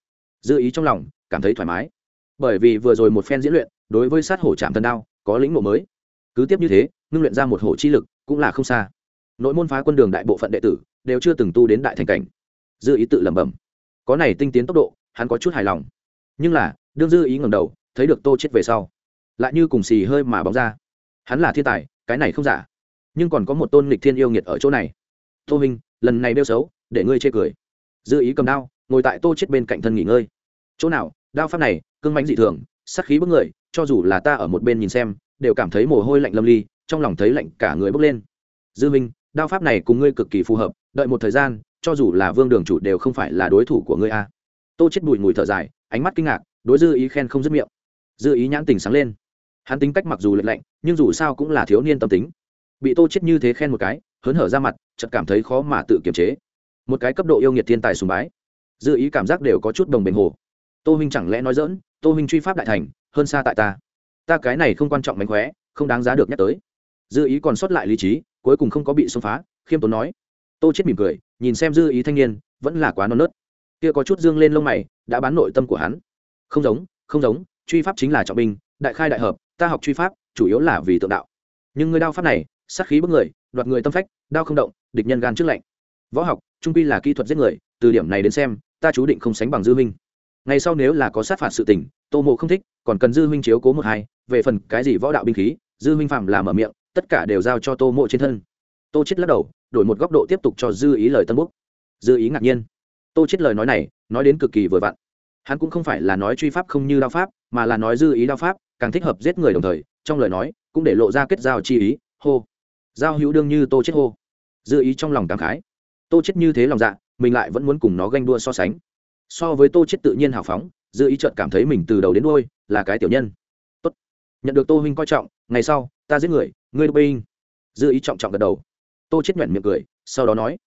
Dư ý trong lòng cảm thấy thoải mái bởi vì vừa rồi một phen diễn luyện, đối với sát hổ chạm thần đao, có lĩnh ngộ mới. Cứ tiếp như thế, ngưng luyện ra một hổ chi lực, cũng là không xa. Nội môn phá quân đường đại bộ phận đệ tử, đều chưa từng tu đến đại thành cảnh. Dư ý tự lẩm bẩm. Có này tinh tiến tốc độ, hắn có chút hài lòng. Nhưng là, đương dư ý ngầm đầu, thấy được tô chết về sau, lại như cùng xì hơi mà bóng ra. Hắn là thiên tài, cái này không giả. Nhưng còn có một tôn lịch thiên yêu nghiệt ở chỗ này. Tô minh lần này đeo xấu, để ngươi chê cười. Dư ý cầm đao, ngồi tại tô chết bên cạnh thân nghỉ ngơi. Chỗ nào đao pháp này, cương mãnh dị thường sắc khí bức người, cho dù là ta ở một bên nhìn xem, đều cảm thấy mồ hôi lạnh lâm ly, trong lòng thấy lạnh cả người bốc lên. Dư minh, đao pháp này cùng ngươi cực kỳ phù hợp, đợi một thời gian, cho dù là vương đường chủ đều không phải là đối thủ của ngươi a. Tô chết bụi ngùi thở dài, ánh mắt kinh ngạc, đối dư ý khen không dứt miệng. Dư ý nhãn tình sáng lên. Hắn tính cách mặc dù lệch lạnh, nhưng dù sao cũng là thiếu niên tâm tính. Bị tô chết như thế khen một cái, hớn hở ra mặt, chợt cảm thấy khó mà tự kiềm chế. Một cái cấp độ yêu nghiệt thiên tài sùng bái. Dư ý cảm giác đều có chút đồng bình hồ tô huynh chẳng lẽ nói dỡn tô huynh truy pháp đại thành, hơn xa tại ta. Ta cái này không quan trọng mánh khóe, không đáng giá được nhắc tới. Dư ý còn sót lại lý trí, cuối cùng không có bị xông phá, khiêm tốn nói. Tô chết mỉm cười, nhìn xem dư ý thanh niên, vẫn là quá non nớt. Kia có chút dương lên lông mày, đã bán nội tâm của hắn. Không giống không giống, truy pháp chính là trọng binh, đại khai đại hợp, ta học truy pháp, chủ yếu là vì tượng đạo. Nhưng người đao pháp này, sát khí bức người, đoạt người tâm phách, đao không động, địch nhân gan trước lạnh. Võ học, trung pi là kỹ thuật giết người, từ điểm này đến xem, ta chú định không sánh bằng dư Minh ngày sau nếu là có sát phạt sự tình, tô mộ không thích, còn cần dư huynh chiếu cố một hai, về phần cái gì võ đạo binh khí, dư huynh phạm làm ở miệng, tất cả đều giao cho tô mộ trên thân. Tô chết lắc đầu, đổi một góc độ tiếp tục cho dư ý lời tân búc. Dư ý ngạc nhiên. Tô chết lời nói này, nói đến cực kỳ vừa vặn. Hắn cũng không phải là nói truy pháp không như đao pháp, mà là nói dư ý đao pháp, càng thích hợp giết người đồng thời, trong lời nói, cũng để lộ ra kết giao chi ý, hô. Giao hữu đương như tô chết hô. Dư ý trong lòng cảm khái. Tô chết như thế lòng dạ mình lại vẫn muốn cùng nó ganh đua so sánh so với tô chết tự nhiên hào phóng dư ý trợt cảm thấy mình từ đầu đến đuôi là cái tiểu nhân. Tốt. Nhận được tô huynh coi trọng ngày sau ta giết người ngươi đ binh. Dư ý trọng trọng gật đầu. Tô chết nhuận miệng cười sau đó nói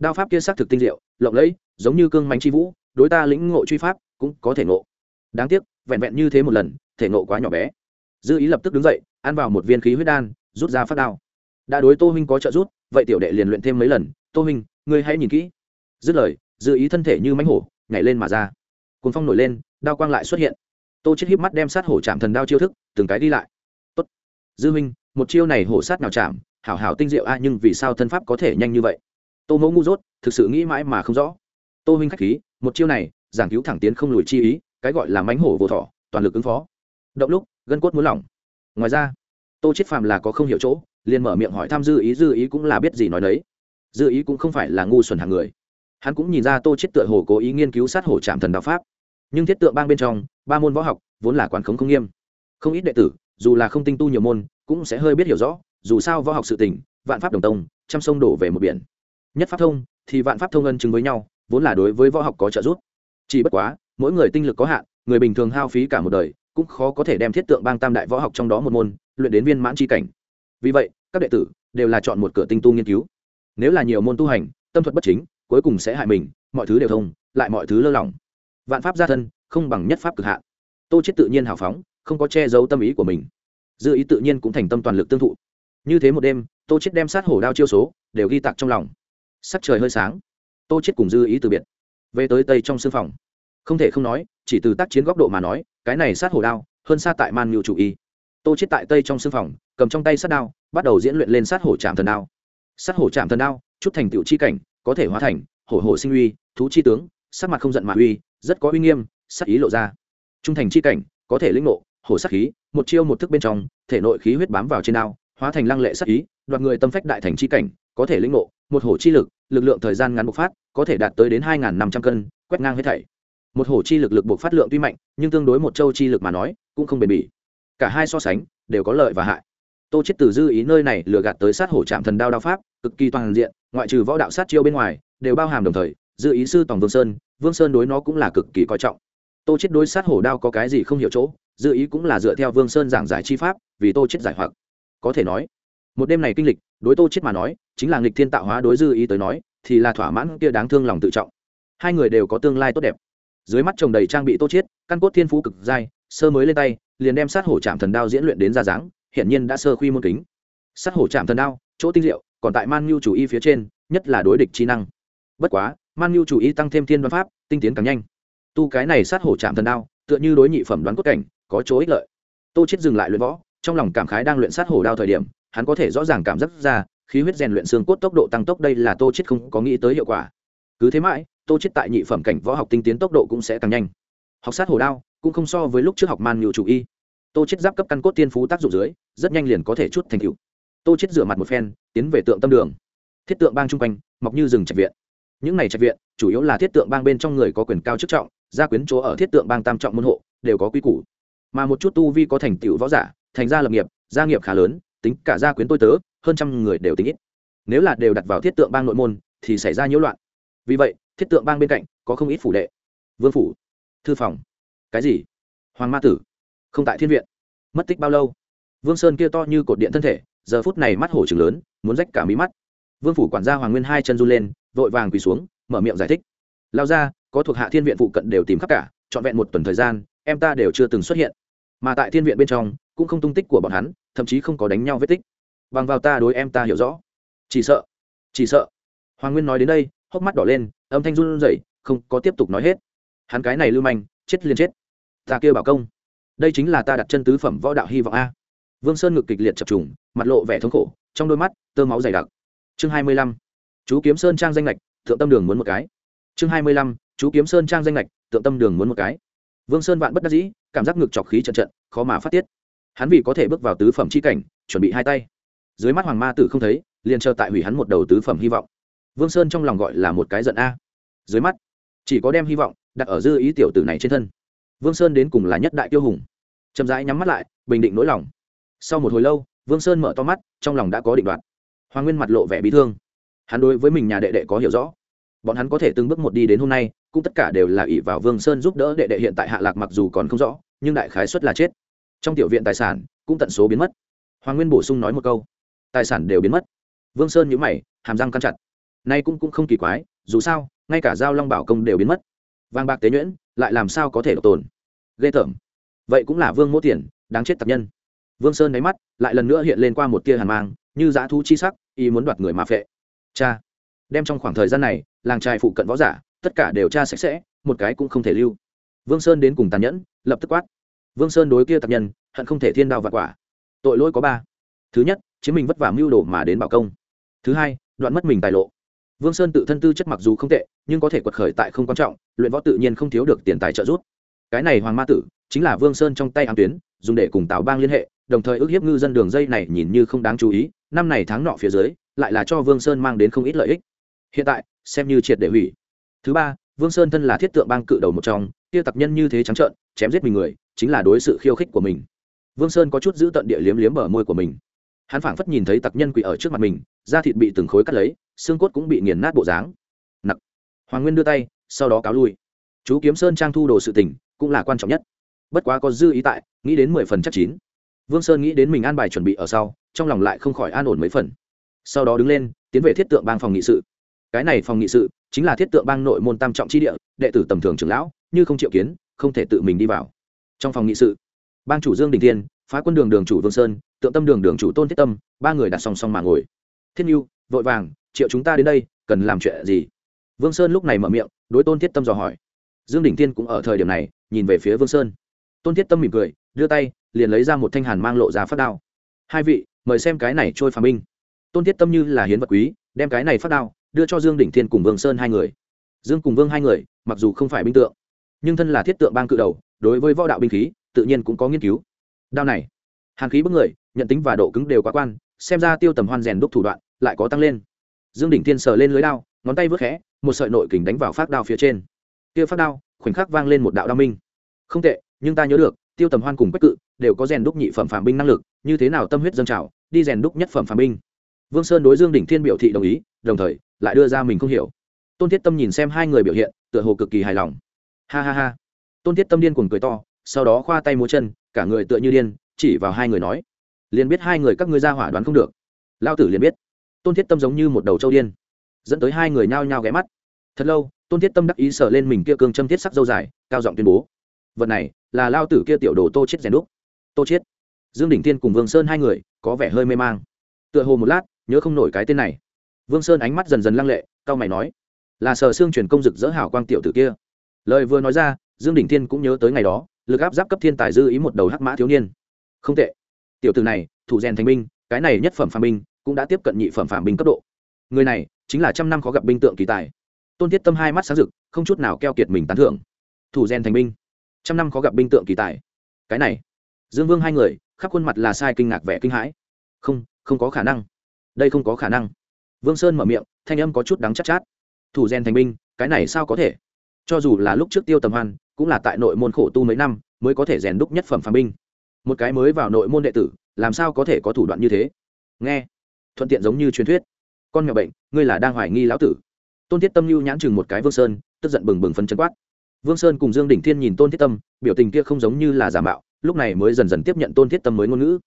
đao pháp kia xác thực tinh diệu lộng lẫy giống như cương mánh chi vũ đối ta lĩnh ngộ truy pháp cũng có thể ngộ. Đáng tiếc vẹn vẹn như thế một lần thể ngộ quá nhỏ bé. Dư ý lập tức đứng dậy ăn vào một viên khí huyết đan rút ra phát đao. Đã đối tô huynh có trợ rút, vậy tiểu đệ liền luyện thêm mấy lần. Tô huynh ngươi hãy nhìn kỹ. Dứt lời dư ý thân thể như mánh hổ nhảy lên mà ra. Cuốn phong nổi lên, đao quang lại xuất hiện. Tô chết híp mắt đem sát hổ chạm thần đao chiêu thức, từng cái đi lại. Tốt. Dư huynh, một chiêu này hổ sát nào chạm, hảo hảo tinh diệu a, nhưng vì sao thân pháp có thể nhanh như vậy? Tô mẫu ngu dốt, thực sự nghĩ mãi mà không rõ. Tô huynh khách khí, một chiêu này, giảng cứu thẳng tiến không lùi chi ý, cái gọi là mánh hổ vô thọ, toàn lực ứng phó. Động lúc, gân cốt muốn lỏng. Ngoài ra, tô chết phàm là có không hiểu chỗ, liền mở miệng hỏi tham dư ý dư ý cũng là biết gì nói đấy. Dư ý cũng không phải là ngu xuẩn hàng người hắn cũng nhìn ra tô chết tựa hồ cố ý nghiên cứu sát hổ chạm thần đạo pháp. Nhưng thiết tượng bang bên trong, ba môn võ học vốn là quán khống không nghiêm. Không ít đệ tử, dù là không tinh tu nhiều môn, cũng sẽ hơi biết hiểu rõ, dù sao võ học sự tình, vạn pháp đồng tông, trăm sông đổ về một biển. Nhất pháp thông, thì vạn pháp thông ân chứng với nhau, vốn là đối với võ học có trợ giúp. Chỉ bất quá, mỗi người tinh lực có hạn, người bình thường hao phí cả một đời, cũng khó có thể đem thiết tượng bang tam đại võ học trong đó một môn, luyện đến viên mãn tri cảnh. Vì vậy, các đệ tử đều là chọn một cửa tinh tu nghiên cứu. Nếu là nhiều môn tu hành, tâm thuật bất chính cuối cùng sẽ hại mình, mọi thứ đều thông, lại mọi thứ lơ lỏng. Vạn pháp gia thân, không bằng nhất pháp cực hạn. Tô chết tự nhiên hào phóng, không có che giấu tâm ý của mình. Dư ý tự nhiên cũng thành tâm toàn lực tương thụ. Như thế một đêm, tô chết đem sát hổ đao chiêu số, đều ghi tạc trong lòng. Sắc trời hơi sáng, tô chết cùng dư ý từ biệt, về tới tây trong sư phòng. Không thể không nói, chỉ từ tác chiến góc độ mà nói, cái này sát hổ đao, hơn xa tại man nhu chủ y. Tô chết tại tây trong sư phòng, cầm trong tay sát đao, bắt đầu diễn luyện lên sát hổ chạm thần đao. Sát hổ chạm thần đao, chút thành tựu chi cảnh có thể hóa thành hổ hổ sinh uy, thú chi tướng, sắc mặt không giận mà uy, rất có uy nghiêm, sắc ý lộ ra. Trung thành chi cảnh, có thể lĩnh nộ hổ sắc khí, một chiêu một thức bên trong, thể nội khí huyết bám vào trên đao, hóa thành lăng lệ sắc ý, đoạt người tâm phách đại thành chi cảnh, có thể lĩnh nộ một hổ chi lực lực lượng thời gian ngắn bộc phát, có thể đạt tới đến hai năm trăm cân, quét ngang hết thảy. Một hổ chi lực lực bộc phát lượng tuy mạnh, nhưng tương đối một châu chi lực mà nói, cũng không bền bỉ. Cả hai so sánh, đều có lợi và hại. Tô chết từ dư ý nơi này lừa gạt tới sát hổ trạm thần đao đao pháp cực kỳ toàn diện, ngoại trừ võ đạo sát chiêu bên ngoài, đều bao hàm đồng thời dự ý sư tòng vương sơn vương sơn đối nó cũng là cực kỳ coi trọng. Tô chết đối sát hổ đao có cái gì không hiểu chỗ dự ý cũng là dựa theo vương sơn giảng giải chi pháp, vì tô chết giải hoặc. Có thể nói, một đêm này kinh lịch, đối tô chết mà nói, chính là nghịch thiên tạo hóa đối dư ý tới nói, thì là thỏa mãn kia đáng thương lòng tự trọng. Hai người đều có tương lai tốt đẹp. Dưới mắt chồng đầy trang bị tô chết, căn cốt thiên phú cực dai, sơ mới lên tay, liền đem sát hổ chạm thần đao diễn luyện đến ra dáng, hiển nhiên đã sơ khuy môn kính. Sát hổ chạm thần đao, chỗ tinh diệu còn tại man nhu chủ y phía trên, nhất là đối địch trí năng. Bất quá, man nhu chủ y tăng thêm thiên đoán pháp, tinh tiến càng nhanh. Tu cái này sát hổ chạm thần đao, tựa như đối nhị phẩm đoán cốt cảnh, có chỗ ích lợi. Tô chết dừng lại luyện võ, trong lòng cảm khái đang luyện sát hổ đao thời điểm, hắn có thể rõ ràng cảm giác ra, khí huyết rèn luyện xương cốt tốc độ tăng tốc đây là tô chết không có nghĩ tới hiệu quả. Cứ thế mãi, tô chết tại nhị phẩm cảnh võ học tinh tiến tốc độ cũng sẽ càng nhanh. Học sát hổ đao, cũng không so với lúc trước học man nhu chủ y. Tô chết giáp cấp căn cốt tiên phú tác dụng dưới, rất nhanh liền có thể chút thành tựu. Tô chết rửa mặt một phen tiến về tượng tâm đường. Thiết tượng bang trung quanh, mọc như rừng trạch viện. Những này trạch viện, chủ yếu là thiết tượng bang bên trong người có quyền cao chức trọng, gia quyến chỗ ở thiết tượng bang tam trọng môn hộ, đều có quy củ. Mà một chút tu vi có thành tựu võ giả, thành gia lập nghiệp, gia nghiệp khá lớn, tính cả gia quyến tôi tớ, hơn trăm người đều tính ít. Nếu là đều đặt vào thiết tượng bang nội môn, thì xảy ra nhiễu loạn. Vì vậy, thiết tượng bang bên cạnh có không ít phủ đệ. Vương phủ, thư phòng. Cái gì? Hoàng ma tử. Không tại thiên viện. Mất tích bao lâu? Vương sơn kia to như cột điện thân thể giờ phút này mắt hổ trừng lớn, muốn rách cả mí mắt. Vương phủ quản gia hoàng nguyên hai chân run lên, vội vàng quỳ xuống, mở miệng giải thích. Lao ra có thuộc hạ thiên viện phụ cận đều tìm khắp cả, trọn vẹn một tuần thời gian, em ta đều chưa từng xuất hiện. Mà tại thiên viện bên trong, cũng không tung tích của bọn hắn, thậm chí không có đánh nhau vết tích. Bằng vào ta đối em ta hiểu rõ. Chỉ sợ chỉ sợ. Hoàng nguyên nói đến đây, hốc mắt đỏ lên, âm thanh run rẩy, không có tiếp tục nói hết. Hắn cái này lưu manh, chết liền chết. Ta kêu bảo công. Đây chính là ta đặt chân tứ phẩm võ đạo hy vọng a vương sơn ngực kịch liệt chập trùng, mặt lộ vẻ thống khổ, trong đôi mắt, tơ máu dày đặc. Chương hai mươi lăm, chú kiếm sơn trang danh lệch thượng tâm đường muốn một cái. Chương hai mươi lăm, chú kiếm sơn trang danh lệch thượng tâm đường muốn một cái. Vương sơn vạn bất đắc dĩ, cảm giác ngực chọc khí trận trận, khó mà phát tiết. Hắn vì có thể bước vào tứ phẩm c h i cảnh, chuẩn bị hai tay. Dưới mắt hoàng ma tử không thấy, liền chờ tại hủy hắn một đầu tứ phẩm hy vọng. Vương sơn trong lòng gọi là một cái giận a. Dưới mắt, chỉ có đem hy vọng đặt ở dư ý tiểu tử này trên thân. Vương sơn đến cùng là nhất đại tiêu hùng. Chậm rãi nhắm mắt lại, bình định nỗi lòng sau một hồi lâu, vương sơn mở to mắt, trong lòng đã có định đoạt. Hoàng nguyên mặt lộ vẻ bị thương. Hắn đối với mình nhà đệ đệ có hiểu rõ. Bọn hắn có thể từng bước một đi đến hôm nay, cũng tất cả đều là ỷ vào vương sơn giúp đỡ đệ đệ hiện tại hạ lạc mặc dù còn không rõ, nhưng đại khái xuất là chết. Trong tiểu viện tài sản cũng tận số biến mất. Hoàng nguyên bổ sung nói một câu. Tài sản đều biến mất. Vương sơn nhữ mày, hàm răng căn chặt. Nay cũng cũng không kỳ quái, dù sao, ngay cả giao long bảo công đều biến mất. Vàng bạc tế nhuyễn, lại làm sao có thể độc tồn? Ghê tởm. Vậy cũng là vương mỗ tiền, đáng chết tập nhân vương sơn đáy mắt, lại lần nữa hiện lên qua một tia hàn mang, như dã thú chi sắc y muốn đoạt người mà phệ. Cha! Đem trong khoảng thời gian này, làng trai phụ cận võ giả, tất cả đều tra sạch sẽ, một cái cũng không thể lưu. Vương sơn đến cùng tàn nhẫn, lập tức quát. Vương sơn đối kia tập nhân, hận không thể thiên đao vặt quả. Tội lỗi có ba. Thứ nhất, chính mình vất vả mưu đồ mà đến bảo công. Thứ hai, đoạn mất mình tài lộ. Vương sơn tự thân tư chất mặc dù không tệ, nhưng có thể quật khởi tại không quan trọng, luyện võ tự nhiên không thiếu được tiền tài trợ giúp. Cái này hoàng ma tử, chính là vương sơn trong tay ám tuyến, dùng để cùng tào bang liên hệ đồng thời ước hiếp ngư dân đường dây này nhìn như không đáng chú ý, năm này tháng nọ phía dưới, lại là cho vương sơn mang đến không ít lợi ích. Hiện tại, xem như triệt để hủy. Thứ ba, vương sơn thân là thiết tượng bang cự đầu một trong tiêu tặc nhân như thế trắng trợn, chém giết mình người, chính là đối sự khiêu khích của mình. Vương sơn có chút giữ tận địa liếm liếm bờ môi của mình. Hắn phảng phất nhìn thấy tặc nhân quỷ ở trước mặt mình, da thịt bị từng khối cắt lấy, xương cốt cũng bị nghiền nát bộ dáng. Nặc. Hoàng nguyên đưa tay, sau đó cáo lui. Chú kiếm sơn trang thu đồ sự tình, cũng là quan trọng nhất. Bất quá có dư ý tại, nghĩ đến mười phần chắc chín vương sơn nghĩ đến mình an bài chuẩn bị ở sau, trong lòng lại không khỏi an ổn mấy phần. Sau đó đứng lên, tiến về thiết tượng bang phòng nghị sự. Cái này phòng nghị sự chính là thiết tượng bang nội môn tam trọng chi địa, đệ tử tầm thường trưởng lão, như không triệu kiến, không thể tự mình đi vào. Trong phòng nghị sự, bang chủ dương đình tiên phá quân đường đường chủ vương sơn, tượng tâm đường đường chủ tôn thiết tâm, ba người đặt song song mà ngồi. Thiết nhu vội vàng, triệu chúng ta đến đây, cần làm chuyện gì? Vương sơn lúc này mở miệng, đối tôn thiết tâm dò hỏi. Dương đình tiên cũng ở thời điểm này, nhìn về phía vương sơn. Tôn thiết tâm mỉm cười, đưa tay liền lấy ra một thanh hàn mang lộ ra phát đao. Hai vị, mời xem cái này trôi phàm binh. Tôn thiết tâm như là hiến vật quý, đem cái này phát đao, đưa cho dương đỉnh thiên cùng vương sơn hai người. Dương cùng vương hai người, mặc dù không phải binh tượng, nhưng thân là thiết tượng bang cự đầu, đối với võ đạo binh khí, tự nhiên cũng có nghiên cứu. Đao này, hàn khí bức người, nhận tính và độ cứng đều quá quan, xem ra tiêu tầm hoan rèn đúc thủ đoạn, lại có tăng lên. Dương đỉnh thiên sờ lên lưới đao, ngón tay vớt khẽ, một sợi nội kình đánh vào phát đao phía trên. Kia phát đao, khoảnh khắc vang lên một đạo đao minh. Không tệ, nhưng ta nhớ được, tiêu tầm hoan cùng bách cự đều có rèn đúc nhị phẩm phạm binh năng lực, như thế nào tâm huyết dâng trào, đi rèn đúc nhất phẩm phạm binh. Vương sơn đối dương đỉnh thiên biểu thị đồng ý, đồng thời lại đưa ra mình không hiểu. Tôn thiết tâm nhìn xem hai người biểu hiện, tựa hồ cực kỳ hài lòng. Ha ha ha. Tôn thiết tâm điên cuồng cười to, sau đó khoa tay múa chân, cả người tựa như điên, chỉ vào hai người nói. Liền biết hai người các ngươi ra hỏa đoán không được. Lao tử liền biết. Tôn thiết tâm giống như một đầu trâu điên. Dẫn tới hai người nhao nhao ghé mắt. Thật lâu, tôn thiết tâm đắc ý sờ lên mình kia cương châm thiết sắc dâu dài, cao giọng tuyên bố. Vật này là lao tử kia tiểu đồ tô chết rèn đúc tô chết dương đỉnh Thiên cùng vương sơn hai người, có vẻ hơi mê mang. Tựa hồ một lát, nhớ không nổi cái tên này. Vương sơn ánh mắt dần dần lăng lệ cao mày nói, là sở xương truyền công dực dỡ hảo quang tiểu tử kia. Lời vừa nói ra, dương đỉnh thiên cũng nhớ tới ngày đó, lực áp giáp cấp thiên tài dư ý một đầu hắc mã thiếu niên. Không tệ. Tiểu tử này, thủ rèn thành binh, cái này nhất phẩm phàm binh, cũng đã tiếp cận nhị phẩm phàm binh cấp độ. Người này, chính là trăm năm khó gặp binh tượng kỳ tài. Tôn thiết tâm hai mắt sáng rực, không chút nào keo kiệt mình tán thưởng. Thủ rèn thành binh. Trăm năm khó gặp binh tượng kỳ tài. Cái này dương vương hai người khắp khuôn mặt là sai kinh ngạc vẻ kinh hãi. Không không có khả năng. Đây không có khả năng. Vương sơn mở miệng thanh âm có chút đắng chắc chát, chát. Thủ rèn thành binh cái này sao có thể? Cho dù là lúc trước tiêu tầm hoan cũng là tại nội môn khổ tu mấy năm mới có thể rèn đúc nhất phẩm phàm binh. Một cái mới vào nội môn đệ tử làm sao có thể có thủ đoạn như thế? Nghe thuận tiện giống như truyền thuyết. Con mèo bệnh ngươi là đang hoài nghi lão tử. Tôn thiết tâm lưu nhãn chừng một cái vương sơn tức giận bừng bừng phấn chân quát. Vương sơn cùng dương đỉnh thiên nhìn tôn thiết tâm biểu tình kia không giống như là giả mạo lúc này mới dần dần tiếp nhận tôn thiết tâm mới ngôn ngữ.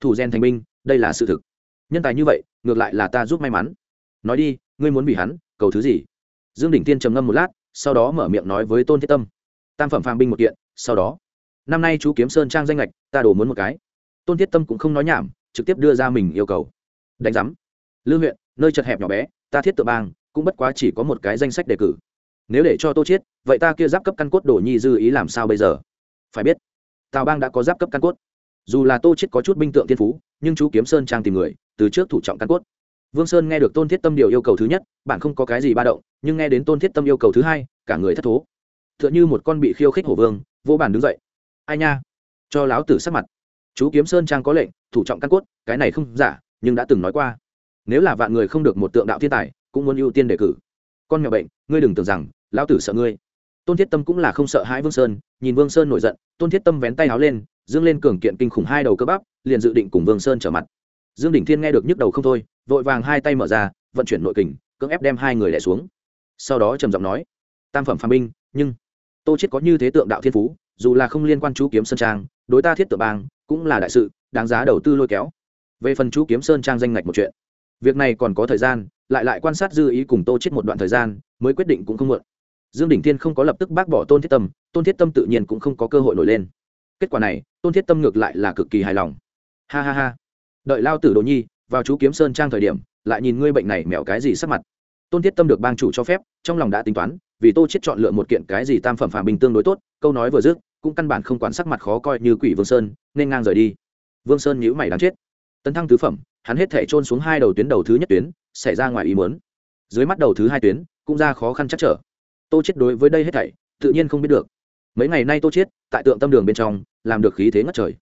Thủ gen thành binh, đây là sự thực. Nhân tài như vậy, ngược lại là ta giúp may mắn. Nói đi, ngươi muốn bị hắn, cầu thứ gì? Dương đỉnh tiên trầm ngâm một lát, sau đó mở miệng nói với tôn thiết tâm. Tam phẩm phàm binh một kiện, sau đó. Năm nay chú kiếm sơn trang danh lệch ta đổ muốn một cái. Tôn thiết tâm cũng không nói nhảm, trực tiếp đưa ra mình yêu cầu. Đánh giám. Lư huyện, nơi chật hẹp nhỏ bé, ta thiết tự bang, cũng bất quá chỉ có một cái danh sách đề cử. Nếu để cho tô chiết, vậy ta kia giáp cấp căn cốt đồ nhi dư ý làm sao bây giờ? Phải biết tào bang đã có giáp cấp căn cốt. Dù là tô chết có chút binh tượng thiên phú, nhưng chú kiếm sơn trang tìm người, từ trước thủ trọng căn cốt. Vương sơn nghe được tôn thiết tâm điều yêu cầu thứ nhất bạn không có cái gì ba động, nhưng nghe đến tôn thiết tâm yêu cầu thứ hai, cả người thất thố. Tựa như một con bị khiêu khích hổ vương vô bản đứng dậy. Ai nha? Cho láo tử sắc mặt. Chú kiếm sơn trang có lệnh, thủ trọng căn cốt, cái này không giả, nhưng đã từng nói qua. Nếu là vạn người không được một tượng đạo thiên tài, cũng muốn ưu tiên đề cử. Con nhỏ bệnh, ngươi đừng tưởng rằng, lão tử sợ ngươi tôn thiết tâm cũng là không sợ hãi vương sơn, nhìn vương sơn nổi giận, tôn thiết tâm vén tay áo lên, dương lên cường kiện kinh khủng hai đầu cơ bắp, liền dự định cùng vương sơn trở mặt. Dương đỉnh thiên nghe được nhức đầu không thôi, vội vàng hai tay mở ra, vận chuyển nội kình, cưỡng ép đem hai người đẻ xuống. Sau đó trầm giọng nói, tam phẩm phàm binh, nhưng tô chết có như thế tượng đạo thiên phú, dù là không liên quan chú kiếm sơn trang, đối ta thiết tự bang cũng là đại sự, đáng giá đầu tư lôi kéo. Về phần chú kiếm sơn trang danh ngạch một chuyện, việc này còn có thời gian, lại lại quan sát dư ý cùng tô chết một đoạn thời gian, mới quyết định cũng không muộn dương đỉnh thiên không có lập tức bác bỏ tôn thiết tâm, tôn thiết tâm tự nhiên cũng không có cơ hội nổi lên. Kết quả này, tôn thiết tâm ngược lại là cực kỳ hài lòng. Ha ha ha. Đợi lao tử đồ nhi, vào chú kiếm sơn trang thời điểm, lại nhìn ngươi bệnh này mẹo cái gì sắc mặt. Tôn thiết tâm được bang chủ cho phép, trong lòng đã tính toán, vì tô chết chọn lựa một kiện cái gì tam phẩm phàm bình tương đối tốt, câu nói vừa dứt, cũng căn bản không quản sắc mặt khó coi như quỷ vương sơn, nên ngang rời đi. Vương sơn nhíu mày đáng chết. Tấn thăng tứ phẩm, hắn hết thể trôn xuống hai đầu tuyến đầu thứ nhất tuyến, xảy ra ngoài ý muốn. Dưới mắt đầu thứ hai tuyến, cũng ra khó khăn chắc trở tô chết đối với đây hết thảy, tự nhiên không biết được. Mấy ngày nay tô chết tại tượng tâm đường bên trong, làm được khí thế ngất trời.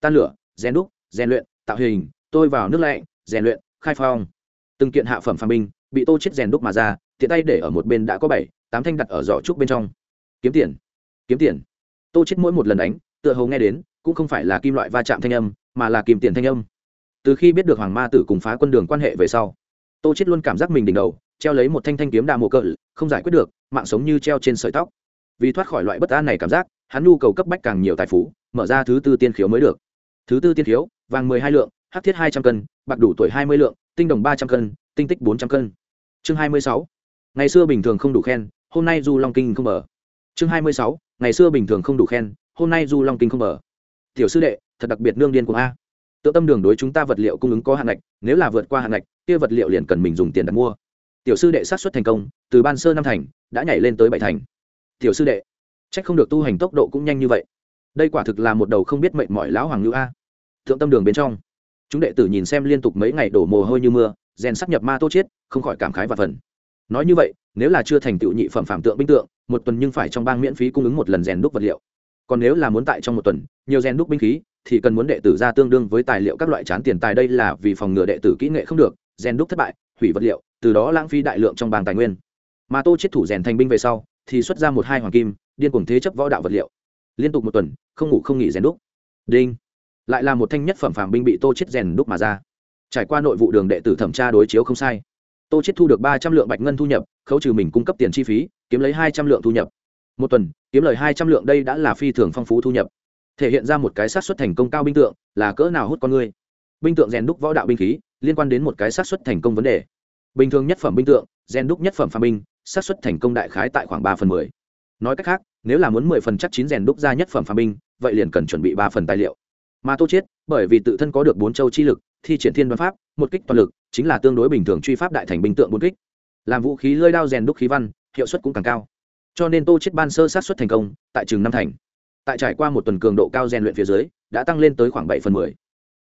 Tan lửa, rèn đúc, rèn luyện, tạo hình, tôi vào nước lạnh, rèn luyện, khai phong. Từng kiện hạ phẩm phàm binh bị tô chết rèn đúc mà ra, tiện tay để ở một bên đã có bảy, tám thanh đặt ở giỏ trúc bên trong. Kiếm tiền kiếm tiền. Tô chết mỗi một lần đánh, tựa hồ nghe đến, cũng không phải là kim loại va chạm thanh âm, mà là kìm tiền thanh âm. Từ khi biết được hoàng ma tử cùng phá quân đường quan hệ về sau, tô chết luôn cảm giác mình đỉnh đầu treo lấy một thanh thanh kiếm đà mộ cỡ, không giải quyết được, mạng sống như treo trên sợi tóc. Vì thoát khỏi loại bất an này cảm giác, hắn nhu cầu cấp bách càng nhiều tài phú, mở ra thứ tư tiên khiếu mới được. Thứ tư tiên khiếu, vàng mười hai lượng, hắc thiết hai trăm cân, bạc đủ tuổi hai mươi lượng, tinh đồng ba trăm cân, tinh tích bốn trăm cân. Chương hai mươi sáu. Ngày xưa bình thường không đủ khen, hôm nay du long kinh không mở. Chương hai mươi sáu. Ngày xưa bình thường không đủ khen, hôm nay du long kinh không mở. Tiểu sư đệ, thật đặc biệt nương điên của a. Tự tâm đường đối chúng ta vật liệu cung ứng có hạn ngạch, nếu là vượt qua hạn ngạch, kia vật liệu liền cần mình dùng tiền đặt mua tiểu sư đệ sát xuất thành công, từ ban sơ năm thành, đã nhảy lên tới bảy thành. Tiểu sư đệ, trách không được tu hành tốc độ cũng nhanh như vậy. Đây quả thực là một đầu không biết mệnh mọi lão hoàng ngữ a. Thượng tâm đường bên trong, chúng đệ tử nhìn xem liên tục mấy ngày đổ mồ hôi như mưa, rèn sắp nhập ma tô chiết, không khỏi cảm khái và phần. Nói như vậy, nếu là chưa thành tựu nhị phẩm phạm tượng binh tượng, một tuần nhưng phải trong bang miễn phí cung ứng một lần rèn đúc vật liệu. Còn nếu là muốn tại trong một tuần, nhiều rèn đúc binh khí, thì cần muốn đệ tử ra tương đương với tài liệu các loại chán tiền tài. Đây là vì phòng ngừa đệ tử kỹ nghệ không được, rèn đúc thất bại, hủy vật liệu từ đó lãng phí đại lượng trong bang tài nguyên. Mà tô chết thủ rèn thành binh về sau, thì xuất ra một hai hoàng kim, điên cuồng thế chấp võ đạo vật liệu. Liên tục một tuần, không ngủ không nghỉ rèn đúc. Đinh. Lại là một thanh nhất phẩm phàm binh bị tô chết rèn đúc mà ra. Trải qua nội vụ đường đệ tử thẩm tra đối chiếu không sai. Tô chết thu được ba trăm lượng bạch ngân thu nhập, khấu trừ mình cung cấp tiền chi phí, kiếm lấy hai trăm lượng thu nhập. Một tuần, kiếm lời hai trăm lượng đây đã là phi thường phong phú thu nhập. Thể hiện ra một cái sát xuất thành công cao binh tượng, là cỡ nào hút con người. Binh tượng rèn đúc võ đạo binh khí, liên quan đến một cái sát xuất thành công vấn đề bình thường nhất phẩm binh tượng, gen đúc nhất phẩm phàm binh, xác suất thành công đại khái tại khoảng ba phần mười. Nói cách khác, nếu là muốn mười phần chắc chín rèn đúc ra nhất phẩm phàm binh, vậy liền cần chuẩn bị ba phần tài liệu. Mà tô chết bởi vì tự thân có được bốn châu chi lực, thi triển thiên văn pháp, một kích toàn lực, chính là tương đối bình thường truy pháp đại thành binh tượng bốn kích. Làm vũ khí lơi đao rèn đúc khí văn, hiệu suất cũng càng cao. Cho nên tô chết ban sơ sát xuất thành công, tại trường năm thành. Tại trải qua một tuần cường độ cao rèn luyện phía dưới, đã tăng lên tới khoảng bảy phần mười.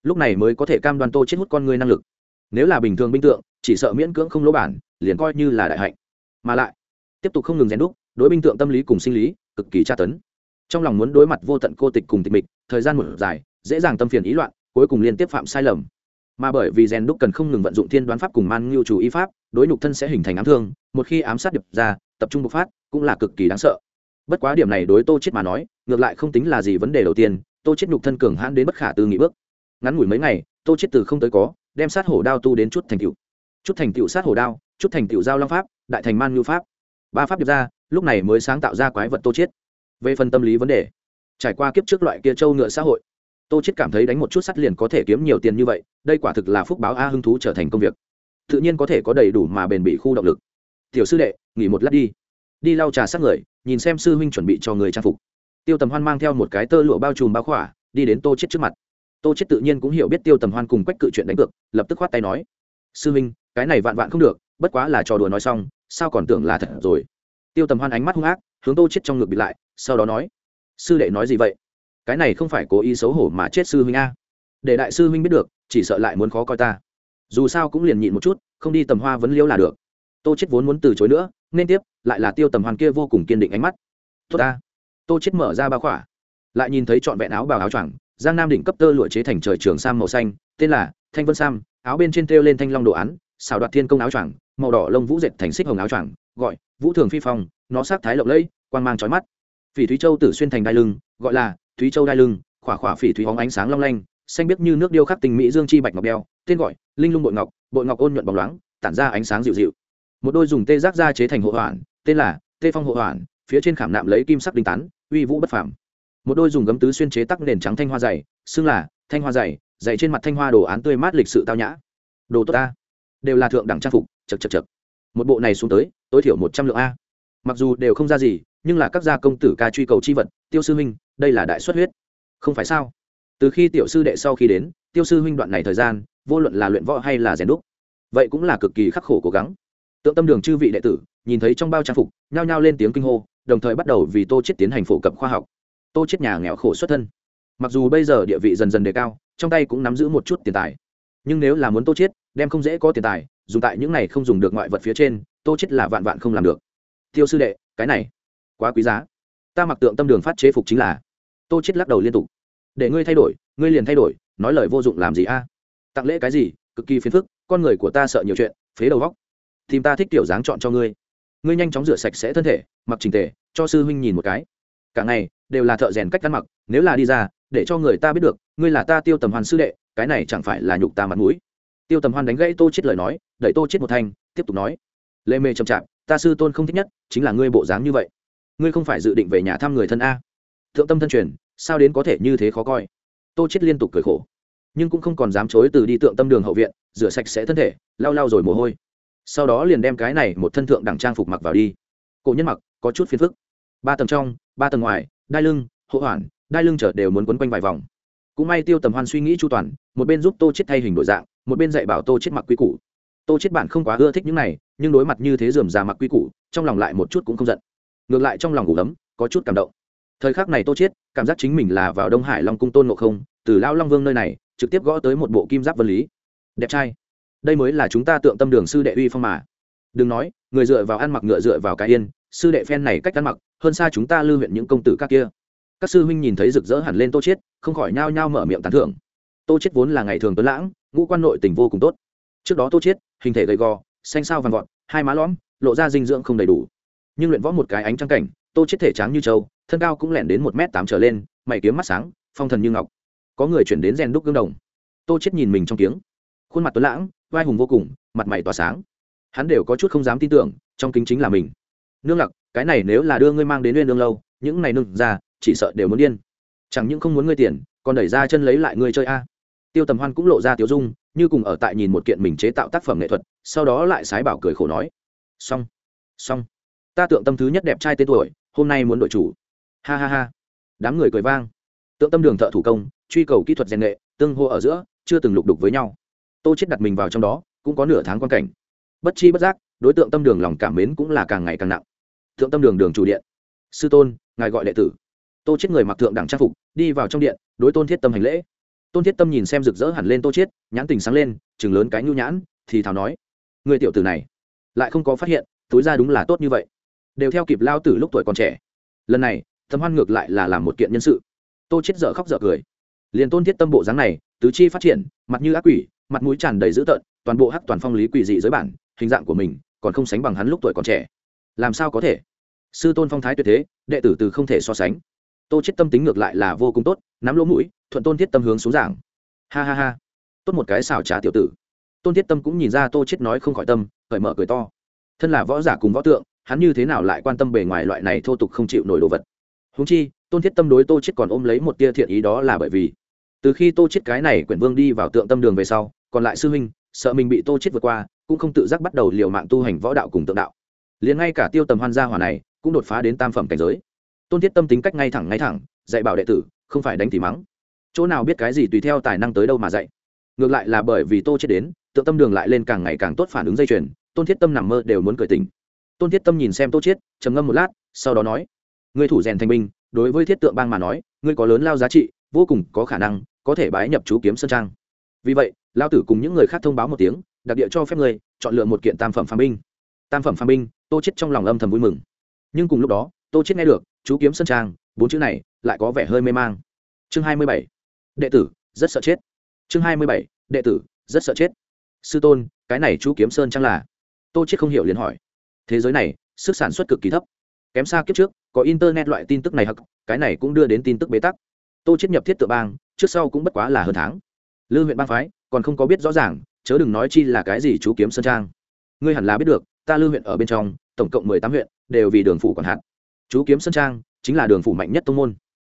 Lúc này mới có thể cam đoan tô chết hút con người năng lực nếu là bình thường binh tượng, chỉ sợ miễn cưỡng không lỗ bản, liền coi như là đại hạnh. Mà lại, tiếp tục không ngừng rèn đúc, đối binh tượng tâm lý cùng sinh lý, cực kỳ tra tấn. Trong lòng muốn đối mặt vô tận cô tịch cùng tịch mịch, thời gian một dài, dễ dàng tâm phiền ý loạn, cuối cùng liên tiếp phạm sai lầm. Mà bởi vì rèn đúc cần không ngừng vận dụng thiên đoán pháp cùng man ngưu chủ y pháp, đối nhục thân sẽ hình thành ám thương, một khi ám sát điệp ra, tập trung bộc phát, cũng là cực kỳ đáng sợ. Bất quá điểm này đối tô chết mà nói, ngược lại không tính là gì vấn đề đầu tiên, tô chết nhục thân cường hãn đến bất khả tư nghị bước. Ngắn ngủi mấy ngày, tô chết từ không tới có đem sát hổ đao tu đến chút thành tựu. Chút thành tựu sát hổ đao, chút thành tựu giao long pháp, đại thành man ngưu pháp. Ba pháp điệp ra, lúc này mới sáng tạo ra quái vật tô chết về phần tâm lý vấn đề, trải qua kiếp trước loại kia châu ngựa xã hội, tô chết cảm thấy đánh một chút sắt liền có thể kiếm nhiều tiền như vậy, đây quả thực là phúc báo a hưng thú trở thành công việc. Tự nhiên có thể có đầy đủ mà bền bị khu động lực. Tiểu sư đệ, nghỉ một lát đi. Đi lau trà sát người, nhìn xem sư huynh chuẩn bị cho người trang phục. Tiêu tầm hoan mang theo một cái tơ lụa bao trùm bao khỏa, đi đến tô chết trước mặt tô chết tự nhiên cũng hiểu biết tiêu tầm hoan cùng quách cự chuyện đánh cược lập tức khoát tay nói sư minh, cái này vạn vạn không được bất quá là trò đùa nói xong sao còn tưởng là thật rồi? Tiêu tầm hoan ánh mắt hung ác hướng tô chết trong ngực bị lại sau đó nói sư đệ nói gì vậy? Cái này không phải cố ý xấu hổ mà chết sư huynh a. Để đại sư huynh biết được chỉ sợ lại muốn khó coi ta. Dù sao cũng liền nhịn một chút không đi tầm hoa vẫn liêu là được. Tô chết vốn muốn từ chối nữa nên tiếp lại là tiêu tầm hoan kia vô cùng kiên định ánh mắt. Tốt ta. Tô chết mở ra ba khỏa lại nhìn thấy trọn vẹn áo bào áo choàng giang nam đỉnh cấp tơ lụa chế thành trời trường sam màu xanh, tên là thanh vân sam, áo bên trên treo lên thanh long đồ án, xào đoạt thiên công áo choàng, màu đỏ lông vũ dệt thành xích hồng áo choàng, gọi, vũ thường phi phong, nó sắc thái lộng lẫy, quang mang chói mắt. Phỉ thúy châu tử xuyên thành đai lưng, gọi là thúy châu đai lưng, khỏa khỏa phỉ thúy hóng ánh sáng long lanh, xanh biếc như nước điêu khắc tình mỹ dương chi bạch ngọc đeo, tên gọi, linh lung bội ngọc bội ngọc ôn nhuận bóng loáng, tản ra ánh sáng dịu dịu. Một đôi dùng tê giác ra chế thành hộ hoàn tên là tê phong hộ hoàn phía trên khảm nạm lấy kim sắc đinh tán, uy vũ bất phàm một đôi dùng gấm tứ xuyên chế tắc nền trắng thanh hoa dày xưng là thanh hoa dày dày trên mặt thanh hoa đồ án tươi mát lịch sự tao nhã. Đồ tốt ta. Đều là thượng đẳng trang phục chật chật chật. Một bộ này xuống tới tối thiểu một trăm lượng a. Mặc dù đều không ra gì nhưng là các gia công tử ca truy cầu chi vật tiêu sư huynh, đây là đại xuất huyết. Không phải sao? Từ khi tiểu sư đệ sau khi đến tiêu sư huynh đoạn này thời gian vô luận là luyện võ hay là rèn đúc vậy cũng là cực kỳ khắc khổ cố gắng. Tượng tâm đường chư vị đệ tử nhìn thấy trong bao trang phục nhao nhao lên tiếng kinh hô đồng thời bắt đầu vì tô chết tiến hành phổ cập khoa học tô chết nhà nghèo khổ xuất thân. Mặc dù bây giờ địa vị dần dần đề cao, trong tay cũng nắm giữ một chút tiền tài. Nhưng nếu là muốn tô chết, đem không dễ có tiền tài, dùng tại những này không dùng được ngoại vật phía trên, tô chết là vạn vạn không làm được. Tiêu sư đệ, cái này, quá quý giá. Ta mặc tượng tâm đường phát chế phục chính là. Tô chết lắc đầu liên tục. Để ngươi thay đổi, ngươi liền thay đổi, nói lời vô dụng làm gì a? Tặng lễ cái gì, cực kỳ phiền phức, con người của ta sợ nhiều chuyện, phế đầu góc. Tìm ta thích tiểu dáng chọn cho ngươi. Ngươi nhanh chóng rửa sạch sẽ thân thể, mặc trình tề, cho sư huynh nhìn một cái cả ngày đều là thợ rèn cách ăn mặc, nếu là đi ra, để cho người ta biết được, ngươi là ta tiêu tầm hoàn sư đệ, cái này chẳng phải là nhục ta mặt mũi. Tiêu tầm hoan đánh gãy tô chết lời nói, đẩy tô chết một thanh, tiếp tục nói, lê mê chậm chạp, ta sư tôn không thích nhất chính là ngươi bộ dáng như vậy. Ngươi không phải dự định về nhà thăm người thân a. Thượng tâm thân truyền, sao đến có thể như thế khó coi? Tô chết liên tục cười khổ, nhưng cũng không còn dám chối từ đi tượng tâm đường hậu viện, rửa sạch sẽ thân thể, lau lau rồi mồ hôi. Sau đó liền đem cái này một thân thượng đẳng trang phục mặc vào đi. Cổ nhân mặc, có chút phiền phức. Ba tầng trong ba tầng ngoài, đai lưng, hộ hoàn, đai lưng chở đều muốn quấn quanh vài vòng. Cũng may tiêu tầm hoan suy nghĩ chu toàn, một bên giúp tô chết thay hình đổi dạng, một bên dạy bảo tô chết mặc quy củ. Tô chết bản không quá ưa thích những này, nhưng đối mặt như thế dườm già mặc quy củ, trong lòng lại một chút cũng không giận. Ngược lại trong lòng ngủ ấm có chút cảm động. Thời khắc này tô chết cảm giác chính mình là vào đông hải long cung tôn ngộ không, từ lao long vương nơi này, trực tiếp gõ tới một bộ kim giáp vân lý. Đẹp trai. Đây mới là chúng ta tượng tâm đường sư đệ uy phong mà. Đừng nói, người dựa vào ăn mặc ngựa dựa vào cái yên sư đệ phen này cách ăn mặc, hơn xa chúng ta lưu huyện những công tử các kia. Các sư huynh nhìn thấy rực rỡ hẳn lên tô chết không khỏi nhao nhao mở miệng tán thưởng. Tô chết vốn là ngày thường tuấn lãng, ngũ quan nội tình vô cùng tốt. Trước đó tô chết hình thể gầy gò, xanh sao vàng vọt, hai má lõm, lộ ra dinh dưỡng không đầy đủ. Nhưng luyện võ một cái ánh trăng cảnh, tô chết thể trắng như trâu, thân cao cũng lẻn đến một m tám trở lên, mày kiếm mắt sáng, phong thần như ngọc. Có người chuyển đến rèn đúc gương đồng. Tô chết nhìn mình trong tiếng khuôn mặt tuấn lãng, vai hùng vô cùng, mặt mày tỏa sáng. Hắn đều có chút không dám tin tưởng, trong kính chính là mình nương lặc, cái này nếu là đưa ngươi mang đến nguyên lương lâu, những này nương ra, chỉ sợ đều muốn điên. Chẳng những không muốn ngươi tiền, còn đẩy ra chân lấy lại ngươi chơi a. Tiêu tầm hoan cũng lộ ra tiêu dung, như cùng ở tại nhìn một kiện mình chế tạo tác phẩm nghệ thuật, sau đó lại sái bảo cười khổ nói. Xong xong. Ta tượng tâm thứ nhất đẹp trai tên tuổi, hôm nay muốn đội chủ. Ha ha ha. Đám người cười vang. Tượng tâm đường thợ thủ công, truy cầu kỹ thuật rèn nghệ, tương hô ở giữa, chưa từng lục đục với nhau. Tô chết đặt mình vào trong đó, cũng có nửa tháng quan cảnh. Bất chi bất giác, đối tượng tâm đường lòng cảm mến cũng là càng ngày càng nặng thượng tâm đường đường chủ điện. Sư tôn, ngài gọi đệ tử. Tô chết người mặc thượng đẳng trang phục, đi vào trong điện, đối tôn thiết tâm hành lễ. Tôn thiết tâm nhìn xem rực rỡ hẳn lên tô chết nhãn tình sáng lên chừng lớn cái nhu nhãn, thì thào nói, người tiểu tử này, lại không có phát hiện, túi ra đúng là tốt như vậy. Đều theo kịp lao tử lúc tuổi còn trẻ. Lần này thầm hoan ngược lại là làm một kiện nhân sự. Tô chết dở khóc dở cười. Liền tôn thiết tâm bộ dáng này, tứ chi phát triển, mặt như ác quỷ, mặt mũi tràn đầy dữ tợn, toàn bộ hắc toàn phong lý quỷ dị giới bản, hình dạng của mình còn không sánh bằng hắn lúc tuổi còn trẻ làm sao có thể? Sư tôn phong thái tuyệt thế, đệ tử từ không thể so sánh. Tô chết tâm tính ngược lại là vô cùng tốt, nắm lỗ mũi, thuận tôn thiết tâm hướng xuống giảng. Ha ha ha. Tốt một cái xào trá tiểu tử. Tôn thiết tâm cũng nhìn ra tô chết nói không khỏi tâm, cởi mở cười to. Thân là võ giả cùng võ tượng, hắn như thế nào lại quan tâm bề ngoài loại này thô tục không chịu nổi đồ vật? Húng chi, tôn thiết tâm đối tô chết còn ôm lấy một tia thiện ý đó là bởi vì, từ khi tô chết cái này quyển vương đi vào tượng tâm đường về sau, còn lại sư huynh, sợ mình bị tô chết vượt qua, cũng không tự giác bắt đầu liều mạng tu hành võ đạo cùng tượng đạo liền ngay cả tiêu tầm hoan gia hỏa này cũng đột phá đến tam phẩm cảnh giới. Tôn thiết tâm tính cách ngay thẳng ngay thẳng, dạy bảo đệ tử, không phải đánh thì mắng. Chỗ nào biết cái gì tùy theo tài năng tới đâu mà dạy. Ngược lại là bởi vì tô chết đến tượng tâm đường lại lên càng ngày càng tốt phản ứng dây chuyền, tôn thiết tâm nằm mơ đều muốn cười tình tôn thiết tâm nhìn xem tô chết, trầm ngâm một lát, sau đó nói, ngươi thủ rèn thành binh, đối với thiết tượng bang mà nói, ngươi có lớn lao giá trị, vô cùng có khả năng có thể bái nhập chú kiếm sơn trang. Vì vậy, lao tử cùng những người khác thông báo một tiếng, đặc địa cho phép ngươi chọn lựa một kiện tam phẩm phàm binh. Tam phẩm phàm binh tô chết trong lòng âm thầm vui mừng. Nhưng cùng lúc đó, tô chết nghe được, chú kiếm sơn trang, bốn chữ này lại có vẻ hơi mê mang. Chương hai mươi bảy, đệ tử, rất sợ chết. Chương hai mươi bảy, đệ tử, rất sợ chết. Sư tôn, cái này chú kiếm sơn trang là? Tô chết không hiểu liền hỏi. Thế giới này, sức sản xuất cực kỳ thấp. Kém xa kiếp trước, có internet loại tin tức này hoặc cái này cũng đưa đến tin tức bế tắc. Tô chết nhập thiết tự bang, trước sau cũng bất quá là hơn tháng. Lư huyện bang phái, còn không có biết rõ ràng, chớ đừng nói chi là cái gì chú kiếm sơn trang. Ngươi hẳn là biết được, ta lư huyện ở bên trong tổng cộng mười tám huyện, đều vì đường phủ còn hạn chú kiếm sơn trang chính là đường phủ mạnh nhất tông môn.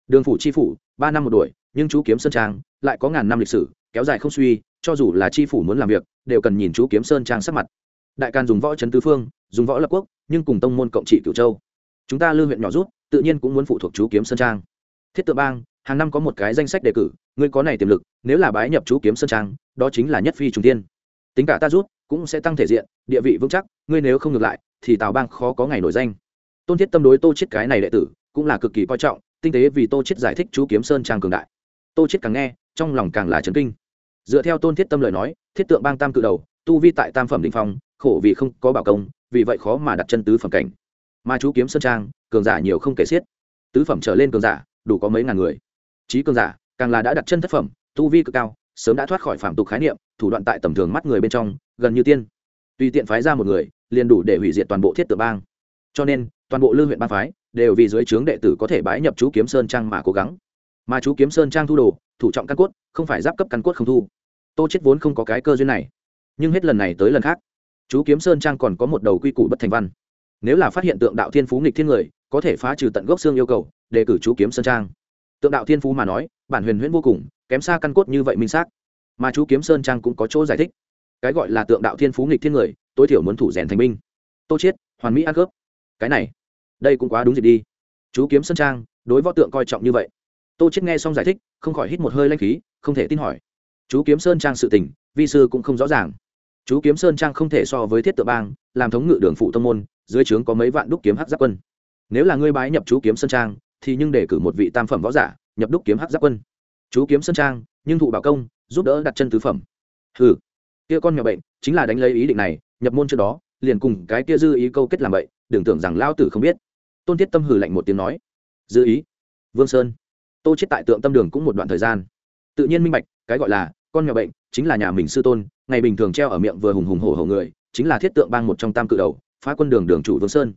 Đường phủ chi phủ, ba năm một đuổi, nhưng chú kiếm sơn trang lại có ngàn năm lịch sử, kéo dài không suy, cho dù là chi phủ muốn làm việc, đều cần nhìn chú kiếm sơn trang sắc mặt. Đại can dùng võ trấn tứ phương, dùng võ lập quốc, nhưng cùng tông môn cộng trị cửu châu. Chúng ta lưu huyện nhỏ rút, tự nhiên cũng muốn phụ thuộc chú kiếm sơn trang. Thiết tự bang, hàng năm có một cái danh sách đề cử, ngươi có này tiềm lực, nếu là bái nhập chú kiếm sơn trang, đó chính là nhất phi trùng tiên tính cả ta rút, cũng sẽ tăng thể diện, địa vị vững chắc, ngươi nếu không ngược lại thì tào bang khó có ngày nổi danh. Tôn thiết tâm đối tô chết cái này đệ tử cũng là cực kỳ coi trọng, tinh tế vì tô chết giải thích chú kiếm sơn trang cường đại. Tô chết càng nghe, trong lòng càng là chấn kinh. Dựa theo tôn thiết tâm lời nói, thiết tượng bang tam cự đầu, tu vi tại tam phẩm đỉnh phong, khổ vì không có bảo công, vì vậy khó mà đặt chân tứ phẩm cảnh. Mà chú kiếm sơn trang, cường giả nhiều không kể xiết. Tứ phẩm trở lên cường giả, đủ có mấy ngàn người. Trí cường giả, càng là đã đặt chân thất phẩm, tu vi cực cao, sớm đã thoát khỏi phạm tục khái niệm, thủ đoạn tại tầm thường mắt người bên trong, gần như tiên. Tùy tiện phái ra một người liền đủ để hủy diệt toàn bộ thiết tự bang. Cho nên, toàn bộ lư huyện bang phái đều vì dưới trướng đệ tử có thể bái nhập chú kiếm sơn trang mà cố gắng. Mà chú kiếm sơn trang thu đồ, thủ trọng căn cốt, không phải giáp cấp căn cốt không thu. Tô chết vốn không có cái cơ duyên này. Nhưng hết lần này tới lần khác, chú kiếm sơn trang còn có một đầu quy củ bất thành văn. Nếu là phát hiện tượng đạo thiên phú nghịch thiên người, có thể phá trừ tận gốc xương yêu cầu, đề cử chú kiếm sơn trang. Tượng đạo thiên phú mà nói, bản huyền huyễn vô cùng, kém xa căn cốt như vậy minh xác. Mà chú kiếm sơn trang cũng có chỗ giải thích. Cái gọi là tượng đạo thiên phú nghịch thiên người tối thiểu muốn thủ rèn thành binh. Tô chiết, hoàn mỹ ăn cướp. Cái này, đây cũng quá đúng gì đi. Chú kiếm sơn trang, đối võ tượng coi trọng như vậy. Tô chiết nghe xong giải thích, không khỏi hít một hơi lanh khí, không thể tin hỏi. Chú kiếm sơn trang sự tình, vi sư cũng không rõ ràng. Chú kiếm sơn trang không thể so với thiết tự bang, làm thống ngự đường phụ tông môn, dưới trướng có mấy vạn đúc kiếm hắc giáp quân. Nếu là ngươi bái nhập chú kiếm sơn trang, thì nhưng để cử một vị tam phẩm võ giả, nhập đúc kiếm hắc giáp quân. Chú kiếm sơn trang, nhưng thụ bảo công, giúp đỡ đặt chân tứ phẩm. Hừ, kia con nhỏ bệnh, chính là đánh lấy ý định này nhập môn trước đó, liền cùng cái kia dư ý câu kết làm vậy, đừng tưởng rằng lao tử không biết. Tôn thiết tâm hừ lạnh một tiếng nói, dư ý, vương sơn, tô chết tại tượng tâm đường cũng một đoạn thời gian. Tự nhiên minh bạch, cái gọi là con nhà bệnh chính là nhà mình sư tôn, ngày bình thường treo ở miệng vừa hùng hùng hổ hổ người, chính là thiết tượng bang một trong tam cự đầu, phá quân đường đường chủ vương sơn.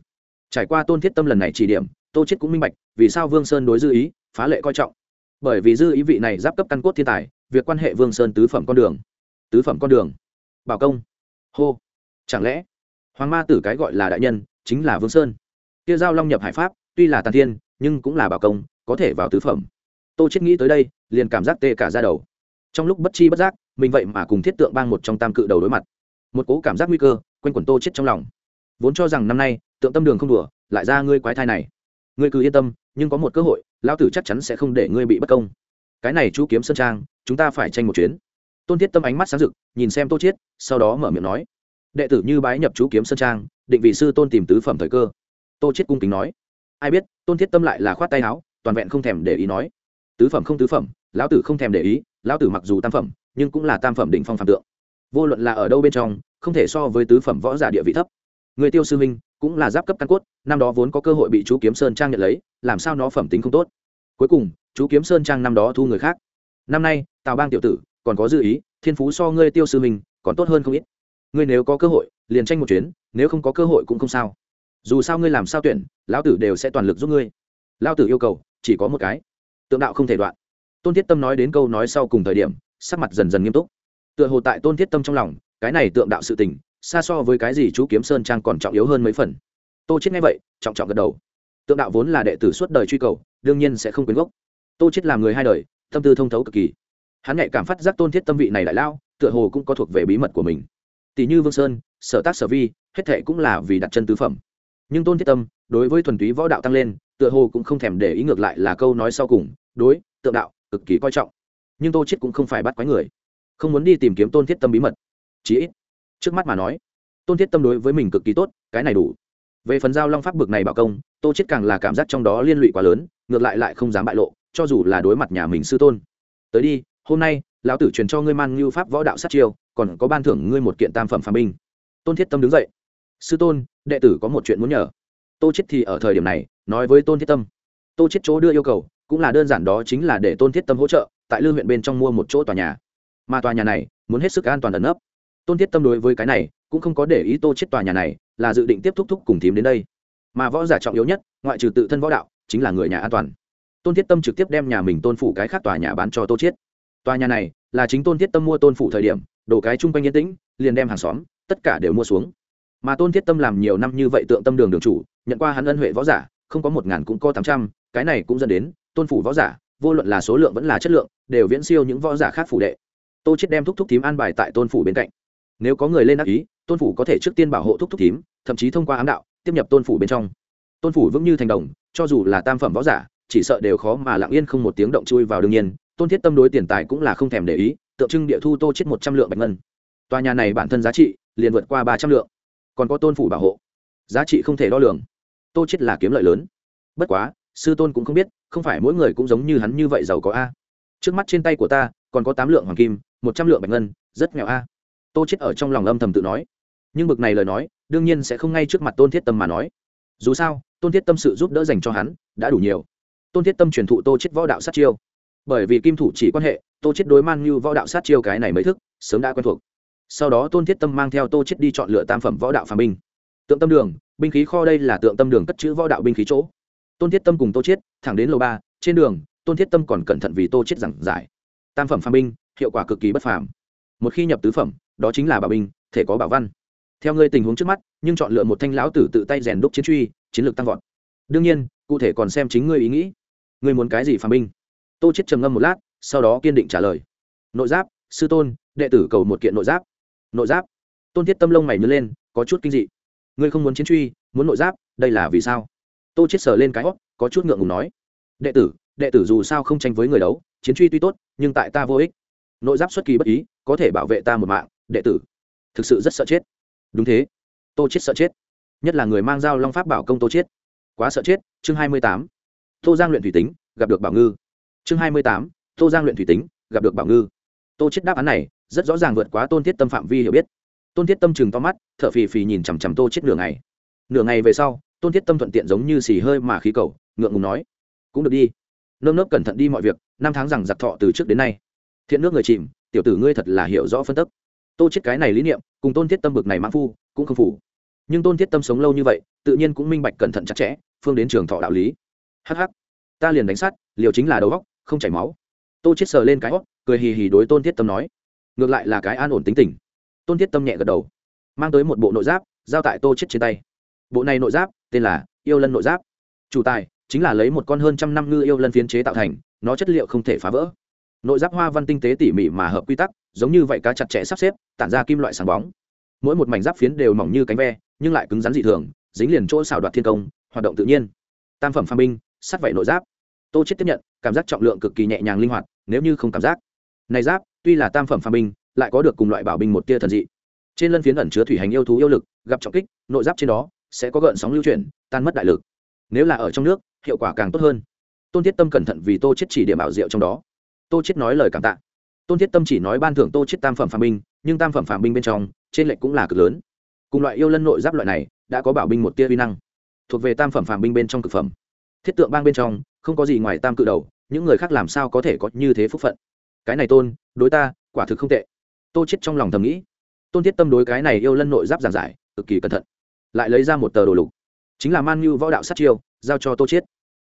Trải qua tôn thiết tâm lần này chỉ điểm, tô chết cũng minh bạch, vì sao vương sơn đối dư ý, phá lệ coi trọng. Bởi vì dư ý vị này giáp cấp căn cốt thiên tài, việc quan hệ vương sơn tứ phẩm con đường. Tứ phẩm con đường. Bảo công. Hô chẳng lẽ hoàng ma tử cái gọi là đại nhân chính là vương sơn? Kia giao long nhập hải pháp, tuy là tàn thiên, nhưng cũng là bảo công, có thể vào tứ phẩm. Tô chết nghĩ tới đây, liền cảm giác tê cả ra đầu. Trong lúc bất chi bất giác, mình vậy mà cùng thiết tượng bang một trong tam cự đầu đối mặt. Một cố cảm giác nguy cơ, quanh quẩn tô chết trong lòng. Vốn cho rằng năm nay, tượng tâm đường không đùa, lại ra ngươi quái thai này. Ngươi cứ yên tâm, nhưng có một cơ hội, lão tử chắc chắn sẽ không để ngươi bị bất công. Cái này chú kiếm sơn trang, chúng ta phải tranh một chuyến. Tôn thiết tâm ánh mắt sáng rực, nhìn xem tô chiết, sau đó mở miệng nói đệ tử như bái nhập chú kiếm sơn trang, định vị sư tôn tìm tứ phẩm thời cơ. Tô chiết cung kính nói. Ai biết, tôn thiết tâm lại là khoát tay áo, toàn vẹn không thèm để ý nói. Tứ phẩm không tứ phẩm, lão tử không thèm để ý, lão tử mặc dù tam phẩm, nhưng cũng là tam phẩm đỉnh phong phạm tượng. Vô luận là ở đâu bên trong, không thể so với tứ phẩm võ giả địa vị thấp. Người tiêu sư minh, cũng là giáp cấp căn cốt, năm đó vốn có cơ hội bị chú kiếm sơn trang nhận lấy, làm sao nó phẩm tính không tốt? Cuối cùng, chú kiếm sơn trang năm đó thu người khác. Năm nay, tào bang tiểu tử, còn có dư ý, thiên phú so ngươi tiêu sư minh, còn tốt hơn không ít ngươi nếu có cơ hội, liền tranh một chuyến, nếu không có cơ hội cũng không sao. Dù sao ngươi làm sao tuyển, lão tử đều sẽ toàn lực giúp ngươi. Lão tử yêu cầu, chỉ có một cái. Tượng đạo không thể đoạn. Tôn thiết tâm nói đến câu nói sau cùng thời điểm, sắc mặt dần dần nghiêm túc. Tựa hồ tại tôn thiết tâm trong lòng, cái này tượng đạo sự tình, xa so với cái gì chú kiếm sơn trang còn trọng yếu hơn mấy phần. Tô chết nghe vậy, trọng trọng gật đầu. Tượng đạo vốn là đệ tử suốt đời truy cầu, đương nhiên sẽ không quyến gốc. Tô chết làm người hai đời, tâm tư thông thấu cực kỳ. Hắn nhạy cảm phát giác tôn thiết tâm vị này đại lao, tựa hồ cũng có thuộc về bí mật của mình tỷ như vương sơn, sở tác sở vi, hết thệ cũng là vì đặt chân tứ phẩm. Nhưng tôn thiết tâm, đối với thuần túy võ đạo tăng lên, tựa hồ cũng không thèm để ý ngược lại là câu nói sau cùng, đối, tượng đạo, cực kỳ coi trọng. Nhưng tô chết cũng không phải bắt quái người. Không muốn đi tìm kiếm tôn thiết tâm bí mật. Chí ít, trước mắt mà nói, tôn thiết tâm đối với mình cực kỳ tốt, cái này đủ. Về phần giao long pháp bực này bảo công, tô chết càng là cảm giác trong đó liên lụy quá lớn, ngược lại lại không dám bại lộ, cho dù là đối mặt nhà mình sư tôn. Tới đi, hôm nay lão tử truyền cho ngươi man như pháp võ đạo sát chiêu, còn có ban thưởng ngươi một kiện tam phẩm phàm binh. Tôn thiết tâm đứng dậy. Sư tôn, đệ tử có một chuyện muốn nhờ. Tô chết thì ở thời điểm này, nói với tôn thiết tâm. Tô chết chỗ đưa yêu cầu, cũng là đơn giản đó chính là để tôn thiết tâm hỗ trợ, tại lư huyện bên trong mua một chỗ tòa nhà. Mà tòa nhà này, muốn hết sức an toàn ẩn nấp. Tôn thiết tâm đối với cái này, cũng không có để ý tô chết tòa nhà này, là dự định tiếp thúc thúc cùng thím đến đây. Mà võ giả trọng yếu nhất, ngoại trừ tự thân võ đạo, chính là người nhà an toàn. Tôn thiết tâm trực tiếp đem nhà mình tôn phủ cái khác tòa nhà bán cho tô chiết tòa nhà này là chính tôn thiết tâm mua tôn phủ thời điểm đổ cái chung quanh yên tĩnh, liền đem hàng xóm, tất cả đều mua xuống. Mà tôn thiết tâm làm nhiều năm như vậy tượng tâm đường đường chủ, nhận qua hắn ân huệ võ giả, không có một ngàn cũng có tám trăm, cái này cũng dẫn đến, tôn phủ võ giả, vô luận là số lượng vẫn là chất lượng, đều viễn siêu những võ giả khác phủ đệ. Tô chết đem thúc thúc thím an bài tại tôn phủ bên cạnh. Nếu có người lên ác ý, tôn phủ có thể trước tiên bảo hộ thúc thúc thím, thậm chí thông qua ám đạo, tiếp nhập tôn phủ bên trong. Tôn phủ vững như thành đồng, cho dù là tam phẩm võ giả, chỉ sợ đều khó mà lặng yên không một tiếng động chui vào đương nhiên tôn thiết tâm đối tiền tài cũng là không thèm để ý, tượng trưng địa thu tô chết một trăm lượng bạch ngân. Tòa nhà này bản thân giá trị liền vượt qua ba trăm lượng. Còn có tôn phủ bảo hộ, giá trị không thể đo lường. Tô chết là kiếm lợi lớn. Bất quá, sư tôn cũng không biết, không phải mỗi người cũng giống như hắn như vậy giàu có a. Trước mắt trên tay của ta, còn có tám lượng hoàng kim, một trăm lượng bạch ngân, rất nghèo a. Tô chết ở trong lòng âm thầm tự nói. Nhưng bực này lời nói, đương nhiên sẽ không ngay trước mặt tôn thiết tâm mà nói. Dù sao, tôn thiết tâm sự giúp đỡ dành cho hắn, đã đủ nhiều. Tôn thiết tâm truyền thụ tô chết võ đạo sát chiêu bởi vì kim thủ chỉ quan hệ, tô chết đối man như võ đạo sát chiêu cái này mới thức, sớm đã quen thuộc. Sau đó tôn thiết tâm mang theo tô chết đi chọn lựa tam phẩm võ đạo phàm binh. Tượng tâm đường, binh khí kho đây là tượng tâm đường cất chữ võ đạo binh khí chỗ. Tôn thiết tâm cùng tô chết thẳng đến lầu ba, trên đường, tôn thiết tâm còn cẩn thận vì tô chết giảng giải. Tam phẩm phàm binh, hiệu quả cực kỳ bất phàm. Một khi nhập tứ phẩm, đó chính là bảo binh, thể có bảo văn. Theo ngươi tình huống trước mắt, nhưng chọn lựa một thanh lão tử tự tay rèn đúc chiến truy, chiến lược tăng vọt. Đương nhiên, cụ thể còn xem chính ngươi ý nghĩ. Ngươi muốn cái gì phàm binh? Tô chết trầm ngâm một lát, sau đó kiên định trả lời. Nội giáp, sư tôn, đệ tử cầu một kiện nội giáp. Nội giáp? Tôn thiết tâm lông mày nhớ lên, có chút kinh dị. Ngươi không muốn chiến truy, muốn nội giáp, đây là vì sao? Tô chết sờ lên cái hót có chút ngượng ngùng nói. Đệ tử đệ tử dù sao không tranh với người đấu, chiến truy tuy tốt, nhưng tại ta vô ích. Nội giáp xuất kỳ bất ý, có thể bảo vệ ta một mạng, đệ tử. Thực sự rất sợ chết. Đúng thế. Tô chết sợ chết. Nhất là người mang dao long pháp bảo công tô chết quá sợ chết, chương hai mươi tám. Tô giang luyện thủy tính, gặp được bảo ngư chương hai mươi tám, tô giang luyện thủy tính, gặp được bảo ngư. Tô chết đáp án này, rất rõ ràng vượt quá tôn thiết tâm phạm vi hiểu biết. Tôn thiết tâm chừng to mắt t h ở phì phì nhìn chằm chằm tô chết nửa ngày. Nửa ngày về sau, tôn thiết tâm thuận tiện giống như xì hơi mà khí cầu, ngượng ngùng nói, cũng được đi. Nơm nớp cẩn thận đi mọi việc, năm tháng rằng giặc thọ từ trước đến nay. Thiện nước người chìm, tiểu tử ngươi thật là hiểu rõ phân tức. Tô chết cái này lý niệm, cùng tôn thiết tâm bực này mãn phu, cũng không phủ nhưng tôn thiết tâm sống lâu như vậy, tự nhiên cũng minh bạch cẩn thận chặt chẽ, phương đến trường thọ đạo lý. Hh ta liền đánh sát, liều chính là đầu góc không chảy máu. Tô chết sờ lên cái hót cười hì hì đối tôn thiết tâm nói, ngược lại là cái an ổn tính tình. Tôn thiết tâm nhẹ gật đầu, mang tới một bộ nội giáp, giao tại tô chết trên tay. Bộ này nội giáp, tên là yêu lân nội giáp. Chủ tài chính là lấy một con hơn trăm năm ngư yêu lân phiến chế tạo thành, nó chất liệu không thể phá vỡ. Nội giáp hoa văn tinh tế tỉ mỉ mà hợp quy tắc, giống như vậy cá chặt chẽ sắp xếp, tản ra kim loại sáng bóng. Mỗi một mảnh giáp phiến đều mỏng như cánh ve, nhưng lại cứng rắn dị thường, dính liền chỗ xảo đoạt thiên công, hoạt động tự nhiên. Tam phẩm pha binh, sắt vảy nội giáp tô chết tiếp nhận, cảm giác trọng lượng cực kỳ nhẹ nhàng linh hoạt, nếu như không cảm giác. Này giáp, tuy là tam phẩm phàm binh, lại có được cùng loại bảo binh một tia thần dị. Trên lân phiến ẩn chứa thủy hành yêu thú yêu lực, gặp trọng kích, nội giáp trên đó sẽ có gợn sóng lưu chuyển, tan mất đại lực. Nếu là ở trong nước, hiệu quả càng tốt hơn. Tôn thiết tâm cẩn thận vì tô chết chỉ điểm ảo diệu trong đó. Tô chết nói lời cảm tạ. Tôn thiết tâm chỉ nói ban thưởng tô chết tam phẩm phàm binh, nhưng tam phẩm phàm binh bên trong, trên lệnh cũng là cực lớn. Cùng loại yêu lân nội giáp loại này, đã có bảo binh một tia vi năng. Thuộc về tam phẩm phàm binh bên trong cực phẩm thiết tượng bang bên trong, không có gì ngoài tam cự đầu, những người khác làm sao có thể có như thế phúc phận? Cái này tôn, đối ta, quả thực không tệ. Tô chết trong lòng thầm nghĩ. Tôn thiết tâm đối cái này yêu lân nội giáp giảng giải, cực kỳ cẩn thận. Lại lấy ra một tờ đồ lục. Chính là man như võ đạo sát chiêu, giao cho tô chết.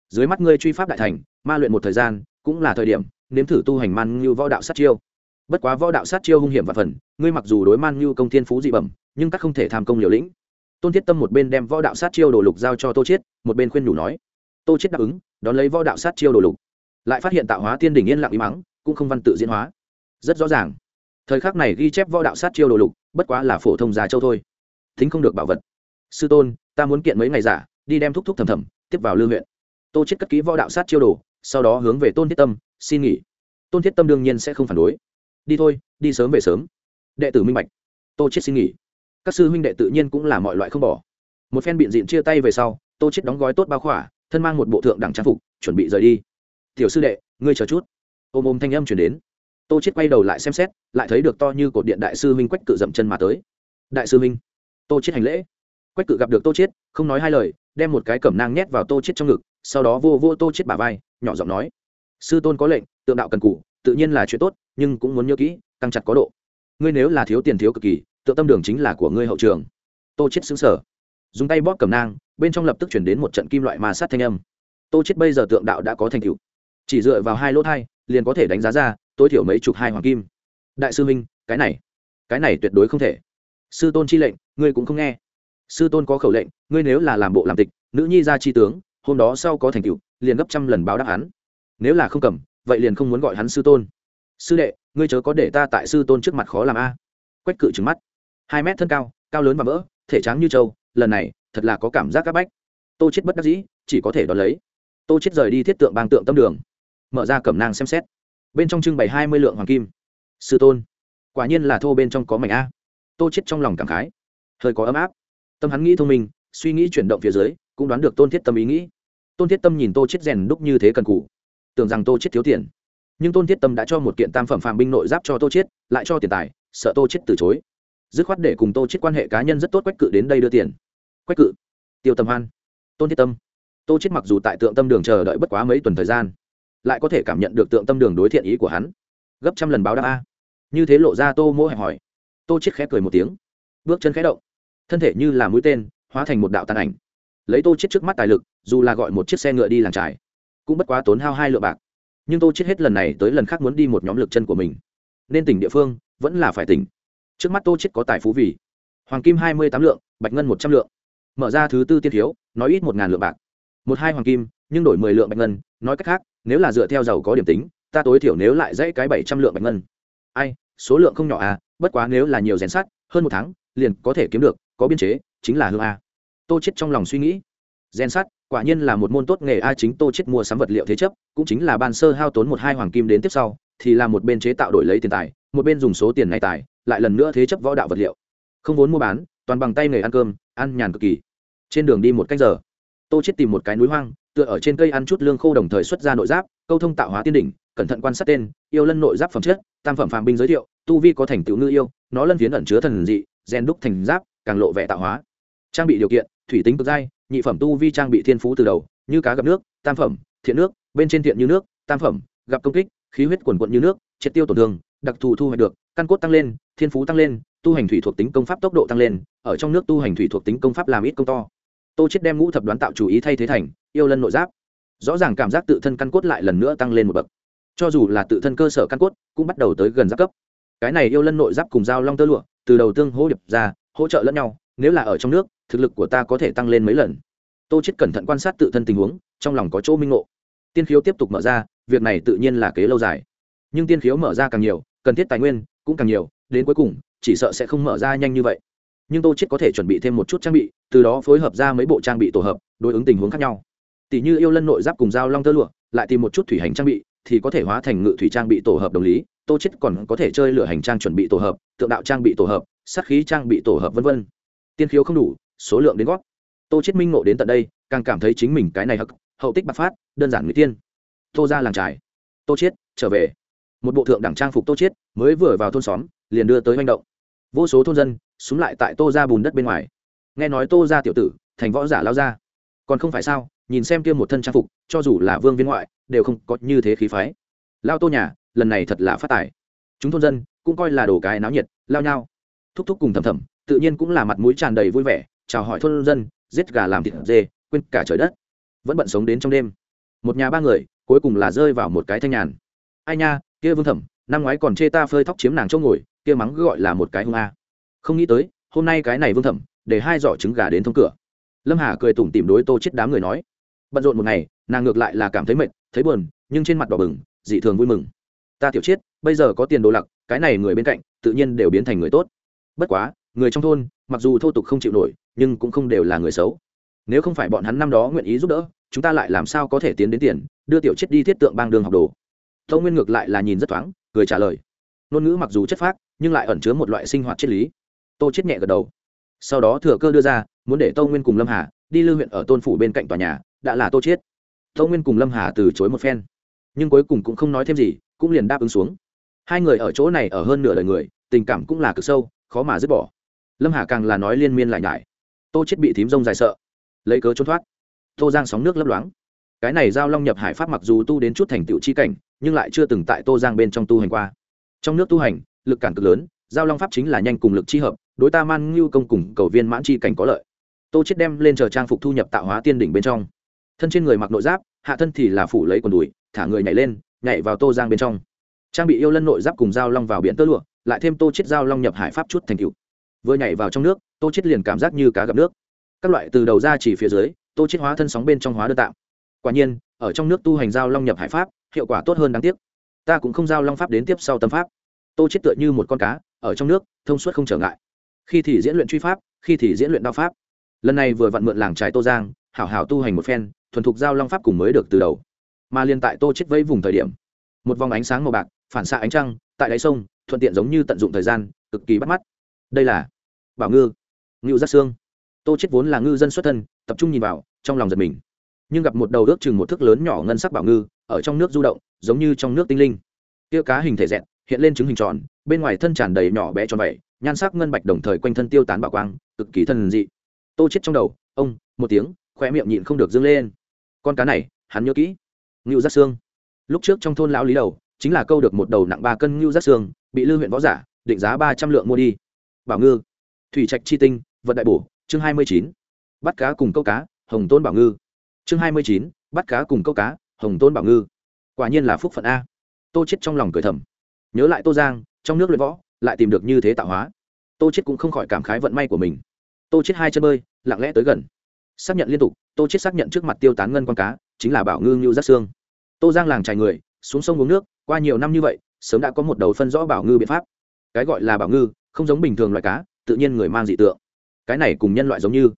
Dưới mắt ngươi truy pháp đại thành, ma luyện một thời gian, cũng là thời điểm, nếm thử tu hành man như võ đạo sát chiêu. Bất quá võ đạo sát chiêu hung hiểm và phần, ngươi mặc dù đối man như công thiên phú dị bẩm, nhưng các không thể tham công liều lĩnh. Tôn thiết tâm một bên đem võ đạo sát chiêu đồ lục giao cho tô chiết một bên khuyên nhủ nói tô chết đáp ứng, đón lấy võ đạo sát chiêu đồ lục. Lại phát hiện tạo hóa tiên đỉnh yên lặng im mắng cũng không văn tự diễn hóa. Rất rõ ràng, thời khắc này ghi chép võ đạo sát chiêu đồ lục, bất quá là phổ thông già châu thôi. Thính không được bảo vật. Sư tôn, ta muốn kiện mấy ngày giả, đi đem thúc thúc thầm thầm, tiếp vào lương huyện. Tô chết cất ký võ đạo sát chiêu đồ, sau đó hướng về tôn thiết tâm, xin nghỉ. Tôn thiết tâm đương nhiên sẽ không phản đối. Đi thôi, đi sớm về sớm. Đệ tử minh bạch. Tô chết xin nghỉ. Các sư huynh đệ tự nhiên cũng là mọi loại không bỏ. Một phen biện diện chia tay về sau, tô chết đóng gói tốt bao khỏa thân mang một bộ thượng đẳng trang phục chuẩn bị rời đi. Tiểu sư đệ ngươi chờ chút. Ôm ôm thanh âm chuyển đến. Tô chết quay đầu lại xem xét lại thấy được to như cột điện đại sư huynh quách cự dậm chân mà tới. Đại sư huynh. Tô chết hành lễ. Quách cự gặp được tô chết không nói hai lời đem một cái cẩm nang nhét vào tô chết trong ngực sau đó vô vô tô chết bả vai nhỏ giọng nói sư tôn có lệnh tượng đạo cần cù, tự nhiên là chuyện tốt nhưng cũng muốn nhớ kỹ căng chặt có độ. Ngươi nếu là thiếu tiền thiếu cực kỳ tượng tâm đường chính là của ngươi hậu trường. Tô chết xứng sở dùng tay bóp cầm nang, bên trong lập tức chuyển đến một trận kim loại ma sát thanh âm. Tô chết bây giờ tượng đạo đã có thành tựu. Chỉ dựa vào hai lỗ thai, liền có thể đánh giá ra, tối thiểu mấy chục hai hoàng kim. Đại sư minh cái này cái này tuyệt đối không thể. Sư tôn chi lệnh, ngươi cũng không nghe. Sư tôn có khẩu lệnh, ngươi nếu là làm bộ làm tịch, nữ nhi ra chi tướng, hôm đó sau có thành tựu, liền gấp trăm lần báo đáp án nếu là không cầm, vậy liền không muốn gọi hắn sư tôn. Sư đệ, ngươi chớ có để ta tại sư tôn trước mặt khó làm a. Quách cự trứng mắt. Hai mét thân cao cao lớn và vỡ thể trắng như trâu lần này, thật là có cảm giác áp bách. Tô chết bất đắc dĩ, chỉ có thể đón lấy. Tô chết rời đi thiết tượng bang tượng tâm đường. Mở ra cẩm nang xem xét. Bên trong trưng bày hai mươi lượng hoàng kim. Sư tôn, quả nhiên là thô bên trong có mảnh a. Tô chết trong lòng cảm khái. Hơi có ấm áp. Tâm hắn nghĩ thông minh, suy nghĩ chuyển động phía dưới, cũng đoán được tôn thiết tâm ý nghĩ. Tôn thiết tâm nhìn tô chết rèn đúc như thế cần cù. Tưởng rằng tô chết thiếu tiền. Nhưng tôn thiết tâm đã cho một kiện tam phẩm phạm binh nội giáp cho tô chết, lại cho tiền tài, sợ tô chết từ chối. Dứt khoát để cùng tô chết quan hệ cá nhân rất tốt quách cự đến đây đưa tiền quách cự. Tiêu tâm hoan. Tôn thiết tâm. Tô chết mặc dù tại tượng tâm đường chờ đợi bất quá mấy tuần thời gian, lại có thể cảm nhận được tượng tâm đường đối thiện ý của hắn. Gấp trăm lần báo đáp a. Như thế lộ ra tô mỗ hẹp hỏi. Tô chết khẽ cười một tiếng. Bước chân khẽ động. Thân thể như là mũi tên, hóa thành một đạo tàn ảnh. Lấy tô chết trước mắt tài lực, dù là gọi một chiếc xe ngựa đi làng trải, cũng bất quá tốn hao hai lượng bạc. Nhưng tô chết hết lần này tới lần khác muốn đi một nhóm lực chân của mình. Nên tỉnh địa phương, vẫn là phải tỉnh. Trước mắt tô chết có tài phú vì hoàng kim hai mươi tám lượng, bạch ngân một trăm lượng mở ra thứ tư tiên thiếu, nói ít một ngàn lượng bạc. Một hai hoàng kim, nhưng đổi mười lượng bạch ngân, nói cách khác, nếu là dựa theo giàu có điểm tính, ta tối thiểu nếu lại dãy cái bảy trăm lượng bạch ngân. Ai, số lượng không nhỏ à bất quá nếu là nhiều rèn sắt, hơn một tháng, liền có thể kiếm được, có biên chế, chính là hương a. Tô chết trong lòng suy nghĩ. Rèn sắt, quả nhiên là một môn tốt nghề a, chính tô chết mua sắm vật liệu thế chấp, cũng chính là ban sơ hao tốn một hai hoàng kim đến tiếp sau, thì là một bên chế tạo đổi lấy tiền tài, một bên dùng số tiền này tài, lại lần nữa thế chấp võ đạo vật liệu. Không vốn mua bán, toàn bằng tay nghề ăn cơm ăn nhàn cực kỳ. Trên đường đi một cách giờ, tô chết tìm một cái núi hoang, tựa ở trên cây ăn chút lương khô đồng thời xuất ra nội giáp, câu thông tạo hóa tiên đỉnh, cẩn thận quan sát tên, yêu lân nội giáp phẩm chất, tam phẩm phàm binh giới thiệu, tu vi có thành tựu ngư yêu, nó lân phiến ẩn chứa thần dị, gen đúc thành giáp, càng lộ vẻ tạo hóa. Trang bị điều kiện, thủy tính cực dai, nhị phẩm tu vi trang bị thiên phú từ đầu, như cá gặp nước, tam phẩm, thiện nước, bên trên thiện như nước, tam phẩm, gặp công kích, khí huyết quần quận như nước, triệt tiêu tổn thương, đặc thù thu hoạch được, căn cốt tăng lên, thiên phú tăng lên tu hành thủy thuộc tính công pháp tốc độ tăng lên, ở trong nước tu hành thủy thuộc tính công pháp làm ít công to. Tô chết đem ngũ thập đoán tạo chủ ý thay thế thành, yêu lân nội giáp. Rõ ràng cảm giác tự thân căn cốt lại lần nữa tăng lên một bậc. Cho dù là tự thân cơ sở căn cốt, cũng bắt đầu tới gần giáp cấp. Cái này yêu lân nội giáp cùng dao long tơ lụa, từ đầu tương hỗ điệp ra, hỗ trợ lẫn nhau, nếu là ở trong nước, thực lực của ta có thể tăng lên mấy lần. Tô chết cẩn thận quan sát tự thân tình huống, trong lòng có chỗ minh ngộ. Tiên khiếu tiếp tục mở ra, việc này tự nhiên là kế lâu dài. Nhưng tiên khiếu mở ra càng nhiều, cần thiết tài nguyên cũng càng nhiều, đến cuối cùng chỉ sợ sẽ không mở ra nhanh như vậy. Nhưng tô chết có thể chuẩn bị thêm một chút trang bị, từ đó phối hợp ra mấy bộ trang bị tổ hợp, đối ứng tình huống khác nhau. Tỷ như yêu lân nội giáp cùng dao long tơ lụa, lại tìm một chút thủy hành trang bị, thì có thể hóa thành ngự thủy trang bị tổ hợp đồng lý, tô chết còn có thể chơi lửa hành trang chuẩn bị tổ hợp, tượng đạo trang bị tổ hợp, sát khí trang bị tổ hợp vân vân. Tiên khiếu không đủ, số lượng đến gót. Tô chết minh ngộ đến tận đây, càng cảm thấy chính mình cái này hắc, hậu tích bạc phát, đơn giản người tiên. Tô ra làng trải tô chết trở về. Một bộ thượng đẳng trang phục tô chết mới vừa vào thôn xóm, liền đưa tới manh động vô số thôn dân súng lại tại tô ra bùn đất bên ngoài. Nghe nói tô ra tiểu tử thành võ giả lao ra. Còn không phải sao, nhìn xem kia một thân trang phục, cho dù là vương viên ngoại, đều không có như thế khí phái. Lao tô nhà, lần này thật là phát tài. Chúng thôn dân cũng coi là đồ cái náo nhiệt, lao nhau. Thúc thúc cùng thầm thầm, tự nhiên cũng là mặt mũi tràn đầy vui vẻ, chào hỏi thôn dân, giết gà làm thịt dê, quên cả trời đất. Vẫn bận sống đến trong đêm. Một nhà ba người, cuối cùng là rơi vào một cái thanh nhàn. Ai nha, kia vương thẩm, năm ngoái còn chê ta phơi thóc chiếm nàng chỗ ngồi kia mắng gọi là một cái hung a. Không nghĩ tới, hôm nay cái này vương thẩm, để hai giỏ trứng gà đến thông cửa. Lâm hà cười tủm tỉm đối tô chết đám người nói. Bận rộn một ngày, nàng ngược lại là cảm thấy mệt, thấy buồn, nhưng trên mặt đỏ bừng, dị thường vui mừng. Ta tiểu chết, bây giờ có tiền đồ lặc, cái này người bên cạnh, tự nhiên đều biến thành người tốt. Bất quá, người trong thôn, mặc dù thô tục không chịu nổi, nhưng cũng không đều là người xấu. Nếu không phải bọn hắn năm đó nguyện ý giúp đỡ, chúng ta lại làm sao có thể tiến đến tiền, đưa tiểu chết đi thiết tượng bang đường học đồ. Tâu nguyên ngược lại là nhìn rất thoáng, cười trả lời ngôn ngữ mặc dù chất phác, nhưng lại ẩn chứa một loại sinh hoạt triết lý. Tô chết nhẹ gật đầu. Sau đó thừa cơ đưa ra, muốn để Tô nguyên cùng lâm hà đi lưu huyện ở tôn phủ bên cạnh tòa nhà, đã là tô chết Tô nguyên cùng lâm hà từ chối một phen. Nhưng cuối cùng cũng không nói thêm gì, cũng liền đáp ứng xuống. Hai người ở chỗ này ở hơn nửa đời người, tình cảm cũng là cực sâu, khó mà dứt bỏ. Lâm hà càng là nói liên miên lại nhải. Tô chết bị thím rông dài sợ. Lấy cớ trốn thoát. Tô giang sóng nước lấp loáng. Cái này giao long nhập hải pháp mặc dù tu đến chút thành tựu chi cảnh, nhưng lại chưa từng tại tô giang bên trong tu hành qua trong nước tu hành, lực cản cực lớn, giao long pháp chính là nhanh cùng lực chi hợp, đối ta man ngưu công cùng cầu viên mãn chi cảnh có lợi. Tô chết đem lên chờ trang phục thu nhập tạo hóa tiên đỉnh bên trong. Thân trên người mặc nội giáp, hạ thân thì là phủ lấy quần đùi, thả người nhảy lên, nhảy vào tô giang bên trong. Trang bị yêu lân nội giáp cùng giao long vào biển tơ lụa, lại thêm tô chết giao long nhập hải pháp chút thành cựu vừa nhảy vào trong nước, tô chết liền cảm giác như cá gặp nước. Các loại từ đầu ra chỉ phía dưới, tô chết hóa thân sóng bên trong hóa đơn tạm. Quả nhiên, ở trong nước tu hành giao long nhập hải pháp, hiệu quả tốt hơn đáng tiếc ta cũng không giao long pháp đến tiếp sau tâm pháp. Tô chết tựa như một con cá, ở trong nước, thông suốt không trở ngại. Khi thì diễn luyện truy pháp, khi thì diễn luyện đao pháp. Lần này vừa vặn mượn làng trái tô giang, hảo hảo tu hành một phen, thuần thục giao long pháp cùng mới được từ đầu. Mà liên tại tô chết vây vùng thời điểm, một vòng ánh sáng màu bạc, phản xạ ánh trăng, tại đáy sông, thuận tiện giống như tận dụng thời gian, cực kỳ bắt mắt. Đây là bảo ngư, ngưu giác xương tô chết vốn là ngư dân xuất thân, tập trung nhìn vào, trong lòng giật mình nhưng gặp một đầu ước chừng một thước lớn nhỏ ngân sắc bảo ngư, ở trong nước du động, giống như trong nước tinh linh. Kia cá hình thể dẹn hiện lên trứng hình tròn, bên ngoài thân tràn đầy nhỏ bé tròn vậy nhan sắc ngân bạch đồng thời quanh thân tiêu tán bảo quang, cực kỳ thân dị. Tô chết trong đầu, ông, một tiếng khoe miệng nhịn không được dâng lên. Con cá này, hắn nhớ kỹ. Ngưu giác xương lúc trước trong thôn lão lý đầu, chính là câu được một đầu nặng ba cân ngưu giác xương bị lư huyện võ giả, định giá ba trăm lượng mua đi. Bảo ngư. Thủy trạch chi tinh vận đại bổ, chương hai mươi chín. Bắt cá cùng câu cá, hồng tôn bảo ngư chương hai mươi chín, bắt cá cùng câu cá, hồng tôn bảo ngư. Quả nhiên là phúc phận a. Tô chết trong lòng cười thầm. Nhớ lại tô giang, trong nước luyện võ, lại tìm được như thế tạo hóa. Tô chết cũng không khỏi cảm khái vận may của mình. Tô chết hai chân bơi, lặng lẽ tới gần. Xác nhận liên tục, tô chết xác nhận trước mặt tiêu tán ngân con cá, chính là bảo ngư ngưu rắc xương. Tô giang làng trài người, xuống sông uống nước, qua nhiều năm như vậy, sớm đã có một đầu phân rõ bảo ngư biện pháp. Cái gọi là bảo ngư, không giống bình thường loại cá, tự nhiên người mang dị tượng. Cái này cùng nhân loại giống như.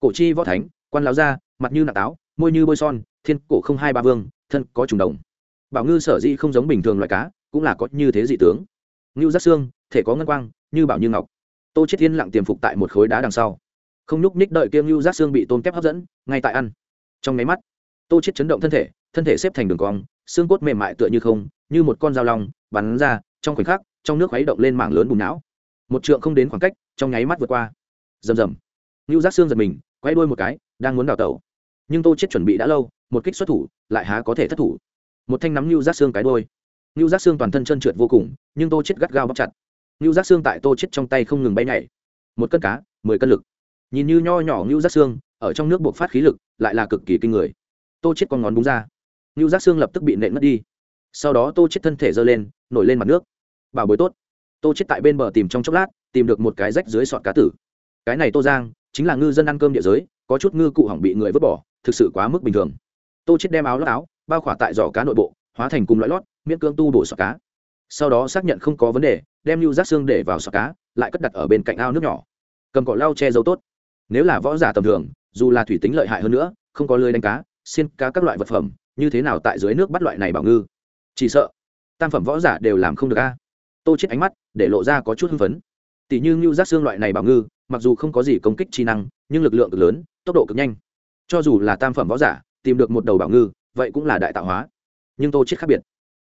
Cổ chi võ thánh, quan láo gia, mặt như nạ táo môi như bôi son, thiên cổ không hai ba vương, thân có trùng đồng. Bảo ngư sở dĩ không giống bình thường loại cá, cũng là có như thế dị tướng. Ngưu giác xương thể có ngân quang, như bảo như ngọc. Tô chết thiên lặng tiềm phục tại một khối đá đằng sau. Không nhúc ních đợi kiêng ngưu giác xương bị tôn kép hấp dẫn, ngay tại ăn. Trong máy mắt, tô chết chấn động thân thể thân thể xếp thành đường cong, xương cốt mềm mại tựa như không, như một con dao long, bắn ra, trong khoảnh khắc, trong nước khuấy động lên mảng lớn bùn não. Một trượng không đến khoảng cách, trong nháy mắt vượt qua. Rầm rầm. Ngưu giác xương giật mình, quay đuôi một cái, đang muốn đào tẩu nhưng tô chết chuẩn bị đã lâu, một kích xuất thủ, lại há có thể thất thủ. Một thanh nắm lưu giác xương cái đuôi. Lưu giác xương toàn thân trơn trượt vô cùng, nhưng tô chết gắt gao bóc chặt. Lưu giác xương tại tô chết trong tay không ngừng bay nhảy. Một cân cá, mười cân lực. Nhìn như nho nhỏ lưu giác xương, ở trong nước buộc phát khí lực, lại là cực kỳ kinh người. Tô chết con ngón búng ra. Lưu giác xương lập tức bị nện mất đi. Sau đó tô chết thân thể giơ lên, nổi lên mặt nước. Bảo bối tốt. Tô chết tại bên bờ tìm trong chốc lát, tìm được một cái rách dưới sọt cá tử. Cái này tô giang, chính là ngư dân ăn cơm địa giới, có chút ngư cụ hỏng bị người vứt bỏ thực sự quá mức bình thường. Tô chết đem áo lót áo, bao khỏa tại giỏ cá nội bộ, hóa thành cùng loại lót, miễn cương tu bổ sọt cá. Sau đó xác nhận không có vấn đề, đem lưu giác xương để vào sọt cá, lại cất đặt ở bên cạnh ao nước nhỏ. Cầm cỏ lau che dấu tốt. Nếu là võ giả tầm thường, dù là thủy tính lợi hại hơn nữa, không có lưới đánh cá, xiên cá các loại vật phẩm, như thế nào tại dưới nước bắt loại này bảo ngư? Chỉ sợ, tam phẩm võ giả đều làm không được a. Tô chết ánh mắt, để lộ ra có chút hưng phấn. Tỷ như lưu giác xương loại này bảo ngư, mặc dù không có gì công kích chi năng, nhưng lực lượng cực lớn, tốc độ cực nhanh cho dù là tam phẩm võ giả, tìm được một đầu bảo ngư, vậy cũng là đại tạo hóa. Nhưng tô chết khác biệt.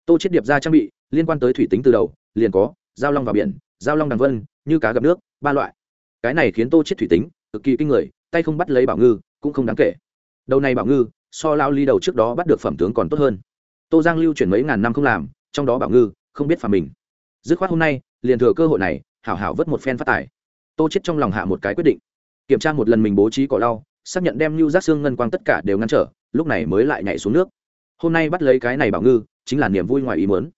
Tô chết điệp ra trang bị, liên quan tới thủy tính từ đầu, liền có, giao long vào biển, giao long đằng vân, như cá gặp nước, ba loại. Cái này khiến tô chết thủy tính, cực kỳ kinh người, tay không bắt lấy bảo ngư, cũng không đáng kể. Đầu này bảo ngư, so lao ly đầu trước đó bắt được phẩm tướng còn tốt hơn. Tô giang lưu chuyển mấy ngàn năm không làm, trong đó bảo ngư, không biết phà mình. Dứt khoát hôm nay, liền thừa cơ hội này, hảo hảo vớt một phen phát tài. Tô chết trong lòng hạ một cái quyết định. Kiểm tra một lần mình bố trí cỏ lau xác nhận đem lưu giác xương ngân quang tất cả đều ngăn trở, lúc này mới lại nhảy xuống nước. Hôm nay bắt lấy cái này bảo ngư, chính là niềm vui ngoài ý muốn.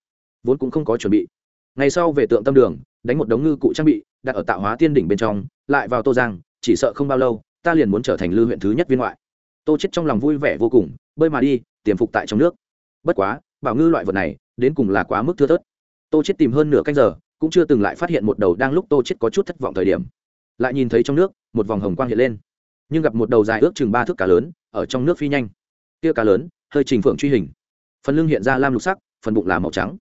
Vốn cũng không có chuẩn bị. Ngày sau về tượng tâm đường, đánh một đống ngư cụ trang bị, đặt ở tạo hóa tiên đỉnh bên trong, lại vào tô giang, chỉ sợ không bao lâu, ta liền muốn trở thành lư huyện thứ nhất viên ngoại. Tô chết trong lòng vui vẻ vô cùng, bơi mà đi, tiềm phục tại trong nước. Bất quá, bảo ngư loại vật này, đến cùng là quá mức thưa thớt. Tô chết tìm hơn nửa canh giờ, cũng chưa từng lại phát hiện một đầu đang lúc tô chết có chút thất vọng thời điểm. Lại nhìn thấy trong nước, một vòng hồng quang hiện lên nhưng gặp một đầu dài ước chừng ba thước cá lớn, ở trong nước phi nhanh. Kia cá lớn, hơi trình phượng truy hình. Phần lưng hiện ra lam lục sắc, phần bụng là màu trắng.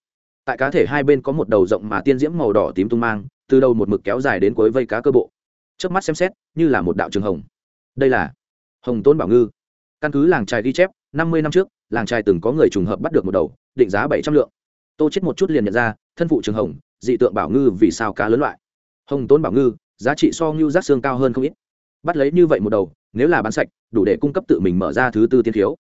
Tại cá thể hai bên có một đầu rộng mà tiên diễm màu đỏ tím tung mang, từ đầu một mực kéo dài đến cuối vây cá cơ bộ. Trước mắt xem xét, như là một đạo trường hồng. Đây là hồng tôn bảo ngư. Căn cứ làng trài ghi chép, năm mươi năm trước, làng trài từng có người trùng hợp bắt được một đầu, định giá bảy trăm lượng. Tô chết một chút liền nhận ra, thân phụ trường hồng, dị tượng bảo ngư vì sao cá lớn loại. Hồng tôn bảo ngư, giá trị so ngưu giác xương cao hơn không ít bắt lấy như vậy một đầu, nếu là bán sạch, đủ để cung cấp tự mình mở ra thứ tư tiên thiếu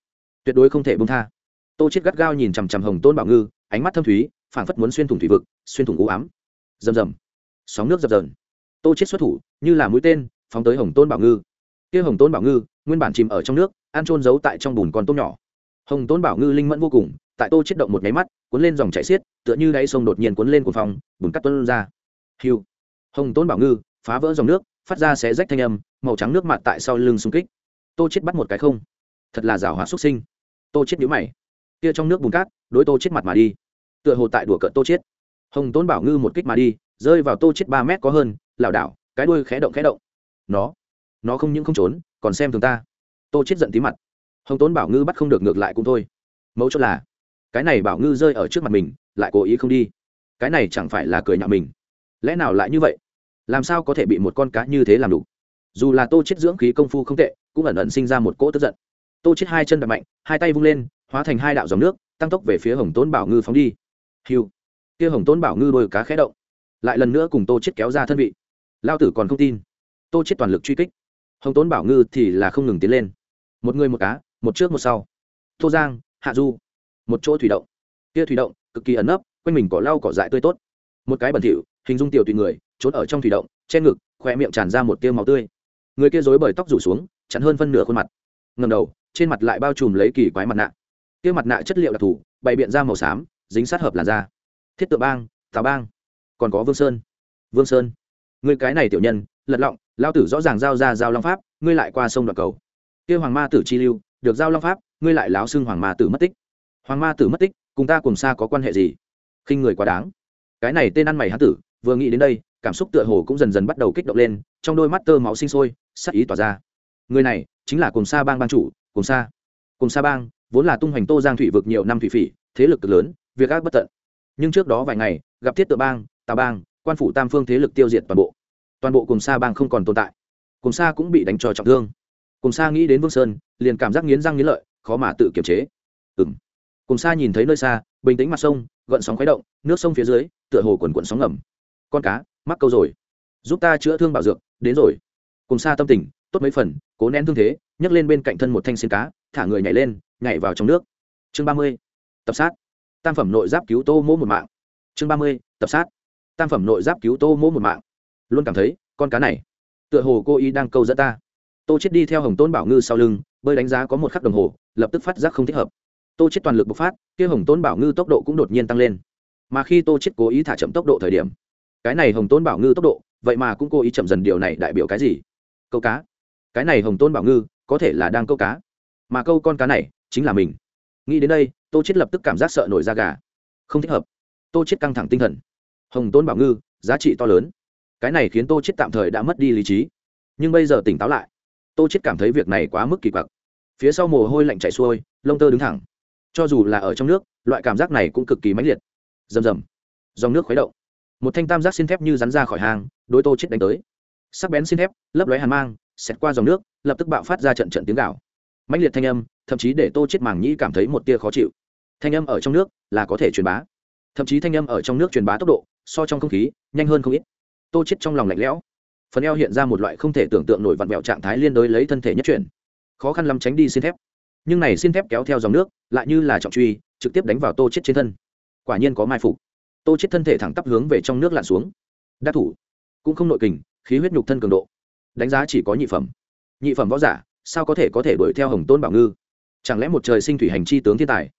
tuyệt đối không thể bông tha. Tô chết gắt gao nhìn chằm chằm hồng tôn bảo ngư, ánh mắt thâm thúy, phảng phất muốn xuyên thủng thủy vực, xuyên thủng u ám. Rầm rầm. Sóng nước dập dờn. Tô chết xuất thủ, như là mũi tên, phóng tới hồng tôn bảo ngư. Kia hồng tôn bảo ngư, nguyên bản chìm ở trong nước, ăn trôn giấu tại trong bùn con tôm nhỏ. Hồng tôn bảo ngư linh mẫn vô cùng, tại tô chết động một nháy mắt, cuốn lên dòng chảy xiết, tựa như đáy sông đột nhiên cuốn lên cuồng phòng bùn cắt tuôn ra. Hiu. Hồng tôn bảo ngư, phá vỡ dòng nước, phát ra xé rách thanh âm màu trắng nước mặt tại sau lưng xung kích. Tô chết bắt một cái không. Thật là rào hóa xuất sinh. Tô chết nhíu mày. Kia trong nước bùn cát, đối tô chết mặt mà đi. Tựa hồ tại đùa cợt tô chết. Hồng tôn bảo ngư một kích mà đi, rơi vào tô chết ba mét có hơn, lảo đảo, cái đuôi khẽ động khẽ động. Nó nó không những không trốn, còn xem thường ta. Tô chết giận tí mặt. Hồng tốn bảo ngư bắt không được ngược lại cũng thôi. Mẫu chốt là, cái này bảo ngư rơi ở trước mặt mình, lại cố ý không đi. Cái này chẳng phải là cười nhạo mình. Lẽ nào lại như vậy? Làm sao có thể bị một con cá như thế làm đủ? Dù là tô chết dưỡng khí công phu không tệ, cũng ẩn ẩn sinh ra một cỗ tức giận. Tô chết hai chân đập mạnh, hai tay vung lên, hóa thành hai đạo dòng nước, tăng tốc về phía hồng tốn bảo ngư phóng đi. Hiu kia hồng tốn bảo ngư đôi cá khẽ động, lại lần nữa cùng tô chết kéo ra thân vị. Lao tử còn không tin. Tô chết toàn lực truy kích. Hồng tốn bảo ngư thì là không ngừng tiến lên. Một người một cá, một trước một sau. Tô giang, hạ du. Một chỗ thủy động. Kia thủy động, cực kỳ ẩn nấp, quanh mình cỏ lau cỏ dại tươi tốt. Một cái bẩn thỉu, hình dung tiểu tùy người, trốn ở trong thủy động, che ngực khoe miệng tràn ra một tiêu máu tươi người kia rối bởi tóc rủ xuống chắn hơn phân nửa khuôn mặt. Ngầm đầu, trên mặt lại bao trùm lấy kỳ quái mặt nạ. Kia mặt nạ chất liệu đặc thù, bày biện ra màu xám, dính sát hợp làn da. Thiết tượng bang tào bang. Còn có vương sơn. Vương sơn. Người cái này tiểu nhân, lật lọng, lao tử rõ ràng giao ra giao long pháp, ngươi lại qua sông đoạn cầu. Kia hoàng ma tử chi lưu, được giao long pháp, ngươi lại láo xưng hoàng ma tử mất tích. Hoàng ma tử mất tích, cùng ta cùng xa có quan hệ gì? Khinh người quá đáng. Cái này tên ăn mày hán tử, vừa nghĩ đến đây, cảm xúc tựa hồ cũng dần dần bắt đầu kích động lên trong đôi mắt tơ máu sinh sôi, sắc ý tỏa ra. Người này chính là cùng sa bang ban chủ cùng sa. Cùng sa bang vốn là tung hoành tô giang thủy vực nhiều năm thủy phỉ, thế lực cực lớn, việc ác bất tận. Nhưng trước đó vài ngày, gặp thiết tự bang, tà bang, quan phủ tam phương thế lực tiêu diệt toàn bộ. Toàn bộ cùng sa bang không còn tồn tại. Cùng sa cũng bị đánh cho trọng thương. Cùng sa nghĩ đến vương sơn, liền cảm giác nghiến răng nghiến lợi, khó mà tự kiềm chế. Ừng cùng sa nhìn thấy nơi xa, bình tĩnh mặt sông, gợn sóng khuấy động, nước sông phía dưới, tựa hồ quần quận sóng ngầm. Con cá, mắc câu rồi giúp ta chữa thương bảo dược, đến rồi. Cùng sa tâm tình, tốt mấy phần, cố nén thương thế, nhấc lên bên cạnh thân một thanh xin cá, thả người nhảy lên, nhảy vào trong nước. Chương ba mươi, tập sát. Tam phẩm nội giáp cứu tô mỗ một mạng. Chương ba mươi, tập sát. Tam phẩm nội giáp cứu tô mỗ một mạng. Luôn cảm thấy, con cá này, tựa hồ cô ý đang câu dẫn ta. Tô chết đi theo hồng tôn bảo ngư sau lưng, bơi đánh giá có một khắc đồng hồ, lập tức phát giác không thích hợp. Tô chết toàn lực bộc phát, kia hồng tôn bảo ngư tốc độ cũng đột nhiên tăng lên. Mà khi tô chết cố ý thả chậm tốc độ thời điểm, cái này hồng tôn bảo ngư tốc độ vậy mà cũng cố ý chậm dần điều này đại biểu cái gì? Câu cá. Cái này hồng tôn bảo ngư, có thể là đang câu cá. Mà câu con cá này, chính là mình. Nghĩ đến đây, tô chết lập tức cảm giác sợ nổi da gà. Không thích hợp. Tô chết căng thẳng tinh thần. Hồng tôn bảo ngư, giá trị to lớn. Cái này khiến tô chết tạm thời đã mất đi lý trí. Nhưng bây giờ tỉnh táo lại. Tô chết cảm thấy việc này quá mức kỳ quặc. Phía sau mồ hôi lạnh chảy xuôi, lông tơ đứng thẳng. Cho dù là ở trong nước, loại cảm giác này cũng cực kỳ mãnh liệt. Rầm rầm. Dòng nước khuấy động một thanh tam giác xin thép như rắn ra khỏi hang, đối tô chết đánh tới. Sắc bén xin thép, lấp lóe hàn mang, xẹt qua dòng nước, lập tức bạo phát ra trận trận tiếng gạo mãnh liệt thanh âm, thậm chí để tô chết màng nhĩ cảm thấy một tia khó chịu. Thanh âm ở trong nước là có thể truyền bá. Thậm chí thanh âm ở trong nước truyền bá tốc độ, so trong không khí, nhanh hơn không ít. Tô chết trong lòng lạnh lẽo. Phần eo hiện ra một loại không thể tưởng tượng nổi vặn vẹo trạng thái liên đối lấy thân thể nhất chuyển. Khó khăn lắm tránh đi xin thép. Nhưng này xin thép kéo theo dòng nước, lại như là trọng truy, trực tiếp đánh vào tô chết trên thân. Quả nhiên có mai phục tô chết thân thể thẳng tắp hướng về trong nước lặn xuống. Đắc thủ. Cũng không nội kình, khí huyết nhục thân cường độ. Đánh giá chỉ có nhị phẩm. Nhị phẩm võ giả, sao có thể có thể đuổi theo hồng tôn bảo ngư? Chẳng lẽ một trời sinh thủy hành chi tướng thiên tài,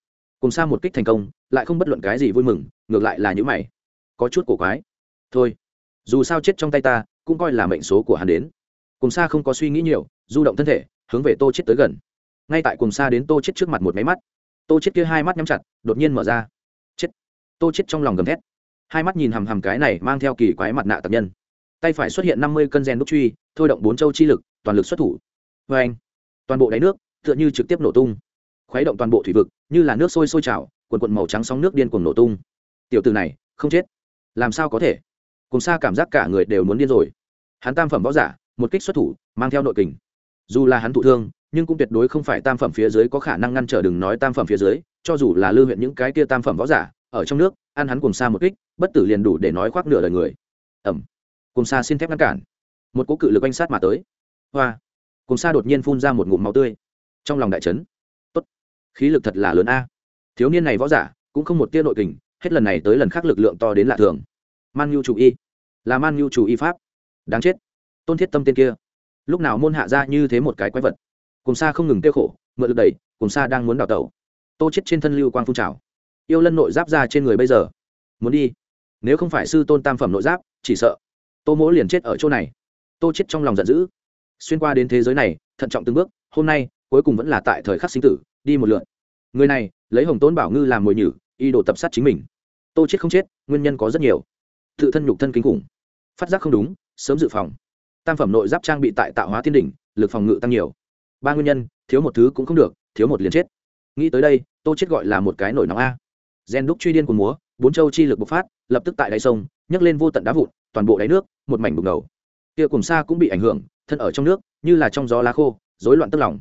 cùng xa một kích thành công, lại không bất luận cái gì vui mừng, ngược lại là những mày. Có chút cổ quái. Thôi, dù sao chết trong tay ta, cũng coi là mệnh số của hắn đến. Cùng xa không có suy nghĩ nhiều, du động thân thể, hướng về tô chết tới gần. Ngay tại cùng xa đến tô chết trước mặt một máy mắt, tô chết kia hai mắt nhắm chặt, đột nhiên mở ra tô chết trong lòng gầm thét. Hai mắt nhìn hằm hằm cái này mang theo kỳ quái mặt nạ tập nhân. Tay phải xuất hiện năm mươi cân gen đúc truy, thôi động bốn châu chi lực, toàn lực xuất thủ. Vê anh, toàn bộ đáy nước, tựa như trực tiếp nổ tung. Khuấy động toàn bộ thủy vực, như là nước sôi sôi trào, quần quần màu trắng sóng nước điên cuồng nổ tung. Tiểu tử này, không chết. Làm sao có thể? Cùng xa cảm giác cả người đều muốn điên rồi. Hắn tam phẩm võ giả, một kích xuất thủ, mang theo nội kình. Dù là hắn thụ thương, nhưng cũng tuyệt đối không phải tam phẩm phía dưới có khả năng ngăn trở đừng nói tam phẩm phía dưới, cho dù là lưu huyện những cái kia tam phẩm võ giả ở trong nước ăn hắn cùng xa một kích bất tử liền đủ để nói khoác nửa đời người. Ẩm. Cùng xa xin thép ngăn cản. Một cỗ cự lực oanh sát mà tới. Hoa. Cùng xa đột nhiên phun ra một ngụm máu tươi. Trong lòng đại trấn tốt. Khí lực thật là lớn a. Thiếu niên này võ giả cũng không một tia nội kình hết lần này tới lần khác lực lượng to đến lạ thường. Man nhu chủ y. Là man nhu chủ y pháp. Đáng chết. Tôn thiết tâm tên kia. Lúc nào môn hạ ra như thế một cái quái vật. Cùng xa không ngừng tiêu khổ mượn lực đẩy, cùng xa đang muốn đào tẩu. Tô chết trên thân lưu quang phun trào yêu lân nội giáp ra trên người bây giờ. Muốn đi. Nếu không phải sư tôn tam phẩm nội giáp, chỉ sợ. Tô mỗ liền chết ở chỗ này. Tô chết trong lòng giận dữ. Xuyên qua đến thế giới này, thận trọng từng bước, hôm nay, cuối cùng vẫn là tại thời khắc sinh tử, đi một lượt người này, lấy hồng tôn bảo ngư làm mồi nhử y đồ tập sát chính mình. Tô chết không chết, nguyên nhân có rất nhiều. Tự thân nhục thân kinh khủng. Phát giác không đúng, sớm dự phòng. Tam phẩm nội giáp trang bị tại tạo hóa thiên đỉnh, lực phòng ngự tăng nhiều. Ba nguyên nhân, thiếu một thứ cũng không được, thiếu một liền chết. Nghĩ tới đây, tô chết gọi là một cái nổi nóng a gen đúc truy điên của múa, bốn châu chi lực bộc phát, lập tức tại đáy sông, nhấc lên vô tận đá vụn, toàn bộ đáy nước, một mảnh bùng đầu kia cùng xa cũng bị ảnh hưởng, thân ở trong nước, như là trong gió lá khô, rối loạn tức lòng.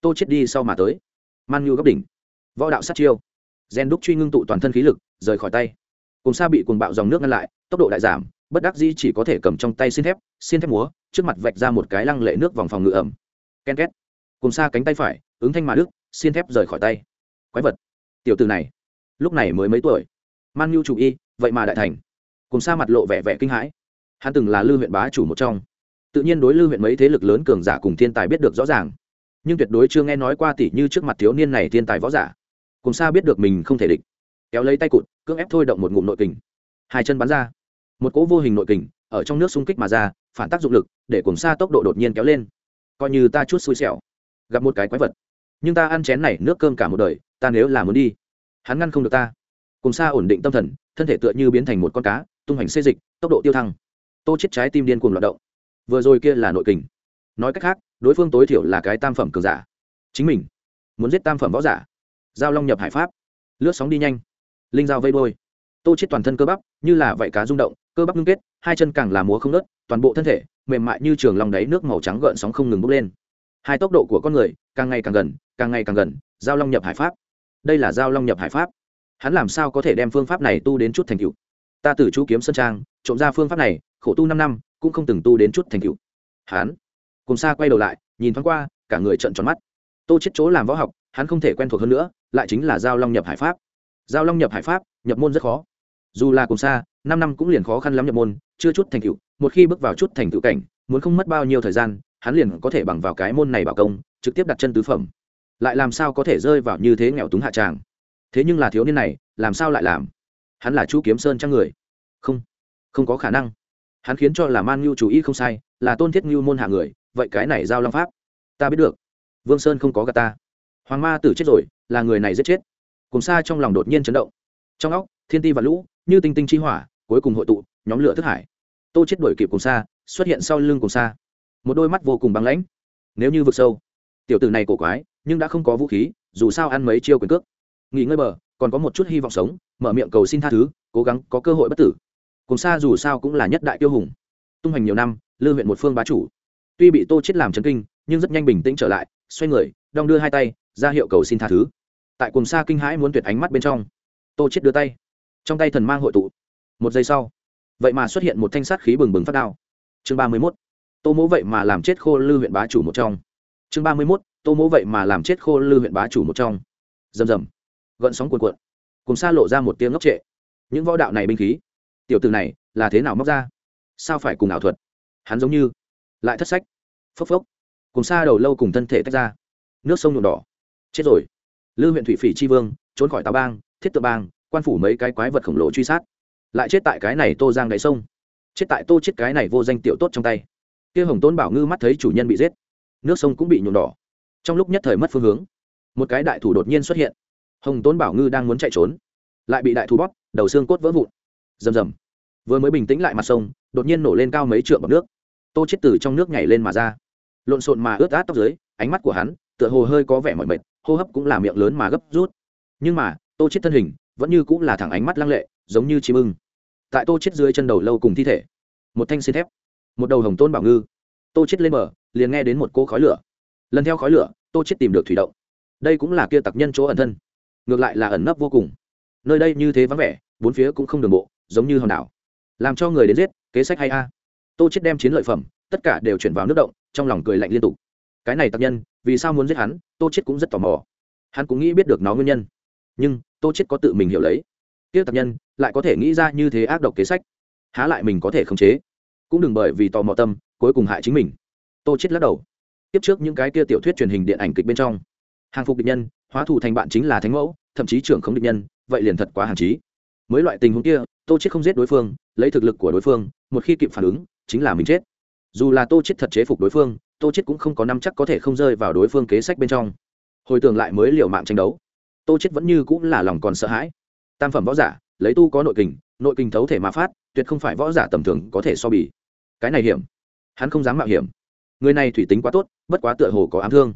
Tô chết đi sau mà tới. Man nhu góc đỉnh. Võ đạo sát chiêu. Gen đúc truy ngưng tụ toàn thân khí lực, rời khỏi tay. Cùng xa bị cuồng bạo dòng nước ngăn lại, tốc độ đại giảm, bất đắc dĩ chỉ có thể cầm trong tay xin thép xin thép múa, trước mặt vạch ra một cái lăng lệ nước vòng phòng ngự ẩm. Ken két. Cùng xa cánh tay phải, ứng thanh mà đức xin thép rời khỏi tay. Quái vật. Tiểu từ này lúc này mới mấy tuổi. Man nhu chủ y, vậy mà đại thành. Cùng xa mặt lộ vẻ vẻ kinh hãi. Hắn từng là lư huyện bá chủ một trong. Tự nhiên đối lư huyện mấy thế lực lớn cường giả cùng thiên tài biết được rõ ràng. Nhưng tuyệt đối chưa nghe nói qua tỷ như trước mặt thiếu niên này thiên tài võ giả. Cùng xa biết được mình không thể địch. Kéo lấy tay cụt, cưỡng ép thôi động một ngụm nội kình. Hai chân bắn ra. Một cỗ vô hình nội kình ở trong nước xung kích mà ra, phản tác dụng lực để cùng xa tốc độ đột nhiên kéo lên. Coi như ta chút xui xẻo. Gặp một cái quái vật. Nhưng ta ăn chén này nước cơm cả một đời, ta nếu là muốn đi hắn ngăn không được ta. Cùng xa ổn định tâm thần, thân thể tựa như biến thành một con cá, tung hành xê dịch, tốc độ tiêu thăng. Tô chết trái tim điên cuồng loạt động. Vừa rồi kia là nội kình. Nói cách khác, đối phương tối thiểu là cái tam phẩm cường giả. Chính mình muốn giết tam phẩm võ giả. Giao long nhập hải pháp. Lướt sóng đi nhanh. Linh dao vây đôi tô chết toàn thân cơ bắp, như là vảy cá rung động, cơ bắp ngưng kết, hai chân càng là múa không nớt, toàn bộ thân thể mềm mại như trường lòng đáy nước màu trắng gợn sóng không ngừng bốc lên. Hai tốc độ của con người càng ngày càng gần, càng ngày càng gần, giao long nhập hải pháp đây là giao long nhập hải pháp. Hắn làm sao có thể đem phương pháp này tu đến chút thành cựu ta từ chú kiếm sân trang, trộm ra phương pháp này, khổ tu năm năm, cũng không từng tu đến chút thành cựu hắn cùng xa quay đầu lại, nhìn thoáng qua, cả người trợn tròn mắt. Tô chết chỗ làm võ học, hắn không thể quen thuộc hơn nữa, lại chính là giao long nhập hải pháp. Giao long nhập hải pháp, nhập môn rất khó. Dù là cùng xa, năm năm cũng liền khó khăn lắm nhập môn, chưa chút thành cựu một khi bước vào chút thành cựu cảnh, muốn không mất bao nhiêu thời gian, hắn liền có thể bằng vào cái môn này bảo công, trực tiếp đặt chân tứ phẩm lại làm sao có thể rơi vào như thế nghèo túng hạ tràng? Thế nhưng là thiếu niên này, làm sao lại làm? Hắn là chu kiếm sơn trang người? Không không có khả năng. Hắn khiến cho là man ngưu chủ ý không sai, là tôn thiết ngưu môn hạ người, vậy cái này giao long pháp, ta biết được. Vương sơn không có gà ta. Hoàng ma tử chết rồi, là người này giết chết. Cùng xa trong lòng đột nhiên chấn động. Trong óc, thiên ti và lũ, như tinh tinh chi hỏa, cuối cùng hội tụ, nhóm lửa thức hải. Tô chết đuổi kịp cùng xa, xuất hiện sau lưng cùng xa. Một đôi mắt vô cùng băng lãnh. Nếu như vực sâu, tiểu tử này cổ quái nhưng đã không có vũ khí, dù sao ăn mấy chiêu quyền cước. Nghỉ ngơi bờ, còn có một chút hy vọng sống, mở miệng cầu xin tha thứ, cố gắng có cơ hội bất tử. Cùng xa dù sao cũng là nhất đại tiêu hùng. Tung hành nhiều năm, lư huyện một phương bá chủ. Tuy bị tô chết làm chấn kinh, nhưng rất nhanh bình tĩnh trở lại, xoay người, đong đưa hai tay, ra hiệu cầu xin tha thứ. Tại cùng xa kinh hãi muốn tuyệt ánh mắt bên trong, tô chết đưa tay. Trong tay thần mang hội tụ. Một giây sau, vậy mà xuất hiện một thanh sát khí bừng bừng phát đao. Chương ba mươi mốt. Tô mỗ vậy mà làm chết khô lư huyện bá chủ một trong. Chương ba mươi mốt tô mỗ vậy mà làm chết khô lư huyện bá chủ một trong. Rầm rầm. Gợn sóng cuồn cuộn. Cùng xa lộ ra một tiếng ngốc trệ. Những võ đạo này binh khí. Tiểu từ này là thế nào móc ra? Sao phải cùng ảo thuật? Hắn giống như lại thất sách. Phốc phốc. Cùng xa đầu lâu cùng thân thể tách ra. Nước sông nhuộm đỏ. Chết rồi. Lư huyện thủy phỉ tri vương, trốn khỏi tàu bang, thiết tự bang, quan phủ mấy cái quái vật khổng lồ truy sát. Lại chết tại cái này tô giang đáy sông. Chết tại tô chết cái này vô danh tiểu tốt trong tay. Kia hồng tôn bảo ngư mắt thấy chủ nhân bị giết. Nước sông cũng bị nhuộm đỏ trong lúc nhất thời mất phương hướng. Một cái đại thủ đột nhiên xuất hiện. Hồng tôn bảo ngư đang muốn chạy trốn, lại bị đại thủ bóp, đầu xương cốt vỡ vụn. Rầm rầm. Vừa mới bình tĩnh lại mặt sông, đột nhiên nổ lên cao mấy trượng bọc nước. Tô chết từ trong nước nhảy lên mà ra. Lộn xộn mà ướt át tóc dưới, ánh mắt của hắn tựa hồ hơi có vẻ mỏi mệt, hô hấp cũng là miệng lớn mà gấp rút. Nhưng mà, tô chết thân hình vẫn như cũng là thẳng ánh mắt lăng lệ, giống như chim ưng. Tại tô chết dưới chân đầu lâu cùng thi thể, một thanh xin thép, một đầu hồng tôn bảo ngư. Tô chết lên bờ, liền nghe đến một cỗ khói lửa. Lần theo khói lửa tô chết tìm được thủy động. Đây cũng là kia tặc nhân chỗ ẩn thân. Ngược lại là ẩn nấp vô cùng. Nơi đây như thế vắng vẻ, bốn phía cũng không đường bộ, giống như hòn đảo. Làm cho người đến giết, kế sách hay a. Tô chết đem chiến lợi phẩm, tất cả đều chuyển vào nước động, trong lòng cười lạnh liên tục. Cái này tặc nhân, vì sao muốn giết hắn, tô chết cũng rất tò mò. Hắn cũng nghĩ biết được nó nguyên nhân. Nhưng, tô chết có tự mình hiểu lấy. Kia tặc nhân, lại có thể nghĩ ra như thế ác độc kế sách. Há lại mình có thể khống chế. Cũng đừng bởi vì tò mò tâm, cuối cùng hại chính mình. Tô chết lắc đầu tiếp trước những cái kia tiểu thuyết truyền hình điện ảnh kịch bên trong. Hàng phục địch nhân, hóa thù thành bạn chính là thánh mẫu, thậm chí trưởng không địch nhân, vậy liền thật quá hàng chí mới loại tình huống kia, tô chết không giết đối phương, lấy thực lực của đối phương, một khi kịp phản ứng, chính là mình chết. Dù là tô chết thật chế phục đối phương, tô chết cũng không có năm chắc có thể không rơi vào đối phương kế sách bên trong. Hồi tưởng lại mới liều mạng tranh đấu, tô chết vẫn như cũng là lòng còn sợ hãi. Tam phẩm võ giả, lấy tu có nội kình nội kình thấu thể mà phát, tuyệt không phải võ giả tầm thường có thể so bì. Cái này hiểm. Hắn không dám mạo hiểm người này thủy tính quá tốt, bất quá tựa hồ có ám thương.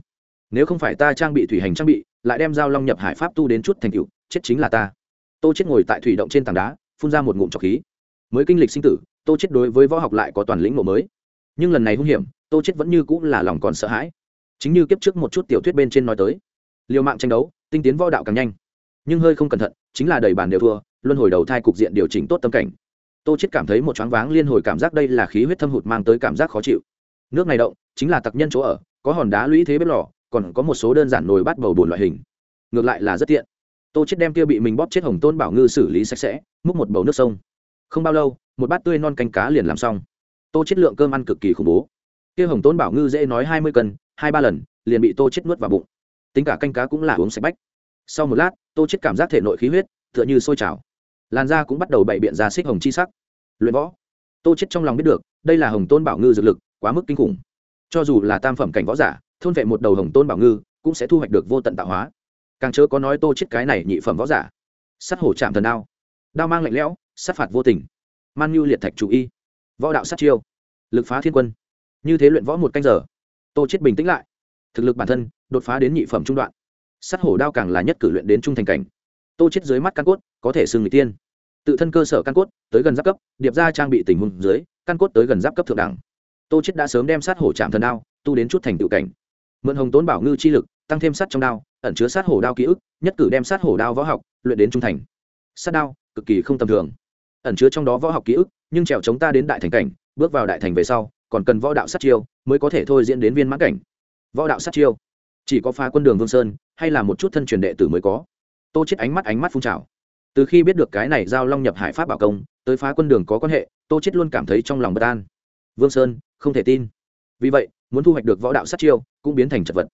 Nếu không phải ta trang bị thủy hành trang bị, lại đem dao long nhập hải pháp tu đến chút thành cựu chết chính là ta. Tô chết ngồi tại thủy động trên tảng đá, phun ra một ngụm trọc khí. Mới kinh lịch sinh tử, tô chết đối với võ học lại có toàn lĩnh ngộ mới. Nhưng lần này hung hiểm, tô chết vẫn như cũng là lòng còn sợ hãi. Chính như kiếp trước một chút tiểu thuyết bên trên nói tới, liều mạng tranh đấu, tinh tiến võ đạo càng nhanh. Nhưng hơi không cẩn thận, chính là đầy bàn đều thua, luân hồi đầu thai cục diện điều chỉnh tốt tâm cảnh. Tô chết cảm thấy một choáng váng liên hồi cảm giác đây là khí huyết thâm hụt mang tới cảm giác khó chịu nước này động, chính là tặc nhân chỗ ở, có hòn đá lũy thế bếp lò, còn có một số đơn giản nồi bát bầu bùn loại hình. Ngược lại là rất tiện. Tô chết đem kia bị mình bóp chết hồng tôn bảo ngư xử lý sạch sẽ, múc một bầu nước sông. Không bao lâu, một bát tươi non canh cá liền làm xong. Tô chết lượng cơm ăn cực kỳ khủng bố. Kia hồng tôn bảo ngư dễ nói hai mươi cân, hai ba lần, liền bị tô chết nuốt vào bụng. Tính cả canh cá cũng là uống sạch bách. Sau một lát, tô chết cảm giác thể nội khí huyết, tựa như sôi trào. Làn da cũng bắt đầu bày biện ra xích hồng chi sắc. Luyện võ. Tô chết trong lòng biết được, đây là hồng tôn bảo ngư dược lực quá mức kinh khủng. Cho dù là tam phẩm cảnh võ giả, thôn vệ một đầu hồng tôn bảo ngư, cũng sẽ thu hoạch được vô tận tạo hóa. Càng chớ có nói tô chết cái này nhị phẩm võ giả. Sắt hổ chạm thần đao. Đao mang lạnh lẽo, sát phạt vô tình. Man nhu liệt thạch chủ y. Võ đạo sát chiêu. Lực phá thiên quân. Như thế luyện võ một canh giờ. Tô chết bình tĩnh lại. Thực lực bản thân, đột phá đến nhị phẩm trung đoạn. Sát hổ đao càng là nhất cử luyện đến trung thành cảnh. Tô chết dưới mắt căn cốt, có thể xưng người tiên. Tự thân cơ sở căn cốt, tới gần giáp cấp, điệp ra trang bị tình huống dưới, căn cốt tới gần giáp cấp thượng đẳng tô chết đã sớm đem sát hổ chạm thần đao, tu đến chút thành tựu cảnh. Mượn hồng tốn bảo ngư chi lực, tăng thêm sát trong đao, ẩn chứa sát hổ đao ký ức, nhất cử đem sát hổ đao võ học, luyện đến trung thành. Sát đao, cực kỳ không tầm thường. Ẩn chứa trong đó võ học ký ức, nhưng trèo chống ta đến đại thành cảnh, bước vào đại thành về sau, còn cần võ đạo sát chiêu, mới có thể thôi diễn đến viên mãn cảnh. Võ đạo sát chiêu, chỉ có phá quân đường vương sơn, hay là một chút thân truyền đệ tử mới có. Tô chết ánh mắt ánh mắt phun trào. Từ khi biết được cái này giao long nhập hải pháp bảo công, tới phá quân đường có quan hệ, tô chết luôn cảm thấy trong lòng bất an. Vương sơn không thể tin. Vì vậy, muốn thu hoạch được võ đạo sát chiêu, cũng biến thành chật vật.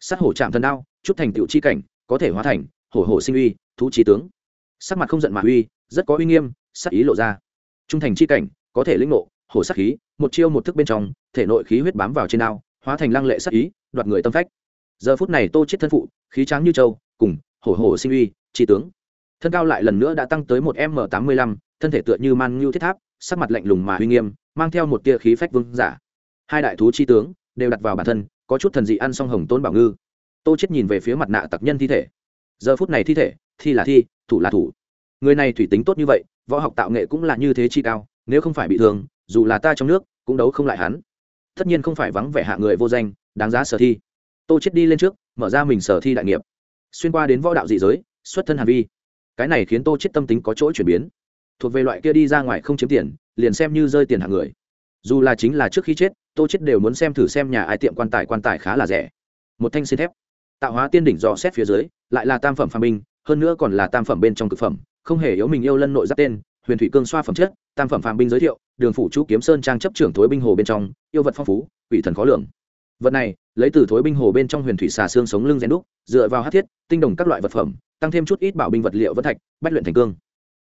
Sát hổ chạm thần đao, chút thành tựu chi cảnh, có thể hóa thành hổ hổ sinh uy, thú trí tướng. Sắc mặt không giận mà uy, rất có uy nghiêm, sát ý lộ ra. Trung thành chi cảnh, có thể lĩnh nộ hổ sát khí, một chiêu một thức bên trong, thể nội khí huyết bám vào trên đao, hóa thành lăng lệ sát ý, đoạt người tâm phách. Giờ phút này tô chết thân phụ, khí tráng như châu, cùng hổ hổ sinh uy chi tướng. Thân cao lại lần nữa đã tăng tới một m tám mươi lăm, thân thể tựa như man ngưu thiết tháp sắc mặt lạnh lùng mà uy nghiêm, mang theo một tia khí phách vương giả. Hai đại thú chi tướng đều đặt vào bản thân, có chút thần dị ăn xong hồng tôn bảo ngư. Tô chết nhìn về phía mặt nạ tặc nhân thi thể. Giờ phút này thi thể, thi là thi, thủ là thủ. Người này thủy tính tốt như vậy, võ học tạo nghệ cũng là như thế chi cao, nếu không phải bị thương, dù là ta trong nước, cũng đấu không lại hắn. Tất nhiên không phải vắng vẻ hạ người vô danh, đáng giá sở thi. Tô chết đi lên trước, mở ra mình sở thi đại nghiệp. Xuyên qua đến võ đạo dị giới, xuất thân hàn vi. Cái này khiến tô chết tâm tính có chỗ chuyển biến thuộc về loại kia đi ra ngoài không chiếm tiền, liền xem như rơi tiền hàng người. Dù là chính là trước khi chết, tô chết đều muốn xem thử xem nhà ai tiệm quan tài quan tài khá là rẻ. Một thanh xin thép. Tạo hóa tiên đỉnh dò xét phía dưới, lại là tam phẩm phàm binh, hơn nữa còn là tam phẩm bên trong cực phẩm, không hề yếu mình yêu lân nội giáp tên, huyền thủy cương xoa phẩm chất, tam phẩm phàm binh giới thiệu, đường phủ chú kiếm sơn trang chấp trưởng thối binh hồ bên trong, yêu vật phong phú, quỷ thần khó lường. Vật này, lấy từ thối binh hồ bên trong huyền thủy xà xương sống lưng rèn đúc, dựa vào hát thiết, tinh đồng các loại vật phẩm, tăng thêm chút ít bảo binh vật liệu vân thạch, bách luyện thành cương.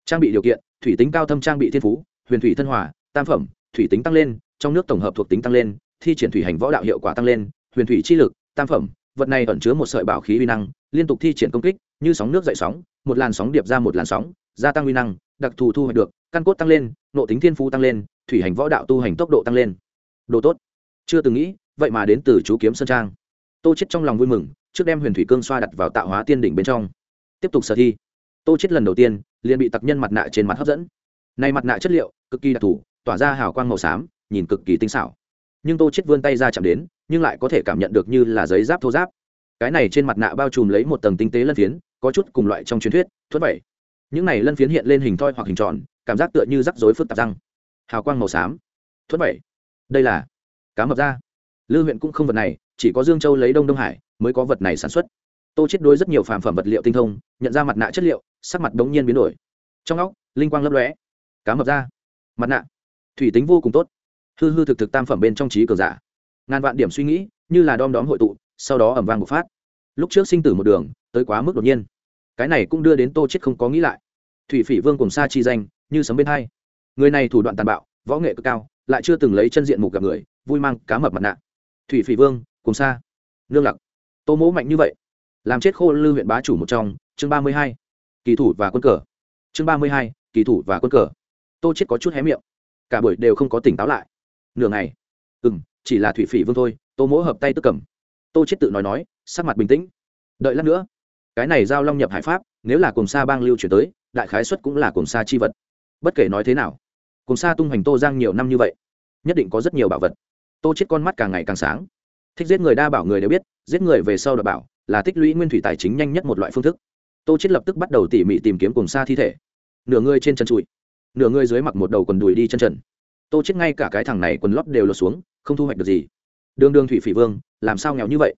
Trang bị điều kiện thủy tính cao thâm trang bị thiên phú, huyền thủy thân hòa, tam phẩm, thủy tính tăng lên, trong nước tổng hợp thuộc tính tăng lên, thi triển thủy hành võ đạo hiệu quả tăng lên, huyền thủy chi lực, tam phẩm, vật này ẩn chứa một sợi bảo khí uy năng, liên tục thi triển công kích, như sóng nước dậy sóng, một làn sóng điệp ra một làn sóng, gia tăng uy năng, đặc thù thu hoạch được, căn cốt tăng lên nộ tính thiên phú tăng lên, thủy hành võ đạo tu hành tốc độ tăng lên. Đồ tốt. Chưa từng nghĩ, vậy mà đến từ chú kiếm sơn trang. Tô chết trong lòng vui mừng, trước đem huyền thủy cương xoa đặt vào tạo hóa tiên đỉnh bên trong. Tiếp tục sở thi. Tô chết lần đầu tiên liền bị tặc nhân mặt nạ trên mặt hấp dẫn. Này mặt nạ chất liệu, cực kỳ đặc thù, tỏa ra hào quang màu xám, nhìn cực kỳ tinh xảo. Nhưng tô chết vươn tay ra chạm đến, nhưng lại có thể cảm nhận được như là giấy giáp thô giáp. Cái này trên mặt nạ bao trùm lấy một tầng tinh tế lân phiến, có chút cùng loại trong truyền thuyết thuất bảy những này lân phiến hiện lên hình thoi hoặc hình tròn, cảm giác tựa như rắc rối phức tạp răng. Hào quang màu xám. Thuất bảy đây là cá mập da. Lư huyện cũng không vật này, chỉ có dương châu lấy đông đông hải mới có vật này sản xuất tô chết đối rất nhiều phàm phẩm vật liệu tinh thông, nhận ra mặt nạ chất liệu, sắc mặt đống nhiên biến đổi. Trong óc, linh quang lấp lóe. Cá mập da. Mặt nạ. Thủy tính vô cùng tốt. Hư hư thực thực tam phẩm bên trong trí cường giả. Ngàn vạn điểm suy nghĩ, như là đom đóm hội tụ, sau đó ẩm vang bộc phát. Lúc trước sinh tử một đường, tới quá mức đột nhiên. Cái này cũng đưa đến tô chết không có nghĩ lại. Thủy phỉ vương cùng xa chi danh, như sấm bên hai. Người này thủ đoạn tàn bạo, võ nghệ cực cao, lại chưa từng lấy chân diện mục gặp người, vui mang cá mập mặt nạ. Thủy phỉ vương, cùng xa nương lặc. Tô mỗ mạnh như vậy làm chết khô lư huyện bá chủ một trong, chương ba mươi hai, kỳ thủ và quân cờ. Chương ba mươi hai, kỳ thủ và quân cờ. Tô chết có chút hé miệng. Cả buổi đều không có tỉnh táo lại. Nửa ngày. Ừ m chỉ là thủy phỉ vương thôi, tô mỗ hợp tay tức cầm. Tô chết tự nói nói, sắc mặt bình tĩnh. Đợi lát nữa. Cái này giao long nhập hải pháp, nếu là cùng sa bang lưu chuyển tới, đại khái xuất cũng là cùng sa chi vật. Bất kể nói thế nào cùng sa tung hoành tô giang nhiều năm như vậy, nhất định có rất nhiều bảo vật. Tô chết con mắt càng ngày càng sáng. Thích giết người đa bảo người đều biết, giết người về sau đ bảo là tích lũy nguyên thủy tài chính nhanh nhất một loại phương thức. Tô chết lập tức bắt đầu tỉ mỉ tìm kiếm cùng sa thi thể. Nửa người trên chân trụi, nửa người dưới mặc một đầu quần đùi đi chân trần. Tô chết ngay cả cái thằng này quần lót đều lột xuống, không thu hoạch được gì. Đường đường thủy phỉ vương, làm sao nghèo như vậy?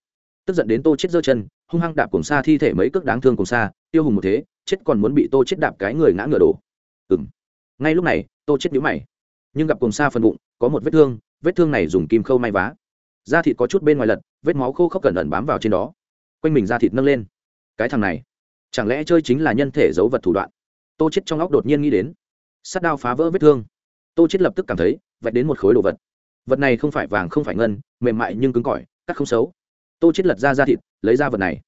Tức giận đến tô chết giơ chân, hung hăng đạp cùng xa thi thể mấy cước đáng thương cùng xa tiêu hùng một thế, chết còn muốn bị tô chết đạp cái người ngã ngựa đổ. Ừm. Ngay lúc này, tô chết nhíu mày. Nhưng gặp cùng xa phần bụng, có một vết thương vết thương này dùng kim khâu may vá. Da thịt có chút bên ngoài lật, vết máu khô khốc cẩn ẩn bám vào trên đó quanh mình ra thịt nâng lên. Cái thằng này, chẳng lẽ chơi chính là nhân thể giấu vật thủ đoạn? Tô chết trong óc đột nhiên nghĩ đến. Sắt đao phá vỡ vết thương. Tô chết lập tức cảm thấy, vạch đến một khối đồ vật. Vật này không phải vàng, không phải ngân, mềm mại nhưng cứng cỏi, cắt không xấu. Tô chết lật ra da thịt, lấy ra vật này.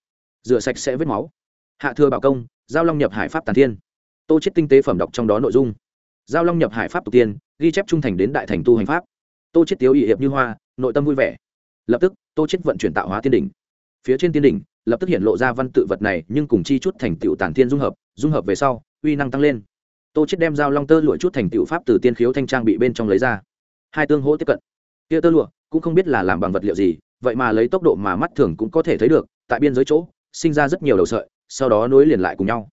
Rửa sạch sẽ vết máu. Hạ thừa bảo công, giao long nhập hải pháp tàn thiên. Tô chết tinh tế phẩm đọc trong đó nội dung. Giao long nhập hải pháp tục tiên, ghi chép trung thành đến đại thành tu hành pháp. Tô chết tiếu ỵ hiệp như hoa, nội tâm vui vẻ. Lập tức, tô chết vận chuyển tạo hóa tiên đỉnh phía trên tiên đỉnh, lập tức hiện lộ ra văn tự vật này, nhưng cùng chi chút thành tựu tản thiên dung hợp dung hợp về sau, uy năng tăng lên. Tô chết đem dao long tơ lụa chút thành tựu pháp từ tiên khiếu thanh trang bị bên trong lấy ra. Hai tương hỗ tiếp cận. Kia tơ lụa, cũng không biết là làm bằng vật liệu gì, vậy mà lấy tốc độ mà mắt thường cũng có thể thấy được, tại biên giới chỗ, sinh ra rất nhiều đầu sợi, sau đó nối liền lại cùng nhau.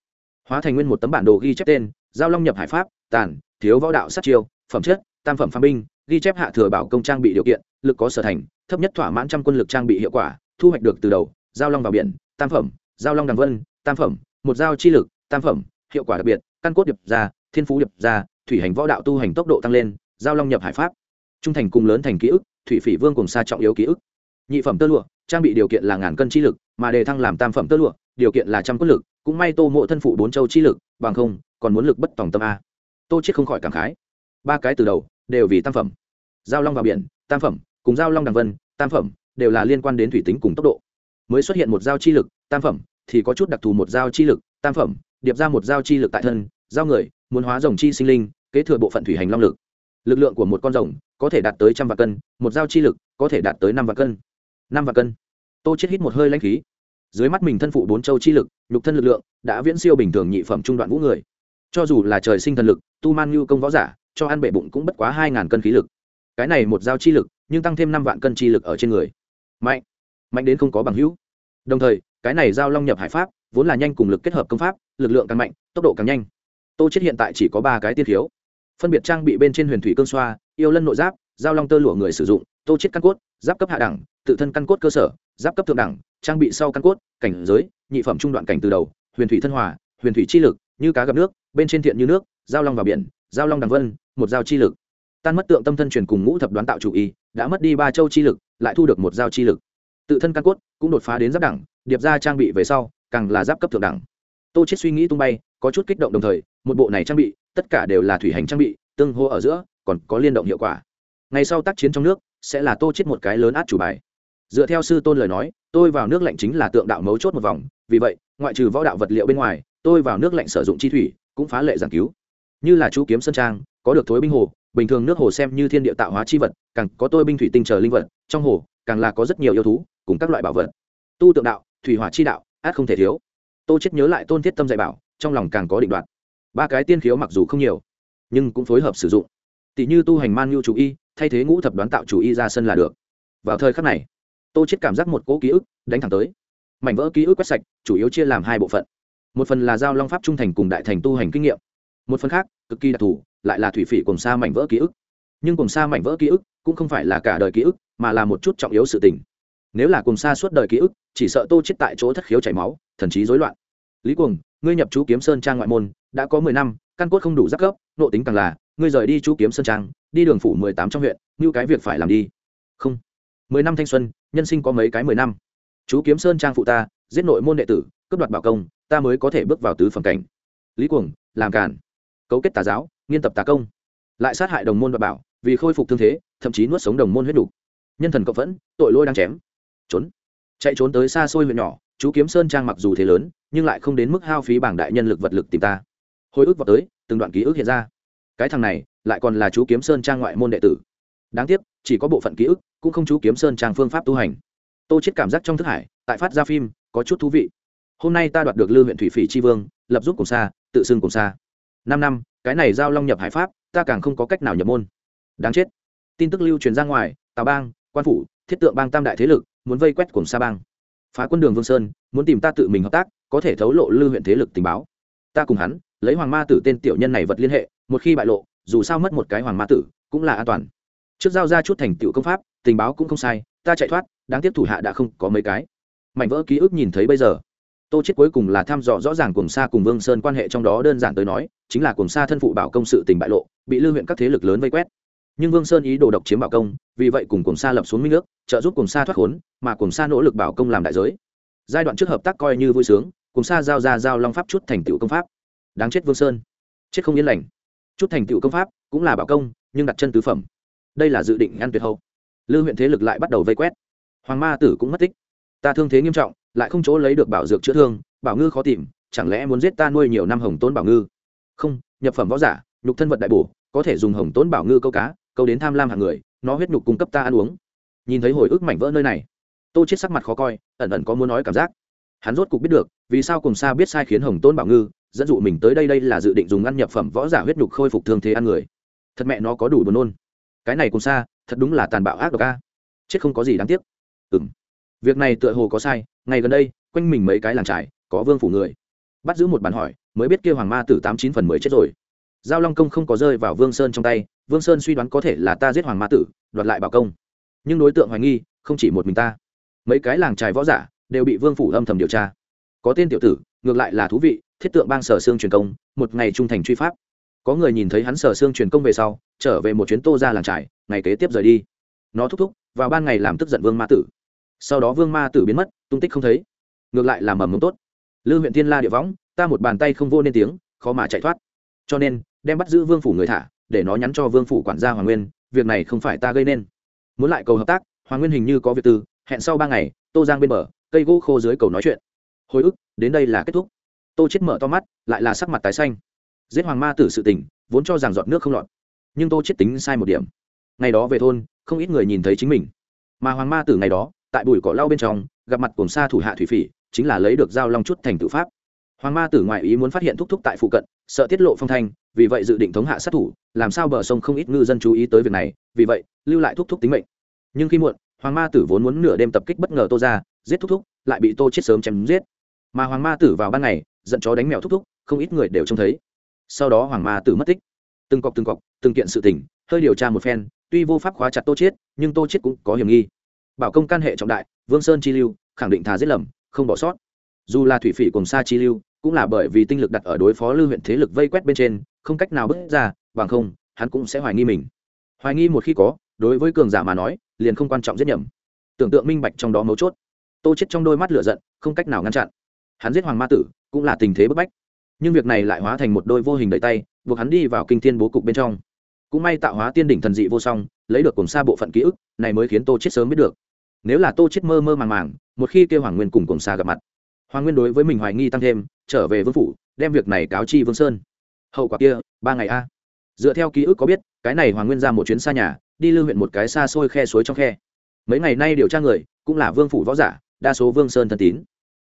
Hóa thành nguyên một tấm bản đồ ghi chép tên giao long nhập hải pháp, tàn, thiếu võ đạo sát chiêu, phẩm chất, tam phẩm phàm binh, ghi chép hạ thừa bảo công trang bị điều kiện, lực có sở thành, thấp nhất thỏa mãn trăm quân lực trang bị hiệu quả thu hoạch được từ đầu, giao long vào biển, tam phẩm, giao long đằng vân, tam phẩm, một giao chi lực, tam phẩm, hiệu quả đặc biệt, căn cốt điệp ra, thiên phú điệp ra, thủy hành võ đạo tu hành tốc độ tăng lên, giao long nhập hải pháp. Trung thành cùng lớn thành ký ức, thủy phỉ vương cùng xa trọng yếu ký ức. Nhị phẩm tơ lụa, trang bị điều kiện là ngàn cân chi lực, mà đề thăng làm tam phẩm tơ lụa, điều kiện là trăm quân lực, cũng may tô mộ thân phụ bốn châu chi lực, bằng không, còn muốn lực bất tòng tâm a. Tô chết không khỏi cảm khái. Ba cái từ đầu, đều vì tam phẩm. Giao long vào biển, tam phẩm, cùng giao long đằng vân, tam phẩm đều là liên quan đến thủy tính cùng tốc độ. Mới xuất hiện một giao chi lực, tam phẩm, thì có chút đặc thù một giao chi lực, tam phẩm, điệp ra một giao chi lực tại thân, giao người, muốn hóa rồng chi sinh linh, kế thừa bộ phận thủy hành long lực. Lực lượng của một con rồng có thể đạt tới trăm vạn cân, một giao chi lực có thể đạt tới năm vạn cân. Năm vạn cân. Tô chết hít một hơi lãnh khí. Dưới mắt mình thân phụ bốn châu chi lực, nhục thân lực lượng đã viễn siêu bình thường nhị phẩm trung đoạn vũ người. Cho dù là trời sinh thần lực, tu man như công võ giả, cho ăn bể bụng cũng bất quá hai ngàn cân khí lực. Cái này một giao chi lực, nhưng tăng thêm năm vạn cân chi lực ở trên người mạnh mạnh đến không có bằng hữu. Đồng thời, cái này giao long nhập hải pháp, vốn là nhanh cùng lực kết hợp công pháp, lực lượng càng mạnh, tốc độ càng nhanh. Tô chết hiện tại chỉ có ba cái tiên khiếu. Phân biệt trang bị bên trên huyền thủy cương xoa, yêu lân nội giáp, giao long tơ lụa người sử dụng, tô chết căn cốt, giáp cấp hạ đẳng, tự thân căn cốt cơ sở, giáp cấp thượng đẳng, trang bị sau căn cốt, cảnh giới, nhị phẩm trung đoạn cảnh từ đầu, huyền thủy thân hòa, huyền thủy chi lực, như cá gặp nước, bên trên thiện như nước, giao long vào biển, giao long đằng vân, một giao chi lực. Tan mất tượng tâm thân truyền cùng ngũ thập đoán tạo chủ y, đã mất đi ba châu chi lực lại thu được một giao chi lực. Tự thân căn cốt cũng đột phá đến giáp đẳng, điệp ra trang bị về sau, càng là giáp cấp thượng đẳng. Tô chết suy nghĩ tung bay, có chút kích động đồng thời, một bộ này trang bị, tất cả đều là thủy hành trang bị, tương hô ở giữa, còn có liên động hiệu quả. Ngày sau tác chiến trong nước, sẽ là tô chết một cái lớn át chủ bài. Dựa theo sư tôn lời nói, tôi vào nước lạnh chính là tượng đạo mấu chốt một vòng, vì vậy, ngoại trừ võ đạo vật liệu bên ngoài, tôi vào nước lạnh sử dụng chi thủy, cũng phá lệ giảng cứu. Như là chú kiếm sơn trang, có được thối binh hồ, bình thường nước hồ xem như thiên địa tạo hóa chi vật, càng có tôi binh thủy tinh chờ linh vật trong hồ càng là có rất nhiều yêu thú cùng các loại bảo vật. Tu tượng đạo, thủy hỏa chi đạo, át không thể thiếu. Tô chết nhớ lại tôn thiết tâm dạy bảo, trong lòng càng có định đoạt. Ba cái tiên khiếu mặc dù không nhiều, nhưng cũng phối hợp sử dụng. Tỷ như tu hành man nhu chủ y, thay thế ngũ thập đoán tạo chủ y ra sân là được. Vào thời khắc này, tô chết cảm giác một cỗ ký ức đánh thẳng tới. Mảnh vỡ ký ức quét sạch, chủ yếu chia làm hai bộ phận. Một phần là giao long pháp trung thành cùng đại thành tu hành kinh nghiệm. Một phần khác, cực kỳ đặc thù, lại là thủy phỉ cùng xa mảnh vỡ ký ức. Nhưng cùng xa mảnh vỡ ký ức cũng không phải là cả đời ký ức mà là một chút trọng yếu sự tình. Nếu là cùng xa suốt đời ký ức, chỉ sợ tô chết tại chỗ thất khiếu chảy máu, thần trí rối loạn. Lý cuồng, ngươi nhập chú kiếm sơn trang ngoại môn, đã có mười năm, căn cốt không đủ giác cấp nộ tính càng là, ngươi rời đi chú kiếm sơn trang, đi đường phủ mười tám trong huyện, như cái việc phải làm đi. Không. Mười năm thanh xuân, nhân sinh có mấy cái mười năm? Chú kiếm sơn trang phụ ta, giết nội môn đệ tử, cướp đoạt bảo công, ta mới có thể bước vào tứ phẩm cảnh. Lý cuồng, làm cản cấu kết tà giáo, nghiên tập tà công. Lại sát hại đồng môn và bảo, vì khôi phục thương thế, thậm chí nuốt sống đồng môn huyết đủ nhân thần cộng vẫn, tội lôi đang chém. Trốn. Chạy trốn tới xa xôi huyện nhỏ, chú kiếm sơn trang mặc dù thế lớn, nhưng lại không đến mức hao phí bảng đại nhân lực vật lực tìm ta. Hồi ức vào tới, từng đoạn ký ức hiện ra. Cái thằng này, lại còn là chú kiếm sơn trang ngoại môn đệ tử. Đáng tiếc, chỉ có bộ phận ký ức, cũng không chú kiếm sơn trang phương pháp tu hành. Tô chết cảm giác trong thức hải, tại phát ra phim, có chút thú vị. Hôm nay ta đoạt được lư huyện thủy phỉ tri vương, lập giúp cùng xa, tự xưng cùng xa. Năm năm, cái này giao long nhập hải pháp, ta càng không có cách nào nhập môn. Đáng chết. Tin tức lưu truyền ra ngoài tào bang quan phủ, thiết tượng bang tam đại thế lực, muốn vây quét cùng sa bang. Phá quân đường vương sơn, muốn tìm ta tự mình hợp tác, có thể thấu lộ lư huyện thế lực tình báo. Ta cùng hắn, lấy hoàng ma tử tên tiểu nhân này vật liên hệ, một khi bại lộ, dù sao mất một cái hoàng ma tử, cũng là an toàn. Trước giao ra chút thành tựu công pháp, tình báo cũng không sai, ta chạy thoát, đáng tiếc thủ hạ đã không có mấy cái. Mảnh vỡ ký ức nhìn thấy bây giờ. Tô chết cuối cùng là thăm dò rõ ràng cùng xa cùng vương sơn quan hệ trong đó, đơn giản tới nói, chính là cùng xa thân phụ bảo công sự tình bại lộ, bị lưu huyện các thế lực lớn vây quét nhưng vương sơn ý đồ độc chiếm bảo công, vì vậy cùng cùng xa lập xuống minh nước trợ giúp cùng xa thoát khốn, mà cùng xa nỗ lực bảo công làm đại giới. Giai đoạn trước hợp tác coi như vui sướng cùng xa giao ra giao long pháp chút thành tựu công pháp. Đáng chết vương sơn. Chết không yên lành. Chút thành tựu công pháp cũng là bảo công, nhưng đặt chân tứ phẩm. Đây là dự định ăn tuyệt hậu. Lư huyện thế lực lại bắt đầu vây quét. Hoàng ma tử cũng mất tích. Ta thương thế nghiêm trọng, lại không chỗ lấy được bảo dược chữa thương, bảo ngư khó tìm, chẳng lẽ muốn giết ta nuôi nhiều năm hồng tôn bảo ngư? Không, nhập phẩm võ giả, nhục thân vật đại bổ, có thể dùng hồng tôn bảo ngư câu cá câu đến tham lam hàng người, nó huyết nhục cung cấp ta ăn uống. Nhìn thấy hồi ức mảnh vỡ nơi này, tô chết sắc mặt khó coi, ẩn ẩn có muốn nói cảm giác. Hắn rốt cục biết được, vì sao cùng xa biết sai khiến hồng tôn bảo ngư, dẫn dụ mình tới đây đây là dự định dùng ăn nhập phẩm võ giả huyết nhục khôi phục thương thế ăn người. Thật mẹ nó có đủ buồn nôn. Cái này cùng xa thật đúng là tàn bạo ác độc a. Chết không có gì đáng tiếc. Ừm. Việc này tựa hồ có sai, ngày gần đây, quanh mình mấy cái làng trải có vương phủ người. Bắt giữ một bàn hỏi, mới biết kia hoàng ma tử tám chín phần mới chết rồi giao long công không có rơi vào vương sơn trong tay, vương sơn suy đoán có thể là ta giết hoàng ma tử, đoạt lại bảo công. Nhưng đối tượng hoài nghi, không chỉ một mình ta. Mấy cái làng trài võ giả đều bị vương phủ âm thầm điều tra. Có tên tiểu tử, ngược lại là thú vị, thiết tượng bang sở xương truyền công, một ngày trung thành truy pháp. Có người nhìn thấy hắn sở xương truyền công về sau, trở về một chuyến tô ra làng trải ngày kế tiếp rời đi. Nó thúc thúc, vào ban ngày làm tức giận vương ma tử. Sau đó vương ma tử biến mất, tung tích không thấy. Ngược lại là mầm mống tốt. Lư huyện thiên la địa võng, ta một bàn tay không vô nên tiếng, khó mà chạy thoát. Cho nên đem bắt giữ vương phủ người thả, để nó nhắn cho vương phủ quản gia hoàng nguyên, việc này không phải ta gây nên. Muốn lại cầu hợp tác, hoàng nguyên hình như có việc tư, hẹn sau ba ngày, tô giang bên bờ, cây gỗ khô dưới cầu nói chuyện. Hồi ức, đến đây là kết thúc. Tô chết mở to mắt, lại là sắc mặt tái xanh. Giết hoàng ma tử sự tình, vốn cho rằng giọt nước không lọt. Nhưng tô chết tính sai một điểm. Ngày đó về thôn, không ít người nhìn thấy chính mình. Mà hoàng ma tử ngày đó, tại bụi cỏ lau bên trong, gặp mặt cùng xa thủ hạ thủy phỉ, chính là lấy được dao long chút thành tự pháp. Hoàng ma tử ngoại ý muốn phát hiện thúc thúc tại phụ cận, sợ tiết lộ phong thanh vì vậy dự định thống hạ sát thủ, làm sao bờ sông không ít ngư dân chú ý tới việc này, vì vậy, lưu lại thúc thúc tính mệnh. Nhưng khi muộn, hoàng ma tử vốn muốn nửa đêm tập kích bất ngờ tô ra giết thúc thúc, lại bị tô chết sớm chém giết. Mà hoàng ma tử vào ban ngày, giận chó đánh mèo thúc thúc, không ít người đều trông thấy. Sau đó hoàng ma tử mất tích. Từng cọc từng cọc, từng kiện sự tình, hơi điều tra một phen, tuy vô pháp khóa chặt tô chết, nhưng tô chết cũng có hiểm nghi. Bảo công can hệ trọng đại, vương sơn chi lưu, khẳng định thà giết lầm, không bỏ sót. Dù là thủy phỉ cùng sa chi lưu cũng là bởi vì tinh lực đặt ở đối phó lưu huyện thế lực vây quét bên trên, không cách nào bước ra, bằng không, hắn cũng sẽ hoài nghi mình. Hoài nghi một khi có, đối với cường giả mà nói, liền không quan trọng giết nhầm. Tưởng tượng minh bạch trong đó mấu chốt. Tô chết trong đôi mắt lửa giận, không cách nào ngăn chặn. Hắn giết hoàng ma tử, cũng là tình thế bức bách. Nhưng việc này lại hóa thành một đôi vô hình đẩy tay, buộc hắn đi vào kinh thiên bố cục bên trong. Cũng may tạo hóa tiên đỉnh thần dị vô song, lấy được cùng xa bộ phận ký ức, này mới khiến tô chết sớm biết được. Nếu là tô chết mơ mơ màng màng, một khi kêu hoàng nguyên cùng cùng xa gặp mặt, hoàng nguyên đối với mình hoài nghi tăng thêm trở về vương phủ, đem việc này cáo chi vương sơn. Hậu quả kia, ba ngày a. Dựa theo ký ức có biết, cái này hoàng nguyên ra một chuyến xa nhà, đi lưu huyện một cái xa xôi khe suối trong khe. Mấy ngày nay điều tra người, cũng là vương phủ võ giả, đa số vương sơn thân tín.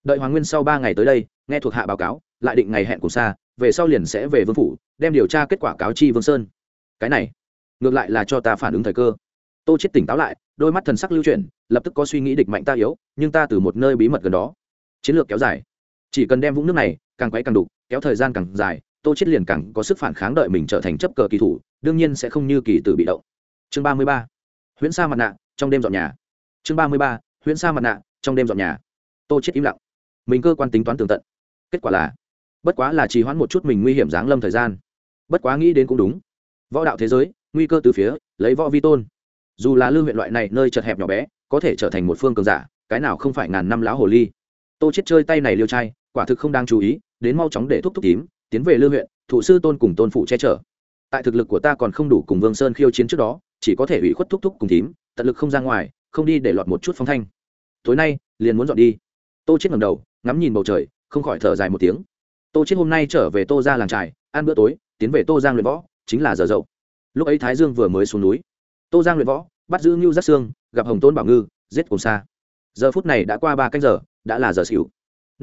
Đợi hoàng nguyên sau ba ngày tới đây, nghe thuộc hạ báo cáo, lại định ngày hẹn cùng xa, về sau liền sẽ về vương phủ, đem điều tra kết quả cáo chi vương sơn. Cái này, ngược lại là cho ta phản ứng thời cơ. Tô chết tỉnh táo lại, đôi mắt thần sắc lưu chuyển, lập tức có suy nghĩ địch mạnh ta yếu, nhưng ta từ một nơi bí mật gần đó. Chiến lược kéo dài chỉ cần đem vũng nước này càng quấy càng đục, kéo thời gian càng dài, tô chết liền càng có sức phản kháng đợi mình trở thành chấp cờ kỳ thủ, đương nhiên sẽ không như kỳ tử bị động. Chương ba mươi ba, huyễn sa mặt nạ, trong đêm dọn nhà. Chương ba mươi ba, huyễn sa mặt nạ, trong đêm dọn nhà. Tô chết im lặng. Mình cơ quan tính toán tường tận. Kết quả là, bất quá là trì hoãn một chút mình nguy hiểm giáng lâm thời gian. Bất quá nghĩ đến cũng đúng. Võ đạo thế giới, nguy cơ từ phía, lấy võ vi tôn. Dù là lương huyện loại này nơi chật hẹp nhỏ bé, có thể trở thành một phương cường giả, cái nào không phải ngàn năm lão hồ ly. Tô chết chơi tay này liêu trai quả thực không đang chú ý, đến mau chóng để thúc thúc tím, tiến về lư huyện, thụ sư tôn cùng tôn phụ che chở. Tại thực lực của ta còn không đủ cùng vương sơn khiêu chiến trước đó, chỉ có thể ủy khuất thúc thúc cùng tím, tận lực không ra ngoài, không đi để lọt một chút phong thanh. Tối nay, liền muốn dọn đi. Tô chết ngẩng đầu, ngắm nhìn bầu trời, không khỏi thở dài một tiếng. Tô chết hôm nay trở về tô ra làng trài ăn bữa tối, tiến về tô giang luyện võ, chính là giờ dậu. Lúc ấy thái dương vừa mới xuống núi. Tô giang luyện võ, bắt giữ ngưu giác xương gặp hồng tôn bảo ngư, giết cùng xa giờ phút này đã qua ba canh giờ, đã là giờ xỉu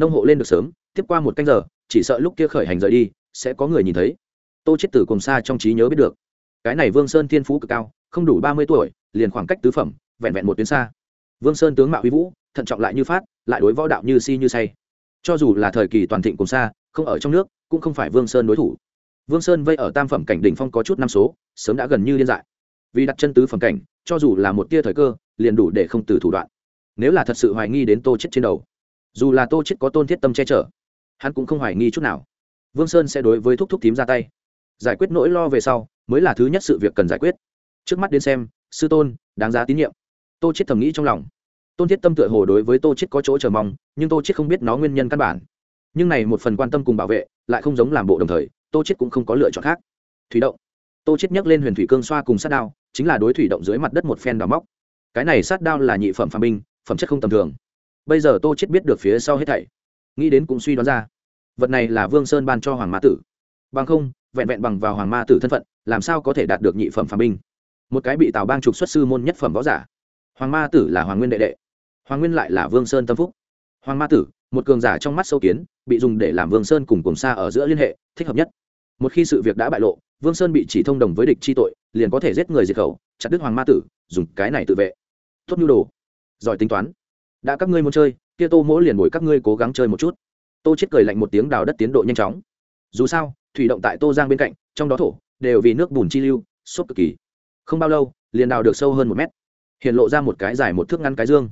nông hộ lên được sớm, tiếp qua một canh giờ, chỉ sợ lúc kia khởi hành rời đi, sẽ có người nhìn thấy. Tô chết tử cùng xa trong trí nhớ biết được. Cái này vương sơn thiên phú cực cao, không đủ ba mươi tuổi, liền khoảng cách tứ phẩm, vẹn vẹn một tuyến xa. Vương sơn tướng mạo huy vũ, thận trọng lại như phát, lại đối võ đạo như si như say. Cho dù là thời kỳ toàn thịnh cùng xa, không ở trong nước, cũng không phải vương sơn đối thủ. Vương sơn vây ở tam phẩm cảnh đỉnh phong có chút năm số, sớm đã gần như liên dại. Vì đặt chân tứ phẩm cảnh, cho dù là một tia thời cơ, liền đủ để không từ thủ đoạn. Nếu là thật sự hoài nghi đến tô chết trên đầu dù là tô chết có tôn thiết tâm che chở, hắn cũng không hoài nghi chút nào. Vương sơn sẽ đối với thúc thúc thím ra tay. Giải quyết nỗi lo về sau, mới là thứ nhất sự việc cần giải quyết. Trước mắt đến xem, sư tôn, đáng giá tín nhiệm. Tô chết thầm nghĩ trong lòng. Tôn thiết tâm tựa hồ đối với tô chết có chỗ chờ mong, nhưng tô chết không biết nó nguyên nhân căn bản. Nhưng này một phần quan tâm cùng bảo vệ, lại không giống làm bộ đồng thời, tô chết cũng không có lựa chọn khác. Thủy động. Tô chết nhấc lên huyền thủy cương xoa cùng sát đao, chính là đối thủy động dưới mặt đất một phen đào móc. Cái này sát đao là nhị phẩm phàm binh, phẩm chất không tầm thường bây giờ tô chết biết được phía sau hết thảy. Nghĩ đến cũng suy đoán ra. Vật này là vương sơn ban cho hoàng ma tử. Bằng không, vẹn vẹn bằng vào hoàng ma tử thân phận, làm sao có thể đạt được nhị phẩm phàm binh? Một cái bị tào bang trục xuất sư môn nhất phẩm võ giả. Hoàng ma tử là hoàng nguyên đệ đệ. Hoàng nguyên lại là vương sơn tâm phúc. Hoàng ma tử, một cường giả trong mắt sâu kiến, bị dùng để làm vương sơn cùng cùng xa ở giữa liên hệ, thích hợp nhất. Một khi sự việc đã bại lộ, vương sơn bị chỉ thông đồng với địch chi tội, liền có thể giết người diệt khẩu, chặt đứt hoàng ma tử, dùng cái này tự vệ. Tốt nhu đồ. Giỏi tính toán đã các ngươi muốn chơi, kia tô mỗi liền bồi các ngươi cố gắng chơi một chút. Tô chết cười lạnh một tiếng đào đất tiến độ nhanh chóng. Dù sao, thủy động tại tô giang bên cạnh, trong đó thổ, đều vì nước bùn chi lưu, sốt cực kỳ. Không bao lâu, liền đào được sâu hơn một mét. Hiện lộ ra một cái dài một thước ngăn cái dương.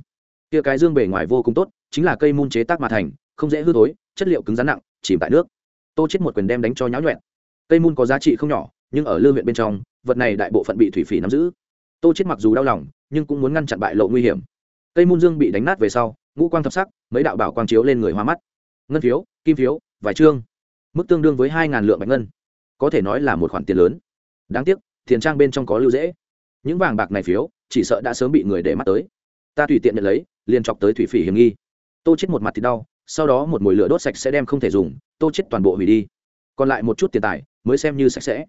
Kia cái dương bề ngoài vô cùng tốt, chính là cây mun chế tác mà thành, không dễ hư thối, chất liệu cứng rắn nặng chìm tại nước. Tô chết một quyền đem đánh cho nháo nhuẹn cây mun có giá trị không nhỏ, nhưng ở lương huyện bên trong, vật này đại bộ phận bị thủy phỉ nắm giữ. Tô chết mặc dù đau lòng, nhưng cũng muốn ngăn chặn bại lộ nguy hiểm cây mun dương bị đánh nát về sau, ngũ quang thập sắc, mấy đạo bảo quang chiếu lên người hoa mắt. Ngân phiếu, kim phiếu, vài trương. Mức tương đương với hai ngàn lượng bạch ngân. Có thể nói là một khoản tiền lớn. Đáng tiếc, tiền trang bên trong có lưu dễ. Những vàng bạc này phiếu, chỉ sợ đã sớm bị người để mắt tới. Ta tùy tiện nhận lấy, liền chọc tới thủy phỉ hiểm nghi. Tô chết một mặt thì đau, sau đó một mồi lửa đốt sạch sẽ đem không thể dùng, tô chết toàn bộ hủy đi. Còn lại một chút tiền tài, mới xem như sạch sẽ.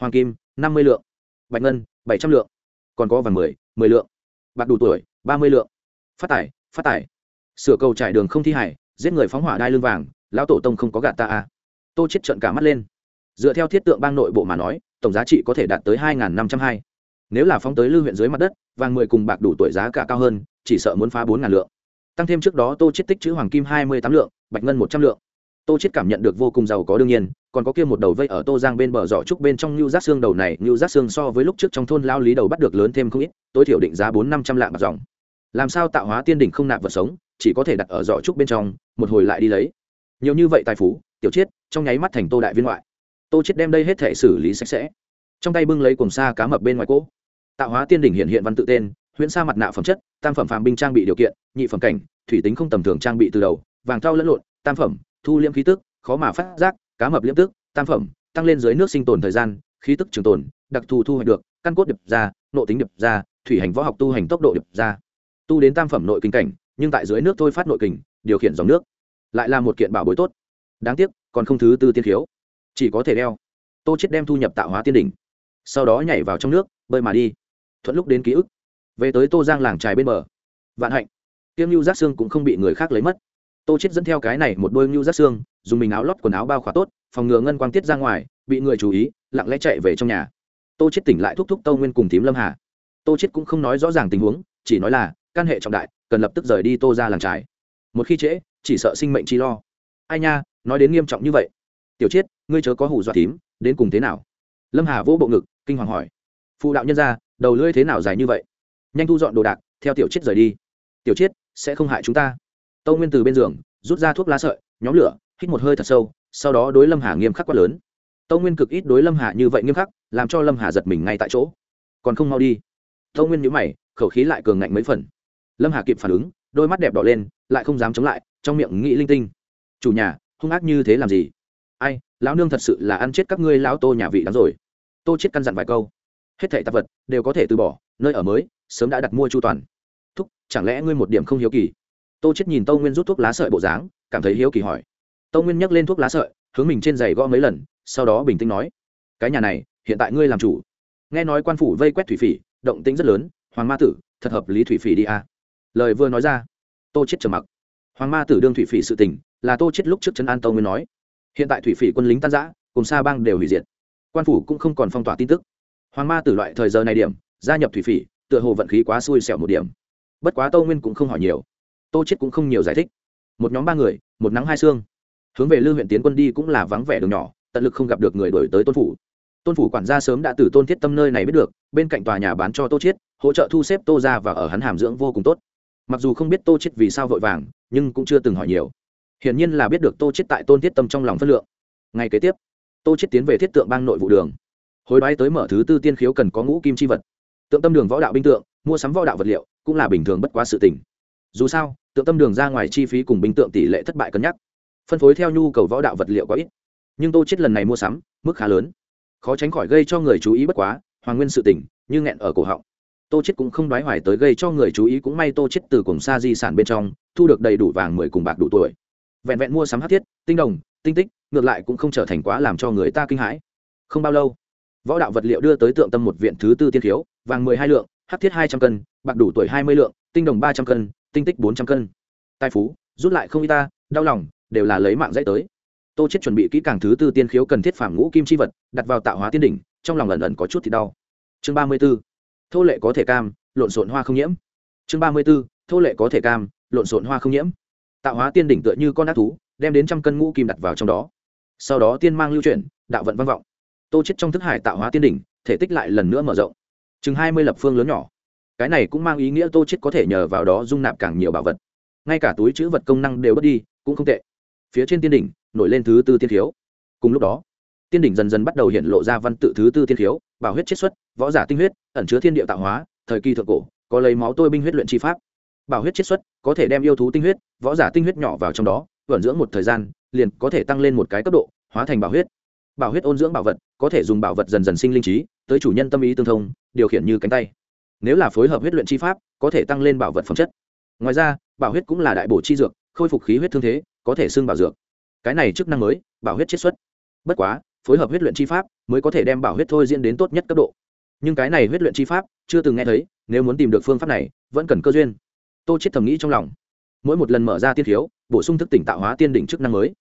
Hoàng kim, năm mươi lượng. Bạch ngân, bảy trăm lượng. Còn có vàng mười mười lượng. Bạc đủ tuổi, ba mươi lượng phát tải phát tải sửa cầu trải đường không thi hải giết người phóng hỏa đai lưng vàng, lão tổ tông không có gạt ta à. tô chết trợn cả mắt lên. Dựa theo thiết tượng bang nội bộ mà nói, tổng giá trị có thể đạt tới hai năm trăm hai. Nếu là phóng tới lưu huyện dưới mặt đất, vàng mười cùng bạc đủ tuổi giá cả cao hơn, chỉ sợ muốn phá bốn ngàn lượng. Tăng thêm trước đó tô chết tích chữ hoàng kim hai mươi tám lượng, bạch ngân một trăm lượng. Tô chết cảm nhận được vô cùng giàu có đương nhiên, còn có kia một đầu vây ở tô giang bên bờ giỏ trúc bên trong lưu giác xương đầu này lưu giác xương so với lúc trước trong thôn lao lý đầu bắt được lớn thêm không ít, tối thiểu định giá bốn năm trăm lạng bạc dòng làm sao tạo hóa tiên đỉnh không nạp vật sống, chỉ có thể đặt ở giỏ trúc bên trong, một hồi lại đi lấy. Nhiều như vậy tài phú, tiểu chiết, trong nháy mắt thành tô đại viên ngoại. Tô chiết đem đây hết thể xử lý sạch sẽ. Trong tay bưng lấy cùng xa cá mập bên ngoài cỗ. Tạo hóa tiên đỉnh hiện hiện văn tự tên, huyễn sa mặt nạ phẩm chất, tam phẩm phàm binh trang bị điều kiện, nhị phẩm cảnh, thủy tính không tầm thường trang bị từ đầu, vàng thau lẫn lộn, tam phẩm, thu liễm khí tức, khó mà phát giác, cá mập liễm tức, tam phẩm, tăng lên dưới nước sinh tồn thời gian, khí tức trường tồn, đặc thù thu hoạch được, căn cốt điệp ra, nộ tính điệp ra, thủy hành võ học tu hành tốc độ điệp ra tu đến tam phẩm nội kinh cảnh, nhưng tại dưới nước thôi phát nội kình điều khiển dòng nước, lại là một kiện bảo bối tốt. Đáng tiếc, còn không thứ tư tiên khiếu. Chỉ có thể đeo. Tô chết đem thu nhập tạo hóa tiên đỉnh, sau đó nhảy vào trong nước, bơi mà đi. Thuận lúc đến ký ức, về tới tô giang làng trài bên bờ. Vạn hạnh. Tiêm nhu giác xương cũng không bị người khác lấy mất. Tô chết dẫn theo cái này một đôi nhu giác xương dùng mình áo lót quần áo bao khỏa tốt, phòng ngừa ngân quang tiết ra ngoài, bị người chú ý, lặng lẽ chạy về trong nhà. Tô chết tỉnh lại thúc thúc tâu nguyên cùng tím lâm hà. Tô chết cũng không nói rõ ràng tình huống, chỉ nói là căn hệ trọng đại, cần lập tức rời đi tô ra làng trài. Một khi trễ, chỉ sợ sinh mệnh chi lo. Ai nha, nói đến nghiêm trọng như vậy. Tiểu chiết, ngươi chớ có hù dọa tím, đến cùng thế nào? Lâm hà vỗ bộ ngực, kinh hoàng hỏi. Phụ đạo nhân ra đầu lưỡi thế nào dài như vậy? Nhanh thu dọn đồ đạc, theo tiểu chiết rời đi. Tiểu chiết, sẽ không hại chúng ta. Tâu nguyên từ bên giường, rút ra thuốc lá sợi, nhóm lửa, hít một hơi thật sâu, sau đó đối lâm hà nghiêm khắc quá lớn. Tâu nguyên cực ít đối lâm hà như vậy nghiêm khắc, làm cho lâm hà giật mình ngay tại chỗ. Còn không mau đi. Tâu nguyên nhữ mày, khẩu khí lại cường ngạnh mấy phần lâm hà kịp phản ứng, đôi mắt đẹp đỏ lên, lại không dám chống lại, trong miệng nghĩ linh tinh. Chủ nhà, hung ác như thế làm gì? Ai, lão nương thật sự là ăn chết các ngươi lão tô nhà vị đáng rồi. Tô chết căn dặn vài câu. Hết thảy tạp vật đều có thể từ bỏ, nơi ở mới, sớm đã đặt mua chu toàn. Thúc, chẳng lẽ ngươi một điểm không hiếu kỳ? Tô chết nhìn tâu nguyên rút thuốc lá sợi bộ dáng, cảm thấy hiếu kỳ hỏi. Tâu nguyên nhấc lên thuốc lá sợi, hướng mình trên giày gõ mấy lần, sau đó bình tĩnh nói, cái nhà này, hiện tại ngươi làm chủ. Nghe nói quan phủ vây quét thủy phỉ, động tĩnh rất lớn, hoàng ma tử, thật hợp lý thủy phỉ đi a. à lời vừa nói ra, tô chết trầm mặc. Hoàng ma tử đương thủy phỉ sự tình, là tô chết lúc trước trấn an tâu nguyên nói. Hiện tại thủy phỉ quân lính tan giã cùng sa bang đều hủy diệt. Quan phủ cũng không còn phong tỏa tin tức. Hoàng ma tử loại thời giờ này điểm, gia nhập thủy phỉ, tựa hồ vận khí quá xui xẻo một điểm. Bất quá tâu nguyên cũng không hỏi nhiều. Tô chết cũng không nhiều giải thích. Một nhóm ba người, một nắng hai xương hướng về lư huyện tiến quân đi cũng là vắng vẻ đường nhỏ, tận lực không gặp được người đổi tới tôn phủ. Tôn phủ quản gia sớm đã từ tôn thiết tâm nơi này biết được, bên cạnh tòa nhà bán cho tô chiết, hỗ trợ thu xếp tô ra và ở hắn hàm dưỡng vô cùng tốt mặc dù không biết tô chiết vì sao vội vàng, nhưng cũng chưa từng hỏi nhiều. Hiển nhiên là biết được tô chiết tại tôn thiết tâm trong lòng phân lượng. Ngày kế tiếp, tô chiết tiến về thiết tượng bang nội vụ đường. Hối đoái tới mở thứ tư tiên khiếu cần có ngũ kim chi vật. Tượng tâm đường võ đạo binh tượng, mua sắm võ đạo vật liệu, cũng là bình thường bất quá sự tình. Dù sao, tượng tâm đường ra ngoài chi phí cùng binh tượng tỷ lệ thất bại cân nhắc. Phân phối theo nhu cầu võ đạo vật liệu có ít. Nhưng tô chết lần này mua sắm, mức khá lớn. Khó tránh khỏi gây cho người chú ý bất quá, hoàng nguyên sự tỉnh như nghẹn ở cổ họng tô chết cũng không đoái hoài tới gây cho người chú ý cũng may tô chết từ cùng xa di sản bên trong thu được đầy đủ vàng mười cùng bạc đủ tuổi. Vẹn vẹn mua sắm hát thiết, tinh đồng, tinh tích, ngược lại cũng không trở thành quá làm cho người ta kinh hãi. Không bao lâu, võ đạo vật liệu đưa tới tượng tâm một viện thứ tư tiên thiếu vàng mười hai lượng hát thiết hai trăm cân, bạc đủ tuổi hai mươi lượng, tinh đồng ba trăm cân, tinh tích bốn trăm cân. Tài phú, rút lại không y ta, đau lòng, đều là lấy mạng dãy tới. Tô chết chuẩn bị kỹ càng thứ tư tiên khiếu cần thiết phản ngũ kim chi vật, đặt vào tạo hóa tiên đỉnh, trong lòng ẩn ẩn có chút thì đau. Chương ba mươi 34 thô lệ có thể cam, lộn xộn hoa không nhiễm. Chương ba mươi 34. thô lệ có thể cam, lộn xộn hoa không nhiễm. Tạo hóa tiên đỉnh tựa như con ác thú, đem đến trăm cân ngũ kim đặt vào trong đó. Sau đó tiên mang lưu chuyển, đạo vận văn vọng. Tô chết trong thức hải tạo hóa tiên đỉnh, thể tích lại lần nữa mở rộng. Chừng hai mươi lập phương lớn nhỏ. Cái này cũng mang ý nghĩa tô chết có thể nhờ vào đó dung nạp càng nhiều bảo vật. Ngay cả túi chữ vật công năng đều bớt đi, cũng không tệ. Phía trên tiên đỉnh, nổi lên thứ tư tiên thiếu. Cùng lúc đó tiên đỉnh dần dần bắt đầu hiện lộ ra văn tự thứ tư thiên khiếu, bảo huyết chiết xuất võ giả tinh huyết ẩn chứa thiên địa tạo hóa thời kỳ thượng cổ có lấy máu tôi binh huyết luyện chi pháp. Bảo huyết chiết xuất có thể đem yêu thú tinh huyết võ giả tinh huyết nhỏ vào trong đó vận dưỡng một thời gian liền có thể tăng lên một cái cấp độ hóa thành bảo huyết. Bảo huyết ôn dưỡng bảo vật có thể dùng bảo vật dần dần sinh linh trí tới chủ nhân tâm ý tương thông điều khiển như cánh tay. Nếu là phối hợp huyết luyện chi pháp có thể tăng lên bảo vật phẩm chất. Ngoài ra bảo huyết cũng là đại bổ chi dược khôi phục khí huyết thương thế có thể xưng bảo dược. Cái này chức năng mới bảo huyết chiết xuất. Bất quá phối hợp huyết luyện chi pháp mới có thể đem bảo huyết thôi diễn đến tốt nhất cấp độ. Nhưng cái này huyết luyện chi pháp chưa từng nghe thấy, nếu muốn tìm được phương pháp này, vẫn cần cơ duyên. Tô chết thầm nghĩ trong lòng. Mỗi một lần mở ra tiên thiếu bổ sung thức tỉnh tạo hóa tiên đỉnh chức năng mới.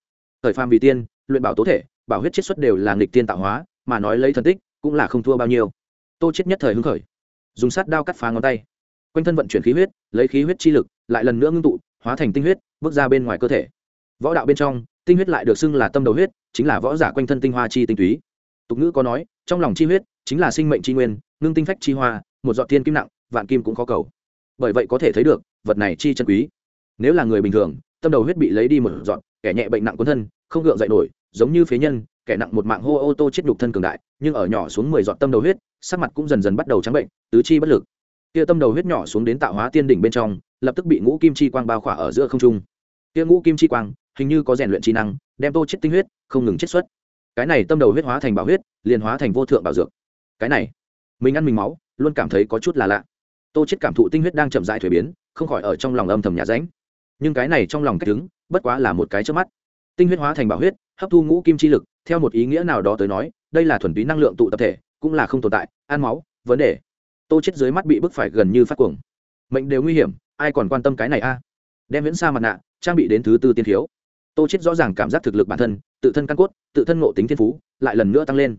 Thời phàm vì tiên, luyện bảo tố thể, bảo huyết chiết xuất đều là nghịch tiên tạo hóa, mà nói lấy thần tích, cũng là không thua bao nhiêu. Tô chết nhất thời hứng khởi. Dùng sát đao cắt phá ngón tay. Quanh thân vận chuyển khí huyết, lấy khí huyết chi lực, lại lần nữa ngưng tụ, hóa thành tinh huyết, bước ra bên ngoài cơ thể. Võ đạo bên trong, tinh huyết lại được xưng là tâm đầu huyết chính là võ giả quanh thân tinh hoa chi tinh túy. Tục ngữ có nói, trong lòng chi huyết chính là sinh mệnh chi nguyên, ngưng tinh phách chi hoa, một giọt thiên kim nặng, vạn kim cũng khó cầu. Bởi vậy có thể thấy được, vật này chi chân quý. Nếu là người bình thường, tâm đầu huyết bị lấy đi một giọt, kẻ nhẹ bệnh nặng cuốn thân, không gượng dậy nổi, giống như phế nhân, kẻ nặng một mạng hô ô tô chết nhục thân cường đại, nhưng ở nhỏ xuống mười giọt tâm đầu huyết, sắc mặt cũng dần dần bắt đầu trắng bệnh, tứ chi bất lực. Kia tâm đầu huyết nhỏ xuống đến tạo hóa tiên đỉnh bên trong, lập tức bị ngũ kim chi quang bao khỏa ở giữa không trung. Kia ngũ kim chi quang hình như có rèn luyện trí năng, đem tô chết tinh huyết không ngừng chiết xuất. Cái này tâm đầu huyết hóa thành bảo huyết, liền hóa thành vô thượng bảo dược. Cái này, mình ăn mình máu, luôn cảm thấy có chút là lạ. Tô chết cảm thụ tinh huyết đang chậm rãi thuế biến, không khỏi ở trong lòng âm thầm nhà ránh nhưng cái này trong lòng cách đứng, bất quá là một cái trước mắt. Tinh huyết hóa thành bảo huyết, hấp thu ngũ kim chi lực, theo một ý nghĩa nào đó tới nói, đây là thuần túy năng lượng tụ tập thể, cũng là không tồn tại, ăn máu, vấn đề. Tô chết dưới mắt bị bức phải gần như phát cuồng. Mệnh đều nguy hiểm, ai còn quan tâm cái này a? Đem viễn xa mặt nạ, trang bị đến thứ tư tiên thiếu tô chết rõ ràng cảm giác thực lực bản thân, tự thân căn cốt, tự thân ngộ tính thiên phú, lại lần nữa tăng lên.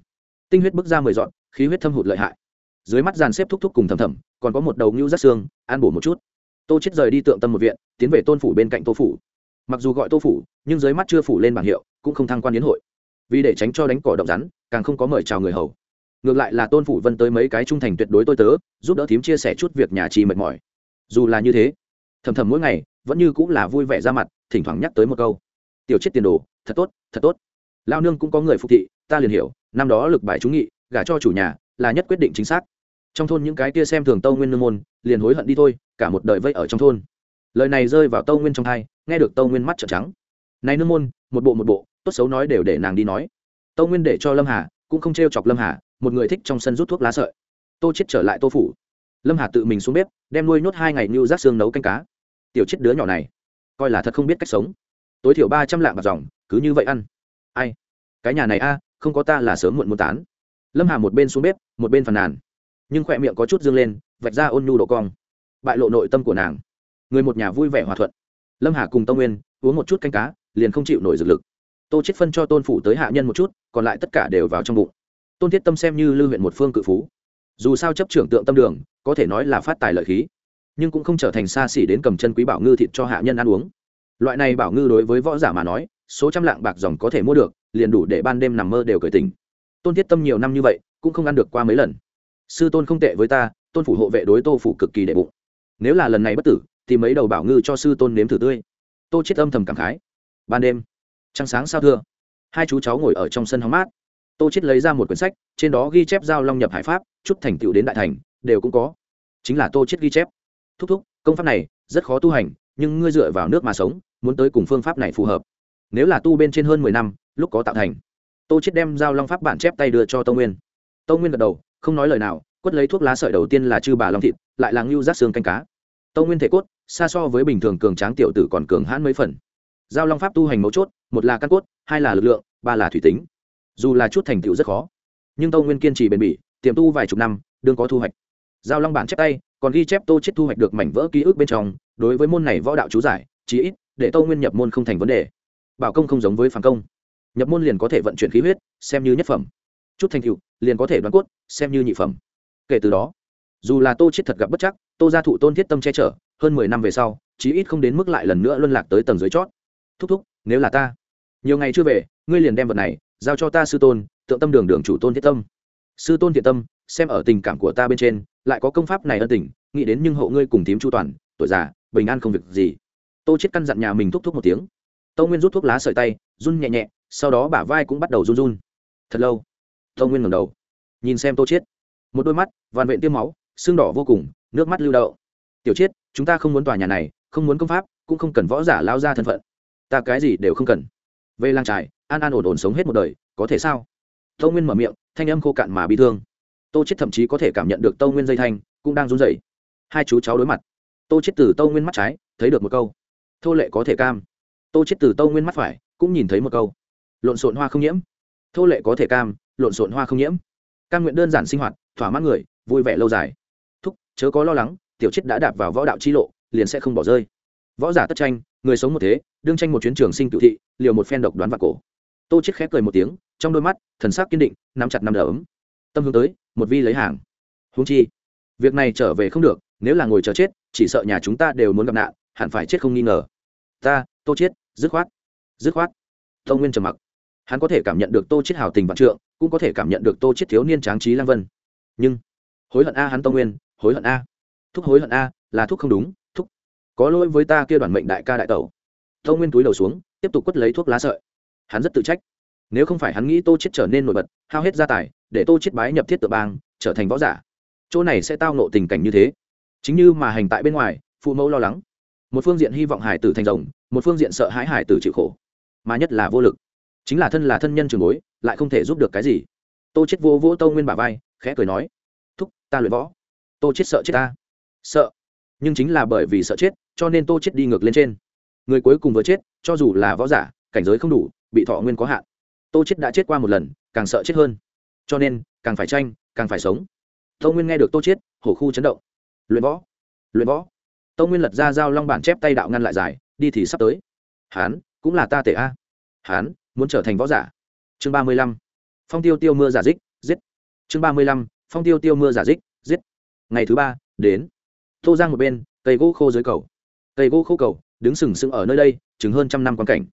Tinh huyết bước ra mười dọn, khí huyết thâm hụt lợi hại. Dưới mắt dàn xếp thúc thúc cùng thầm thầm, còn có một đầu ngưu rắt xương, an bổ một chút. Tô chết rời đi tượng tâm một viện, tiến về tôn phủ bên cạnh tô phủ. Mặc dù gọi tô phủ, nhưng dưới mắt chưa phủ lên bảng hiệu, cũng không thăng quan đến hội. Vì để tránh cho đánh cỏ động rắn, càng không có mời chào người hầu. Ngược lại là tôn phủ vân tới mấy cái trung thành tuyệt đối tôi tớ, giúp đỡ thím chia sẻ chút việc nhà chi mệt mỏi. Dù là như thế, thầm thầm mỗi ngày, vẫn như cũng là vui vẻ ra mặt, thỉnh thoảng nhắc tới một câu tiểu chết tiền đồ, thật tốt thật tốt. Lao nương cũng có người phục thị, ta liền hiểu, năm đó lực bài trúng nghị, gả cho chủ nhà, là nhất quyết định chính xác. Trong thôn những cái kia xem thường tâu nguyên nương môn, liền hối hận đi thôi, cả một đời vây ở trong thôn. Lời này rơi vào tâu nguyên trong thai, nghe được tâu nguyên mắt trợn trắng. Này nương môn, một bộ một bộ, tốt xấu nói đều để nàng đi nói. Tâu nguyên để cho lâm hà, cũng không t chọc lâm hà, một người thích trong sân rút thuốc lá sợi. Tô chết trở lại tô phủ. Lâm hà tự mình xuống bếp, đem nuôi nhốt hai ngày như rác xương nấu canh cá. Tiểu chết đứa nhỏ này, coi là thật không biết cách sống tối thiểu ba trăm lạng bạc dòng, cứ như vậy ăn. Ai? Cái nhà này a, không có ta là sớm muộn muốn tán. Lâm hà một bên xuống bếp, một bên phàn nàn. Nhưng khỏe miệng có chút dương lên, vạch ra ôn nhu độ cong. Bại lộ nội tâm của nàng. Người một nhà vui vẻ hòa thuận. Lâm hà cùng tông nguyên, uống một chút canh cá, liền không chịu nổi dược lực. Tô chết phân cho tôn phủ tới hạ nhân một chút, còn lại tất cả đều vào trong bụng. Tôn thiết tâm xem như lưu huyện một phương cự phú. Dù sao chấp trưởng tượng tâm đường, có thể nói là phát tài lợi khí. Nhưng cũng không trở thành xa xỉ đến cầm chân quý bảo ngư thịt cho hạ nhân ăn uống loại này bảo ngư đối với võ giả mà nói, số trăm lạng bạc dòng có thể mua được, liền đủ để ban đêm nằm mơ đều cởi tình tôn thiết tâm nhiều năm như vậy, cũng không ăn được qua mấy lần. Sư tôn không tệ với ta, tôn phủ hộ vệ đối tô phủ cực kỳ đệ bụng. Nếu là lần này bất tử, thì mấy đầu bảo ngư cho sư tôn nếm thử tươi. Tô chết âm thầm cảm khái. Ban đêm, trăng sáng sao thưa? Hai chú cháu ngồi ở trong sân hóng mát. Tô chết lấy ra một quyển sách, trên đó ghi chép giao long nhập hải pháp, chút thành tựu đến đại thành, đều cũng có. Chính là tô chết ghi chép. Thúc thúc, công pháp này, rất khó tu hành, nhưng ngươi dựa vào nước mà sống muốn tới cùng phương pháp này phù hợp. Nếu là tu bên trên hơn mười năm, lúc có tạo thành. Tô chết đem giao long pháp bản chép tay đưa cho tông nguyên. Tông nguyên gật đầu, không nói lời nào, quất lấy thuốc lá sợi đầu tiên là chư bà long thịt, lại là ngưu rác xương canh cá. Tông nguyên thể cốt, xa so với bình thường cường tráng tiểu tử còn cường hãn mấy phần. Giao long pháp tu hành mấu chốt, một là căn cốt, hai là lực lượng, ba là thủy tính. Dù là chút thành tựu rất khó, nhưng tông nguyên kiên trì bền bỉ, tiềm tu vài chục năm, đương có thu hoạch. Giao long bản chép tay, còn ghi chép tô chết thu hoạch được mảnh vỡ ký ức bên trong, đối với môn này võ đạo chú giải, chí ít để tâu nguyên nhập môn không thành vấn đề. Bảo công không giống với phản công. Nhập môn liền có thể vận chuyển khí huyết, xem như nhất phẩm. Chút thành cựu liền có thể đoán cốt, xem như nhị phẩm. Kể từ đó, dù là tô chết thật gặp bất chắc, tô gia thụ tôn thiết tâm che chở, hơn mười năm về sau, chí ít không đến mức lại lần nữa luân lạc tới tầng dưới chót. Thúc thúc, nếu là ta, nhiều ngày chưa về, ngươi liền đem vật này giao cho ta sư tôn, tượng tâm đường đường chủ tôn thiết tâm. Sư tôn thiện tâm, xem ở tình cảm của ta bên trên, lại có công pháp này ân tình, nghĩ đến nhưng hậu ngươi cùng tím chu toàn, tuổi già, bình an không việc gì tô chết căn dặn nhà mình thúc thúc một tiếng. Tô nguyên rút thuốc lá sợi tay, run nhẹ nhẹ, sau đó bả vai cũng bắt đầu run run. Thật lâu, Tô nguyên ngẩng đầu, nhìn xem tô chết. Một đôi mắt, vằn vện tiêm máu, xương đỏ vô cùng, nước mắt lưu đậu. Tiểu chết, chúng ta không muốn tòa nhà này, không muốn công pháp, cũng không cần võ giả lao ra thân phận. Ta cái gì đều không cần. Về lang trải an an ổn ổn sống hết một đời, có thể sao? Tô nguyên mở miệng, thanh âm khô cạn mà bị thương. Tô chết thậm chí có thể cảm nhận được Tô nguyên dây thanh, cũng đang run rẩy. Hai chú cháu đối mặt. Tô chết từ Tô nguyên mắt trái, thấy được một câu thô lệ có thể cam. Tô chết từ tâu nguyên mắt phải, cũng nhìn thấy một câu. Lộn xộn hoa không nhiễm. Thô lệ có thể cam, lộn xộn hoa không nhiễm. Cam nguyện đơn giản sinh hoạt, thỏa mãn người, vui vẻ lâu dài. Thúc, chớ có lo lắng, tiểu chết đã đạp vào võ đạo chi lộ, liền sẽ không bỏ rơi. Võ giả tất tranh, người sống một thế, đương tranh một chuyến trường sinh cựu thị, liều một phen độc đoán vào cổ. Tô chết khép cười một tiếng, trong đôi mắt, thần sắc kiên định, nắm chặt năm đỡ ấm tâm hướng tới, một vi lấy hàng. Húng chi, việc này trở về không được, nếu là ngồi chờ chết, chỉ sợ nhà chúng ta đều muốn gặp nạn hẳn phải chết không nghi ngờ. Ta, tô chết dứt khoát dứt khoát. Tô nguyên trầm mặc. Hắn có thể cảm nhận được tô chết hào tình vạn trượng, cũng có thể cảm nhận được tô chết thiếu niên tráng trí lang vân. Nhưng, hối hận a hắn tô nguyên, hối hận a. Thúc hối hận a là thuốc không đúng, thúc. Có lỗi với ta kia đoàn mệnh đại ca đại tẩu. Tô nguyên túi đầu xuống, tiếp tục quất lấy thuốc lá sợi. Hắn rất tự trách. Nếu không phải hắn nghĩ tô chết trở nên nổi bật, hao hết gia tài, để tô chết bái nhập thiết tự bang, trở thành võ giả, chỗ này sẽ tao nộ tình cảnh như thế. Chính như mà hành tại bên ngoài, phụ mẫu lo lắng một phương diện hy vọng hải tử thành rồng, một phương diện sợ hãi hải tử chịu khổ. Mà nhất là vô lực. Chính là thân là thân nhân trường bối, lại không thể giúp được cái gì. Tô chết vô vỗ tâu nguyên bà vai, khẽ cười nói, thúc, ta luyện võ. Tô chết sợ chết ta. Sợ? Nhưng chính là bởi vì sợ chết, cho nên tô chết đi ngược lên trên. Người cuối cùng vừa chết, cho dù là võ giả, cảnh giới không đủ, bị thọ nguyên có hạn. Tô chết đã chết qua một lần, càng sợ chết hơn. Cho nên, càng phải tranh, càng phải sống. Tâu nguyên nghe được tô chết, hổ khu chấn động. Luyện võ luyện võ. Tông nguyên lật ra dao long bản chép tay đạo ngăn lại dài, đi thì sắp tới. Hán, cũng là ta tể a. Hán, muốn trở thành võ giả. Chương ba mươi lăm. Phong tiêu tiêu mưa giả dích, giết. Chương ba mươi lăm. Phong tiêu tiêu mưa giả dích, giết. Ngày thứ ba, đến. Tô giang một bên, cây gỗ khô dưới cầu. Cây gỗ khô cầu, đứng sừng sững ở nơi đây chứng hơn trăm năm quan cảnh.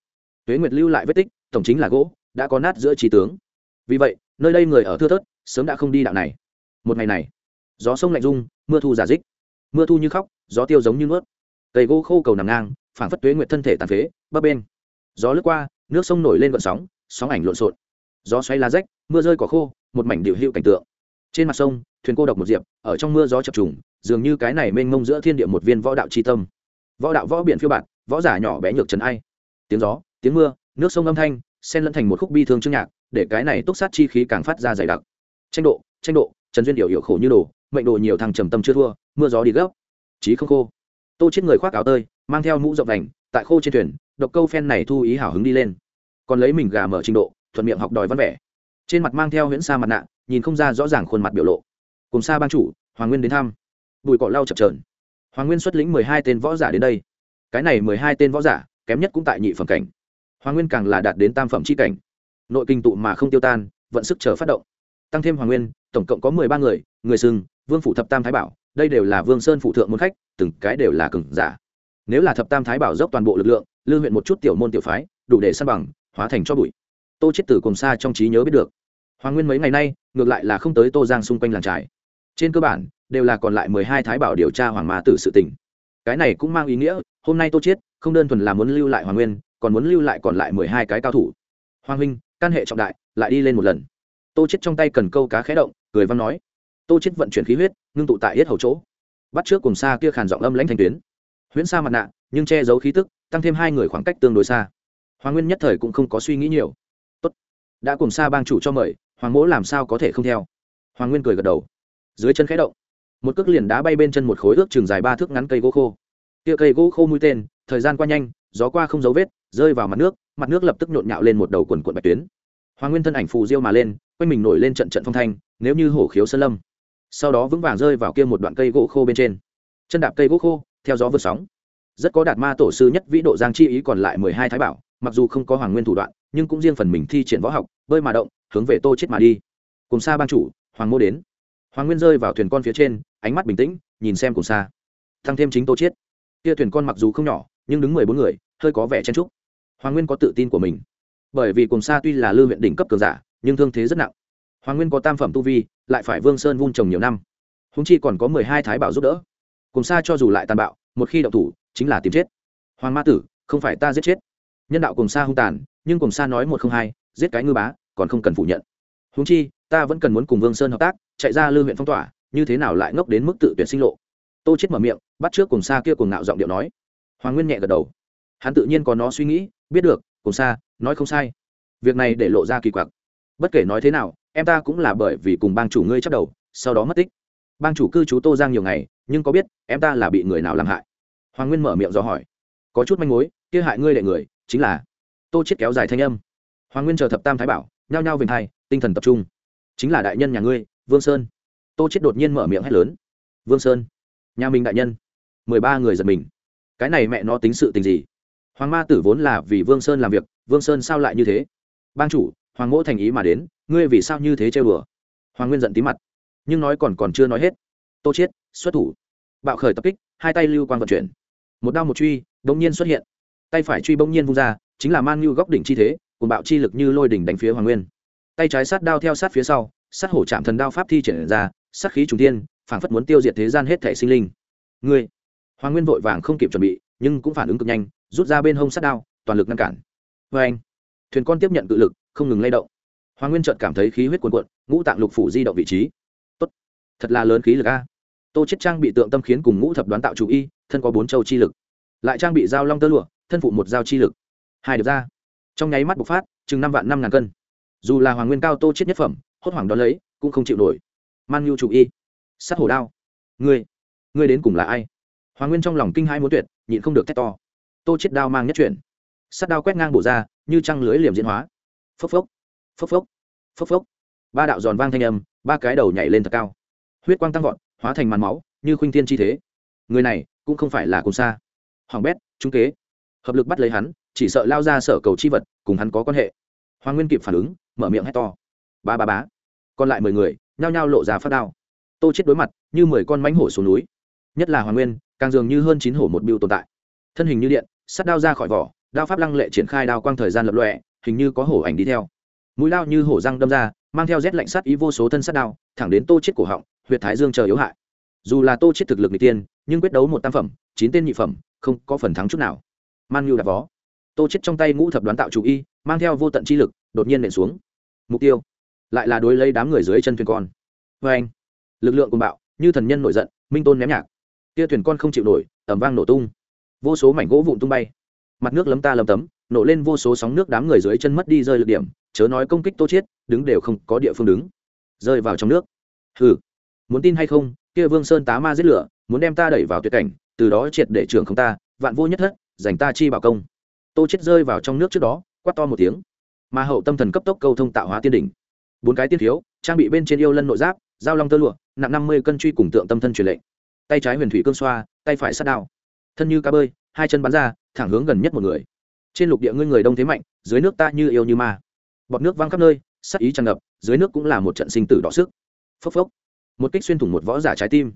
Tuế nguyệt lưu lại vết tích, tổng chính là gỗ, đã có nát giữa trí tướng. Vì vậy, nơi đây người ở thưa thớt, sớm đã không đi đạo này. Một ngày này, gió sông lạnh rung, mưa thu giả dích. Mưa thu như khóc gió tiêu giống như nuốt. Cây gỗ khô cầu nằm ngang phản phất tuế nguyệt thân thể tàn phế, bấp bên gió lướt qua, nước sông nổi lên gợn sóng sóng ảnh lộn xộn. Gió xoáy lá rách, mưa rơi cỏ khô, một mảnh điệu hữu cảnh tượng. Trên mặt sông, thuyền cô độc một diệp, ở trong mưa gió chập trùng, dường như cái này mênh mông giữa thiên địa một viên võ đạo chi tâm. Võ đạo võ biển phiêu bạt, võ giả nhỏ bé nhược trần ai. Tiếng gió, tiếng mưa, nước sông âm thanh, xen lẫn thành một khúc bi thương chương nhạc, để cái này túc sát chi khí càng phát ra dày đặc. Tranh độ tranh độ, trần duyên điệu hiệu khổ như đồ, mệnh đồ nhiều thằng trầm tâm chưa thua, mưa gió đi gấp chí không khô. Tô chết người khoác áo tơi, mang theo mũ rộng vành tại khô trên thuyền, độc câu phen này thu ý hào hứng đi lên. Còn lấy mình gà mở trình độ, thuận miệng học đòi văn vẻ. Trên mặt mang theo huyễn sa mặt nạ, nhìn không ra rõ ràng khuôn mặt biểu lộ. Cùng xa ban chủ, hoàng nguyên đến thăm. Bùi cỏ lau chập trờn hoàng nguyên xuất lĩnh mười hai tên võ giả đến đây. Cái này mười hai tên võ giả, kém nhất cũng tại nhị phẩm cảnh. Hoàng nguyên càng là đạt đến tam phẩm c h i cảnh. Nội kinh tụ mà không tiêu tan, vận sức chờ phát động. Tăng thêm hoàng nguyên, tổng cộng có mười ba người người sừng, vương phủ thập tam thái bảo đây đều là vương sơn phụ thượng môn khách, từng cái đều là cừng giả. Nếu là thập tam thái bảo dốc toàn bộ lực lượng lưu huyện một chút tiểu môn tiểu phái, đủ để săn bằng, hóa thành cho bụi. Tô chết tử cùng xa trong trí nhớ biết được. Hoàng nguyên mấy ngày nay, ngược lại là không tới tô giang xung quanh làng trải trên cơ bản, đều là còn lại mười hai thái bảo điều tra hoàng ma tử sự tình. Cái này cũng mang ý nghĩa, hôm nay tô chết, không đơn thuần là muốn lưu lại hoàng nguyên, còn muốn lưu lại còn lại mười hai cái cao thủ. Hoàng huynh căn hệ trọng đại, lại đi lên một lần. Tô chết trong tay cần câu cá khé động, cười văn nói tô chết vận chuyển khí huyết, ngưng tụ tại yết hầu chỗ. Bắt trước cùng xa kia khàn giọng âm lãnh thành tuyến. Huyễn xa mặt nạ, nhưng che giấu khí tức, tăng thêm hai người khoảng cách tương đối xa. Hoàng nguyên nhất thời cũng không có suy nghĩ nhiều. Tốt. Đã cùng xa bang chủ cho mời, hoàng mỗ làm sao có thể không theo? Hoàng nguyên cười gật đầu. Dưới chân khẽ động, một cước liền đá bay bên chân một khối ước chừng dài ba thước ngắn cây gỗ khô. Kia cây gỗ khô mũi tên, thời gian qua nhanh, gió qua không dấu vết, rơi vào mặt nước mặt nước lập tức nhộn nhạo lên một đầu quần quận bạch tuyến. Hoàng nguyên thân ảnh phù diêu mà lên, quanh mình nổi lên trận trận phong thanh, nếu như hổ khiếu sơn lâm sau đó vững vàng rơi vào kia một đoạn cây gỗ khô bên trên. Chân đạp cây gỗ khô, theo gió vượt sóng. Rất có đạt ma tổ sư nhất vĩ độ giang chi ý còn lại mười hai thái bảo, mặc dù không có hoàng nguyên thủ đoạn, nhưng cũng riêng phần mình thi triển võ học, bơi mà động, hướng về tô chết mà đi. Cùng xa ban chủ, hoàng mô đến. Hoàng nguyên rơi vào thuyền con phía trên, ánh mắt bình tĩnh, nhìn xem cùng xa. Thăng thêm chính tô chết. Kia thuyền con mặc dù không nhỏ, nhưng đứng mười bốn người, hơi có vẻ chen trúc hoàng nguyên có tự tin của mình. Bởi vì cùng xa tuy là lưu huyện đỉnh cấp cường giả, nhưng thương thế rất nặng hoàng nguyên có tam phẩm tu vi, lại phải vương sơn vun trồng nhiều năm. Húng chi còn có mười hai thái bảo giúp đỡ. Cùng xa cho dù lại tàn bạo, một khi động thủ, chính là tìm chết. Hoàng ma tử, không phải ta giết chết. Nhân đạo cùng xa hung tàn, nhưng cùng xa nói một không hai, giết cái ngư bá, còn không cần phủ nhận. Húng chi, ta vẫn cần muốn cùng vương sơn hợp tác, chạy ra lư huyện phong tỏa, như thế nào lại ngốc đến mức tự tuyển sinh lộ? Tô chết mở miệng, bắt trước cùng xa kia cùng ngạo giọng điệu nói. Hoàng nguyên nhẹ gật đầu. Hắn tự nhiên có nó suy nghĩ, biết được, cùng xa, nói không sai. Việc này để lộ ra kỳ quặc. Bất kể nói thế nào em ta cũng là bởi vì cùng bang chủ ngươi chắc đầu, sau đó mất tích. Bang chủ cư trú tô giang nhiều ngày, nhưng có biết, em ta là bị người nào làm hại? Hoàng nguyên mở miệng do hỏi. Có chút manh mối, kia hại ngươi đệ người, chính là tô chết kéo dài thanh âm. Hoàng nguyên chờ thập tam thái bảo, nhao nhao vinh hai, tinh thần tập trung. Chính là đại nhân nhà ngươi, vương sơn. Tô chết đột nhiên mở miệng hét lớn. Vương sơn, nhà mình đại nhân. Mười ba người giật mình. Cái này mẹ nó tính sự tình gì? Hoàng ma tử vốn là vì vương sơn làm việc, vương sơn sao lại như thế? Bang chủ hoàng mỗ thành ý mà đến, ngươi vì sao như thế chơi bừa hoàng nguyên giận tí mặt. Nhưng nói còn còn chưa nói hết. Tô chết xuất thủ. Bạo khởi tập kích, hai tay lưu quang vận chuyển. Một đao một truy, bỗng nhiên xuất hiện. Tay phải truy bỗng nhiên vung ra, chính là man như góc đỉnh chi thế cùng bạo chi lực như lôi đỉnh đánh phía hoàng nguyên. Tay trái sát đao theo sát phía sau, sát hổ chạm thần đao pháp thi triển ra, sát khí trùng tiên phảng phất muốn tiêu diệt thế gian hết thể sinh linh. Ngươi! Hoàng nguyên vội vàng không kịp chuẩn bị, nhưng cũng phản ứng cực nhanh, rút ra bên hông sát đao, toàn lực ngăn cản. Vê anh thuyền con tiếp nhận cự lực không ngừng lay động. Hoàng nguyên trợt cảm thấy khí huyết cuồn cuộn, ngũ tạng lục phủ di động vị trí. Tốt, thật là lớn khí lực a. Tô chết trang bị tượng tâm khiến cùng ngũ thập đoán tạo chủ y, thân có bốn châu chi lực. Lại trang bị dao long tơ lụa, thân phụ một dao chi lực. Hai được ra. Trong nháy mắt bộc phát, chừng năm vạn năm ngàn cân. Dù là hoàng nguyên cao tô chết nhất phẩm, hốt hoảng đón lấy, cũng không chịu nổi. Man nhu chủ y. Sát hổ đao. Ngươi ngươi đến cùng là ai? Hoàng nguyên trong lòng kinh hai muốn tuyệt, nhịn không được thét to. Tô chết đao mang nhất chuyển. Sát đao quét ngang bổ ra, như trăng lưới liềm diễn hóa phốc phốc phốc phốc phốc phốc. Ba đạo giòn vang thanh âm, ba cái đầu nhảy lên thật cao. Huyết quang tăng vọt, hóa thành màn máu, như khuynh thiên chi thế. Người này cũng không phải là cùng xa. Hoàng bét, trung kế. Hợp lực bắt lấy hắn, chỉ sợ lao ra sở cầu chi vật, cùng hắn có quan hệ. Hoàng nguyên kịp phản ứng, mở miệng hét to. Ba ba bá còn lại mười người, nhao nhao lộ ra phát đao. Tô chết đối mặt, như mười con mánh hổ xuống núi. Nhất là hoàng nguyên, càng dường như hơn chín hổ một biêu tồn tại. Thân hình như điện, sắt đao ra khỏi vỏ, đao pháp lăng lệ triển khai đao quang thời gian lập lọe hình như có hổ ảnh đi theo. Mũi lao như hổ răng đâm ra, mang theo rét lạnh sắt ý vô số thân sát đao, thẳng đến tô chết cổ họng, huyệt thái dương chờ yếu hại. Dù là tô chết thực lực n tiên, nhưng quyết đấu một tam phẩm, chín tên nhị phẩm, không có phần thắng chút nào. Man nhu đạp vó. Tô chết trong tay ngũ thập đoán tạo chủ y, mang theo vô tận chi lực, đột nhiên nện xuống. Mục tiêu. Lại là đối lấy đám người dưới chân thuyền con. Vê anh, lực lượng cùng bạo, như thần nhân nổi giận, minh tôn ném nhạc. Tia thuyền con không chịu nổi ẩm vang nổ tung. Vô số mảnh gỗ vụn tung bay. Mặt nước lấm ta lấm tấm nổ lên vô số sóng nước đám người dưới chân mất đi rơi lực điểm, chớ nói công kích tô chiết, đứng đều không có địa phương đứng. Rơi vào trong nước. Hừ. Muốn tin hay không, kia vương sơn tá ma giết lửa, muốn đem ta đẩy vào tuyệt cảnh, từ đó triệt để trưởng không ta, vạn vô nhất thất dành ta chi bảo công. Tô chết rơi vào trong nước trước đó, quát to một tiếng. Mà hậu tâm thần cấp tốc câu thông tạo hóa tiên đỉnh. Bốn cái tiên thiếu, trang bị bên trên yêu lân nội giáp, giao long tơ lụa, nặng năm mươi cân truy cùng tượng tâm thân truyền lệnh. Tay trái huyền thủy cương xoa, tay phải sát đao. Thân như cá bơi, hai chân bắn ra, thẳng hướng gần nhất một người trên lục địa ngươi người đông thế mạnh, dưới nước ta như yêu như ma. Bọt nước văng khắp nơi, sắc ý tràn ngập, dưới nước cũng là một trận sinh tử đỏ sức. Phốc phốc. Một kích xuyên thủng một võ giả trái tim.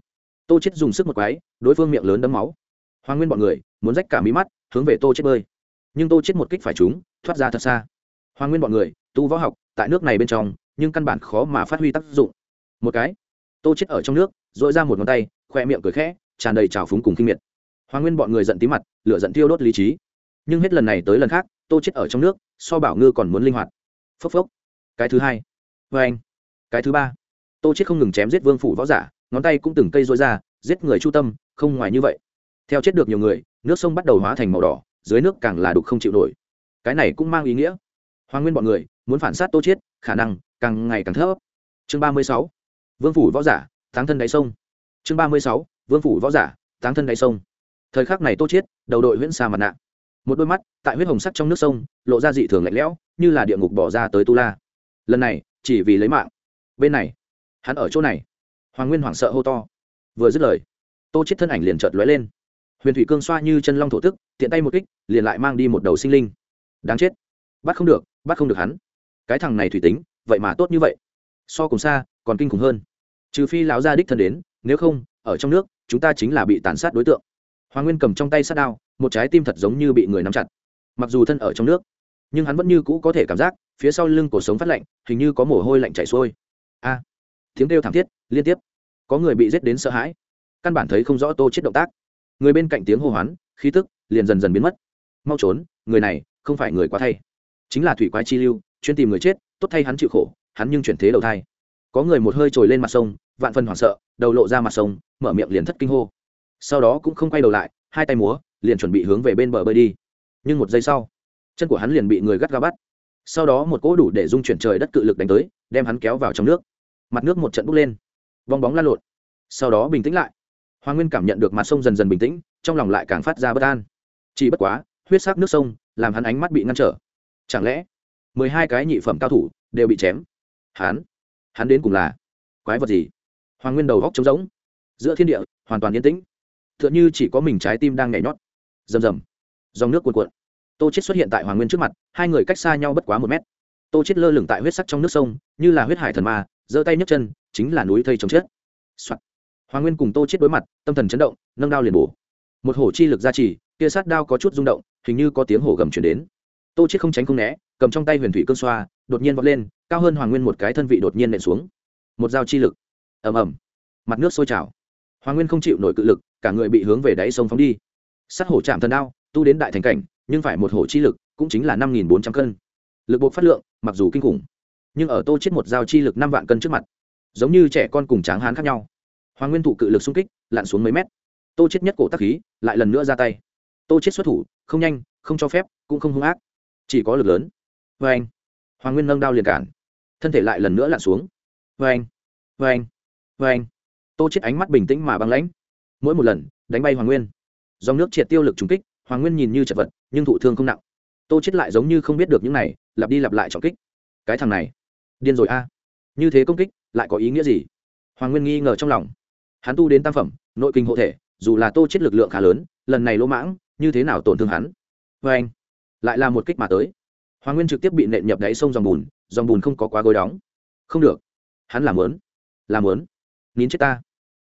Tô chết dùng sức một quái, đối phương miệng lớn đấm máu. Hoàng nguyên bọn người, muốn rách cả mí mắt, hướng về tô chết bơi. Nhưng tô chết một kích phải trúng, thoát ra thật xa. Hoàng nguyên bọn người, tu võ học, tại nước này bên trong, nhưng căn bản khó mà phát huy tác dụng. Một cái. Tô chết ở trong nước dội ra một ngón tay, khoe miệng cười khẽ, tràn đầy trào phúng cùng kinh miệt. Hoàng nguyên bọn người giận tí mặt, lửa giận tiêu đốt lý trí nhưng hết lần này tới lần khác, tô chết ở trong nước, so bảo ngư còn muốn linh hoạt. Phốc phốc. Cái thứ hai. Vê anh. Cái thứ ba. Tô chết không ngừng chém giết vương phủ võ giả, ngón tay cũng từng cây rối ra, giết người chu tâm, không ngoài như vậy. Theo chết được nhiều người, nước sông bắt đầu hóa thành màu đỏ, dưới nước càng là đục không chịu nổi. Cái này cũng mang ý nghĩa. Hoàng nguyên bọn người, muốn phản sát tô chết, khả năng càng ngày càng thấp. Chương ba mươi sáu. Vương phủ võ giả, táng thân đáy sông. Chương ba mươi sáu. Vương phủ võ giả, táng thân đáy sông. Thời khắc này tô chết, đầu đội huyễn xa mặt nạ một đôi mắt tại huyết hồng sắc trong nước sông lộ ra dị thường lạnh lẽo, như là địa ngục bỏ ra tới tu la. Lần này, chỉ vì lấy mạng. Bên này, hắn ở chỗ này. Hoàng nguyên hoảng sợ hô to. Vừa dứt lời, tô chết thân ảnh liền chợt lóe lên. Huyền thủy cương xoa như chân long thổ tức, tiện tay một kích, liền lại mang đi một đầu sinh linh. Đáng chết. Bắt không được, bắt không được hắn. Cái thằng này thủy tính, vậy mà tốt như vậy. So cùng xa, còn kinh khủng hơn. Trừ phi lão gia đích thân đến, nếu không, ở trong nước, chúng ta chính là bị tàn sát đối tượng hoàng nguyên cầm trong tay sát đao, một trái tim thật giống như bị người nắm chặt. Mặc dù thân ở trong nước, nhưng hắn vẫn như cũ có thể cảm giác, phía sau lưng cổ sống phát lạnh, hình như có mồ hôi lạnh chảy xuôi. A! Tiếng kêu thảm thiết, liên tiếp. Có người bị giết đến sợ hãi. Căn bản thấy không rõ tô chết động tác. Người bên cạnh tiếng hô hoán, khí tức liền dần dần biến mất. Mau trốn, người này không phải người quá thay. Chính là thủy quái chi lưu, chuyên tìm người chết, tốt thay hắn chịu khổ, hắn nhưng chuyển thế đầu thai. Có người một hơi trồi lên mặt sông, vạn phần hoảng sợ, đầu lộ ra mặt sông, mở miệng liền thất kinh hô sau đó cũng không quay đầu lại, hai tay múa, liền chuẩn bị hướng về bên bờ bơi đi. Nhưng một giây sau, chân của hắn liền bị người gắt ga bắt. Sau đó một cỗ đủ để dung chuyển trời đất cự lực đánh tới, đem hắn kéo vào trong nước. Mặt nước một trận bốc lên, bong bóng lan lộn. Sau đó bình tĩnh lại. Hoàng nguyên cảm nhận được mặt sông dần dần bình tĩnh, trong lòng lại càng phát ra bất an. Chỉ bất quá, huyết sắc nước sông làm hắn ánh mắt bị ngăn trở. Chẳng lẽ mười hai cái nhị phẩm cao thủ đều bị chém? Hắn hắn đến cùng là quái vật gì? Hoàng nguyên đầu góc trống rỗng. Giữa thiên địa, hoàn toàn yên tĩnh tựa như chỉ có mình trái tim đang nhảy nhót. Rầm rầm. Dòng nước cuồn cuộn. Tô chết xuất hiện tại hoàng nguyên trước mặt, hai người cách xa nhau bất quá một mét. Tô chết lơ lửng tại huyết sắc trong nước sông, như là huyết hải thần ma, giơ tay nhấc chân, chính là núi thây chống chết. Soạn. hoàng nguyên cùng tô chết đối mặt, tâm thần chấn động, nâng đao liền bổ. Một hổ chi lực ra trì, kia sát đao có chút rung động, hình như có tiếng hổ gầm truyền đến. Tô chết không tránh không né, cầm trong tay huyền thủy cương xoa, đột nhiên vọt lên, cao hơn hoàng nguyên một cái thân vị đột nhiên nện xuống. Một dao chi lực. Ầm ầm. Mặt nước sôi trào. Hoàng nguyên không chịu nổi cự lực cả người bị hướng về đáy sông phóng đi. Sát hổ chạm thần đao, tu đến đại thành cảnh, nhưng phải một hổ chi lực, cũng chính là năm nghìn bốn trăm cân. Lực buộc phát lượng, mặc dù kinh khủng, nhưng ở tô chết một dao chi lực năm vạn cân trước mặt, giống như trẻ con cùng tráng hán khác nhau. Hoàng nguyên thụ cự lực xung kích, lặn xuống mấy mét. Tô chết nhất cổ tắc khí, lại lần nữa ra tay. Tô chết xuất thủ, không nhanh, không cho phép, cũng không hung ác. Chỉ có lực lớn. Vê anh. Hoàng nguyên nâng đao liền cản. Thân thể lại lần nữa lặn xuống. Vê anh. Vê anh. Vê anh. Tô chết ánh mắt bình tĩnh mà băng lãnh mỗi một lần đánh bay hoàng nguyên dòng nước triệt tiêu lực trúng kích hoàng nguyên nhìn như chật vật nhưng thụ thương không nặng tô chết lại giống như không biết được những này lặp đi lặp lại trọng kích cái thằng này điên rồi a à. như thế công kích lại có ý nghĩa gì hoàng nguyên nghi ngờ trong lòng hắn tu đến tam phẩm nội kinh hộ thể dù là tô chết lực lượng khá lớn lần này lỗ mãng như thế nào tổn thương hắn vê anh lại là một kích mà tới hoàng nguyên trực tiếp bị nện nhập đáy sông dòng bùn dòng bùn không có quá gối đóng không được hắn làm lớn làm lớn nín chết ta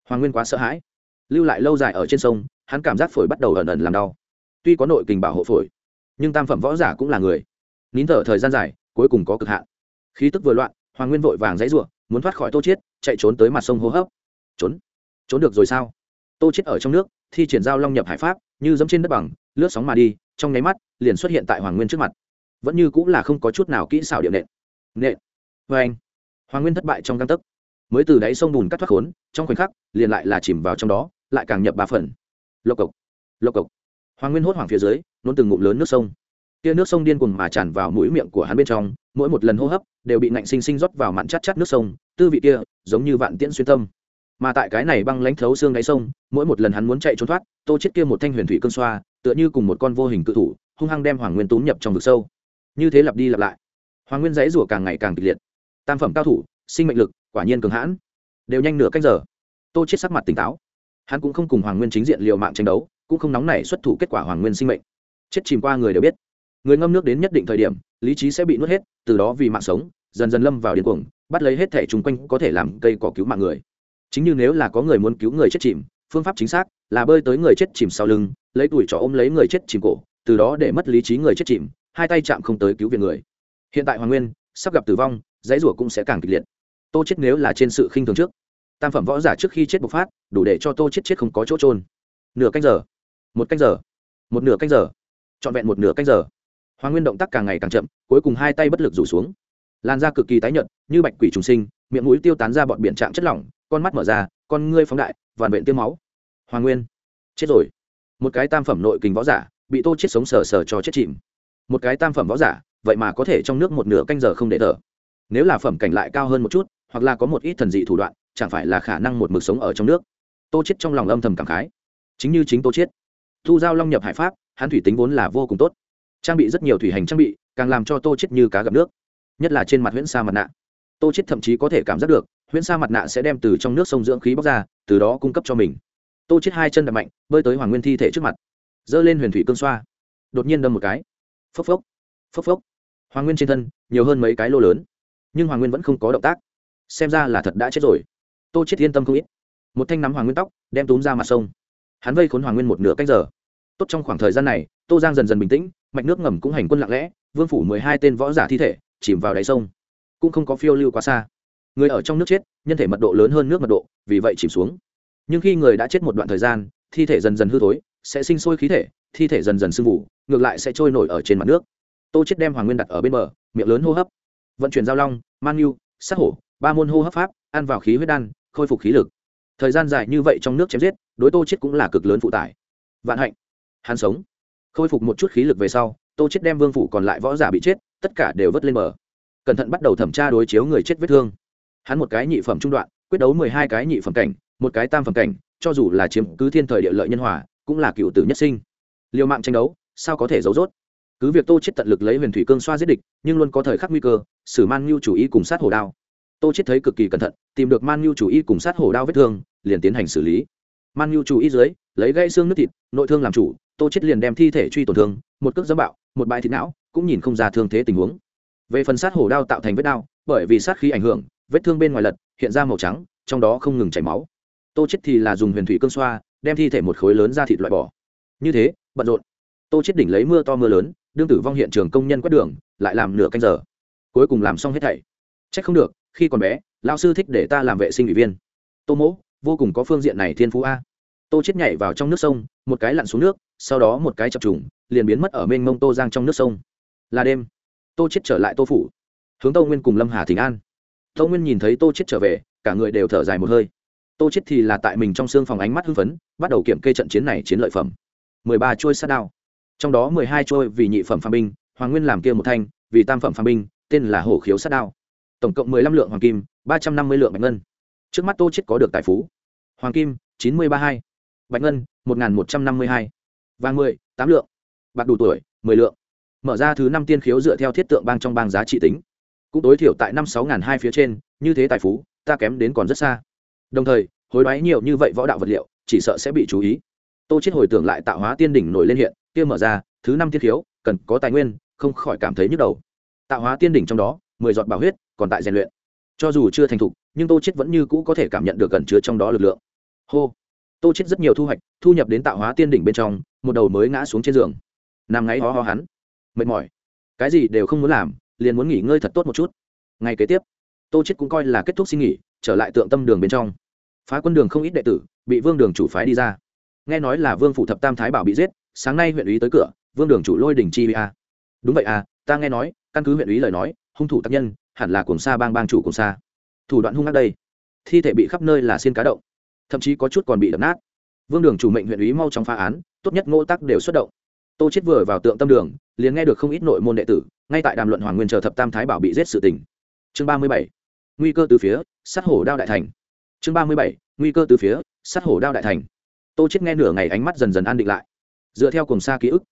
hoàng nguyên quá sợ hãi lưu lại lâu dài ở trên sông, hắn cảm giác phổi bắt đầu ẩn ẩn làm đau. Tuy có nội kình bảo hộ phổi, nhưng tam phẩm võ giả cũng là người. Nín thở thời gian dài, cuối cùng có cực hạn. Khí tức vừa loạn, hoàng nguyên vội vàng dãy ruộng muốn thoát khỏi tô chiết, chạy trốn tới mặt sông hô hấp. Trốn? Trốn được rồi sao? Tô chiết ở trong nước, thi triển giao long nhập hải pháp, như dẫm trên đất bằng, lướt sóng mà đi, trong nháy mắt, liền xuất hiện tại hoàng nguyên trước mặt. Vẫn như cũng là không có chút nào kỹ xảo điệu nện. Nện. Vê anh hoàng nguyên thất bại trong găng tấc mới từ đáy sông bùn cắt thoát khốn, trong khoảnh khắc, liền lại là chìm vào trong đó, lại càng nhập ba phần. Lộc cộc lộc cộc. Hoàng nguyên hốt hoảng phía dưới, nôn từng ngụm lớn nước sông. Tia nước sông điên cuồng mà tràn vào mũi miệng của hắn bên trong, mỗi một lần hô hấp, đều bị nạnh sinh sinh rót vào mặn chát chát nước sông, tư vị kia, giống như vạn tiễn xuyên tâm. Mà tại cái này băng lãnh thấu xương đáy sông, mỗi một lần hắn muốn chạy trốn thoát, tô chết kia một thanh huyền thủy cơn xoa, tựa như cùng một con vô hình cự thủ, hung hăng đem hoàng nguyên túm nhập trong vực sâu. Như thế lặp đi lặp lại. Hoàng nguyên dãy rủa càng ngày càng kịch liệt. Tam phẩm cao thủ, sinh mệnh lực quả nhiên cường hãn. Đều nhanh nửa cách giờ. Tô chết sắc mặt tỉnh táo. Hắn cũng không cùng hoàng nguyên chính diện liều mạng tranh đấu, cũng không nóng nảy xuất thủ kết quả hoàng nguyên sinh mệnh. Chết chìm qua người đều biết. Người ngâm nước đến nhất định thời điểm, lý trí sẽ bị nuốt hết, từ đó vì mạng sống, dần dần lâm vào điên cuồng, bắt lấy hết thể chung quanh có thể làm cây cỏ cứu mạng người. Chính như nếu là có người muốn cứu người chết chìm, phương pháp chính xác là bơi tới người chết chìm sau lưng, lấy tuổi trọ ôm lấy người chết chìm cổ, từ đó để mất lý trí người chết chìm, hai tay chạm không tới cứu viện người. Hiện tại hoàng nguyên sắp gặp tử vong, dãy rủa cũng sẽ càng kịch liệt tô chết nếu là trên sự khinh thường trước. Tam phẩm võ giả trước khi chết bộc phát, đủ để cho tô chết chết không có chỗ trôn nửa canh giờ. Một canh giờ. Một nửa canh giờ. Trọn vẹn một nửa canh giờ. Hoàng nguyên động tác càng ngày càng chậm, cuối cùng hai tay bất lực rủ xuống. Lan da cực kỳ tái nhợt, như bạch quỷ trùng sinh, miệng mũi tiêu tán ra bọn biển trạng chất lỏng, con mắt mở ra, con ngươi phóng đại, vằn vện tiêu máu. Hoàng nguyên. Chết rồi. Một cái tam phẩm nội kình võ giả, bị tô chết sống sờ sờ cho chết chìm. Một cái tam phẩm võ giả, vậy mà có thể trong nước một nửa canh giờ không để thở. Nếu là phẩm cảnh lại cao hơn một chút hoặc là có một ít thần dị thủ đoạn, chẳng phải là khả năng một mực sống ở trong nước. Tô chết trong lòng âm thầm cảm khái. Chính như chính tô chết thu giao long nhập hải pháp, hắn thủy tính vốn là vô cùng tốt. Trang bị rất nhiều thủy hành trang bị, càng làm cho tô chết như cá gặp nước. Nhất là trên mặt huyễn sa mặt nạ. Tô chết thậm chí có thể cảm giác được, huyễn sa mặt nạ sẽ đem từ trong nước sông dưỡng khí bóc ra, từ đó cung cấp cho mình. Tô chết hai chân đập mạnh, bơi tới hoàng nguyên thi thể trước mặt. Dơ lên huyền thủy cương xoa. Đột nhiên đâm một cái. Phốc phốc. Phốc phốc. Hoàng nguyên trên thân, nhiều hơn mấy cái lô lớn. Nhưng hoàng nguyên vẫn không có động tác xem ra là thật đã chết rồi. Tô chết yên tâm không ít. Một thanh nắm hoàng nguyên tóc, đem túm ra mặt sông. Hắn vây khốn hoàng nguyên một nửa cách giờ. Tốt trong khoảng thời gian này, tô giang dần dần bình tĩnh, mạch nước ngầm cũng hành quân lặng lẽ, vương phủ mười hai tên võ giả thi thể, chìm vào đáy sông. Cũng không có phiêu lưu quá xa. Người ở trong nước chết, nhân thể mật độ lớn hơn nước mật độ, vì vậy chìm xuống. Nhưng khi người đã chết một đoạn thời gian, thi thể dần dần hư thối, sẽ sinh sôi khí thể, thi thể dần dần sưng vụ ngược lại sẽ trôi nổi ở trên mặt nước. Tô chết đem hoàng nguyên đặt ở bên bờ, miệng lớn hô hấp. Vận chuyển giao long, man nhu, sát hổ ba môn hô hấp pháp, ăn vào khí huyết đan, khôi phục khí lực. Thời gian dài như vậy trong nước chém giết, đối tô chết cũng là cực lớn phụ tải. Vạn hạnh. Hắn sống. Khôi phục một chút khí lực về sau, tô chết đem vương phủ còn lại võ giả bị chết, tất cả đều vớt lên mở. cẩn thận bắt đầu thẩm tra đối chiếu người chết vết thương. Hắn một cái nhị phẩm trung đoạn, quyết đấu mười hai cái nhị phẩm cảnh, một cái tam phẩm cảnh, cho dù là chiếm cứ thiên thời địa lợi nhân hòa, cũng là cựu tử nhất sinh. Liều mạng tranh đấu, sao có thể giấu rốt? Cứ việc tô chết tận lực lấy huyền thủy cương xoa giết địch, nhưng luôn có thời khắc nguy cơ, sử man nhu chủ ý cùng sát hổ đao tô chết thấy cực kỳ cẩn thận, tìm được man nhu chủ y cùng sát hổ đao vết thương, liền tiến hành xử lý. Man nhu chủ y dưới, lấy gãy xương nước thịt, nội thương làm chủ, tô chết liền đem thi thể truy tổn thương, một cước dẫm bạo, một bãi thịt não, cũng nhìn không ra thương thế tình huống. Về phần sát hổ đao tạo thành vết đao, bởi vì sát khí ảnh hưởng, vết thương bên ngoài lật, hiện ra màu trắng, trong đó không ngừng chảy máu. Tô chết thì là dùng huyền thủy cương xoa, đem thi thể một khối lớn ra thịt loại bỏ. Như thế, bận rộn. Tô chết đỉnh lấy mưa to mưa lớn, đương tử vong hiện trường công nhân quét đường, lại làm nửa canh giờ. Cuối cùng làm xong hết thảy. Trách không được khi còn bé, lão sư thích để ta làm vệ sinh ủy viên. Tô mỗ, vô cùng có phương diện này thiên phú a. Tô chết nhảy vào trong nước sông, một cái lặn xuống nước, sau đó một cái chập trùng, liền biến mất ở mênh mông tô giang trong nước sông. Là đêm, tô chết trở lại tô phủ. Hướng tô nguyên cùng lâm hà thỉnh an. Tô nguyên nhìn thấy tô chết trở về, cả người đều thở dài một hơi. Tô chết thì là tại mình trong xương phòng ánh mắt hưng phấn, bắt đầu kiểm kê trận chiến này chiến lợi phẩm. Mười ba trôi sát đao. Trong đó mười hai trôi vì nhị phẩm phàm binh, hoàng nguyên làm kia một thanh, vì tam phẩm phàm binh, tên là hổ khiếu sát đao tổng cộng mười lăm lượng hoàng kim, ba trăm năm mươi lượng bạch ngân. Trước mắt tô chết có được tài phú. Hoàng kim, chín mươi ba hai. Bạch ngân, một nghìn một trăm năm mươi hai. Vàng mười, tám lượng. Bạc đủ tuổi, mười lượng. Mở ra thứ năm tiên khiếu dựa theo thiết tượng bang trong bang giá trị tính. Cũng tối thiểu tại năm sáu n g h n hai phía trên, như thế tài phú, ta kém đến còn rất xa. Đồng thời, hối đoái nhiều như vậy võ đạo vật liệu, chỉ sợ sẽ bị chú ý. Tô chết hồi tưởng lại tạo hóa tiên đỉnh nổi lên hiện, kia mở ra, thứ năm tiên khiếu, cần có tài nguyên, không khỏi cảm thấy nhức đầu. Tạo hóa tiên đỉnh trong đó mười giọt bảo huyết còn tại rèn luyện. Cho dù chưa thành thục, nhưng tô chết vẫn như cũ có thể cảm nhận được gần chứa trong đó lực lượng. Hô! Tô chết rất nhiều thu hoạch, thu nhập đến tạo hóa tiên đỉnh bên trong, một đầu mới ngã xuống trên giường. Nằm ngáy ho ho hắn. Mệt mỏi. Cái gì đều không muốn làm, liền muốn nghỉ ngơi thật tốt một chút. Ngày kế tiếp, tô chết cũng coi là kết thúc xin nghỉ, trở lại tượng tâm đường bên trong. Phá quân đường không ít đệ tử, bị vương đường chủ phái đi ra. Nghe nói là vương phủ thập tam thái bảo bị giết, sáng nay huyện ủy tới cửa, vương đường chủ lôi đỉnh chi a. Đúng vậy à ta nghe nói, căn cứ huyện ủy lời nói hung thủ tác nhân, hẳn là cùng xa bang bang chủ cùng xa thủ đoạn hung ác đây. Thi thể bị khắp nơi là xiên cá động thậm chí có chút còn bị đập nát. Vương đường chủ mệnh huyện ủy mau chóng phá án, tốt nhất ngô tắc đều xuất động. Tô chết vừa vào tượng tâm đường, liền nghe được không ít nội môn đệ tử, ngay tại đàm luận hoàng nguyên chờ thập tam thái bảo bị giết sự tình. Chương ba mươi bảy, nguy cơ từ phía, sát hổ đao đại thành. Chương ba mươi bảy, nguy cơ từ phía, sát hổ đao đại thành. Tô chết nghe nửa ngày ánh mắt dần dần an định lại. Dựa theo cùng xa ký ức,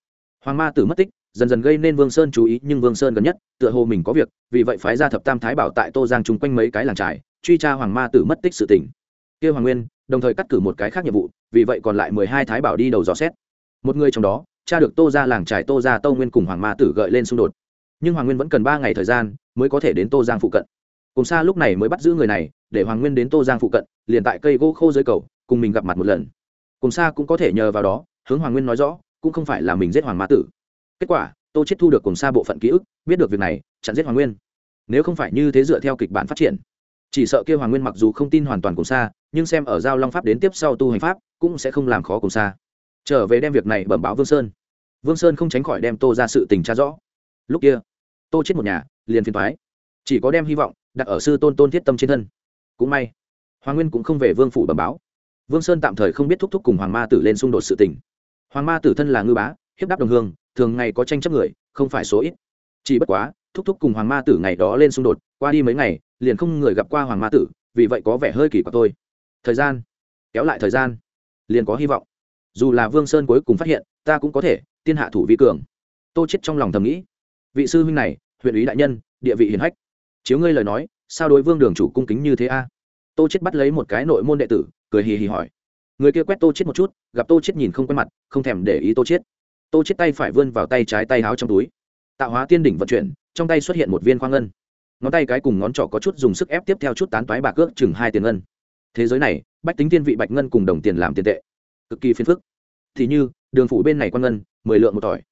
hoàng ma tử mất tích dần dần gây nên vương sơn chú ý, nhưng vương sơn gần nhất, tựa hồ mình có việc, vì vậy phái ra thập tam thái bảo tại tô giang chung quanh mấy cái làng trải truy tra hoàng ma tử mất tích sự tỉnh kia hoàng nguyên, đồng thời cắt cử một cái khác nhiệm vụ, vì vậy còn lại mười hai thái bảo đi đầu dò xét. Một người trong đó cha được tô ra làng trải tô ra Tô nguyên cùng hoàng ma tử gợi lên xung đột. Nhưng hoàng nguyên vẫn cần ba ngày thời gian mới có thể đến tô giang phụ cận. Cùng xa lúc này mới bắt giữ người này, để hoàng nguyên đến tô giang phụ cận, liền tại cây gỗ khô dưới cầu, cùng mình gặp mặt một lần. Cùng xa cũng có thể nhờ vào đó, hướng hoàng nguyên nói rõ, cũng không phải là mình giết hoàng ma tử kết quả, tô chết thu được cùng xa bộ phận ký ức, biết được việc này, chặn giết hoàng nguyên. Nếu không phải như thế dựa theo kịch bản phát triển, chỉ sợ kêu hoàng nguyên mặc dù không tin hoàn toàn cùng xa nhưng xem ở giao long pháp đến tiếp sau tu hành pháp, cũng sẽ không làm khó cùng xa trở về đem việc này bẩm báo vương sơn. Vương sơn không tránh khỏi đem tô ra sự tình tra rõ. Lúc kia, tô chết một nhà, liền phiền thoái chỉ có đem hy vọng đặt ở sư tôn tôn thiết tâm trên thân. Cũng may, hoàng nguyên cũng không về vương phủ bẩm báo. Vương sơn tạm thời không biết thúc thúc cùng hoàng ma tử lên xung đột sự tình. Hoàng ma tử thân là ngư bá, hiếp đáp đồng hương thường ngày có tranh chấp người, không phải số ít. Chỉ bất quá, thúc thúc cùng hoàng ma tử ngày đó lên xung đột, qua đi mấy ngày, liền không người gặp qua hoàng ma tử, vì vậy có vẻ hơi kỳ quặc tôi thời gian, kéo lại thời gian, liền có hy vọng. Dù là vương sơn cuối cùng phát hiện, ta cũng có thể, tiên hạ thủ vi cường. Tô chết trong lòng thầm nghĩ. Vị sư huynh này, huyện ý đại nhân, địa vị hiền hách. Chiếu ngươi lời nói, sao đối vương đường chủ cung kính như thế a? Tô chết bắt lấy một cái nội môn đệ tử, cười hì hì hỏi. Người kia quét tô chết một chút, gặp tô chết nhìn không quen mặt, không thèm để ý tô chết tô chết tay phải vươn vào tay trái tay háo trong túi. Tạo hóa tiên đỉnh vận chuyển, trong tay xuất hiện một viên khoang ngân. Ngón tay cái cùng ngón trỏ có chút dùng sức ép tiếp theo chút tán toái bạc cước chừng hai tiền ngân. Thế giới này, bách tính tiên vị bạch ngân cùng đồng tiền làm tiền tệ. Cực kỳ phiền phức. Thì như, đường phủ bên này quan ngân, mười lượng một tỏi.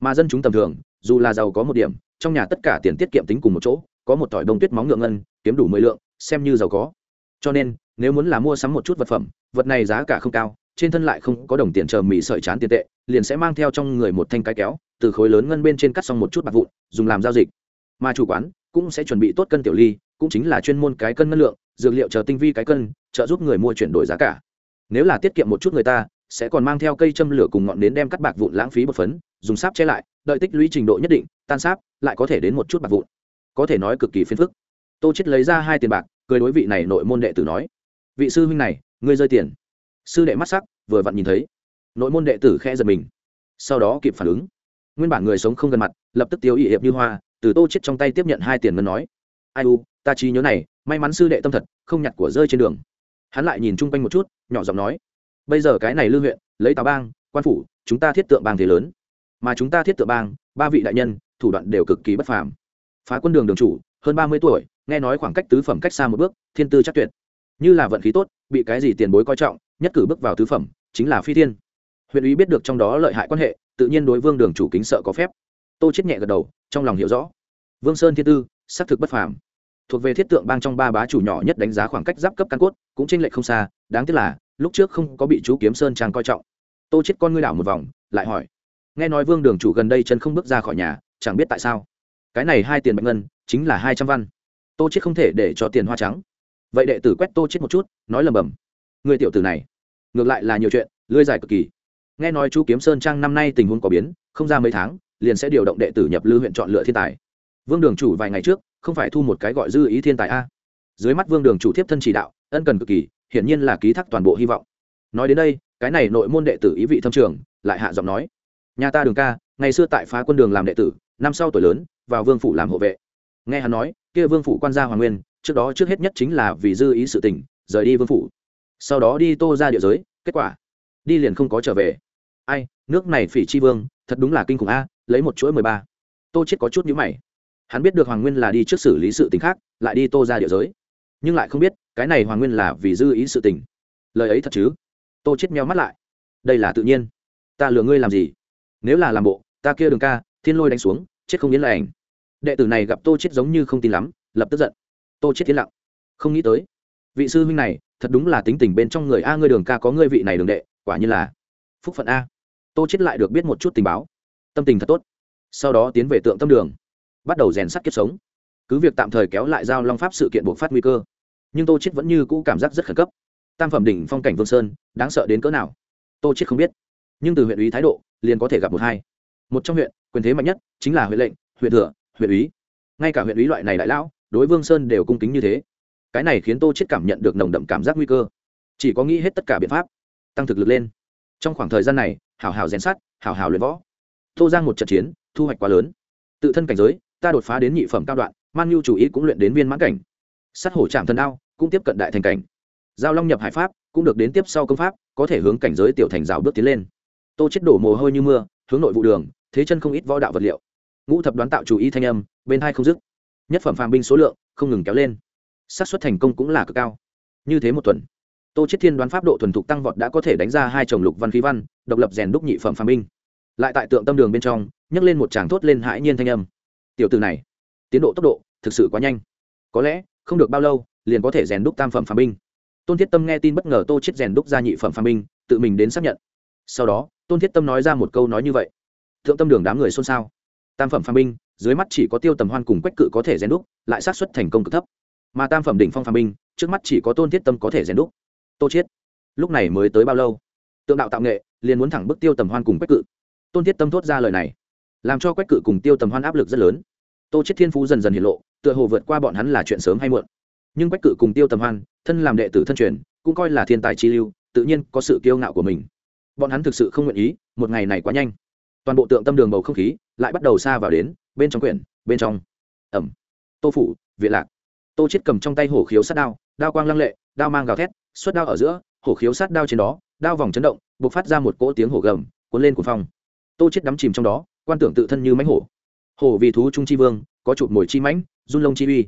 Mà dân chúng tầm thường, dù là giàu có một điểm, trong nhà tất cả tiền tiết kiệm tính cùng một chỗ, có một tỏi đông tuyết móng ngượng ngân, kiếm đủ mười lượng, xem như giàu có. Cho nên, nếu muốn là mua sắm một chút vật phẩm, vật này giá cả không cao trên thân lại không có đồng tiền chờ mì sợi chán tiền tệ, liền sẽ mang theo trong người một thanh cái kéo, từ khối lớn ngân bên trên cắt xong một chút bạc vụn, dùng làm giao dịch. Mà chủ quán cũng sẽ chuẩn bị tốt cân tiểu ly, cũng chính là chuyên môn cái cân ngân lượng, dược liệu chờ tinh vi cái cân, trợ giúp người mua chuyển đổi giá cả. Nếu là tiết kiệm một chút người ta, sẽ còn mang theo cây châm lửa cùng ngọn nến đem cắt bạc vụn lãng phí một phấn, dùng sáp che lại, đợi tích lũy trình độ nhất định, tan sáp, lại có thể đến một chút bạc vụn. Có thể nói cực kỳ phiền phức. Tô chết lấy ra hai tiền bạc, cười đối vị này nội môn đệ tử nói. Vị sư huynh này, ngươi rơi tiền sư đệ mắt sắc, vừa vặn nhìn thấy. Nội môn đệ tử khẽ giật mình. Sau đó kịp phản ứng. Nguyên bản người sống không gần mặt, lập tức tiêu ỵ hiệp như hoa, từ tô chết trong tay tiếp nhận hai tiền ngân nói. Ai u, ta trí nhớ này, may mắn sư đệ tâm thật, không nhặt của rơi trên đường. Hắn lại nhìn chung quanh một chút, nhỏ giọng nói. Bây giờ cái này lưu huyện, lấy tào bang, quan phủ, chúng ta thiết tượng bang thế lớn. Mà chúng ta thiết tượng bang, ba vị đại nhân, thủ đoạn đều cực kỳ bất phàm. Phá quân đường đường chủ, hơn ba mươi tuổi, nghe nói khoảng cách tứ phẩm cách xa một bước, thiên tư chắc tuyệt. Như là vận khí tốt, bị cái gì tiền bối coi trọng nhất cử bước vào tứ phẩm, chính là phi thiên. Huyện ủy biết được trong đó lợi hại quan hệ, tự nhiên đối vương đường chủ kính sợ có phép. Tô chết nhẹ gật đầu, trong lòng hiểu rõ. Vương sơn thiên tư, xác thực bất phàm. Thuộc về thiết tượng bang trong ba bá chủ nhỏ nhất đánh giá khoảng cách giáp cấp căn cốt, cũng tranh lệch không xa, đáng tiếc là, lúc trước không có bị chú kiếm sơn trang coi trọng. Tô chết con ngươi đảo một vòng, lại hỏi. Nghe nói vương đường chủ gần đây chân không bước ra khỏi nhà, chẳng biết tại sao. Cái này hai tiền bạch ngân, chính là hai trăm văn. Tô chết không thể để cho tiền hoa trắng. Vậy đệ tử quét tô chết một chút, nói lầm bầm. Người tiểu tử này ngược lại là nhiều chuyện, lưới dài cực kỳ. Nghe nói chú kiếm sơn trang năm nay tình huống có biến, không ra mấy tháng, liền sẽ điều động đệ tử nhập lư huyện chọn lựa thiên tài. Vương đường chủ vài ngày trước, không phải thu một cái gọi dư ý thiên tài a? Dưới mắt vương đường chủ tiếp thân chỉ đạo, ân cần cực kỳ, hiển nhiên là ký thác toàn bộ hy vọng. Nói đến đây, cái này nội môn đệ tử ý vị thâm trường, lại hạ giọng nói. Nhà ta đường ca, ngày xưa tại phá quân đường làm đệ tử, năm sau tuổi lớn, vào vương phủ làm hộ vệ. Nghe hắn nói, kia vương phủ quan gia hoàng nguyên, trước đó trước hết nhất chính là vì dư ý sự tình, rời đi vương phủ sau đó đi tô ra địa giới, kết quả, đi liền không có trở về. Ai, nước này phỉ chi vương, thật đúng là kinh khủng a, lấy một chuỗi mười ba. Tô chết có chút nhữ mày. Hắn biết được hoàng nguyên là đi trước xử lý sự tình khác, lại đi tô ra địa giới. Nhưng lại không biết, cái này hoàng nguyên là vì dư ý sự tình. Lời ấy thật chứ? Tô chết meo mắt lại. Đây là tự nhiên. Ta lừa ngươi làm gì? Nếu là làm bộ, ta kia đường ca, thiên lôi đánh xuống, chết không yên là đệ tử này gặp tô chết giống như không tin lắm, lập tức giận. Tô chết tiến lặng. Không nghĩ tới, vị sư huynh này thật đúng là tính tình bên trong người a, ngươi đường ca có ngươi vị này đường đệ, quả như là phúc phận a. Tô chết lại được biết một chút tình báo. Tâm tình thật tốt. Sau đó tiến về tượng tâm đường, bắt đầu rèn sắt kiếp sống. Cứ việc tạm thời kéo lại giao long pháp sự kiện buộc phát nguy cơ, nhưng tô chết vẫn như cũ cảm giác rất khẩn cấp. Tam phẩm đỉnh phong cảnh vương sơn, đáng sợ đến cỡ nào? Tô chết không biết. Nhưng từ huyện ủy thái độ, liền có thể gặp một hai. Một trong huyện, quyền thế mạnh nhất chính là huyện lệnh, huyện thừa, huyện ủy. Ngay cả huyện ủy loại này đại lão, đối vương sơn đều cung kính như thế cái này khiến tô chết cảm nhận được nồng đậm cảm giác nguy cơ. Chỉ có nghĩ hết tất cả biện pháp tăng thực lực lên. Trong khoảng thời gian này hảo hảo rèn sát, hảo hảo luyện võ. Tô giang một trận chiến thu hoạch quá lớn. Tự thân cảnh giới ta đột phá đến nhị phẩm cao đoạn man nhu chủ ý cũng luyện đến viên mãn cảnh. Sắt hổ trạm thần ao cũng tiếp cận đại thành cảnh. Giao long nhập hải pháp cũng được đến tiếp sau công pháp có thể hướng cảnh giới tiểu thành rào bước tiến lên. Tô chết đổ mồ hôi như mưa hướng nội vụ đường thế chân không ít võ đạo vật liệu. Ngũ thập đoán tạo chủ ý thanh âm bên hai không dứt. Nhất phẩm phàm binh số lượng không ngừng kéo lên xác suất thành công cũng là cực cao. Như thế một tuần, tô chết thiên đoán pháp độ thuần thục tăng vọt đã có thể đánh ra hai chồng lục văn khí văn, độc lập rèn đúc nhị phẩm phàm binh. Lại tại tượng tâm đường bên trong, nhấc lên một tràng thốt lên hãi nhiên thanh âm. Tiểu từ này, tiến độ tốc độ thực sự quá nhanh. Có lẽ, không được bao lâu, liền có thể rèn đúc tam phẩm phàm binh. Tôn thiết tâm nghe tin bất ngờ tô chết rèn đúc ra nhị phẩm phàm binh, tự mình đến xác nhận. Sau đó, tôn thiết tâm nói ra một câu nói như vậy. Thượng tâm đường đám người xôn xao. Tam phẩm phàm binh, dưới mắt chỉ có tiêu tầm hoan cùng quách cự có thể rèn đúc, lại xác suất thành công cực thấp mà tam phẩm đỉnh phong phàm binh, trước mắt chỉ có tôn thiết tâm có thể rèn đúc. Tô chiết, lúc này mới tới bao lâu? Tượng đạo tạo nghệ, liền muốn thẳng bức tiêu tầm hoan cùng quách cự. Tôn thiết tâm thốt ra lời này, làm cho quách cự cùng tiêu tầm hoan áp lực rất lớn. Tô chiết thiên phú dần dần hiện lộ, tựa hồ vượt qua bọn hắn là chuyện sớm hay muộn. Nhưng quách cự cùng tiêu tầm hoan, thân làm đệ tử thân truyền, cũng coi là thiên tài chi lưu, tự nhiên có sự kiêu ngạo của mình. Bọn hắn thực sự không nguyện ý, một ngày này quá nhanh. Toàn bộ tượng tâm đường bầu không khí, lại bắt đầu xa vào đến, bên trong quyển, bên trong. Ẩm. Tô phủ, viện lạc tô chết cầm trong tay hổ khiếu sát đao đao quang lăng lệ, đao mang gào thét, xuất đao ở giữa, hổ khiếu sát đao trên đó, đao vòng chấn động, bộc phát ra một cỗ tiếng hổ gầm, cuốn lên cuồng phong. Tô chết đắm chìm trong đó, quan tưởng tự thân như mãnh hổ. Hổ vì thú trung chi vương, có chụp mồi chi mãnh, run lông chi uy.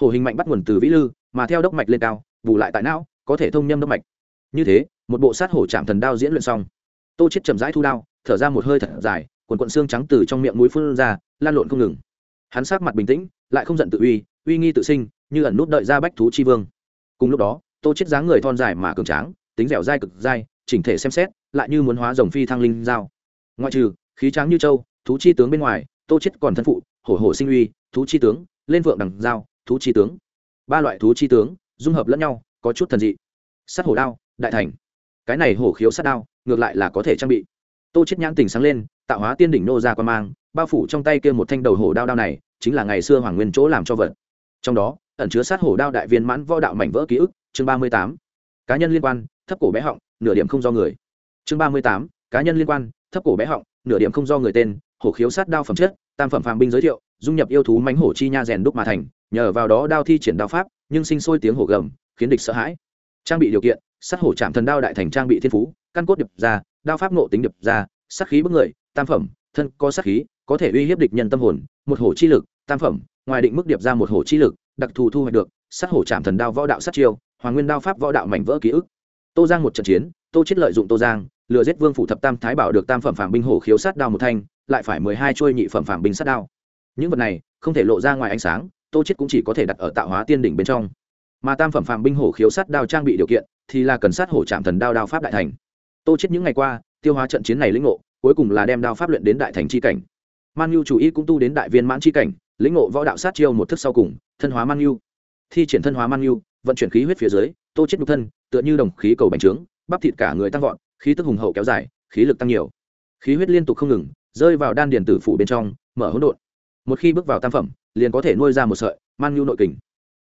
Hổ hình mạnh bắt nguồn từ vĩ lư, mà theo đốc mạch lên cao, bù lại tại não, có thể thông nhâm đốc mạch. Như thế, một bộ sát hổ chạm thần đao diễn luyện xong. Tô chết chậm rãi thu đao, thở ra một hơi thật dài quần quận xương trắng từ trong miệng mũi phun ra, lan lộn không ngừng. Hắn sát mặt bình tĩnh, lại không giận tự uy uy nghi tự sinh như ẩn nút đợi ra bách thú chi vương. Cùng lúc đó, tô chết dáng người thon dài mà cường tráng, tính dẻo dai cực dai, chỉnh thể xem xét, lại như muốn hóa rồng phi thăng linh giao ngoại trừ, khí tráng như châu, thú chi tướng bên ngoài, tô chết còn thân phụ, hổ hổ sinh uy, thú chi tướng, lên vượng đằng giao thú chi tướng. Ba loại thú chi tướng, dung hợp lẫn nhau, có chút thần dị. Sát hổ đao, đại thành. Cái này hổ khiếu sát đao, ngược lại là có thể trang bị. Tô chết nhãn tình sáng lên, tạo hóa tiên đỉnh nô ra quan mang, bao phủ trong tay kia một thanh đầu hổ đao đao này, chính là ngày xưa hoàng nguyên chỗ làm cho vật. Trong đó ẩn chứa sát hổ đao đại viên mãn võ đạo mảnh vỡ ký ức, chương ba mươi tám. Cá nhân liên quan, thấp cổ bé họng, nửa điểm không do người. Chương ba mươi tám, cá nhân liên quan, thấp cổ bé họng, nửa điểm không do người tên, hổ khiếu sát đao phẩm chất, tam phẩm phàm binh giới thiệu, dung nhập yêu thú mánh hổ chi nha rèn đúc mà thành, nhờ vào đó đao thi triển đao pháp, nhưng sinh sôi tiếng hổ gầm, khiến địch sợ hãi. Trang bị điều kiện, sát hổ chạm thần đao đại thành trang bị thiên phú, căn cốt điệp ra, đao pháp nộ tính điệp ra, sát khí bức người, tam phẩm, thân có sát khí, có thể uy hiếp địch nhân tâm hồn, một hổ chi lực, tam phẩm, ngoài định mức điệp ra một hổ chi lực đặc thù thu hoạch được, sát hổ chạm thần đao võ đạo sát chiêu, hoàng nguyên đao pháp võ đạo mảnh vỡ ký ức. Tô giang một trận chiến, tô chết lợi dụng tô giang, lừa giết vương phủ thập tam thái bảo được tam phẩm phàm binh hổ khiếu sát đao một thanh, lại phải mười hai chuôi nhị phẩm phàm binh sát đao. Những vật này không thể lộ ra ngoài ánh sáng, tô chết cũng chỉ có thể đặt ở tạo hóa tiên đỉnh bên trong. Mà tam phẩm phàm binh hổ khiếu sát đao trang bị điều kiện thì là cần sát hổ chạm thần đao đao pháp đại thành. Tô chết những ngày qua, tiêu hóa trận chiến này lĩnh ngộ, cuối cùng là đem đao pháp luyện đến đại thành chi cảnh. Man nhu chủ ý cũng tu đến đại viên mãn chi cảnh, lĩnh ngộ võ đạo sát chiêu một thức sau cùng thân hóa man nhu thi triển thân hóa man nhu vận chuyển khí huyết phía dưới, tô chết nhục thân, tựa như đồng khí cầu bành trướng, bắp thịt cả người tăng vọt, khí tức hùng hậu kéo dài, khí lực tăng nhiều. Khí huyết liên tục không ngừng, rơi vào đan điền tử phủ bên trong, mở hỗn độn. Một khi bước vào tam phẩm, liền có thể nuôi ra một sợi man nhu nội kình.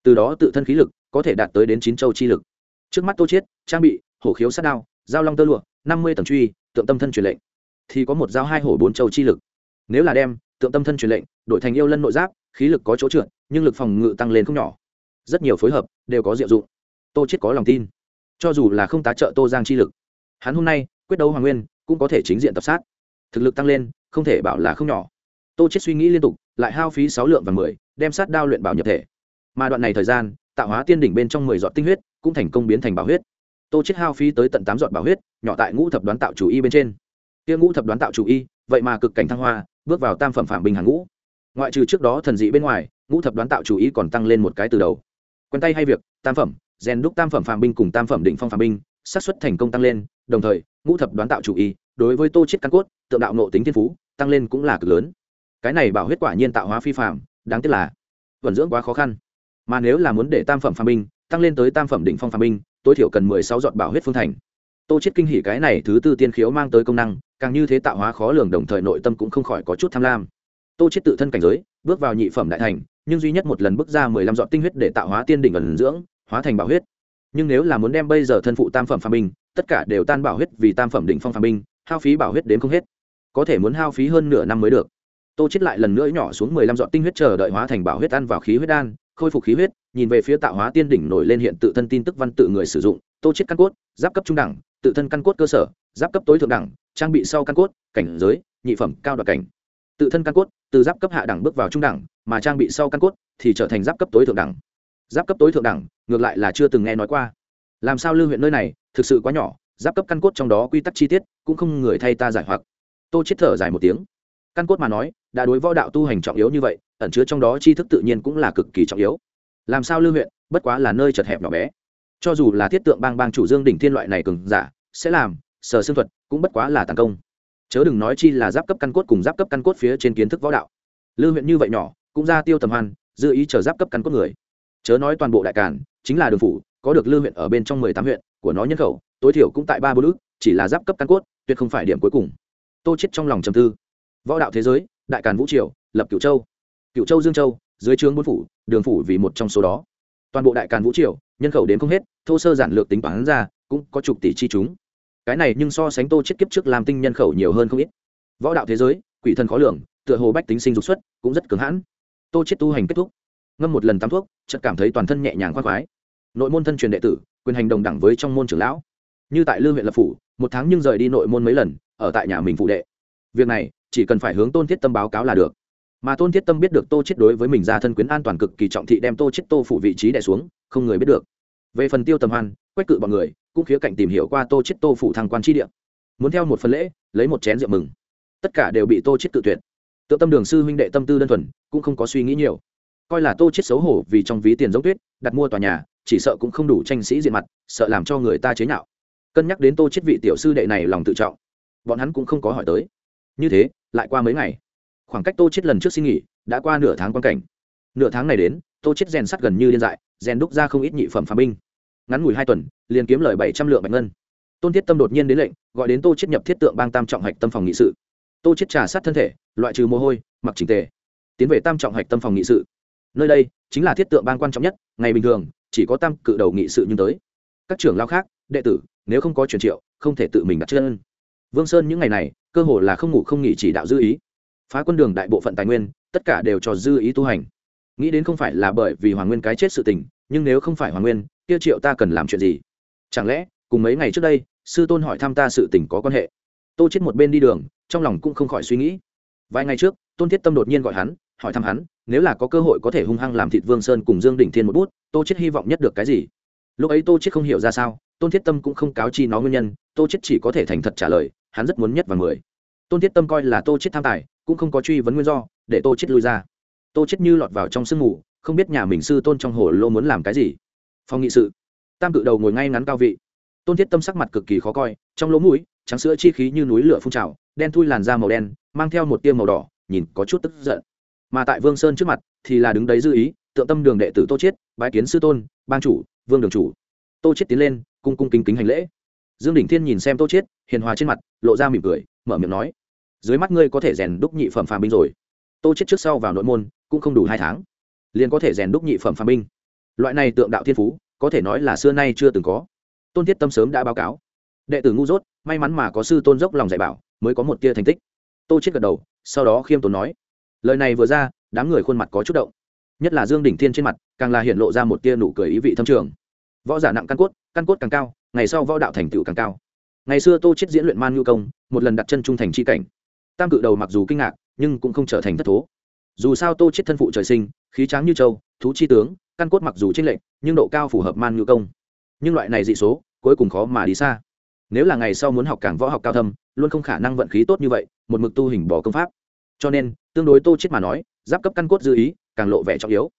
Từ đó tự thân khí lực có thể đạt tới đến chín châu chi lực. Trước mắt tô chiết trang bị, hổ khiếu sát đao giao long tơ lụa, năm mươi tầng truy, tượng tâm thân truyền lệnh. Thì có một giao hai hổ bốn châu chi lực. Nếu là đem tượng tâm thân truyền lệnh, đổi thành yêu lân nội giáp, khí lực có chỗ trượt nhưng lực phòng ngự tăng lên không nhỏ. Rất nhiều phối hợp đều có diệu dụng. Tô chết có lòng tin. Cho dù là không tá trợ tô giang chi lực, hắn hôm nay quyết đấu hoàng nguyên cũng có thể chính diện tập sát. Thực lực tăng lên, không thể bảo là không nhỏ. Tô chết suy nghĩ liên tục, lại hao phí sáu lượng và mười, đem sát đao luyện bảo nhập thể. Mà đoạn này thời gian, tạo hóa tiên đỉnh bên trong mười giọt tinh huyết cũng thành công biến thành bảo huyết. Tô chết hao phí tới tận tám giọt bảo huyết, nhỏ tại ngũ thập đoán tạo chủ y bên trên. Kia ngũ thập đoán tạo chủ y, vậy mà cực cảnh thăng hoa, bước vào tam phẩm phạm bình hàng ngũ. Ngoại trừ trước đó thần dị bên ngoài ngũ thập đoán tạo chủ ý còn tăng lên một cái từ đầu. Quen tay hay việc, tam phẩm rèn đúc tam phẩm phàm binh cùng tam phẩm đỉnh phong phàm binh, xác suất thành công tăng lên, đồng thời, ngũ thập đoán tạo chủ ý đối với tô chết căn cốt, tượng đạo nộ tính thiên phú, tăng lên cũng là cực lớn. Cái này bảo huyết quả nhiên tạo hóa phi phạm đáng tiếc là vận dưỡng quá khó khăn. Mà nếu là muốn để tam phẩm phàm binh tăng lên tới tam phẩm đỉnh phong phàm binh, tối thiểu cần mười sáu giọt bảo huyết phương thành. Tô chết kinh hỉ cái này thứ tư tiên khiếu mang tới công năng, càng như thế tạo hóa khó lường đồng thời nội tâm cũng không khỏi có chút tham lam. Tô chết tự thân cảnh giới, bước vào nhị phẩm đại thành nhưng duy nhất một lần bước ra mười lăm giọt tinh huyết để tạo hóa tiên đỉnh ẩn dưỡng, hóa thành bảo huyết. Nhưng nếu là muốn đem bây giờ thân phụ tam phẩm phàm binh tất cả đều tan bảo huyết vì tam phẩm đỉnh phong phàm binh hao phí bảo huyết đến không hết. Có thể muốn hao phí hơn nửa năm mới được. Tô chết lại lần nữa nhỏ xuống mười lăm giọt tinh huyết chờ đợi hóa thành bảo huyết ăn vào khí huyết đan, khôi phục khí huyết, nhìn về phía tạo hóa tiên đỉnh nổi lên hiện tự thân tin tức văn tự người sử dụng, tô chết căn cốt, giáp cấp trung đẳng, tự thân căn cốt cơ sở, giáp cấp tối thượng đẳng, trang bị sau căn cốt, cảnh giới, nhị phẩm, cao đoạt cảnh. Tự thân căn cốt từ giáp cấp hạ đẳng bước vào trung đẳng, mà trang bị sau căn cốt thì trở thành giáp cấp tối thượng đẳng. Giáp cấp tối thượng đẳng, ngược lại là chưa từng nghe nói qua. Làm sao lưu huyện nơi này, thực sự quá nhỏ, giáp cấp căn cốt trong đó quy tắc chi tiết cũng không người thay ta giải hoặc. Tôi chết thở dài một tiếng. Căn cốt mà nói, đã đối võ đạo tu hành trọng yếu như vậy, ẩn chứa trong đó tri thức tự nhiên cũng là cực kỳ trọng yếu. Làm sao lưu huyện, bất quá là nơi chật hẹp nhỏ bé. Cho dù là thiết tượng bang bang chủ dương đỉnh thiên loại này cường giả, sẽ làm, sở xương thuật cũng bất quá là tàn công chớ đừng nói chi là giáp cấp căn cốt cùng giáp cấp căn cốt phía trên kiến thức võ đạo. Lưu huyện như vậy nhỏ, cũng ra tiêu tầm hoan, dư ý chờ giáp cấp căn cốt người. Chớ nói toàn bộ đại cản, chính là đường phủ, có được lưu huyện ở bên trong mười tám huyện, của nó nhân khẩu, tối thiểu cũng tại ba bốn ước, chỉ là giáp cấp căn cốt, tuyệt không phải điểm cuối cùng. Tô chết trong lòng trầm tư. Võ đạo thế giới, đại càn vũ triều, lập cửu châu. Cửu châu dương châu, dưới trướng bốn phủ, đường phủ vì một trong số đó. Toàn bộ đại càn vũ triều, nhân khẩu đến không hết, thô sơ giản lược tính toán ra, cũng có chục tỷ chi chúng cái này nhưng so sánh tô chết kiếp trước làm tinh nhân khẩu nhiều hơn không ít. Võ đạo thế giới, quỷ thần khó lường, tựa hồ bách tính sinh dục xuất, cũng rất cứng hãn. Tô chết tu hành kết thúc. Ngâm một lần tắm thuốc, chợt cảm thấy toàn thân nhẹ nhàng khoan khoái. Nội môn thân truyền đệ tử, quyền hành đồng đẳng với trong môn trưởng lão. Như tại lư huyện lập phủ, một tháng nhưng rời đi nội môn mấy lần, ở tại nhà mình phụ đệ. Việc này, chỉ cần phải hướng tôn thiết tâm báo cáo là được. Mà tôn thiết tâm biết được tô chết đối với mình ra thân quyến an toàn cực kỳ trọng thị đem tô chết tô phủ vị trí đè xuống, không người biết được. Về phần tiêu tầm hoan, quách cự bọn người cũng khía cạnh tìm hiểu qua tô chết tô phủ thăng quan tri địa. Muốn theo một phần lễ, lấy một chén rượu mừng. Tất cả đều bị tô chết tự tuyệt. Tự tâm đường sư huynh đệ tâm tư đơn thuần, cũng không có suy nghĩ nhiều. Coi là tô chết xấu hổ vì trong ví tiền giống tuyết, đặt mua tòa nhà, chỉ sợ cũng không đủ tranh sĩ diện mặt, sợ làm cho người ta chế nhạo. Cân nhắc đến tô chết vị tiểu sư đệ này lòng tự trọng, bọn hắn cũng không có hỏi tới. Như thế, lại qua mấy ngày. Khoảng cách tô chết lần trước xin nghỉ, đã qua nửa tháng quan cảnh. Nửa tháng này đến, tô chết rèn sắt gần như điên dại, rèn đúc ra không ít nhị phẩm phá binh ngắn ngủi hai tuần, liền kiếm lời bảy trăm lượng bạch ngân. Tôn thiết tâm đột nhiên đến lệnh, gọi đến tô chết nhập thiết tượng bang tam trọng hạch tâm phòng nghị sự. Tô chết trà sát thân thể, loại trừ mồ hôi, mặc chỉnh tề, tiến về tam trọng hạch tâm phòng nghị sự. Nơi đây chính là thiết tượng bang quan trọng nhất, ngày bình thường, chỉ có tam cự đầu nghị sự nhưng tới. Các trưởng lao khác, đệ tử, nếu không có truyền triệu, không thể tự mình đặt chân. Vương sơn những ngày này, cơ hồ là không ngủ không nghỉ chỉ đạo dư ý. Phá quân đường đại bộ phận tài nguyên, tất cả đều cho dư ý tu hành. Nghĩ đến không phải là bởi vì hoàng nguyên cái chết sự tình nhưng nếu không phải hoàng nguyên, kia triệu ta cần làm chuyện gì? Chẳng lẽ, cùng mấy ngày trước đây, sư tôn hỏi thăm ta sự tình có quan hệ? Tô chết một bên đi đường, trong lòng cũng không khỏi suy nghĩ. Vài ngày trước, tôn thiết tâm đột nhiên gọi hắn, hỏi thăm hắn, nếu là có cơ hội có thể hung hăng làm thịt vương sơn cùng dương đỉnh thiên một bút, tô chết hy vọng nhất được cái gì? Lúc ấy tô chết không hiểu ra sao, tôn thiết tâm cũng không cáo chi nó nguyên nhân, tô chết chỉ có thể thành thật trả lời, hắn rất muốn nhất và mười. Tôn thiết tâm coi là tô chết tham tài, cũng không có truy vấn nguyên do, để tô chết lui ra. Tô chết như lọt vào trong sương mù không biết nhà mình sư tôn trong hồ lô muốn làm cái gì. Phòng nghị sự. Tam cự đầu ngồi ngay ngắn cao vị. Tôn thiết tâm sắc mặt cực kỳ khó coi, trong lỗ mũi, trắng sữa chi khí như núi lửa phun trào, đen thui làn da màu đen, mang theo một tia màu đỏ, nhìn có chút tức giận. Mà tại vương sơn trước mặt, thì là đứng đấy dư ý, tượng tâm đường đệ tử tô chiết, bái kiến sư tôn ban chủ, vương đường chủ. Tô chiết tiến lên, cung cung kính kính hành lễ. Dương đỉnh thiên nhìn xem tô chiết, hiền hòa trên mặt, lộ ra mỉm cười, mở miệng nói, dưới mắt ngươi có thể rèn đúc nhị phẩm phàm binh rồi. Tô chiết trước sau vào nội môn, cũng không đủ hai tháng liền có thể rèn đúc nhị phẩm phàm binh. Loại này tượng đạo thiên phú, có thể nói là xưa nay chưa từng có. Tôn thiết tâm sớm đã báo cáo. Đệ tử ngu dốt, may mắn mà có sư tôn dốc lòng dạy bảo, mới có một tia thành tích. Tô chết gật đầu, sau đó khiêm tốn nói. Lời này vừa ra, đám người khuôn mặt có chút động. Nhất là dương đỉnh thiên trên mặt, càng là hiện lộ ra một tia nụ cười ý vị thâm trường. Võ giả nặng căn cốt căn cốt càng cao, ngày sau võ đạo thành tựu càng cao. Ngày xưa tô chết diễn luyện man nhu công, một lần đặt chân trung thành chi cảnh. Tam cự đầu mặc dù kinh ngạc, nhưng cũng không trở thành thất thố. Dù sao tô chết thân phụ trời sinh khí tráng như châu, thú chi tướng, căn cốt mặc dù trên lệch, nhưng độ cao phù hợp man ngư công. Nhưng loại này dị số, cuối cùng khó mà đi xa. Nếu là ngày sau muốn học càng võ học cao thâm, luôn không khả năng vận khí tốt như vậy, một mực tu hình bỏ công pháp. Cho nên, tương đối tô chết mà nói, giáp cấp căn cốt dư ý, càng lộ vẻ trọng yếu.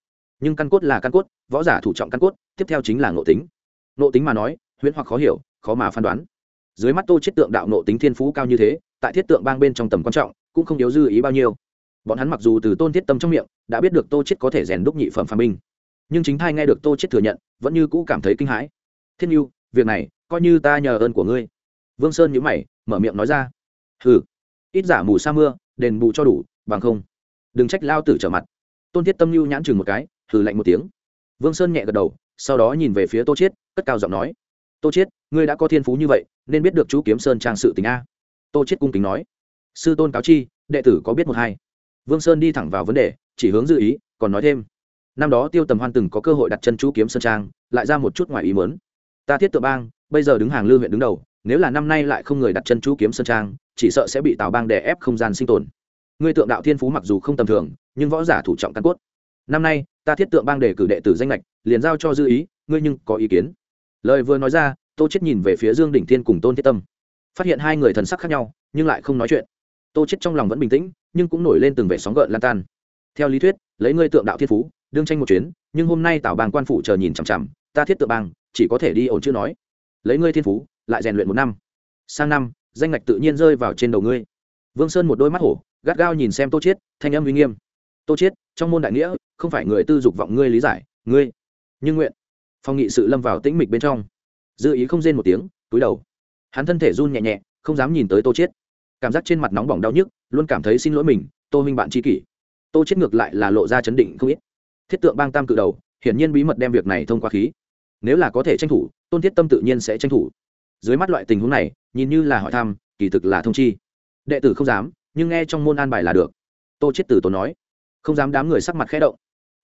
Nhưng căn cốt là căn cốt, võ giả thủ trọng căn cốt, tiếp theo chính là ngộ tính. Ngộ tính mà nói, huyễn hoặc khó hiểu, khó mà phán đoán. Dưới mắt tô chết tượng đạo ngộ tính thiên phú cao như thế, tại thiết tượng bang bên trong tầm quan trọng, cũng không yếu dư ý bao nhiêu bọn hắn mặc dù từ tôn thiết tâm trong miệng, đã biết được tô chết có thể rèn đúc nhị phẩm phàm binh. Nhưng chính thai nghe được tô chết thừa nhận, vẫn như cũ cảm thấy kinh hãi. Thiên nhu việc này, coi như ta nhờ ơn của ngươi. Vương sơn nhíu mày, mở miệng nói ra. Hừ, ít giả mù sa mưa, đền bù cho đủ, bằng không. Đừng trách lao tử trở mặt. Tôn thiết tâm lưu nhãn chừng một cái, hừ lạnh một tiếng. Vương sơn nhẹ gật đầu, sau đó nhìn về phía tô chiết, cất cao giọng nói. Tô chiết, ngươi đã có thiên phú như vậy, nên biết được chú kiếm sơn trang sự tình a. Tô chiết cung kính nói. Sư tôn cáo chi, đệ tử có biết một hai vương sơn đi thẳng vào vấn đề, chỉ hướng Dư ý, còn nói thêm. Năm đó tiêu tầm hoan từng có cơ hội đặt chân chú kiếm sơn trang, lại ra một chút ngoài ý mớn ta thiết tượng bang, bây giờ đứng hàng lư huyện đứng đầu, nếu là năm nay lại không người đặt chân chú kiếm sơn trang, chỉ sợ sẽ bị tào bang đè ép không gian sinh tồn. Ngươi tượng đạo thiên phú mặc dù không tầm thường, nhưng võ giả thủ trọng căn cốt. Năm nay, ta thiết tượng bang đề cử đệ tử danh lệch liền giao cho dư ý, ngươi nhưng có ý kiến? Lời vừa nói ra, tô chết nhìn về phía dương đỉnh thiên cùng tôn thiết tâm. Phát hiện hai người thần sắc khác nhau, nhưng lại không nói chuyện. Tô chết trong lòng vẫn bình tĩnh nhưng cũng nổi lên từng vẻ sóng gợn lan tan. Theo lý thuyết, lấy ngươi tượng đạo thiên phú, đương tranh một chuyến, nhưng hôm nay tào bang quan phụ chờ nhìn chằm chằm, ta thiết tượng bang, chỉ có thể đi ổn chưa nói. Lấy ngươi thiên phú, lại rèn luyện một năm. Sang năm, danh ngạch tự nhiên rơi vào trên đầu ngươi. Vương sơn một đôi mắt hổ, gắt gao nhìn xem tô chiết, thanh âm uy nghiêm. Tô chiết, trong môn đại nghĩa, không phải người tư dục vọng ngươi lý giải, ngươi. Nhưng nguyện. Phong nghị sự lâm vào tĩnh mịch bên trong. Dư ý không rên một tiếng, túi đầu. Hắn thân thể run nhẹ nhẹ, không dám nhìn tới tô chiết cảm giác trên mặt nóng bỏng đau nhức, luôn cảm thấy xin lỗi mình, tô minh bạn tri kỷ. Tô chết ngược lại là lộ ra chấn định không ít. Thiết tượng bang tam cự đầu, hiển nhiên bí mật đem việc này thông qua khí. Nếu là có thể tranh thủ, tôn thiết tâm tự nhiên sẽ tranh thủ. Dưới mắt loại tình huống này, nhìn như là hỏi thăm, kỳ thực là thông chi. Đệ tử không dám, nhưng nghe trong môn an bài là được. Tô chết tử tốn nói. Không dám đám người sắc mặt khẽ động.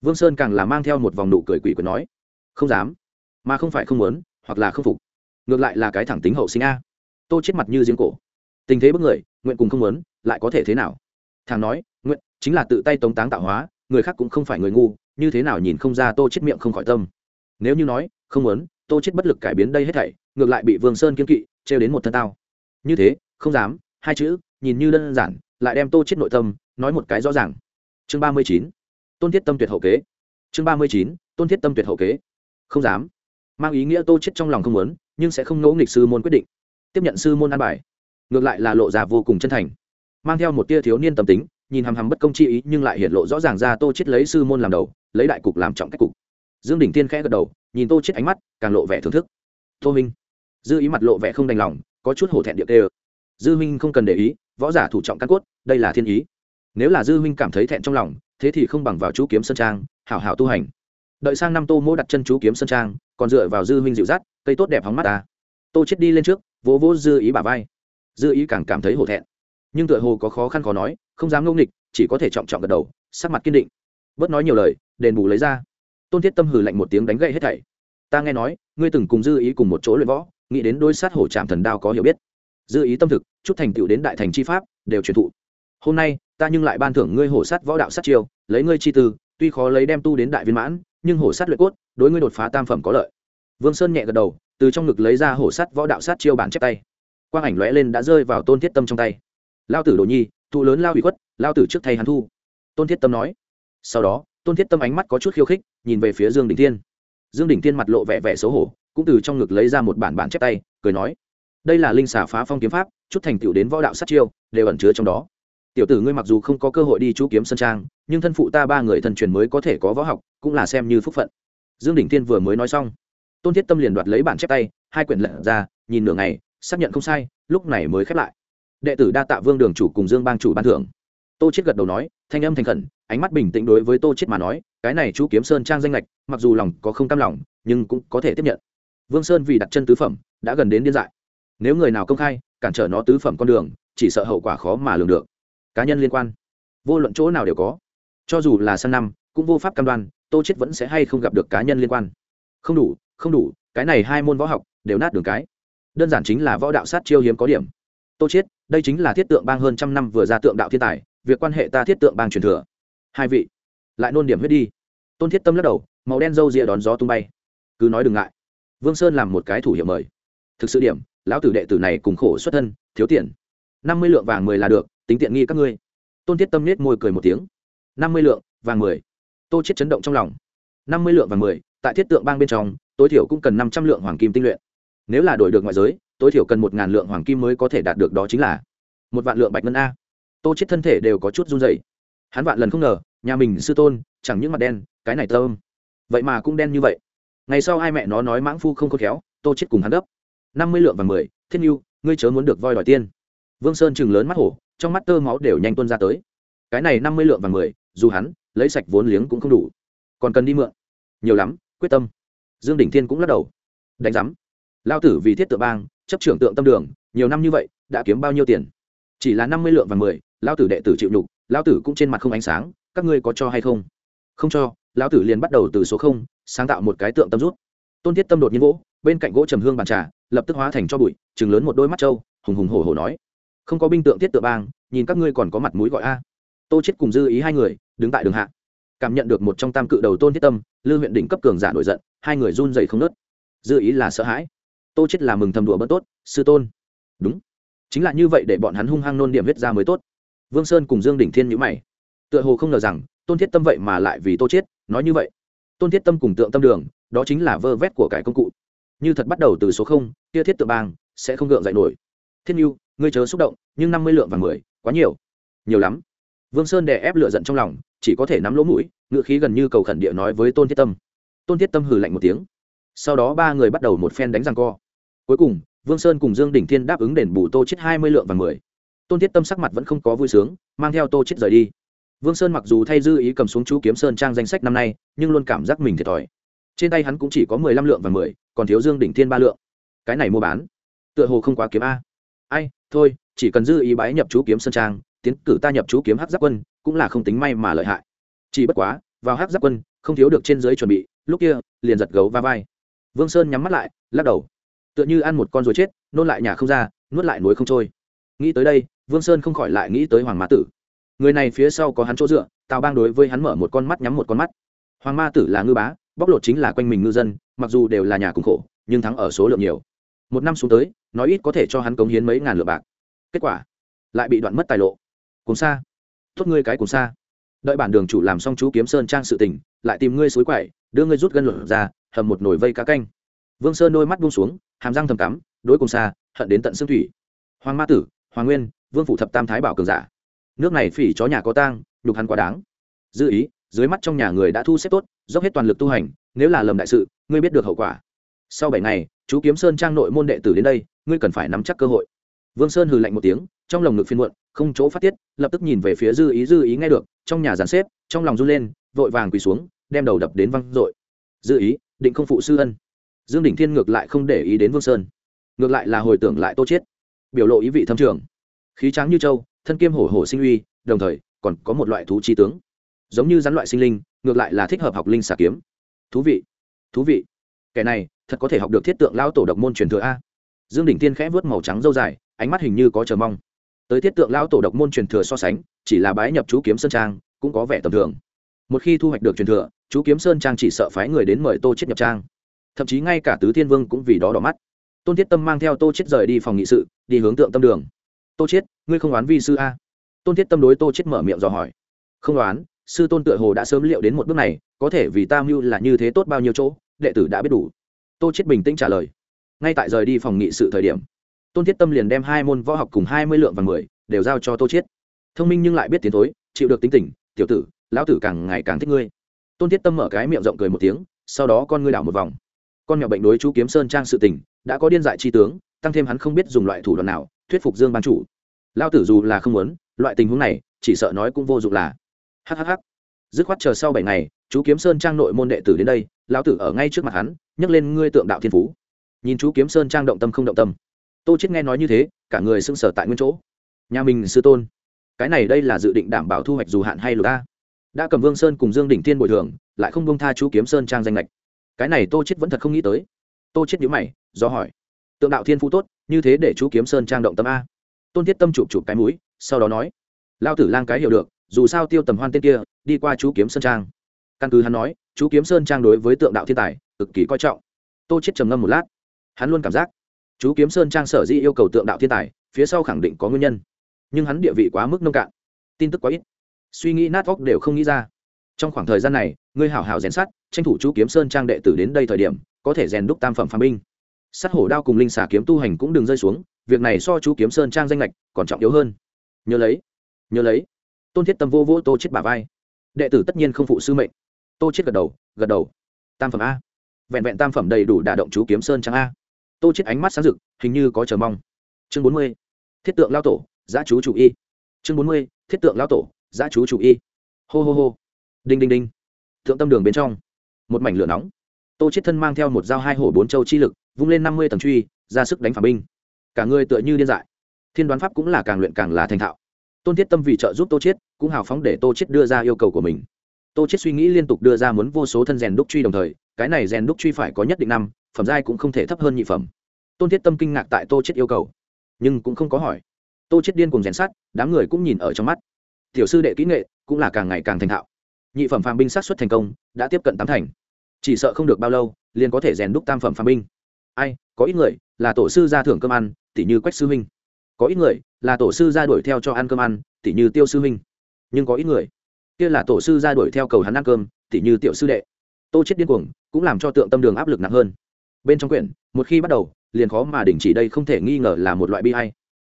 Vương sơn càng là mang theo một vòng nụ cười quỷ quyền nói. Không dám. Mà không phải không muốn, hoặc là không phục. Ngược lại là cái thẳng tính hậu sinh a. Tô chết mặt như giếng cổ tình thế bức người, nguyện cùng không muốn, lại có thể thế nào? Thằng nói, nguyện chính là tự tay tống táng tạo hóa, người khác cũng không phải người ngu, như thế nào nhìn không ra tô chết miệng không khỏi tâm. Nếu như nói, không muốn, tô chết bất lực cải biến đây hết thảy, ngược lại bị vương sơn kiên kỵ treo đến một thân tao. Như thế, không dám, hai chữ, nhìn như đơn giản, lại đem tô chết nội tâm, nói một cái rõ ràng. Chương ba mươi chín, tôn thiết tâm tuyệt hậu kế. Chương ba mươi chín, tôn thiết tâm tuyệt hậu kế. Không dám. Mang ý nghĩa tô chết trong lòng không muốn, nhưng sẽ không ngỗ nghịch sư môn quyết định. Tiếp nhận sư môn an bài ngược lại là lộ ra vô cùng chân thành. Mang theo một tia thiếu niên tâm tính, nhìn hằm hằm bất công chi ý nhưng lại hiện lộ rõ ràng ra tô chết lấy sư môn làm đầu, lấy đại cục làm trọng cách cục. Dương đỉnh tiên khẽ gật đầu, nhìn tô chết ánh mắt, càng lộ vẻ thưởng thức. Tô minh, dư ý mặt lộ vẻ không đành lòng, có chút hổ thẹn địa tê dư minh không cần để ý, võ giả thủ trọng căn cốt, đây là thiên ý. Nếu là dư minh cảm thấy thẹn trong lòng, thế thì không bằng vào chú kiếm sơn trang, hảo hảo tu hành. Đợi sang năm tô mỗ đặt chân chú kiếm sơn trang, còn dựa vào dư minh dịu dắt, cây tốt đẹp hóng mắt ta. Tô chết đi lên trước, vỗ vỗ dư ý bả vai dư ý càng cảm thấy hổ thẹn. Nhưng tựa hồ có khó khăn khó nói, không dám ngông nghịch, chỉ có thể trọng trọng gật đầu, sắc mặt kiên định. Bớt nói nhiều lời, đền bù lấy ra. Tôn thiết tâm hừ lạnh một tiếng đánh gậy hết thảy. Ta nghe nói, ngươi từng cùng dư ý cùng một chỗ luyện võ, nghĩ đến đôi sát hổ trạm thần đao có hiểu biết. Dư ý tâm thực, chút thành tựu đến đại thành chi pháp, đều truyền thụ. Hôm nay, ta nhưng lại ban thưởng ngươi hổ sát võ đạo sát chiêu, lấy ngươi chi tư, tuy khó lấy đem tu đến đại viên mãn, nhưng hổ sát luyện cốt, đối ngươi đột phá tam phẩm có lợi. Vương sơn nhẹ gật đầu, từ trong ngực lấy ra hổ sát võ đạo sát chiêu bản chép tay quang ảnh lóe lên đã rơi vào tôn thiết tâm trong tay lao tử đồ nhi thụ lớn lao bị khuất lao tử trước thay hắn thu tôn thiết tâm nói sau đó tôn thiết tâm ánh mắt có chút khiêu khích nhìn về phía dương đình thiên dương đình thiên mặt lộ vẻ vẻ xấu hổ cũng từ trong ngực lấy ra một bản bản chép tay cười nói đây là linh xả phá phong kiếm pháp chút thành tựu đến võ đạo sát chiêu đều ẩn chứa trong đó tiểu tử ngươi mặc dù không có cơ hội đi chú kiếm sân trang nhưng thân phụ ta ba người thần truyền mới có thể có võ học cũng là xem như phúc phận dương đình thiên vừa mới nói xong tôn thiết tâm liền đoạt lấy bản chép tay hai quyển lật ra nhìn nửa ngày xác nhận không sai, lúc này mới khép lại. Đệ tử đa tạ vương đường chủ cùng dương bang chủ ban thưởng. Tô chết gật đầu nói, thanh âm thành khẩn, ánh mắt bình tĩnh đối với tô chết mà nói, cái này chú kiếm sơn trang danh lệch, mặc dù lòng có không cam lòng, nhưng cũng có thể tiếp nhận. Vương sơn vì đặt chân tứ phẩm, đã gần đến điên dại. Nếu người nào công khai, cản trở nó tứ phẩm con đường, chỉ sợ hậu quả khó mà lường được. Cá nhân liên quan, vô luận chỗ nào đều có. Cho dù là sang năm, cũng vô pháp cam đoan, tô chết vẫn sẽ hay không gặp được cá nhân liên quan. Không đủ không đủ, cái này hai môn võ học, đều nát đường cái đơn giản chính là võ đạo sát chiêu hiếm có điểm. Tô chết đây chính là thiết tượng bang hơn trăm năm vừa ra tượng đạo thiên tài, việc quan hệ ta thiết tượng bang truyền thừa. Hai vị, lại nôn điểm huyết đi. Tôn thiết tâm lắc đầu, màu đen râu ria đón gió tung bay. Cứ nói đừng ngại. Vương sơn làm một cái thủ hiệu mời. Thực sự điểm, lão tử đệ tử này cùng khổ xuất thân, thiếu tiền. Năm mươi lượng vàng mười là được, tính tiện nghi các ngươi. Tôn thiết tâm nết môi cười một tiếng. Năm mươi lượng, vàng mười. Tô chết chấn động trong lòng. Năm mươi lượng vàng mười, tại thiết tượng bang bên trong, tối thiểu cũng cần năm trăm lượng hoàng kim tinh luyện nếu là đổi được ngoại giới tối thiểu cần một ngàn lượng hoàng kim mới có thể đạt được đó chính là một vạn lượng bạch ngân a. Tô chết thân thể đều có chút run rẩy, hắn vạn lần không ngờ nhà mình sư tôn chẳng những mặt đen cái này tơm vậy mà cũng đen như vậy. Ngày sau hai mẹ nó nói mãng phu không khôn khéo tô chết cùng hắn gấp. Năm mươi lượng và mười thiên nhu ngươi chớ muốn được voi đòi tiên vương sơn chừng lớn mắt hổ trong mắt tơ máu đều nhanh tuôn ra tới. Cái này năm mươi lượng và mười dù hắn lấy sạch vốn liếng cũng không đủ. Còn cần đi mượn. Nhiều lắm quyết tâm. Dương đỉnh thiên cũng lắc đầu. Đánh giám lao tử vì thiết tượng bang, chấp trưởng tượng tâm đường, nhiều năm như vậy, đã kiếm bao nhiêu tiền? Chỉ là năm mươi lượng và mười, lao tử đệ tử chịu nhục, lao tử cũng trên mặt không ánh sáng, các ngươi có cho hay không? Không cho lão tử liền bắt đầu từ số không, sáng tạo một cái tượng tâm rút. Tôn thiết tâm đột nhiên gỗ bên cạnh gỗ trầm hương bàn trà, lập tức hóa thành cho bụi chừng lớn một đôi mắt trâu, hùng hùng hổ hổ nói. Không có binh tượng thiết tượng bang, nhìn các ngươi còn có mặt mũi gọi a. Tô chết cùng dư ý hai người, đứng tại đường hạ. Cảm nhận được một trong tam cự đầu tôn thiết tâm, lư huyện đỉnh cấp cường giả nổi giận, hai người run dày không nớt. Dư ý là sợ hãi tô chết là mừng thầm đùa bất tốt, sư tôn. Đúng. Chính là như vậy để bọn hắn hung hăng nôn điểm huyết ra mới tốt. Vương sơn cùng dương đỉnh thiên nhữ mày. Tựa hồ không ngờ rằng, tôn thiết tâm vậy mà lại vì tô chết, nói như vậy. Tôn thiết tâm cùng tượng tâm đường, đó chính là vơ vét của cải công cụ. Như thật bắt đầu từ số không, kia thiết tượng bang sẽ không gượng dậy nổi. Thiên nhu ngươi chớ xúc động, nhưng năm mươi lượng và mười, quá nhiều. Nhiều lắm. Vương sơn đè ép lửa giận trong lòng, chỉ có thể nắm lỗ mũi, ngựa khí gần như cầu khẩn địa nói với tôn thiết tâm. Tôn thiết tâm hừ lạnh một tiếng. Sau đó ba người bắt đầu một phen đánh răng co cuối cùng, vương sơn cùng dương đỉnh thiên đáp ứng đền bù tô chết hai mươi lượng và mười. Tôn thiết tâm sắc mặt vẫn không có vui sướng, mang theo tô chết rời đi. Vương sơn mặc dù thay dư ý cầm xuống chú kiếm sơn trang danh sách năm nay, nhưng luôn cảm giác mình thiệt thòi. Trên tay hắn cũng chỉ có mười lăm lượng và mười, còn thiếu dương đỉnh thiên ba lượng. Cái này mua bán, tựa hồ không quá kiếm a. Ai, thôi, chỉ cần dư ý bái nhập chú kiếm sơn trang, tiến cử ta nhập chú kiếm hát giáp quân, cũng là không tính may mà lợi hại. Chỉ bất quá, vào hát giáp quân, không thiếu được trên dưới chuẩn bị, lúc kia, liền giật gấu va vai. Vương sơn nhắm mắt lại, lắc đầu tựa như ăn một con ruồi chết, nôn lại nhà không ra, nuốt lại núi không trôi. Nghĩ tới đây, vương sơn không khỏi lại nghĩ tới hoàng ma tử. Người này phía sau có hắn chỗ dựa, tào bang đối với hắn mở một con mắt nhắm một con mắt. Hoàng ma tử là ngư bá, bóc lột chính là quanh mình ngư dân, mặc dù đều là nhà cùng khổ, nhưng thắng ở số lượng nhiều. Một năm xuống tới, nói ít có thể cho hắn cống hiến mấy ngàn lượng bạc. Kết quả, lại bị đoạn mất tài lộ. Cùng xa. Tốt ngươi cái cùng xa. Đợi bản đường chủ làm xong chú kiếm sơn trang sự tình, lại tìm ngươi suối quậy, đưa ngươi rút gân luận ra, hầm một nồi vây cá canh. Vương sơn đôi mắt buông xuống hàm răng thầm cắm, đối cùng xa, hận đến tận xương thủy. Hoàng ma tử, hoàng nguyên, vương phủ thập tam thái bảo cường giả. Nước này phỉ chó nhà có tang, nhục hắn quá đáng. Dư ý, dưới mắt trong nhà người đã thu xếp tốt, dốc hết toàn lực tu hành, nếu là lầm đại sự, ngươi biết được hậu quả. Sau bảy ngày, chú kiếm sơn trang nội môn đệ tử đến đây, ngươi cần phải nắm chắc cơ hội. Vương sơn hừ lạnh một tiếng, trong lồng ngực phiên muộn, không chỗ phát tiết, lập tức nhìn về phía dư ý dư ý nghe được, trong nhà giàn xếp, trong lòng run lên, vội vàng quỳ xuống, đem đầu đập đến văng dội. Dư ý, định không phụ sư ân dương đỉnh thiên ngược lại không để ý đến vương sơn. Ngược lại là hồi tưởng lại tô chiết. Biểu lộ ý vị thâm trường. Khí tráng như châu, thân kiêm hổ hổ sinh uy, đồng thời, còn có một loại thú chi tướng. Giống như rắn loại sinh linh, ngược lại là thích hợp học linh xà kiếm. Thú vị. Thú vị. Kẻ này, thật có thể học được thiết tượng lao tổ độc môn truyền thừa a. Dương đỉnh Thiên khẽ vớt màu trắng dâu dài, ánh mắt hình như có chờ mong. Tới thiết tượng lao tổ độc môn truyền thừa so sánh, chỉ là bái nhập chú kiếm sơn trang, cũng có vẻ tầm thường. Một khi thu hoạch được truyền thừa, chú kiếm sơn trang chỉ sợ phái người đến mời tô chết nhập trang thậm chí ngay cả tứ thiên vương cũng vì đó đỏ mắt. Tôn thiết tâm mang theo tô chết rời đi phòng nghị sự, đi hướng tượng tâm đường. Tô chết ngươi không oán vi sư a? Tôn thiết tâm đối tô chết mở miệng dò hỏi. Không oán, sư tôn tựa hồ đã sớm liệu đến một bước này, có thể vì ta mưu là như thế tốt bao nhiêu chỗ, đệ tử đã biết đủ. Tô chết bình tĩnh trả lời. Ngay tại rời đi phòng nghị sự thời điểm, tôn thiết tâm liền đem hai môn võ học cùng hai mươi lượng và mười đều giao cho tô chết thông minh nhưng lại biết tiến thối, chịu được tính tình, tiểu tử, lão tử càng ngày càng thích ngươi. Tôn thiết tâm mở cái miệng rộng cười một tiếng, sau đó con ngươi đảo một vòng con nhỏ bệnh đối chú kiếm sơn trang sự tình, đã có điên dại chi tướng, tăng thêm hắn không biết dùng loại thủ đoạn nào, thuyết phục dương ban chủ. Lao tử dù là không muốn, loại tình huống này, chỉ sợ nói cũng vô dụng là. Hhh dứt khoát chờ sau bảy ngày, chú kiếm sơn trang nội môn đệ tử đến đây, lão tử ở ngay trước mặt hắn, nhấc lên ngươi tượng đạo thiên phú. Nhìn chú kiếm sơn trang động tâm không động tâm. Tô chết nghe nói như thế, cả người sưng sở tại nguyên chỗ. Nhà mình sư tôn, cái này đây là dự định đảm bảo thu hoạch dù hạn hay lụa đã cầm vương sơn cùng dương đỉnh thiên bồi thường, lại không bông tha chú kiếm sơn trang danh lệch cái này tô chết vẫn thật không nghĩ tới. Tô chết nhíu mày, do hỏi. Tượng đạo thiên phú tốt, như thế để chú kiếm sơn trang động tâm a. Tôn thiết tâm chụp chụp cái mũi, sau đó nói. Lao tử lang cái hiểu được, dù sao tiêu tầm hoan tên kia, đi qua chú kiếm sơn trang. Căn cứ hắn nói, chú kiếm sơn trang đối với tượng đạo thiên tài, cực kỳ coi trọng. Tô chết trầm ngâm một lát. Hắn luôn cảm giác, chú kiếm sơn trang sở dĩ yêu cầu tượng đạo thiên tài, phía sau khẳng định có nguyên nhân. Nhưng hắn địa vị quá mức nông cạn. Tin tức quá ít. Suy nghĩ nát óc đều không nghĩ ra. Trong khoảng thời gian này, ngươi hảo hảo rèn sắt tranh thủ chú kiếm sơn trang đệ tử đến đây thời điểm, có thể rèn đúc tam phẩm phàm binh. Sắt hổ đao cùng linh xà kiếm tu hành cũng đừng rơi xuống, việc này so chú kiếm sơn trang danh lệch còn trọng yếu hơn. Nhớ lấy nhớ lấy. Tôn thiết tâm vô vô tô chết bà vai. Đệ tử tất nhiên không phụ sư mệnh. Tô chết gật đầu gật đầu. Tam phẩm a. Vẹn vẹn tam phẩm đầy đủ đả động chú kiếm sơn trang a. Tô chết ánh mắt sáng rực, hình như có chờ mong. Chương bốn mươi. Thiết tượng lao tổ giá chú chủ y. Chương bốn mươi. Thiết tượng lao tổ giá chú chủ y. Hô hô hô. Đinh đinh đinh. Thượng tâm đường bên trong một mảnh lửa nóng. Tô chết thân mang theo một dao hai hổ bốn châu chi lực, vung lên năm mươi tầng truy, ra sức đánh phản binh. Cả người tựa như điên dại. Thiên đoán pháp cũng là càng luyện càng là thành thạo. Tôn thiết tâm vì trợ giúp tô chết cũng hào phóng để tô chết đưa ra yêu cầu của mình. Tô chết suy nghĩ liên tục đưa ra muốn vô số thân rèn đúc truy đồng thời, cái này rèn đúc truy phải có nhất định năm, phẩm giai cũng không thể thấp hơn nhị phẩm. Tôn thiết tâm kinh ngạc tại tô chết yêu cầu, nhưng cũng không có hỏi. Tô chết điên cùng rèn sát, đám người cũng nhìn ở trong mắt. Tiểu sư đệ kỹ nghệ cũng là càng ngày càng thành thạo. Nhị phẩm phàm binh sát xuất thành công, đã tiếp cận tám thành chỉ sợ không được bao lâu, liền có thể rèn đúc tam phẩm phàm binh. Ai, có ít người là tổ sư ra thưởng cơm ăn, tỉ như quách sư huynh có ít người là tổ sư ra đuổi theo cho ăn cơm ăn, tỉ như tiêu sư huynh nhưng có ít người kia là tổ sư ra đuổi theo cầu hắn ăn cơm, tỉ như tiểu sư đệ. Tô chết điên cuồng cũng làm cho tượng tâm đường áp lực nặng hơn. Bên trong quyển, một khi bắt đầu, liền khó mà đình chỉ đây không thể nghi ngờ là một loại bi hay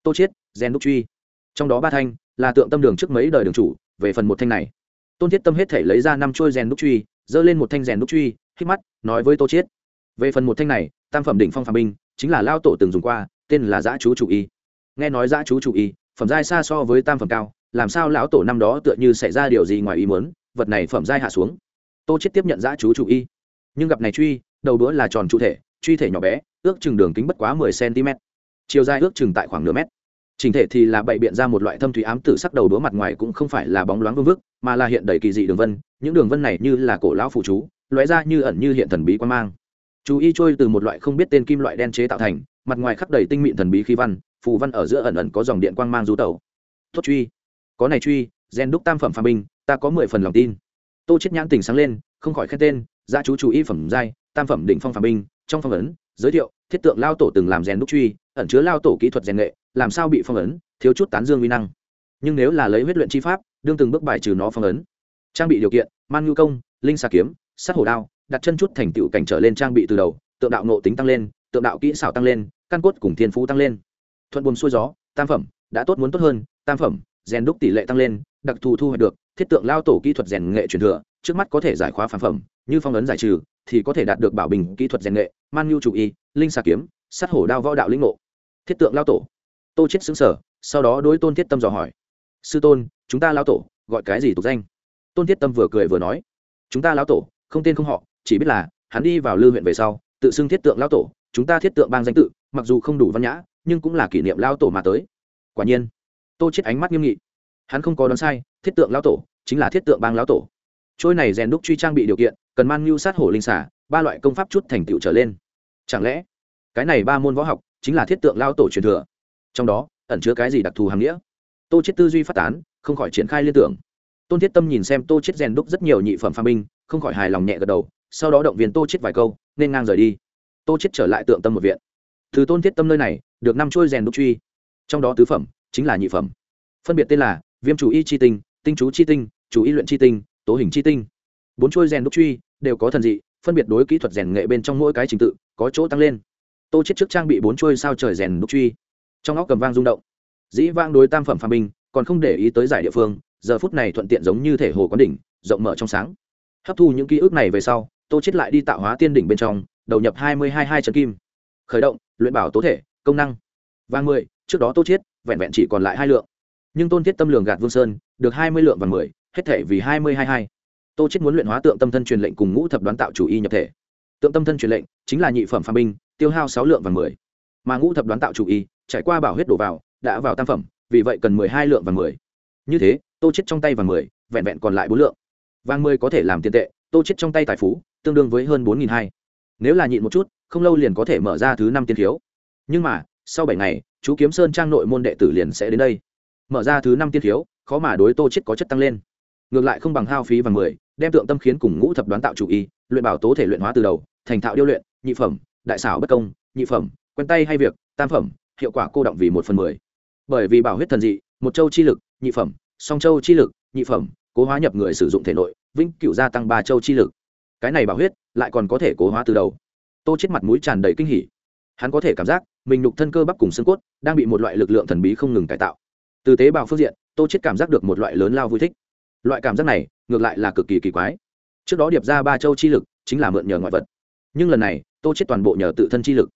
tô chết gen đúc truy. Trong đó ba thanh là tượng tâm đường trước mấy đời đường chủ, về phần một thanh này. Tôn thiết tâm hết thể lấy ra năm trôi rèn đúc truy dơ lên một thanh rèn đúc truy, hít mắt, nói với tô chiết. Về phần một thanh này, tam phẩm đỉnh phong phàm binh, chính là lao tổ từng dùng qua, tên là giã chú chủ y. Nghe nói giã chú chủ y, phẩm giai xa so với tam phẩm cao, làm sao lão tổ năm đó tựa như xảy ra điều gì ngoài ý muốn, vật này phẩm giai hạ xuống. Tô chết tiếp nhận giã chú chủ y. Nhưng gặp này truy, đầu đũa là tròn trụ thể, truy thể nhỏ bé, ước chừng đường kính bất quá mười cm chiều dài ước chừng tại khoảng nửa mét trình thể thì là bậy biện ra một loại thâm thủy ám tử sắc đầu đũa mặt ngoài cũng không phải là bóng loáng vương vức, mà là hiện đầy kỳ dị đường vân. Những đường vân này như là cổ lão phụ chú, lóe ra như ẩn như hiện thần bí quan mang. Chú y trôi từ một loại không biết tên kim loại đen chế tạo thành, mặt ngoài khắc đầy tinh mịn thần bí khí văn, phù văn ở giữa ẩn ẩn có dòng điện quang mang du tẩu. Tốt truy. Có này truy, gen đúc tam phẩm phàm binh, ta có mười phần lòng tin. Tô chết nhãn tỉnh sáng lên, không khỏi khen tên gia chú chú y phẩm giai, tam phẩm đỉnh phong phàm binh, trong phong ấn, giới thiệu, thiết tượng lao tổ từng làm rèn đúc truy, ẩn chứa lao tổ kỹ thuật rèn nghệ làm sao bị phong ấn, thiếu chút tán dương uy năng. Nhưng nếu là lấy huyết luyện chi pháp, đương từng bước bài trừ nó phong ấn. Trang bị điều kiện, man nhu công, linh xà kiếm, sát hổ đao, đặt chân chút thành tựu cảnh trở lên trang bị từ đầu, tượng đạo nộ tính tăng lên, tượng đạo kỹ xảo tăng lên, căn cốt cùng thiên phú tăng lên. Thuận buồm xuôi gió, tam phẩm, đã tốt muốn tốt hơn, tam phẩm, rèn đúc tỷ lệ tăng lên, đặc thù thu hoạch được, thiết tượng lao tổ kỹ thuật rèn nghệ truyền thừa, trước mắt có thể giải khóa phản phẩm, như phong ấn giải trừ, thì có thể đạt được bảo bình kỹ thuật rèn nghệ, man nhu chủ y, linh xà kiếm, sát hổ đao võ đạo lĩnh ngộ. Thiết tượng lao tổ tô chết xứng sở sau đó đối tôn thiết tâm dò hỏi. Sư tôn, chúng ta lão tổ, gọi cái gì tục danh? Tôn thiết tâm vừa cười vừa nói. Chúng ta lão tổ, không tên không họ, chỉ biết là, hắn đi vào lư huyện về sau, tự xưng thiết tượng lão tổ, chúng ta thiết tượng bang danh tự, mặc dù không đủ văn nhã, nhưng cũng là kỷ niệm lão tổ mà tới. Quả nhiên, tô chết ánh mắt nghiêm nghị. Hắn không có đoán sai, thiết tượng lão tổ chính là thiết tượng bang lão tổ. Trôi này rèn đúc truy trang bị điều kiện, cần man mưu sát hổ linh xả ba loại công pháp chút thành tựu trở lên. Chẳng lẽ, cái này ba môn võ học chính là thiết tượng lão tổ truyền thừa? Trong đó ẩn chứa cái gì đặc thù hàm nghĩa? Tô chết tư duy phát tán, không khỏi triển khai liên tưởng. Tôn thiết tâm nhìn xem tô chết rèn đúc rất nhiều nhị phẩm pha binh, không khỏi hài lòng nhẹ gật đầu, sau đó động viên tô chết vài câu, nên ngang rời đi. Tô chết trở lại tượng tâm một viện. Từ tôn thiết tâm nơi này, được năm chuôi rèn đúc truy. Trong đó tứ phẩm chính là nhị phẩm. Phân biệt tên là viêm chủ y chi tinh tinh chú chi tinh, chủ y luyện chi tinh, tố hình chi tinh. Bốn chuôi rèn đúc truy đều có thần dị, phân biệt đối kỹ thuật rèn nghệ bên trong mỗi cái trình tự có chỗ tăng lên. Tô chết trước trang bị bốn chuôi sao trời rèn đúc truy trong óc cầm vang rung động. Dĩ vang đối tam phẩm phàm binh, còn không để ý tới giải địa phương, giờ phút này thuận tiện giống như thể hồ quán đỉnh, rộng mở trong sáng. Hấp thu những ký ức này về sau, tô chết lại đi tạo hóa tiên đỉnh bên trong, đầu nhập hai mươi hai hai trần kim. Khởi động, luyện bảo tố thể, công năng. Vàng mười, trước đó tô chết vẹn vẹn chỉ còn lại hai lượng. Nhưng tôn thiết tâm lường gạt vương sơn, được hai mươi lượng vàng mười, hết thể vì hai mươi hai hai. Tô chết muốn luyện hóa tượng tâm thân truyền lệnh cùng ngũ thập đoán tạo chủ y nhập thể. Tượng tâm thân truyền lệnh chính là nhị phẩm phàm binh, tiêu hao sáu lượng vàng mười. Mà ngũ thập đoán tạo chủ y trải qua bảo huyết đổ vào, đã vào tam phẩm, vì vậy cần mười hai lượng vàng mười. Như thế, tô chết trong tay vàng mười, vẹn vẹn còn lại bốn lượng. Vàng mười có thể làm tiền tệ, tô chết trong tay tài phú, tương đương với hơn bốn nghìn hai. Nếu là nhịn một chút, không lâu liền có thể mở ra thứ năm tiên thiếu nhưng mà, sau bảy ngày, chú kiếm sơn trang nội môn đệ tử liền sẽ đến đây. Mở ra thứ năm tiên thiếu khó mà đối tô chết có chất tăng lên. Ngược lại không bằng hao phí vàng mười, đem tượng tâm khiến cùng ngũ thập đoán tạo chủ y, luyện bảo tố thể luyện hóa từ đầu, thành thạo điêu luyện, nhị phẩm, đại xảo bất công, nhị phẩm, quen tay hay việc, tam phẩm hiệu quả cô động vì một phần mười. Bởi vì bảo huyết thần dị, một châu chi lực, nhị phẩm, song châu chi lực, nhị phẩm, cố hóa nhập người sử dụng thể nội, vĩnh cửu gia tăng ba châu chi lực. Cái này bảo huyết lại còn có thể cố hóa từ đầu. Tô chết mặt mũi tràn đầy kinh hỉ. Hắn có thể cảm giác mình nhục thân cơ bắp cùng xương cốt đang bị một loại lực lượng thần bí không ngừng cải tạo. Từ tế bào phương diện, tô chết cảm giác được một loại lớn lao vui thích. Loại cảm giác này ngược lại là cực kỳ kỳ quái. Trước đó điệp ra ba châu chi lực chính là mượn nhờ ngoại vật. Nhưng lần này, tô chết toàn bộ nhờ tự thân chi lực.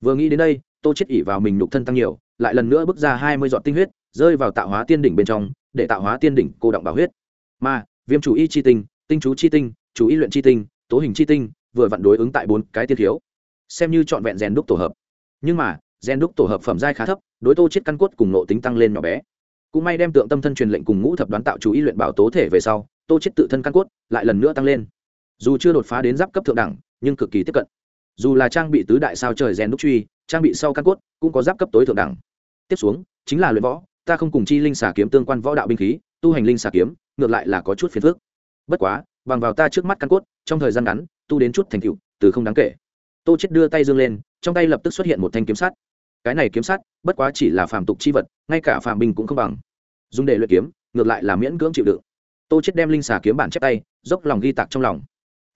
Vừa nghĩ đến đây tô chết ỉ vào mình nhục thân tăng nhiều, lại lần nữa bước ra hai mươi giọt tinh huyết, rơi vào tạo hóa tiên đỉnh bên trong, để tạo hóa tiên đỉnh cô động bảo huyết. Mà viêm chủ y chi tinh tinh chú chi tinh chú y luyện chi tinh, tố hình chi tinh, vừa vặn đối ứng tại bốn cái tiên thiếu. Xem như trọn vẹn rèn đúc tổ hợp. Nhưng mà, rèn đúc tổ hợp phẩm giai khá thấp, đối tô chết căn cốt cùng nộ tính tăng lên nhỏ bé. Cũng may đem tượng tâm thân truyền lệnh cùng ngũ thập đoán tạo chú ý luyện bảo tố thể về sau, tô chết tự thân căn cốt lại lần nữa tăng lên. Dù chưa đột phá đến giáp cấp thượng đẳng, nhưng cực kỳ tiếp cận dù là trang bị tứ đại sao trời rèn đúc truy, trang bị sau căn cốt cũng có giáp cấp tối thượng đẳng. Tiếp xuống, chính là luyện võ, ta không cùng chi linh xà kiếm tương quan võ đạo binh khí, tu hành linh xà kiếm, ngược lại là có chút phiền phức. Bất quá, bằng vào ta trước mắt căn cốt, trong thời gian ngắn, tu đến chút thành tựu, từ không đáng kể. Tô chết đưa tay dương lên, trong tay lập tức xuất hiện một thanh kiếm sắt. Cái này kiếm sắt, bất quá chỉ là phàm tục chi vật, ngay cả phàm binh cũng không bằng. Dùng để luyện kiếm, ngược lại là miễn cưỡng chịu đựng. Tô chết đem linh xà kiếm bản chép tay, dốc lòng ghi tạc trong lòng.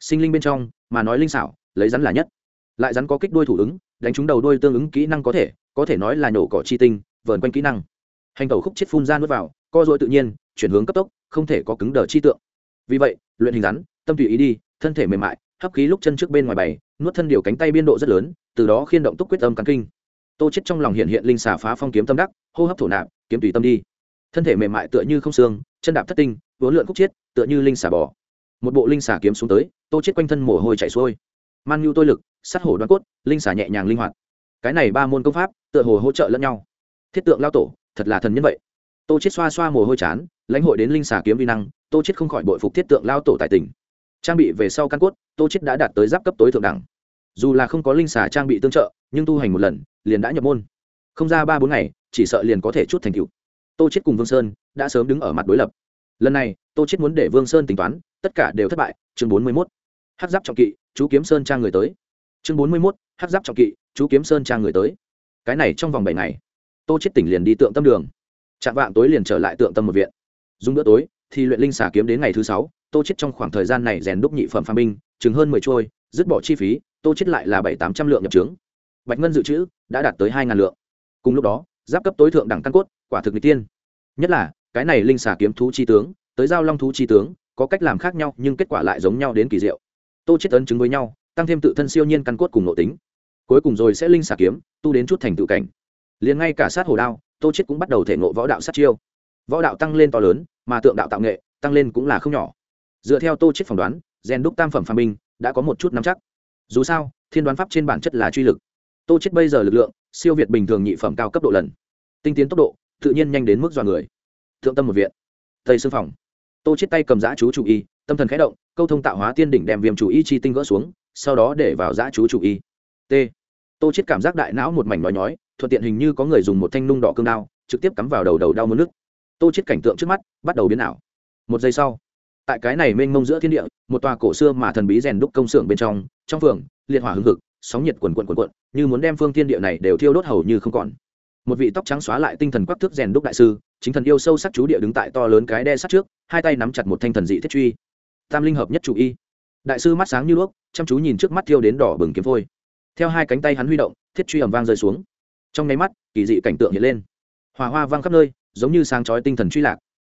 Sinh linh bên trong, mà nói linh xảo, lấy rắn là nhất lại rắn có kích đuôi thủ ứng, đánh trúng đầu đuôi tương ứng kỹ năng có thể có thể nói là nhổ cỏ chi tinh, vờn quanh kỹ năng. Hành tẩu khúc chết phun ra nuốt vào, co dội tự nhiên, chuyển hướng cấp tốc, không thể có cứng đờ chi tượng. Vì vậy, luyện hình rắn, tâm tùy ý đi, thân thể mềm mại, hấp khí lúc chân trước bên ngoài bày, nuốt thân điều cánh tay biên độ rất lớn, từ đó khiên động túc quyết âm cắn kinh. Tô chết trong lòng hiện hiện linh xà phá phong kiếm tâm đắc, hô hấp thổ nạp, kiếm tùy tâm đi. Thân thể mềm mại tựa như không xương, chân đạp thất tinh, vốn lượn khúc chiết tựa như linh xà bò. Một bộ linh xà kiếm xuống tới, tô chết quanh thân mồ hôi chảy xuôi man nhu tôi lực, sát hổ đoán cốt, linh xả nhẹ nhàng linh hoạt. Cái này ba môn công pháp, tựa hồ hỗ trợ lẫn nhau. Thiết tượng lao tổ, thật là thần nhân vậy. Tô chết xoa xoa mồ hôi chán, lãnh hội đến linh xà kiếm vi năng, tô chết không khỏi bội phục thiết tượng lao tổ tại tỉnh trang bị về sau căn cốt, tô chết đã đạt tới giáp cấp tối thượng đẳng. Dù là không có linh xà trang bị tương trợ, nhưng tu hành một lần, liền đã nhập môn. Không ra ba bốn ngày, chỉ sợ liền có thể chút thành tựu. Tô chết cùng vương sơn, đã sớm đứng ở mặt đối lập. Lần này, tô chết muốn để vương sơn tính toán, tất cả đều thất bại. Chương bốn mươi mốt. Hát giáp trọng kỵ chú kiếm sơn trang người tới. Chương bốn mươi mốt hát giáp trọng kỵ, chú kiếm sơn trang người tới. Cái này trong vòng bảy ngày, tô chết tỉnh liền đi tượng tâm đường. Chạm vạn tối liền trở lại tượng tâm một viện. Dùng bữa tối, thì luyện linh xà kiếm đến ngày thứ sáu, tô chết trong khoảng thời gian này rèn đúc nhị phẩm pha binh, chừng hơn mười trôi, dứt bỏ chi phí, tô chết lại là bảy tám trăm lượng nhập trướng. Bạch ngân dự trữ đã đạt tới hai ngàn lượng. Cùng lúc đó, giáp cấp tối thượng đẳng căn cốt, quả thực n tiên. Nhất là, cái này linh xà kiếm thú chi tướng, tới giao long thú chi tướng, có cách làm khác nhau, nhưng kết quả lại giống nhau đến kỳ diệu tô chết ấn chứng với nhau, tăng thêm tự thân siêu nhiên căn cốt cùng nội tính. Cuối cùng rồi sẽ linh xà kiếm, tu đến chút thành tự cảnh. Liền ngay cả sát hồ đao, tô chết cũng bắt đầu thể ngộ võ đạo sát chiêu. Võ đạo tăng lên to lớn, mà tượng đạo tạo nghệ, tăng lên cũng là không nhỏ. Dựa theo tô chết phỏng đoán, rèn đúc tam phẩm phàm binh đã có một chút nắm chắc. Dù sao, thiên đoán pháp trên bản chất là truy lực. Tô chết bây giờ lực lượng, siêu việt bình thường nhị phẩm cao cấp độ lần. Tinh tiến tốc độ, tự nhiên nhanh đến mức dọa người. Thượng tâm một viện. Tây sư phòng. Tô chết tay cầm giã chú chủ y tâm thần khẽ động, câu thông tạo hóa tiên đỉnh đem viêm chủ y chi tinh gỡ xuống, sau đó để vào giã chú chủ y. T. Tô chết cảm giác đại não một mảnh nói nhói, thuận tiện hình như có người dùng một thanh nung đỏ cương đao, trực tiếp cắm vào đầu đầu đau mất nước tô chết cảnh tượng trước mắt, bắt đầu biến ảo. Một giây sau, tại cái này mênh mông giữa thiên địa, một tòa cổ xưa mà thần bí rèn đúc công xưởng bên trong trong phường, liệt hỏa hưng hực, sóng nhiệt quần quần quần quận như muốn đem phương thiên địa này đều thiêu đốt hầu như không còn. Một vị tóc trắng xóa lại tinh thần quắc thước rèn đúc đại sư, chính thần yêu sâu sắc chú địa đứng tại to lớn cái đe sắt trước, hai tay nắm chặt một thanh thần dị thiết truy tam linh hợp nhất chủ y. Đại sư mắt sáng như đuốc, chăm chú nhìn trước mắt thiêu đến đỏ bừng kiếm phôi. Theo hai cánh tay hắn huy động, thiết truy ẩm vang rơi xuống. Trong nháy mắt, kỳ dị cảnh tượng hiện lên. Hòa hoa vang khắp nơi, giống như sáng chói tinh thần truy lạc.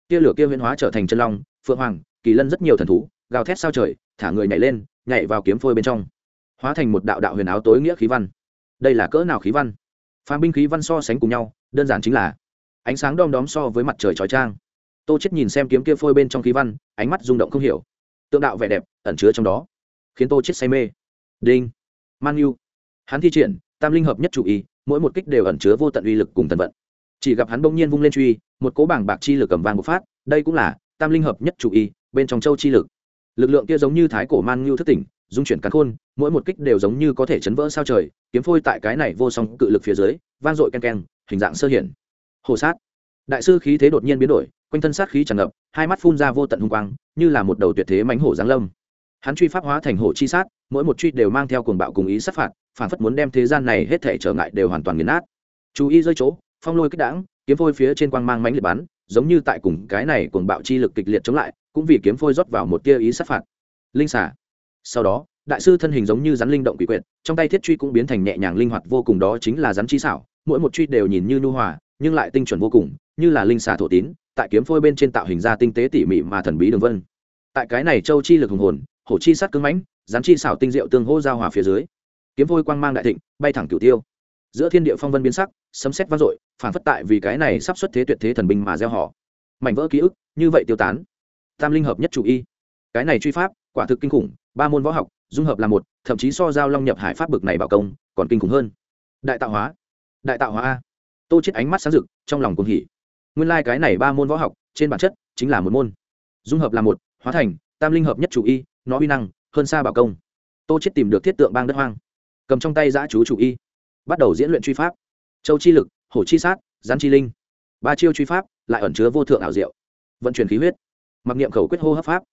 Tia lửa kia huyễn hóa trở thành chân long, phượng hoàng, kỳ lân rất nhiều thần thú, gào thét sao trời, thả người nhảy lên, nhảy vào kiếm phôi bên trong. Hóa thành một đạo đạo huyền áo tối nghĩa khí văn. Đây là cỡ nào khí văn? Phàm binh khí văn so sánh cùng nhau, đơn giản chính là ánh sáng đom đóm so với mặt trời trói trang tô chết nhìn xem kiếm kia phôi bên trong khí văn, ánh mắt rung động không hiểu tượng đạo vẻ đẹp ẩn chứa trong đó, khiến tô chết say mê. Đinh, man yu hắn thi triển, tam linh hợp nhất chủ ý mỗi một kích đều ẩn chứa vô tận uy lực cùng thần vận. Chỉ gặp hắn bỗng nhiên vung lên truy, một cố bảng bạc chi lực cầm vàng một phát, đây cũng là tam linh hợp nhất chủ ý bên trong châu chi lực. Lực lượng kia giống như thái cổ man ngưu thất tỉnh, dung chuyển cắn khôn, mỗi một kích đều giống như có thể chấn vỡ sao trời, kiếm phôi tại cái này vô song cự lực phía dưới, vang dội ken ken hình dạng sơ hiển. Hồ sát. Đại sư khí thế đột nhiên biến đổi quanh thân sát khí tràn ngập, hai mắt phun ra vô tận hung quang, như là một đầu tuyệt thế mánh hổ giáng lâm. Hắn truy pháp hóa thành hổ chi sát, mỗi một truy đều mang theo cuồng bạo cùng ý sát phạt, phản phất muốn đem thế gian này hết thể trở ngại đều hoàn toàn nghiền nát. Chú ý rơi chỗ, phong lôi kích đãng, kiếm phôi phía trên quang mang mánh liệt bắn, giống như tại cùng cái này cuồng bạo chi lực kịch liệt chống lại, cũng vì kiếm phôi rót vào một tia ý sát phạt. Linh xả sau đó, đại sư thân hình giống như rắn linh động quỷ quyệt, trong tay thiết truy cũng biến thành nhẹ nhàng linh hoạt vô cùng, đó chính là rắn chi xảo, mỗi một truy đều nhìn như nhu hòa, nhưng lại tinh chuẩn vô cùng, như là linh xà thổ tín tại kiếm phôi bên trên tạo hình ra tinh tế tỉ mỉ mà thần bí đường vân. Tại cái này châu chi lực hùng hồn, hổ chi sắt cứng mãnh, rắn chi xảo tinh diệu tương hô giao hòa phía dưới. Kiếm phôi quang mang đại thịnh, bay thẳng cửu tiêu. Giữa thiên địa phong vân biến sắc, sấm sét vang dội, phản phất tại vì cái này sắp xuất thế tuyệt thế thần binh mà gieo họ. Mảnh vỡ ký ức, như vậy tiêu tán. Tam linh hợp nhất chủ y. Cái này truy pháp, quả thực kinh khủng, ba môn võ học, dung hợp là một, thậm chí so giao long nhập hải pháp bực này bảo công, còn kinh khủng hơn. Đại tạo hóa. Đại tạo hóa a. Tô chết ánh mắt sáng rực, trong lòng cuồng hỉ nguyên lai cái này ba môn võ học, trên bản chất chính là một môn. Dung hợp là một, hóa thành, tam linh hợp nhất chủ y, nó uy năng, hơn xa bảo công. Tô chết tìm được thiết tượng bang đất hoang. Cầm trong tay giã chú chủ y. Bắt đầu diễn luyện truy pháp. Châu chi lực, hổ chi sát, gián chi linh. Ba chiêu truy pháp, lại ẩn chứa vô thượng ảo diệu. Vận chuyển khí huyết. Mặc niệm khẩu quyết hô hấp pháp.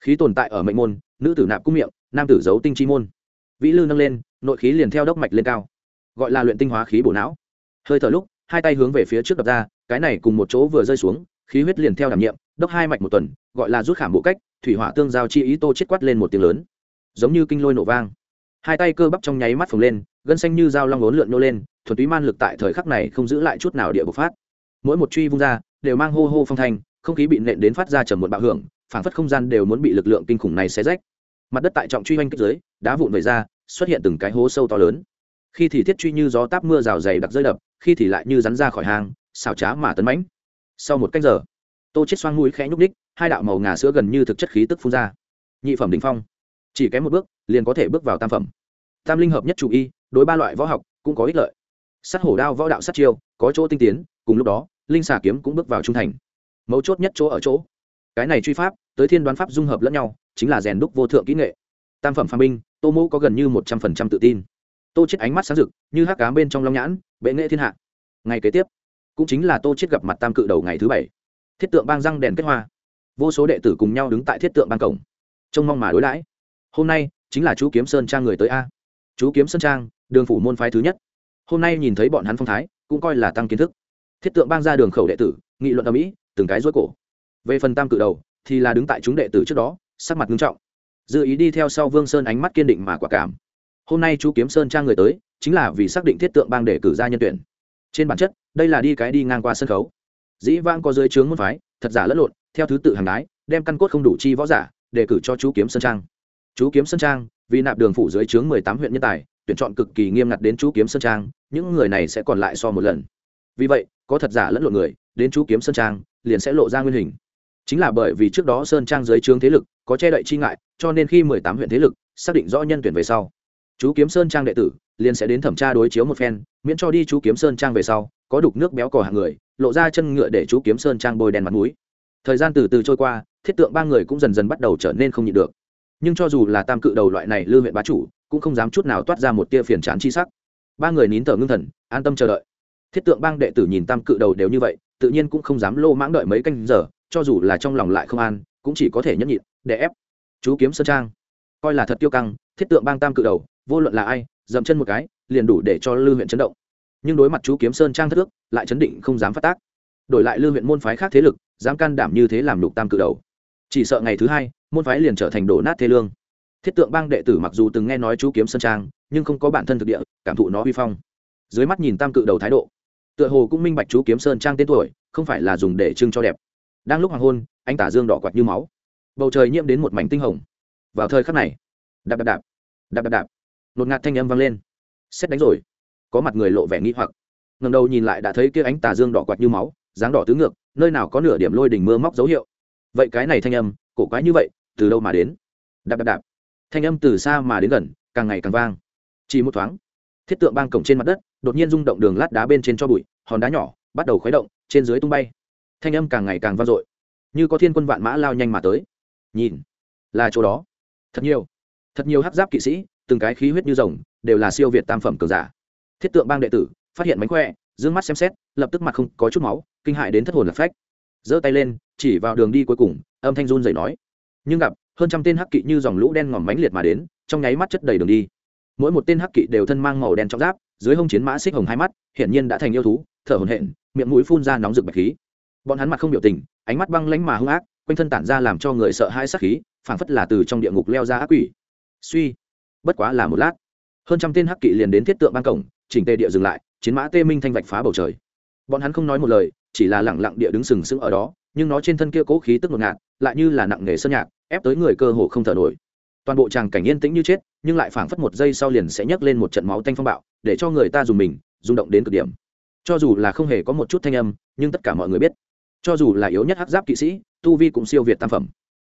Khí tồn tại ở mệnh môn, nữ tử nạp cung miệng, nam tử giấu tinh chi môn. Vĩ lư nâng lên, nội khí liền theo đốc mạch lên cao. Gọi là luyện tinh hóa khí bổ não. Hơi thở lúc, hai tay hướng về phía trước đập ra cái này cùng một chỗ vừa rơi xuống, khí huyết liền theo đảm nhiệm, đốc hai mạch một tuần, gọi là rút khảm bộ cách, thủy hỏa tương giao chi ý tô chết quát lên một tiếng lớn. Giống như kinh lôi nổ vang. Hai tay cơ bắp trong nháy mắt phồng lên, gân xanh như dao long ốn lượn nô lên, thuần túy man lực tại thời khắc này không giữ lại chút nào địa bộc phát. Mỗi một truy vung ra, đều mang hô hô phong thanh, không khí bị nện đến phát ra trầm một bạo hưởng, phảng phất không gian đều muốn bị lực lượng kinh khủng này xé rách. Mặt đất tại trọng truy hoanh kích dưới, đá vụn vẩy ra, xuất hiện từng cái hố sâu to lớn. Khi thì thiết truy như gió táp mưa rào dày đặc rơi đập, khi thì lại như rắn ra khỏi hang xảo trá mà tấn mãnh. Sau một cách giờ, tô chết xoang mũi khẽ nhúc ních hai đạo màu ngà sữa gần như thực chất khí tức phun ra. Nhị phẩm đỉnh phong. Chỉ kém một bước, liền có thể bước vào tam phẩm. Tam linh hợp nhất chủ y, đối ba loại võ học cũng có ích lợi. Sát hổ đao võ đạo sát chiêu, có chỗ tinh tiến, cùng lúc đó, linh xà kiếm cũng bước vào trung thành. Mấu chốt nhất chỗ ở chỗ. Cái này truy pháp, tới thiên đoán pháp dung hợp lẫn nhau, chính là rèn đúc vô thượng kỹ nghệ. Tam phẩm phàm binh, tô mẫu có gần như một trăm phần trăm tự tin. Tô chết ánh mắt sáng rực, như hắc cá bên trong long nhãn, bệ nghệ thiên hạ. Ngày kế tiếp cũng chính là tô chết gặp mặt tam cự đầu ngày thứ bảy. Thiết tượng bang răng đèn kết hoa. Vô số đệ tử cùng nhau đứng tại thiết tượng bang cổng. Trông mong mà đối đãi. Hôm nay, chính là chú kiếm sơn trang người tới a. Chú kiếm sơn trang, đường phủ môn phái thứ nhất. Hôm nay nhìn thấy bọn hắn phong thái, cũng coi là tăng kiến thức. Thiết tượng bang ra đường khẩu đệ tử, nghị luận ở mỹ từng cái rối cổ. Về phần tam cự đầu, thì là đứng tại chúng đệ tử trước đó, sắc mặt nghiêm trọng. Dự ý đi theo sau vương sơn ánh mắt kiên định mà quả cảm. Hôm nay chú kiếm sơn trang người tới, chính là vì xác định thiết tượng bang để cử ra nhân tuyển trên bản chất, đây là đi cái đi ngang qua sân khấu. Dĩ vang có dưới trướng môn phái, thật giả lẫn lộn, theo thứ tự hàng đái, đem căn cốt không đủ chi võ giả, để cử cho chú kiếm sơn trang. Chú kiếm sơn trang, vì nạp đường phủ dưới trướng mười tám huyện nhân tài, tuyển chọn cực kỳ nghiêm ngặt đến chú kiếm sơn trang, những người này sẽ còn lại so một lần. Vì vậy, có thật giả lẫn lộn người, đến chú kiếm sơn trang, liền sẽ lộ ra nguyên hình. Chính là bởi vì trước đó sơn trang dưới trướng thế lực có che đậy chi ngại, cho nên khi mười tám huyện thế lực xác định rõ nhân tuyển về sau chú kiếm sơn trang đệ tử, liền sẽ đến thẩm tra đối chiếu một phen, miễn cho đi chú kiếm sơn trang về sau, có đục nước béo cò hạng người, lộ ra chân ngựa để chú kiếm sơn trang bôi đen mặt mũi. Thời gian từ từ trôi qua, thiết tượng ba người cũng dần dần bắt đầu trở nên không nhịn được. Nhưng cho dù là tam cự đầu loại này lư huyện bá chủ, cũng không dám chút nào toát ra một tia phiền chán chi sắc. Ba người nín thở ngưng thần, an tâm chờ đợi. Thiết tượng bang đệ tử nhìn tam cự đầu đều như vậy, tự nhiên cũng không dám lô mãng đợi mấy canh giờ, cho dù là trong lòng lại không an, cũng chỉ có thể nhẫn nhịn để ép. Chú kiếm sơn trang, coi là thật tiêu căng, thiết tượng bang tam cự đầu vô luận là ai, dậm chân một cái, liền đủ để cho lư huyện chấn động. Nhưng đối mặt chú kiếm sơn trang thất ước, lại chấn định không dám phát tác. Đổi lại lư huyện môn phái khác thế lực, dám can đảm như thế làm lục tam cự đầu. Chỉ sợ ngày thứ hai, môn phái liền trở thành đổ nát thế lương. Thiết tượng bang đệ tử mặc dù từng nghe nói chú kiếm sơn trang, nhưng không có bản thân thực địa, cảm thụ nó uy phong. Dưới mắt nhìn tam cự đầu thái độ, tựa hồ cũng minh bạch chú kiếm sơn trang tên tuổi, không phải là dùng để trưng cho đẹp. Đang lúc hoàng hôn, anh tả dương đỏ quạt như máu. Bầu trời nhiễm đến một mảnh tinh hồng. Vào thời khắc này, đạp đạp đạp đạp đạp đạp nột ngạt thanh âm vang lên. Xét đánh rồi. Có mặt người lộ vẻ nghi hoặc. Ngầm đầu nhìn lại đã thấy kia ánh tà dương đỏ quạt như máu, dáng đỏ tứ ngược, nơi nào có nửa điểm lôi đỉnh mưa móc dấu hiệu. Vậy cái này thanh âm, cổ quái như vậy, từ đâu mà đến? Đạp đạp đạp. Thanh âm từ xa mà đến gần, càng ngày càng vang. Chỉ một thoáng, thiết tượng bang cổng trên mặt đất, đột nhiên rung động đường lát đá bên trên cho bụi, hòn đá nhỏ, bắt đầu khuấy động, trên dưới tung bay. Thanh âm càng ngày càng vang dội. Như có thiên quân vạn mã lao nhanh mà tới. Nhìn, là chỗ đó. Thật nhiều. Thật nhiều hát giáp kỵ sĩ từng cái khí huyết như rồng, đều là siêu việt tam phẩm cường giả. Thiết tượng bang đệ tử, phát hiện mánh khỏe, dương mắt xem xét, lập tức mặt không có chút máu, kinh hại đến thất hồn lạc phách. Giơ tay lên, chỉ vào đường đi cuối cùng, âm thanh run dậy nói, nhưng gặp, hơn trăm tên hắc kỵ như dòng lũ đen ngòm mánh liệt mà đến, trong nháy mắt chất đầy đường đi. Mỗi một tên hắc kỵ đều thân mang màu đen trong giáp, dưới hông chiến mã xích hồng hai mắt, hiển nhiên đã thành yêu thú, thở hổn hển, miệng mũi phun ra nóng rực bạch khí. Bọn hắn mặt không biểu tình, ánh mắt băng lánh mà hung ác, quanh thân tản ra làm cho người sợ hai sắc khí, phảng phất là từ trong địa ngục leo ra ác quỷ. Suy bất quá là một lát. Hơn trăm tên hắc kỵ liền đến thiết tượng ban cổng, chỉnh tề địa dừng lại, chiến mã tê minh thanh vạch phá bầu trời. Bọn hắn không nói một lời, chỉ là lẳng lặng địa đứng sừng sững ở đó, nhưng nó trên thân kia cố khí tức ngột ngạt, lại như là nặng nghề sơn nhạc, ép tới người cơ hồ không thở nổi. Toàn bộ tràng cảnh yên tĩnh như chết, nhưng lại phảng phất một giây sau liền sẽ nhấc lên một trận máu tanh phong bạo, để cho người ta dùng mình, rung động đến cực điểm. Cho dù là không hề có một chút thanh âm, nhưng tất cả mọi người biết. Cho dù là yếu nhất hắc giáp kỵ sĩ, tu vi cũng siêu việt tam phẩm.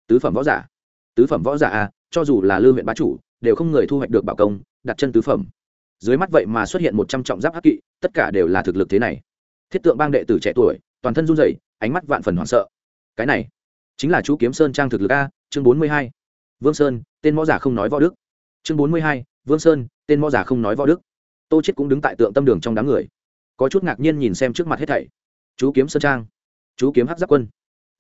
Tứ phẩm võ giả. Tứ phẩm võ giả a cho dù là lư huyện bá chủ đều không người thu hoạch được bảo công, đặt chân tứ phẩm. Dưới mắt vậy mà xuất hiện một trăm trọng giáp hắc kỵ, tất cả đều là thực lực thế này. Thiết tượng bang đệ tử trẻ tuổi, toàn thân run rẩy, ánh mắt vạn phần hoảng sợ. Cái này, chính là chú kiếm sơn trang thực lực a, chương bốn mươi hai. Vương sơn, tên võ giả không nói võ đức. Chương bốn mươi hai, vương sơn, tên võ giả không nói võ đức. Tô chết cũng đứng tại tượng tâm đường trong đám người. Có chút ngạc nhiên nhìn xem trước mặt hết thảy. Chú kiếm sơn trang. Chú kiếm hắc giáp quân.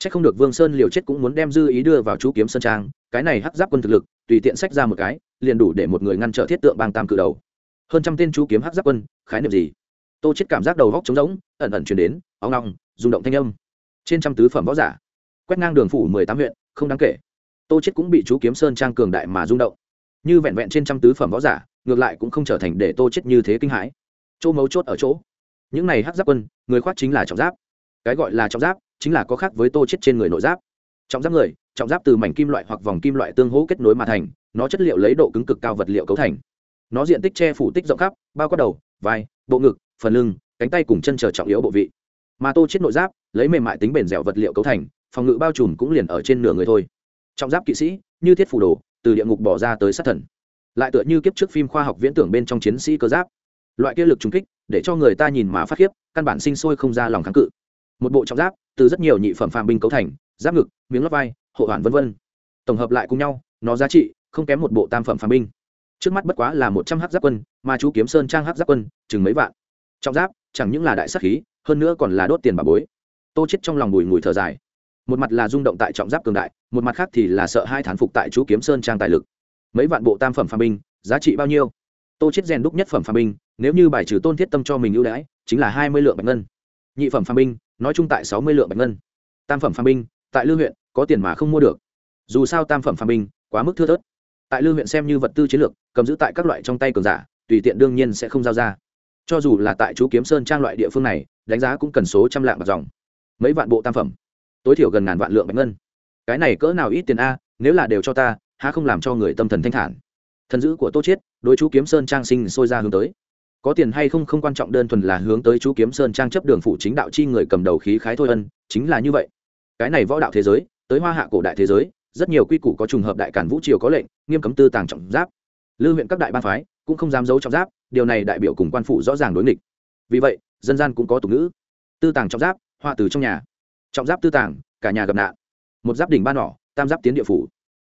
Chắc không được Vương Sơn liều chết cũng muốn đem dư ý đưa vào chú kiếm sơn trang, cái này hắc giáp quân thực lực, tùy tiện sách ra một cái, liền đủ để một người ngăn trở thiết tượng bang tam cử đầu. Hơn trăm tên chú kiếm hắc giáp quân, khái niệm gì? Tô chết cảm giác đầu góc trống rỗng, ẩn ẩn truyền đến, óng ong, rung động thanh âm. Trên trăm tứ phẩm võ giả, quét ngang đường phủ mười tám huyện, không đáng kể. Tô chết cũng bị chú kiếm sơn trang cường đại mà rung động. Như vẹn vẹn trên trăm tứ phẩm võ giả, ngược lại cũng không trở thành để Tô chết như thế kinh hãi. Chỗ mấu chốt ở chỗ, những này hắc giáp quân, người khoác chính là trọng giáp. Cái gọi là trọng giáp, chính là có khác với tô chết trên người nội giáp. Trọng giáp người, trọng giáp từ mảnh kim loại hoặc vòng kim loại tương hỗ kết nối mà thành, nó chất liệu lấy độ cứng cực cao vật liệu cấu thành. Nó diện tích che phủ tích rộng khắp, bao quát đầu, vai, bộ ngực, phần lưng, cánh tay cùng chân chờ trọng yếu bộ vị. Mà tô chết nội giáp, lấy mềm mại tính bền dẻo vật liệu cấu thành, phòng ngự bao trùm cũng liền ở trên nửa người thôi. Trọng giáp kỵ sĩ, như thiết phủ đồ, từ địa ngục bỏ ra tới sát thần. Lại tựa như kiếp trước phim khoa học viễn tưởng bên trong chiến sĩ cơ giáp. Loại kia lực trùng kích, để cho người ta nhìn mà phát khiếp, căn bản sinh sôi không ra lòng kháng cự. Một bộ trọng giáp từ rất nhiều nhị phẩm phàm binh cấu thành, giáp ngực, miếng lót vai, hộ hoàn vân vân. Tổng hợp lại cùng nhau, nó giá trị không kém một bộ tam phẩm phàm binh. Trước mắt bất quá là một trăm h giáp quân, mà chú kiếm sơn trang h giáp quân, chừng mấy vạn. Trọng giáp, chẳng những là đại sắc khí, hơn nữa còn là đốt tiền bà bối. Tô chết trong lòng bùi ngùi thở dài. Một mặt là rung động tại trọng giáp cường đại, một mặt khác thì là sợ hai thán phục tại chú kiếm sơn trang tài lực. Mấy vạn bộ tam phẩm phàm binh, giá trị bao nhiêu? Tô chết rèn đúc nhất phẩm phàm binh, nếu như bài trừ tôn thiết tâm cho mình ưu đãi, chính là hai mươi lượng bạch ngân. Nhị phẩm phàm binh nói chung tại sáu mươi lượng bạch ngân. Tam phẩm phàm binh, tại lư huyện, có tiền mà không mua được. Dù sao tam phẩm phàm binh, quá mức thưa thớt. Tại lư huyện xem như vật tư chiến lược, cầm giữ tại các loại trong tay cường giả, tùy tiện đương nhiên sẽ không giao ra. Cho dù là tại chú kiếm sơn trang loại địa phương này, đánh giá cũng cần số trăm lạng bạc dòng. Mấy vạn bộ tam phẩm. Tối thiểu gần ngàn vạn lượng bạch ngân. Cái này cỡ nào ít tiền a, nếu là đều cho ta, há không làm cho người tâm thần thanh thản. Thần dữ của tô chiết, đối chú kiếm sơn trang sinh sôi ra hướng tới có tiền hay không không quan trọng, đơn thuần là hướng tới chú kiếm sơn trang chấp đường phụ chính đạo chi người cầm đầu khí khái thôi ân, chính là như vậy. Cái này võ đạo thế giới, tới hoa hạ cổ đại thế giới, rất nhiều quy củ có trùng hợp đại cản vũ triều có lệnh, nghiêm cấm tư tàng trọng giáp. Lưu huyện các đại ban phái cũng không dám giấu trọng giáp, điều này đại biểu cùng quan phụ rõ ràng đối nghịch. Vì vậy, dân gian cũng có tục ngữ. Tư tàng trọng giáp, hoa từ trong nhà. Trọng giáp tư tàng, cả nhà gặp nạn. Một giáp đỉnh ban nỏ, tam giáp tiến địa phủ.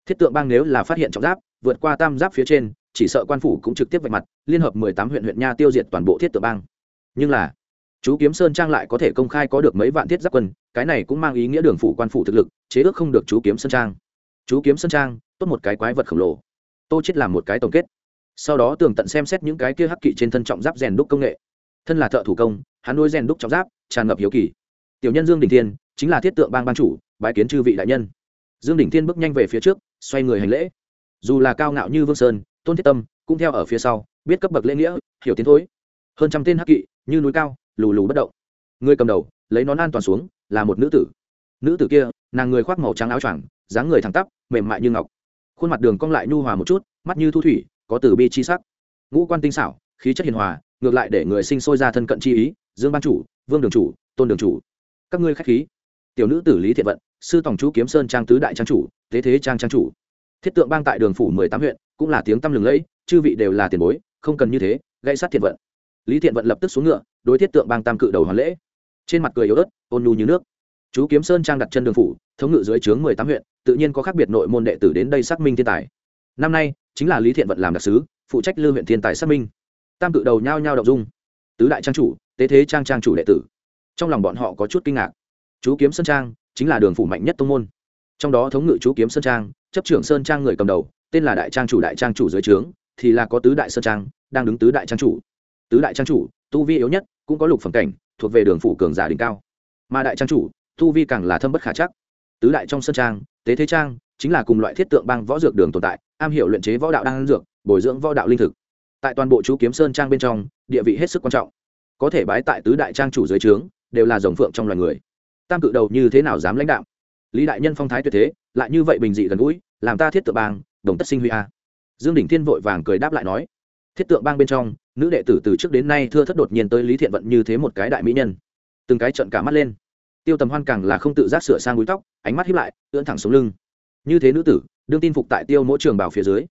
Thiết tượng bang nếu là phát hiện trọng giáp vượt qua tam giáp phía trên, chỉ sợ quan phủ cũng trực tiếp vạch mặt, liên hợp mười tám huyện huyện nha tiêu diệt toàn bộ thiết tự bang. Nhưng là, chú kiếm sơn trang lại có thể công khai có được mấy vạn thiết giáp quân, cái này cũng mang ý nghĩa đường phủ quan phủ thực lực, chế ước không được chú kiếm sơn trang. Chú kiếm sơn trang, tốt một cái quái vật khổng lồ. Tô chết làm một cái tổng kết. Sau đó tường tận xem xét những cái kia hắc kỵ trên thân trọng giáp rèn đúc công nghệ. Thân là thợ thủ công, hắn nuôi rèn đúc trọng giáp, tràn ngập hiếu kỳ. Tiểu nhân dương đình thiên, chính là thiết tượng bang ban chủ, bái kiến chư vị đại nhân. Dương đình thiên bước nhanh về phía trước, xoay người hành lễ dù là cao ngạo như vương sơn, tôn thiết tâm, cũng theo ở phía sau, biết cấp bậc lễ nghĩa, hiểu tiến thối. Hơn trăm tên hắc kỵ, như núi cao, lù lù bất động. Người cầm đầu, lấy nón an toàn xuống, là một nữ tử. Nữ tử kia, nàng người khoác màu trắng áo choàng, dáng người thẳng tắp, mềm mại như ngọc. Khuôn mặt đường cong lại nhu hòa một chút, mắt như thu thủy, có từ bi chi sắc. Ngũ quan tinh xảo, khí chất hiền hòa, ngược lại để người sinh sôi ra thân cận chi ý, dương ban chủ, vương đường chủ, tôn đường chủ. Các ngươi khách khí. Tiểu nữ tử lý thiện vận, sư tổng chú kiếm sơn trang tứ đại trang chủ thế thế trang trang chủ thiết tượng bang tại đường phủ mười tám huyện, cũng là tiếng tăm lừng lẫy, chư vị đều là tiền bối, không cần như thế gây sát thiện vận. Lý thiện vận lập tức xuống ngựa, đối thiết tượng bang tam cự đầu hoàn lễ. Trên mặt cười yếu ớt, ôn nhu như nước. Chú kiếm sơn trang đặt chân đường phủ, thống ngự dưới trướng mười tám huyện, tự nhiên có khác biệt nội môn đệ tử đến đây xác minh thiên tài. Năm nay, chính là lý thiện vận làm đặc sứ, phụ trách lưu huyện thiên tài xác minh. Tam cự đầu nhao nhao đậu dung. Tứ đại trang chủ, tế thế trang trang chủ đệ tử. Trong lòng bọn họ có chút kinh ngạc. Chú kiếm sơn trang, chính là đường phủ mạnh nhất tông môn trong đó thống ngự chú kiếm sơn trang, chấp trưởng sơn trang người cầm đầu, tên là đại trang chủ, đại trang chủ dưới trướng, thì là có tứ đại sơn trang, đang đứng tứ đại trang chủ. Tứ đại trang chủ, tu vi yếu nhất, cũng có lục phẩm cảnh, thuộc về đường phủ cường giả đỉnh cao. Mà đại trang chủ, tu vi càng là thâm bất khả chắc. Tứ đại trong sơn trang, tế thế trang, chính là cùng loại thiết tượng bang võ dược đường tồn tại, am hiểu luyện chế võ đạo đang dược, bồi dưỡng võ đạo linh thực. Tại toàn bộ chú kiếm sơn trang bên trong, địa vị hết sức quan trọng. Có thể bái tại tứ đại trang chủ dưới trướng, đều là dòng phượng trong loài người. Tam cự đầu như thế nào dám lãnh đạo? Lý đại nhân phong thái tuyệt thế, lại như vậy bình dị gần gũi, làm ta thiết tượng bang, đồng tất sinh huy a. Dương Đình thiên vội vàng cười đáp lại nói, thiết tượng bang bên trong, nữ đệ tử từ trước đến nay thưa thất đột nhiên tới lý thiện vận như thế một cái đại mỹ nhân. Từng cái trận cả mắt lên. Tiêu tầm hoan càng là không tự giác sửa sang búi tóc, ánh mắt hiếp lại, ưỡn thẳng xuống lưng. Như thế nữ tử, đương tin phục tại tiêu mỗi trường bảo phía dưới.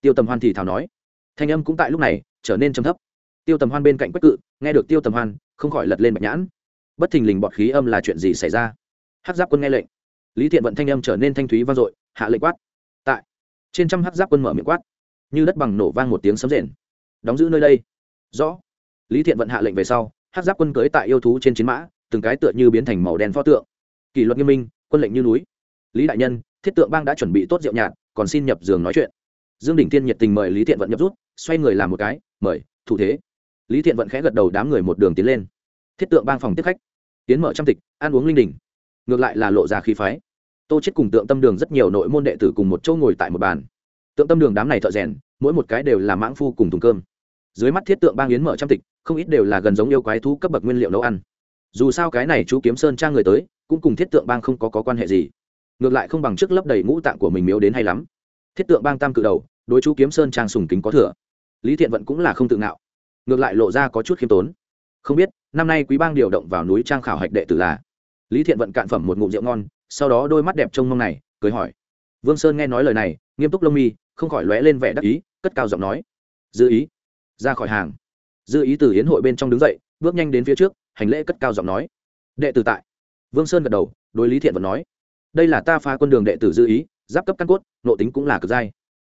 Tiêu tầm hoan thì thào nói, thanh âm cũng tại lúc này trở nên trầm thấp. Tiêu tầm hoan bên cạnh quách cự, nghe được tiêu tầm hoan, không khỏi lật lên bạch nhãn. Bất thình lình bọt khí âm là chuyện gì xảy ra? Hát giáp quân nghe lệnh lý thiện vận thanh âm trở nên thanh thúy vang dội, hạ lệnh quát. Tại, trên trăm hát giáp quân mở miệng quát, như đất bằng nổ vang một tiếng sấm rền. Đóng giữ nơi đây. Rõ. Lý thiện vận hạ lệnh về sau hát giáp quân cưới tại yêu thú trên chiến mã, từng cái tựa như biến thành màu đen pho tượng. Kỷ luật nghiêm minh, quân lệnh như núi. Lý đại nhân, thiết tượng bang đã chuẩn bị tốt rượu nhạt, còn xin nhập giường nói chuyện. Dương đình tiên nhiệt tình mời lý thiện vận nhập rút, xoay người làm một cái, mời, thủ thế. Lý thiện vận khẽ gật đầu đám người một đường tiến lên. Thiết tượng bang phòng tiếp khách. Tiến mở trăm tịch, ăn uống linh đình ngược lại là lộ ra khí phái. Tô chết cùng tượng tâm đường rất nhiều nội môn đệ tử cùng một chỗ ngồi tại một bàn. Tượng tâm đường đám này thợ rèn mỗi một cái đều là mãng phu cùng thùng cơm. Dưới mắt thiết tượng bang yến mở trăm tịch không ít đều là gần giống yêu quái thú cấp bậc nguyên liệu nấu ăn. Dù sao cái này chú kiếm sơn trang người tới cũng cùng thiết tượng bang không có, có quan hệ gì. Ngược lại không bằng trước lấp đầy ngũ tạng của mình miếu đến hay lắm. Thiết tượng bang tam cự đầu đối chú kiếm sơn trang sùng kính có thừa. Lý thiện vận cũng là không tự ngạo. Ngược lại lộ ra có chút khiêm tốn. Không biết năm nay quý bang điều động vào núi trang khảo hạch đệ tử là lý thiện vận cạn phẩm một ngụm rượu ngon, sau đó đôi mắt đẹp trông mong này, cười hỏi. Vương sơn nghe nói lời này, nghiêm túc lông mi, không khỏi lóe lên vẻ đắc ý, cất cao giọng nói. Dư ý, ra khỏi hàng. Dư ý từ hiến hội bên trong đứng dậy, bước nhanh đến phía trước, hành lễ cất cao giọng nói. Đệ tử tại. Vương sơn gật đầu, đối lý thiện vận nói. Đây là ta pha quân đường đệ tử dư ý, giáp cấp căn cốt nộ tính cũng là cực giai.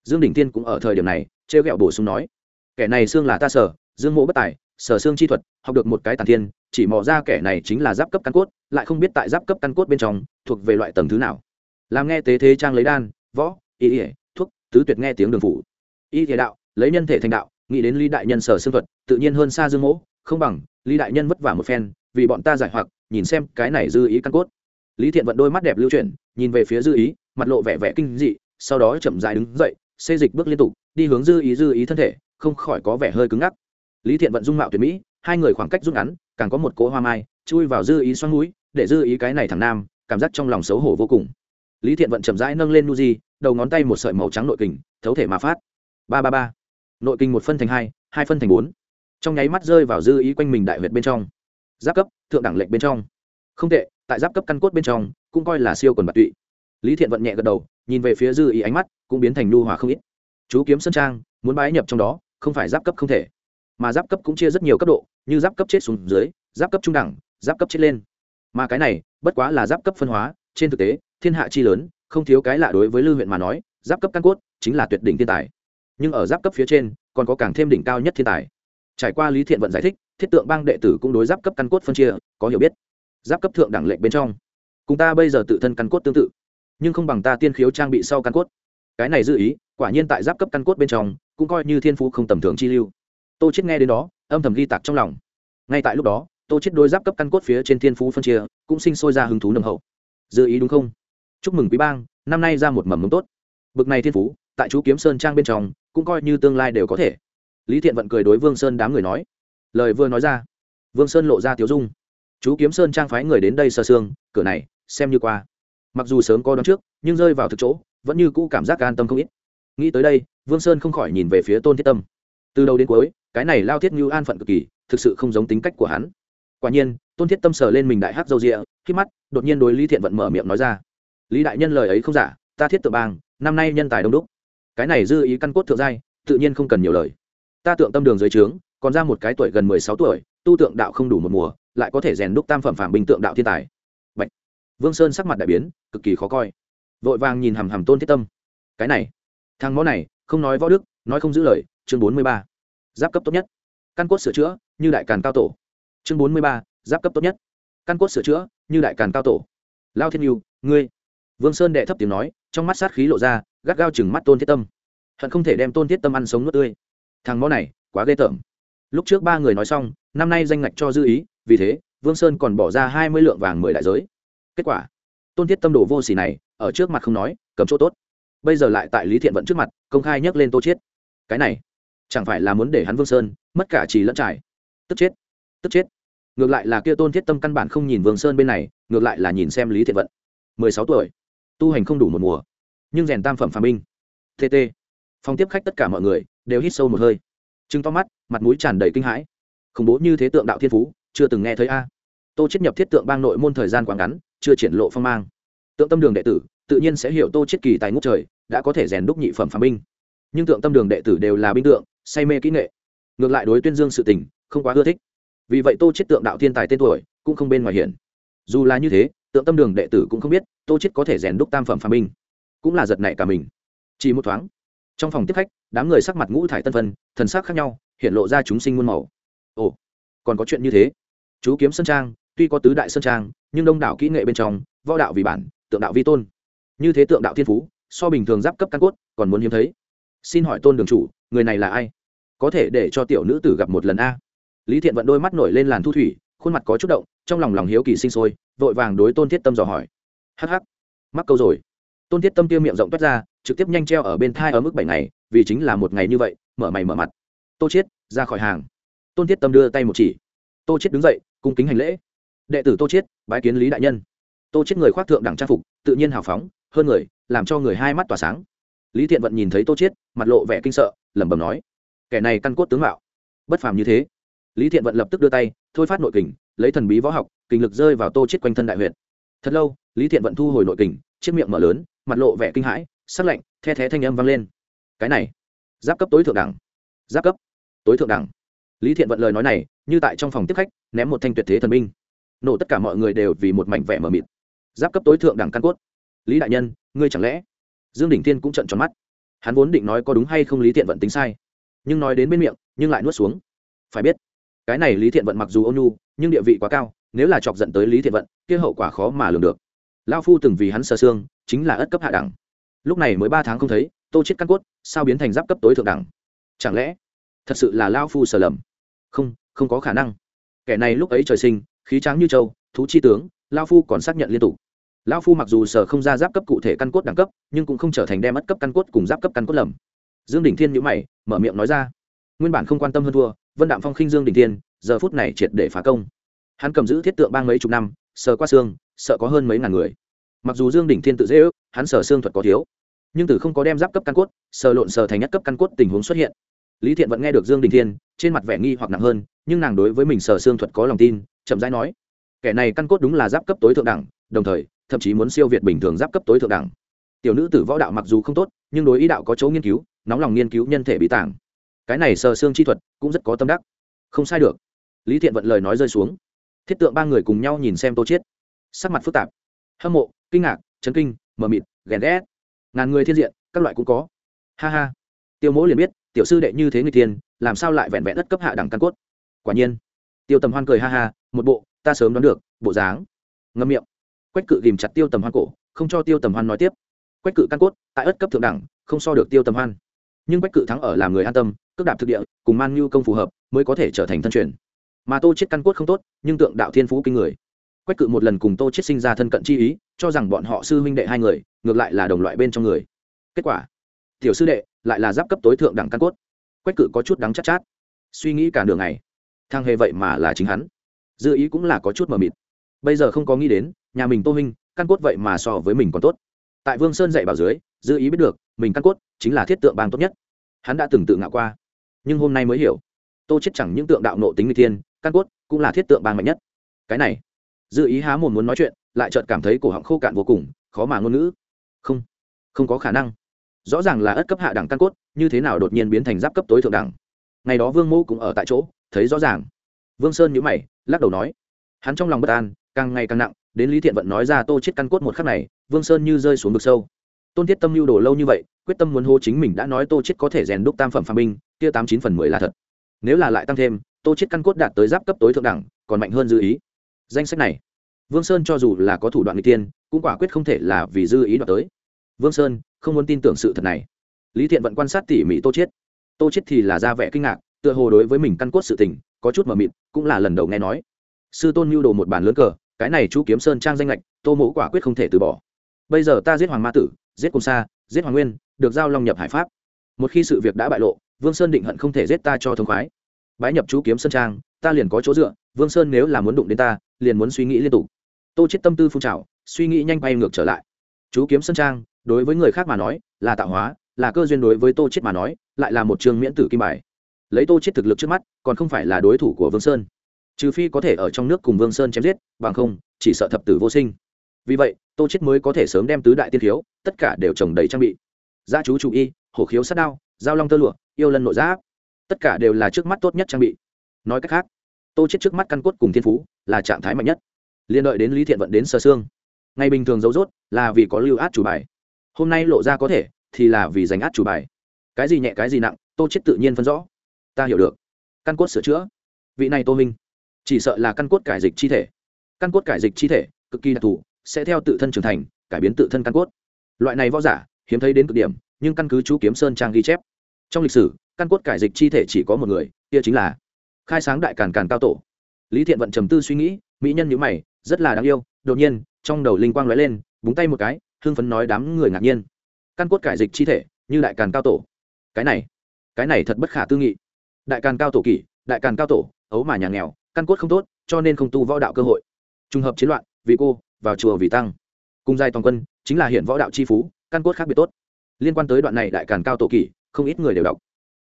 Dương đình Thiên cũng ở thời điểm này, trêu ghẹo bổ sung nói. Kẻ này xương là ta sở, dương mộ bất tài sở xương chi thuật, học được một cái tàn thiên, chỉ mò ra kẻ này chính là giáp cấp căn cốt, lại không biết tại giáp cấp căn cốt bên trong thuộc về loại tầng thứ nào. Làm nghe tế thế trang lấy đan, võ, y ỉa thuốc, tứ tuyệt nghe tiếng đường phủ. Y thể đạo, lấy nhân thể thành đạo, nghĩ đến lý đại nhân sở xương thuật, tự nhiên hơn xa dương mỗ, không bằng, lý đại nhân vất vả một phen, vì bọn ta giải hoặc, nhìn xem cái này dư ý căn cốt. Lý thiện vận đôi mắt đẹp lưu chuyển, nhìn về phía dư ý, mặt lộ vẻ vẻ kinh dị, sau đó chậm dài đứng dậy, xê dịch bước liên tục, đi hướng dư ý dư ý thân thể, không khỏi có vẻ hơi cứng ngắc lý thiện vận dung mạo tuyệt mỹ, hai người khoảng cách rút ngắn, càng có một cỗ hoa mai, chui vào dư ý xoắn núi để dư ý cái này thằng nam, cảm giác trong lòng xấu hổ vô cùng. Lý thiện vận chậm rãi nâng lên nu di đầu ngón tay một sợi màu trắng nội kình, thấu thể mà phát. Ba ba ba. Nội kinh một phân thành hai hai phân thành bốn. Trong nháy mắt rơi vào dư ý quanh mình đại huyệt bên trong. Giáp cấp, thượng đẳng lệnh bên trong. Không tệ, tại giáp cấp căn cốt bên trong, cũng coi là siêu quần bạc tụy. Lý thiện vận nhẹ gật đầu, nhìn về phía dư ý ánh mắt, cũng biến thành nu hòa không ít. Chú kiếm sơn trang, muốn bái nhập trong đó, không phải giáp cấp không thể mà giáp cấp cũng chia rất nhiều cấp độ, như giáp cấp chết xuống dưới, giáp cấp trung đẳng, giáp cấp chết lên. Mà cái này, bất quá là giáp cấp phân hóa, trên thực tế, thiên hạ chi lớn, không thiếu cái lạ đối với lưu huyện mà nói, giáp cấp căn cốt chính là tuyệt đỉnh thiên tài. Nhưng ở giáp cấp phía trên, còn có càng thêm đỉnh cao nhất thiên tài. Trải qua lý thiện vận giải thích, thiết tượng bang đệ tử cũng đối giáp cấp căn cốt phân chia, có hiểu biết. Giáp cấp thượng đẳng lệnh bên trong, cùng ta bây giờ tự thân căn cốt tương tự, nhưng không bằng ta tiên khiếu trang bị sau căn cốt. Cái này dư ý, quả nhiên tại giáp cấp căn cốt bên trong, cũng coi như thiên phú không tầm thường chi lưu tô chết nghe đến đó, âm thầm ghi tạc trong lòng. Ngay tại lúc đó, tô chết đôi giáp cấp căn cốt phía trên thiên phú phân chia, cũng sinh sôi ra hứng thú nồng hậu. Dư ý đúng không? Chúc mừng quý bang, năm nay ra một mầm mống tốt. Bực này thiên phú, tại chú kiếm sơn trang bên trong, cũng coi như tương lai đều có thể. Lý thiện vận cười đối vương sơn đám người nói. Lời vừa nói ra, vương sơn lộ ra tiếu dung. Chú kiếm sơn trang phái người đến đây sơ xương cửa này, xem như qua. Mặc dù sớm có đón trước, nhưng rơi vào thực chỗ, vẫn như cũ cảm giác an tâm không ít. Nghĩ tới đây, vương sơn không khỏi nhìn về phía tôn thiết tâm. Từ đầu đến cuối cái này lao thiết như an phận cực kỳ, thực sự không giống tính cách của hắn. Quả nhiên, tôn thiết tâm sờ lên mình đại hát dâu rịa, khi mắt, đột nhiên đối lý thiện vận mở miệng nói ra. Lý đại nhân lời ấy không giả, ta thiết tự bang, năm nay nhân tài đông đúc. Cái này dư ý căn cốt thượng giai, tự nhiên không cần nhiều lời. Ta tượng tâm đường dưới trướng, còn ra một cái tuổi gần mười sáu tuổi, tu tượng đạo không đủ một mùa, lại có thể rèn đúc tam phẩm phản bình tượng đạo thiên tài. Bạch. vương sơn sắc mặt đại biến, cực kỳ khó coi. Vội vàng nhìn hằm hằm tôn thiết tâm. Cái này, thằng mõ này, không nói võ đức, nói không giữ lời, chương bốn mươi ba giáp cấp tốt nhất. Căn cốt sửa chữa, như đại càn cao tổ. Chương bốn mươi ba, giáp cấp tốt nhất. Căn cốt sửa chữa, như đại càn cao tổ. Lao thiên yêu ngươi. Vương sơn đệ thấp tiếng nói, trong mắt sát khí lộ ra, gắt gao chừng mắt tôn thiết tâm. Hận không thể đem tôn thiết tâm ăn sống nuốt tươi. Thằng mõ này, quá ghê tởm. Lúc trước ba người nói xong, năm nay danh ngạch cho dư ý, vì thế, vương sơn còn bỏ ra hai mươi lượng vàng mười đại giới. Kết quả, tôn thiết tâm đồ vô xỉ này, ở trước mặt không nói, cầm chỗ tốt. Bây giờ lại tại lý thiện vận trước mặt, công khai nhắc lên tô chiết. Cái này chẳng phải là muốn để hắn vương sơn mất cả trì lẫn trải? Tức chết tức chết. Ngược lại là kia tôn thiết tâm căn bản không nhìn vương sơn bên này, ngược lại là nhìn xem lý thiện vận. Mười sáu tuổi, tu hành không đủ một mùa, nhưng rèn tam phẩm phà minh tt phòng tiếp khách tất cả mọi người đều hít sâu một hơi. Chứng to mắt, mặt mũi tràn đầy kinh hãi. Khủng bố như thế tượng đạo thiên phú, chưa từng nghe thấy a. Tô chết nhập thiết tượng bang nội môn thời gian quá ngắn, chưa triển lộ phong mang. Tượng tâm đường đệ tử, tự nhiên sẽ hiểu tô chết kỳ tài ngút trời, đã có thể rèn đúc nhị phẩm phàm binh. Nhưng tượng tâm đường đệ tử đều là binh tượng say mê kỹ nghệ. Ngược lại đối tuyên dương sự tình, không quá ưa thích. Vì vậy tô chết tượng đạo thiên tài tên tuổi, cũng không bên ngoài hiển dù là như thế, tượng tâm đường đệ tử cũng không biết tô chết có thể rèn đúc tam phẩm phàm binh. Cũng là giật nảy cả mình. Chỉ một thoáng, trong phòng tiếp khách, đám người sắc mặt ngũ thải tân phân, thần sắc khác nhau, hiện lộ ra chúng sinh muôn màu. Ồ, còn có chuyện như thế. Chú kiếm sơn trang, tuy có tứ đại sơn trang, nhưng đông đảo kỹ nghệ bên trong, võ đạo vì bản, tượng đạo vi tôn. Như thế tượng đạo thiên phú, so bình thường giáp cấp căn cốt, còn muốn hiếm thấy xin hỏi tôn đường chủ, người này là ai? Có thể để cho tiểu nữ tử gặp một lần a. Lý thiện vận đôi mắt nổi lên làn thu thủy, khuôn mặt có chút động, trong lòng lòng hiếu kỳ sinh sôi, vội vàng đối tôn thiết tâm dò hỏi. Hắc hắc, mắc câu rồi. Tôn thiết tâm tiêu miệng rộng toát ra, trực tiếp nhanh treo ở bên thai ở mức bảy ngày, vì chính là một ngày như vậy, mở mày mở mặt. Tô chiết, ra khỏi hàng. Tôn thiết tâm đưa tay một chỉ. Tô chiết đứng dậy, cung kính hành lễ. Đệ tử tô chiết, bái kiến lý đại nhân. Tô chiết người khoác thượng đẳng trang phục, tự nhiên hào phóng, hơn người, làm cho người hai mắt tỏa sáng lý thiện vận nhìn thấy tô chiết mặt lộ vẻ kinh sợ lẩm bẩm nói kẻ này căn cốt tướng mạo. Bất phàm như thế. Lý thiện vận lập tức đưa tay thôi phát nội kình lấy thần bí võ học kình lực rơi vào tô chiết quanh thân đại huyệt. Thật lâu lý thiện vận thu hồi nội kình chiếc miệng mở lớn mặt lộ vẻ kinh hãi sắc lạnh the thé thanh âm vang lên. Cái này giáp cấp tối thượng đẳng. Giáp cấp tối thượng đẳng. Lý thiện vận lời nói này như tại trong phòng tiếp khách ném một thanh tuyệt thế thần minh, nổ tất cả mọi người đều vì một mảnh vẻ mờ mịt. Giáp cấp tối thượng đẳng căn cốt. Lý đại nhân ngươi chẳng lẽ dương đỉnh thiên cũng trận tròn mắt. Hắn vốn định nói có đúng hay không lý thiện vận tính sai, nhưng nói đến bên miệng, nhưng lại nuốt xuống. Phải biết, cái này lý thiện vận mặc dù ôn nhu, nhưng địa vị quá cao, nếu là chọc giận tới lý thiện vận, kia hậu quả khó mà lường được. Lao phu từng vì hắn sờ xương chính là ất cấp hạ đẳng. Lúc này mới ba tháng không thấy, tô chết căn cốt, sao biến thành giáp cấp tối thượng đẳng? Chẳng lẽ, thật sự là lao phu sờ lầm? Không không có khả năng. Kẻ này lúc ấy trời sinh, khí tráng như châu, thú chi tướng lao phu còn xác nhận liên tục lão phu mặc dù sở không ra giáp cấp cụ thể căn cốt đẳng cấp, nhưng cũng không trở thành đem mất cấp căn cốt cùng giáp cấp căn cốt lầm. Dương đình thiên nhũ mày, mở miệng nói ra. Nguyên bản không quan tâm hơn thua, vân đạm phong khinh dương đình thiên, giờ phút này triệt để phá công. Hắn cầm giữ thiết tượng bang mấy chục năm, sờ qua xương, sợ có hơn mấy ngàn người. Mặc dù dương đình thiên tự dễ ước, hắn sờ xương thuật có thiếu, nhưng từ không có đem giáp cấp căn cốt, sờ lộn sờ thành nhất cấp căn cốt tình huống xuất hiện. Lý thiện vẫn nghe được dương đình thiên, trên mặt vẻ nghi hoặc nặng hơn, nhưng nàng đối với mình sờ xương thuật có lòng tin, chậm rãi nói, kẻ này căn cốt đúng là giáp cấp tối thượng đẳng, đồng thời thậm chí muốn siêu việt bình thường giáp cấp tối thượng đẳng. Tiểu nữ tử võ đạo mặc dù không tốt, nhưng đối ý đạo có chỗ nghiên cứu, nóng lòng nghiên cứu nhân thể bí tàng cái này sờ xương chi thuật cũng rất có tâm đắc. Không sai được. Lý thiện vận lời nói rơi xuống. Thiết tượng ba người cùng nhau nhìn xem tô chiết. Sắc mặt phức tạp. Hâm mộ, kinh ngạc, chấn kinh, mờ mịt, ghen ghét. Ngàn người thiên diện, các loại cũng có. Ha ha. Tiêu mỗ liền biết, tiểu sư đệ như thế người tiên, làm sao lại vẹn vẹn đất cấp hạ đẳng căn cốt? Quả nhiên. Tiêu tầm hoan cười ha ha, một bộ, ta sớm đoán được, bộ dáng. Ngâm miệng quách cự ghìm chặt tiêu tầm hoan cổ, không cho tiêu tầm hoan nói tiếp. Quách cự căn cốt, tại ất cấp thượng đẳng, không so được tiêu tầm hoan. Nhưng quách cự thắng ở làm người an tâm, cước đạp thực địa, cùng man nhu công phù hợp, mới có thể trở thành thân truyền. Mà tô chết căn cốt không tốt, nhưng tượng đạo thiên phú kinh người. Quách cự một lần cùng tô chết sinh ra thân cận chi ý, cho rằng bọn họ sư huynh đệ hai người, ngược lại là đồng loại bên trong người. Kết quả, tiểu sư đệ lại là giáp cấp tối thượng đẳng căn cốt. Quách cự có chút đắng chát chát. Suy nghĩ cả đường này thang hề vậy mà là chính hắn. Dư ý cũng là có chút mờ mịt. Bây giờ không có nghĩ đến nhà mình tô huynh, căn cốt vậy mà so với mình còn tốt. Tại vương sơn dạy bảo dưới, dư ý biết được, mình căn cốt chính là thiết tượng bang tốt nhất. Hắn đã từng tự ngạo qua, nhưng hôm nay mới hiểu. Tô chết chẳng những tượng đạo nộ tính người thiên, căn cốt cũng là thiết tượng bang mạnh nhất. Cái này, dư ý há mồm muốn nói chuyện, lại chợt cảm thấy cổ họng khô cạn vô cùng, khó mà ngôn ngữ. Không không có khả năng. Rõ ràng là ất cấp hạ đẳng căn cốt, như thế nào đột nhiên biến thành giáp cấp tối thượng đẳng. Ngày đó vương mẫu cũng ở tại chỗ, thấy rõ ràng. Vương sơn nhíu mày, lắc đầu nói. Hắn trong lòng bất an, càng ngày càng nặng đến lý thiện vận nói ra tô chết căn cốt một khắc này, vương sơn như rơi xuống vực sâu. Tôn thiết tâm lưu đồ lâu như vậy, quyết tâm muốn hô chính mình đã nói tô chết có thể rèn đúc tam phẩm phàm binh, kia tám chín phần mười là thật. Nếu là lại tăng thêm, tô chết căn cốt đạt tới giáp cấp tối thượng đẳng, còn mạnh hơn dư ý. Danh sách này, vương sơn cho dù là có thủ đoạn n tiên, cũng quả quyết không thể là vì dư ý đoạt tới. Vương sơn, không muốn tin tưởng sự thật này. Lý thiện vận quan sát tỉ mỉ tô chết tô chết thì là ra vẻ kinh ngạc, tựa hồ đối với mình căn cốt sự tình, có chút mờ mịt, cũng là lần đầu nghe nói. Sư tôn lưu đồ một bàn lớn cờ cái này chú kiếm sơn trang danh lệch, tô mỗ quả quyết không thể từ bỏ. Bây giờ ta giết hoàng ma tử, giết cùng sa, giết hoàng nguyên, được giao long nhập hải pháp. Một khi sự việc đã bại lộ, vương sơn định hận không thể giết ta cho thông khoái. Bái nhập chú kiếm sơn trang, ta liền có chỗ dựa, vương sơn nếu là muốn đụng đến ta, liền muốn suy nghĩ liên tục. Tô chết tâm tư phun trào, suy nghĩ nhanh bay ngược trở lại. Chú kiếm sơn trang, đối với người khác mà nói, là tạo hóa, là cơ duyên đối với tô chết mà nói, lại là một trường miễn tử kim bài. Lấy tô chết thực lực trước mắt, còn không phải là đối thủ của vương sơn trừ phi có thể ở trong nước cùng vương sơn chém giết, bằng không, chỉ sợ thập tử vô sinh. Vì vậy, tô chết mới có thể sớm đem tứ đại tiên khiếu, tất cả đều trồng đầy trang bị. Gia chú chủ y, hổ khiếu sát đao, giao long tơ lụa, yêu lân nội giáp. Tất cả đều là trước mắt tốt nhất trang bị. Nói cách khác, tô chết trước mắt căn cốt cùng thiên phú là trạng thái mạnh nhất. Liên đợi đến lý thiện vận đến sơ xương ngày bình thường giấu rốt là vì có lưu át chủ bài. Hôm nay lộ ra có thể thì là vì giành át chủ bài. Cái gì nhẹ cái gì nặng, tô chết tự nhiên phân rõ. Ta hiểu được. Căn cốt sửa chữa. Vị này tô minh chỉ sợ là căn cốt cải dịch chi thể. Căn cốt cải dịch chi thể, cực kỳ đặc thù, sẽ theo tự thân trưởng thành, cải biến tự thân căn cốt. Loại này võ giả, hiếm thấy đến cực điểm, nhưng căn cứ chú kiếm sơn trang ghi chép. Trong lịch sử, căn cốt cải dịch chi thể chỉ có một người, kia chính là khai sáng đại càn càn cao tổ. Lý thiện vận trầm tư suy nghĩ, mỹ nhân nhữ mày, rất là đáng yêu, đột nhiên, trong đầu linh quang lóe lên, búng tay một cái, hưng phấn nói đám người ngạc nhiên. Căn cốt cải dịch chi thể, như đại càn cao tổ. Cái này cái này thật bất khả tư nghị. Đại càn cao tổ kỷ, đại càn cao tổ, ấu mà nhà nghèo căn cốt không tốt, cho nên không tu võ đạo cơ hội. Trùng hợp chiến loạn, vì cô, vào chùa vì tăng. Cùng giai toàn quân, chính là hiện võ đạo chi phú, căn cốt khác biệt tốt. Liên quan tới đoạn này đại càn cao tổ kỷ, không ít người đều đọc.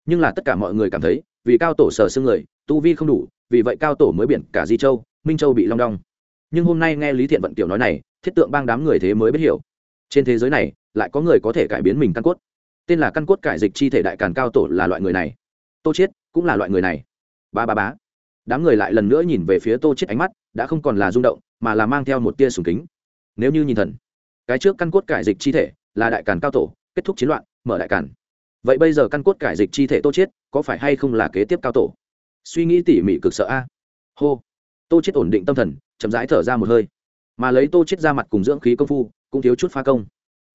Nhưng là tất cả mọi người cảm thấy, vì cao tổ sở xương người, tu vi không đủ, vì vậy cao tổ mới biển cả di châu, minh châu bị long đong. Nhưng hôm nay nghe lý thiện vận tiểu nói này, thiết tượng bang đám người thế mới biết hiểu. Trên thế giới này, lại có người có thể cải biến mình căn cốt. Tên là căn cốt cải dịch chi thể đại càn cao tổ là loại người này. Tô chiết cũng là loại người này. Ba ba bá đám người lại lần nữa nhìn về phía tô chết ánh mắt, đã không còn là rung động, mà là mang theo một tia sùng kính. Nếu như nhìn thần, cái trước căn cốt cải dịch chi thể là đại càn cao tổ, kết thúc chiến loạn, mở đại càn. Vậy bây giờ căn cốt cải dịch chi thể tô chết có phải hay không là kế tiếp cao tổ? Suy nghĩ tỉ mỉ cực sợ a. Hô. Tô chết ổn định tâm thần, chậm rãi thở ra một hơi. Mà lấy tô chết ra mặt cùng dưỡng khí công phu, cũng thiếu chút phá công.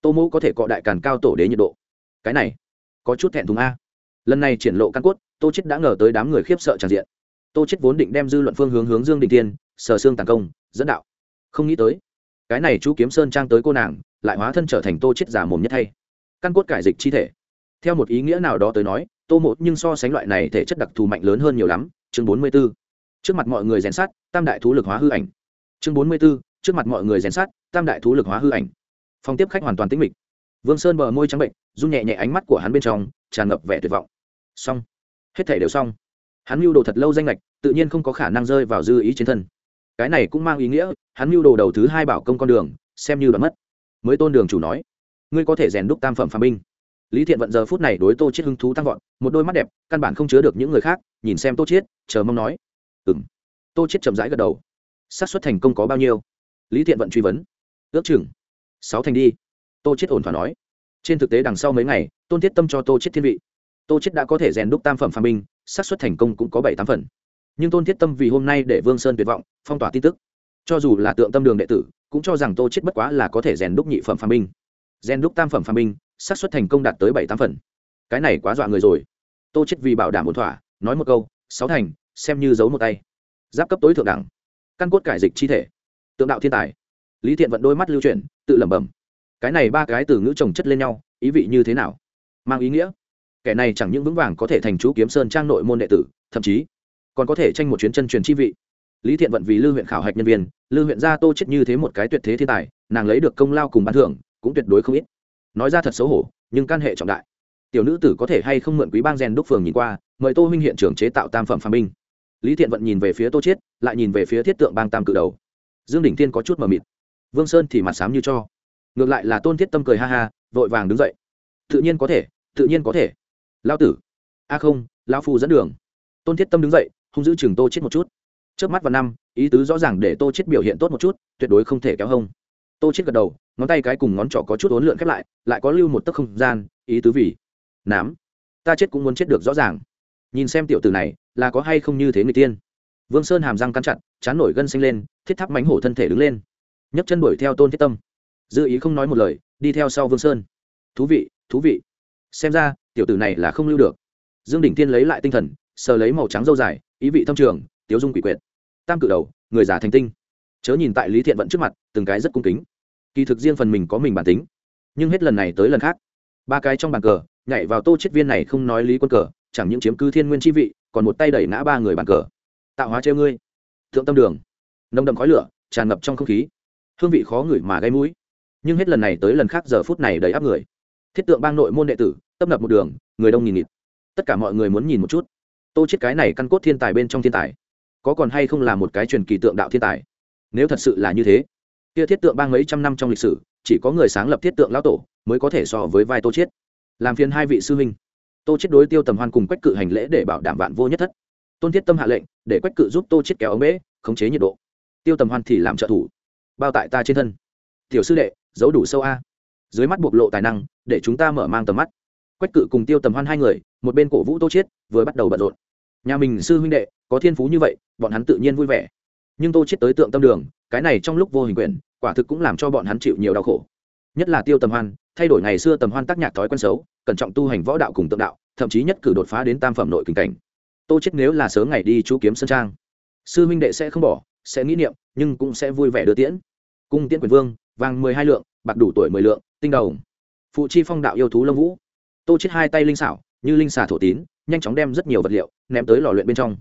Tô mẫu có thể cọ đại càn cao tổ đế nhiệt độ. Cái này, có chút thẹn thùng a. Lần này triển lộ căn cốt, tô chết đã ngờ tới đám người khiếp sợ tràn diện tô chết vốn định đem dư luận phương hướng hướng dương đình tiên sở xương tàn công, dẫn đạo. Không nghĩ tới, cái này chú kiếm sơn trang tới cô nàng, lại hóa thân trở thành tô chết giả mồm nhất thay. Căn cốt cải dịch chi thể. Theo một ý nghĩa nào đó tới nói, tô một nhưng so sánh loại này thể chất đặc thù mạnh lớn hơn nhiều lắm. Chương bốn mươi 44. trước mặt mọi người rèn sát tam đại thú lực hóa hư ảnh. Chương bốn mươi 44. trước mặt mọi người rèn sát tam đại thú lực hóa hư ảnh. Phòng tiếp khách hoàn toàn tĩnh mịch. Vương sơn bờ môi trắng bệnh, run nhẹ nhẹ ánh mắt của hắn bên trong, tràn ngập vẻ tuyệt vọng. Xong. Hết thể đều xong hắn mưu đồ thật lâu danh lệch tự nhiên không có khả năng rơi vào dư ý trên thân. Cái này cũng mang ý nghĩa, hắn mưu đồ đầu thứ hai bảo công con đường, xem như đã mất. Mới tôn đường chủ nói, ngươi có thể rèn đúc tam phẩm phàm binh. Lý thiện vận giờ phút này đối tô chết hứng thú tăng vọt, một đôi mắt đẹp, căn bản không chứa được những người khác, nhìn xem tô chết chờ mong nói, ừm. Tô chết chậm rãi gật đầu, xác suất thành công có bao nhiêu? Lý thiện vận truy vấn, ước chừng sáu thành đi. Tô chết ổn thỏa nói, trên thực tế đằng sau mấy ngày, tôn thiết tâm cho tô chết thiên vị. Tô chết đã có thể rèn đúc tam phẩm phàm binh xác suất thành công cũng có bảy tám phần. Nhưng tôn thiết tâm vì hôm nay để vương sơn tuyệt vọng, phong tỏa tin tức. Cho dù là tượng tâm đường đệ tử, cũng cho rằng tô chết bất quá là có thể rèn đúc nhị phẩm phàm binh. Rèn đúc tam phẩm phàm binh, xác suất thành công đạt tới bảy tám phần. Cái này quá dọa người rồi. Tô chết vì bảo đảm một thỏa, nói một câu, sáu thành, xem như giấu một tay. Giáp cấp tối thượng đẳng. Căn cốt cải dịch chi thể. Tượng đạo thiên tài. Lý thiện vận đôi mắt lưu chuyển, tự lẩm bẩm. Cái này ba cái từ ngữ trồng chất lên nhau, ý vị như thế nào? Mang ý nghĩa kẻ này chẳng những vững vàng có thể thành chú kiếm sơn trang nội môn đệ tử, thậm chí còn có thể tranh một chuyến chân truyền chi vị. Lý thiện vận vì lưu huyện khảo hạch nhân viên lưu huyện gia tô chết như thế một cái tuyệt thế thiên tài, nàng lấy được công lao cùng ban thưởng, cũng tuyệt đối không ít. Nói ra thật xấu hổ, nhưng can hệ trọng đại. Tiểu nữ tử có thể hay không mượn quý bang rèn đúc phường nhìn qua, mời tô huynh hiện trường chế tạo tam phẩm phàm binh. Lý thiện vận nhìn về phía tô chiết, lại nhìn về phía thiết tượng bang tam cự đầu. Dương đỉnh thiên có chút mờ mịt. Vương sơn thì mặt sám như cho. Ngược lại là tôn thiết tâm cười ha ha, vội vàng đứng dậy. Tự nhiên có thể, tự nhiên có thể lao tử. A không lao phu dẫn đường. Tôn thiết tâm đứng dậy không giữ chừng tô chết một chút. Trước mắt vào năm, ý tứ rõ ràng để tô chết biểu hiện tốt một chút, tuyệt đối không thể kéo hông. Tô chết gật đầu, ngón tay cái cùng ngón trỏ có chút ốn lượn khép lại lại có lưu một tấc không gian, ý tứ vì. Nám. Ta chết cũng muốn chết được rõ ràng. Nhìn xem tiểu tử này, là có hay không như thế người tiên. Vương sơn hàm răng cắn chặt, chán nổi gân xanh lên, thiết tháp mánh hổ thân thể đứng lên. Nhấc chân đuổi theo tôn thiết tâm. Dư ý không nói một lời, đi theo sau vương sơn. Thú vị thú vị xem ra, tiểu tử này là không lưu được. Dương đỉnh tiên lấy lại tinh thần, sờ lấy màu trắng dâu dài, ý vị thâm trường, tiếu dung quỷ quyệt. Tam cự đầu, người giả thành tinh. Chớ nhìn tại lý thiện vận trước mặt, từng cái rất cung kính. Kỳ thực riêng phần mình có mình bản tính. Nhưng hết lần này tới lần khác. Ba cái trong bàn cờ, nhảy vào tô chết viên này không nói lý quân cờ, chẳng những chiếm cứ thiên nguyên chi vị, còn một tay đẩy ngã ba người bàn cờ. Tạo hóa treo ngươi. Thượng tâm đường. Nồng đậm khói lửa, tràn ngập trong không khí. Hương vị khó ngửi mà gây mũi. Nhưng hết lần này tới lần khác giờ phút này đầy áp người thiết tượng bang nội môn đệ tử tấp nập một đường người đông nghìn nghịt. Tất cả mọi người muốn nhìn một chút. Tô chết cái này căn cốt thiên tài bên trong thiên tài. Có còn hay không là một cái truyền kỳ tượng đạo thiên tài? Nếu thật sự là như thế kia thiết tượng bang mấy trăm năm trong lịch sử chỉ có người sáng lập thiết tượng lão tổ mới có thể so với vai tô chết. Làm phiền hai vị sư huynh. Tô chết đối tiêu tầm hoan cùng quách cự hành lễ để bảo đảm vạn vô nhất thất. Tôn thiết tâm hạ lệnh để quách cự giúp tô chết kéo ống bế, khống chế nhiệt độ. Tiêu tầm hoan thì làm trợ thủ. Bao tại ta trên thân. Tiểu sư đệ giấu đủ sâu a dưới mắt bộc lộ tài năng, để chúng ta mở mang tầm mắt. Quách cự cùng tiêu tầm hoan hai người, một bên cổ vũ tô chiết, vừa bắt đầu bận rộn. Nhà mình sư huynh đệ, có thiên phú như vậy, bọn hắn tự nhiên vui vẻ. Nhưng tô chết tới tượng tâm đường, cái này trong lúc vô hình quyền, quả thực cũng làm cho bọn hắn chịu nhiều đau khổ. Nhất là tiêu tầm hoan, thay đổi ngày xưa tầm hoan tác nhạc thói quen xấu, cẩn trọng tu hành võ đạo cùng tượng đạo, thậm chí nhất cử đột phá đến tam phẩm nội kinh cảnh. Tô chết nếu là sớm ngày đi chú kiếm sơn trang, sư huynh đệ sẽ không bỏ, sẽ nghĩ niệm, nhưng cũng sẽ vui vẻ đưa tiễn. Cung tiễn quyền vương, vàng mười hai lượng, bạc đủ tuổi mười lượng tinh đầu. Phụ chi phong đạo yêu thú lâm vũ. Tô chết hai tay linh xảo, như linh xà thổ tín, nhanh chóng đem rất nhiều vật liệu ném tới lò luyện bên trong.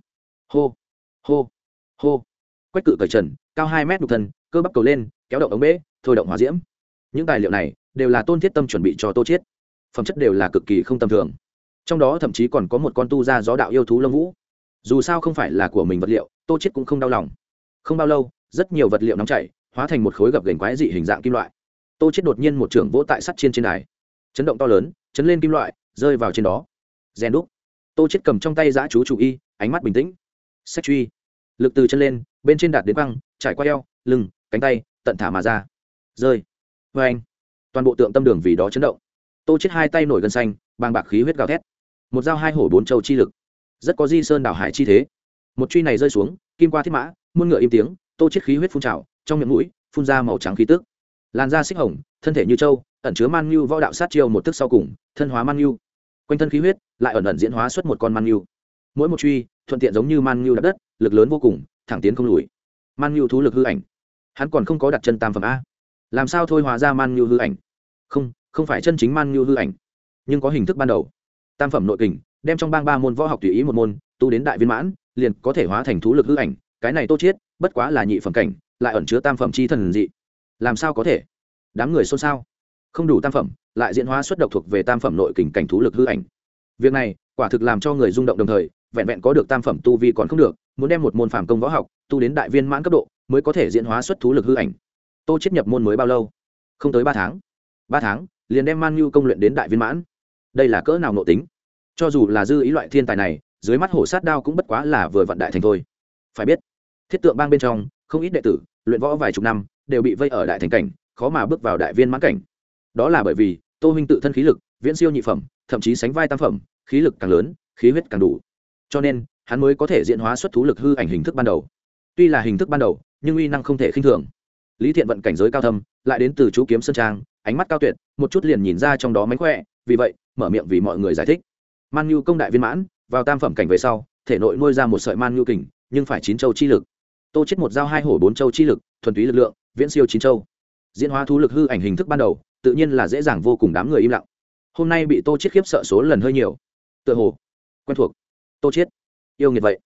Hô hô hô. Quách cự cởi trần, cao hai mét đục thân, cơ bắp cầu lên, kéo động ống bế, thôi động hòa diễm. Những tài liệu này đều là tôn thiết tâm chuẩn bị cho tô chiết phẩm chất đều là cực kỳ không tầm thường. Trong đó thậm chí còn có một con tu ra gió đạo yêu thú lông vũ. Dù sao không phải là của mình vật liệu, tô chiết cũng không đau lòng. Không bao lâu, rất nhiều vật liệu nóng chảy, hóa thành một khối gập gành quái dị hình dạng kim loại tô chiết đột nhiên một trưởng vỗ tại sắt trên trên đài. Chấn động to lớn, chấn lên kim loại, rơi vào trên đó. Rèn đúc. Tô chiết cầm trong tay giã chú chủ y, ánh mắt bình tĩnh. Sách truy. Lực từ chân lên, bên trên đạt đến băng trải qua eo, lưng, cánh tay, tận thả mà ra. Rơi. Vê anh. Toàn bộ tượng tâm đường vì đó chấn động. Tô chết hai tay nổi gân xanh, bàng bạc khí huyết gào thét. Một dao hai hổ bốn châu chi lực. Rất có di sơn đảo hải chi thế. Một truy này rơi xuống, kim qua thiết mã, muôn ngựa im tiếng, tô chết khí huyết phun trào, trong miệng mũi, phun ra màu trắng khí tức làn da xích hồng thân thể như trâu, ẩn chứa man nhu võ đạo sát chiêu một tức sau cùng thân hóa man nhu. Quanh thân khí huyết lại ẩn ẩn diễn hóa xuất một con man nhu. Mỗi một truy thuận tiện giống như man nhu đập đất lực lớn vô cùng thẳng tiến không lùi. Man nhu thú lực hư ảnh. Hắn còn không có đặt chân tam phẩm a. Làm sao thôi hóa ra man nhu hư ảnh? Không không phải chân chính man nhu hư ảnh nhưng có hình thức ban đầu. Tam phẩm nội kình đem trong bang ba môn võ học tùy ý một môn tu đến đại viên mãn liền có thể hóa thành thú lực hư ảnh. Cái này tô chiết bất quá là nhị phẩm cảnh lại ẩn chứa tam phẩm chi thần dị làm sao có thể? Đám người xôn xao. Không đủ tam phẩm, lại diễn hóa xuất độc thuộc về tam phẩm nội kình cảnh thú lực hư ảnh. Việc này, quả thực làm cho người rung động đồng thời, vẹn vẹn có được tam phẩm tu vi còn không được, muốn đem một môn phàm công võ học, tu đến đại viên mãn cấp độ, mới có thể diễn hóa xuất thú lực hư ảnh. Tô chết nhập môn mới bao lâu? Không tới ba tháng. Ba tháng, liền đem man nhu công luyện đến đại viên mãn. Đây là cỡ nào nộ tính? Cho dù là dư ý loại thiên tài này, dưới mắt hổ sát đao cũng bất quá là vừa vặn đại thành thôi. Phải biết, thiết tượng bang bên trong, không ít đệ tử, luyện võ vài chục năm đều bị vây ở đại thành cảnh, khó mà bước vào đại viên mãn cảnh. Đó là bởi vì, tô huynh tự thân khí lực, viễn siêu nhị phẩm, thậm chí sánh vai tam phẩm, khí lực càng lớn, khí huyết càng đủ. Cho nên, hắn mới có thể diễn hóa xuất thú lực hư ảnh hình thức ban đầu. Tuy là hình thức ban đầu, nhưng uy năng không thể khinh thường. Lý thiện vận cảnh giới cao thâm, lại đến từ chú kiếm sơn trang, ánh mắt cao tuyệt, một chút liền nhìn ra trong đó mánh khỏe, vì vậy, mở miệng vì mọi người giải thích. Man nhu công đại viên mãn, vào tam phẩm cảnh về sau, thể nội nuôi ra một sợi man nhu kình, nhưng phải chín châu chi lực. Tô chết một dao hai hổ bốn châu chi lực, thuần túy lực lượng viễn siêu chín châu. Diễn hóa thú lực hư ảnh hình thức ban đầu, tự nhiên là dễ dàng vô cùng đám người im lặng. Hôm nay bị tô chết khiếp sợ số lần hơi nhiều. Tựa hồ, quen thuộc. Tô chết yêu nghiệt vậy.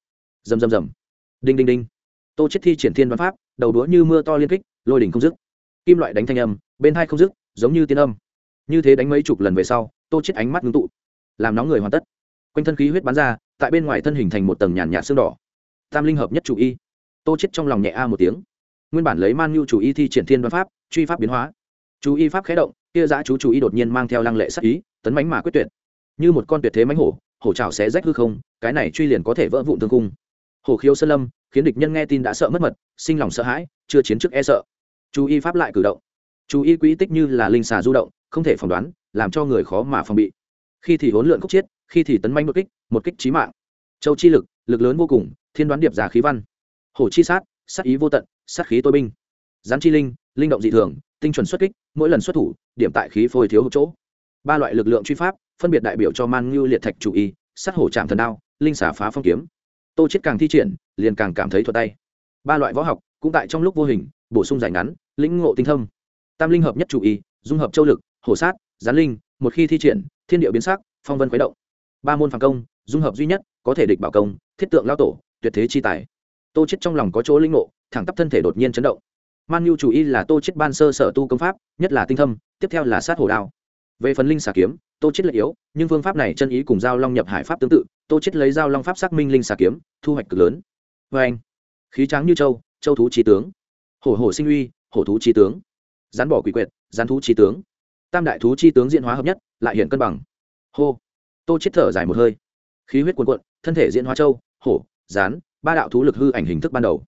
Rầm rầm rầm. Đinh đinh đinh. Tô chết thi triển thiên văn pháp, đầu đũa như mưa to liên kích, lôi đỉnh không dứt. Kim loại đánh thanh âm, bên hai không dứt, giống như tiên âm. Như thế đánh mấy chục lần về sau, tô chết ánh mắt ngưng tụ, làm nóng người hoàn tất. Quanh thân khí huyết bắn ra, tại bên ngoài thân hình thành một tầng nhàn nhạt xương đỏ. Tam linh hợp nhất chủ y. Tô chết trong lòng nhẹ a một tiếng nguyên bản lấy man nhu chủ y thi triển thiên văn pháp, truy pháp biến hóa. Chú y pháp khé động, kia giã chú chủ y đột nhiên mang theo lăng lệ sắc ý, tấn mánh mà quyết tuyệt. Như một con tuyệt thế mánh hổ hổ trào xé rách hư không, cái này truy liền có thể vỡ vụn thương cung hổ khiếu sơn lâm, khiến địch nhân nghe tin đã sợ mất mật, sinh lòng sợ hãi, chưa chiến trước e sợ. Chú y pháp lại cử động. Chú y quỹ tích như là linh xà du động, không thể phỏng đoán, làm cho người khó mà phòng bị. Khi thì hỗn lượn khúc chiết, khi thì tấn manh một kích một kích trí mạng. Châu chi lực lực lớn vô cùng, thiên đoán điệp giả khí văn. Hổ chi sát sát ý vô tận sát khí tôi binh. Gián chi linh linh động dị thường, tinh chuẩn xuất kích, mỗi lần xuất thủ, điểm tại khí phôi thiếu hụt chỗ. Ba loại lực lượng truy pháp, phân biệt đại biểu cho man ngưu liệt thạch chủ y, sát hổ trạm thần đao, linh xả phá phong kiếm. Tô chết càng thi triển, liền càng cảm thấy thuật tay. Ba loại võ học, cũng tại trong lúc vô hình, bổ sung giải ngắn, lĩnh ngộ tinh thâm. Tam linh hợp nhất chủ y, dung hợp châu lực, hổ sát, gián linh, một khi thi triển, thiên địa biến sắc, phong vân khuấy động. Ba môn phản công, dung hợp duy nhất, có thể địch bảo công, thiết tượng lao tổ, tuyệt thế chi tài. Tô chết trong lòng có chỗ linh ngộ thẳng tắp thân thể đột nhiên chấn động. Man nhu chủ y là tô chết ban sơ sở tu công pháp, nhất là tinh thâm, tiếp theo là sát hổ đao. Về phần linh xà kiếm, tô chết lợi yếu, nhưng phương pháp này chân ý cùng giao long nhập hải pháp tương tự, tô chết lấy giao long pháp xác minh linh xà kiếm, thu hoạch cực lớn. Vê anh, khí tráng như châu châu thú trí tướng. Hổ hổ sinh uy, hổ thú trí tướng. Rắn bỏ quỷ quyệt, rắn thú trí tướng. Tam đại thú chi tướng diễn hóa hợp nhất, lại hiện cân bằng. Hô. Tô chết thở dài một hơi. Khí huyết cuồn cuộn, thân thể diễn hóa châu, hổ rán ba đạo thú lực hư ảnh hình thức ban đầu.